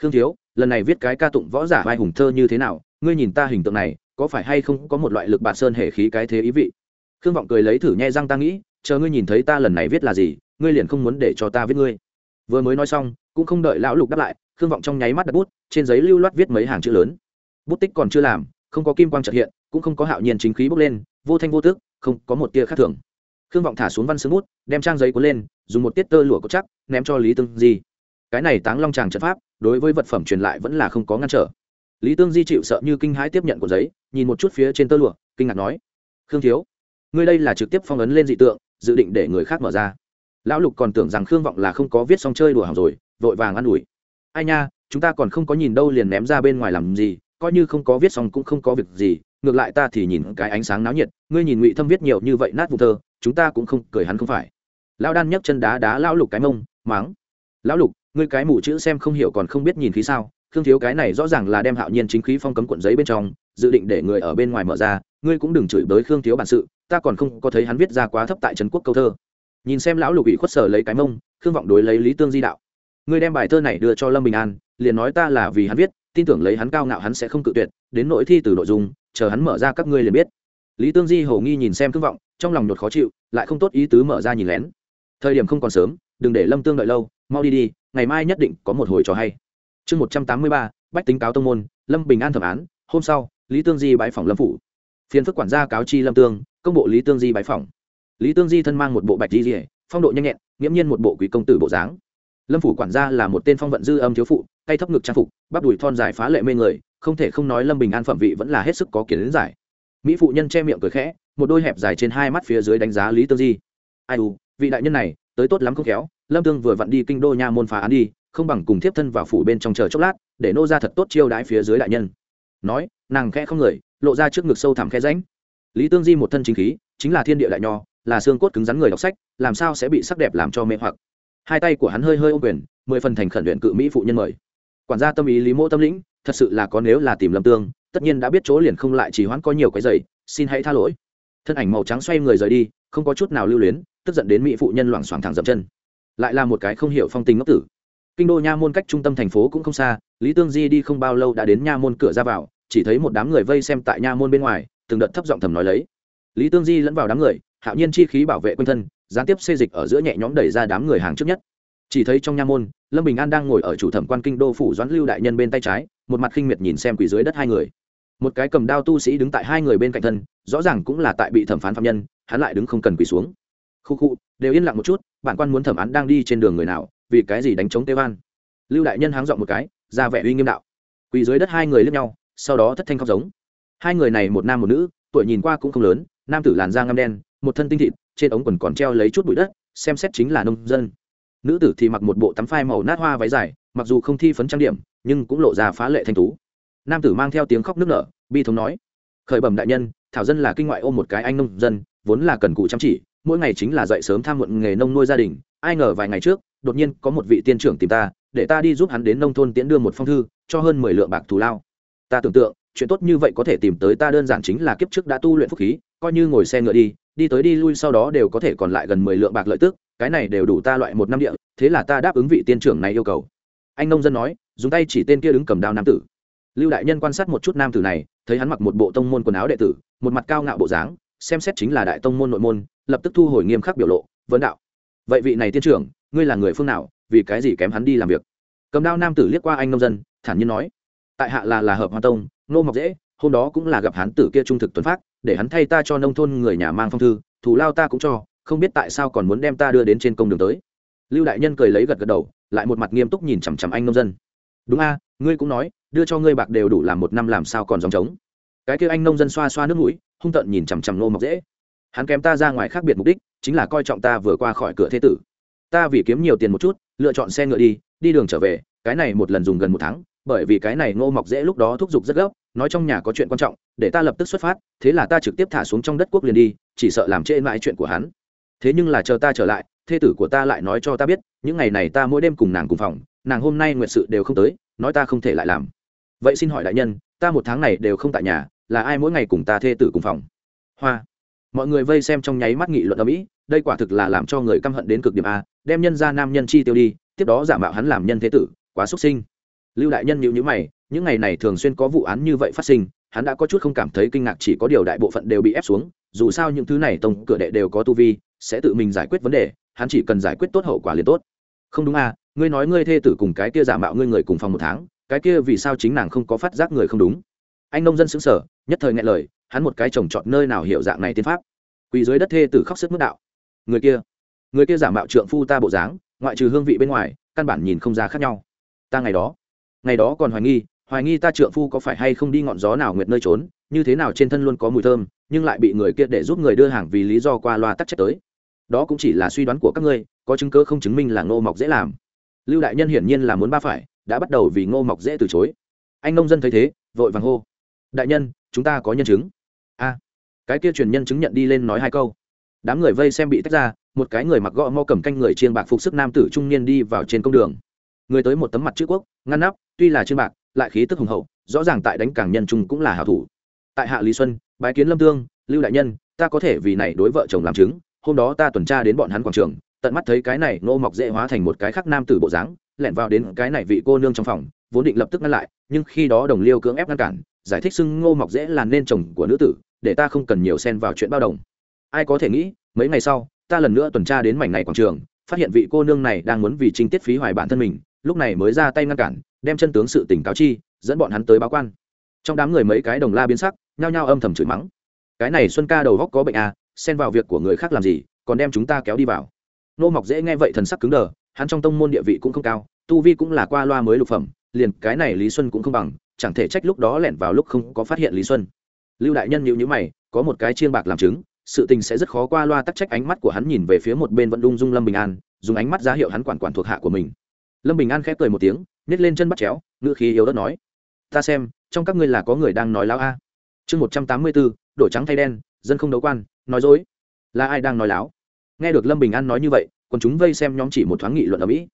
Khương thiếu, lần này viết cái ca tụng võ giả vai hùng thơ như thế nào, ngươi nhìn ta hình tượng này, có phải hay không có một loại lực bạt sơn hệ khí cái thế ý vị? Khương vọng cười lấy thử nhai răng ta nghĩ, chờ ngươi nhìn thấy ta lần này viết là gì, ngươi liền không muốn để cho ta viết ngươi. Vừa mới nói xong cũng không đợi lão lục đáp lại, khương vọng trong nháy mắt đặt bút, trên giấy lưu loát viết mấy hàng chữ lớn. Bút tích còn chưa làm, không có kim quang trợ hiện, cũng không có hạo nhiên chính khí bốc lên, vô thanh vô tước không có một tia khác thường. Khương vọng thả xuống văn sướng bút, đem trang giấy cuốn lên, dùng một tiết tơ lụa có chắc, ném cho lý tương di. Cái này táng long tràng trận pháp, đối với vật phẩm truyền lại vẫn là không có ngăn trở. Lý tương di chịu sợ như kinh hãi tiếp nhận của giấy, nhìn một chút phía trên tơ lụa, kinh ngạc nói, khương thiếu, ngươi đây là trực tiếp phong ấn lên dị tượng, dự định để người khác mở ra. Lão lục còn tưởng rằng khương vọng là không có viết xong chơi đùa hỏng rồi vội vàng ăn ủi. Ai nha, chúng ta còn không có nhìn đâu liền ném ra bên ngoài làm gì, coi như không có viết xong cũng không có việc gì, ngược lại ta thì nhìn cái ánh sáng náo nhiệt, ngươi nhìn ngụy thâm viết nhiều như vậy nát vụ thơ, chúng ta cũng không cười hắn không phải. Lão đan nhấc chân đá đá lão lục cái mông máng lão lục, ngươi cái mù chữ xem không hiểu còn không biết nhìn khí sao, khương thiếu cái này rõ ràng là đem hạo nhiên chính khí phong cấm cuộn giấy bên trong, dự định để người ở bên ngoài mở ra, ngươi cũng đừng chửi bới khương thiếu bản sự, ta còn không có thấy hắn viết ra quá thấp tại trấn quốc câu thơ. Nhìn xem lão lục ủy khuất sở lấy cái mông, khương vọng đối lấy lý tương di đạo ngươi đem bài thơ này đưa cho lâm bình an, liền nói ta là vì hắn viết, tin tưởng lấy hắn cao ngạo hắn sẽ không cự tuyệt, đến nội thi từ nội dung, chờ hắn mở ra các ngươi liền biết. Lý tương di hầu nghi nhìn xem thương vọng, trong lòng nhột khó chịu, lại không tốt ý tứ mở ra nhìn lén. Thời điểm không còn sớm, đừng để lâm tương đợi lâu, mau đi đi, ngày mai nhất định có một hồi trò hay. Chương một trăm tám mươi ba, bách tính cáo tông môn, lâm bình an thẩm án, hôm sau, lý tương di bãi phòng lâm phủ. Phiên phức quản gia cáo chi lâm tương, công bộ lý tương di bãi phòng lý tương di thân mang một bộ bạch di rỉa phong độ nhanh nhẹn, nghiễm nhiên một bộ quý công tử bộ dáng lâm phủ quản gia là một tên phong vận dư âm thiếu phụ, tay thấp ngực trang phục, bắp đùi thon dài phá lệ mê người, không thể không nói lâm bình an phẩm vị vẫn là hết sức có kiến giải. Mỹ phụ nhân che miệng cười khẽ, một đôi hẹp dài trên hai mắt phía dưới đánh giá lý tương di. Ai u, vị đại nhân này, tới tốt lắm không khéo, lâm tương vừa vặn đi kinh đô nha môn phá án đi, không bằng cùng tiếp thân vào phủ bên trong chờ chốc lát, để nô ra thật tốt chiêu đãi phía dưới đại nhân. Nói, nàng khẽ không người, lộ ra trước ngực sâu thẳm khe ránh lý tương di một thân chính khí, chính là thiên địa đại nho, là xương cốt cứng rắn người đọc sách, làm sao sẽ bị sắc đẹp làm cho mê hoặc? Hai tay của hắn hơi hơi ô quyền, mười phần thành khẩn luyện cự mỹ phụ nhân mời. Quản gia tâm ý lý mô tâm lĩnh, thật sự là có nếu là tìm lâm tương, tất nhiên đã biết chỗ liền không lại chỉ hoãn có nhiều cái giày, xin hãy tha lỗi. Thân ảnh màu trắng xoay người rời đi, không có chút nào lưu luyến, tức giận đến mỹ phụ nhân loảng xoảng thẳng dậm chân. Lại là một cái không hiểu phong tình ngốc tử. Kinh đô nha môn cách trung tâm thành phố cũng không xa, lý tương di đi không bao lâu đã đến nha môn cửa ra vào, chỉ thấy một đám người vây xem tại nha môn bên ngoài, từng đợt thấp giọng thầm nói lấy. Lý tương di lẫn vào đám người, hạo nhiên chi khí bảo vệ quanh thân gián tiếp xê dịch ở giữa nhẹ nhõm đẩy ra đám người hàng trước nhất. Chỉ thấy trong nha môn, lâm bình an đang ngồi ở chủ thẩm quan kinh đô phủ doãn lưu đại nhân bên tay trái, một mặt khinh miệt nhìn xem quỷ dưới đất hai người. Một cái cầm đao tu sĩ đứng tại hai người bên cạnh thân, rõ ràng cũng là tại bị thẩm phán phạm nhân, hắn lại đứng không cần quỳ xuống. Khu khu, đều yên lặng một chút, bản quan muốn thẩm án đang đi trên đường người nào, vì cái gì đánh chống tê van lưu đại nhân háng dọn một cái, ra vẻ uy nghiêm đạo. Quỳ dưới đất hai người lướt nhau, sau đó thất thanh khóc giống. Hai người này một nam một nữ, tuổi nhìn qua cũng không lớn, nam tử làn da ngăm đen, một thân tinh thịt trên ống quần còn treo lấy chút bụi đất, xem xét chính là nông dân. Nữ tử thì mặc một bộ tắm phai màu nát hoa váy dài, mặc dù không thi phấn trang điểm, nhưng cũng lộ ra phá lệ thanh tú. Nam tử mang theo tiếng khóc nước nở, bi thống nói, khởi bẩm đại nhân, thảo dân là kinh ngoại ôm một cái anh nông dân, vốn là cần cụ chăm chỉ, mỗi ngày chính là dậy sớm tham muộn nghề nông nuôi gia đình, ai ngờ vài ngày trước, đột nhiên có một vị tiên trưởng tìm ta, để ta đi giúp hắn đến nông thôn tiễn đưa một phong thư, cho hơn mười lượng bạc thù lao. Ta tưởng tượng, chuyện tốt như vậy có thể tìm tới ta, đơn giản chính là kiếp trước đã tu luyện phúc khí, coi như ngồi xe ngựa đi đi tới đi lui sau đó đều có thể còn lại gần mười lượng bạc lợi tức, cái này đều đủ ta loại một năm địa, thế là ta đáp ứng vị tiên trưởng này yêu cầu. Anh nông dân nói, dùng tay chỉ tên kia đứng cầm đao nam tử. Lưu đại nhân quan sát một chút nam tử này, thấy hắn mặc một bộ tông môn quần áo đệ tử, một mặt cao ngạo bộ dáng, xem xét chính là đại tông môn nội môn, lập tức thu hồi nghiêm khắc biểu lộ, vấn đạo, vậy vị này tiên trưởng, ngươi là người phương nào, vì cái gì kém hắn đi làm việc? Cầm đao nam tử liếc qua anh nông dân, thản nhiên nói, tại hạ là là hợp hoa tông, nô mọc dễ hôm đó cũng là gặp hắn tử kia trung thực tuấn phát, để hắn thay ta cho nông thôn người nhà mang phong thư thủ lao ta cũng cho, không biết tại sao còn muốn đem ta đưa đến trên công đường tới. Lưu đại nhân cười lấy gật gật đầu, lại một mặt nghiêm túc nhìn chằm chằm anh nông dân. Đúng a, ngươi cũng nói, đưa cho ngươi bạc đều đủ làm một năm làm sao còn dòng trống. Cái kia anh nông dân xoa xoa nước mũi, hung tợn nhìn chằm chằm nô mọc dễ. Hắn kém ta ra ngoài khác biệt mục đích, chính là coi trọng ta vừa qua khỏi cửa thế tử. Ta vì kiếm nhiều tiền một chút, lựa chọn xe ngựa đi đi đường trở về, cái này một lần dùng gần một tháng, bởi vì cái này ngô mọc dễ lúc đó thúc giục rất gấp nói trong nhà có chuyện quan trọng, để ta lập tức xuất phát, thế là ta trực tiếp thả xuống trong đất quốc liền đi, chỉ sợ làm trễ mãi chuyện của hắn. Thế nhưng là chờ ta trở lại, thê tử của ta lại nói cho ta biết, những ngày này ta mỗi đêm cùng nàng cùng phòng, nàng hôm nay nguyện sự đều không tới, nói ta không thể lại làm. Vậy xin hỏi đại nhân, ta một tháng này đều không tại nhà, là ai mỗi ngày cùng ta thê tử cùng phòng? Hoa. Mọi người vây xem trong nháy mắt nghị luận ở mỹ đây quả thực là làm cho người căm hận đến cực điểm a, đem nhân ra nam nhân chi tiêu đi, tiếp đó giả mạo hắn làm nhân thế tử, quá xuất sinh. Lưu đại nhân nhịu nhữ mày những ngày này thường xuyên có vụ án như vậy phát sinh, hắn đã có chút không cảm thấy kinh ngạc, chỉ có điều đại bộ phận đều bị ép xuống, dù sao những thứ này tông cửa đệ đều có tu vi, sẽ tự mình giải quyết vấn đề, hắn chỉ cần giải quyết tốt hậu quả liền tốt. Không đúng à ngươi nói ngươi thê tử cùng cái kia giả mạo ngươi người cùng phòng một tháng, cái kia vì sao chính nàng không có phát giác người không đúng? Anh nông dân xứng sở nhất thời nghe lời, hắn một cái trồng trọt nơi nào hiểu dạng này tiên pháp? Quỳ dưới đất thê tử khóc sức mức đạo. Người kia người kia giả mạo trượng phu ta bộ dáng, ngoại trừ hương vị bên ngoài, căn bản nhìn không ra khác nhau. Ta ngày đó ngày đó còn hoài nghi hoài nghi ta trượng phu có phải hay không đi ngọn gió nào nguyệt nơi trốn, như thế nào trên thân luôn có mùi thơm, nhưng lại bị người kia để giúp người đưa hàng vì lý do qua loa tắc trách tới. Đó cũng chỉ là suy đoán của các ngươi, có chứng cơ không chứng minh là ngô mọc dễ làm. Lưu đại nhân hiển nhiên là muốn ba phải, đã bắt đầu vì ngô mọc dễ từ chối. Anh nông dân thấy thế, vội vàng hô. Đại nhân, chúng ta có nhân chứng. A. Cái kia truyền nhân chứng nhận đi lên nói hai câu. Đám người vây xem bị tách ra, một cái người mặc gõ mo cầm canh người chiên bạc phục sức nam tử trung niên đi vào trên công đường. Người tới một tấm mặt chữ quốc, ngăn nắp, tuy là chiên bạc lại khí tức hùng hậu, rõ ràng tại đánh cảng nhân trung cũng là hảo thủ. Tại hạ lý xuân, bái kiến lâm tương, lưu đại nhân, ta có thể vì này đối vợ chồng làm chứng, hôm đó ta tuần tra đến bọn hắn quảng trường, tận mắt thấy cái này nô mọc dễ hóa thành một cái khác nam tử bộ dáng, lẻn vào đến cái này vị cô nương trong phòng, vốn định lập tức ngăn lại, nhưng khi đó đồng liêu cưỡng ép ngăn cản, giải thích xưng ngô mọc dễ là nên chồng của nữ tử, để ta không cần nhiều xen vào chuyện bao đồng. Ai có thể nghĩ, mấy ngày sau, ta lần nữa tuần tra đến mảnh này quảng trường, phát hiện vị cô nương này đang muốn vì trinh tiết phí hoài bản thân mình, lúc này mới ra tay ngăn cản đem chân tướng sự tỉnh cáo chi, dẫn bọn hắn tới báo quan. Trong đám người mấy cái đồng la biến sắc, nhao nhao âm thầm chửi mắng. Cái này xuân ca đầu góc có bệnh à xen vào việc của người khác làm gì, còn đem chúng ta kéo đi vào. Nô mọc dễ nghe vậy thần sắc cứng đờ, hắn trong tông môn địa vị cũng không cao, tu vi cũng là qua loa mới lục phẩm, liền cái này lý xuân cũng không bằng, chẳng thể trách lúc đó lẻn vào lúc không có phát hiện lý xuân. Lưu đại nhân nhịu nhữ mày, có một cái chiên bạc làm chứng, sự tình sẽ rất khó qua loa tắc trách ánh mắt của hắn nhìn về phía một bên vẫn đung dung lâm bình an, dùng ánh mắt ra hiệu hắn quản quản thuộc hạ của mình. Lâm bình an khép cười một tiếng nhét lên chân bắt chéo ngựa khí yếu đất nói. Ta xem, trong các ngươi là có người đang nói láo a. Chương một trăm tám mươi bốn đổi trắng thay đen, dân không đấu quan, nói dối. Là ai đang nói láo? Nghe được lâm bình an nói như vậy còn chúng vây xem nhóm chỉ một thoáng nghị luận ở mỹ.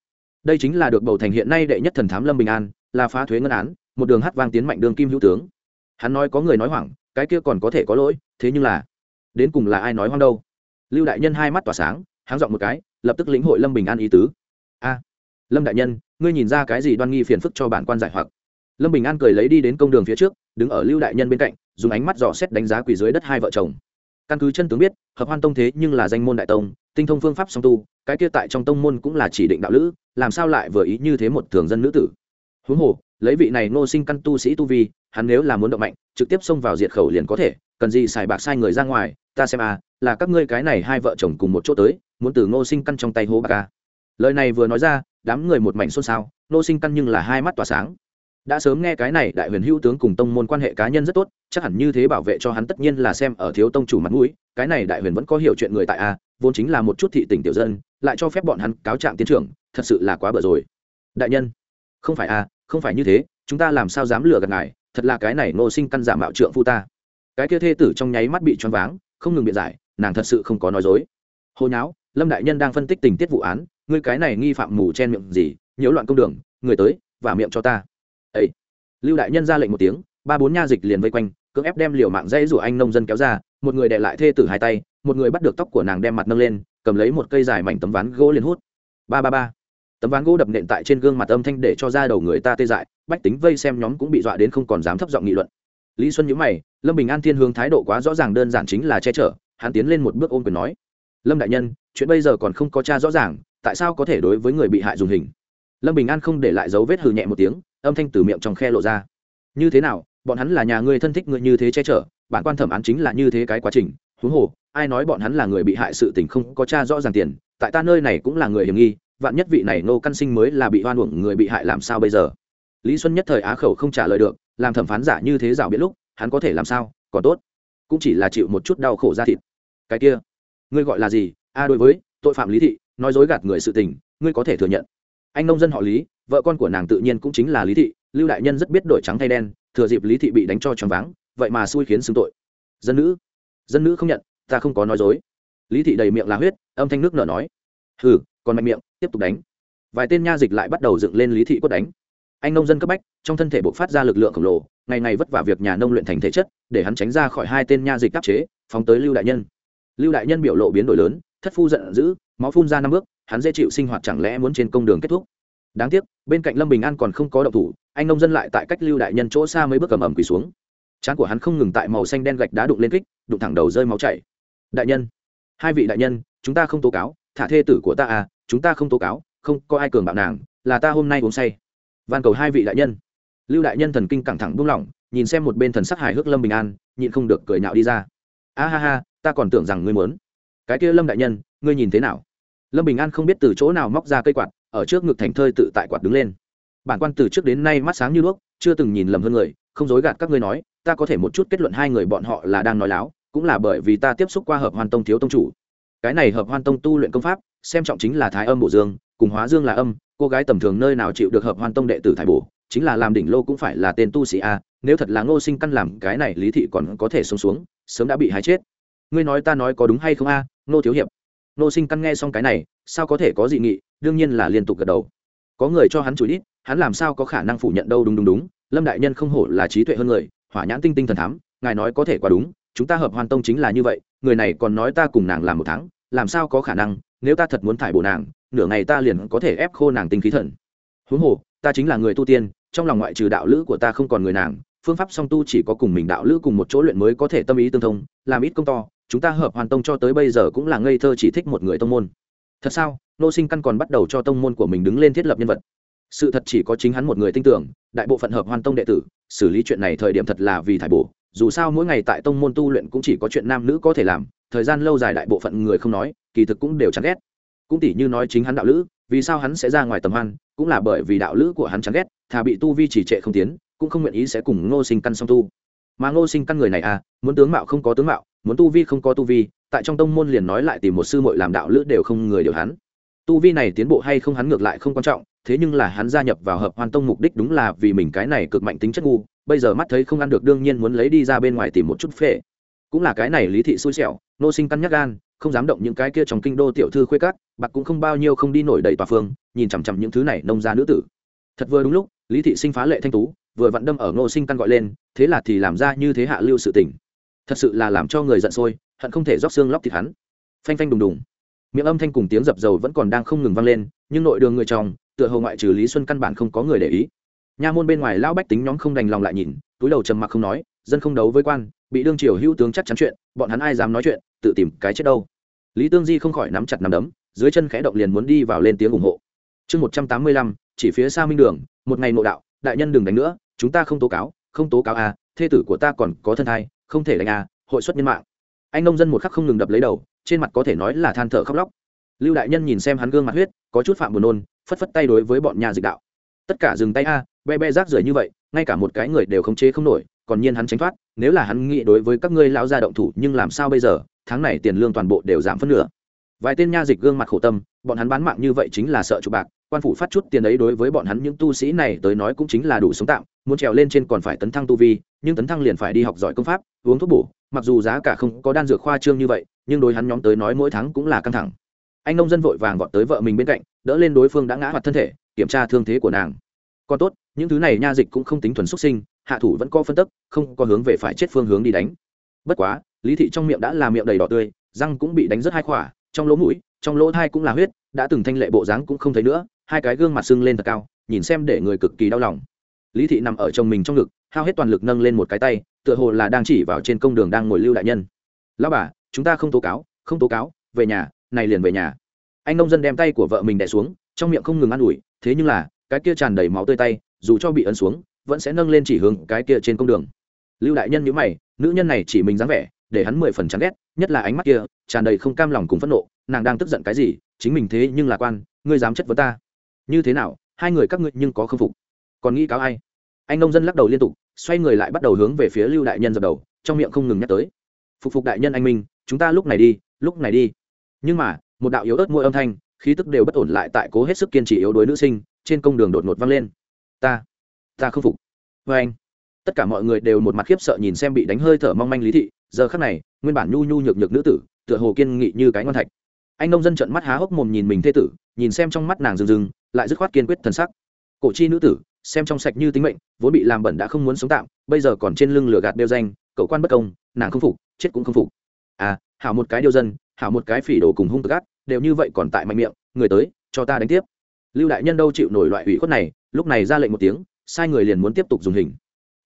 Đây chính là được bầu thành hiện nay đệ nhất thần thám lâm bình an, là phá thuế ngân án, một đường hát vang tiến mạnh đường kim hữu tướng. Hắn nói có người nói hoảng, cái kia còn có thể có lỗi, thế nhưng là, đến cùng là ai nói hoang đâu? Lưu đại nhân hai mắt tỏa sáng, háng dọn một cái, lập tức lĩnh hội lâm bình an ý tứ. A lâm đại nhân ngươi nhìn ra cái gì đoan nghi phiền phức cho bản quan giải hoặc lâm bình an cười lấy đi đến công đường phía trước đứng ở lưu đại nhân bên cạnh dùng ánh mắt dò xét đánh giá quỷ dưới đất hai vợ chồng căn cứ chân tướng biết hợp hoan tông thế nhưng là danh môn đại tông tinh thông phương pháp song tu cái kia tại trong tông môn cũng là chỉ định đạo lữ làm sao lại vừa ý như thế một thường dân nữ tử huống hồ lấy vị này nô sinh căn tu sĩ tu vi hắn nếu là muốn động mạnh trực tiếp xông vào diệt khẩu liền có thể cần gì xài bạc sai người ra ngoài ta xem à là các ngươi cái này hai vợ chồng cùng một chỗ tới muốn từ ngô sinh căn trong tay hố bạc ca à. lời này vừa nói ra đám người một mảnh xôn xao, nô sinh căn nhưng là hai mắt tỏa sáng. Đã sớm nghe cái này đại huyền hữu tướng cùng tông môn quan hệ cá nhân rất tốt, chắc hẳn như thế bảo vệ cho hắn tất nhiên là xem ở thiếu tông chủ mặt mũi, cái này đại huyền vẫn có hiểu chuyện người tại a, vốn chính là một chút thị tỉnh tiểu dân, lại cho phép bọn hắn cáo trạng tiến trưởng, thật sự là quá bở rồi. Đại nhân, không phải a, không phải như thế, chúng ta làm sao dám lừa gạt ngài, thật là cái này ngô sinh căn giả mạo trượng phu ta. Cái kia thê tử trong nháy mắt bị choáng váng, không ngừng biện giải, nàng thật sự không có nói dối. Hồi nháo, lâm đại nhân đang phân tích tình tiết vụ án ngươi cái này nghi phạm mù chen miệng gì, nhiễu loạn công đường, người tới, và miệng cho ta. Ấy lưu đại nhân ra lệnh một tiếng, ba bốn nha dịch liền vây quanh, cưỡng ép đem liều mạng dây rủ anh nông dân kéo ra, một người đệ lại thê tử hai tay, một người bắt được tóc của nàng đem mặt nâng lên, cầm lấy một cây dài mảnh tấm ván gỗ liền hút. Ba ba ba. Tấm ván gỗ đập nện tại trên gương mặt âm thanh để cho ra đầu người ta tê dại, bách tính vây xem nhóm cũng bị dọa đến không còn dám thấp giọng nghị luận. Lý xuân nhữ mày, lâm bình an thiên hướng thái độ quá rõ ràng đơn giản chính là che chở, hắn tiến lên một bước ôm quyền nói. Lâm đại nhân, chuyện bây giờ còn không có cha rõ ràng tại sao có thể đối với người bị hại dùng hình? Lâm bình an không để lại dấu vết hừ nhẹ một tiếng, âm thanh từ miệng trong khe lộ ra. Như thế nào, bọn hắn là nhà ngươi thân thích ngươi như thế che chở, bản quan thẩm án chính là như thế cái quá trình. Huống hồ, ai nói bọn hắn là người bị hại sự tình không có cha rõ ràng tiền, tại ta nơi này cũng là người hiểm nghi, vạn nhất vị này nô căn sinh mới là bị hoan uổng người bị hại làm sao bây giờ? Lý xuân nhất thời á khẩu không trả lời được, làm thẩm phán giả như thế rào biết lúc, hắn có thể làm sao? Còn tốt. Cũng chỉ là chịu một chút đau khổ ra thịt. Cái kia, ngươi gọi là gì? A, đối với, tội phạm lý thị nói dối gạt người sự tình, ngươi có thể thừa nhận. Anh nông dân họ lý, vợ con của nàng tự nhiên cũng chính là lý thị, lưu đại nhân rất biết đổi trắng thay đen, thừa dịp lý thị bị đánh cho choáng váng, vậy mà xui khiến xưng tội. Dân nữ dân nữ không nhận, ta không có nói dối. Lý thị đầy miệng là huyết, âm thanh nước nở nói. Hừ, còn mạnh miệng, tiếp tục đánh. Vài tên nha dịch lại bắt đầu dựng lên lý thị quất đánh. Anh nông dân cấp bách, trong thân thể buộc phát ra lực lượng khổng lồ, ngày ngày vất vả việc nhà nông luyện thành thể chất, để hắn tránh ra khỏi hai tên nha dịch đáp chế, phóng tới lưu đại nhân. Lưu đại nhân biểu lộ biến đổi lớn, thất phu giận dữ máu phun ra năm bước, hắn dễ chịu sinh hoạt chẳng lẽ muốn trên công đường kết thúc? Đáng tiếc, bên cạnh lâm bình an còn không có động thủ, anh nông dân lại tại cách lưu đại nhân chỗ xa mấy bước cầm ẩm quỳ xuống. Trán của hắn không ngừng tại màu xanh đen gạch đá đụng lên kích, đụng thẳng đầu rơi máu chảy. Đại nhân, hai vị đại nhân, chúng ta không tố cáo, thả thê tử của ta à chúng ta không tố cáo, không có ai cường bạo nàng, là ta hôm nay uống say. Van cầu hai vị đại nhân. Lưu đại nhân thần kinh căng thẳng buông lỏng, nhìn xem một bên thần sắc hài hước lâm bình an, nhịn không được cười nhạo đi ra. A ha ha, ta còn tưởng rằng ngươi muốn cái kia lâm đại nhân, ngươi nhìn thế nào? Lâm bình an không biết từ chỗ nào móc ra cây quạt, ở trước ngực thành thơi tự tại quạt đứng lên. Bản quan từ trước đến nay mắt sáng như đuốc, chưa từng nhìn lầm hơn người, không dối gạt các ngươi nói, ta có thể một chút kết luận hai người bọn họ là đang nói láo, cũng là bởi vì ta tiếp xúc qua hợp hoan tông thiếu tông chủ. Cái này hợp hoan tông tu luyện công pháp, xem trọng chính là thái âm bổ dương, cùng hóa dương là âm, cô gái tầm thường nơi nào chịu được hợp hoan tông đệ tử thái bổ, chính là làm đỉnh lô cũng phải là tên tu sĩ a, nếu thật là ngô sinh căn làm cái này lý thị còn có thể sống xuống, sớm đã bị hái chết ngươi nói ta nói có đúng hay không a nô thiếu hiệp? Nô sinh căn nghe xong cái này, sao có thể có dị nghị, đương nhiên là liên tục gật đầu. Có người cho hắn chửi đít, hắn làm sao có khả năng phủ nhận đâu đúng đúng đúng, lâm đại nhân không hổ là trí tuệ hơn người, hỏa nhãn tinh tinh thần thám ngài nói có thể quá đúng, chúng ta hợp hoàn tông chính là như vậy, người này còn nói ta cùng nàng làm một tháng, làm sao có khả năng, nếu ta thật muốn thải bộ nàng, nửa ngày ta liền có thể ép khô nàng tinh khí thần. Huống hồ, ta chính là người tu tiên, trong lòng ngoại trừ đạo lữ của ta không còn người nàng, phương pháp song tu chỉ có cùng mình đạo lữ cùng một chỗ luyện mới có thể tâm ý tương thông, làm ít công to chúng ta hợp hoàn tông cho tới bây giờ cũng là ngây thơ chỉ thích một người tông môn. Thật sao? Nô sinh căn còn bắt đầu cho tông môn của mình đứng lên thiết lập nhân vật. Sự thật chỉ có chính hắn một người tin tưởng, đại bộ phận hợp hoàn tông đệ tử, xử lý chuyện này thời điểm thật là vì thải bổ. Dù sao mỗi ngày tại tông môn tu luyện cũng chỉ có chuyện nam nữ có thể làm, thời gian lâu dài đại bộ phận người không nói, kỳ thực cũng đều chán ghét. Cũng tỉ như nói chính hắn đạo lữ, vì sao hắn sẽ ra ngoài tầm hoan, cũng là bởi vì đạo lữ của hắn chán ghét, thà bị tu vi chỉ trệ không tiến, cũng không nguyện ý sẽ cùng ngô sinh căn song tu mà ngô sinh căn người này à muốn tướng mạo không có tướng mạo, muốn tu vi không có tu vi, tại trong tông môn liền nói lại tìm một sư muội làm đạo lữ đều không người điều hắn. Tu vi này tiến bộ hay không hắn ngược lại không quan trọng, thế nhưng là hắn gia nhập vào hợp hoan tông mục đích đúng là vì mình cái này cực mạnh tính chất ngu, bây giờ mắt thấy không ăn được đương nhiên muốn lấy đi ra bên ngoài tìm một chút phệ. Cũng là cái này lý thị xui xẻo nô sinh căn nhắc gan, không dám động những cái kia trong kinh đô tiểu thư khuê cát bạc cũng không bao nhiêu không đi nổi đầy tòa phương, nhìn chằm chằm những thứ này nông gia nữ tử. Thật vừa đúng lúc, lý thị sinh phá lệ thanh tú vừa vặn đâm ở Ngô sinh căn gọi lên, thế là thì làm ra như thế hạ lưu sự tình. Thật sự là làm cho người giận sôi, hận không thể róc xương lóc thịt hắn. Phanh phanh đùng đùng. Miệng âm thanh cùng tiếng dập dầu vẫn còn đang không ngừng vang lên, nhưng nội đường người chồng tựa hồ ngoại trừ lý xuân căn bản không có người để ý. Nha môn bên ngoài lão bách tính nhóm không đành lòng lại nhìn, túi đầu trầm mặc không nói, dân không đấu với quan, bị đương triều hữu tướng chắc chắn chuyện, bọn hắn ai dám nói chuyện, tự tìm cái chết đâu. Lý tương di không khỏi nắm chặt nắm đấm, dưới chân khẽ động liền muốn đi vào lên tiếng ủng hộ. Chương một trăm tám mươi lăm, chỉ phía xa minh đường, một ngày nội đạo, đại nhân đừng đánh nữa chúng ta không tố cáo, không tố cáo à thê tử của ta còn có thân thai, không thể đánh à hội xuất nhân mạng. Anh nông dân một khắc không ngừng đập lấy đầu, trên mặt có thể nói là than thở khóc lóc. Lưu đại nhân nhìn xem hắn gương mặt huyết, có chút phạm buồn nôn, phất phất tay đối với bọn nhà dịch đạo. Tất cả dừng tay a be be rác rưởi như vậy, ngay cả một cái người đều không chế không nổi, còn nhiên hắn tránh thoát, nếu là hắn nghĩ đối với các ngươi lão gia động thủ, nhưng làm sao bây giờ, tháng này tiền lương toàn bộ đều giảm phân nửa. Vài tên nha dịch gương mặt khổ tâm, bọn hắn bán mạng như vậy chính là sợ chụp bạc quan phủ phát chút tiền ấy đối với bọn hắn những tu sĩ này tới nói cũng chính là đủ sống tạm, muốn trèo lên trên còn phải tấn thăng tu vi, nhưng tấn thăng liền phải đi học giỏi công pháp, uống thuốc bổ, mặc dù giá cả không có đan dược khoa trương như vậy, nhưng đối hắn nhóm tới nói mỗi tháng cũng là căng thẳng. Anh nông dân vội vàng gọn tới vợ mình bên cạnh, đỡ lên đối phương đã ngã hoạt thân thể, kiểm tra thương thế của nàng. Còn tốt, những thứ này nha dịch cũng không tính thuần xuất sinh, hạ thủ vẫn có phân tức, không có hướng về phải chết phương hướng đi đánh. Bất quá, lý thị trong miệng đã là miệng đầy đỏ tươi, răng cũng bị đánh rất hai khỏa, trong lỗ mũi, trong lỗ thai cũng là huyết, đã từng thanh lệ bộ dáng cũng không thấy nữa hai cái gương mặt sưng lên thật cao, nhìn xem để người cực kỳ đau lòng. Lý thị nằm ở chồng mình trong ngực, hao hết toàn lực nâng lên một cái tay, tựa hồ là đang chỉ vào trên công đường đang ngồi lưu đại nhân. Lão bà, chúng ta không tố cáo, không tố cáo, về nhà, này liền về nhà. Anh nông dân đem tay của vợ mình đẻ xuống, trong miệng không ngừng ă n ủi, thế nhưng là, cái kia tràn đầy máu tươi tay, dù cho bị ấn xuống, vẫn sẽ nâng lên chỉ hướng cái kia trên công đường. Lưu đại nhân nhữ mày, nữ nhân này chỉ mình dáng vẻ, để hắn mười phần chán ghét, nhất là ánh mắt kia, tràn đầy không cam lòng cùng phẫn nộ, nàng đang tức giận cái gì, chính mình thế nhưng là quan, ngươi dám chất vấn ta như thế nào, hai người các ngươi nhưng có khâm phục. Còn nghĩ cáo ai? Anh nông dân lắc đầu liên tục, xoay người lại bắt đầu hướng về phía lưu đại nhân dập đầu, trong miệng không ngừng nhắc tới. Phục phục đại nhân anh minh, chúng ta lúc này đi, lúc này đi. Nhưng mà, một đạo yếu ớt môi âm thanh, khí tức đều bất ổn lại tại cố hết sức kiên trì yếu đuối nữ sinh, trên công đường đột ngột vang lên. Ta ta không phục. Vê anh, tất cả mọi người đều một mặt khiếp sợ nhìn xem bị đánh hơi thở mong manh lý thị. Giờ khắc này, nguyên bản nhu nhu nhược nhược nữ tử, tựa hồ kiên nghị như cái ngon thạch anh nông dân trợn mắt há hốc mồm nhìn mình thê tử nhìn xem trong mắt nàng rừng rừng lại dứt khoát kiên quyết thần sắc. Cổ chi nữ tử xem trong sạch như tính mệnh vốn bị làm bẩn đã không muốn sống tạm bây giờ còn trên lưng lửa gạt đeo danh cậu quan bất công nàng không phục chết cũng không phục. À hảo một cái điêu dân hảo một cái phỉ đồ cùng hung cực gắt, đều như vậy còn tại mạnh miệng người tới cho ta đánh tiếp. Lưu đại nhân đâu chịu nổi loại ủy khuất này lúc này ra lệnh một tiếng sai người liền muốn tiếp tục dùng hình.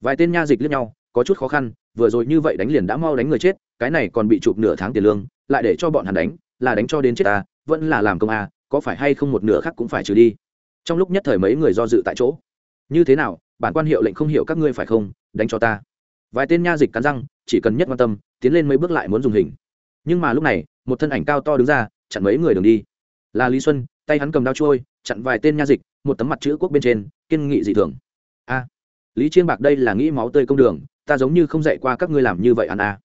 Vài tên nha dịch liếc nhau có chút khó khăn vừa rồi như vậy đánh liền đã mau đánh người chết cái này còn bị chụp nửa tháng tiền lương lại để cho bọn hắn đánh là đánh cho đến chết ta, vẫn là làm công a, có phải hay không một nửa khác cũng phải trừ đi. Trong lúc nhất thời mấy người do dự tại chỗ. Như thế nào, bản quan hiệu lệnh không hiểu các ngươi phải không, đánh cho ta. Vài tên nha dịch cắn răng, chỉ cần nhất quan tâm, tiến lên mấy bước lại muốn dùng hình. Nhưng mà lúc này, một thân ảnh cao to đứng ra, chặn mấy người đường đi. Là lý xuân, tay hắn cầm đao trôi, chặn vài tên nha dịch, một tấm mặt chữ quốc bên trên, kiên nghị dị thường. A, lý chiên bạc đây là nghĩ máu tươi công đường, ta giống như không dạy qua các ngươi làm như vậy ăn a.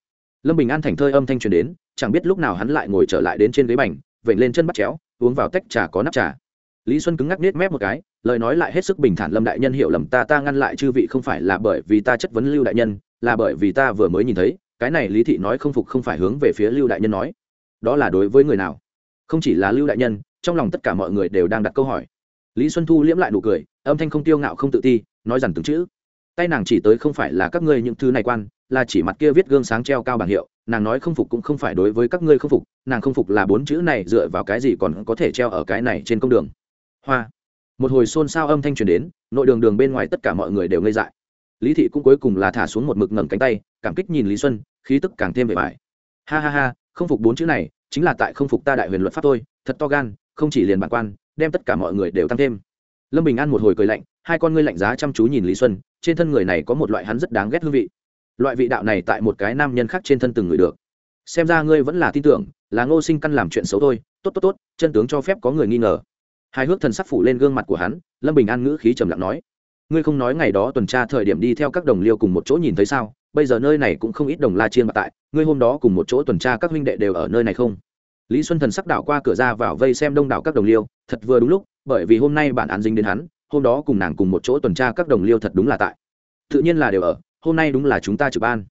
Lâm bình an thành thơi âm thanh truyền đến chẳng biết lúc nào hắn lại ngồi trở lại đến trên ghế bành, vểnh lên chân bắt chéo, uống vào tách trà có nắp trà. Lý xuân cứng ngắc nết mép một cái, lời nói lại hết sức bình thản, lâm đại nhân hiểu lầm ta ta ngăn lại chư vị không phải là bởi vì ta chất vấn lưu đại nhân, là bởi vì ta vừa mới nhìn thấy, cái này lý thị nói không phục không phải hướng về phía lưu đại nhân nói. Đó là đối với người nào? Không chỉ là lưu đại nhân, trong lòng tất cả mọi người đều đang đặt câu hỏi. Lý xuân thu liễm lại nụ cười, âm thanh không tiêu ngạo không tự ti, nói dằn từng chữ, tay nàng chỉ tới không phải là các ngươi những thứ này quan, là chỉ mặt kia viết gương sáng treo cao bảng hiệu nàng nói không phục cũng không phải đối với các ngươi không phục, nàng không phục là bốn chữ này dựa vào cái gì còn có thể treo ở cái này trên công đường. Hoa. Một hồi xôn xao âm thanh truyền đến, nội đường đường bên ngoài tất cả mọi người đều ngây dại. Lý thị cũng cuối cùng là thả xuống một mực ngẩng cánh tay, cảm kích nhìn lý xuân, khí tức càng thêm vẻ vải. Ha ha ha, không phục bốn chữ này, chính là tại không phục ta đại huyền luật pháp thôi, thật to gan, không chỉ liền bản quan, đem tất cả mọi người đều tăng thêm. Lâm bình an một hồi cười lạnh, hai con ngươi lạnh giá chăm chú nhìn lý xuân, trên thân người này có một loại hắn rất đáng ghét hương vị loại vị đạo này tại một cái nam nhân khác trên thân từng người được. Xem ra ngươi vẫn là tin tưởng, là ngô sinh căn làm chuyện xấu thôi. Tốt tốt tốt, chân tướng cho phép có người nghi ngờ. Hai hước thần sắc phủ lên gương mặt của hắn, lâm bình an ngữ khí trầm lặng nói, ngươi không nói ngày đó tuần tra thời điểm đi theo các đồng liêu cùng một chỗ nhìn thấy sao? Bây giờ nơi này cũng không ít đồng la chiên bạc tại, ngươi hôm đó cùng một chỗ tuần tra các huynh đệ đều ở nơi này không? Lý xuân thần sắc đảo qua cửa ra vào vây xem đông đảo các đồng liêu, thật vừa đúng lúc, bởi vì hôm nay bản án dính đến hắn, hôm đó cùng nàng cùng một chỗ tuần tra các đồng liêu thật đúng là tại. Tự nhiên là đều ở hôm nay đúng là chúng ta trực ban.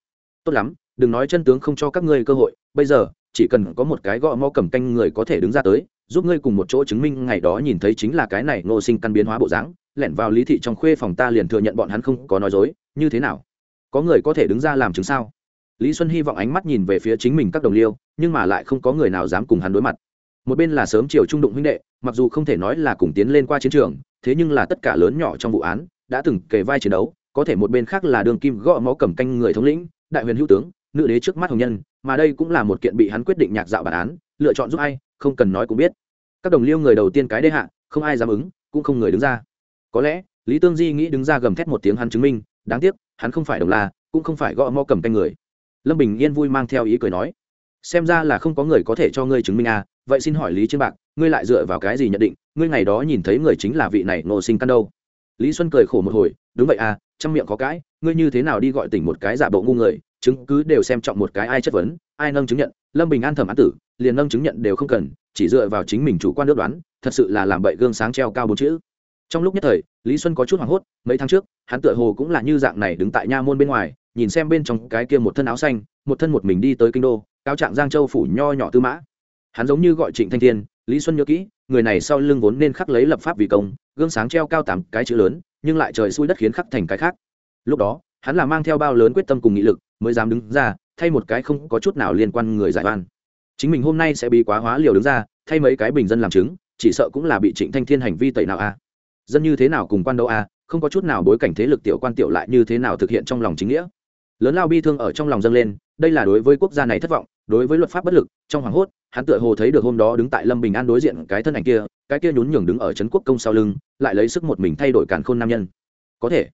Tốt lắm, đừng nói chân tướng không cho các ngươi cơ hội, bây giờ, chỉ cần có một cái gõ mõ cầm canh người có thể đứng ra tới, giúp ngươi cùng một chỗ chứng minh ngày đó nhìn thấy chính là cái này ngô sinh căn biến hóa bộ dáng, lẻn vào lý thị trong khuê phòng ta liền thừa nhận bọn hắn không có nói dối, như thế nào? Có người có thể đứng ra làm chứng sao? Lý xuân hy vọng ánh mắt nhìn về phía chính mình các đồng liêu, nhưng mà lại không có người nào dám cùng hắn đối mặt. Một bên là sớm chiều trung đụng huynh đệ, mặc dù không thể nói là cùng tiến lên qua chiến trường, thế nhưng là tất cả lớn nhỏ trong vụ án, đã từng kề vai chiến đấu có thể một bên khác là đường kim gõ máu cầm canh người thống lĩnh, đại huyền hữu tướng, nữ đế trước mắt hồng nhân, mà đây cũng là một kiện bị hắn quyết định nhạc dạo bản án, lựa chọn giúp ai, không cần nói cũng biết. Các đồng liêu người đầu tiên cái đê hạ, không ai dám ứng, cũng không người đứng ra. Có lẽ, lý tương di nghĩ đứng ra gầm thét một tiếng hắn chứng minh, đáng tiếc, hắn không phải đồng la, cũng không phải gõ mò cầm canh người. Lâm bình yên vui mang theo ý cười nói, xem ra là không có người có thể cho ngươi chứng minh à vậy xin hỏi lý trên bạc, ngươi lại dựa vào cái gì nhận định, ngươi ngày đó nhìn thấy người chính là vị này ngộ sinh căn đâu? Lý xuân cười khổ một hồi, đúng vậy à trăm miệng có cãi, ngươi như thế nào đi gọi tỉnh một cái giả bộ ngu người, chứng cứ đều xem trọng một cái ai chất vấn, ai nâng chứng nhận, lâm bình an thẩm án tử, liền nâng chứng nhận đều không cần, chỉ dựa vào chính mình chủ quan ước đoán, thật sự là làm bậy gương sáng treo cao bốn chữ. Trong lúc nhất thời, lý xuân có chút hoảng hốt, mấy tháng trước, hắn tựa hồ cũng là như dạng này đứng tại nha môn bên ngoài, nhìn xem bên trong cái kia một thân áo xanh, một thân một mình đi tới kinh đô cao trạng giang châu phủ nho nhỏ tư mã. Hắn giống như gọi trịnh thanh thiên lý xuân nhớ kỹ, người này sau lưng vốn nên khắc lấy lập pháp vì công, gương sáng treo cao tám cái chữ lớn, nhưng lại trời xui đất khiến khắc thành cái khác. Lúc đó, hắn là mang theo bao lớn quyết tâm cùng nghị lực, mới dám đứng ra, thay một cái không có chút nào liên quan người giải oan. Chính mình hôm nay sẽ bị quá hóa liều đứng ra, thay mấy cái bình dân làm chứng, chỉ sợ cũng là bị trịnh thanh thiên hành vi tẩy nào a. Dân như thế nào cùng quan đâu a, không có chút nào bối cảnh thế lực tiểu quan tiểu lại như thế nào thực hiện trong lòng chính nghĩa. Lớn lao bi thương ở trong lòng dâng lên đây là đối với quốc gia này thất vọng, đối với luật pháp bất lực, trong hoảng hốt, hắn tựa hồ thấy được hôm đó đứng tại lâm bình an đối diện cái thân ảnh kia, cái kia nhún nhường đứng ở trấn quốc công sau lưng, lại lấy sức một mình thay đổi càn khôn nam nhân. Có thể,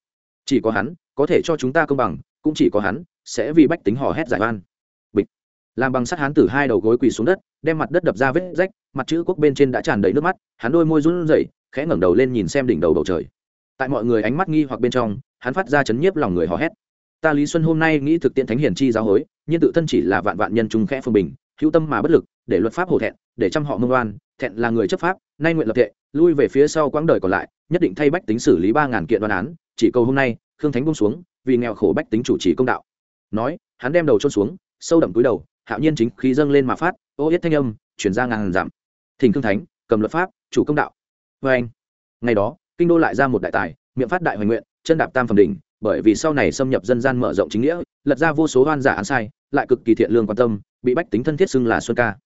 chỉ có hắn, có thể cho chúng ta công bằng, cũng chỉ có hắn, sẽ vì bách tính hò hét giải oan. Bịch. Làm bằng sắt hắn từ hai đầu gối quỳ xuống đất, đem mặt đất đập ra vết rách, mặt chữ quốc bên trên đã tràn đầy nước mắt, hắn đôi môi run rẩy, khẽ ngẩng đầu lên nhìn xem đỉnh đầu bầu trời. Tại mọi người ánh mắt nghi hoặc bên trong, hắn phát ra chấn nhiếp lòng người hò hét ta lý xuân hôm nay nghĩ thực tiễn thánh hiển chi giáo hối nhưng tự thân chỉ là vạn vạn nhân trung khẽ phương bình, hữu tâm mà bất lực, để luật pháp hổ thẹn, để chăm họ mông oan, thẹn là người chấp pháp, nay nguyện lập thệ, lui về phía sau quãng đời còn lại, nhất định thay bách tính xử lý ba ngàn kiện đoan án, chỉ cầu hôm nay, khương thánh bông xuống, vì nghèo khổ bách tính chủ trì công đạo. Nói, hắn đem đầu trôn xuống, sâu đậm túi đầu, hạo nhiên chính khí dâng lên mà phát, ô yết thanh âm chuyển ra ngàn giảm thỉnh khương thánh, cầm luật pháp, chủ công đạo. Vê anh ngày đó, kinh đô lại ra một đại tài, miệng phát đại hoành nguyện, chân đạp tam phẩm đỉnh bởi vì sau này xâm nhập dân gian mở rộng chính nghĩa, lật ra vô số oan giả án sai, lại cực kỳ thiện lương quan tâm, bị bách tính thân thiết xưng là xuân ca.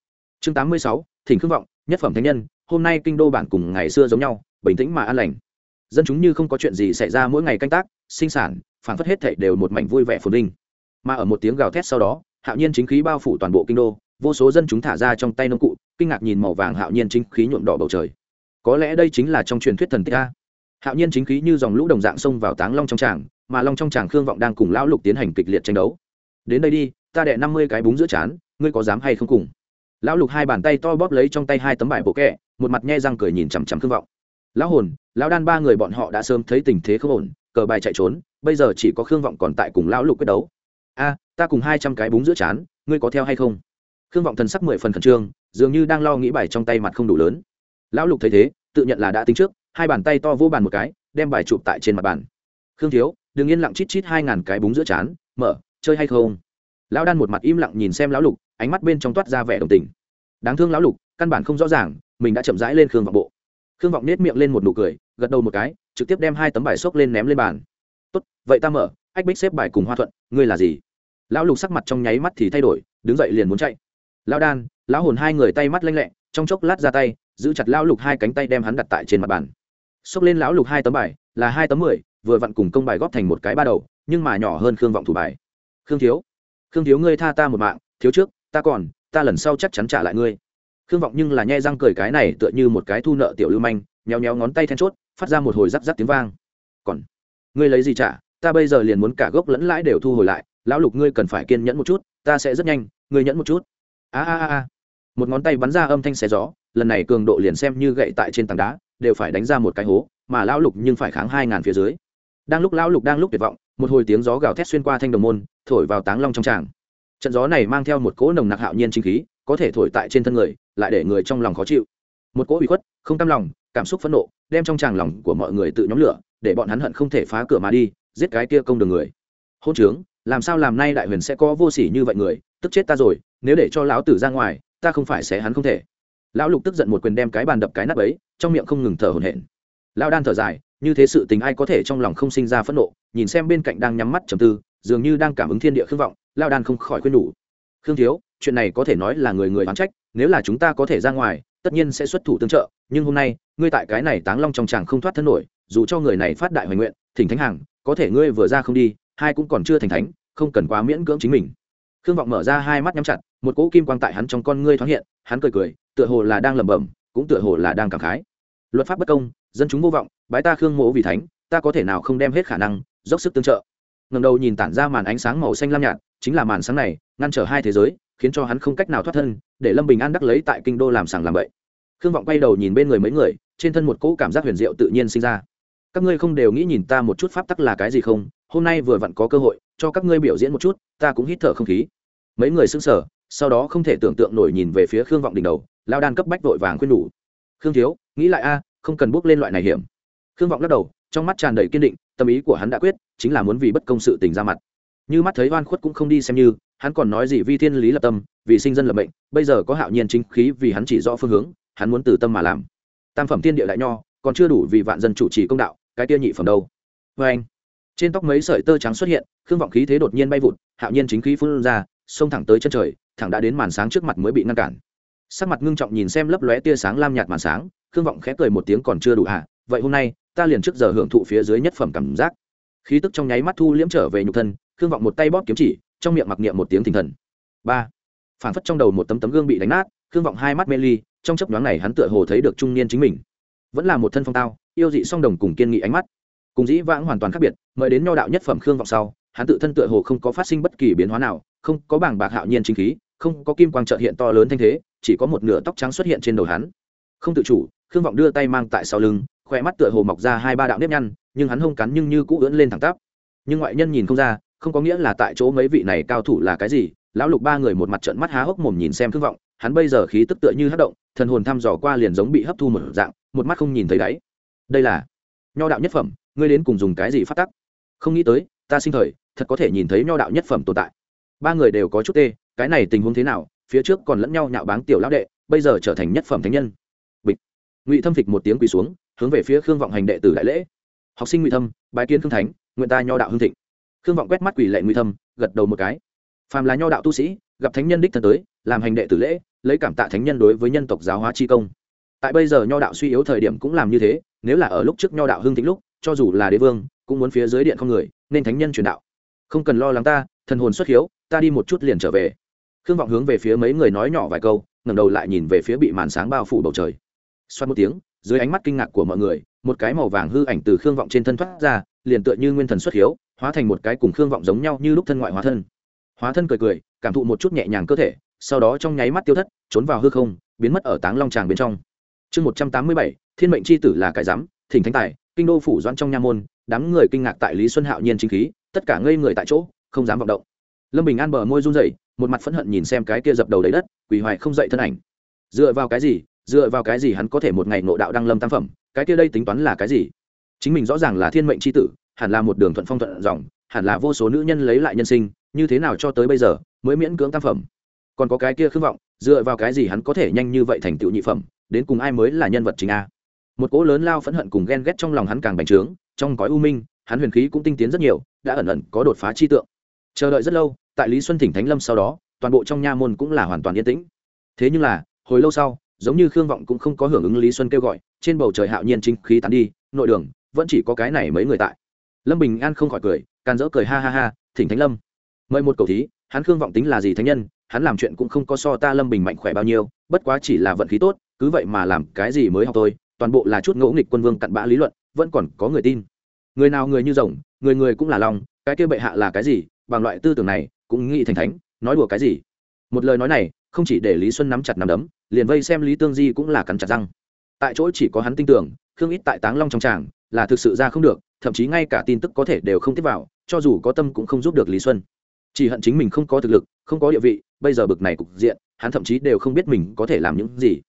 Chương tám mươi sáu, thỉnh khương vọng, nhất phẩm thánh nhân, hôm nay kinh đô bản cùng ngày xưa giống nhau, bình tĩnh mà an lành. Dân chúng như không có chuyện gì xảy ra mỗi ngày canh tác, sinh sản, phản phất hết thảy đều một mảnh vui vẻ phồn vinh. Mà ở một tiếng gào thét sau đó, hạo nhiên chính khí bao phủ toàn bộ kinh đô, vô số dân chúng thả ra trong tay nông cụ, kinh ngạc nhìn màu vàng hạo nhiên chính khí nhuộm đỏ bầu trời. Có lẽ đây chính là trong truyền thuyết thần tích a. Hạo nhiên chính khí như dòng lũ đồng dạng xông vào táng long trong tràng mà long trong tràng khương vọng đang cùng lão lục tiến hành kịch liệt tranh đấu. Đến đây đi, ta đệ năm mươi cái búng giữa chán, ngươi có dám hay không cùng? Lão lục hai bàn tay to bóp lấy trong tay hai tấm bài bộ kẹ, một mặt nhe răng cười nhìn chằm chằm khương vọng. Lão hồn, lão đan ba người bọn họ đã sớm thấy tình thế không ổn, cờ bài chạy trốn, bây giờ chỉ có khương vọng còn tại cùng lão lục quyết đấu. A, ta cùng hai trăm cái búng giữa chán, ngươi có theo hay không? Khương vọng thần sắc mười phần khẩn trương, dường như đang lo nghĩ bài trong tay mặt không đủ lớn. Lão lục thấy thế, tự nhận là đã tính trước, hai bàn tay to vô bàn một cái, đem bài chụp tại trên mặt bàn. Khương thiếu đừng yên lặng chít chít hai ngàn cái búng giữa chán, mở, chơi hay không? Lão đan một mặt im lặng nhìn xem lão lục, ánh mắt bên trong toát ra vẻ đồng tình. Đáng thương lão lục, căn bản không rõ ràng, mình đã chậm rãi lên khương vọng bộ. Khương vọng nết miệng lên một nụ cười, gật đầu một cái, trực tiếp đem hai tấm bài xốc lên ném lên bàn. Tốt, vậy ta mở, ách bích xếp bài cùng hoa thuận, ngươi là gì? Lão lục sắc mặt trong nháy mắt thì thay đổi, đứng dậy liền muốn chạy. Lão đan. Lão hồn hai người tay mắt lanh lẹ, trong chốc lát ra tay, giữ chặt lão lục hai cánh tay đem hắn đặt tại trên mặt bàn. Xốc lên lão lục hai tấm bài, là hai tấm mười vừa vặn cùng công bài góp thành một cái ba đầu, nhưng mà nhỏ hơn khương vọng thủ bài. Khương thiếu khương thiếu ngươi tha ta một mạng, thiếu trước, ta còn, ta lần sau chắc chắn trả lại ngươi. Khương vọng nhưng là nhai răng cười cái này tựa như một cái thu nợ tiểu lưu manh, nhéo nhéo ngón tay then chốt, phát ra một hồi rắc rắc tiếng vang. Còn, ngươi lấy gì trả, ta bây giờ liền muốn cả gốc lẫn lãi đều thu hồi lại, lão lục ngươi cần phải kiên nhẫn một chút, ta sẽ rất nhanh, ngươi nhẫn một chút. A a a. Một ngón tay bắn ra âm thanh xé gió, lần này cường độ liền xem như gậy tại trên tảng đá, đều phải đánh ra một cái hố, mà lão lục nhưng phải kháng hai ngàn phía dưới đang lúc lão lục đang lúc tuyệt vọng, một hồi tiếng gió gào thét xuyên qua thanh đồng môn, thổi vào táng long trong tràng. Trận gió này mang theo một cỗ nồng nặc hạo nhiên chính khí, có thể thổi tại trên thân người, lại để người trong lòng khó chịu. Một cỗ ủy khuất, không cam lòng, cảm xúc phẫn nộ, đem trong tràng lòng của mọi người tự nhóm lửa, để bọn hắn hận không thể phá cửa mà đi, giết cái kia công đường người. Hôn trướng, làm sao làm nay đại huyền sẽ có vô sỉ như vậy người, tức chết ta rồi, nếu để cho lão tử ra ngoài, ta không phải sẽ hắn không thể. Lão lục tức giận một quyền đem cái bàn đập cái nắp ấy, trong miệng không ngừng thở hổn hển. Lão đan thở dài như thế sự tình ai có thể trong lòng không sinh ra phẫn nộ, nhìn xem bên cạnh đang nhắm mắt trầm tư, dường như đang cảm ứng thiên địa khương vọng, lao đan không khỏi khuyên nhủ. Khương thiếu, chuyện này có thể nói là người người oán trách, nếu là chúng ta có thể ra ngoài, tất nhiên sẽ xuất thủ tương trợ, nhưng hôm nay, ngươi tại cái này táng long trong chàng không thoát thân nổi, dù cho người này phát đại hoài nguyện, thỉnh thánh hàng, có thể ngươi vừa ra không đi, hai cũng còn chưa thành thánh, không cần quá miễn cưỡng chính mình. Khương vọng mở ra hai mắt nhắm chặt, một cỗ kim quang tại hắn trong con ngươi thoáng hiện, hắn cười cười, tựa hồ là đang lẩm bẩm, cũng tựa hồ là đang cảm khái. Luật pháp bất công dân chúng vô vọng, bái ta khương mộ vì thánh, ta có thể nào không đem hết khả năng, dốc sức tương trợ. Ngầm đầu nhìn tản ra màn ánh sáng màu xanh lam nhạt, chính là màn sáng này, ngăn trở hai thế giới, khiến cho hắn không cách nào thoát thân, để lâm bình an đắc lấy tại kinh đô làm sàng làm bậy. Khương vọng quay đầu nhìn bên người mấy người, trên thân một cỗ cảm giác huyền diệu tự nhiên sinh ra. Các ngươi không đều nghĩ nhìn ta một chút pháp tắc là cái gì không? Hôm nay vừa vặn có cơ hội, cho các ngươi biểu diễn một chút, ta cũng hít thở không khí. Mấy người sững sờ, sau đó không thể tưởng tượng nổi nhìn về phía khương vọng đỉnh đầu, lao đan cấp bách vội vàng khuyên đủ. khương thiếu, nghĩ lại a không cần bước lên loại này hiểm. Khương vọng lắc đầu, trong mắt tràn đầy kiên định, tâm ý của hắn đã quyết, chính là muốn vì bất công sự tình ra mặt. Như mắt thấy oan khuất cũng không đi xem như, hắn còn nói gì vi thiên lý lập tâm, vì sinh dân lập mệnh, bây giờ có hạo nhiên chính khí vì hắn chỉ rõ phương hướng, hắn muốn từ tâm mà làm. Tam phẩm thiên địa đại nho, còn chưa đủ vì vạn dân chủ trì công đạo, cái tiêu nhị phẩm đâu? Vê anh, trên tóc mấy sợi tơ trắng xuất hiện, khương vọng khí thế đột nhiên bay vụt, hạo nhiên chính khí phun ra, xông thẳng tới chân trời, thẳng đã đến màn sáng trước mặt mới bị ngăn cản sắc mặt ngưng trọng nhìn xem lấp lóe tia sáng lam nhạt màn sáng, khương vọng khẽ cười một tiếng còn chưa đủ hạ vậy hôm nay, ta liền trước giờ hưởng thụ phía dưới nhất phẩm cảm giác. Khí tức trong nháy mắt thu liễm trở về nhục thân, khương vọng một tay bóp kiếm chỉ, trong miệng mặc niệm một tiếng thình thần. Ba. Phản phất trong đầu một tấm tấm gương bị đánh nát, khương vọng hai mắt mê ly, trong chấp nhoáng này hắn tựa hồ thấy được trung niên chính mình. Vẫn là một thân phong tao, yêu dị song đồng cùng kiên nghị ánh mắt. Cùng dĩ vãng hoàn toàn khác biệt, mời đến nho đạo nhất phẩm khương vọng sau, hắn tự thân tựa hồ không có phát sinh bất kỳ biến hóa nào, không có bảng bạc hạo nhiên chính khí, không có kim quang trợ hiện to lớn thanh thế chỉ có một nửa tóc trắng xuất hiện trên đầu hắn. Không tự chủ, khương vọng đưa tay mang tại sau lưng, khỏe mắt tựa hồ mọc ra hai ba đạo nếp nhăn, nhưng hắn hông cắn nhưng như cũ ưỡn lên thẳng tắp. Nhưng ngoại nhân nhìn không ra, không có nghĩa là tại chỗ mấy vị này cao thủ là cái gì, lão lục ba người một mặt trận mắt há hốc mồm nhìn xem khương vọng, hắn bây giờ khí tức tựa như hất động, thần hồn thăm dò qua liền giống bị hấp thu một dạng, một mắt không nhìn thấy đáy. Đây là nho đạo nhất phẩm, ngươi đến cùng dùng cái gì phát tắc? Không nghĩ tới, ta sinh thời, thật có thể nhìn thấy nho đạo nhất phẩm tồn tại. Ba người đều có chút tê, cái này tình huống thế nào phía trước còn lẫn nhau nhạo báng tiểu lão đệ, bây giờ trở thành nhất phẩm thánh nhân. Bịch. Ngụy thâm phịch một tiếng quỳ xuống, hướng về phía khương vọng hành đệ tử đại lễ. Học sinh ngụy thâm, bái kiến khương thánh, nguyện ta nho đạo hương thịnh. Khương vọng quét mắt quỷ lệ ngụy thâm, gật đầu một cái. Phàm là nho đạo tu sĩ, gặp thánh nhân đích thân tới, làm hành đệ tử lễ, lấy cảm tạ thánh nhân đối với nhân tộc giáo hóa chi công. Tại bây giờ nho đạo suy yếu thời điểm cũng làm như thế, nếu là ở lúc trước nho đạo hương thịnh lúc, cho dù là đế vương, cũng muốn phía dưới điện không người, nên thánh nhân truyền đạo. Không cần lo lắng ta, thần hồn xuất hiếu, ta đi một chút liền trở về khương vọng hướng về phía mấy người nói nhỏ vài câu, ngẩng đầu lại nhìn về phía bị màn sáng bao phủ bầu trời. Xoát một tiếng, dưới ánh mắt kinh ngạc của mọi người, một cái màu vàng hư ảnh từ khương vọng trên thân thoát ra, liền tựa như nguyên thần xuất hiếu, hóa thành một cái cùng khương vọng giống nhau như lúc thân ngoại hóa thân. Hóa thân cười cười, cảm thụ một chút nhẹ nhàng cơ thể, sau đó trong nháy mắt tiêu thất, trốn vào hư không, biến mất ở táng long tràng bên trong. Chương một trăm tám mươi bảy, thiên mệnh c h i tử là cải giám, thỉnh thánh tài, kinh đô phủ doãn trong nha môn, đám người kinh ngạc tại lý xuân hạo nhiên chính khí, tất cả ngây người tại chỗ, không dám vọng động lâm bình an bờ môi run rẩy, một mặt phẫn hận nhìn xem cái kia dập đầu đầy đất, quỳ hoài không dậy thân ảnh. Dựa vào cái gì? Dựa vào cái gì hắn có thể một ngày nộ đạo đăng lâm tam phẩm? Cái kia đây tính toán là cái gì? Chính mình rõ ràng là thiên mệnh c h i tử, hẳn là một đường thuận phong thuận dòng, hẳn là vô số nữ nhân lấy lại nhân sinh, như thế nào cho tới bây giờ mới miễn cưỡng tam phẩm? Còn có cái kia khước vọng, dựa vào cái gì hắn có thể nhanh như vậy thành tựu nhị phẩm? Đến cùng ai mới là nhân vật chính a? Một cỗ lớn lao phẫn hận cùng ghen ghét trong lòng hắn càng bành trướng, trong cõi u minh, hắn huyền khí cũng tinh tiến rất nhiều, đã ẩn ẩn có đột phá chi tượng chờ đợi rất lâu tại lý xuân thỉnh thánh lâm sau đó toàn bộ trong nha môn cũng là hoàn toàn yên tĩnh thế nhưng là hồi lâu sau giống như khương vọng cũng không có hưởng ứng lý xuân kêu gọi trên bầu trời hạo nhiên chính khí tán đi nội đường vẫn chỉ có cái này mấy người tại lâm bình an không khỏi cười can dỡ cười ha ha ha thỉnh thánh lâm mời một cầu thí hắn khương vọng tính là gì thánh nhân hắn làm chuyện cũng không có so ta lâm bình mạnh khỏe bao nhiêu bất quá chỉ là vận khí tốt cứ vậy mà làm cái gì mới học tôi toàn bộ là chút ngẫu nghịch quân vương cặn bã lý luận vẫn còn có người tin người nào người như rồng người người cũng là lòng cái kia bệ hạ là cái gì bằng loại tư tưởng này, cũng nghĩ thành thánh, nói đùa cái gì? Một lời nói này, không chỉ để lý xuân nắm chặt nắm đấm, liền vây xem lý tương di cũng là cắn chặt răng. Tại chỗ chỉ có hắn tin tưởng, khương ít tại táng long trong tràng, là thực sự ra không được, thậm chí ngay cả tin tức có thể đều không tiếp vào, cho dù có tâm cũng không giúp được lý xuân. Chỉ hận chính mình không có thực lực, không có địa vị, bây giờ bực này cục diện, hắn thậm chí đều không biết mình có thể làm những gì.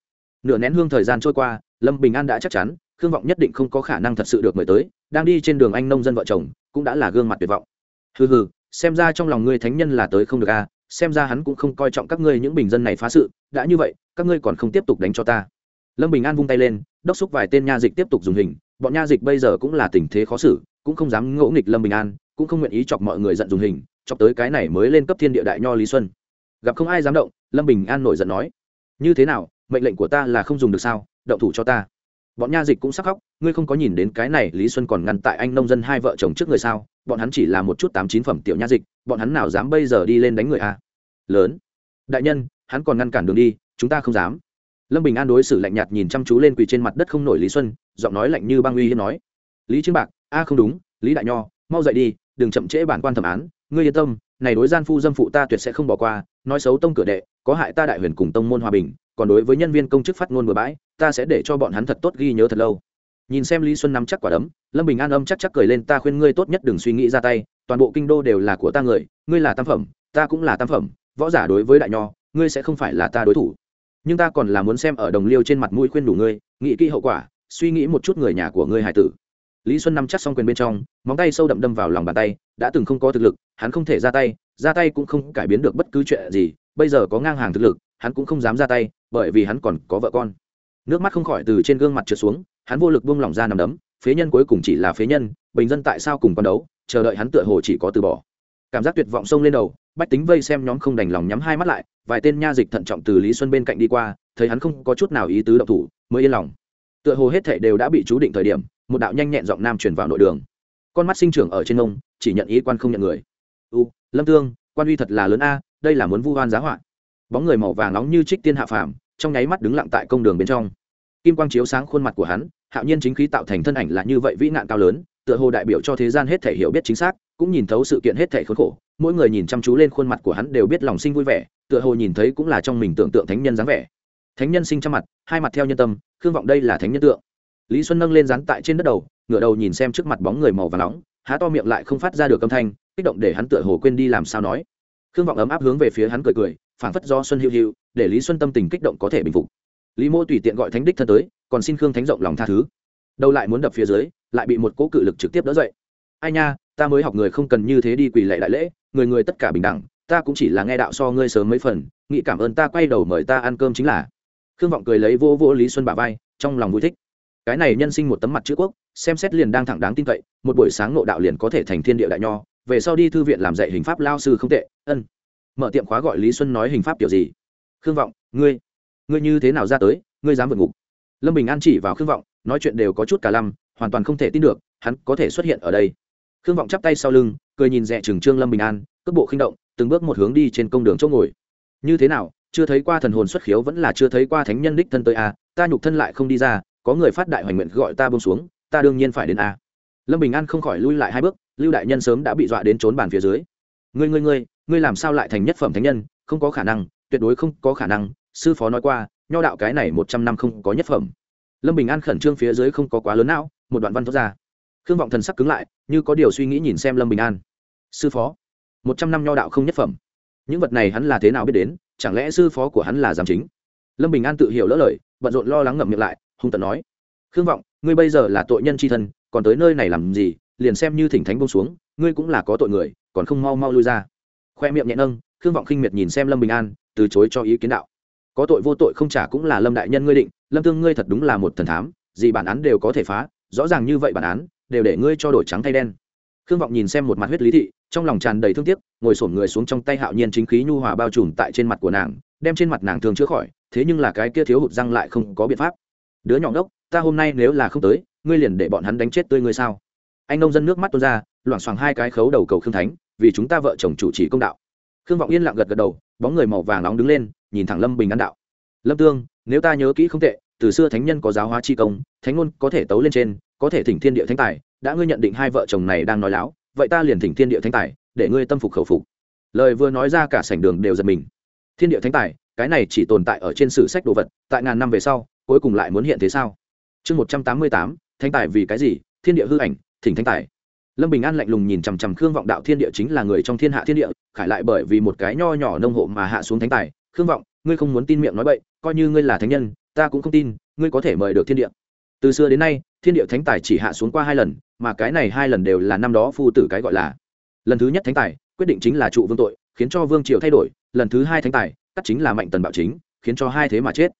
Nửa nén hương thời gian trôi qua, lâm bình an đã chắc chắn, khương vọng nhất định không có khả năng thật sự được mời tới, đang đi trên đường anh nông dân vợ chồng, cũng đã là gương mặt tuyệt vọng. Hừ hừ xem ra trong lòng ngươi thánh nhân là tới không được a à, xem ra hắn cũng không coi trọng các ngươi những bình dân này phá sự đã như vậy các ngươi còn không tiếp tục đánh cho ta. Lâm bình an vung tay lên đốc xúc vài tên nha dịch tiếp tục dùng hình bọn nha dịch bây giờ cũng là tình thế khó xử cũng không dám ngỗ nghịch lâm bình an cũng không nguyện ý chọc mọi người giận dùng hình chọc tới cái này mới lên cấp thiên địa đại nho lý xuân. Gặp không ai dám động lâm bình an nổi giận nói như thế nào mệnh lệnh của ta là không dùng được sao động thủ cho ta bọn nha dịch cũng sắc khóc, ngươi không có nhìn đến cái này lý xuân còn ngăn tại anh nông dân hai vợ chồng trước người sao? Bọn hắn chỉ là một chút tám chín phẩm tiểu nha dịch, bọn hắn nào dám bây giờ đi lên đánh người a lớn. Đại nhân, hắn còn ngăn cản đường đi, chúng ta không dám. Lâm bình an đối xử lạnh nhạt nhìn chăm chú lên quỳ trên mặt đất không nổi lý xuân, giọng nói lạnh như băng uy hiếp nói. Lý trương bạc, a, không đúng, lý đại nho, mau dậy đi, đừng chậm trễ bản quan thẩm án, ngươi yên tâm, này đối gian phu dâm phụ ta tuyệt sẽ không bỏ qua, nói xấu tông cửa đệ, có hại ta đại huyền cùng tông môn hòa bình, còn đối với nhân viên công chức phát ngôn bừa bãi ta sẽ để cho bọn hắn thật tốt ghi nhớ thật lâu. Nhìn xem lý xuân nắm chắc quả đấm, lâm bình an âm chắc chắc cười lên, ta khuyên ngươi tốt nhất đừng suy nghĩ ra tay, toàn bộ kinh đô đều là của ta người, ngươi là tam phẩm, ta cũng là tam phẩm, võ giả đối với đại nho, ngươi sẽ không phải là ta đối thủ. Nhưng ta còn là muốn xem ở đồng liêu trên mặt mũi khuyên đủ ngươi, nghĩ kỹ hậu quả, suy nghĩ một chút người nhà của ngươi hải tử. Lý xuân nắm chắc xong quyền bên trong, móng tay sâu đậm đâm vào lòng bàn tay, đã từng không có thực lực, hắn không thể ra tay ra tay cũng không cải biến được bất cứ chuyện gì, bây giờ có ngang hàng thực lực, hắn cũng không dám ra tay, bởi vì hắn còn có vợ con nước mắt không khỏi từ trên gương mặt trượt xuống, hắn vô lực buông lỏng ra nằm đấm, phế nhân cuối cùng chỉ là phế nhân, bình dân tại sao cùng con đấu, chờ đợi hắn tựa hồ chỉ có từ bỏ. Cảm giác tuyệt vọng xông lên đầu, bách tính vây xem nhóm không đành lòng nhắm hai mắt lại, vài tên nha dịch thận trọng từ lý xuân bên cạnh đi qua, thấy hắn không có chút nào ý tứ động thủ, mới yên lòng. Tựa hồ hết thể đều đã bị chú định thời điểm, một đạo nhanh nhẹn giọng nam truyền vào nội đường. Con mắt sinh trưởng ở trên ông, chỉ nhận ý quan không nhận người. U, lâm tương, quan uy thật là lớn a, đây là muốn vu oan giá họa. Bóng người màu vàng nóng như trích tiên hạ phàm trong nháy mắt đứng lặng tại công đường bên trong. Kim quang chiếu sáng khuôn mặt của hắn, hạo nhiên chính khí tạo thành thân ảnh là như vậy vĩ nạn cao lớn, tựa hồ đại biểu cho thế gian hết thể hiểu biết chính xác, cũng nhìn thấu sự kiện hết thể khốn khổ. Mỗi người nhìn chăm chú lên khuôn mặt của hắn đều biết lòng sinh vui vẻ, tựa hồ nhìn thấy cũng là trong mình tưởng tượng thánh nhân dáng vẻ. Thánh nhân sinh trăm mặt, hai mặt theo nhân tâm, khương vọng đây là thánh nhân tượng. Lý xuân nâng lên rán tại trên đất đầu, ngửa đầu nhìn xem trước mặt bóng người màu và nóng, há to miệng lại không phát ra được âm thanh, kích động để hắn tựa hồ quên đi làm sao nói. Khương vọng ấm áp hướng về phía hắn cười cười phảng phất do xuân hữu hữu, để lý xuân tâm tình kích động có thể bình phục. Lý mô tùy tiện gọi thánh đích thân tới, còn xin khương thánh rộng lòng tha thứ. Đâu lại muốn đập phía dưới, lại bị một cỗ cự lực trực tiếp đỡ dậy. Ai nha, ta mới học người không cần như thế đi quỳ lệ đại lễ, người người tất cả bình đẳng, ta cũng chỉ là nghe đạo so ngươi sớm mấy phần, nghĩ cảm ơn ta quay đầu mời ta ăn cơm chính là. Khương vọng cười lấy vô vô lý xuân bà vai, trong lòng vui thích. Cái này nhân sinh một tấm mặt chữ quốc, xem xét liền đang thẳng đáng tin cậy, một buổi sáng nộ đạo liền có thể thành thiên địa đại nho, về sau đi thư viện làm dạy hình pháp lao sư không tệ, ân mở tiệm khóa gọi lý xuân nói hình pháp kiểu gì? Khương vọng, ngươi ngươi như thế nào ra tới, ngươi dám vượt ngục? Lâm bình an chỉ vào khương vọng, nói chuyện đều có chút cả lăm, hoàn toàn không thể tin được, hắn có thể xuất hiện ở đây. Khương vọng chắp tay sau lưng, cười nhìn rẽ trừng trương lâm bình an, cước bộ khinh động, từng bước một hướng đi trên công đường chỗ ngồi. Như thế nào, chưa thấy qua thần hồn xuất khiếu vẫn là chưa thấy qua thánh nhân đích thân tới a, ta nhục thân lại không đi ra, có người phát đại hoành nguyện gọi ta bông xuống, ta đương nhiên phải đến a. Lâm bình an không khỏi lui lại hai bước, lưu đại nhân sớm đã bị dọa đến trốn bàn phía dưới. Ngươi ngươi ngươi ngươi làm sao lại thành nhất phẩm thánh nhân, không có khả năng, tuyệt đối không có khả năng, sư phó nói qua, nho đạo cái này một trăm năm không có nhất phẩm. Lâm bình an khẩn trương phía dưới không có quá lớn não, một đoạn văn thoát ra. Khương vọng thần sắc cứng lại, như có điều suy nghĩ nhìn xem lâm bình an. Sư phó, một trăm năm nho đạo không nhất phẩm. Những vật này hắn là thế nào biết đến, chẳng lẽ sư phó của hắn là giám chính? Lâm bình an tự hiểu lỡ lời, bận rộn lo lắng ngậm miệng lại, hung tận nói. Khương vọng, ngươi bây giờ là tội nhân c h i thân, còn tới nơi này làm gì, liền xem như thỉnh thánh bông xuống, ngươi cũng là có tội người, còn không mau mau lui ra khoe miệng nhẹ nâng, khương vọng khinh miệt nhìn xem lâm bình an, từ chối cho ý kiến đạo. Có tội vô tội không trả cũng là lâm đại nhân ngươi định, lâm tương ngươi thật đúng là một thần thám, gì bản án đều có thể phá, rõ ràng như vậy bản án, đều để ngươi cho đổi trắng thay đen. Khương vọng nhìn xem một mặt huyết lý thị, trong lòng tràn đầy thương tiếc, ngồi sổm người xuống trong tay hạo nhiên chính khí nhu hòa bao trùm tại trên mặt của nàng, đem trên mặt nàng thường chữa khỏi, thế nhưng là cái kia thiếu hụt răng lại không có biện pháp. Đứa nhỏ đốc ta hôm nay nếu là không tới, ngươi liền để bọn hắn đánh chết tươi ngươi sao? Anh nông dân nước mắt tuôn ra, loảng xoảng hai cái khấu đầu cầu khương thánh vì chúng ta vợ chồng chủ trì công đạo. Khương vọng yên lặng gật gật đầu, bóng người màu vàng nóng đứng lên, nhìn thẳng lâm bình an đạo. Lâm tương, nếu ta nhớ kỹ không tệ, từ xưa thánh nhân có giáo hóa chi công, thánh ngôn có thể tấu lên trên, có thể thỉnh thiên địa thánh tài, đã ngươi nhận định hai vợ chồng này đang nói láo, vậy ta liền thỉnh thiên địa thánh tài, để ngươi tâm phục khẩu phục. Lời vừa nói ra cả sảnh đường đều giật mình. Thiên địa thánh tài, cái này chỉ tồn tại ở trên sử sách đồ vật, tại ngàn năm về sau, cuối cùng lại muốn hiện thế sao? Chương một trăm tám mươi tám, thánh tài vì cái gì? Thiên địa hư ảnh, thỉnh thánh tài lâm bình an lạnh lùng nhìn chằm chằm khương vọng đạo thiên địa chính là người trong thiên hạ thiên địa, khải lại bởi vì một cái nho nhỏ nông hộ mà hạ xuống thánh tài. Khương vọng, ngươi không muốn tin miệng nói bậy, coi như ngươi là thánh nhân, ta cũng không tin, ngươi có thể mời được thiên địa. Từ xưa đến nay, thiên địa thánh tài chỉ hạ xuống qua hai lần, mà cái này hai lần đều là năm đó phu tử cái gọi là. Lần thứ nhất thánh tài, quyết định chính là trụ vương tội, khiến cho vương triều thay đổi. Lần thứ hai thánh tài, cắt chính là mạnh tần bạo chính, khiến cho hai thế mà chết.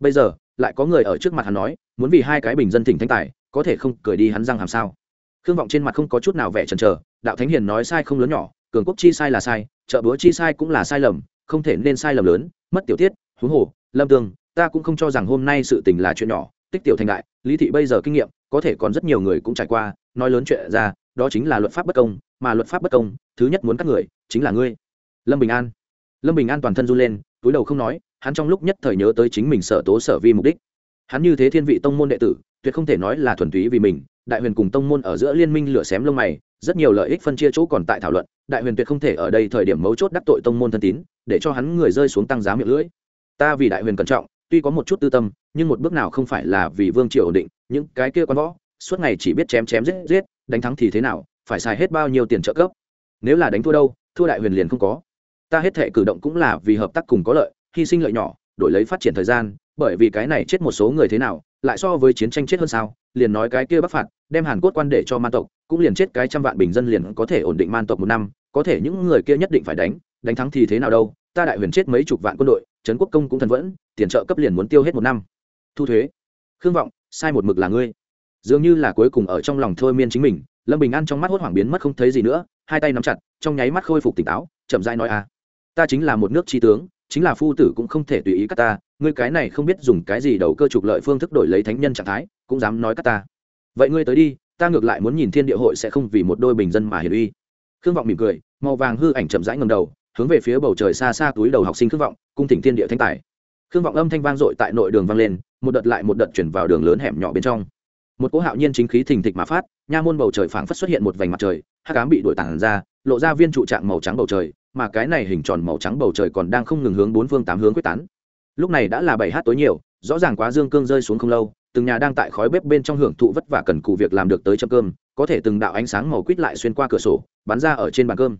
Bây giờ, lại có người ở trước mặt hắn nói, muốn vì hai cái bình dân thỉnh thánh tài, có thể không cười đi hắn răng hàm sao? Khương vọng trên mặt không có chút nào vẻ chần chờ đạo thánh hiền nói sai không lớn nhỏ cường quốc chi sai là sai trợ búa chi sai cũng là sai lầm không thể nên sai lầm lớn mất tiểu tiết huống hồ lâm tương ta cũng không cho rằng hôm nay sự tình là chuyện nhỏ tích tiểu thành đại lý thị bây giờ kinh nghiệm có thể còn rất nhiều người cũng trải qua nói lớn chuyện ra đó chính là luật pháp bất công mà luật pháp bất công thứ nhất muốn các người chính là ngươi lâm bình an lâm bình an toàn thân run lên túi đầu không nói hắn trong lúc nhất thời nhớ tới chính mình sở tố sở vi mục đích hắn như thế thiên vị tông môn đệ tử tuyệt không thể nói là thuần túy vì mình đại huyền cùng tông môn ở giữa liên minh lửa xém lông mày, rất nhiều lợi ích phân chia chỗ còn tại thảo luận, đại huyền tuyệt không thể ở đây thời điểm mấu chốt đắc tội tông môn thân tín, để cho hắn người rơi xuống tăng giá miệng lưỡi. Ta vì đại huyền cẩn trọng, tuy có một chút tư tâm, nhưng một bước nào không phải là vì vương triều ổn định, những cái kia quan võ, suốt ngày chỉ biết chém chém giết giết, đánh thắng thì thế nào, phải xài hết bao nhiêu tiền trợ cấp. Nếu là đánh thua đâu, thua đại huyền liền không có. Ta hết thể cử động cũng là vì hợp tác cùng có lợi, hy sinh lợi nhỏ, đổi lấy phát triển thời gian, bởi vì cái này chết một số người thế nào lại so với chiến tranh chết hơn sao? Liền nói cái kia bắc phạt, đem hàn cốt quan để cho man tộc, cũng liền chết cái trăm vạn bình dân liền có thể ổn định man tộc một năm. Có thể những người kia nhất định phải đánh. Đánh thắng thì thế nào đâu? Ta đại huyền chết mấy chục vạn quân đội, trấn quốc công cũng thần vẫn, tiền trợ cấp liền muốn tiêu hết một năm. Thu thuế, khương vọng, sai một mực là ngươi. Dường như là cuối cùng ở trong lòng thôi miên chính mình, lâm bình an trong mắt hốt hoảng biến mất không thấy gì nữa, hai tay nắm chặt, trong nháy mắt khôi phục tỉnh táo, chậm dai nói a à. ta chính là một nước tri tướng chính là phu tử cũng không thể tùy ý cắt ta, ngươi cái này không biết dùng cái gì đầu cơ trục lợi phương thức đổi lấy thánh nhân trạng thái, cũng dám nói cắt ta. Vậy ngươi tới đi, ta ngược lại muốn nhìn thiên địa hội sẽ không vì một đôi bình dân mà hiền uy. Khương vọng mỉm cười, màu vàng hư ảnh chậm rãi ngầm đầu, hướng về phía bầu trời xa xa túi đầu học sinh khương vọng, cung thỉnh thiên địa thanh tài. Khương vọng âm thanh vang dội tại nội đường vang lên, một đợt lại một đợt chuyển vào đường lớn hẻm nhỏ bên trong. Một cỗ hạo nhiên chính khí thình thịch mà phát, nha môn bầu trời phảng phất xuất hiện một vành mặt trời, hắc ám bị đuổi tản ra, lộ ra viên trụ trạng màu trắng bầu trời mà cái này hình tròn màu trắng bầu trời còn đang không ngừng hướng bốn phương tám hướng quyết tán. Lúc này đã là bảy h tối nhiều, rõ ràng quá dương cương rơi xuống không lâu, từng nhà đang tại khói bếp bên trong hưởng thụ vất vả cần cụ việc làm được tới châm cơm, có thể từng đạo ánh sáng màu quýt lại xuyên qua cửa sổ, bắn ra ở trên bàn cơm.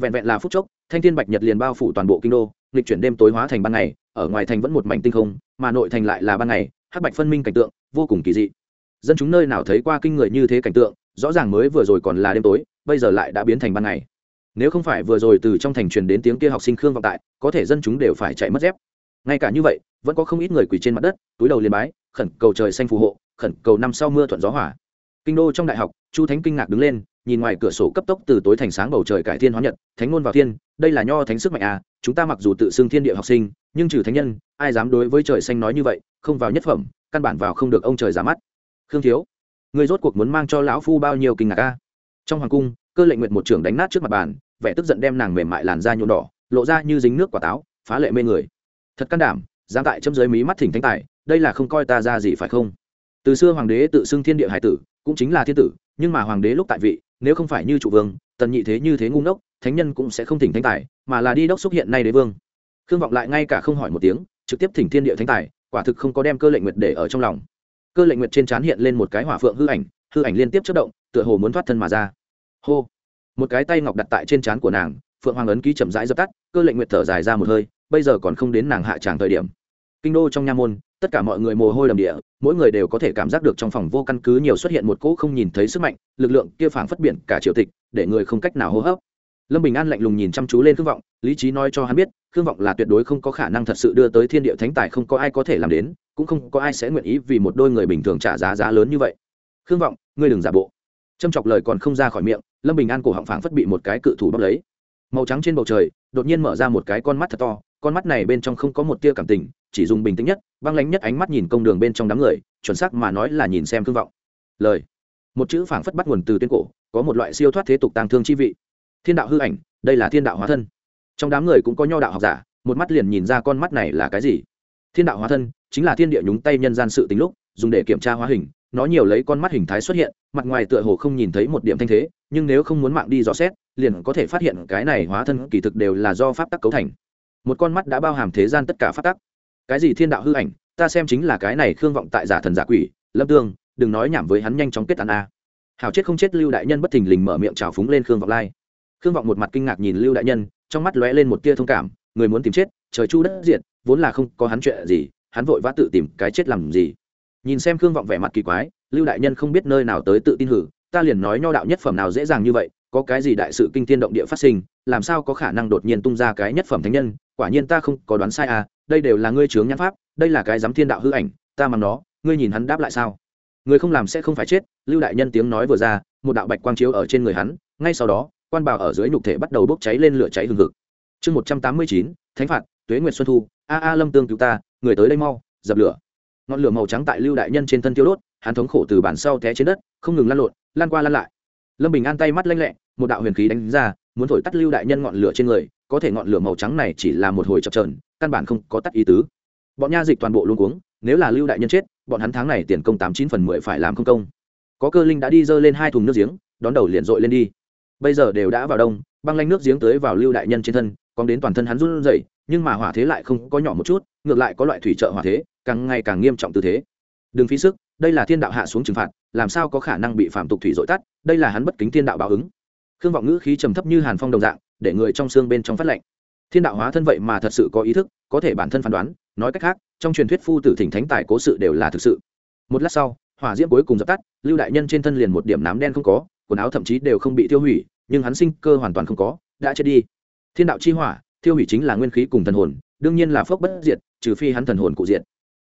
Vẹn vẹn là phút chốc, thanh thiên bạch nhật liền bao phủ toàn bộ kinh đô lịch chuyển đêm tối hóa thành ban ngày, ở ngoài thành vẫn một mảnh tinh không, mà nội thành lại là ban ngày, hắc bạch phân minh cảnh tượng, vô cùng kỳ dị. Dân chúng nơi nào thấy qua kinh người như thế cảnh tượng, rõ ràng mới vừa rồi còn là đêm tối, bây giờ lại đã biến thành ban ngày nếu không phải vừa rồi từ trong thành truyền đến tiếng kia học sinh khương vọng tại, có thể dân chúng đều phải chạy mất dép. Ngay cả như vậy, vẫn có không ít người quỳ trên mặt đất, túi đầu liền bái, khẩn cầu trời xanh phù hộ, khẩn cầu năm sau mưa thuận gió hỏa kinh đô trong đại học, chu thánh kinh ngạc đứng lên, nhìn ngoài cửa sổ cấp tốc từ tối thành sáng bầu trời cải thiên hóa nhật, thánh ngôn vào thiên, đây là nho thánh sức mạnh à chúng ta mặc dù tự xưng thiên địa học sinh, nhưng trừ thánh nhân, ai dám đối với trời xanh nói như vậy, không vào nhất phẩm, căn bản vào không được ông trời giả mắt. Khương thiếu người rốt cuộc muốn mang cho lão phu bao nhiêu kinh ngạc a trong hoàng cung, cơ lệnh nguyện một trưởng đánh nát trước mặt bàn vẻ tức giận đem nàng mềm mại làn da nhuộm đỏ, lộ ra như dính nước quả táo, phá lệ mê người. Thật can đảm giang tại châm dưới mí mắt thỉnh thánh tài, đây là không coi ta ra gì phải không? Từ xưa hoàng đế tự xưng thiên địa hải tử, cũng chính là thiên tử, nhưng mà hoàng đế lúc tại vị, nếu không phải như trụ vương, tần nhị thế như thế ngu ngốc, thánh nhân cũng sẽ không thỉnh thánh tài, mà là đi đốc xúc hiện nay đế vương. Khương vọng lại ngay cả không hỏi một tiếng, trực tiếp thỉnh thiên địa thánh tài, quả thực không có đem cơ lệnh nguyệt để ở trong lòng. Cơ lệnh nguyệt trên trán hiện lên một cái hỏa phượng hư ảnh hư ảnh liên tiếp chất động, tựa hồ muốn thoát thân mà ra. Hô! Một cái tay ngọc đặt tại trên trán của nàng, phượng hoàng ấn ký chậm rãi dập tắt, cơ lệnh nguyệt thở dài ra một hơi, bây giờ còn không đến nàng hạ tràng thời điểm. Kinh đô trong nha môn, tất cả mọi người mồ hôi đầm địa, mỗi người đều có thể cảm giác được trong phòng vô căn cứ nhiều xuất hiện một cỗ không nhìn thấy sức mạnh, lực lượng kia phảng phất biển cả triều tịch, để người không cách nào hô hấp. Lâm bình an lạnh lùng nhìn chăm chú lên khương vọng, lý trí nói cho hắn biết, khương vọng là tuyệt đối không có khả năng thật sự đưa tới thiên địa thánh tài không có ai có thể làm đến, cũng không có ai sẽ nguyện ý vì một đôi người bình thường trả giá giá lớn như vậy. Khương vọng, ngươi đừng giả bộ châm chọc lời còn không ra khỏi miệng, lâm bình an cổ họng phảng phất bị một cái cự thủ bóc lấy. Màu trắng trên bầu trời, đột nhiên mở ra một cái con mắt thật to, con mắt này bên trong không có một tia cảm tình, chỉ dùng bình tĩnh nhất, băng lánh nhất ánh mắt nhìn công đường bên trong đám người, chuẩn xác mà nói là nhìn xem thương vọng. Lời. Một chữ phảng phất bắt nguồn từ tuyên cổ, có một loại siêu thoát thế tục tàng thương chi vị. Thiên đạo hư ảnh, đây là thiên đạo hóa thân. Trong đám người cũng có nho đạo học giả, một mắt liền nhìn ra con mắt này là cái gì. Thiên đạo hóa thân, chính là thiên địa nhúng tay nhân gian sự tính lúc, dùng để kiểm tra hóa hình nó nhiều lấy con mắt hình thái xuất hiện, mặt ngoài tựa hồ không nhìn thấy một điểm thanh thế, nhưng nếu không muốn mạng đi dò xét, liền có thể phát hiện cái này hóa thân kỳ thực đều là do pháp tắc cấu thành. Một con mắt đã bao hàm thế gian tất cả pháp tắc. Cái gì thiên đạo hư ảnh, ta xem chính là cái này khương vọng tại giả thần giả quỷ, lâm tương, đừng nói nhảm với hắn nhanh chóng kết án a. Hào chết không chết lưu đại nhân bất thình lình mở miệng trào phúng lên khương vọng lai. Khương vọng một mặt kinh ngạc nhìn lưu đại nhân, trong mắt lóe lên một tia thông cảm, người muốn tìm chết, trời chu đất diện vốn là không có hắn chuyện gì, hắn vội vã tự tìm cái chết làm gì nhìn xem khương vọng vẻ mặt kỳ quái, lưu đại nhân không biết nơi nào tới tự tin hử, ta liền nói nho đạo nhất phẩm nào dễ dàng như vậy, có cái gì đại sự kinh thiên động địa phát sinh, làm sao có khả năng đột nhiên tung ra cái nhất phẩm thánh nhân, quả nhiên ta không có đoán sai à đây đều là ngươi chướng nhãn pháp, đây là cái dám thiên đạo hư ảnh, ta mắng nó, ngươi nhìn hắn đáp lại sao? Người không làm sẽ không phải chết, lưu đại nhân tiếng nói vừa ra, một đạo bạch quang chiếu ở trên người hắn, ngay sau đó, quan bào ở dưới nhục thể bắt đầu bốc cháy lên lửa cháy hừng hực. Chương một trăm tám mươi chín, thánh phạt, tuế nguyệt xuân thu, a a lâm tương cứu ta, người tới đây mau, dập lửa ngọn lửa màu trắng tại lưu đại nhân trên thân tiêu đốt, hắn thống khổ từ bản sau té trên đất, không ngừng lan lộn lan qua lan lại. Lâm bình an tay mắt lanh lẹ, một đạo huyền khí đánh ra, muốn thổi tắt lưu đại nhân ngọn lửa trên người, có thể ngọn lửa màu trắng này chỉ là một hồi chập trờn căn bản không có tắt ý tứ. Bọn nha dịch toàn bộ luôn cuống, nếu là lưu đại nhân chết, bọn hắn tháng này tiền công tám chín phần mười phải làm không công. Có cơ linh đã đi dơ lên hai thùng nước giếng, đón đầu liền dội lên đi. Bây giờ đều đã vào đông, băng lanh nước giếng tới vào lưu đại nhân trên thân còn đến toàn thân hắn run rẩy nhưng mà hỏa thế lại không có nhỏ một chút, ngược lại có loại thủy trợ hỏa thế, càng ngày càng nghiêm trọng tư thế. Đừng phí sức, đây là thiên đạo hạ xuống trừng phạt, làm sao có khả năng bị phạm tục thủy dội tắt, đây là hắn bất kính thiên đạo báo ứng. Khương vọng ngữ khí trầm thấp như hàn phong đồng dạng, để người trong xương bên trong phát lệnh. Thiên đạo hóa thân vậy mà thật sự có ý thức, có thể bản thân phán đoán, nói cách khác, trong truyền thuyết phu tử thỉnh thánh tài cố sự đều là thực sự. Một lát sau, hỏa diễm cuối cùng dập tắt, lưu đại nhân trên thân liền một điểm nám đen không có, quần áo thậm chí đều không bị tiêu hủy, nhưng hắn sinh cơ hoàn toàn không có, đã chết đi. Thiên đạo chi hỏa thiêu hủy chính là nguyên khí cùng thần hồn, đương nhiên là phốc bất diệt, trừ phi hắn thần hồn cụ diệt.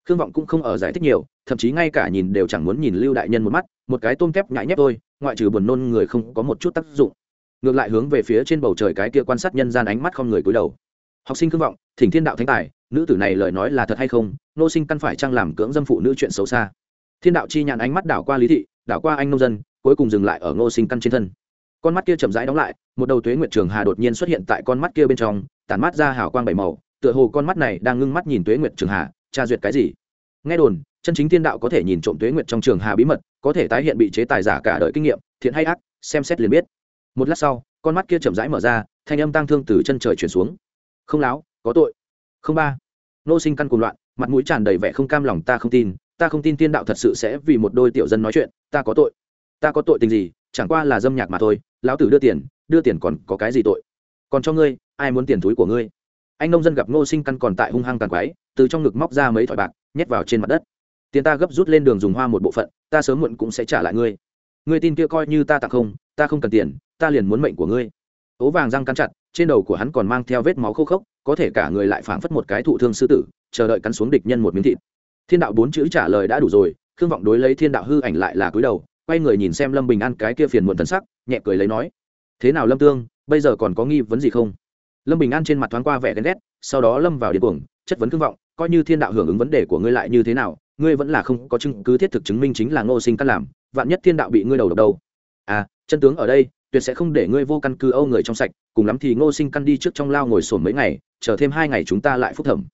Khương vọng cũng không ở giải thích nhiều, thậm chí ngay cả nhìn đều chẳng muốn nhìn lưu đại nhân một mắt, một cái tôm kép nhãi nhép thôi, ngoại trừ buồn nôn người không có một chút tác dụng. Ngược lại hướng về phía trên bầu trời cái kia quan sát nhân gian ánh mắt không người cúi đầu. Học sinh khương vọng, thỉnh thiên đạo thánh tài, nữ tử này lời nói là thật hay không, nô sinh căn phải trang làm cưỡng dâm phụ nữ chuyện xấu xa. Thiên đạo chi nhãn ánh mắt đảo qua lý thị, đảo qua anh nông dân, cuối cùng dừng lại ở ngô sinh căn trên thân. Con mắt kia chậm rãi đóng lại, một đầu tuế nguyệt trường hà đột nhiên xuất hiện tại con mắt kia bên trong tản mắt ra hào quang bảy màu, tựa hồ con mắt này đang ngưng mắt nhìn tuế nguyệt trường hà, tra duyệt cái gì? Nghe đồn, chân chính thiên đạo có thể nhìn trộm tuế nguyệt trong trường hà bí mật, có thể tái hiện bị chế tài giả cả đời kinh nghiệm, thiện hay ác, xem xét liền biết. Một lát sau, con mắt kia chậm rãi mở ra, thanh âm tang thương từ chân trời chuyển xuống. Không láo, có tội. Không ba. Nô sinh căn cuồng loạn, mặt mũi tràn đầy vẻ không cam lòng, ta không tin, ta không tin tiên đạo thật sự sẽ vì một đôi tiểu dân nói chuyện, ta có tội. Ta có tội tình gì, chẳng qua là dâm nhạc mà thôi, lão tử đưa tiền đưa tiền còn có cái gì tội? Còn cho ngươi, ai muốn tiền túi của ngươi? Anh nông dân gặp ngô sinh căn còn tại hung hăng tàn quái từ trong ngực móc ra mấy thỏi bạc, nhét vào trên mặt đất. Tiền ta gấp rút lên đường dùng hoa một bộ phận, ta sớm muộn cũng sẽ trả lại ngươi. Ngươi tin kia coi như ta tặng không, ta không cần tiền, ta liền muốn mệnh của ngươi. Ố vàng răng cắn chặt, trên đầu của hắn còn mang theo vết máu khô khốc, có thể cả người lại phảng phất một cái thụ thương sư tử, chờ đợi cắn xuống địch nhân một miếng thịt. Thiên đạo bốn chữ trả lời đã đủ rồi, khương vọng đối lấy thiên đạo hư ảnh lại là cúi đầu, quay người nhìn xem lâm bình an cái kia phiền muộn thần sắc, nhẹ cười lấy nói, thế nào lâm tương bây giờ còn có nghi vấn gì không? Lâm bình an trên mặt thoáng qua vẻ ghen ghét, sau đó lâm vào điên cuồng, chất vấn cương vọng, coi như thiên đạo hưởng ứng vấn đề của ngươi lại như thế nào, ngươi vẫn là không có chứng cứ thiết thực chứng minh chính là ngô sinh căn làm, vạn nhất thiên đạo bị ngươi đầu độc đâu? À chân tướng ở đây, tuyệt sẽ không để ngươi vô căn cứ âu người trong sạch, cùng lắm thì ngô sinh căn đi trước trong lao ngồi sồn mấy ngày, chờ thêm hai ngày chúng ta lại phúc thẩm.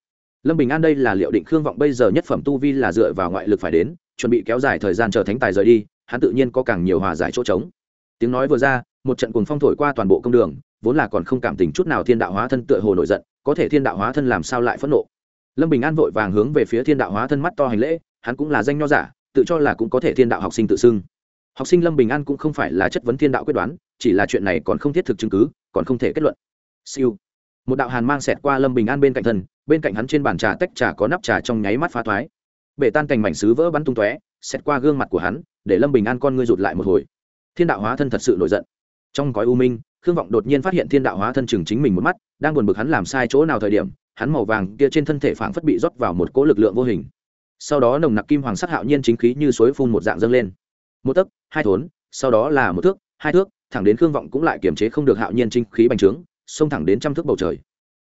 Lâm bình an đây là liệu định khương vọng bây giờ nhất phẩm tu vi là dựa vào ngoại lực phải đến, chuẩn bị kéo dài thời gian chờ thánh tài rời đi, hắn tự nhiên có càng nhiều hòa giải chỗ trống tiếng nói vừa ra, một trận cuồng phong thổi qua toàn bộ công đường, vốn là còn không cảm tình chút nào thiên đạo hóa thân tựa hồ nổi giận, có thể thiên đạo hóa thân làm sao lại phẫn nộ. Lâm bình an vội vàng hướng về phía thiên đạo hóa thân mắt to hành lễ, hắn cũng là danh nho giả, tự cho là cũng có thể thiên đạo học sinh tự xưng. Học sinh lâm bình an cũng không phải là chất vấn thiên đạo quyết đoán, chỉ là chuyện này còn không thiết thực chứng cứ, còn không thể kết luận. Siêu. Một đạo hàn mang xẹt qua lâm bình an bên cạnh thân, bên cạnh hắn trên bàn trà tách trà có nắp trà trong nháy mắt phá thoái. Bể tan cành mảnh xứ vỡ bắn tung tóe, xẹt qua gương mặt của hắn, để lâm bình an con ngươi rụt lại một hồi thiên đạo hóa thân thật sự nổi giận. Trong gói u minh, khương vọng đột nhiên phát hiện thiên đạo hóa thân chừng chính mình một mắt, đang buồn bực hắn làm sai chỗ nào thời điểm, hắn màu vàng kia trên thân thể phảng phất bị rót vào một cỗ lực lượng vô hình. Sau đó nồng nặc kim hoàng sắc hạo nhiên chính khí như suối phun một dạng dâng lên. Một tấc, hai thốn, sau đó là một thước, hai thước, thẳng đến khương vọng cũng lại kiềm chế không được hạo nhiên chính khí bành trướng, xông thẳng đến trăm thước bầu trời.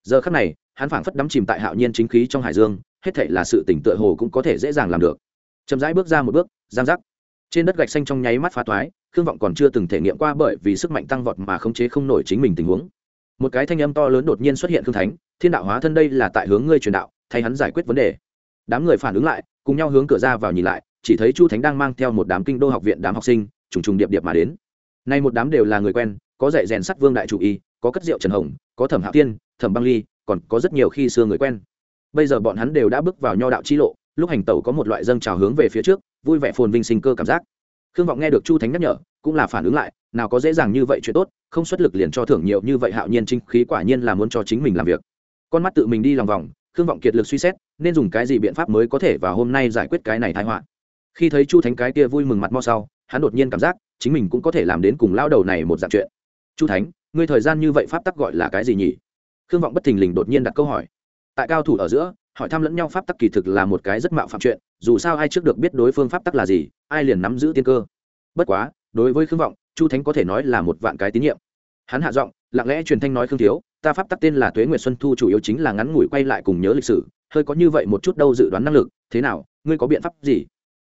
Giờ khắc này, hắn phảng phất đắm chìm tại hạo nhiên chính khí trong hải dương, hết thảy là sự tỉnh tựa hồ cũng có thể dễ dàng làm được. Chậm rãi bước ra một bước, giang giác. Trên đất gạch xanh trong nháy mắt phá toái khương vọng còn chưa từng thể nghiệm qua bởi vì sức mạnh tăng vọt mà khống chế không nổi chính mình tình huống. Một cái thanh âm to lớn đột nhiên xuất hiện khương thánh, thiên đạo hóa thân đây là tại hướng ngươi truyền đạo, thay hắn giải quyết vấn đề. Đám người phản ứng lại, cùng nhau hướng cửa ra vào nhìn lại, chỉ thấy chu thánh đang mang theo một đám kinh đô học viện đám học sinh, trùng trùng điệp điệp mà đến. Nay một đám đều là người quen, có dạy rèn sắt vương đại chủ y, có cất rượu trần hồng, có thẩm hạ tiên thẩm băng ly, còn có rất nhiều khi xưa người quen. Bây giờ bọn hắn đều đã bước vào nho đạo chi lộ, lúc hành tẩu có một loại dâng trào hướng về phía trước, vui vẻ phồn vinh sinh cơ cảm giác khương vọng nghe được chu thánh nhắc nhở, cũng là phản ứng lại, nào có dễ dàng như vậy chuyện tốt, không xuất lực liền cho thưởng nhiều như vậy hạo nhiên trinh khí quả nhiên là muốn cho chính mình làm việc. Con mắt tự mình đi lòng vòng, khương vọng kiệt lực suy xét, nên dùng cái gì biện pháp mới có thể vào hôm nay giải quyết cái này thái họa. Khi thấy chu thánh cái kia vui mừng mặt mo sau, hắn đột nhiên cảm giác, chính mình cũng có thể làm đến cùng lao đầu này một dạng chuyện. Chu thánh, ngươi thời gian như vậy pháp tắc gọi là cái gì nhỉ? Khương vọng bất thình lình đột nhiên đặt câu hỏi. Tại cao thủ ở giữa hỏi thăm lẫn nhau pháp tắc kỳ thực là một cái rất mạo phạm chuyện, dù sao ai trước được biết đối phương pháp tắc là gì, ai liền nắm giữ tiên cơ. Bất quá, đối với khương vọng, chu thánh có thể nói là một vạn cái tín nhiệm. Hắn hạ giọng, lặng lẽ truyền thanh nói khương thiếu, ta pháp tắc tên là tuế nguyệt xuân thu chủ yếu chính là ngắn ngủi quay lại cùng nhớ lịch sử, hơi có như vậy một chút đâu dự đoán năng lực, thế nào, ngươi có biện pháp gì?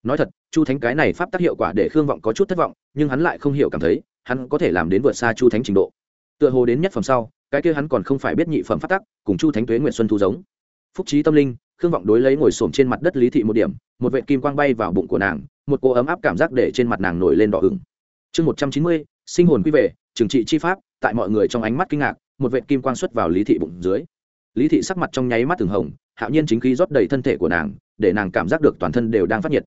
Nói thật, chu thánh cái này pháp tác hiệu quả để khương vọng có chút thất vọng, nhưng hắn lại không hiểu cảm thấy, hắn có thể làm đến vượt xa chu thánh trình độ. Tựa hồ đến nhất phẩm sau, cái kia hắn còn không phải biết nhị phẩm pháp tắc, cùng chu thánh tuế nguyện xuân thu giống phúc trí tâm linh, khương vọng đối lấy ngồi xổm trên mặt đất lý thị một điểm, một vệ kim quang bay vào bụng của nàng, một cô ấm áp cảm giác để trên mặt nàng nổi lên đỏ ửng. Chương một trăm chín mươi, sinh hồn quy về, trừng trị chi pháp, tại mọi người trong ánh mắt kinh ngạc, một vệ kim quang xuất vào lý thị bụng dưới. Lý thị sắc mặt trong nháy mắt từng hồng, hạo nhiên chính khí rót đầy thân thể của nàng, để nàng cảm giác được toàn thân đều đang phát nhiệt.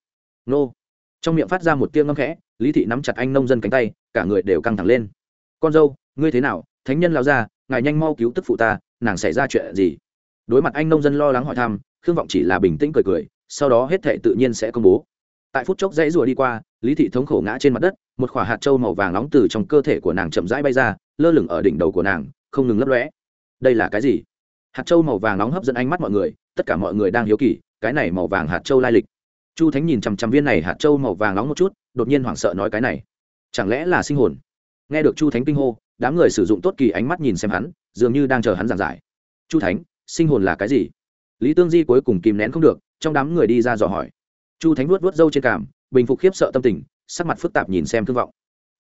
Nô! Trong miệng phát ra một tiếng ngâm khẽ, lý thị nắm chặt anh nông dân cánh tay, cả người đều căng thẳng lên. Con dâu, ngươi thế nào? Thánh nhân lao ra ngài nhanh mau cứu tức phụ ta, nàng xảy ra chuyện gì? Đối mặt anh nông dân lo lắng hỏi thăm, khương vọng chỉ là bình tĩnh cười cười, sau đó hết thệ tự nhiên sẽ công bố. Tại phút chốc dãy rùa đi qua, lý thị thống khổ ngã trên mặt đất, một khoả hạt trâu màu vàng nóng từ trong cơ thể của nàng chậm rãi bay ra, lơ lửng ở đỉnh đầu của nàng, không ngừng lấp lóe. Đây là cái gì? Hạt trâu màu vàng nóng hấp dẫn ánh mắt mọi người, tất cả mọi người đang hiếu kỳ, cái này màu vàng hạt trâu lai lịch. Chu thánh nhìn chằm chằm viên này hạt trâu màu vàng nóng một chút, đột nhiên hoảng sợ nói cái này. Chẳng lẽ là sinh hồn? Nghe được chu thánh kinh hô, đám người sử dụng tốt kỳ ánh mắt nhìn xem hắn, dường như đang chờ hắn giảng giải. Chu thánh sinh hồn là cái gì? Lý tương di cuối cùng kìm nén không được, trong đám người đi ra dò hỏi. Chu thánh vuốt vuốt râu trên cảm bình phục khiếp sợ tâm tình, sắc mặt phức tạp nhìn xem thương vọng.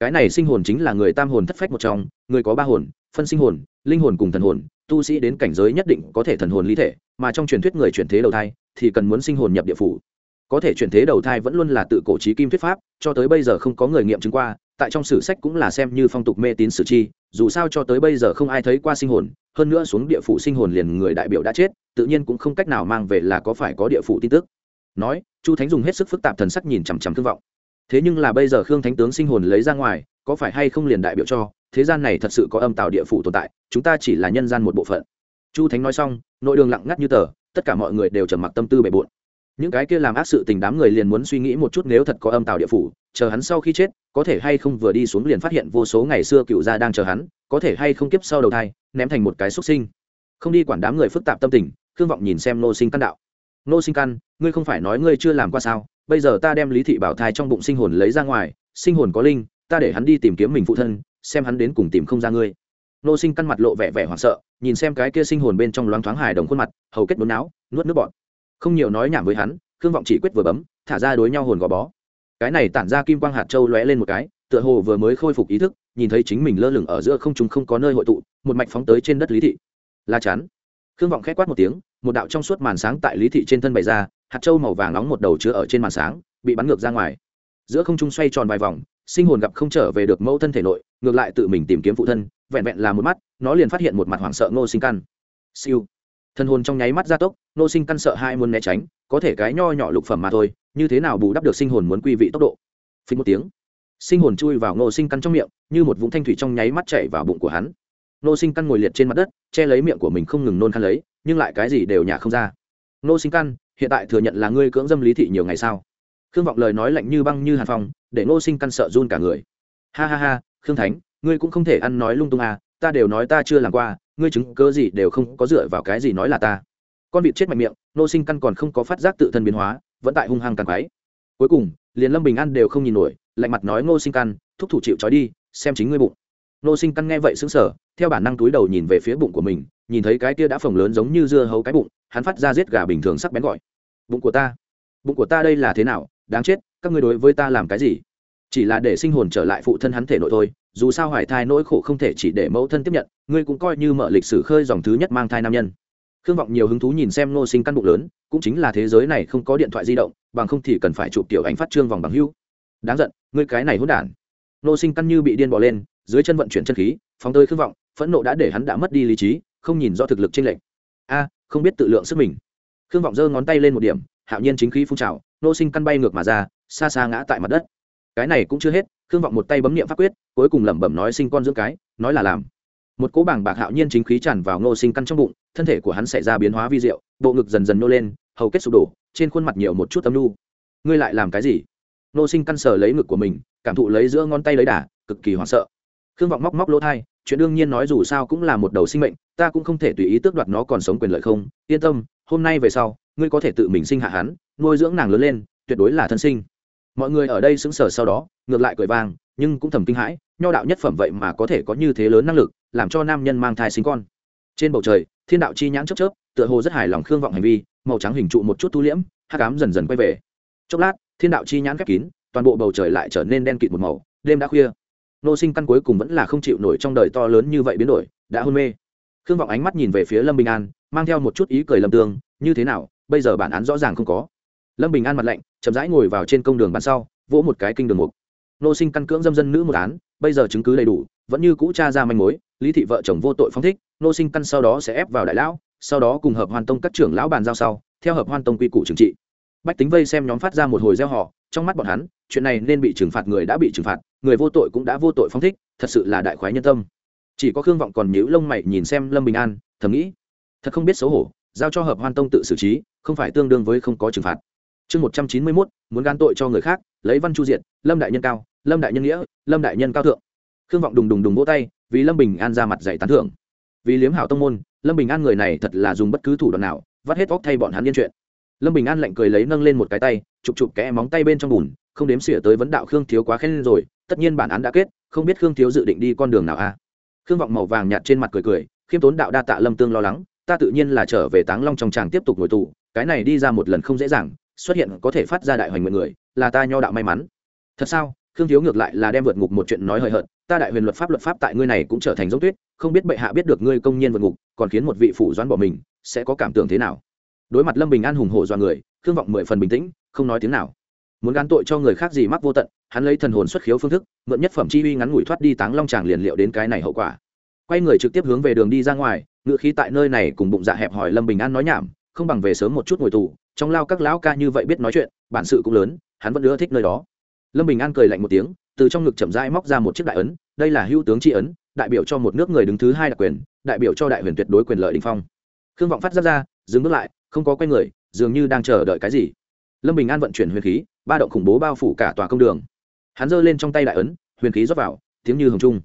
Cái này sinh hồn chính là người tam hồn thất phách một trong, người có ba hồn, phân sinh hồn, linh hồn cùng thần hồn, tu sĩ đến cảnh giới nhất định có thể thần hồn ly thể, mà trong truyền thuyết người chuyển thế đầu thai thì cần muốn sinh hồn nhập địa phủ. Có thể chuyển thế đầu thai vẫn luôn là tự cổ trí kim thuyết pháp, cho tới bây giờ không có người nghiệm chứng qua, tại trong sử sách cũng là xem như phong tục mê tín sử chi, dù sao cho tới bây giờ không ai thấy qua sinh hồn hơn nữa xuống địa phủ sinh hồn liền người đại biểu đã chết, tự nhiên cũng không cách nào mang về là có phải có địa phủ tin tức. Nói, chu thánh dùng hết sức phức tạp thần sắc nhìn chằm chằm thương vọng. Thế nhưng là bây giờ khương thánh tướng sinh hồn lấy ra ngoài, có phải hay không liền đại biểu cho, thế gian này thật sự có âm tạo địa phủ tồn tại, chúng ta chỉ là nhân gian một bộ phận. Chu thánh nói xong, nội đường lặng ngắt như tờ, tất cả mọi người đều trầm mặc tâm tư bề bộn. Những cái kia làm ác sự tình đám người liền muốn suy nghĩ một chút nếu thật có âm tào địa phủ, chờ hắn sau khi chết, có thể hay không vừa đi xuống liền phát hiện vô số ngày xưa cựu gia đang chờ hắn có thể hay không kiếp sau đầu thai, ném thành một cái xuất sinh. Không đi quản đám người phức tạp tâm tình, khương vọng nhìn xem nô sinh căn đạo. Nô sinh căn, ngươi không phải nói ngươi chưa làm qua sao? Bây giờ ta đem lý thị bảo thai trong bụng sinh hồn lấy ra ngoài, sinh hồn có linh, ta để hắn đi tìm kiếm mình phụ thân, xem hắn đến cùng tìm không ra ngươi. Nô sinh căn mặt lộ vẻ vẻ hoảng sợ, nhìn xem cái kia sinh hồn bên trong loáng thoáng hài đồng khuôn mặt, hầu kết đốn não nuốt nước bọn không nhiều nói nhảm với hắn, khương vọng chỉ quyết vừa bấm, thả ra đối nhau hồn gò bó. Cái này tản ra kim quang hạt châu lóe lên một cái, tựa hồ vừa mới khôi phục ý thức nhìn thấy chính mình lơ lửng ở giữa không trung không có nơi hội tụ, một mạch phóng tới trên đất lý thị. La chắn khương vọng khét quát một tiếng, một đạo trong suốt màn sáng tại lý thị trên thân bày ra, hạt châu màu vàng nóng một đầu chứa ở trên màn sáng, bị bắn ngược ra ngoài. Giữa không trung xoay tròn vài vòng, sinh hồn gặp không trở về được mẫu thân thể nội, ngược lại tự mình tìm kiếm phụ thân, vẹn vẹn là một mắt, nó liền phát hiện một mặt hoảng sợ ngô sinh căn. Siêu. Thân hồn trong nháy mắt gia tốc, ngô sinh căn sợ hai muốn né tránh, có thể cái nho nhỏ lục phẩm mà thôi, như thế nào bù đắp được sinh hồn muốn quy vị tốc độ? Phình một tiếng sinh hồn chui vào ngô sinh căn trong miệng, như một vũng thanh thủy trong nháy mắt chảy vào bụng của hắn. Ngô sinh căn ngồi liệt trên mặt đất, che lấy miệng của mình không ngừng nôn khăn lấy, nhưng lại cái gì đều nhả không ra. Ngô sinh căn, hiện tại thừa nhận là ngươi cưỡng dâm lý thị nhiều ngày sao? Khương vọng lời nói lạnh như băng như hàn phong, để ngô sinh căn sợ run cả người. Ha ha ha, khương thánh, ngươi cũng không thể ăn nói lung tung à ta đều nói ta chưa làm qua, ngươi chứng cớ gì đều không có dựa vào cái gì nói là ta. Con vịt chết mạnh miệng nô sinh căn còn không có phát giác tự thân biến hóa, vẫn tại hung hăng càng quái cuối cùng, liền lâm bình an đều không nhìn nổi lạnh mặt nói, ngô sinh căn, thúc thủ chịu trói đi, xem chính ngươi bụng. Ngô sinh căn nghe vậy xứng sở theo bản năng túi đầu nhìn về phía bụng của mình, nhìn thấy cái kia đã phồng lớn giống như dưa hấu cái bụng, hắn phát ra giết gà bình thường sắc bén gọi. Bụng của ta? Bụng của ta đây là thế nào? Đáng chết, các ngươi đối với ta làm cái gì? Chỉ là để sinh hồn trở lại phụ thân hắn thể nội thôi, dù sao hoài thai nỗi khổ không thể chỉ để mẫu thân tiếp nhận, ngươi cũng coi như mở lịch sử khơi dòng thứ nhất mang thai nam nhân. Khương vọng nhiều hứng thú nhìn xem nô sinh căn bụng lớn, cũng chính là thế giới này không có điện thoại di động, bằng không thì cần phải chụp tiểu ảnh phát trương vòng bằng hưu đáng giận, ngươi cái này hỗn đản. Nô sinh căn như bị điên bỏ lên, dưới chân vận chuyển chân khí, phóng tới khương vọng, phẫn nộ đã để hắn đã mất đi lý trí, không nhìn rõ thực lực trên lệnh a, không biết tự lượng sức mình. Khương vọng giơ ngón tay lên một điểm, hạo nhiên chính khí phun trào, nô sinh căn bay ngược mà ra, xa xa ngã tại mặt đất. Cái này cũng chưa hết khương vọng một tay bấm niệm pháp quyết, cuối cùng lẩm bẩm nói sinh con dưỡng cái, nói là làm. Một cỗ bảng bạc hạo nhiên chính khí tràn vào ngô sinh căn trong bụng, thân thể của hắn xảy ra biến hóa vi diệu, bộ ngực dần dần nô lên, hầu kết sụp đổ, trên khuôn mặt nhiều một chút âm nu ngươi lại làm cái gì? Nô sinh căn sở lấy ngực của mình, cảm thụ lấy giữa ngón tay lấy đà, cực kỳ hoảng sợ. Khương vọng móc móc lỗ thai, chuyện đương nhiên nói dù sao cũng là một đầu sinh mệnh, ta cũng không thể tùy ý tước đoạt nó còn sống quyền lợi không. Yên tâm, hôm nay về sau, ngươi có thể tự mình sinh hạ hắn, nuôi dưỡng nàng lớn lên, tuyệt đối là thân sinh. Mọi người ở đây xứng sở sau đó, ngược lại cười vang, nhưng cũng thầm kinh hãi, nho đạo nhất phẩm vậy mà có thể có như thế lớn năng lực, làm cho nam nhân mang thai sinh con. Trên bầu trời, thiên đạo chi nhãn chớp chớp, tựa hồ rất hài lòng khương vọng hành vi, màu trắng hình trụ một chút thu liễm hát cám dần dần quay về. Chốc lát thiên đạo chi nhãn khép kín, toàn bộ bầu trời lại trở nên đen kịt một màu, đêm đã khuya. Nô sinh căn cuối cùng vẫn là không chịu nổi trong đời to lớn như vậy biến đổi, đã hôn mê. Khương vọng ánh mắt nhìn về phía lâm bình an, mang theo một chút ý cười lâm tương, như thế nào, bây giờ bản án rõ ràng không có? Lâm bình an mặt lạnh, chậm rãi ngồi vào trên công đường bàn sau, vỗ một cái kinh đường mục. Nô sinh căn cưỡng dâm dân nữ một án, bây giờ chứng cứ đầy đủ, vẫn như cũ cha ra manh mối, lý thị vợ chồng vô tội phong thích, nô sinh căn sau đó sẽ ép vào đại lão, sau đó cùng hợp hoàn tông các trưởng lão bàn giao sau, theo hợp hoan tông quy củ trừng trị bách tính vây xem nhóm phát ra một hồi gieo họ trong mắt bọn hắn, chuyện này nên bị trừng phạt người đã bị trừng phạt, người vô tội cũng đã vô tội phong thích, thật sự là đại khoái nhân tâm. Chỉ có khương vọng còn nhíu lông mày nhìn xem lâm bình an, thầm nghĩ, thật không biết xấu hổ, giao cho hợp hoan tông tự xử trí, không phải tương đương với không có trừng phạt. Chương một trăm chín mươi mốt, muốn gan tội cho người khác, lấy văn chu diện lâm đại nhân cao, lâm đại nhân nghĩa, lâm đại nhân cao thượng. Khương vọng đùng đùng đùng vỗ tay, vì lâm bình an ra mặt dạy tán thưởng. Vì liếm hảo tông môn, lâm bình an người này thật là dùng bất cứ thủ đoạn nào, vắt hết óc thay bọn hắn liên chuyện lâm bình an lạnh cười lấy nâng lên một cái tay, chụp chụp kẽ móng tay bên trong bùn, không đếm xỉa tới vấn đạo khương thiếu quá khen rồi, tất nhiên bản án đã kết, không biết khương thiếu dự định đi con đường nào a à? khương vọng màu vàng nhạt trên mặt cười cười, khiêm tốn đạo đa tạ lâm tương lo lắng, ta tự nhiên là trở về táng long trong tràng tiếp tục ngồi tù, cái này đi ra một lần không dễ dàng, xuất hiện có thể phát ra đại hoành nguyện người, là ta nho đạo may mắn. Thật sao? Khương thiếu ngược lại là đem vượt ngục một chuyện nói hời hợt, ta đại huyền luật pháp luật pháp tại ngươi này cũng trở thành giống tuyết, không biết bệ hạ biết được ngươi công nhiên vượt ngục, còn khiến một vị phủ doãn bỏ mình, sẽ có cảm tưởng thế nào? Đối mặt lâm bình an hùng hổ dọa người, khương vọng mười phần bình tĩnh, không nói tiếng nào. Muốn gán tội cho người khác gì mắc vô tận, hắn lấy thần hồn xuất khiếu phương thức, mượn nhất phẩm chi uy ngắn ngủi thoát đi táng long tràng liền liệu đến cái này hậu quả. Quay người trực tiếp hướng về đường đi ra ngoài, ngựa khí tại nơi này cùng bụng dạ hẹp hỏi lâm bình an nói nhảm, không bằng về sớm một chút ngồi tù, trong lao các lão ca như vậy biết nói chuyện, bản sự cũng lớn, hắn vẫn ưa thích nơi đó. Lâm bình an cười lạnh một tiếng, từ trong ngực chậm rãi móc ra một chiếc đại ấn, đây là hữu tướng tri ấn, đại biểu cho một nước người đứng thứ hai đặc quyền, đại biểu cho đại huyền tuyệt đối quyền lợi đình phong. Khương vọng phát ra ra dừng bước lại, không có quay người, dường như đang chờ đợi cái gì. Lâm bình an vận chuyển huyền khí, ba động khủng bố bao phủ cả tòa công đường. Hắn giơ lên trong tay đại ấn, huyền khí rót vào, tiếng như hồng trung.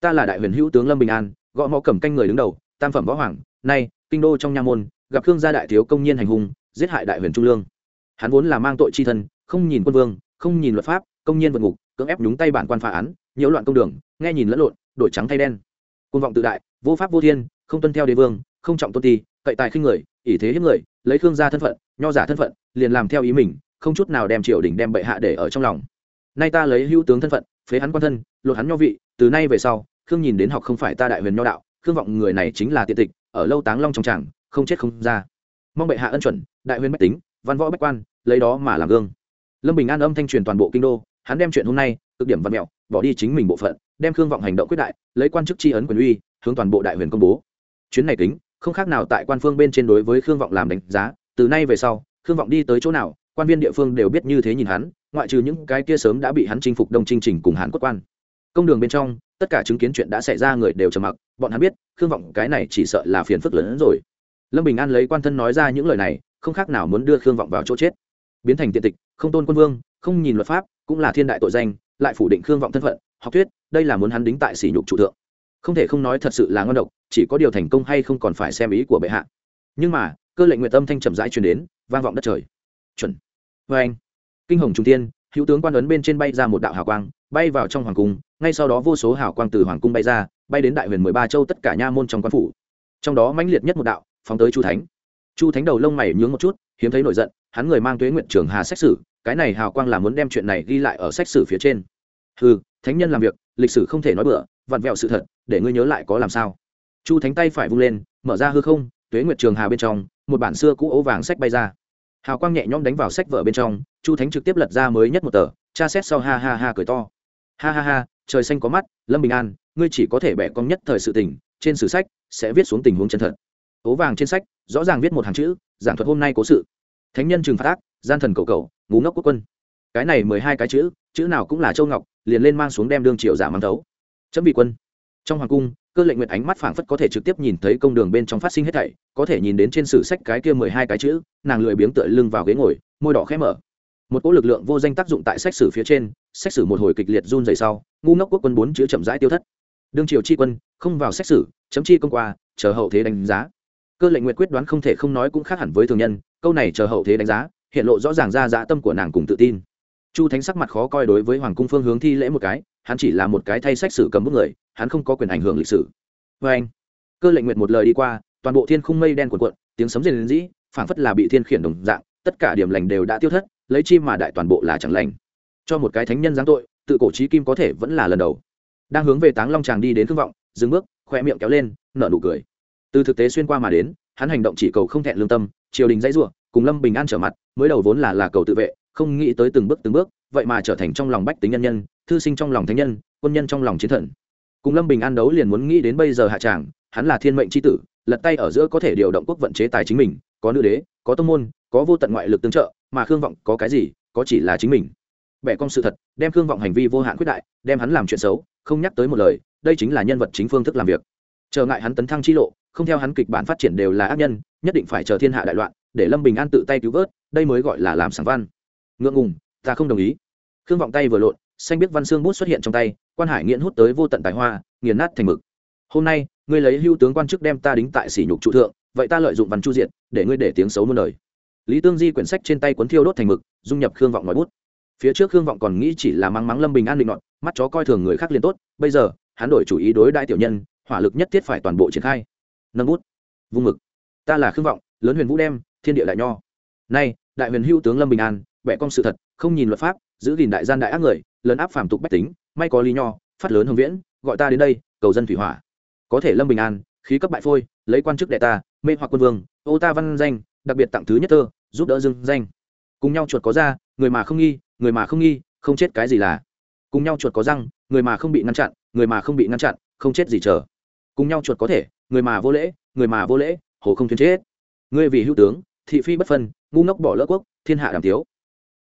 Ta là đại huyền hữu tướng lâm bình an, gõ mõ cầm canh người đứng đầu, tam phẩm võ hoàng, nay, kinh đô trong nha môn, gặp khương gia đại thiếu công nhiên hành hung, giết hại đại huyền trung lương. Hắn vốn là mang tội chi thân, không nhìn quân vương, không nhìn luật pháp, công nhiên vượt ngục, cưỡng ép nhúng tay bản quan phá án, nhiễu loạn công đường, nghe nhìn lẫn lộn, đổi trắng thay đen. Côn vọng tự đại, vô pháp vô thiên, không tuân theo đế vương, không trọng tôn ti cậy tài khinh người, ỷ thế hiếp người, lấy khương gia thân phận, nho giả thân phận, liền làm theo ý mình, không chút nào đem triều đình đem bệ hạ để ở trong lòng. Nay ta lấy hữu tướng thân phận, phế hắn quan thân, lột hắn nho vị, từ nay về sau, khương nhìn đến học không phải ta đại huyền nho đạo, khương vọng người này chính là tiện tịch, ở lâu táng long trong tràng, không chết không ra. Mong bệ hạ ân chuẩn, đại huyền bách tính, văn võ bách quan, lấy đó mà làm gương. Lâm bình an âm thanh truyền toàn bộ kinh đô, hắn đem chuyện hôm nay, cực điểm văn mẹo, bỏ đi chính mình bộ phận, đem khương vọng hành động quyết đại, lấy quan chức tri ấn quyền uy, hướng toàn bộ đại huyền công bố. Chuyến này tính không khác nào tại quan phương bên trên đối với khương vọng làm đánh giá, từ nay về sau, khương vọng đi tới chỗ nào, quan viên địa phương đều biết như thế nhìn hắn, ngoại trừ những cái kia sớm đã bị hắn chinh phục đông chinh trình cùng hàn quốc quan. Công đường bên trong, tất cả chứng kiến chuyện đã xảy ra người đều trầm mặc, bọn hắn biết, khương vọng cái này chỉ sợ là phiền phức lớn hơn rồi. Lâm bình an lấy quan thân nói ra những lời này, không khác nào muốn đưa khương vọng vào chỗ chết. Biến thành tiện tịch, không tôn quân vương, không nhìn luật pháp, cũng là thiên đại tội danh, lại phủ định khương vọng thân phận, học thuyết, đây là muốn hắn đính tại sỉ nhục trụ thượng không thể không nói thật sự là ngon độc, chỉ có điều thành công hay không còn phải xem ý của bệ hạ. Nhưng mà, cơ lệnh nguyện tâm thanh trầm rãi truyền đến, vang vọng đất trời. Chuẩn. Vê anh, kinh hồng trung tiên hữu tướng quan ấn bên trên bay ra một đạo hào quang, bay vào trong hoàng cung, ngay sau đó vô số hào quang từ hoàng cung bay ra, bay đến đại huyền mười ba châu tất cả nha môn trong quan phủ. Trong đó mãnh liệt nhất một đạo, phóng tới chu thánh. Chu thánh đầu lông mày nhướng một chút, hiếm thấy nổi giận, hắn người mang tuế nguyện trường hà xét xử cái này hào quang là muốn đem chuyện này ghi lại ở xét xử phía trên. Ừ thánh nhân làm việc, lịch sử không thể nói bừa vặn vẹo sự thật, để ngươi nhớ lại có làm sao. Chu thánh tay phải vung lên, mở ra hư không, tuế nguyệt trường hà bên trong, một bản xưa cũ ấu vàng sách bay ra. Hào quang nhẹ nhõm đánh vào sách vở bên trong, chu thánh trực tiếp lật ra mới nhất một tờ, tra xét sau ha ha ha cười to. Ha ha ha, trời xanh có mắt, lâm bình an, ngươi chỉ có thể bẻ con nhất thời sự tình, trên sử sách sẽ viết xuống tình huống chân thật. Ố vàng trên sách, rõ ràng viết một hàng chữ, giảng thuật hôm nay cố sự. Thánh nhân trừng phạt ác, gian thần cầu cầu ngũ ngốc quốc quân. Cái này mười hai cái chữ chữ nào cũng là châu ngọc, liền lên mang xuống đem đương triều giả mang thấu chấm vị quân. Trong hoàng cung, cơ lệnh nguyện ánh mắt phảng phất có thể trực tiếp nhìn thấy công đường bên trong phát sinh hết thảy, có thể nhìn đến trên sử sách cái kia mười hai cái chữ, nàng lười biếng tựa lưng vào ghế ngồi, môi đỏ khẽ mở. Một cỗ lực lượng vô danh tác dụng tại sách sử phía trên, sách sử một hồi kịch liệt run dày sau, ngu ngốc quốc quân bốn chữ chậm rãi tiêu thất. Đương triều chi quân, không vào sách sử, chấm chi công qua, chờ hậu thế đánh giá. Cơ lệnh nguyện quyết đoán không thể không nói cũng khác hẳn với thường nhân, câu này chờ hậu thế đánh giá, hiện lộ rõ ràng ra dã tâm của nàng cùng tự tin. Chu thánh sắc mặt khó coi đối với hoàng cung phương hướng thi lễ một cái hắn chỉ là một cái thay sách sử cầm bút người, hắn không có quyền ảnh hưởng lịch sử. Vê anh, cơ lệnh nguyện một lời đi qua, toàn bộ thiên khung mây đen cuộn cuộn, tiếng sấm rền dĩ phảng phất là bị thiên khiển đồng dạng, tất cả điểm lành đều đã tiêu thất, lấy chi mà đại toàn bộ là chẳng lành. Cho một cái thánh nhân giáng tội, tự cổ trí kim có thể vẫn là lần đầu. Đang hướng về táng long tràng đi đến thương vọng, dừng bước khoe miệng kéo lên, nở nụ cười. Từ thực tế xuyên qua mà đến, hắn hành động chỉ cầu không thẹn lương tâm, triều đình dãy ruộng cùng lâm bình an trở mặt, mới đầu vốn là là cầu tự vệ, không nghĩ tới từng bước từng bước, vậy mà trở thành trong lòng bách tính nhân nhân thư sinh trong lòng thánh nhân, quân nhân trong lòng chiến thần. Cùng lâm bình an đấu liền muốn nghĩ đến bây giờ hạ tràng, hắn là thiên mệnh c h i tử, lật tay ở giữa có thể điều động quốc vận chế tài chính mình, có nữ đế, có tông môn, có vô tận ngoại lực tương trợ, mà khương vọng có cái gì, có chỉ là chính mình. Bẻ cong sự thật, đem khương vọng hành vi vô hạn quyết đại, đem hắn làm chuyện xấu, không nhắc tới một lời, đây chính là nhân vật chính phương thức làm việc. Chờ ngại hắn tấn thăng chi lộ, không theo hắn kịch bản phát triển đều là ác nhân, nhất định phải chờ thiên hạ đại loạn, để lâm bình an tự tay cứu vớt, đây mới gọi là làm sáng văn. Ngượng ngùng, ta không đồng ý. Khương vọng tay vừa lộn xanh biết văn xương bút xuất hiện trong tay, quan hải nghiện hút tới vô tận tài hoa, nghiền nát thành mực. Hôm nay, ngươi lấy hưu tướng quan chức đem ta đính tại sỉ nhục trụ thượng, vậy ta lợi dụng văn chu diện để ngươi để tiếng xấu muôn đời. Lý tương di quyển sách trên tay cuốn thiêu đốt thành mực, dung nhập khương vọng nói bút. Phía trước khương vọng còn nghĩ chỉ là mắng mắng lâm bình an định nọt, mắt chó coi thường người khác liền tốt, bây giờ, hắn đổi chủ ý đối đại tiểu nhân, hỏa lực nhất thiết phải toàn bộ triển khai. Nâng bút. Vung mực. Ta là khương vọng, lớn huyền vũ đem, thiên địa đại nho. Nay, đại huyền hưu tướng lâm bình an vẽ con sự thật, không nhìn luật pháp, giữ gìn đại gian đại ác người lớn áp phàm tục bách tính, may có lý nho, phát lớn hồng viễn, gọi ta đến đây, cầu dân thủy hỏa. Có thể lâm bình an, khí cấp bại phôi, lấy quan chức đệ ta, mê hoặc quân vương, ô ta văn danh, đặc biệt tặng thứ nhất thơ giúp đỡ dương danh. Cùng nhau chuột có ra người mà không nghi, người mà không nghi, không chết cái gì là. Cùng nhau chuột có răng, người mà không bị ngăn chặn, người mà không bị ngăn chặn, không chết gì chờ. Cùng nhau chuột có thể, người mà vô lễ, người mà vô lễ, hồ không thuyền chết. Ngươi vì hữu tướng, thị phi bất phân, ngu ngốc bỏ lỡ quốc, thiên hạ đàm tiếu.